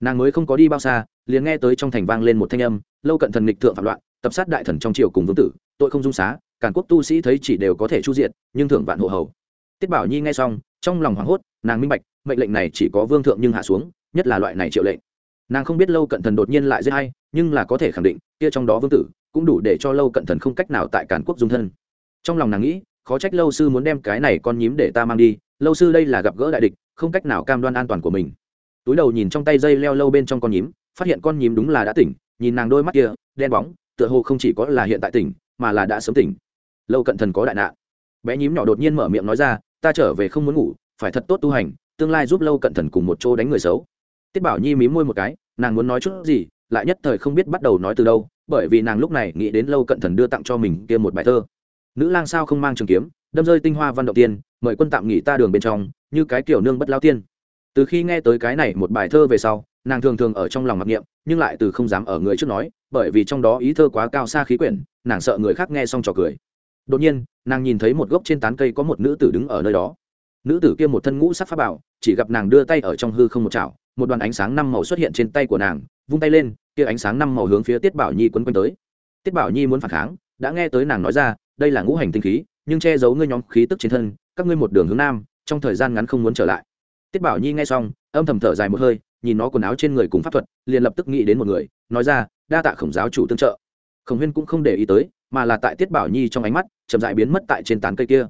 Nàng mới không có đi bao xa, liền nghe tới trong thành vang lên một thanh âm, lâu cận thần nghịch thượng phạm loạn, tập sát đại thần trong triều cùng vương tử, tội không dung xá cản quốc tu sĩ thấy chỉ đều có thể chu diện nhưng thưởng vạn hộ hầu. Tiết bảo nhi nghe xong, trong lòng hoảng hốt, nàng minh bạch, mệnh lệnh này chỉ có vương thượng nhưng hạ xuống, nhất là loại này triệu lệnh nàng không biết lâu cận thần đột nhiên lại giết hay nhưng là có thể khẳng định, kia trong đó vương tử cũng đủ để cho lâu cận thần không cách nào tại cản quốc dung thân. Trong lòng nàng nghĩ, khó trách lâu sư muốn đem cái này con nhím để ta mang đi, lâu sư đây là gặp gỡ đại địch, không cách nào cam đoan an toàn của mình. Túi đầu nhìn trong tay dây leo lâu bên trong con nhím, phát hiện con nhím đúng là đã tỉnh, nhìn nàng đôi mắt kia, đen bóng, tựa hồ không chỉ có là hiện tại tỉnh, mà là đã sớm tỉnh. Lâu cận thần có đại nạn. Bé nhím nhỏ đột nhiên mở miệng nói ra, ta trở về không muốn ngủ, phải thật tốt tu hành, tương lai giúp lâu cận thần cùng một chỗ đánh người xấu tiết bảo nhi mím môi một cái, nàng muốn nói chút gì, lại nhất thời không biết bắt đầu nói từ đâu, bởi vì nàng lúc này nghĩ đến lâu cận thần đưa tặng cho mình kia một bài thơ. Nữ lang sao không mang trường kiếm, đâm rơi tinh hoa văn động tiên, mời quân tạm nghỉ ta đường bên trong, như cái kiểu nương bất lao tiên. Từ khi nghe tới cái này một bài thơ về sau, nàng thường thường ở trong lòng mặc niệm, nhưng lại từ không dám ở người trước nói, bởi vì trong đó ý thơ quá cao xa khí quyển, nàng sợ người khác nghe xong trò cười. Đột nhiên, nàng nhìn thấy một gốc trên tán cây có một nữ tử đứng ở nơi đó. Nữ tử kia một thân ngũ sắc pháp bảo, chỉ gặp nàng đưa tay ở trong hư không một chảo một đoàn ánh sáng năm màu xuất hiện trên tay của nàng, vung tay lên, kia ánh sáng năm màu hướng phía tiết bảo nhi quấn quanh tới. Tiết bảo nhi muốn phản kháng, đã nghe tới nàng nói ra, đây là ngũ hành tinh khí, nhưng che giấu ngươi nhóm khí tức trên thân, các ngươi một đường hướng nam, trong thời gian ngắn không muốn trở lại. Tiết bảo nhi nghe xong, âm thầm thở dài một hơi, nhìn nó quần áo trên người cùng pháp thuật, liền lập tức nghĩ đến một người, nói ra, đa tạ khổng giáo chủ tương trợ. Khổng huyên cũng không để ý tới, mà là tại tiết bảo nhi trong ánh mắt, chậm dại biến mất tại trên tán cây kia.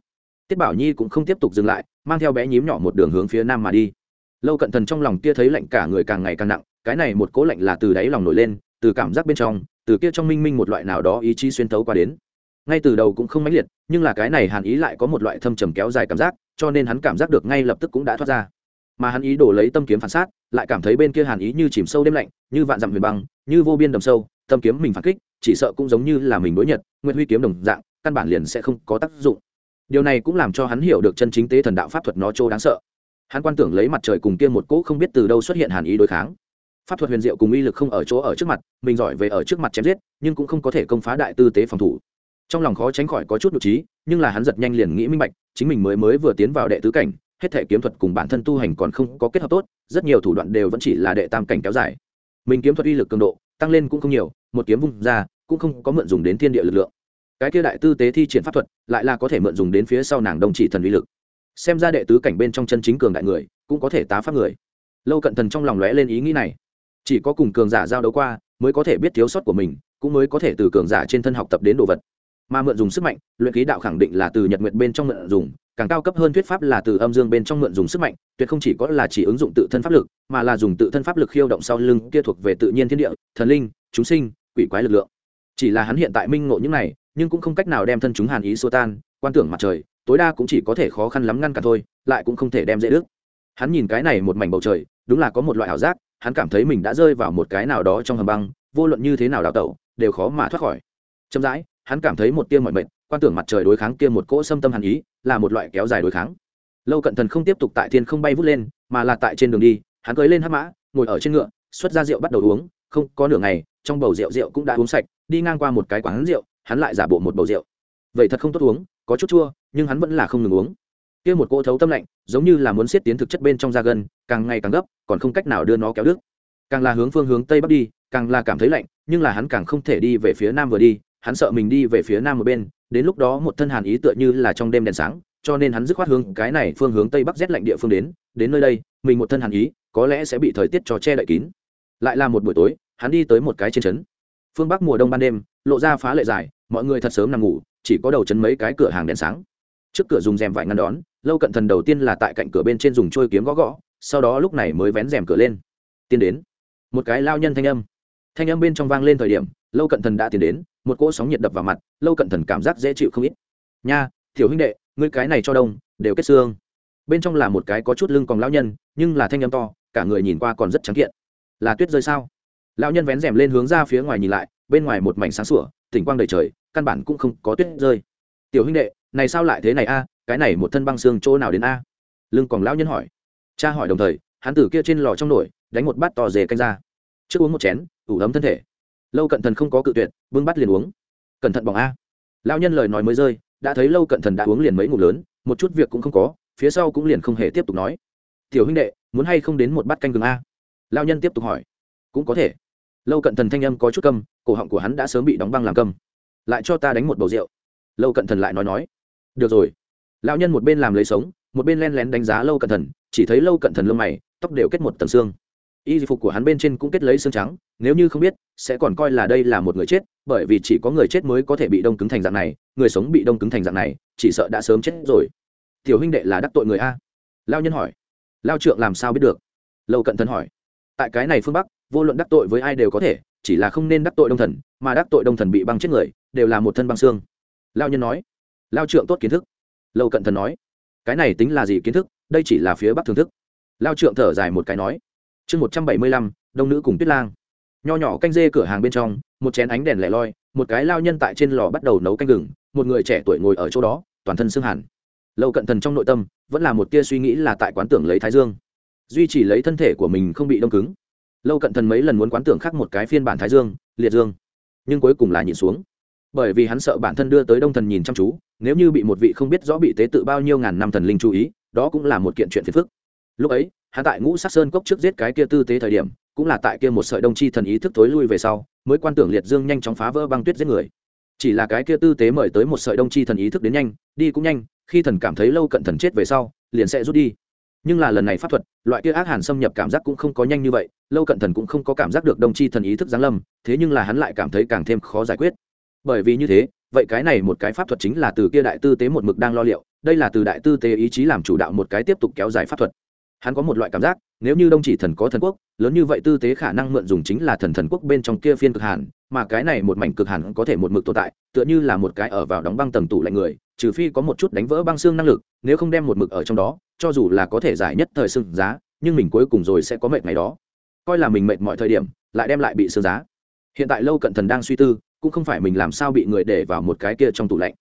Tiết bảo nhi cũng không tiếp tục dừng lại, mang theo bé nhím nhỏ một đường hướng phía nam mà đi lâu cận thần trong lòng kia thấy lạnh cả người càng ngày càng nặng, cái này một cố lạnh là từ đáy lòng nổi lên, từ cảm giác bên trong, từ kia trong minh minh một loại nào đó ý chí xuyên thấu qua đến. Ngay từ đầu cũng không mãnh liệt, nhưng là cái này hàn ý lại có một loại thâm trầm kéo dài cảm giác, cho nên hắn cảm giác được ngay lập tức cũng đã thoát ra. Mà hắn ý đổ lấy tâm kiếm phản sát, lại cảm thấy bên kia hàn ý như chìm sâu đêm lạnh, như vạn dặm huyền băng, như vô biên đầm sâu, tâm kiếm mình phản kích, chỉ sợ cũng giống như là mình đối nhật nguyên huy kiếm đồng dạng, căn bản liền sẽ không có tác dụng. Điều này cũng làm cho hắn hiểu được chân chính tế thần đạo pháp thuật nó trô đáng sợ hắn quan tưởng lấy mặt trời cùng kia một cỗ không biết từ đâu xuất hiện hàn ý đối kháng. Pháp thuật huyền diệu cùng uy lực không ở chỗ ở trước mặt, mình giỏi về ở trước mặt chém giết, nhưng cũng không có thể công phá đại tư tế phòng thủ. Trong lòng khó tránh khỏi có chút nhục trí, nhưng là hắn giật nhanh liền nghĩ minh bạch, chính mình mới mới vừa tiến vào đệ tứ cảnh, hết thể kiếm thuật cùng bản thân tu hành còn không có kết hợp tốt, rất nhiều thủ đoạn đều vẫn chỉ là đệ tam cảnh kéo dài. Mình kiếm thuật uy lực cường độ, tăng lên cũng không nhiều, một kiếm vung ra, cũng không có mượn dùng đến thiên địa lực lượng. Cái kia đại tư tế thi triển pháp thuật, lại là có thể mượn dùng đến phía sau nàng đồng chỉ thần uy lực xem ra đệ tứ cảnh bên trong chân chính cường đại người, cũng có thể tá pháp người. Lâu cận thần trong lòng lóe lên ý nghĩ này. Chỉ có cùng cường giả giao đấu qua, mới có thể biết thiếu sót của mình, cũng mới có thể từ cường giả trên thân học tập đến đồ vật. Mà mượn dùng sức mạnh, luyện ký đạo khẳng định là từ nhật nguyện bên trong mượn dùng, càng cao cấp hơn thuyết pháp là từ âm dương bên trong mượn dùng sức mạnh, tuyệt không chỉ có là chỉ ứng dụng tự thân pháp lực, mà là dùng tự thân pháp lực khiêu động sau lưng kia thuộc về tự nhiên thiên địa, thần linh, chúng sinh, quỷ quái lực lượng. Chỉ là hắn hiện tại minh ngộ những này, nhưng cũng không cách nào đem thân chúng hàn ý xua tan, quan tưởng mặt trời tối đa cũng chỉ có thể khó khăn lắm ngăn cả thôi, lại cũng không thể đem dễ đức hắn nhìn cái này một mảnh bầu trời, đúng là có một loại ảo giác, hắn cảm thấy mình đã rơi vào một cái nào đó trong hầm băng, vô luận như thế nào đào tẩu, đều khó mà thoát khỏi. Chậm rãi, hắn cảm thấy một tiêm mọi mệnh quan tưởng mặt trời đối kháng kia một cỗ xâm tâm hàn ý, là một loại kéo dài đối kháng. Lâu cận thần không tiếp tục tại thiên không bay vút lên, mà là tại trên đường đi, hắn cưới lên hắc mã, ngồi ở trên ngựa, xuất ra rượu bắt đầu uống, không có nửa ngày, trong bầu rượu rượu cũng đã uống sạch, đi ngang qua một cái quán rượu, hắn lại giả bộ một bầu rượu vậy thật không tốt uống, có chút chua, nhưng hắn vẫn là không ngừng uống. Kia một cỗ thấu tâm lạnh, giống như là muốn xiết tiến thực chất bên trong da gân, càng ngày càng gấp, còn không cách nào đưa nó kéo đứt. Càng là hướng phương hướng tây bắc đi, càng là cảm thấy lạnh, nhưng là hắn càng không thể đi về phía nam vừa đi, hắn sợ mình đi về phía nam một bên, đến lúc đó một thân hàn ý tựa như là trong đêm đèn sáng, cho nên hắn dứt khoát hướng cái này phương hướng tây bắc rét lạnh địa phương đến đến nơi đây, mình một thân hàn ý, có lẽ sẽ bị thời tiết cho che đậy kín. Lại là một buổi tối, hắn đi tới một cái trên trấn. Phương bắc mùa đông ban đêm, lộ ra phá lệ dài, mọi người thật sớm nằm ngủ chỉ có đầu chấn mấy cái cửa hàng đèn sáng. Trước cửa dùng rèm vải ngăn đón, lâu cận thần đầu tiên là tại cạnh cửa bên trên dùng trôi kiếm gõ gõ, sau đó lúc này mới vén rèm cửa lên. Tiến đến. Một cái lao nhân thanh âm. Thanh âm bên trong vang lên thời điểm, lâu cận thần đã tiến đến, một cỗ sóng nhiệt đập vào mặt, lâu cận thần cảm giác dễ chịu không ít. Nha thiểu huynh đệ, ngươi cái này cho đông, đều kết xương. Bên trong là một cái có chút lưng còn lão nhân, nhưng là thanh âm to, cả người nhìn qua còn rất trắng kiện. Là tuyết rơi sao? Lão nhân vén rèm lên hướng ra phía ngoài nhìn lại, bên ngoài một mảnh sáng sủa, tỉnh quang đầy trời căn bản cũng không có tuyết rơi. Tiểu huynh đệ, này sao lại thế này a? Cái này một thân băng xương chỗ nào đến a? Lưng còn lão nhân hỏi. Cha hỏi đồng thời, hắn tử kia trên lò trong nổi đánh một bát to dề canh ra. Trước uống một chén, ủ ấm thân thể. Lâu cận thần không có cự tuyệt vương bắt liền uống. Cẩn thận bỏng a. Lão nhân lời nói mới rơi, đã thấy lâu cận thần đã uống liền mấy ngủ lớn, một chút việc cũng không có, phía sau cũng liền không hề tiếp tục nói. Tiểu huynh đệ, muốn hay không đến một bát canh gừng a? Lão nhân tiếp tục hỏi. Cũng có thể. Lâu cận thần thanh âm có chút câm, cổ họng của hắn đã sớm bị đóng băng làm câm lại cho ta đánh một bầu rượu. Lâu cận thần lại nói nói. Được rồi. Lão nhân một bên làm lấy sống, một bên len lén đánh giá lâu cận thần, chỉ thấy lâu cận thần lông mày, tóc đều kết một tầng xương. Y phục của hắn bên trên cũng kết lấy xương trắng, nếu như không biết, sẽ còn coi là đây là một người chết, bởi vì chỉ có người chết mới có thể bị đông cứng thành dạng này, người sống bị đông cứng thành dạng này, chỉ sợ đã sớm chết rồi. Tiểu huynh đệ là đắc tội người a? Lao nhân hỏi. Lao trượng làm sao biết được? Lâu cận thần hỏi. Tại cái này phương bắc, vô luận đắc tội với ai đều có thể, chỉ là không nên đắc tội đông thần, mà đắc tội đông thần bị băng chết người đều là một thân băng xương. Lao nhân nói lao trượng tốt kiến thức. Lâu cận thần nói, cái này tính là gì kiến thức? Đây chỉ là phía bắc thưởng thức. Lao trượng thở dài một cái nói, chương một trăm bảy mươi lăm, đông nữ cùng tuyết lang. Nho nhỏ canh dê cửa hàng bên trong, một chén ánh đèn lẻ loi, một cái lao nhân tại trên lò bắt đầu nấu canh gừng, một người trẻ tuổi ngồi ở chỗ đó, toàn thân xương hẳn. Lâu cận thần trong nội tâm, vẫn là một tia suy nghĩ là tại quán tưởng lấy thái dương. Duy chỉ lấy thân thể của mình không bị đông cứng. Lâu cận thần mấy lần muốn quán tưởng khác một cái phiên bản thái dương, liệt dương, nhưng cuối cùng là nhìn xuống bởi vì hắn sợ bản thân đưa tới đông thần nhìn chăm chú, nếu như bị một vị không biết rõ bị tế tự bao nhiêu ngàn năm thần linh chú ý, đó cũng là một kiện chuyện phiền phức. Lúc ấy, hắn tại ngũ sắc sơn cốc trước giết cái kia tư tế thời điểm, cũng là tại kia một sợi đông chi thần ý thức tối lui về sau, mới quan tưởng liệt dương nhanh chóng phá vỡ băng tuyết giết người. Chỉ là cái kia tư tế mời tới một sợi đông chi thần ý thức đến nhanh, đi cũng nhanh, khi thần cảm thấy lâu cận thần chết về sau, liền sẽ rút đi. Nhưng là lần này pháp thuật, loại kia ác hàn xâm nhập cảm giác cũng không có nhanh như vậy, lâu cận thần cũng không có cảm giác được đông chi thần ý thức giáng lâm, thế nhưng là hắn lại cảm thấy càng thêm khó giải quyết bởi vì như thế, vậy cái này một cái pháp thuật chính là từ kia đại tư tế một mực đang lo liệu, đây là từ đại tư tế ý chí làm chủ đạo một cái tiếp tục kéo dài pháp thuật. Hắn có một loại cảm giác, nếu như đông chỉ thần có thần quốc, lớn như vậy tư tế khả năng mượn dùng chính là thần thần quốc bên trong kia phiên cực hàn, mà cái này một mảnh cực hàn có thể một mực tồn tại, tựa như là một cái ở vào đóng băng tầng tủ lạnh người, trừ phi có một chút đánh vỡ băng xương năng lực, nếu không đem một mực ở trong đó, cho dù là có thể giải nhất thời xương giá, nhưng mình cuối cùng rồi sẽ có mệt ngày đó. Coi là mình mệt mọi thời điểm, lại đem lại bị sương giá. Hiện tại lâu cận thần đang suy tư cũng không phải mình làm sao bị người để vào một cái kia trong tủ lạnh.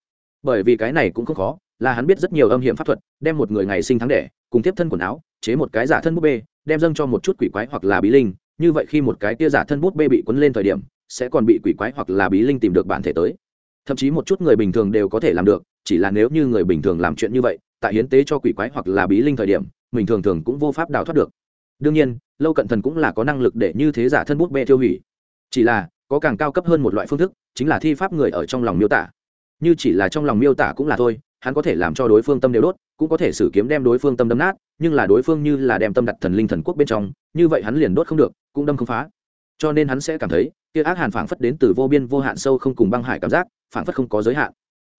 Bởi vì cái này cũng không khó, là hắn biết rất nhiều âm hiểm pháp thuật, đem một người ngày sinh tháng đẻ, cùng tiếp thân quần áo, chế một cái giả thân búp bê, đem dâng cho một chút quỷ quái hoặc là bí linh. Như vậy khi một cái kia giả thân búp bê bị quấn lên thời điểm, sẽ còn bị quỷ quái hoặc là bí linh tìm được bản thể tới. Thậm chí một chút người bình thường đều có thể làm được, chỉ là nếu như người bình thường làm chuyện như vậy, tại hiến tế cho quỷ quái hoặc là bí linh thời điểm, mình thường thường cũng vô pháp đào thoát được. Đương nhiên, lâu cận thần cũng là có năng lực để như thế giả thân bút bê tiêu hủy. Chỉ là có càng cao cấp hơn một loại phương thức, chính là thi pháp người ở trong lòng miêu tả. Như chỉ là trong lòng miêu tả cũng là thôi, hắn có thể làm cho đối phương tâm đều đốt, cũng có thể sử kiếm đem đối phương tâm đâm nát, nhưng là đối phương như là đem tâm đặt thần linh thần quốc bên trong, như vậy hắn liền đốt không được, cũng đâm không phá. Cho nên hắn sẽ cảm thấy, kia ác hàn phảng phất đến từ vô biên vô hạn sâu không cùng băng hải cảm giác, phảng phất không có giới hạn.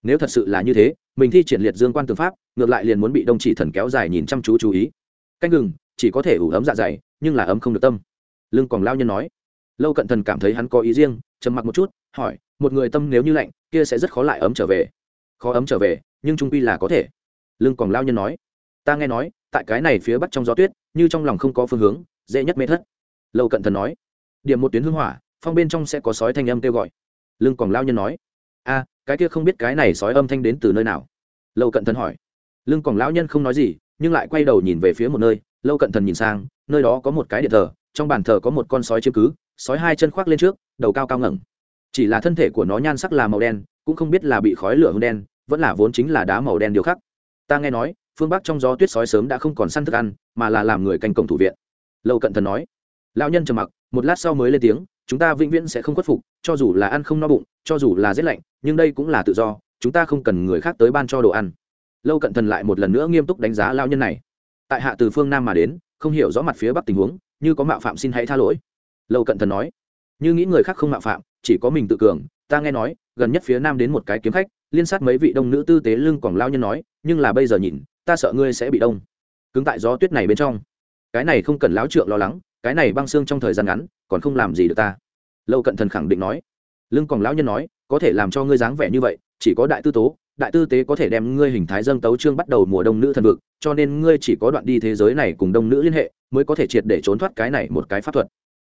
Nếu thật sự là như thế, mình thi triển liệt dương quan tư pháp, ngược lại liền muốn bị đông chỉ thần kéo dài nhìn chăm chú chú ý. Canh gừng, chỉ có thể ủ ấm dạ dày, nhưng là ấm không được tâm. Lưng còn lao nhân nói lâu cận thần cảm thấy hắn có ý riêng, trầm mặc một chút, hỏi, một người tâm nếu như lạnh, kia sẽ rất khó lại ấm trở về. Khó ấm trở về, nhưng trung quy là có thể. Lương còn lao nhân nói, ta nghe nói, tại cái này phía bắc trong gió tuyết, như trong lòng không có phương hướng, dễ nhất mê thất. Lâu cận thần nói, điểm một tuyến hương hỏa, phong bên trong sẽ có sói thanh âm kêu gọi. Lương còn lao nhân nói, a, cái kia không biết cái này sói âm thanh đến từ nơi nào? Lâu cận thần hỏi, lương còn lão nhân không nói gì, nhưng lại quay đầu nhìn về phía một nơi. Lâu cận thần nhìn sang, nơi đó có một cái điện thờ, trong bàn thờ có một con sói chiếm cứ sói hai chân khoác lên trước, đầu cao cao ngẩng. Chỉ là thân thể của nó nhan sắc là màu đen, cũng không biết là bị khói lửa hương đen, vẫn là vốn chính là đá màu đen điều khắc. Ta nghe nói, phương bắc trong gió tuyết sói sớm đã không còn săn thức ăn, mà là làm người canh cổng thủ viện. Lâu cận thần nói. Lão nhân trầm mặc, một lát sau mới lên tiếng, chúng ta vĩnh viễn sẽ không khuất phục, cho dù là ăn không no bụng, cho dù là rét lạnh, nhưng đây cũng là tự do, chúng ta không cần người khác tới ban cho đồ ăn. Lâu cận thần lại một lần nữa nghiêm túc đánh giá lao nhân này. Tại hạ từ phương nam mà đến, không hiểu rõ mặt phía bắc tình huống, như có mạo phạm xin hãy tha lỗi lâu cận thần nói, như nghĩ người khác không mạo phạm, chỉ có mình tự cường. Ta nghe nói, gần nhất phía nam đến một cái kiếm khách, liên sát mấy vị đông nữ tư tế lưng quảng lao nhân nói, nhưng là bây giờ nhìn, ta sợ ngươi sẽ bị đông. Cứng tại gió tuyết này bên trong. Cái này không cần láo trượng lo lắng, cái này băng xương trong thời gian ngắn, còn không làm gì được ta. Lâu cận thần khẳng định nói. Lưng còn lão nhân nói, có thể làm cho ngươi dáng vẻ như vậy, chỉ có đại tư tố, đại tư tế có thể đem ngươi hình thái dâng tấu trương bắt đầu mùa đông nữ thần vực, cho nên ngươi chỉ có đoạn đi thế giới này cùng đông nữ liên hệ, mới có thể triệt để trốn thoát cái này một cái pháp thuật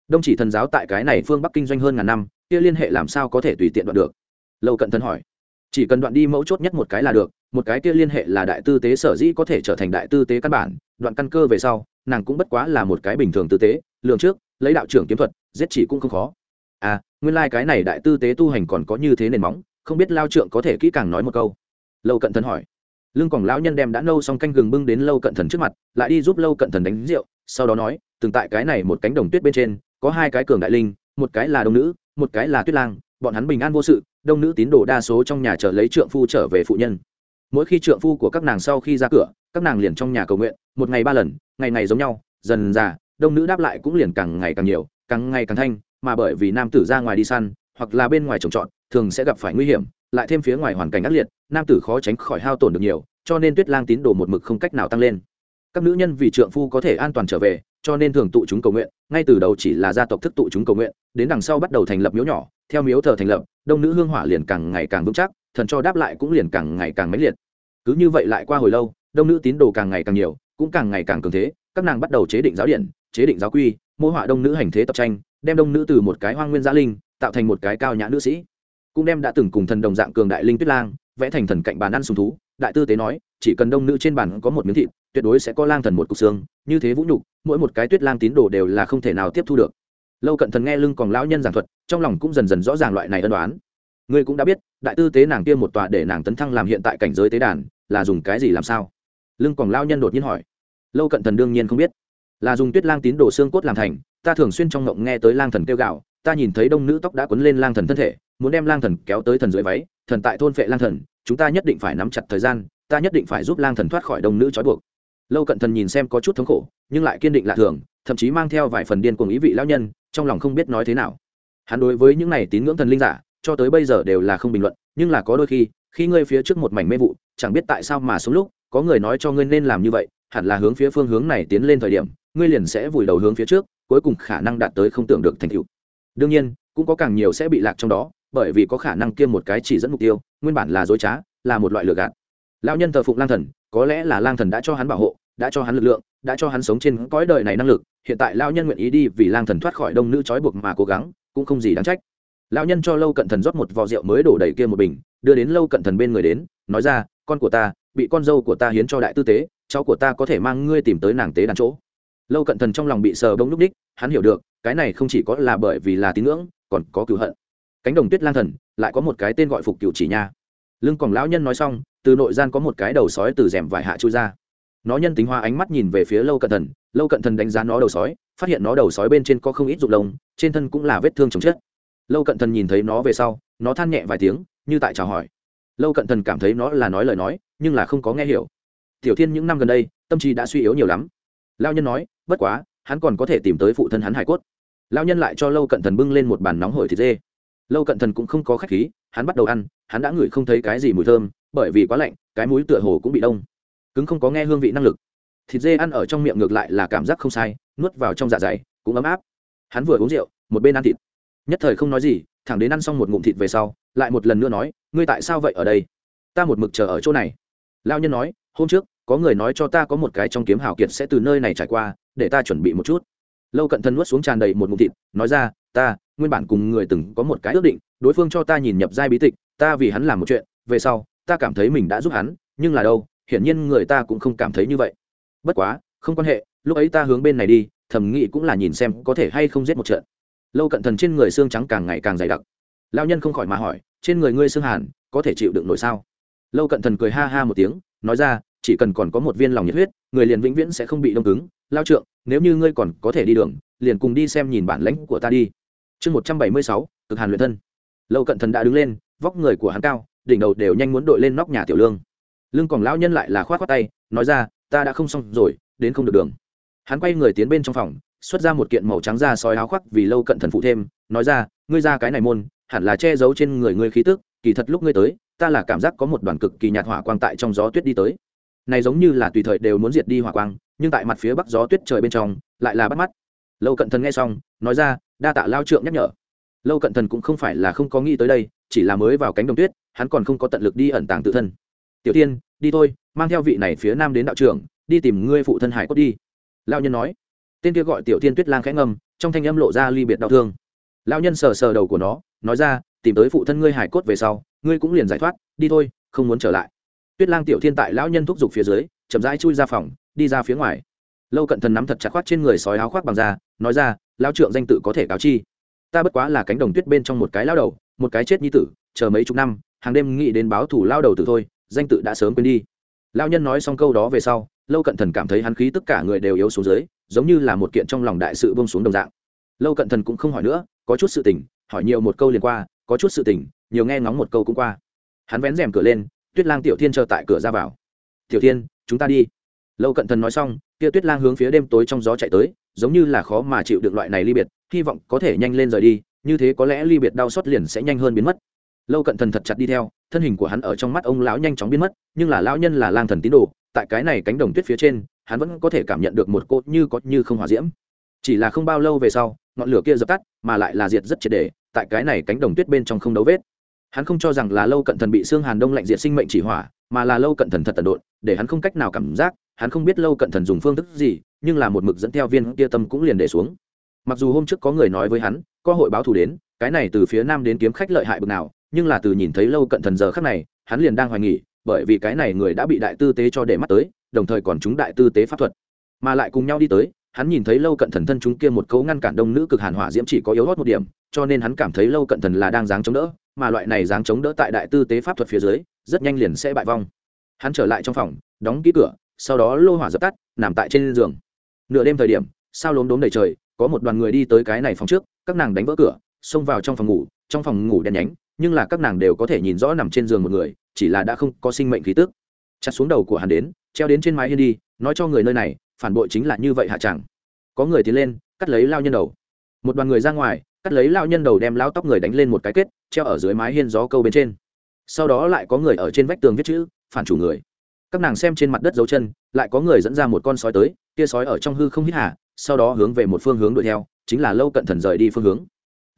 đông chỉ thần giáo tại cái này phương bắc kinh doanh hơn ngàn năm, kia liên hệ làm sao có thể tùy tiện đoạn được? Lâu cận thần hỏi. Chỉ cần đoạn đi mẫu chốt nhất một cái là được, một cái kia liên hệ là đại tư tế sở dĩ có thể trở thành đại tư tế căn bản, đoạn căn cơ về sau, nàng cũng bất quá là một cái bình thường tư tế lượng trước, lấy đạo trưởng kiếm thuật, giết chỉ cũng không khó. À nguyên lai、like、cái này đại tư tế tu hành còn có như thế nền móng, không biết lao trượng có thể kỹ càng nói một câu. Lâu cận thần hỏi. Lương quảng lão nhân đem đã nâu xong canh gừng bưng đến lâu cận thần trước mặt, lại đi giúp lâu cận thần đánh rượu, sau đó nói, từng tại cái này một cánh đồng tuyết bên trên có hai cái cường đại linh, một cái là đông nữ, một cái là tuyết lang, bọn hắn bình an vô sự, đông nữ tín đồ đa số trong nhà chờ lấy trượng phu trở về phụ nhân. Mỗi khi trượng phu của các nàng sau khi ra cửa, các nàng liền trong nhà cầu nguyện, một ngày ba lần, ngày ngày giống nhau, dần già đông nữ đáp lại cũng liền càng ngày càng nhiều, càng ngày càng thanh, mà bởi vì nam tử ra ngoài đi săn, hoặc là bên ngoài trồng trọt, thường sẽ gặp phải nguy hiểm, lại thêm phía ngoài hoàn cảnh ác liệt, nam tử khó tránh khỏi hao tổn được nhiều, cho nên tuyết lang tín đồ một mực không cách nào tăng lên. Các nữ nhân vì trượng phu có thể an toàn trở về cho nên thường tụ chúng cầu nguyện, ngay từ đầu chỉ là gia tộc thức tụ chúng cầu nguyện, đến đằng sau bắt đầu thành lập miếu nhỏ, theo miếu thờ thành lập, đông nữ hương hỏa liền càng ngày càng vững chắc, thần cho đáp lại cũng liền càng ngày càng mãnh liệt. Cứ như vậy lại qua hồi lâu, đông nữ tín đồ càng ngày càng nhiều, cũng càng ngày càng cường thế, các nàng bắt đầu chế định giáo điện chế định giáo quy, mô họa đông nữ hành thế tập tranh, đem đông nữ từ một cái hoang nguyên gia linh, tạo thành một cái cao nhã nữ sĩ. Cũng đem đã từng cùng thần đồng dạng cường đại linh tuyết lang, vẽ thành thần cạnh bàn ăn sùng thú. Đại tư tế nói, chỉ cần đông nữ trên bàn có một miếng thịt, tuyệt đối sẽ có lang thần một cục xương, như thế vũ nhục mỗi một cái tuyết lang tín đồ đều là không thể nào tiếp thu được. Lâu cận thần nghe lưng còn lão nhân giảng thuật, trong lòng cũng dần dần rõ ràng loại này ân đoán ngươi cũng đã biết, đại tư tế nàng kia một tòa để nàng tấn thăng làm hiện tại cảnh giới tế đàn, là dùng cái gì làm sao? Lưng còn lão nhân đột nhiên hỏi. Lâu cận thần đương nhiên không biết. Là dùng tuyết lang tín đồ xương cốt làm thành, ta thường xuyên trong ngộng nghe tới lang thần kêu gạo ta nhìn thấy đông nữ tóc đã quấn lên lang thần thân thể, muốn đem lang thần kéo tới thần dưới váy, thần tại thôn phệ lang thần, chúng ta nhất định phải nắm chặt thời gian, ta nhất định phải giúp lang thần thoát khỏi đông nữ trói buộc lâu cận thần nhìn xem có chút thống khổ, nhưng lại kiên định lạ thường, thậm chí mang theo vài phần điên cuồng ý vị lão nhân, trong lòng không biết nói thế nào. Hắn đối với những này tín ngưỡng thần linh giả, cho tới bây giờ đều là không bình luận, nhưng là có đôi khi khi ngươi phía trước một mảnh mê vụ, chẳng biết tại sao mà xuống lúc, có người nói cho ngươi nên làm như vậy, hẳn là hướng phía phương hướng này tiến lên thời điểm, ngươi liền sẽ vùi đầu hướng phía trước, cuối cùng khả năng đạt tới không tưởng được thành tựu. Đương nhiên, cũng có càng nhiều sẽ bị lạc trong đó, bởi vì có khả năng kiêm một cái chỉ dẫn mục tiêu, nguyên bản là dối trá, là một loại lừa gạt. Lão nhân thờ phụng lang thần có lẽ là lang thần đã cho hắn bảo hộ, đã cho hắn lực lượng, đã cho hắn sống trên cõi đời này năng lực, hiện tại lão nhân nguyện ý đi vì lang thần thoát khỏi đông nữ trói buộc mà cố gắng, cũng không gì đáng trách. Lão nhân cho lâu cận thần rót một vò rượu mới đổ đầy kia một bình, đưa đến lâu cận thần bên người đến, nói ra, con của ta, bị con dâu của ta hiến cho đại tư tế, cháu của ta có thể mang ngươi tìm tới nàng tế đàn chỗ. Lâu cận thần trong lòng bị sờ bông núp đích hắn hiểu được, cái này không chỉ có là bởi vì là tín ngưỡng, còn có cựu hận. Cánh đồng tuyết lang thần, lại có một cái tên gọi phục cựu chỉ nha. Lưng còn lão nhân nói xong từ nội gian có một cái đầu sói từ rèm vải hạ chui ra. Nó nhân tính hoa ánh mắt nhìn về phía lâu cận thần. Lâu cận thần đánh giá nó đầu sói, phát hiện nó đầu sói bên trên có không ít rụng lông, trên thân cũng là vết thương chồng chết. Lâu cận thần nhìn thấy nó về sau, nó than nhẹ vài tiếng, như tại chào hỏi. Lâu cận thần cảm thấy nó là nói lời nói, nhưng là không có nghe hiểu. Tiểu thiên những năm gần đây, tâm trí đã suy yếu nhiều lắm. Lao nhân nói, bất quá, hắn còn có thể tìm tới phụ thân hắn hải cốt. Lao nhân lại cho lâu cận thần bưng lên một bàn nóng hổi thịt dê. Lâu cận thần cũng không có khách khí, hắn bắt đầu ăn, hắn đã ngửi không thấy cái gì mùi thơm bởi vì quá lạnh, cái mũi tựa hồ cũng bị đông. Cứng không có nghe hương vị năng lực. Thịt dê ăn ở trong miệng ngược lại là cảm giác không sai, nuốt vào trong dạ dày, cũng ấm áp. Hắn vừa uống rượu, một bên ăn thịt. Nhất thời không nói gì, thẳng đến ăn xong một ngụm thịt về sau, lại một lần nữa nói, ngươi tại sao vậy ở đây? Ta một mực chờ ở chỗ này. Lao nhân nói, hôm trước, có người nói cho ta có một cái trong kiếm hào kiệt sẽ từ nơi này trải qua, để ta chuẩn bị một chút. Lâu cận thân nuốt xuống tràn đầy một ngụm thịt, nói ra, ta, nguyên bản cùng người từng có một cái ước định, đối phương cho ta nhìn nhập giai bí tịch, ta vì hắn làm một chuyện, về sau ta cảm thấy mình đã giúp hắn, nhưng là đâu, hiển nhiên người ta cũng không cảm thấy như vậy. Bất quá, không quan hệ, lúc ấy ta hướng bên này đi thầm nghĩ cũng là nhìn xem có thể hay không giết một trận. Lâu cận thần trên người xương trắng càng ngày càng dày đặc. Lao nhân không khỏi mà hỏi, trên người ngươi xương hàn, có thể chịu đựng nổi sao? Lâu cận thần cười ha ha một tiếng, nói ra, chỉ cần còn có một viên lòng nhiệt huyết, người liền vĩnh viễn sẽ không bị đông cứng. Lao trượng, nếu như ngươi còn có thể đi đường, liền cùng đi xem nhìn bản lãnh của ta đi. Chương một trăm bảy mươi sáu, cực hàn luyện thân. Lâu cận thần đã đứng lên, vóc người của hắn cao đỉnh đầu đều nhanh muốn đội lên nóc nhà tiểu lương. Lưng còn lão nhân lại là khoát khoát tay, nói ra, ta đã không xong rồi, đến không được đường. Hắn quay người tiến bên trong phòng, xuất ra một kiện màu trắng da sói áo khoác vì lâu cận thần phụ thêm, nói ra, ngươi ra cái này môn, hẳn là che giấu trên người ngươi khí tức, kỳ thật lúc ngươi tới, ta là cảm giác có một đoàn cực kỳ nhạt hỏa quang tại trong gió tuyết đi tới. Này giống như là tùy thời đều muốn diệt đi hỏa quang, nhưng tại mặt phía bắc gió tuyết trời bên trong, lại là bắt mắt. Lâu cận thần nghe xong, nói ra, đa tạ lao trượng nhắc nhở. Lâu cận thần cũng không phải là không có nghĩ tới đây, chỉ là mới vào cánh đồng tuyết hắn còn không có tận lực đi ẩn tàng tự thân. Tiểu tiên, đi thôi, mang theo vị này phía nam đến đạo trưởng, đi tìm ngươi phụ thân hải cốt đi. Lao nhân nói. Tên kia gọi tiểu tiên tuyết lang khẽ ngầm trong thanh âm lộ ra ly biệt đau thương. Lao nhân sờ sờ đầu của nó, nói ra, tìm tới phụ thân ngươi hải cốt về sau, ngươi cũng liền giải thoát, đi thôi, không muốn trở lại. Tuyết lang tiểu thiên tại lão nhân thúc giục phía dưới, chậm rãi chui ra phòng, đi ra phía ngoài. Lâu cận thần nắm thật chặt khoác trên người sói áo khoác bằng da, nói ra lao trượng danh tự có thể cáo chi. Ta bất quá là cánh đồng tuyết bên trong một cái lao đầu, một cái chết như tử, chờ mấy chục năm hàng đêm nghĩ đến báo thủ lao đầu tử thôi, danh tự đã sớm quên đi. Lao nhân nói xong câu đó về sau, lâu cận thần cảm thấy hắn khí tất cả người đều yếu xuống dưới, giống như là một kiện trong lòng đại sự bông xuống đồng dạng. Lâu cận thần cũng không hỏi nữa, có chút sự tình, hỏi nhiều một câu liền qua, có chút sự tình, nhiều nghe ngóng một câu cũng qua. Hắn vén rèm cửa lên, tuyết lang tiểu thiên chờ tại cửa ra vào. Tiểu thiên, chúng ta đi. Lâu cận thần nói xong, kia tuyết lang hướng phía đêm tối trong gió chạy tới, giống như là khó mà chịu được loại này ly biệt, hy vọng có thể nhanh lên rời đi, như thế có lẽ ly biệt đau xót liền sẽ nhanh hơn biến mất lâu cận thần thật chặt đi theo, thân hình của hắn ở trong mắt ông lão nhanh chóng biến mất, nhưng là lão nhân là lang thần tín đồ, tại cái này cánh đồng tuyết phía trên, hắn vẫn có thể cảm nhận được một cốt như có như không hòa diễm. Chỉ là không bao lâu về sau, ngọn lửa kia dập tắt, mà lại là diệt rất triệt đề tại cái này cánh đồng tuyết bên trong không đấu vết. Hắn không cho rằng là lâu cận thần bị xương hàn đông lạnh diệt sinh mệnh chỉ hỏa, mà là lâu cận thần thật tận độn, để hắn không cách nào cảm giác, hắn không biết lâu cận thần dùng phương thức gì, nhưng là một mực dẫn theo viên kia tâm cũng liền để xuống. Mặc dù hôm trước có người nói với hắn, có hội báo thù đến, cái này từ phía nam đến kiếm khách lợi hại bực nào nhưng là từ nhìn thấy lâu cận thần giờ khắc này, hắn liền đang hoài nghỉ bởi vì cái này người đã bị đại tư tế cho để mắt tới, đồng thời còn chúng đại tư tế pháp thuật. Mà lại cùng nhau đi tới, hắn nhìn thấy lâu cận thần thân chúng kia một cấu ngăn cản đông nữ cực hàn hỏa diễm chỉ có yếu hót một điểm, cho nên hắn cảm thấy lâu cận thần là đang dáng chống đỡ, mà loại này dáng chống đỡ tại đại tư tế pháp thuật phía dưới, rất nhanh liền sẽ bại vong. Hắn trở lại trong phòng, đóng ký cửa, sau đó lô hỏa dập tắt, nằm tại trên giường. Nửa đêm thời điểm, sao lốm đốm đầy trời, có một đoàn người đi tới cái này phòng trước, các nàng đánh vỡ cửa, xông vào trong phòng ngủ, trong phòng ngủ đèn nhánh nhưng là các nàng đều có thể nhìn rõ nằm trên giường một người, chỉ là đã không có sinh mệnh khí tức. Chặt xuống đầu của hắn đến, treo đến trên mái hiên đi, nói cho người nơi này, phản bội chính là như vậy hạ chẳng. Có người tiến lên, cắt lấy lao nhân đầu. Một đoàn người ra ngoài, cắt lấy lao nhân đầu đem lao tóc người đánh lên một cái kết, treo ở dưới mái hiên gió câu bên trên. Sau đó lại có người ở trên vách tường viết chữ, phản chủ người. Các nàng xem trên mặt đất dấu chân, lại có người dẫn ra một con sói tới kia sói ở trong hư không hít hà, sau đó hướng về một phương hướng đuổi theo, chính là lâu cận thần rời đi phương hướng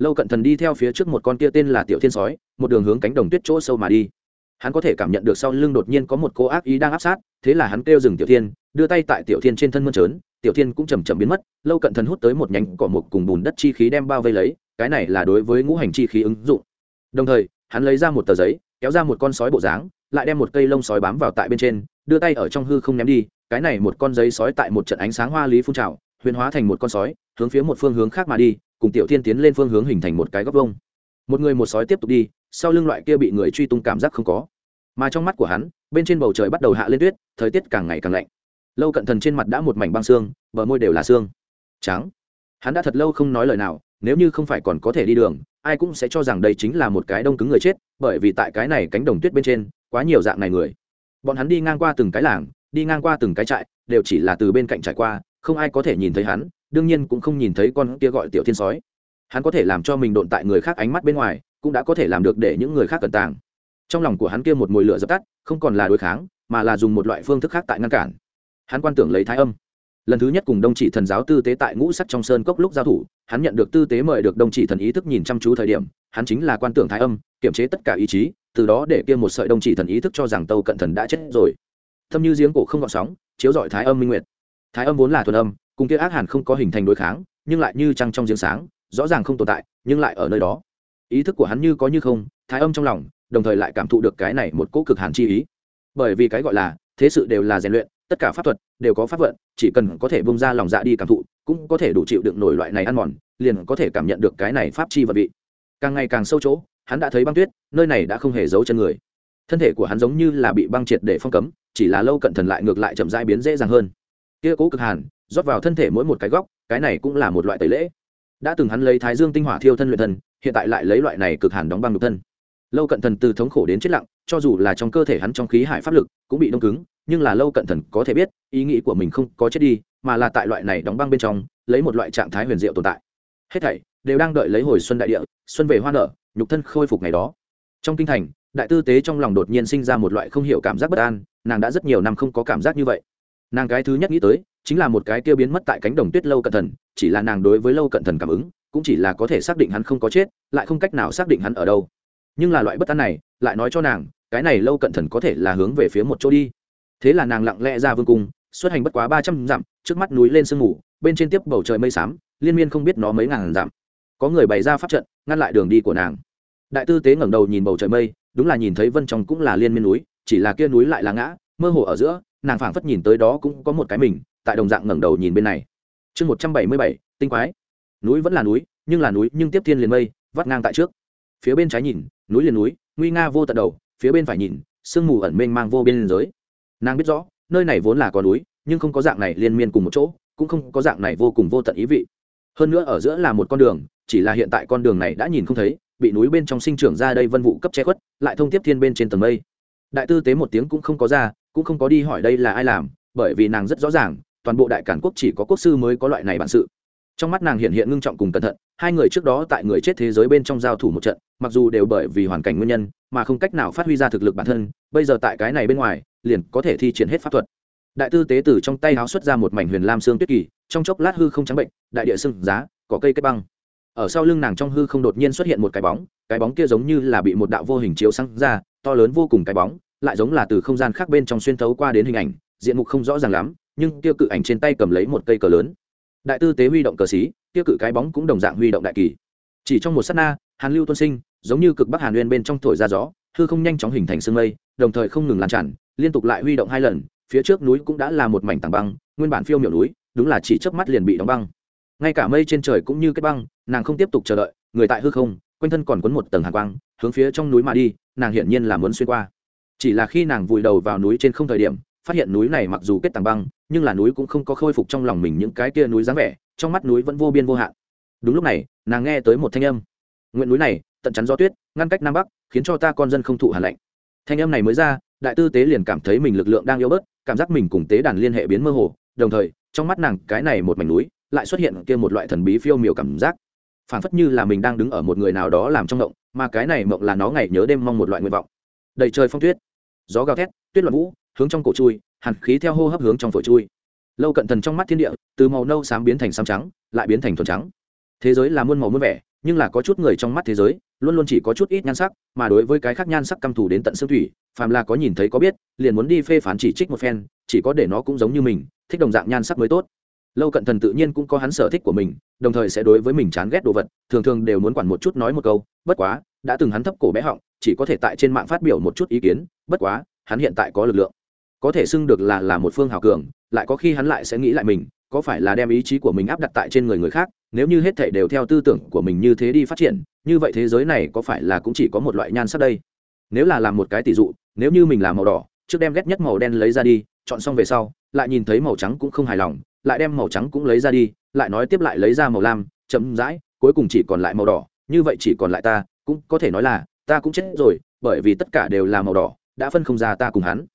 lâu cận thần đi theo phía trước một con kia tên là tiểu thiên sói, một đường hướng cánh đồng tuyết chỗ sâu mà đi. Hắn có thể cảm nhận được sau lưng đột nhiên có một cô ác ý đang áp sát, thế là hắn kêu dừng tiểu thiên, đưa tay tại tiểu thiên trên thân mơn trớn, tiểu thiên cũng chầm chậm biến mất, lâu cận thần hút tới một nhánh cỏ mục cùng bùn đất chi khí đem bao vây lấy, cái này là đối với ngũ hành chi khí ứng dụng. Đồng thời, hắn lấy ra một tờ giấy, kéo ra một con sói bộ dáng, lại đem một cây lông sói bám vào tại bên trên, đưa tay ở trong hư không ném đi, cái này một con giấy sói tại một trận ánh sáng hoa lý phun trào, huyền hóa thành một con sói, hướng phía một phương hướng khác mà đi cùng tiểu thiên tiến lên phương hướng hình thành một cái góc vông một người một sói tiếp tục đi, sau lưng loại kia bị người truy tung cảm giác không có. Mà trong mắt của hắn, bên trên bầu trời bắt đầu hạ lên tuyết, thời tiết càng ngày càng lạnh. Lâu cận thần trên mặt đã một mảnh băng xương, bờ môi đều là xương. Trắng. Hắn đã thật lâu không nói lời nào, nếu như không phải còn có thể đi đường, ai cũng sẽ cho rằng đây chính là một cái đông cứng người chết, bởi vì tại cái này cánh đồng tuyết bên trên, quá nhiều dạng này người. Bọn hắn đi ngang qua từng cái làng, đi ngang qua từng cái trại, đều chỉ là từ bên cạnh trải qua, không ai có thể nhìn thấy hắn đương nhiên cũng không nhìn thấy con kia gọi tiểu thiên sói. Hắn có thể làm cho mình độn tại người khác ánh mắt bên ngoài, cũng đã có thể làm được để những người khác cẩn tàng. Trong lòng của hắn kia một mùi lửa dập tắt, không còn là đối kháng, mà là dùng một loại phương thức khác tại ngăn cản. Hắn quan tưởng lấy thái âm. Lần thứ nhất cùng đông chỉ thần giáo tư tế tại ngũ sắc trong sơn cốc lúc giao thủ, hắn nhận được tư tế mời được đông chỉ thần ý thức nhìn chăm chú thời điểm, hắn chính là quan tưởng thái âm kiểm chế tất cả ý chí, từ đó để kia một sợi đông chỉ thần ý thức cho rằng tâu cận thần đã chết rồi. Thâm như giếng cổ không gọn sóng, chiếu dọi thái âm minh nguyệt. Thái âm vốn là thuần âm cùng kia ác hàn không có hình thành đối kháng, nhưng lại như trăng trong giếng sáng, rõ ràng không tồn tại, nhưng lại ở nơi đó. Ý thức của hắn như có như không, thái âm trong lòng, đồng thời lại cảm thụ được cái này một cỗ cực hàn chi ý. Bởi vì cái gọi là, thế sự đều là rèn luyện, tất cả pháp thuật đều có pháp vận, chỉ cần có thể bông ra lòng dạ đi cảm thụ, cũng có thể đủ chịu đựng nổi loại này ăn mòn, liền có thể cảm nhận được cái này pháp chi vật vị. Càng ngày càng sâu chỗ, hắn đã thấy băng tuyết, nơi này đã không hề giấu chân người. Thân thể của hắn giống như là bị băng triệt để phong cấm, chỉ là lâu cận thần lại ngược lại chậm dãi biến dễ dàng hơn. Kia cố cực hàn rót vào thân thể mỗi một cái góc, cái này cũng là một loại tẩy lễ. Đã từng hắn lấy thái dương tinh hỏa thiêu thân luyện thân hiện tại lại lấy loại này cực hàn đóng băng nhục thân. Lâu cận thần từ thống khổ đến chết lặng, cho dù là trong cơ thể hắn trong khí hải pháp lực, cũng bị đông cứng, nhưng là lâu cận thần có thể biết, ý nghĩ của mình không có chết đi, mà là tại loại này đóng băng bên trong, lấy một loại trạng thái huyền diệu tồn tại. Hết thảy đều đang đợi lấy hồi xuân đại địa, xuân về hoa nở, nhục thân khôi phục ngày đó. Trong kinh thành, đại tư tế trong lòng đột nhiên sinh ra một loại không hiểu cảm giác bất an, nàng đã rất nhiều năm không có cảm giác như vậy. Nàng cái thứ nhất nghĩ tới chính là một cái kia biến mất tại cánh đồng tuyết lâu cận thần, chỉ là nàng đối với lâu cận thần cảm ứng, cũng chỉ là có thể xác định hắn không có chết, lại không cách nào xác định hắn ở đâu. Nhưng là loại bất an này, lại nói cho nàng, cái này lâu cận thần có thể là hướng về phía một chỗ đi. Thế là nàng lặng lẽ ra vương cung, xuất hành bất quá ba trăm dặm, trước mắt núi lên sương mù, bên trên tiếp bầu trời mây xám, liên miên không biết nó mấy ngàn dặm. Có người bày ra pháp trận, ngăn lại đường đi của nàng. Đại tư tế ngẩng đầu nhìn bầu trời mây, đúng là nhìn thấy vân trong cũng là liên miên núi, chỉ là kia núi lại là ngã, mơ hồ ở giữa, nàng phảng phất nhìn tới đó cũng có một cái mình tại đồng dạng ngẩng đầu nhìn bên này. Chương một trăm bảy mươi bảy, tinh quái. Núi vẫn là núi, nhưng là núi, nhưng tiếp thiên liền mây, vắt ngang tại trước. Phía bên trái nhìn, núi liền núi, nguy nga vô tận đầu, phía bên phải nhìn, sương mù ẩn mênh mang vô biên giới. Nàng biết rõ, nơi này vốn là có núi, nhưng không có dạng này liên miên cùng một chỗ, cũng không có dạng này vô cùng vô tận ý vị. Hơn nữa ở giữa là một con đường, chỉ là hiện tại con đường này đã nhìn không thấy, bị núi bên trong sinh trưởng ra đây vân vụ cấp che khuất, lại thông tiếp thiên bên trên tầng mây. Đại tư tế một tiếng cũng không có ra, cũng không có đi hỏi đây là ai làm, bởi vì nàng rất rõ ràng toàn bộ đại cản quốc chỉ có quốc sư mới có loại này bản sự. Trong mắt nàng hiện hiện ngưng trọng cùng cẩn thận, hai người trước đó tại người chết thế giới bên trong giao thủ một trận, mặc dù đều bởi vì hoàn cảnh nguyên nhân, mà không cách nào phát huy ra thực lực bản thân, bây giờ tại cái này bên ngoài, liền có thể thi triển hết pháp thuật. Đại tư tế tử trong tay háo xuất ra một mảnh huyền lam xương tuyết kỳ, trong chốc lát hư không trắng bệnh, đại địa sưng giá có cây kết băng. Ở sau lưng nàng trong hư không đột nhiên xuất hiện một cái bóng cái bóng kia giống như là bị một đạo vô hình chiếu sáng ra, to lớn vô cùng cái bóng, lại giống là từ không gian khác bên trong xuyên thấu qua đến hình ảnh, diện mục không rõ ràng lắm nhưng tiêu cự ảnh trên tay cầm lấy một cây cờ lớn. Đại tư tế huy động cờ xí tiêu cự cái bóng cũng đồng dạng huy động đại kỳ. Chỉ trong một s á t na, hàn lưu tuân sinh, giống như cực bắc hàn nguyên bên trong thổi ra gió, hư không nhanh chóng hình thành sương mây, đồng thời không ngừng lan tràn, liên tục lại huy động hai lần, phía trước núi cũng đã là một mảnh tảng băng, nguyên bản phiêu miểu núi, đúng là chỉ chớp mắt liền bị đóng băng. Ngay cả mây trên trời cũng như kết băng, nàng không tiếp tục chờ đợi, người tại hư không, quanh thân còn quấn một tầng hàng quang, hướng phía trong núi mà đi, nàng hiển nhiên là muốn xuyên qua. Chỉ là khi nàng vùi đầu vào núi trên không thời điểm phát hiện núi này mặc dù kết tảng băng, nhưng là núi cũng không có khôi phục trong lòng mình những cái kia núi dáng vẻ, trong mắt núi vẫn vô biên vô hạn. Đúng lúc này, nàng nghe tới một thanh âm. Nguyện núi này, tận chắn gió tuyết, ngăn cách nam bắc, khiến cho ta con dân không thụ hàn lạnh. Thanh âm này mới ra, đại tư tế liền cảm thấy mình lực lượng đang yếu bớt, cảm giác mình cùng tế đàn liên hệ biến mơ hồ, đồng thời, trong mắt nàng, cái này một mảnh núi, lại xuất hiện kia một loại thần bí phiêu miểu cảm giác. Phản phất như là mình đang đứng ở một người nào đó làm trong mộng, mà cái này mộng là nó ngày nhớ đêm mong một loại nguyện vọng. Đầy trời phong tuyết, gió gào thét, tuyết loạn vũ hướng trong cổ chui, hàn khí theo hô hấp hướng trong phổi chui. Lâu cận thần trong mắt thiên địa, từ màu nâu xám biến thành xám trắng, lại biến thành thuần trắng. Thế giới là muôn màu muôn vẻ, nhưng là có chút người trong mắt thế giới, luôn luôn chỉ có chút ít nhan sắc, mà đối với cái khác nhan sắc căm thù đến tận xương thủy, phàm là có nhìn thấy có biết, liền muốn đi phê phán chỉ trích một phen, chỉ có để nó cũng giống như mình, thích đồng dạng nhan sắc mới tốt. Lâu cận thần tự nhiên cũng có hắn sở thích của mình, đồng thời sẽ đối với mình chán ghét đồ vật, thường thường đều muốn quản một chút nói một câu, bất quá, đã từng hắn thấp cổ bé họng, chỉ có thể tại trên mạng phát biểu một chút ý kiến, bất quá, hắn hiện tại có lực lượng có thể xưng được là là một phương hào cường, lại có khi hắn lại sẽ nghĩ lại mình, có phải là đem ý chí của mình áp đặt tại trên người người khác, nếu như hết thể đều theo tư tưởng của mình như thế đi phát triển, như vậy thế giới này có phải là cũng chỉ có một loại nhan sắc đây? Nếu là làm một cái tỷ dụ, nếu như mình làm màu đỏ, trước đem ghét nhất màu đen lấy ra đi, chọn xong về sau, lại nhìn thấy màu trắng cũng không hài lòng, lại đem màu trắng cũng lấy ra đi, lại nói tiếp lại lấy ra màu lam, chậm rãi, cuối cùng chỉ còn lại màu đỏ, như vậy chỉ còn lại ta, cũng có thể nói là, ta cũng chết rồi, bởi vì tất cả đều là màu đỏ, đã phân không ra ta cùng hắn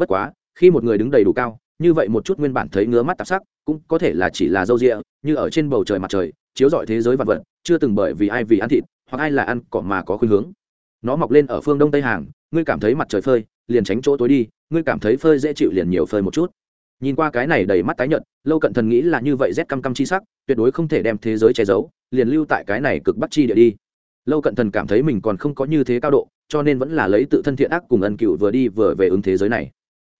bất quá, khi một người đứng đầy đủ cao, như vậy một chút nguyên bản thấy ngứa mắt tạp sắc, cũng có thể là chỉ là dâu rịa như ở trên bầu trời mặt trời, chiếu rọi thế giới vật vật, chưa từng bởi vì ai vì ăn thịt, hoặc ai là ăn cỏ mà có khuynh hướng. Nó mọc lên ở phương đông tây hàng, ngươi cảm thấy mặt trời phơi, liền tránh chỗ tối đi, ngươi cảm thấy phơi dễ chịu liền nhiều phơi một chút. Nhìn qua cái này đầy mắt tái nhợt, lâu cận thần nghĩ là như vậy rét căm căm chi sắc, tuyệt đối không thể đem thế giới che giấu, liền lưu tại cái này cực bắc chi địa đi. Lâu cận thần cảm thấy mình còn không có như thế cao độ, cho nên vẫn là lấy tự thân thiện ác cùng ân cựu vừa đi vừa về ứng thế giới này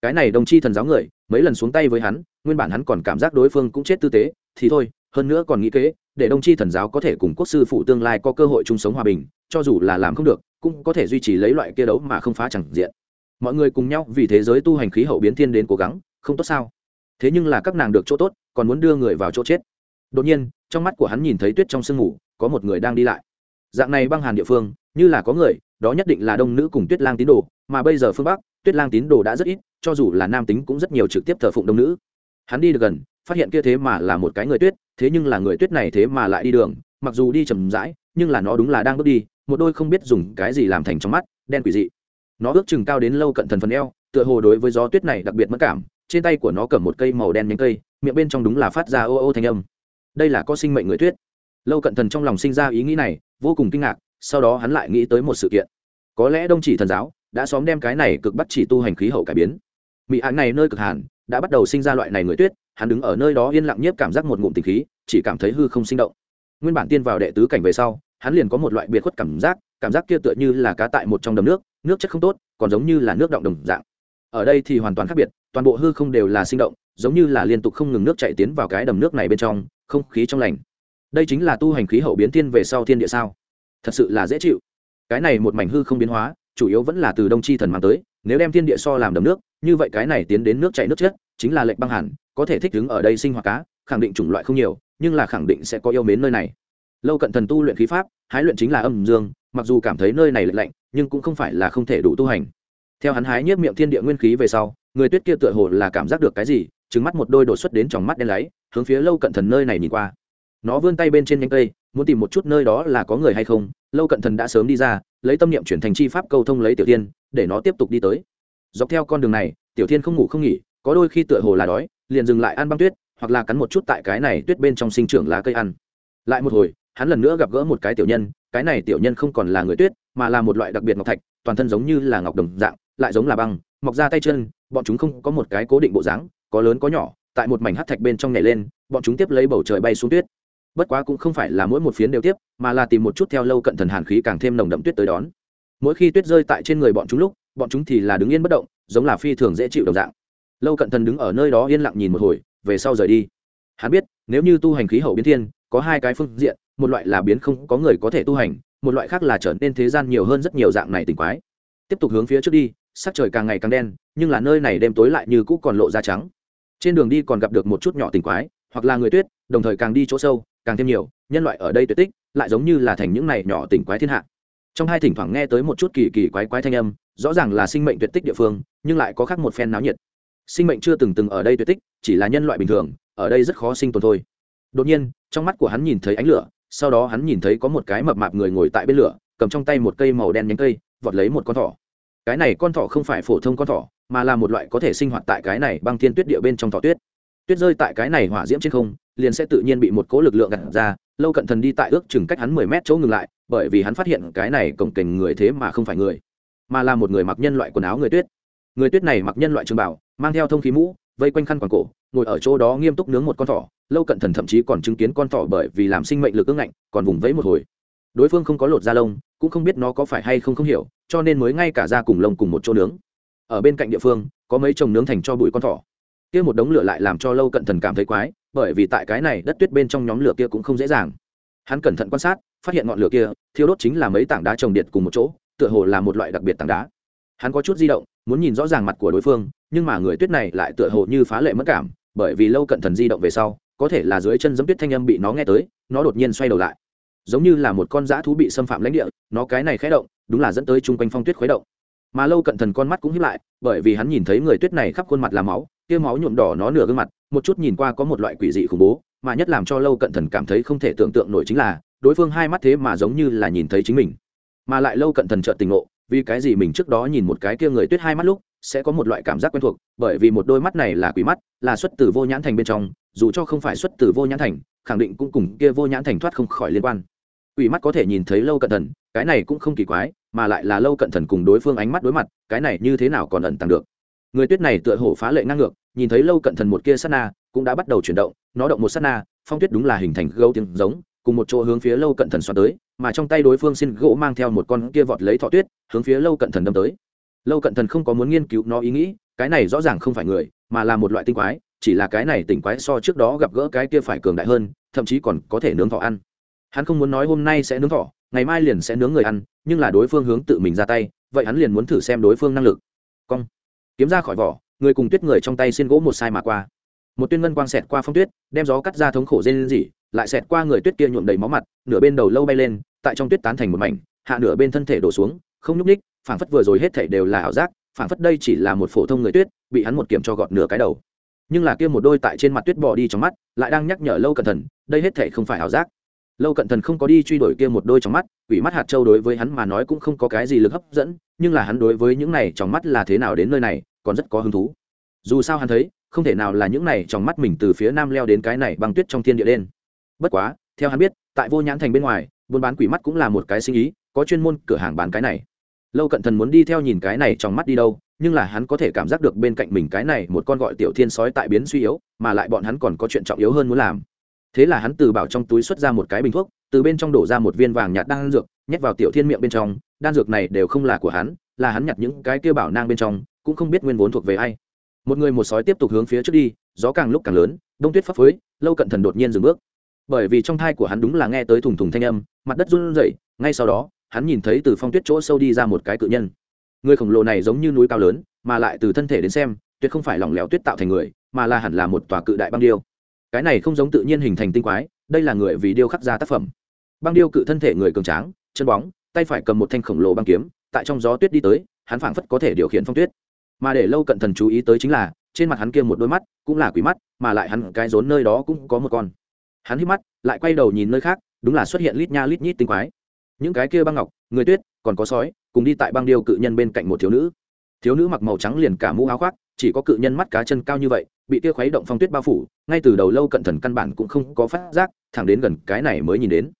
cái này đồng chi thần giáo người, mấy lần xuống tay với hắn, nguyên bản hắn còn cảm giác đối phương cũng chết tư tế, thì thôi, hơn nữa còn nghĩ kế, để đồng chi thần giáo có thể cùng quốc sư phụ tương lai có cơ hội chung sống hòa bình, cho dù là làm không được, cũng có thể duy trì lấy loại kia đấu mà không phá chẳng diện. Mọi người cùng nhau vì thế giới tu hành khí hậu biến thiên đến cố gắng, không tốt sao? Thế nhưng là các nàng được chỗ tốt, còn muốn đưa người vào chỗ chết. Đột nhiên, trong mắt của hắn nhìn thấy tuyết trong sương mù, có một người đang đi lại. Dạng này băng hàn địa phương như là có người, đó nhất định là đông nữ cùng tuyết lang tín đồ, mà bây giờ phương bắc, tuyết lang tín đồ đã rất ít, cho dù là nam tính cũng rất nhiều trực tiếp thờ phụng đông nữ. Hắn đi được gần, phát hiện kia thế mà là một cái người tuyết, thế nhưng là người tuyết này thế mà lại đi đường, mặc dù đi chầm rãi, nhưng là nó đúng là đang bước đi, một đôi không biết dùng cái gì làm thành trong mắt, đen quỷ dị. Nó ước chừng cao đến lâu cận thần phần eo, tựa hồ đối với gió tuyết này đặc biệt mất cảm, trên tay của nó cầm một cây màu đen nhánh cây, miệng bên trong đúng là phát ra ô ô thanh âm. Đây là có sinh mệnh người tuyết. Lâu cận thần trong lòng sinh ra ý nghĩ này, vô cùng kinh ngạc sau đó hắn lại nghĩ tới một sự kiện. Có lẽ đông chỉ thần giáo đã xóm đem cái này cực bắt chỉ tu hành khí hậu cải biến. Mỹ hạng này nơi cực hàn, đã bắt đầu sinh ra loại này người tuyết, hắn đứng ở nơi đó yên lặng nhất cảm giác một ngụm tình khí, chỉ cảm thấy hư không sinh động. Nguyên bản tiên vào đệ tứ cảnh về sau, hắn liền có một loại biệt khuất cảm giác cảm giác kia tựa như là cá tại một trong đầm nước nước chất không tốt, còn giống như là nước động đồng dạng. Ở đây thì hoàn toàn khác biệt, toàn bộ hư không đều là sinh động, giống như là liên tục không ngừng nước chạy tiến vào cái đầm nước này bên trong, không khí trong lành. Đây chính là tu hành khí hậu biến thiên về sau thiên địa sao thật sự là dễ chịu. Cái này một mảnh hư không biến hóa, chủ yếu vẫn là từ đông chi thần mang tới, nếu đem thiên địa so làm đầm nước, như vậy cái này tiến đến nước chảy nước chết, chính là lệnh băng hẳn, có thể thích ứng ở đây sinh hoạt cá, khẳng định chủng loại không nhiều, nhưng là khẳng định sẽ có yêu mến nơi này. Lâu cận thần tu luyện khí pháp, hái luyện chính là âm dương, mặc dù cảm thấy nơi này lạnh lạnh, nhưng cũng không phải là không thể đủ tu hành. Theo hắn hái nhiếp miệng thiên địa nguyên khí về sau, người tuyết kia tựa hồ là cảm giác được cái gì trứng mắt một đôi đột xuất đến trong mắt đen láy, hướng phía lâu cận thần nơi này nhìn qua. Nó vươn tay bên trên nhánh cây muốn tìm một chút nơi đó là có người hay không, lâu cận thần đã sớm đi ra, lấy tâm niệm chuyển thành chi pháp câu thông lấy tiểu tiên để nó tiếp tục đi tới. Dọc theo con đường này, tiểu tiên không ngủ không nghỉ, có đôi khi tựa hồ là đói, liền dừng lại ăn băng tuyết, hoặc là cắn một chút tại cái này tuyết bên trong sinh trưởng lá cây ăn. Lại một hồi, hắn lần nữa gặp gỡ một cái tiểu nhân, cái này tiểu nhân không còn là người tuyết, mà là một loại đặc biệt ngọc thạch, toàn thân giống như là ngọc đồng dạng, lại giống là băng, mọc ra tay chân, bọn chúng không có một cái cố định bộ dáng, có lớn có nhỏ, tại một mảnh hát thạch bên trong nhảy lên, bọn chúng tiếp lấy bầu trời bay xuống tuyết bất quá cũng không phải là mỗi một phiến đều tiếp, mà là tìm một chút theo lâu cận thần hàn khí càng thêm nồng đậm tuyết tới đón. Mỗi khi tuyết rơi tại trên người bọn chúng lúc, bọn chúng thì là đứng yên bất động, giống là phi thường dễ chịu đồng dạng. Lâu cận thần đứng ở nơi đó yên lặng nhìn một hồi, về sau rời đi. Hắn biết, nếu như tu hành khí hậu biến thiên, có hai cái phương diện, một loại là biến không có người có thể tu hành, một loại khác là trở nên thế gian nhiều hơn rất nhiều dạng này tỉnh quái. Tiếp tục hướng phía trước đi, sắc trời càng ngày càng đen, nhưng là nơi này đêm tối lại như cũ còn lộ ra trắng. Trên đường đi còn gặp được một chút nhỏ tỉnh quái, hoặc là người tuyết, đồng thời càng đi chỗ sâu càng thêm nhiều, nhân loại ở đây tuyệt tích, lại giống như là thành những này nhỏ tỉnh quái thiên hạ. Trong hai thỉnh thoảng nghe tới một chút kỳ kỳ quái quái thanh âm, rõ ràng là sinh mệnh tuyệt tích địa phương, nhưng lại có khác một phen náo nhiệt. Sinh mệnh chưa từng từng ở đây tuyệt tích, chỉ là nhân loại bình thường, ở đây rất khó sinh tồn thôi. Đột nhiên, trong mắt của hắn nhìn thấy ánh lửa, sau đó hắn nhìn thấy có một cái mập mạp người ngồi tại bên lửa, cầm trong tay một cây màu đen nhánh cây, vọt lấy một con thỏ. Cái này con thỏ không phải phổ thông con thỏ, mà là một loại có thể sinh hoạt tại cái này băng thiên tuyết địa bên trong thỏ tuyết tuyết rơi tại cái này hỏa diễm trên không, liền sẽ tự nhiên bị một cố lực lượng gặt ra, lâu cận thần đi tại ước chừng cách hắn mười mét chỗ ngừng lại, bởi vì hắn phát hiện cái này cổng kềnh người thế mà không phải người, mà là một người mặc nhân loại quần áo người tuyết. Người tuyết này mặc nhân loại trường bảo, mang theo thông khí mũ, vây quanh khăn quàng cổ, ngồi ở chỗ đó nghiêm túc nướng một con thỏ. Lâu cận thần thậm chí còn chứng kiến con thỏ bởi vì làm sinh mệnh lực ưng ngạnh, còn vùng vẫy một hồi. Đối phương không có lột da lông, cũng không biết nó có phải hay không không hiểu, cho nên mới ngay cả da cùng lông cùng một chỗ nướng. Ở bên cạnh địa phương, có mấy chồng nướng thành cho bụi con thỏ kia một đống lửa lại làm cho lâu cận thần cảm thấy quái, bởi vì tại cái này đất tuyết bên trong nhóm lửa kia cũng không dễ dàng. Hắn cẩn thận quan sát, phát hiện ngọn lửa kia, thiêu đốt chính là mấy tảng đá trồng điện cùng một chỗ, tựa hồ là một loại đặc biệt tảng đá. Hắn có chút di động, muốn nhìn rõ ràng mặt của đối phương, nhưng mà người tuyết này lại tựa hồ như phá lệ mất cảm, bởi vì lâu cận thần di động về sau, có thể là dưới chân giấm tuyết thanh âm bị nó nghe tới, nó đột nhiên xoay đầu lại. Giống như là một con dã thú bị xâm phạm lãnh địa, nó cái này khé động, đúng là dẫn tới chung quanh phong tuyết khuấy động. Mà lâu cận thần con mắt cũng hiếp lại, bởi vì hắn nhìn thấy người tuyết này khắp khuôn mặt là máu kia máu nhuộm đỏ nó nửa gương mặt, một chút nhìn qua có một loại quỷ dị khủng bố, mà nhất làm cho lâu cận thần cảm thấy không thể tưởng tượng nổi chính là, đối phương hai mắt thế mà giống như là nhìn thấy chính mình. Mà lại lâu cận thần chợt tình ngộ, vì cái gì mình trước đó nhìn một cái kia người tuyết hai mắt lúc, sẽ có một loại cảm giác quen thuộc, bởi vì một đôi mắt này là quỷ mắt, là xuất từ vô nhãn thành bên trong, dù cho không phải xuất từ vô nhãn thành, khẳng định cũng cùng kia vô nhãn thành thoát không khỏi liên quan. Quỷ mắt có thể nhìn thấy lâu cận thần, cái này cũng không kỳ quái, mà lại là lâu cận thần cùng đối phương ánh mắt đối mặt, cái này như thế nào còn ẩn tàng được. Người tuyết này tựa hồ phá lệ ngang ngược nhìn thấy lâu cận thần một kia sát na, cũng đã bắt đầu chuyển động, nó động một sát na, phong tuyết đúng là hình thành gấu tiếng giống, cùng một chỗ hướng phía lâu cận thần xoắn tới, mà trong tay đối phương xin gỗ mang theo một con kia vọt lấy thọ tuyết, hướng phía lâu cận thần đâm tới. Lâu cận thần không có muốn nghiên cứu nó ý nghĩ, cái này rõ ràng không phải người, mà là một loại tinh quái, chỉ là cái này tỉnh quái so trước đó gặp gỡ cái kia phải cường đại hơn, thậm chí còn có thể nướng thọ ăn. Hắn không muốn nói hôm nay sẽ nướng thọ, ngày mai liền sẽ nướng người ăn, nhưng là đối phương hướng tự mình ra tay, vậy hắn liền muốn thử xem đối phương năng lực. Cong. Kiếm ra khỏi vỏ người cùng tuyết người trong tay xin gỗ một sai mà qua. Một tuyên ngân quang xẹt qua phong tuyết, đem gió cắt ra thống khổ dên dỉ lại xẹt qua người tuyết kia nhuộm đầy máu mặt, nửa bên đầu lâu bay lên, tại trong tuyết tán thành một mảnh, hạ nửa bên thân thể đổ xuống, không nhúc ních phảng phất vừa rồi hết thể đều là ảo giác, phảng phất đây chỉ là một phổ thông người tuyết, bị hắn một kiểm cho gọt nửa cái đầu. Nhưng là kia một đôi tại trên mặt tuyết bò đi trong mắt, lại đang nhắc nhở lâu cẩn thận đây hết thể không phải ảo giác. Lâu cận thần không có đi truy đuổi kia một đôi trong mắt, quỷ mắt hạt châu đối với hắn mà nói cũng không có cái gì lực hấp dẫn, nhưng là hắn đối với những này trong mắt là thế nào đến nơi này còn rất có hứng thú. Dù sao hắn thấy, không thể nào là những này trong mắt mình từ phía nam leo đến cái này băng tuyết trong thiên địa đen bất quá, theo hắn biết, tại vô nhãn thành bên ngoài, buôn bán quỷ mắt cũng là một cái sinh ý, có chuyên môn cửa hàng bán cái này. Lâu cận thần muốn đi theo nhìn cái này trong mắt đi đâu, nhưng là hắn có thể cảm giác được bên cạnh mình cái này một con gọi tiểu thiên sói tại biến suy yếu, mà lại bọn hắn còn có chuyện trọng yếu hơn muốn làm. Thế là hắn từ bảo trong túi xuất ra một cái bình thuốc, từ bên trong đổ ra một viên vàng nhạt đan dược, nhét vào tiểu thiên miệng bên trong, đan dược này đều không là của hắn, là hắn nhặt những cái kia bảo nang bên trong cũng không biết nguyên vốn thuộc về ai. Một người một sói tiếp tục hướng phía trước đi, gió càng lúc càng lớn, đông tuyết phấp phới, lâu cận thần đột nhiên dừng bước. Bởi vì trong thai của hắn đúng là nghe tới thùng thùng thanh âm, mặt đất run rẩy, ngay sau đó, hắn nhìn thấy từ phong tuyết chỗ sâu đi ra một cái cự nhân. Người khổng lồ này giống như núi cao lớn, mà lại từ thân thể đến xem, tuyệt không phải lỏng lẻo tuyết tạo thành người, mà là hẳn là một tòa cự đại băng điêu. Cái này không giống tự nhiên hình thành tinh quái, đây là người vì điêu khắc ra tác phẩm. Băng điêu cự thân thể người cường tráng, chân bóng, tay phải cầm một thanh khổng lồ băng kiếm, tại trong gió tuyết đi tới, hắn phảng phất có thể điều khiển phong tuyết mà để lâu cận thần chú ý tới chính là, trên mặt hắn kia một đôi mắt cũng là quỷ mắt, mà lại hắn cái rốn nơi đó cũng có một con. Hắn hít mắt, lại quay đầu nhìn nơi khác, đúng là xuất hiện lít nha lít nhít tinh quái. Những cái kia băng ngọc, người tuyết, còn có sói, cùng đi tại băng điêu cự nhân bên cạnh một thiếu nữ. Thiếu nữ mặc màu trắng liền cả mũ áo khoác, chỉ có cự nhân mắt cá chân cao như vậy, bị kia khuấy động phong tuyết bao phủ, ngay từ đầu lâu cận thần căn bản cũng không có phát giác, thẳng đến gần cái này mới nhìn đến.